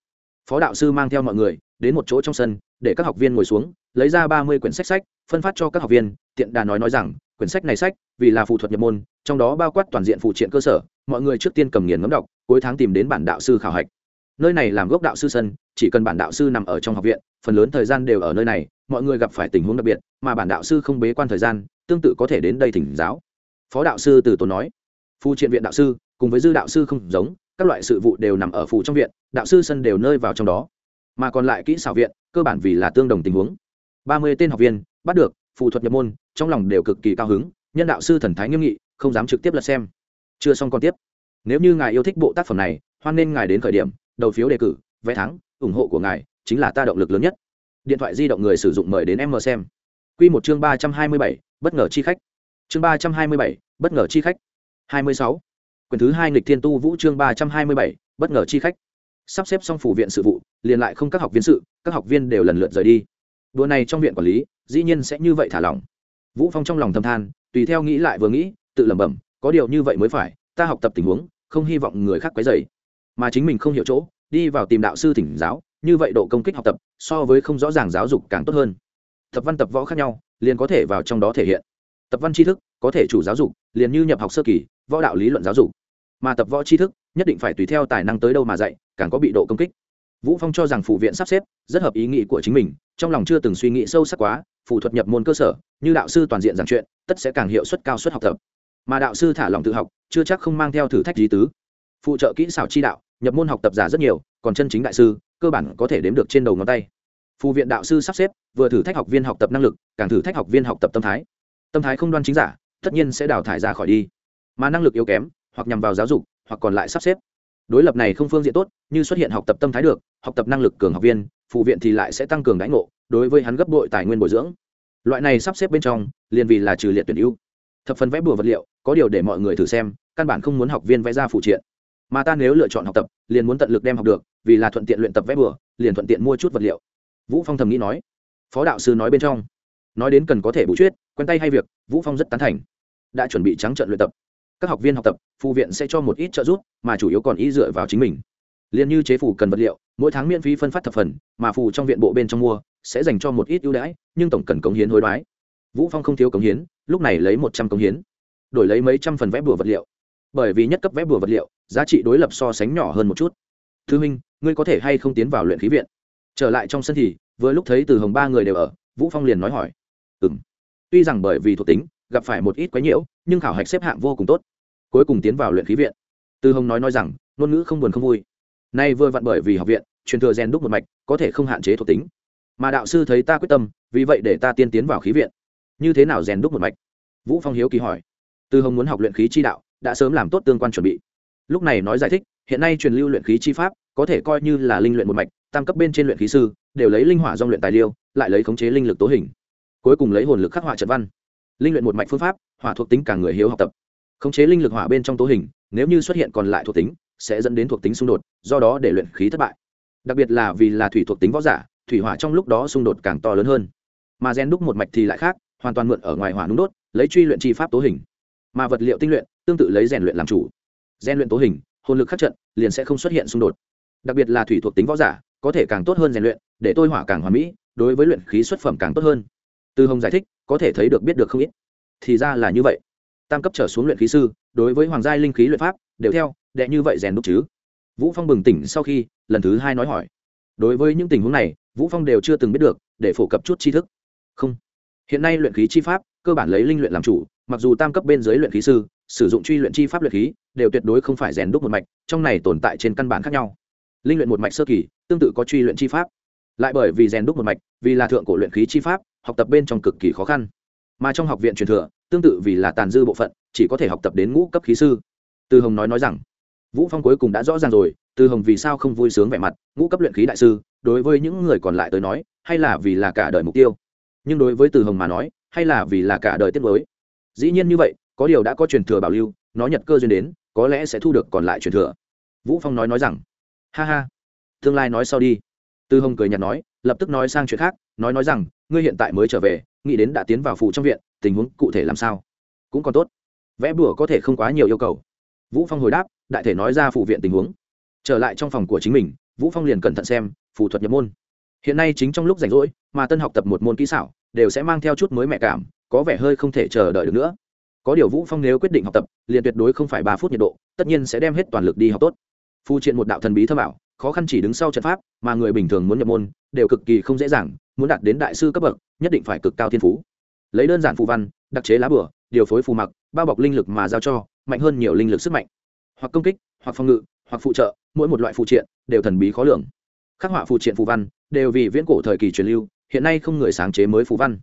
Phó đạo sư mang theo mọi người, đến một chỗ trong sân, để các học viên ngồi xuống, lấy ra ba mươi quyển sách sách, phân phát cho các học viên, tiện đà nói nói rằng, quyển sách này sách, vì là phụ thuật nhập môn, trong đó bao quát toàn diện phụ triện cơ sở, mọi người trước tiên cầm nghiền ngấm đọc, cuối tháng tìm đến bản đạo sư khảo hạch. Nơi này làm gốc đạo sư sân, chỉ cần bản đạo sư nằm ở trong học viện, phần lớn thời gian đều ở nơi này, mọi người gặp phải tình huống đặc biệt, mà bản đạo sư không bế quan thời gian tương tự có thể đến đây thỉnh giáo. Phó đạo sư từ tốn nói phụ triện viện đạo sư, cùng với dư đạo sư không giống, các loại sự vụ đều nằm ở phụ trong viện, đạo sư sân đều nơi vào trong đó. Mà còn lại kỹ xảo viện, cơ bản vì là tương đồng tình huống. Ba mươi tên học viên, bắt được phụ thuật nhập môn, trong lòng đều cực kỳ cao hứng, nhân đạo sư thần thái nghiêm nghị, không dám trực tiếp lật xem. Chưa xong còn tiếp. Nếu như ngài yêu thích bộ tác phẩm này, hoan nên ngài đến khởi điểm, đầu phiếu đề cử, vé thắng, ủng hộ của ngài chính là ta động lực lớn nhất. Điện thoại di động người sử dụng mời đến em mờ xem. Q một chương ba trăm hai mươi bảy bất ngờ chi khách. Chương ba trăm hai mươi bảy, bất ngờ chi khách. hai mươi sáu. Quyển thứ hai nghịch thiên tu vũ chương ba trăm hai mươi bảy, bất ngờ chi khách. Sắp xếp xong phủ viện sự vụ, liền lại không các học viên sự, các học viên đều lần lượt rời đi. Đùa này trong viện quản lý, dĩ nhiên sẽ như vậy thả lỏng. Vũ phong trong lòng thầm than, tùy theo nghĩ lại vừa nghĩ, tự lẩm bẩm, có điều như vậy mới phải, ta học tập tình huống, không hy vọng người khác quấy dày mà chính mình không hiểu chỗ, đi vào tìm đạo sư thỉnh giáo, như vậy độ công kích học tập, so với không rõ ràng giáo dục càng tốt hơn. Tập văn tập võ khác nhau liền có thể vào trong đó thể hiện. Tập văn tri thức, có thể chủ giáo dục, liền như nhập học sơ kỳ, võ đạo lý luận giáo dục. Mà tập võ tri thức, nhất định phải tùy theo tài năng tới đâu mà dạy, càng có bị độ công kích. Vũ phong cho rằng phụ viện sắp xếp, rất hợp ý nghĩ của chính mình, trong lòng chưa từng suy nghĩ sâu sắc quá phụ thuật nhập môn cơ sở, như đạo sư toàn diện giảng chuyện, tất sẽ càng hiệu suất cao suất học tập. Mà đạo sư thả lòng tự học, chưa chắc không mang theo thử thách lý tứ. Phụ trợ kỹ xảo chi đạo, nhập môn học tập giả rất nhiều, còn chân chính đại sư, cơ bản có thể đếm được trên đầu ngón tay phụ viện đạo sư sắp xếp, vừa thử thách học viên học tập năng lực, càng thử thách học viên học tập tâm thái. Tâm thái không đoan chính giả, tất nhiên sẽ đào thải ra khỏi đi. Mà năng lực yếu kém, hoặc nhằm vào giáo dục, hoặc còn lại sắp xếp. Đối lập này không phương diện tốt, như xuất hiện học tập tâm thái được, học tập năng lực cường học viên phụ viện thì lại sẽ tăng cường đãi ngộ, đối với hắn gấp bội tài nguyên bồi dưỡng. Loại này sắp xếp bên trong, liền vì là trừ liệt tuyển ưu. Thập phần vẽ bùa vật liệu, có điều để mọi người thử xem, căn bản không muốn học viên vẽ ra phụ triện. Mà ta nếu lựa chọn học tập, liền muốn tận lực đem học được, vì là thuận tiện luyện tập vẽ bùa, liền thuận tiện mua chút vật liệu vũ phong thầm nghĩ nói. Phó đạo sư nói bên trong. Nói đến cần có thể bù chuyết quen tay hay việc, vũ phong rất tán thành. Đã chuẩn bị trắng trận luyện tập. Các học viên học tập, phụ viện sẽ cho một ít trợ giúp, mà chủ yếu còn ý dựa vào chính mình. Liền như chế phủ cần vật liệu, mỗi tháng miễn phí phân phát thập phần, mà phù trong viện bộ bên trong mua, sẽ dành cho một ít ưu đãi, nhưng tổng cần cống hiến hối đoái. Vũ phong không thiếu cống hiến, lúc này lấy một trăm cống hiến. Đổi lấy mấy trăm phần vẽ bùa vật liệu. Bởi vì nhất cấp vẽ bùa vật liệu, giá trị đối lập so sánh nhỏ hơn một chút. Thư minh, ngươi có thể hay không tiến vào luyện khí viện? Trở lại trong sân thì, vừa lúc thấy từ hồng ba người đều ở, vũ phong liền nói hỏi. Ừm, tuy rằng bởi vì thuộc tính, gặp phải một ít quái nhiễu, nhưng khảo hạch xếp hạng vô cùng tốt. Cuối cùng tiến vào luyện khí viện. Từ hồng nói nói rằng, ngôn ngữ không buồn không vui. Nay vừa vặn bởi vì học viện, truyền thừa rèn đúc một mạch, có thể không hạn chế thuộc tính. Mà đạo sư thấy ta quyết tâm, vì vậy để ta tiên tiến vào khí viện. Như thế nào rèn đúc một mạch? Vũ phong hiếu kỳ hỏi. Từ hồng muốn học luyện khí chi đạo, đã sớm làm tốt tương quan chuẩn bị. Lúc này nói giải thích, hiện nay truyền lưu luyện khí chi pháp, có thể coi như là linh luyện một mạch tam cấp bên trên luyện khí sư, đều lấy linh hỏa dòng luyện tài liêu lại lấy khống chế linh lực tố hình. Cuối cùng lấy hồn lực khắc họa trận văn. Linh luyện một mạch phương pháp, hỏa thuộc tính càng người hiếu học tập. Khống chế linh lực hỏa bên trong tố hình, nếu như xuất hiện còn lại thuộc tính, sẽ dẫn đến thuộc tính xung đột, do đó để luyện khí thất bại. Đặc biệt là vì là thủy thuộc tính võ giả, thủy hỏa trong lúc đó xung đột càng to lớn hơn. Mà gen đúc một mạch thì lại khác, hoàn toàn mượn ở ngoài hỏa nung đốt, lấy truy luyện chi pháp tố hình. Mà vật liệu tinh luyện, tương tự lấy rèn luyện làm chủ. Rèn luyện tố hình, hồn lực khắc trận, liền sẽ không xuất hiện xung đột. Đặc biệt là thủy thuộc tính võ giả có thể càng tốt hơn rèn luyện, để tôi hỏa càng hoàn mỹ, đối với luyện khí xuất phẩm càng tốt hơn. Từ hồng giải thích, có thể thấy được biết được không ít. Thì ra là như vậy. Tam cấp trở xuống luyện khí sư, đối với hoàng gia linh khí luyện pháp, đều theo, đệ như vậy rèn đúc chứ. Vũ phong bừng tỉnh sau khi, lần thứ hai nói hỏi. Đối với những tình huống này, vũ phong đều chưa từng biết được, để phổ cập chút tri thức. Không. Hiện nay luyện khí chi pháp, cơ bản lấy linh luyện làm chủ, mặc dù tam cấp bên dưới luyện khí sư, sử dụng truy luyện chi pháp luyện khí, đều tuyệt đối không phải rèn đúc một mạch, trong này tồn tại trên căn bản khác nhau linh luyện một mạch sơ kỳ, tương tự có truy luyện chi pháp. Lại bởi vì rèn đúc một mạch, vì là thượng cổ luyện khí chi pháp, học tập bên trong cực kỳ khó khăn. Mà trong học viện truyền thừa, tương tự vì là tàn dư bộ phận, chỉ có thể học tập đến ngũ cấp khí sư. Từ hồng nói nói rằng, vũ phong cuối cùng đã rõ ràng rồi, từ hồng vì sao không vui sướng vẻ mặt, ngũ cấp luyện khí đại sư, đối với những người còn lại tới nói, hay là vì là cả đời mục tiêu. Nhưng đối với từ hồng mà nói, hay là vì là cả đời tiết mới dĩ nhiên như vậy, có điều đã có truyền thừa bảo lưu, nó nhật cơ duyên đến, có lẽ sẽ thu được còn lại truyền thừa. Vũ phong nói nói rằng ha ha. Tương lai nói sau đi. Tư hồng cười nhạt nói, lập tức nói sang chuyện khác, nói nói rằng, ngươi hiện tại mới trở về, nghĩ đến đã tiến vào phủ trong viện, tình huống cụ thể làm sao? Cũng còn tốt. Vẽ bùa có thể không quá nhiều yêu cầu. Vũ phong hồi đáp, đại thể nói ra phụ viện tình huống. Trở lại trong phòng của chính mình, vũ phong liền cẩn thận xem, phù thuật nhập môn. Hiện nay chính trong lúc rảnh rỗi, mà tân học tập một môn kỹ xảo, đều sẽ mang theo chút mới mẹ cảm, có vẻ hơi không thể chờ đợi được nữa. Có điều vũ phong nếu quyết định học tập, liền tuyệt đối không phải ba phút nhiệt độ, tất nhiên sẽ đem hết toàn lực đi học tốt phu triện một đạo thần bí thâm ảo, khó khăn chỉ đứng sau trận pháp, mà người bình thường muốn nhập môn, đều cực kỳ không dễ dàng, muốn đạt đến đại sư cấp bậc, nhất định phải cực cao thiên phú. Lấy đơn giản phù văn, đặc chế lá bửa điều phối phù mặc, bao bọc linh lực mà giao cho, mạnh hơn nhiều linh lực sức mạnh. Hoặc công kích, hoặc phòng ngự, hoặc phụ trợ, mỗi một loại phụ triện đều thần bí khó lường. Khắc họa phụ triện phù văn đều vì viễn cổ thời kỳ truyền lưu, hiện nay không người sáng chế mới phù văn.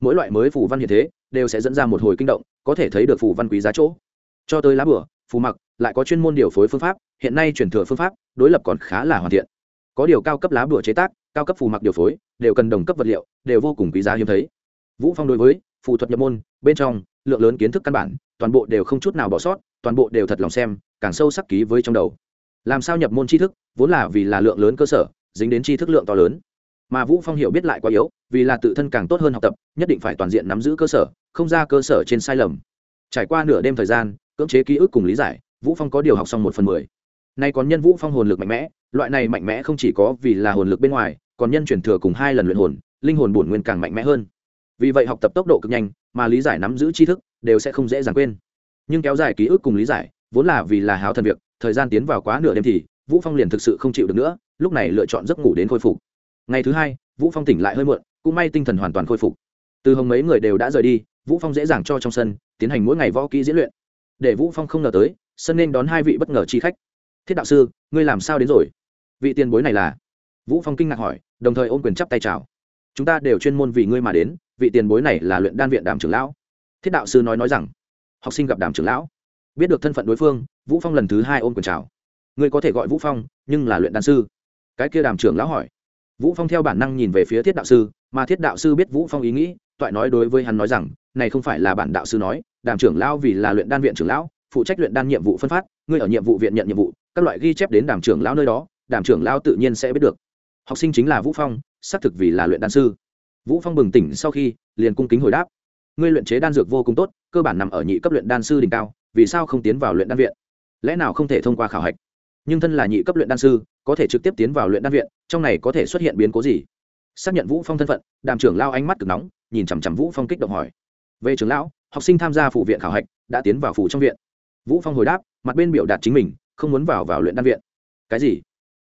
Mỗi loại mới phù văn hiện thế đều sẽ dẫn ra một hồi kinh động, có thể thấy được phù văn quý giá chỗ. Cho tới lá bửa phù mặc, lại có chuyên môn điều phối phương pháp hiện nay truyền thừa phương pháp đối lập còn khá là hoàn thiện. Có điều cao cấp lá bùa chế tác, cao cấp phù mặc điều phối, đều cần đồng cấp vật liệu, đều vô cùng quý giá hiếm thấy. Vũ phong đối với phù thuật nhập môn, bên trong, lượng lớn kiến thức căn bản, toàn bộ đều không chút nào bỏ sót, toàn bộ đều thật lòng xem, càng sâu sắc ký với trong đầu. Làm sao nhập môn tri thức, vốn là vì là lượng lớn cơ sở, dính đến tri thức lượng to lớn. Mà vũ phong hiểu biết lại quá yếu, vì là tự thân càng tốt hơn học tập, nhất định phải toàn diện nắm giữ cơ sở, không ra cơ sở trên sai lầm. Trải qua nửa đêm thời gian, cưỡng chế ký ức cùng lý giải, vũ phong có điều học xong một phần mười nay còn nhân vũ phong hồn lực mạnh mẽ, loại này mạnh mẽ không chỉ có vì là hồn lực bên ngoài, còn nhân chuyển thừa cùng hai lần luyện hồn, linh hồn bổn nguyên càng mạnh mẽ hơn. Vì vậy học tập tốc độ cực nhanh, mà lý giải nắm giữ tri thức, đều sẽ không dễ dàng quên. Nhưng kéo dài ký ức cùng lý giải, vốn là vì là háo thần việc, thời gian tiến vào quá nửa đêm thì, vũ phong liền thực sự không chịu được nữa, lúc này lựa chọn giấc ngủ đến khôi phục. Ngày thứ hai, vũ phong tỉnh lại hơi muộn, cũng may tinh thần hoàn toàn khôi phục. Từ hồng mấy người đều đã rời đi, vũ phong dễ dàng cho trong sân, tiến hành mỗi ngày võ kỹ diễn luyện. Để vũ phong không ngờ tới, sân nên đón hai vị bất ngờ chi khách thiết đạo sư, ngươi làm sao đến rồi? Vị tiền bối này là? Vũ phong kinh ngạc hỏi, đồng thời ôm quyền chắp tay chào. Chúng ta đều chuyên môn vì ngươi mà đến, vị tiền bối này là luyện đan viện đàm trưởng lão. Thiết đạo sư nói nói rằng, học sinh gặp đàm trưởng lão. Biết được thân phận đối phương, vũ phong lần thứ hai ôm quyền chào. Ngươi có thể gọi vũ phong, nhưng là luyện đan sư. Cái kia đàm trưởng lão hỏi. Vũ phong theo bản năng nhìn về phía thiết đạo sư, mà thiết đạo sư biết vũ phong ý nghĩ, toại nói đối với hắn nói rằng, này không phải là bản đạo sư nói, đàm trưởng lão vì là luyện đan viện trưởng lão, phụ trách luyện đan nhiệm vụ phân phát, ngươi ở nhiệm vụ viện nhận nhiệm vụ các loại ghi chép đến đàm trưởng lão nơi đó, đàm trưởng lão tự nhiên sẽ biết được. Học sinh chính là vũ phong, xác thực vì là luyện đan sư. Vũ phong bừng tỉnh sau khi, liền cung kính hồi đáp. Ngươi luyện chế đan dược vô cùng tốt, cơ bản nằm ở nhị cấp luyện đan sư đỉnh cao, vì sao không tiến vào luyện đan viện? Lẽ nào không thể thông qua khảo hạch? Nhưng thân là nhị cấp luyện đan sư, có thể trực tiếp tiến vào luyện đan viện, trong này có thể xuất hiện biến cố gì? Xác nhận vũ phong thân phận, đàm trưởng lao ánh mắt cực nóng, nhìn chằm chằm vũ phong kích động hỏi. Về trưởng lão, học sinh tham gia phụ viện khảo hạch, đã tiến vào phủ trong viện. Vũ phong hồi đáp, mặt bên biểu đạt chính mình không muốn vào vào luyện đan viện. Cái gì?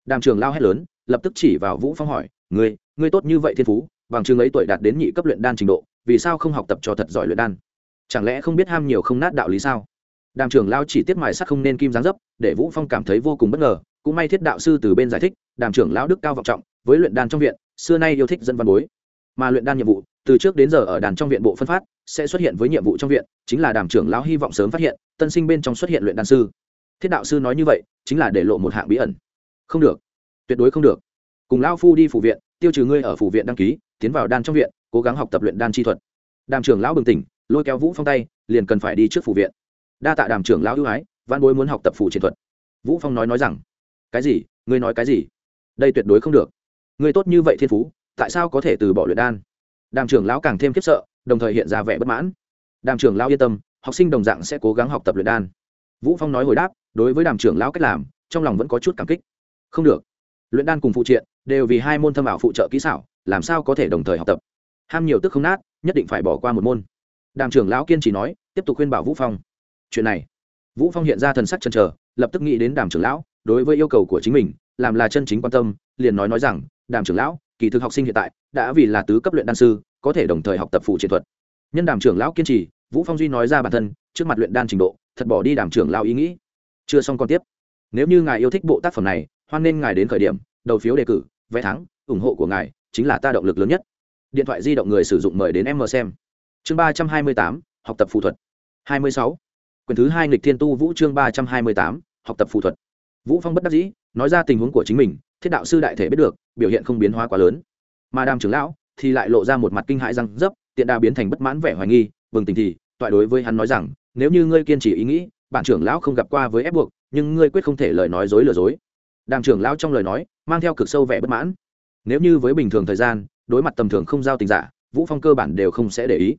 Đàm Trường lao hét lớn, lập tức chỉ vào vũ phong hỏi, ngươi ngươi tốt như vậy thiên phú, bằng trường ấy tuổi đạt đến nhị cấp luyện đan trình độ, vì sao không học tập cho thật giỏi luyện đan? Chẳng lẽ không biết ham nhiều không nát đạo lý sao? Đàm trưởng lao chỉ tiết mài sắc không nên kim giáng dấp, để vũ phong cảm thấy vô cùng bất ngờ, cũng may thiết đạo sư từ bên giải thích, đàm trưởng lão đức cao vọng trọng, với luyện đan trong viện, xưa nay yêu thích dân văn bối. Mà luyện đan nhiệm vụ, từ trước đến giờ ở đàn trong viện bộ phân phát, sẽ xuất hiện với nhiệm vụ trong viện, chính là đàm trưởng lão hy vọng sớm phát hiện, tân sinh bên trong xuất hiện luyện đan sư thiết đạo sư nói như vậy, chính là để lộ một hạng bí ẩn. Không được. Tuyệt đối không được. Cùng lão phu đi phủ viện, tiêu trừ ngươi ở phủ viện đăng ký, tiến vào đan trong viện, cố gắng học tập luyện đan chi thuật. Đàm trưởng lão bừng tỉnh, lôi kéo vũ phong tay, liền cần phải đi trước phủ viện. Đa tạ đàm trưởng lão ưu ái, văn bối muốn học tập phủ chiến thuật. Vũ phong nói nói rằng, cái gì? Ngươi nói cái gì? Đây tuyệt đối không được. Ngươi tốt như vậy thiên phú, tại sao có thể từ bỏ luyện đan? Đàm trưởng lão càng thêm khiếp sợ, đồng thời hiện ra vẻ bất mãn. Đàm trưởng lão yên tâm, học sinh đồng dạng sẽ cố gắng học tập luyện đan. Vũ phong nói hồi đáp đối với đàm trưởng lão cách làm, trong lòng vẫn có chút cảm kích. Không được. Luyện đan cùng phụ triện đều vì hai môn thâm ảo phụ trợ kỹ xảo, làm sao có thể đồng thời học tập? Ham nhiều tức không nát, nhất định phải bỏ qua một môn. Đàm trưởng lão kiên trì nói, tiếp tục khuyên bảo vũ phong. Chuyện này. Vũ phong hiện ra thần sắc chần chờ, lập tức nghĩ đến đàm trưởng lão, đối với yêu cầu của chính mình, làm là chân chính quan tâm, liền nói nói rằng, đàm trưởng lão, kỳ thực học sinh hiện tại, đã vì là tứ cấp luyện đan sư, có thể đồng thời học tập phụ chiến thuật. Nhân đàm trưởng lão kiên trì, vũ phong duy nói ra bản thân, trước mặt luyện đan trình độ, thật bỏ đi đàm trưởng lão ý nghĩ chưa xong còn tiếp. Nếu như ngài yêu thích bộ tác phẩm này, hoan nên ngài đến khởi điểm, đầu phiếu đề cử, vé thắng, ủng hộ của ngài chính là ta động lực lớn nhất. Điện thoại di động người sử dụng mời đến em mờ xem. Chương ba trăm hai mươi tám, học tập phụ thuật. hai mươi sáu. Quyển thứ hai nghịch thiên tu vũ chương ba trăm hai mươi tám, học tập phụ thuật. Vũ phong bất đắc dĩ, nói ra tình huống của chính mình, thiết đạo sư đại thể biết được, biểu hiện không biến hóa quá lớn. Mà đàm trưởng lão thì lại lộ ra một mặt kinh hãi răng dấp, tiện đa biến thành bất mãn vẻ hoài nghi vừng tình thì, toại đối với hắn nói rằng, nếu như ngươi kiên trì ý nghĩ bản trưởng lão không gặp qua với ép buộc, nhưng ngươi quyết không thể lời nói dối lừa dối. Đàm trưởng lão trong lời nói, mang theo cực sâu vẻ bất mãn. Nếu như với bình thường thời gian, đối mặt tầm thường không giao tình giả, vũ phong cơ bản đều không sẽ để ý.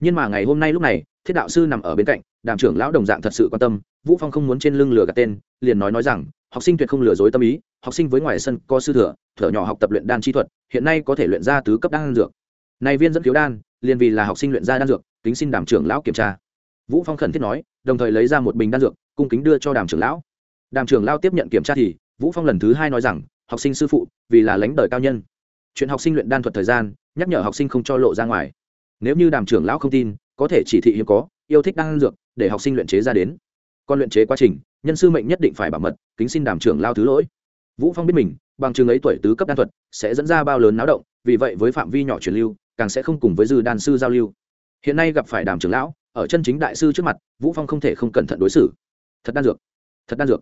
Nhưng mà ngày hôm nay lúc này, thiết đạo sư nằm ở bên cạnh đàm trưởng lão đồng dạng thật sự quan tâm. Vũ phong không muốn trên lưng lừa gạt tên, liền nói nói rằng, học sinh tuyệt không lừa dối tâm ý, học sinh với ngoài sân có sư thừa, thở nhỏ học tập luyện đan chi thuật, hiện nay có thể luyện ra tứ cấp đan dược. Này viên dẫn thiếu đan, liền vì là học sinh luyện ra đan dược, kính xin đàm trưởng lão kiểm tra. Vũ phong khẩn thiết nói đồng thời lấy ra một bình đan dược, cung kính đưa cho đàm trưởng lão. Đàm trưởng lao tiếp nhận kiểm tra thì, vũ phong lần thứ hai nói rằng, học sinh sư phụ, vì là lãnh đời cao nhân. Chuyện học sinh luyện đan thuật thời gian, nhắc nhở học sinh không cho lộ ra ngoài. Nếu như đàm trưởng lão không tin, có thể chỉ thị hiếm có, yêu thích đan dược, để học sinh luyện chế ra đến. Còn luyện chế quá trình, nhân sư mệnh nhất định phải bảo mật, kính xin đàm trưởng lao thứ lỗi. Vũ phong biết mình, bằng chừng ấy tuổi tứ cấp đan thuật, sẽ dẫn ra bao lớn náo động, vì vậy với phạm vi nhỏ truyền lưu, càng sẽ không cùng với dư đan sư giao lưu. Hiện nay gặp phải đàm trưởng lão ở chân chính đại sư trước mặt, vũ phong không thể không cẩn thận đối xử. Thật đan dược, thật đan dược.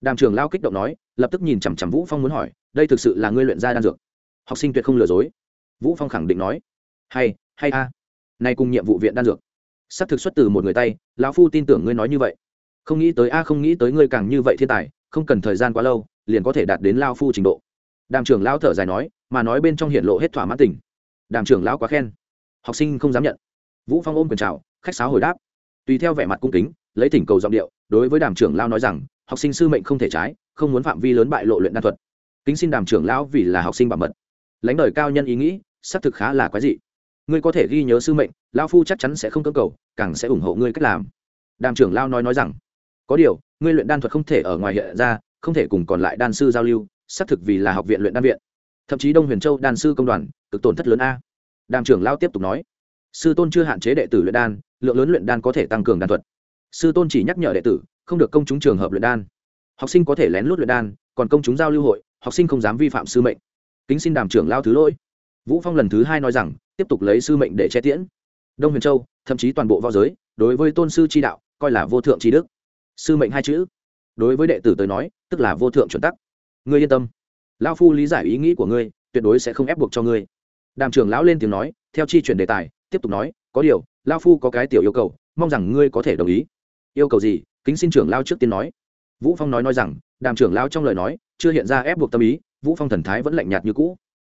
Đàm trưởng lão kích động nói, lập tức nhìn chằm chằm vũ phong muốn hỏi, đây thực sự là ngươi luyện ra đan dược? Học sinh tuyệt không lừa dối. Vũ phong khẳng định nói, hay hay a. Nay cùng nhiệm vụ viện đan dược. Sắp thực xuất từ một người tay, lão phu tin tưởng ngươi nói như vậy. Không nghĩ tới a, không nghĩ tới ngươi càng như vậy thiên tài, không cần thời gian quá lâu, liền có thể đạt đến lao phu trình độ. Đàm trưởng lão thở dài nói, mà nói bên trong hiện lộ hết thỏa mãn tình. Đàm trưởng lão quá khen. Học sinh không dám nhận vũ phong ôm quyền chào, khách sáo hồi đáp. Tùy theo vẻ mặt cung kính, lấy thỉnh cầu giọng điệu, đối với đàm trưởng lao nói rằng, học sinh sư mệnh không thể trái, không muốn phạm vi lớn bại lộ luyện đan thuật. Kính xin đàm trưởng lão vì là học sinh bảo mật. Lãnh đời cao nhân ý nghĩ, xác thực khá là quái dị. Ngươi có thể ghi nhớ sư mệnh lao phu chắc chắn sẽ không cơ cầu, càng sẽ ủng hộ ngươi cách làm. Đàm trưởng lao nói nói rằng, có điều, ngươi luyện đan thuật không thể ở ngoài hiện ra, không thể cùng còn lại đan sư giao lưu, xác thực vì là học viện luyện đan viện. Thậm chí đông huyền châu đan sư công đoàn, cực tổn thất lớn a. Đàm trưởng lao tiếp tục nói sư tôn chưa hạn chế đệ tử luyện đan, lượng lớn luyện đan có thể tăng cường đan thuật. Sư tôn chỉ nhắc nhở đệ tử, không được công chúng trường hợp luyện đan. Học sinh có thể lén lút luyện đan, còn công chúng giao lưu hội, học sinh không dám vi phạm sư mệnh. Kính xin đàm trưởng lao thứ lỗi. Vũ phong lần thứ hai nói rằng, tiếp tục lấy sư mệnh để che tiễn. Đông huyền châu, thậm chí toàn bộ võ giới, đối với tôn sư chi đạo, coi là vô thượng tri đức. Sư mệnh hai chữ. Đối với đệ tử tới nói, tức là vô thượng chuẩn tắc. Ngươi yên tâm. Lao phu lý giải ý nghĩ của ngươi, tuyệt đối sẽ không ép buộc cho ngươi. Đàm trưởng lão lên tiếng nói, theo chi chuyển đề tài tiếp tục nói, có điều lao phu có cái tiểu yêu cầu, mong rằng ngươi có thể đồng ý. Yêu cầu gì? Kính xin trưởng lao trước tiên nói. Vũ phong nói nói rằng, đàm trưởng lao trong lời nói, chưa hiện ra ép buộc tâm ý, vũ phong thần thái vẫn lạnh nhạt như cũ.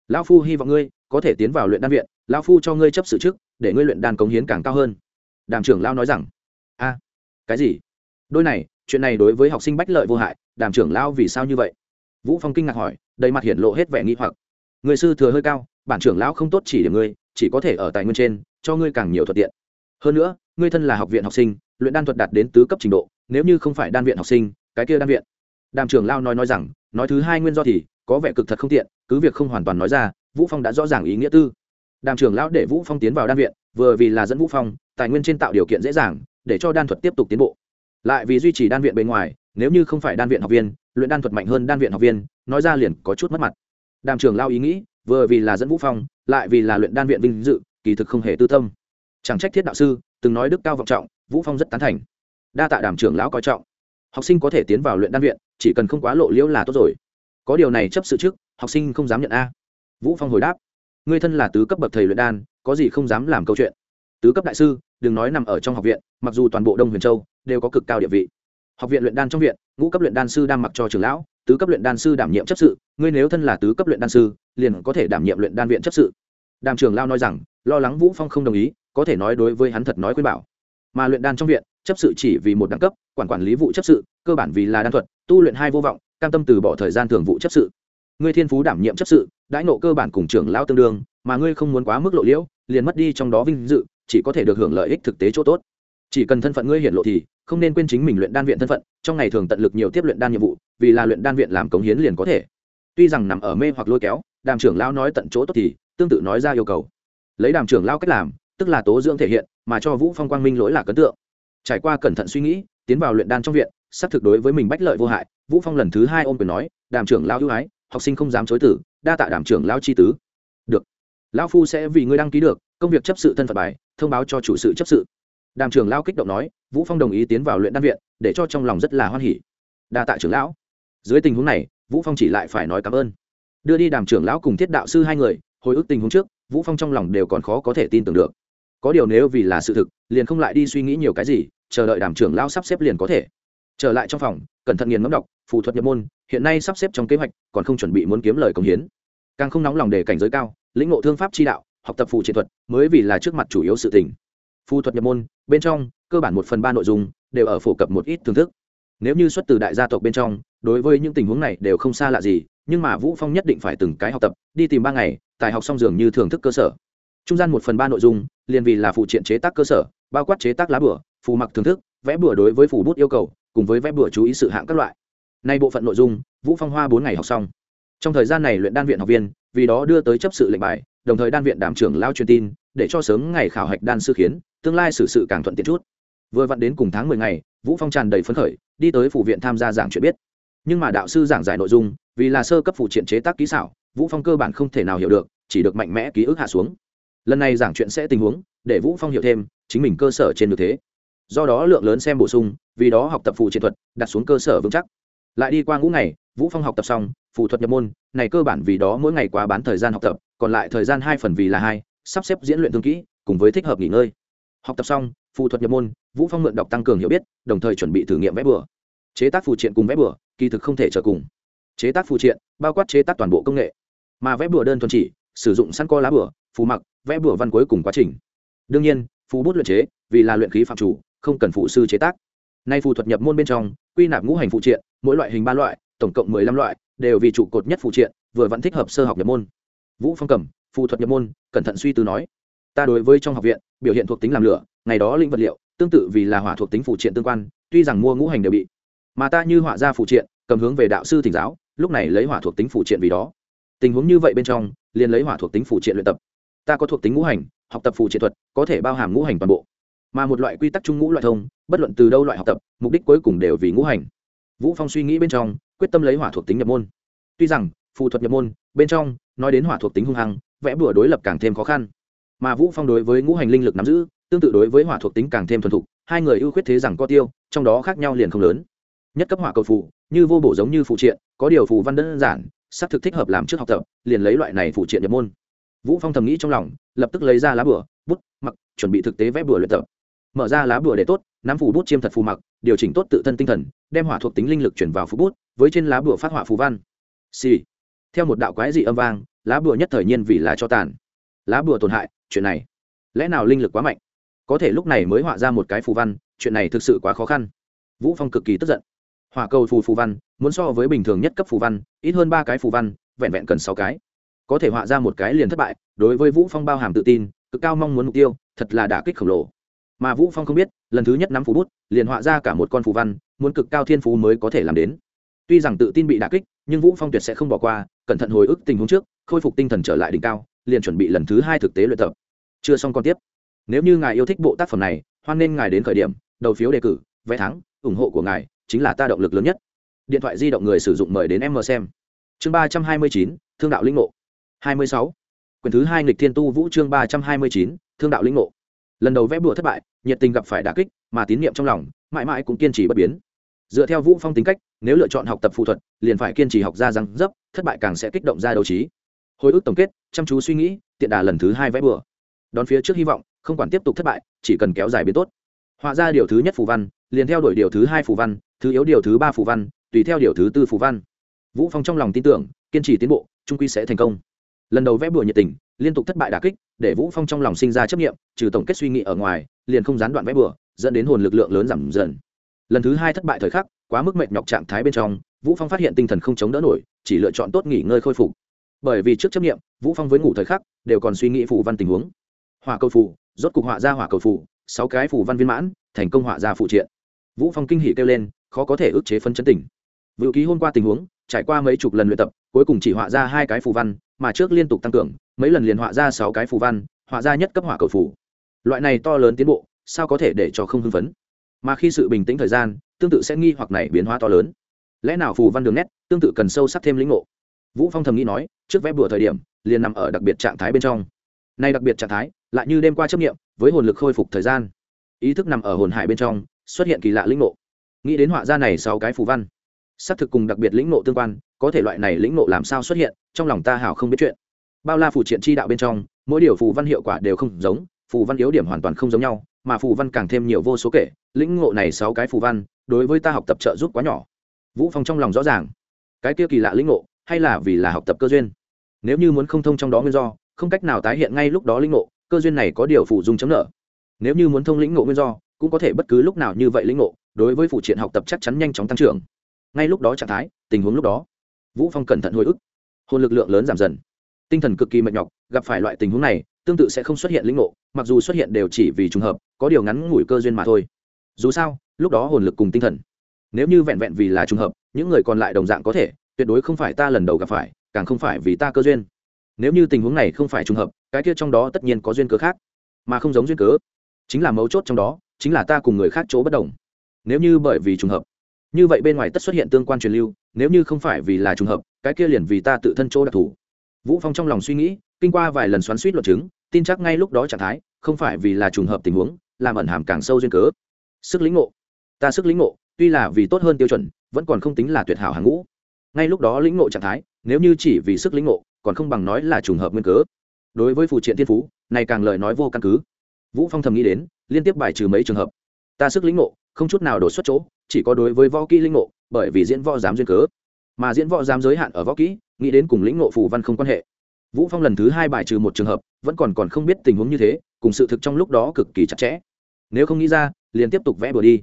Lao phu hy vọng ngươi có thể tiến vào luyện đan viện lao phu cho ngươi chấp sự trước, để ngươi luyện đan cống hiến càng cao hơn. Đàm trưởng lao nói rằng, a, cái gì? Đôi này, chuyện này đối với học sinh bách lợi vô hại, đàm trưởng lao vì sao như vậy? Vũ phong kinh ngạc hỏi, đầy mặt hiển lộ hết vẻ nghi hoặc. Người sư thừa hơi cao, bản trưởng lão không tốt chỉ điểm ngươi chỉ có thể ở tài nguyên trên, cho ngươi càng nhiều thuận tiện. Hơn nữa, ngươi thân là học viện học sinh, luyện đan thuật đạt đến tứ cấp trình độ, nếu như không phải đan viện học sinh, cái kia đan viện. Đàm trưởng lao nói nói rằng, nói thứ hai nguyên do thì, có vẻ cực thật không tiện, cứ việc không hoàn toàn nói ra, vũ phong đã rõ ràng ý nghĩa tư. Đàm trưởng lão để vũ phong tiến vào đan viện, vừa vì là dẫn vũ phong, tài nguyên trên tạo điều kiện dễ dàng, để cho đan thuật tiếp tục tiến bộ. Lại vì duy trì đan viện bên ngoài, nếu như không phải đan viện học viên, luyện đan thuật mạnh hơn đan viện học viên, nói ra liền có chút mất mặt. Đàm trưởng lao ý nghĩ, vừa vì là dẫn vũ phong lại vì là luyện đan viện vinh dự, kỳ thực không hề tư tâm. Chẳng trách thiết đạo sư, từng nói đức cao vọng trọng, vũ phong rất tán thành. Đa tạ đàm trưởng lão coi trọng. Học sinh có thể tiến vào luyện đan viện, chỉ cần không quá lộ liễu là tốt rồi. Có điều này chấp sự trước, học sinh không dám nhận a. Vũ phong hồi đáp. Ngươi thân là tứ cấp bậc thầy luyện đan, có gì không dám làm câu chuyện. Tứ cấp đại sư, đừng nói nằm ở trong học viện, mặc dù toàn bộ đông huyền châu đều có cực cao địa vị. Học viện luyện đan trong viện, ngũ cấp luyện đan sư đang mặc cho trường lão, tứ cấp luyện đan sư đảm nhiệm chấp sự, ngươi nếu thân là tứ cấp luyện đan sư liền có thể đảm nhiệm luyện đan viện chấp sự. Đàm trường lao nói rằng, lo lắng vũ phong không đồng ý, có thể nói đối với hắn thật nói khuyên bảo. Mà luyện đan trong viện, chấp sự chỉ vì một đẳng cấp, quản quản lý vụ chấp sự, cơ bản vì là đan thuật, tu luyện hai vô vọng, cam tâm từ bỏ thời gian thường vụ chấp sự. Ngươi thiên phú đảm nhiệm chấp sự, đãi nộ cơ bản cùng trưởng lao tương đương, mà ngươi không muốn quá mức lộ liễu, liền mất đi trong đó vinh dự, chỉ có thể được hưởng lợi ích thực tế chỗ tốt. Chỉ cần thân phận ngươi hiển lộ thì, không nên quên chính mình luyện đan viện thân phận, trong ngày thường tận lực nhiều tiếp luyện đan nhiệm vụ, vì là luyện đan viện làm cống hiến liền có thể. Tuy rằng nằm ở mê hoặc lôi kéo đàm trưởng lão nói tận chỗ tốt thì tương tự nói ra yêu cầu. Lấy đàm trưởng lão cách làm, tức là tố dưỡng thể hiện, mà cho vũ phong quang minh lỗi là cấn tượng. Trải qua cẩn thận suy nghĩ, tiến vào luyện đan trong viện sắp thực đối với mình bách lợi vô hại, vũ phong lần thứ hai ôm quyền nói, đàm trưởng lão ưu ái, học sinh không dám chối tử đa tạ đàm trưởng lão chi tứ. Được, lão phu sẽ vì ngươi đăng ký được, công việc chấp sự thân phận bài, thông báo cho chủ sự chấp sự. Đàm trưởng lão kích động nói, vũ phong đồng ý tiến vào luyện đan viện, để cho trong lòng rất là hoan hỉ. Đa tạ trưởng lão. Dưới tình huống này, vũ phong chỉ lại phải nói cảm ơn đưa đi đàm trưởng lão cùng thiết đạo sư hai người, hồi ức tình huống trước, vũ phong trong lòng đều còn khó có thể tin tưởng được. Có điều nếu vì là sự thực, liền không lại đi suy nghĩ nhiều cái gì, chờ đợi đàm trưởng lão sắp xếp liền có thể. Trở lại trong phòng, cẩn thận nghiền ngẫm đọc, phù thuật nhập môn, hiện nay sắp xếp trong kế hoạch, còn không chuẩn bị muốn kiếm lời công hiến. Càng không nóng lòng để cảnh giới cao, lĩnh ngộ thương pháp chi đạo, học tập phù chiến thuật, mới vì là trước mặt chủ yếu sự tình. Phù thuật nhập môn, bên trong, cơ bản một phần ba nội dung, đều ở phổ cập một ít thưởng thức. Nếu như xuất từ đại gia tộc bên trong, đối với những tình huống này đều không xa lạ gì nhưng mà vũ phong nhất định phải từng cái học tập đi tìm ba ngày tài học xong dường như thưởng thức cơ sở trung gian một phần ba nội dung liền vì là phụ triện chế tác cơ sở bao quát chế tác lá bửa phù mặc thưởng thức vẽ bửa đối với phủ bút yêu cầu cùng với vẽ bửa chú ý sự hạng các loại nay bộ phận nội dung vũ phong hoa bốn ngày học xong trong thời gian này luyện đan viện học viên vì đó đưa tới chấp sự lệnh bài đồng thời đan viện đảm trưởng lao truyền tin để cho sớm ngày khảo hạch đan sư khiến tương lai xử sự càng thuận tiện chút vừa vặn đến cùng tháng mười ngày vũ phong tràn đầy phấn khởi đi tới phủ viện tham gia giảng chuyện biết nhưng mà đạo sư giảng giải nội dung, vì là sơ cấp phụ triện chế tác kỹ xảo, vũ phong cơ bản không thể nào hiểu được, chỉ được mạnh mẽ ký ức hạ xuống. Lần này giảng chuyện sẽ tình huống, để vũ phong hiểu thêm, chính mình cơ sở trên được thế. Do đó lượng lớn xem bổ sung, vì đó học tập phụ triện thuật, đặt xuống cơ sở vững chắc. Lại đi qua ngũ ngày, vũ phong học tập xong, phụ thuật nhập môn, này cơ bản vì đó mỗi ngày quá bán thời gian học tập, còn lại thời gian hai phần vì là hai, sắp xếp diễn luyện tương kỹ, cùng với thích hợp nghỉ ngơi. Học tập xong, phụ thuật nhập môn, vũ phong mượn đọc tăng cường hiểu biết, đồng thời chuẩn bị thử nghiệm vẽ bừa. Chế tác phụ triện cùng vẽ bừa kỳ thực không thể trở cùng. Chế tác phụ triện, bao quát chế tác toàn bộ công nghệ. Mà vẽ bửa đơn thuần chỉ, sử dụng sẵn co lá bửa phù mặc, vẽ bửa văn cuối cùng quá trình. Đương nhiên, phù bút luyện chế, vì là luyện khí phạm chủ, không cần phụ sư chế tác. Nay phù thuật nhập môn bên trong, quy nạp ngũ hành phụ triện, mỗi loại hình ba loại, tổng cộng mười lăm loại, đều vì trụ cột nhất phụ triện, vừa vẫn thích hợp sơ học nhập môn. Vũ phong cẩm, phù thuật nhập môn, cẩn thận suy tư nói, ta đối với trong học viện, biểu hiện thuộc tính làm lửa, ngày đó linh vật liệu, tương tự vì là hỏa thuộc tính phụ triện tương quan, tuy rằng mua ngũ hành đều bị mà ta như họa ra phụ triện, cầm hướng về đạo sư thỉnh giáo, lúc này lấy hỏa thuộc tính phụ triện vì đó. Tình huống như vậy bên trong, liền lấy hỏa thuộc tính phụ triện luyện tập. Ta có thuộc tính ngũ hành, học tập phụ triện thuật, có thể bao hàm ngũ hành toàn bộ. Mà một loại quy tắc chung ngũ loại thông, bất luận từ đâu loại học tập, mục đích cuối cùng đều vì ngũ hành. Vũ phong suy nghĩ bên trong, quyết tâm lấy hỏa thuộc tính nhập môn. Tuy rằng, phù thuật nhập môn, bên trong, nói đến hỏa thuộc tính hung hăng, vẽ bửa đối lập càng thêm khó khăn. Mà vũ phong đối với ngũ hành linh lực nắm giữ, tương tự đối với hỏa thuộc tính càng thêm thuần thục, hai người ưu khuyết thế rằng có tiêu, trong đó khác nhau liền không lớn nhất cấp hỏa cầu phù, như vô bổ giống như phụ triện, có điều phù văn đơn giản, xác thực thích hợp làm trước học tập, liền lấy loại này phụ triện nhập môn. Vũ phong thầm nghĩ trong lòng, lập tức lấy ra lá bửa bút, mặc, chuẩn bị thực tế vẽ bửa luyện tập. Mở ra lá bửa để tốt, nắm phù bút chiêm thật phù mặc, điều chỉnh tốt tự thân tinh thần, đem hỏa thuộc tính linh lực chuyển vào phù bút, với trên lá bửa phát hỏa phù văn. Xì. Theo một đạo quái dị âm vang, lá bửa nhất thời nhiên vì là cho tàn. Lá bửa tổn hại, chuyện này, lẽ nào linh lực quá mạnh? Có thể lúc này mới họa ra một cái phù văn, chuyện này thực sự quá khó khăn. Vũ phong cực kỳ tức giận hỏa cầu phù phù văn, muốn so với bình thường nhất cấp phù văn, ít hơn ba cái phù văn, vẹn vẹn cần sáu cái. Có thể họa ra một cái liền thất bại, đối với vũ phong bao hàm tự tin, cực cao mong muốn mục tiêu, thật là đả kích khổng lồ. Mà vũ phong không biết, lần thứ nhất nắm phù bút, liền họa ra cả một con phù văn, muốn cực cao thiên phú mới có thể làm đến. Tuy rằng tự tin bị đả kích, nhưng vũ phong tuyệt sẽ không bỏ qua, cẩn thận hồi ức tình huống trước, khôi phục tinh thần trở lại đỉnh cao, liền chuẩn bị lần thứ hai thực tế luyện tập. Chưa xong còn tiếp. Nếu như ngài yêu thích bộ tác phẩm này, hoan nên ngài đến khởi điểm, đầu phiếu đề cử, vé thắng, ủng hộ của ngài chính là ta động lực lớn nhất. Điện thoại di động người sử dụng mời đến em mờ xem. Chương ba trăm hai mươi chín, thương đạo linh ngộ. hai mươi sáu. Quyển thứ hai nghịch thiên tu vũ chương ba trăm hai mươi chín, thương đạo linh ngộ. Lần đầu vẽ bùa thất bại, nhiệt tình gặp phải đà kích, mà tín niệm trong lòng, mãi mãi cũng kiên trì bất biến. Dựa theo vũ phong tính cách, nếu lựa chọn học tập phụ thuật, liền phải kiên trì học ra răng dấp, thất bại càng sẽ kích động ra đấu trí. Hồi ức tổng kết, chăm chú suy nghĩ, tiện đà lần thứ hai vẽ bừa đón phía trước hy vọng, không quản tiếp tục thất bại, chỉ cần kéo dài biến tốt. Họa ra điều thứ nhất phù văn, liền theo đuổi điều thứ hai phù văn thứ yếu điều thứ ba phù văn, tùy theo điều thứ tư phù văn. Vũ phong trong lòng tin tưởng, kiên trì tiến bộ trung quy sẽ thành công. Lần đầu vẽ bùa nhiệt tình, liên tục thất bại đà kích, để vũ phong trong lòng sinh ra chấp nghiệm trừ tổng kết suy nghĩ ở ngoài, liền không gián đoạn vẽ bùa dẫn đến hồn lực lượng lớn giảm dần. Lần thứ hai thất bại thời khắc, quá mức mệt nhọc trạng thái bên trong, vũ phong phát hiện tinh thần không chống đỡ nổi, chỉ lựa chọn tốt nghỉ ngơi khôi phục. Bởi vì trước chấp nghiệm vũ phong với ngủ thời khắc, đều còn suy nghĩ phù văn tình huống. Hỏa cầu phù, rốt cục họa ra hỏa cầu phù, sáu cái phù văn viên mãn, thành công họa ra phụ triện. Vũ phong kinh hỉ kêu lên khó có thể ức chế phân chấn tỉnh vự ký hôm qua tình huống, trải qua mấy chục lần luyện tập, cuối cùng chỉ họa ra hai cái phù văn, mà trước liên tục tăng cường, mấy lần liền họa ra sáu cái phù văn, họa ra nhất cấp hỏa cầu phù. Loại này to lớn tiến bộ, sao có thể để cho không hưng phấn? Mà khi sự bình tĩnh thời gian, tương tự sẽ nghi hoặc này biến hóa to lớn. Lẽ nào phù văn đường nét, tương tự cần sâu sắc thêm lĩnh ngộ? Vũ phong thầm nghĩ nói, trước vẽ bùa thời điểm, liền nằm ở đặc biệt trạng thái bên trong. Nay đặc biệt trạng thái, lại như đêm qua chấp nghiệm, với hồn lực khôi phục thời gian. Ý thức nằm ở hồn hải bên trong, xuất hiện kỳ lạ lĩnh ngộ nghĩ đến họa ra này sáu cái phù văn, xác thực cùng đặc biệt lĩnh ngộ tương quan, có thể loại này lĩnh ngộ làm sao xuất hiện, trong lòng ta hảo không biết chuyện. Bao la phù triện chi đạo bên trong, mỗi điều phù văn hiệu quả đều không giống, phù văn yếu điểm hoàn toàn không giống nhau, mà phù văn càng thêm nhiều vô số kể, lĩnh ngộ này sáu cái phù văn, đối với ta học tập trợ giúp quá nhỏ. Vũ phong trong lòng rõ ràng, cái kia kỳ lạ lĩnh ngộ, hay là vì là học tập cơ duyên. Nếu như muốn không thông trong đó nguyên do, không cách nào tái hiện ngay lúc đó lĩnh ngộ, cơ duyên này có điều phù dung chấm nợ. Nếu như muốn thông lĩnh ngộ nguyên do, cũng có thể bất cứ lúc nào như vậy lĩnh ngộ đối với phụ triện học tập chắc chắn nhanh chóng tăng trưởng. Ngay lúc đó trạng thái, tình huống lúc đó, vũ phong cẩn thận hồi ức. Hồn lực lượng lớn giảm dần. Tinh thần cực kỳ mệt nhọc, gặp phải loại tình huống này, tương tự sẽ không xuất hiện lĩnh ngộ, mặc dù xuất hiện đều chỉ vì trùng hợp, có điều ngắn ngủi cơ duyên mà thôi. Dù sao, lúc đó hồn lực cùng tinh thần, nếu như vẹn vẹn vì là trùng hợp, những người còn lại đồng dạng có thể, tuyệt đối không phải ta lần đầu gặp phải, càng không phải vì ta cơ duyên. Nếu như tình huống này không phải trùng hợp, cái kia trong đó tất nhiên có duyên cớ khác, mà không giống duyên cớ, chính là mấu chốt trong đó, chính là ta cùng người khác chỗ bất đồng nếu như bởi vì trùng hợp. Như vậy bên ngoài tất xuất hiện tương quan truyền lưu, nếu như không phải vì là trùng hợp, cái kia liền vì ta tự thân chỗ đặc thù. Vũ phong trong lòng suy nghĩ, kinh qua vài lần xoắn suýt luận chứng, tin chắc ngay lúc đó trạng thái, không phải vì là trùng hợp tình huống, làm ẩn hàm càng sâu duyên cớ. Sức lĩnh ngộ. Ta sức lĩnh ngộ, tuy là vì tốt hơn tiêu chuẩn, vẫn còn không tính là tuyệt hảo hàng ngũ. Ngay lúc đó lĩnh ngộ trạng thái, nếu như chỉ vì sức lĩnh ngộ, còn không bằng nói là trùng hợp nguyên cớ. Đối với phù triện thiên phú, này càng lời nói vô căn cứ. Vũ phong thầm nghĩ đến, liên tiếp bài trừ mấy trường hợp ta sức lĩnh ngộ, không chút nào đột xuất chỗ, chỉ có đối với võ kỹ lĩnh ngộ, bởi vì diễn võ dám duyên cớ. Mà diễn võ dám giới hạn ở võ kỹ, nghĩ đến cùng lĩnh ngộ phù văn không quan hệ. Vũ phong lần thứ hai bài trừ một trường hợp, vẫn còn còn không biết tình huống như thế, cùng sự thực trong lúc đó cực kỳ chặt chẽ. Nếu không nghĩ ra, liền tiếp tục vẽ bừa đi.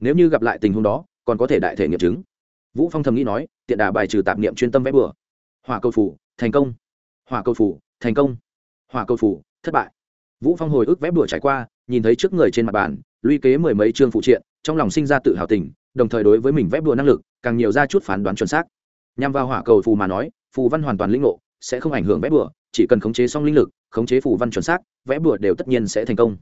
Nếu như gặp lại tình huống đó, còn có thể đại thể nghiệm chứng. Vũ phong thầm nghĩ nói, tiện đà bài trừ tạp niệm chuyên tâm vẽ bừa. Hỏa cầu phủ thành công. Hỏa cầu phủ thành công. Hỏa cầu phủ thất bại. Vũ phong hồi ức vẽ bừa trải qua, nhìn thấy trước người trên mặt bàn luy kế mười mấy chương phụ triện, trong lòng sinh ra tự hào tình, đồng thời đối với mình vẽ bừa năng lực, càng nhiều ra chút phán đoán chuẩn xác. Nhằm vào hỏa cầu phù mà nói, phù văn hoàn toàn linh ngộ, sẽ không ảnh hưởng vẽ bừa chỉ cần khống chế xong linh lực, khống chế phù văn chuẩn xác, vẽ bừa đều tất nhiên sẽ thành công.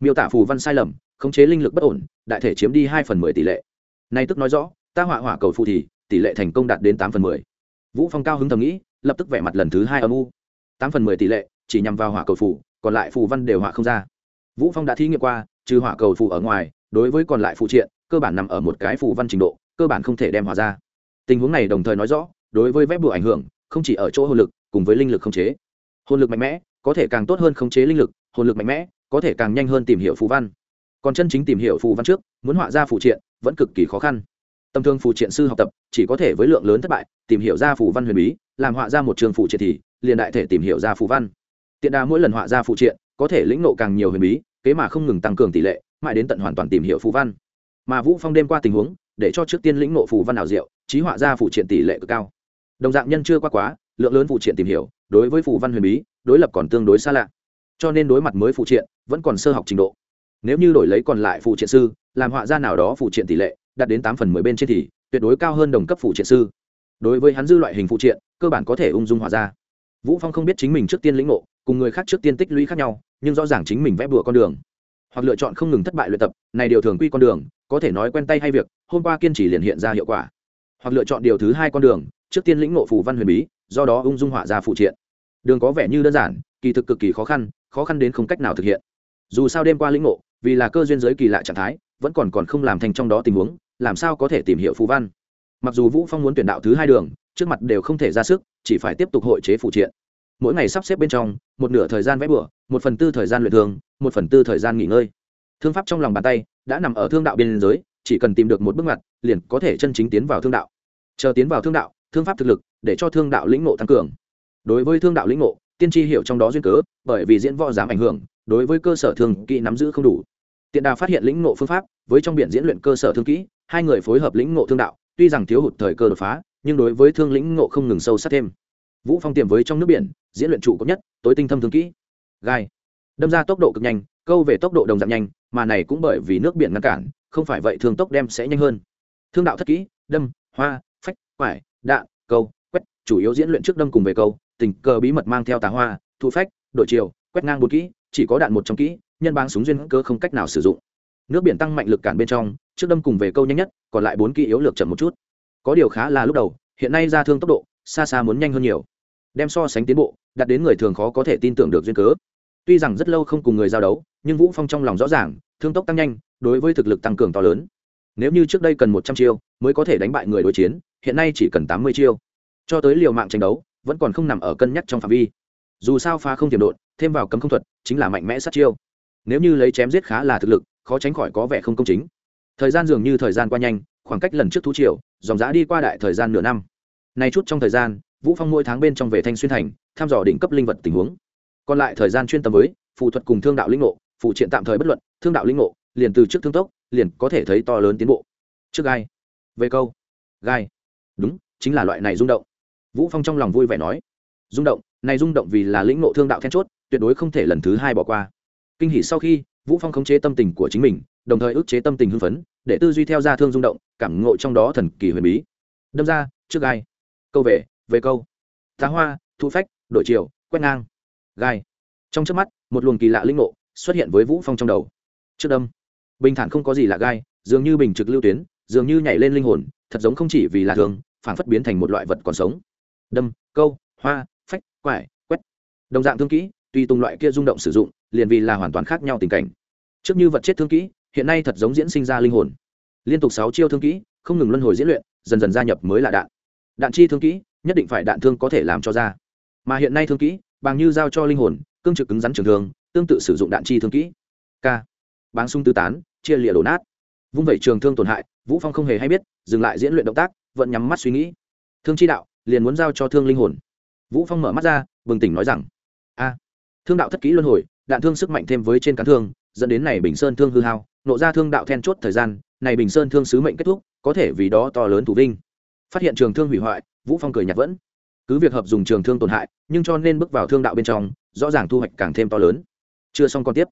Miêu tả phù văn sai lầm, khống chế linh lực bất ổn, đại thể chiếm đi hai phần mười tỷ lệ. Nay tức nói rõ, ta hỏa hỏa cầu phù thì, tỷ lệ thành công đạt đến tám phần mười. Vũ phong cao hứng thầm nghĩ, lập tức vẽ mặt lần thứ hai âm u. Tám phần mười tỷ lệ, chỉ nhằm vào hỏa cầu phù, còn lại phù văn đều hỏa không ra. Vũ phong đã thí nghiệm qua trừ hỏa cầu phù ở ngoài, đối với còn lại phụ triện, cơ bản nằm ở một cái phù văn trình độ, cơ bản không thể đem hòa ra. Tình huống này đồng thời nói rõ, đối với vép bùa ảnh hưởng, không chỉ ở chỗ hồn lực, cùng với linh lực không chế. Hồn lực mạnh mẽ, có thể càng tốt hơn khống chế linh lực, hồn lực mạnh mẽ, có thể càng nhanh hơn tìm hiểu phù văn. Còn chân chính tìm hiểu phù văn trước, muốn họa ra phụ triện, vẫn cực kỳ khó khăn. Tầm thương phù triện sư học tập, chỉ có thể với lượng lớn thất bại, tìm hiểu ra phù văn huyền bí, làm họa ra một trường phụ triện thì liền đại thể tìm hiểu ra phù văn. Tiện đa mỗi lần họa ra phụ triện, có thể lĩnh nộ càng nhiều huyền bí kế mà không ngừng tăng cường tỷ lệ, mãi đến tận hoàn toàn tìm hiểu phù văn. Mà vũ phong đêm qua tình huống, để cho trước tiên lĩnh nộ phù văn ảo diệu, trí họa ra phụ triện tỷ lệ cực cao. Đồng dạng nhân chưa qua quá, lượng lớn phụ triện tìm hiểu, đối với phù văn huyền bí, đối lập còn tương đối xa lạ. Cho nên đối mặt mới phụ triện, vẫn còn sơ học trình độ. Nếu như đổi lấy còn lại phụ triện sư, làm họa ra nào đó phụ triện tỷ lệ, đạt đến tám phần mười bên trên thì tuyệt đối cao hơn đồng cấp phụ triện sư. Đối với hắn dư loại hình phụ triện, cơ bản có thể ung dung họa ra. Vũ phong không biết chính mình trước tiên lĩnh ngộ cùng người khác trước tiên tích lũy khác nhau, nhưng rõ ràng chính mình vẽ bùa con đường. Hoặc lựa chọn không ngừng thất bại luyện tập, này điều thường quy con đường, có thể nói quen tay hay việc, hôm qua kiên trì liền hiện ra hiệu quả. Hoặc lựa chọn điều thứ hai con đường, trước tiên lĩnh ngộ phù văn huyền bí, do đó ung dung họa ra phụ triện. Đường có vẻ như đơn giản, kỳ thực cực kỳ khó khăn khó khăn đến không cách nào thực hiện. Dù sao đêm qua lĩnh ngộ, vì là cơ duyên giới kỳ lạ trạng thái, vẫn còn còn không làm thành trong đó tình huống, làm sao có thể tìm hiểu phù văn? Mặc dù vũ phong muốn tuyển đạo thứ hai đường, trước mặt đều không thể ra sức, chỉ phải tiếp tục hội chế phụ triện mỗi ngày sắp xếp bên trong, một nửa thời gian vẽ bửa một phần tư thời gian luyện thương một phần tư thời gian nghỉ ngơi. Thương pháp trong lòng bàn tay đã nằm ở thương đạo biên giới, chỉ cần tìm được một bước ngoặt, liền có thể chân chính tiến vào thương đạo. Chờ tiến vào thương đạo, thương pháp thực lực để cho thương đạo lĩnh ngộ tăng cường. Đối với thương đạo lĩnh ngộ, tiên tri hiểu trong đó duyên cớ, bởi vì diễn võ dám ảnh hưởng, đối với cơ sở thương kỹ nắm giữ không đủ. Tiện đà phát hiện lĩnh ngộ phương pháp, với trong biển diễn luyện cơ sở thương kỹ, hai người phối hợp lĩnh ngộ thương đạo, tuy rằng thiếu hụt thời cơ đột phá, nhưng đối với thương lĩnh ngộ không ngừng sâu sắc thêm vũ phong tiềm với trong nước biển, diễn luyện trụ cấp nhất, tối tinh thâm thương kỹ. Gai. Đâm ra tốc độ cực nhanh, câu về tốc độ đồng giảm nhanh, mà này cũng bởi vì nước biển ngăn cản, không phải vậy thường tốc đem sẽ nhanh hơn. Thương đạo thất kỹ, đâm, hoa, phách, quải, đạn, câu, quét, chủ yếu diễn luyện trước đâm cùng về câu, tình cờ bí mật mang theo tà hoa, thu phách đội chiều, quét ngang bốn kỹ, chỉ có đạn một trong kỹ, nhân báng súng duyên cơ không cách nào sử dụng. Nước biển tăng mạnh lực cản bên trong, trước đâm cùng về câu nhanh nhất, còn lại bốn kỹ yếu lược chậm một chút. Có điều khá là lúc đầu, hiện nay ra thương tốc độ, xa xa muốn nhanh hơn nhiều đem so sánh tiến bộ đặt đến người thường khó có thể tin tưởng được duyên cớ. Tuy rằng rất lâu không cùng người giao đấu, nhưng vũ phong trong lòng rõ ràng, thương tốc tăng nhanh, đối với thực lực tăng cường to lớn. Nếu như trước đây cần một trăm chiêu mới có thể đánh bại người đối chiến, hiện nay chỉ cần tám mươi chiêu. Cho tới liều mạng tranh đấu, vẫn còn không nằm ở cân nhắc trong phạm vi. Dù sao pha không tiềm độn, thêm vào cấm không thuật, chính là mạnh mẽ sát chiêu. Nếu như lấy chém giết khá là thực lực, khó tránh khỏi có vẻ không công chính. Thời gian dường như thời gian qua nhanh, khoảng cách lần trước thú triều, dòng giã đi qua đại thời gian nửa năm. Nay chút trong thời gian vũ phong mỗi tháng bên trong về thanh xuyên thành, thăm dò đỉnh cấp linh vật tình huống. Còn lại thời gian chuyên tâm với phụ thuật cùng thương đạo linh ngộ phụ triện tạm thời bất luận, thương đạo linh ngộ, liền từ trước thương tốc, liền có thể thấy to lớn tiến bộ. Trước gai, về câu, gai. Đúng, chính là loại này rung động. Vũ phong trong lòng vui vẻ nói, rung động, này rung động vì là lĩnh ngộ thương đạo then chốt, tuyệt đối không thể lần thứ hai bỏ qua. Kinh hỉ sau khi, vũ phong khống chế tâm tình của chính mình, đồng thời ức chế tâm tình hưng phấn, để tư duy theo ra thương rung động, cảm ngộ trong đó thần kỳ huyền bí. Đâm ra, trước gai, câu về về câu. Tá hoa thu phách đội chiều, quét ngang. Gai. Trong trước mắt, một luồng kỳ lạ linh ngộ xuất hiện với vũ phong trong đầu. Trước đâm. Bình thản không có gì lạ gai, dường như bình trực lưu tuyến, dường như nhảy lên linh hồn, thật giống không chỉ vì là thường phản phất biến thành một loại vật còn sống. Đâm, câu, hoa, phách, quải, quét. Đồng dạng thương kỹ, tùy tùng loại kia rung động sử dụng, liền vì là hoàn toàn khác nhau tình cảnh. Trước như vật chết thương kỹ, hiện nay thật giống diễn sinh ra linh hồn. Liên tục sáu chiêu thương kỹ, không ngừng luân hồi diễn luyện, dần dần gia nhập mới là đạn. Đạn chi thương kỹ nhất định phải đạn thương có thể làm cho ra. Mà hiện nay thương kỹ, bằng như giao cho linh hồn, cương trực cứng rắn trường thương, tương tự sử dụng đạn chi thương kỹ. K. Báng sung tư tán, chia lịa đổ nát. Vung vẩy trường thương tổn hại, vũ phong không hề hay biết, dừng lại diễn luyện động tác, vẫn nhắm mắt suy nghĩ. Thương chi đạo, liền muốn giao cho thương linh hồn. Vũ phong mở mắt ra, bừng tỉnh nói rằng, a, thương đạo thất kỹ luân hồi, đạn thương sức mạnh thêm với trên cán thương, dẫn đến này bình sơn thương hư hao, nộ ra thương đạo then chốt thời gian, này bình sơn thương sứ mệnh kết thúc, có thể vì đó to lớn thủ vinh. Phát hiện trường thương hủy hoại vũ phong cười nhạt vẫn. Cứ việc hợp dùng trường thương tổn hại, nhưng cho nên bước vào thương đạo bên trong, rõ ràng thu hoạch càng thêm to lớn. Chưa xong còn tiếp.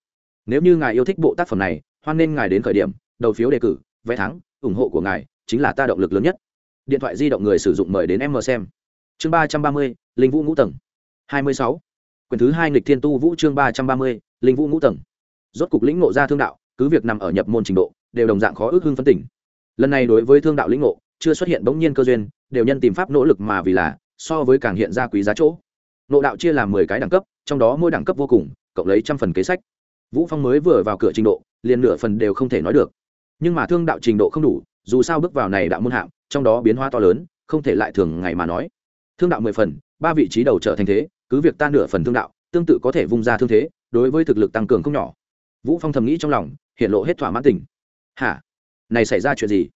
Nếu như ngài yêu thích bộ tác phẩm này, hoan nên ngài đến khởi điểm, đầu phiếu đề cử, vé thắng, ủng hộ của ngài chính là ta động lực lớn nhất. Điện thoại di động người sử dụng mời đến em mờ xem. Chương ba trăm ba mươi, linh vũ ngũ tầng. hai mươi sáu. Quyển thứ hai nghịch thiên tu vũ chương ba trăm ba mươi, linh vũ ngũ tầng. Rốt cục lĩnh ngộ ra thương đạo, cứ việc nằm ở nhập môn trình độ, đều đồng dạng khó ước hưng phân tỉnh. Lần này đối với thương đạo lĩnh ngộ, chưa xuất hiện bỗng nhiên cơ duyên đều nhân tìm pháp nỗ lực mà vì là, so với càng hiện ra quý giá chỗ. Nộ đạo chia làm mười cái đẳng cấp, trong đó mỗi đẳng cấp vô cùng, cộng lấy trăm phần kế sách. Vũ phong mới vừa vào cửa trình độ, liền nửa phần đều không thể nói được. Nhưng mà thương đạo trình độ không đủ, dù sao bước vào này đạo môn hạng, trong đó biến hóa to lớn, không thể lại thường ngày mà nói. Thương đạo mười phần, ba vị trí đầu trở thành thế, cứ việc ta nửa phần thương đạo, tương tự có thể vung ra thương thế, đối với thực lực tăng cường không nhỏ. Vũ phong thầm nghĩ trong lòng, hiện lộ hết thỏa mãn tình. Hả? Này xảy ra chuyện gì?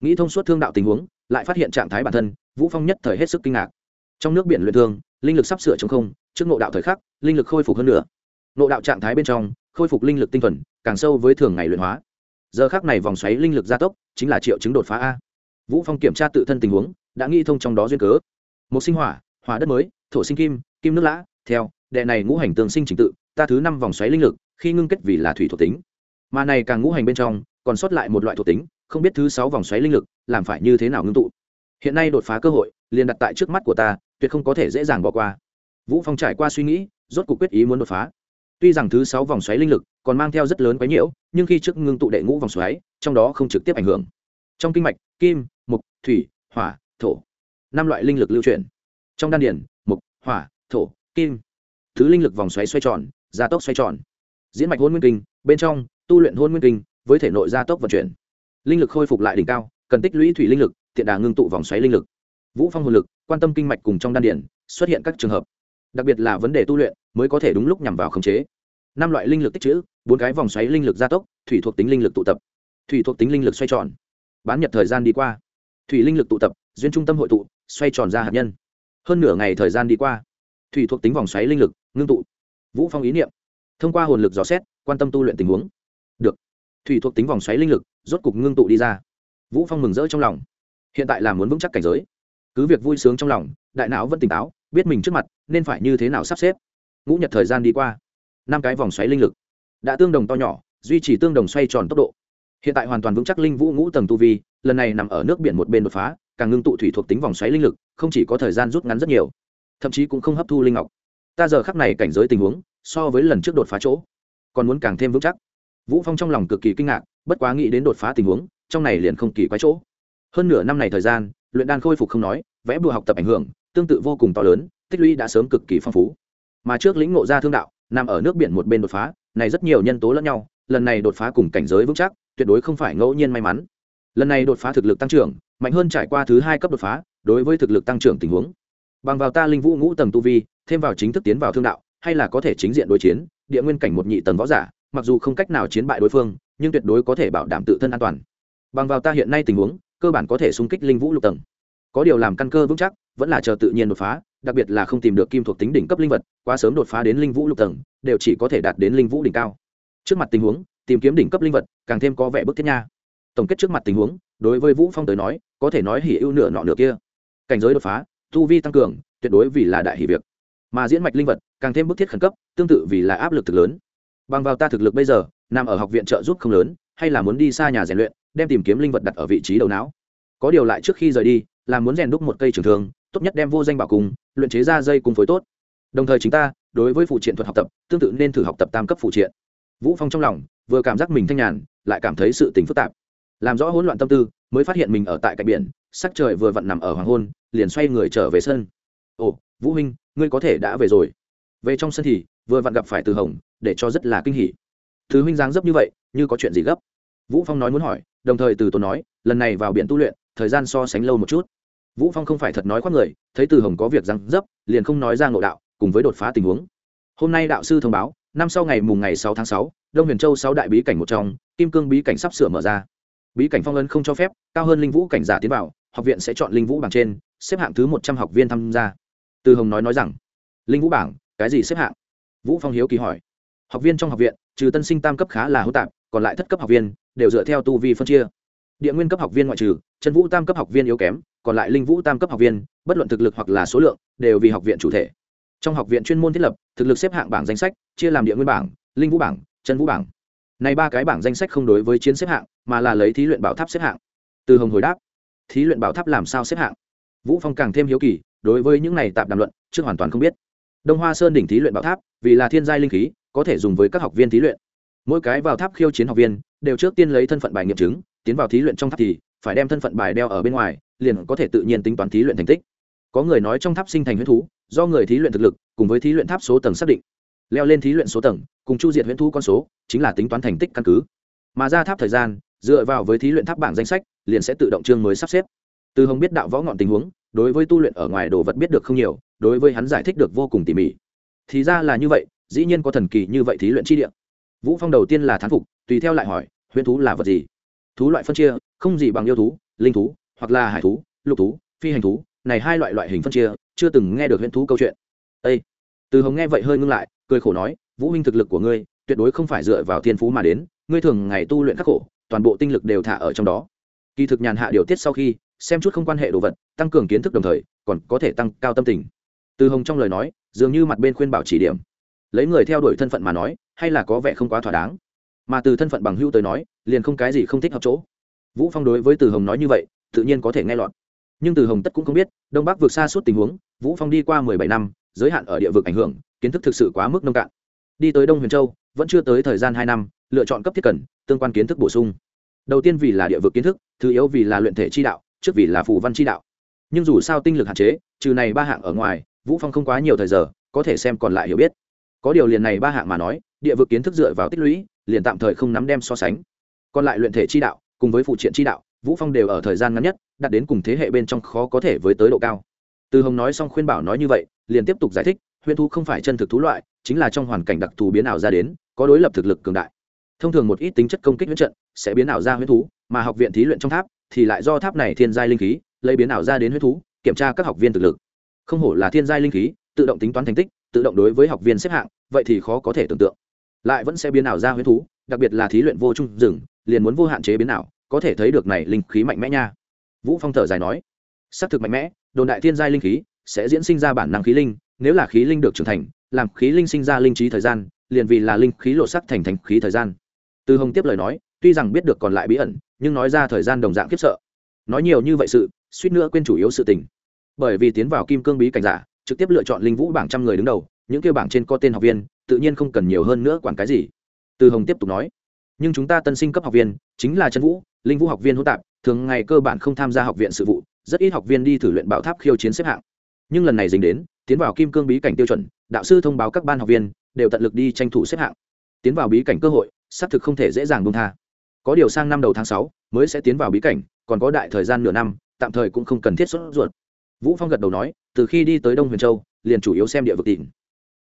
Nghĩ thông suốt thương đạo tình huống lại phát hiện trạng thái bản thân, vũ phong nhất thời hết sức kinh ngạc. Trong nước biển luyện thương, linh lực sắp sửa chống không, trước ngộ đạo thời khắc, linh lực khôi phục hơn nữa. Ngộ đạo trạng thái bên trong, khôi phục linh lực tinh thuần, càng sâu với thường ngày luyện hóa. Giờ khắc này vòng xoáy linh lực gia tốc, chính là triệu chứng đột phá a. Vũ phong kiểm tra tự thân tình huống, đã nghi thông trong đó duyên cớ. Một sinh hỏa hỏa đất mới, thổ sinh kim kim nước lã, theo, đệ này ngũ hành tương sinh trình tự, ta thứ năm vòng xoáy linh lực, khi ngưng kết vì là thủy thuộc tính. Mà này càng ngũ hành bên trong, còn sót lại một loại thuộc tính không biết thứ sáu vòng xoáy linh lực làm phải như thế nào ngưng tụ. Hiện nay đột phá cơ hội, liền đặt tại trước mắt của ta, tuyệt không có thể dễ dàng bỏ qua. Vũ phong trải qua suy nghĩ, rốt cuộc quyết ý muốn đột phá. Tuy rằng thứ sáu vòng xoáy linh lực còn mang theo rất lớn quái nhiễu, nhưng khi trước ngưng tụ đệ ngũ vòng xoáy, trong đó không trực tiếp ảnh hưởng. Trong kinh mạch, kim mục thủy, hỏa, thổ, năm loại linh lực lưu chuyển. Trong đan điển mục hỏa, thổ, kim, thứ linh lực vòng xoáy xoay tròn, gia tốc xoay tròn. Diễn mạch hôn nguyên kinh, bên trong, tu luyện hôn nguyên kinh, với thể nội gia tốc vận chuyển linh lực khôi phục lại đỉnh cao, cần tích lũy thủy linh lực, tiện đà ngưng tụ vòng xoáy linh lực. Vũ phong hồn lực, quan tâm kinh mạch cùng trong đan điển, xuất hiện các trường hợp. Đặc biệt là vấn đề tu luyện, mới có thể đúng lúc nhằm vào khống chế. Năm loại linh lực tích trữ, bốn cái vòng xoáy linh lực gia tốc, thủy thuộc tính linh lực tụ tập. Thủy thuộc tính linh lực xoay tròn. Bán nhật thời gian đi qua. Thủy linh lực tụ tập, duyên trung tâm hội tụ, xoay tròn ra hạt nhân. Hơn nửa ngày thời gian đi qua, thủy thuộc tính vòng xoáy linh lực ngưng tụ. Vũ phong ý niệm. Thông qua hồn lực dò xét, quan tâm tu luyện tình huống. Được thủy thuộc tính vòng xoáy linh lực, rốt cục ngưng tụ đi ra. Vũ phong mừng rỡ trong lòng. Hiện tại là muốn vững chắc cảnh giới. Cứ việc vui sướng trong lòng, đại não vẫn tỉnh táo, biết mình trước mặt nên phải như thế nào sắp xếp. Ngũ nhật thời gian đi qua. Năm cái vòng xoáy linh lực đã tương đồng to nhỏ, duy trì tương đồng xoay tròn tốc độ. Hiện tại hoàn toàn vững chắc linh vũ ngũ tầng tu vi, lần này nằm ở nước biển một bên đột phá, càng ngưng tụ thủy thuộc tính vòng xoáy linh lực, không chỉ có thời gian rút ngắn rất nhiều, thậm chí cũng không hấp thu linh ngọc. Ta giờ khắc này cảnh giới tình huống so với lần trước đột phá chỗ, còn muốn càng thêm vững chắc vũ phong trong lòng cực kỳ kinh ngạc, bất quá nghĩ đến đột phá tình huống, trong này liền không kỳ quái chỗ. Hơn nửa năm này thời gian, luyện đan khôi phục không nói, vẽ bùa học tập ảnh hưởng, tương tự vô cùng to lớn, tích lũy đã sớm cực kỳ phong phú. Mà trước lĩnh ngộ ra thương đạo, nằm ở nước biển một bên đột phá, này rất nhiều nhân tố lẫn nhau, lần này đột phá cùng cảnh giới vững chắc, tuyệt đối không phải ngẫu nhiên may mắn. Lần này đột phá thực lực tăng trưởng, mạnh hơn trải qua thứ hai cấp đột phá, đối với thực lực tăng trưởng tình huống. Bằng vào ta linh vũ ngũ tầng tu vi, thêm vào chính thức tiến vào thương đạo, hay là có thể chính diện đối chiến, địa nguyên cảnh một nhị tầng võ giả mặc dù không cách nào chiến bại đối phương, nhưng tuyệt đối có thể bảo đảm tự thân an toàn. Bằng vào ta hiện nay tình huống, cơ bản có thể xung kích linh vũ lục tầng. Có điều làm căn cơ vững chắc, vẫn là chờ tự nhiên đột phá, đặc biệt là không tìm được kim thuộc tính đỉnh cấp linh vật, quá sớm đột phá đến linh vũ lục tầng, đều chỉ có thể đạt đến linh vũ đỉnh cao. Trước mặt tình huống, tìm kiếm đỉnh cấp linh vật, càng thêm có vẻ bức thiết nha. Tổng kết trước mặt tình huống, đối với vũ phong tới nói, có thể nói hỉ ưu nửa nọ nửa kia. Cảnh giới đột phá, tu vi tăng cường, tuyệt đối vì là đại hỷ việc. Mà diễn mạch linh vật, càng thêm bức thiết khẩn cấp, tương tự vì là áp lực thực lớn bằng vào ta thực lực bây giờ, nằm ở học viện trợ giúp không lớn, hay là muốn đi xa nhà rèn luyện, đem tìm kiếm linh vật đặt ở vị trí đầu não. Có điều lại trước khi rời đi, là muốn rèn đúc một cây trường thương, tốt nhất đem vô danh bảo cùng luyện chế ra dây cùng phối tốt. Đồng thời chính ta, đối với phụ triện thuật học tập, tương tự nên thử học tập tam cấp phụ triện. Vũ phong trong lòng, vừa cảm giác mình thanh nhàn, lại cảm thấy sự tình phức tạp. Làm rõ hỗn loạn tâm tư, mới phát hiện mình ở tại cạnh biển, sắc trời vừa vặn nằm ở hoàng hôn, liền xoay người trở về sân. Ồ, vũ huynh, ngươi có thể đã về rồi. Về trong sân thì vừa vặn gặp phải từ hồng để cho rất là kinh hỉ. Thứ huynh dáng dấp như vậy như có chuyện gì gấp? Vũ phong nói muốn hỏi đồng thời từ tốn nói lần này vào biển tu luyện thời gian so sánh lâu một chút. Vũ phong không phải thật nói khoác người thấy từ hồng có việc răng dấp liền không nói ra ngộ đạo cùng với đột phá tình huống. Hôm nay đạo sư thông báo năm sau ngày mùng ngày 6 tháng 6, đông huyền châu sáu đại bí cảnh một trong kim cương bí cảnh sắp sửa mở ra. Bí cảnh phong ấn không cho phép cao hơn linh vũ cảnh giả tiến vào học viện sẽ chọn linh vũ bảng trên xếp hạng thứ một trăm học viên tham gia. Từ hồng nói nói rằng linh vũ bảng cái gì xếp hạng? Vũ phong hiếu kỳ hỏi. Học viên trong học viện, trừ tân sinh tam cấp khá là hỗn tạp, còn lại thất cấp học viên đều dựa theo tu vi phân chia. Địa nguyên cấp học viên ngoại trừ, chân vũ tam cấp học viên yếu kém, còn lại linh vũ tam cấp học viên, bất luận thực lực hoặc là số lượng, đều vì học viện chủ thể. Trong học viện chuyên môn thiết lập, thực lực xếp hạng bảng danh sách, chia làm địa nguyên bảng, linh vũ bảng, chân vũ bảng. Này ba cái bảng danh sách không đối với chiến xếp hạng, mà là lấy thí luyện bảo tháp xếp hạng. Từ hồng hồi đáp, thí luyện bảo tháp làm sao xếp hạng? Vũ phong càng thêm hiếu kỳ, đối với những này tạp đàm luận chưa hoàn toàn không biết đông hoa sơn đỉnh thí luyện bảo tháp, vì là thiên giai linh khí, có thể dùng với các học viên thí luyện. Mỗi cái vào tháp khiêu chiến học viên, đều trước tiên lấy thân phận bài nghiệm chứng, tiến vào thí luyện trong tháp thì, phải đem thân phận bài đeo ở bên ngoài, liền có thể tự nhiên tính toán thí luyện thành tích. Có người nói trong tháp sinh thành huyễn thú, do người thí luyện thực lực, cùng với thí luyện tháp số tầng xác định. Leo lên thí luyện số tầng, cùng chu diệt huyễn thú con số, chính là tính toán thành tích căn cứ. Mà ra tháp thời gian, dựa vào với thí luyện tháp bảng danh sách, liền sẽ tự động chương mới sắp xếp. Từ hồng biết đạo võ ngọn tình huống đối với tu luyện ở ngoài đồ vật biết được không nhiều, đối với hắn giải thích được vô cùng tỉ mỉ. Thì ra là như vậy, dĩ nhiên có thần kỳ như vậy thí luyện chi địa. Vũ phong đầu tiên là thán phục, tùy theo lại hỏi, huyễn thú là vật gì? Thú loại phân chia, không gì bằng yêu thú, linh thú, hoặc là hải thú, lục thú, phi hành thú, này hai loại loại hình phân chia, chưa từng nghe được huyễn thú câu chuyện. Ê! từ hồng nghe vậy hơi ngưng lại, cười khổ nói, vũ huynh thực lực của ngươi, tuyệt đối không phải dựa vào thiên phú mà đến, ngươi thường ngày tu luyện khắc khổ, toàn bộ tinh lực đều thả ở trong đó. Kỳ thực nhàn hạ điều tiết sau khi xem chút không quan hệ đồ vật, tăng cường kiến thức đồng thời, còn có thể tăng cao tâm tình. Từ hồng trong lời nói, dường như mặt bên khuyên bảo chỉ điểm. Lấy người theo đuổi thân phận mà nói, hay là có vẻ không quá thỏa đáng. Mà từ thân phận bằng hữu tới nói, liền không cái gì không thích hợp chỗ. Vũ phong đối với từ hồng nói như vậy, tự nhiên có thể nghe lọt. Nhưng từ hồng tất cũng không biết, đông bắc vượt xa suốt tình huống, vũ phong đi qua 17 năm, giới hạn ở địa vực ảnh hưởng, kiến thức thực sự quá mức nông cạn. Đi tới đông huyền châu, vẫn chưa tới thời gian hai năm, lựa chọn cấp thiết cần, tương quan kiến thức bổ sung. Đầu tiên vì là địa vực kiến thức, thứ yếu vì là luyện thể chi đạo trước vì là phù văn chi đạo. Nhưng dù sao tinh lực hạn chế, trừ này ba hạng ở ngoài, vũ phong không quá nhiều thời giờ, có thể xem còn lại hiểu biết. Có điều liền này ba hạng mà nói, địa vực kiến thức dựa vào tích lũy, liền tạm thời không nắm đem so sánh. Còn lại luyện thể chi đạo, cùng với phụ triện chi đạo, vũ phong đều ở thời gian ngắn nhất, đạt đến cùng thế hệ bên trong khó có thể với tới độ cao. Từ hồng nói xong khuyên bảo nói như vậy, liền tiếp tục giải thích huyễn thú không phải chân thực thú loại, chính là trong hoàn cảnh đặc thù biến ảo ra đến, có đối lập thực lực cường đại. Thông thường một ít tính chất công kích huyễn trận, sẽ biến ảo ra huyễn thú, mà học viện thí luyện trong tháp thì lại do tháp này thiên giai linh khí, lấy biến ảo ra đến huyết thú, kiểm tra các học viên thực lực. Không hổ là thiên giai linh khí, tự động tính toán thành tích, tự động đối với học viên xếp hạng, vậy thì khó có thể tưởng tượng. Lại vẫn sẽ biến ảo ra huyết thú, đặc biệt là thí luyện vô trung rừng, liền muốn vô hạn chế biến ảo, có thể thấy được này linh khí mạnh mẽ nha. Vũ phong thở dài nói. Xác thực mạnh mẽ, đồn đại thiên giai linh khí sẽ diễn sinh ra bản năng khí linh, nếu là khí linh được trưởng thành, làm khí linh sinh ra linh trí thời gian, liền vì là linh khí lộ sắc thành thành khí thời gian. Từ hồng tiếp lời nói tuy rằng biết được còn lại bí ẩn, nhưng nói ra thời gian đồng dạng khiếp sợ. Nói nhiều như vậy sự, suýt nữa quên chủ yếu sự tình. Bởi vì tiến vào kim cương bí cảnh giả, trực tiếp lựa chọn linh vũ bảng trăm người đứng đầu, những kêu bảng trên có tên học viên, tự nhiên không cần nhiều hơn nữa quản cái gì. Từ hồng tiếp tục nói, nhưng chúng ta tân sinh cấp học viên, chính là chân vũ, linh vũ học viên hỗn tạp, thường ngày cơ bản không tham gia học viện sự vụ, rất ít học viên đi thử luyện bảo tháp khiêu chiến xếp hạng. Nhưng lần này dính đến, tiến vào kim cương bí cảnh tiêu chuẩn, đạo sư thông báo các ban học viên đều tận lực đi tranh thủ xếp hạng. Tiến vào bí cảnh cơ hội, xác thực không thể dễ dàng bông tha có điều sang năm đầu tháng sáu, mới sẽ tiến vào bí cảnh, còn có đại thời gian nửa năm, tạm thời cũng không cần thiết xuất ruột vũ phong gật đầu nói, từ khi đi tới đông huyền châu, liền chủ yếu xem địa vực tỉnh.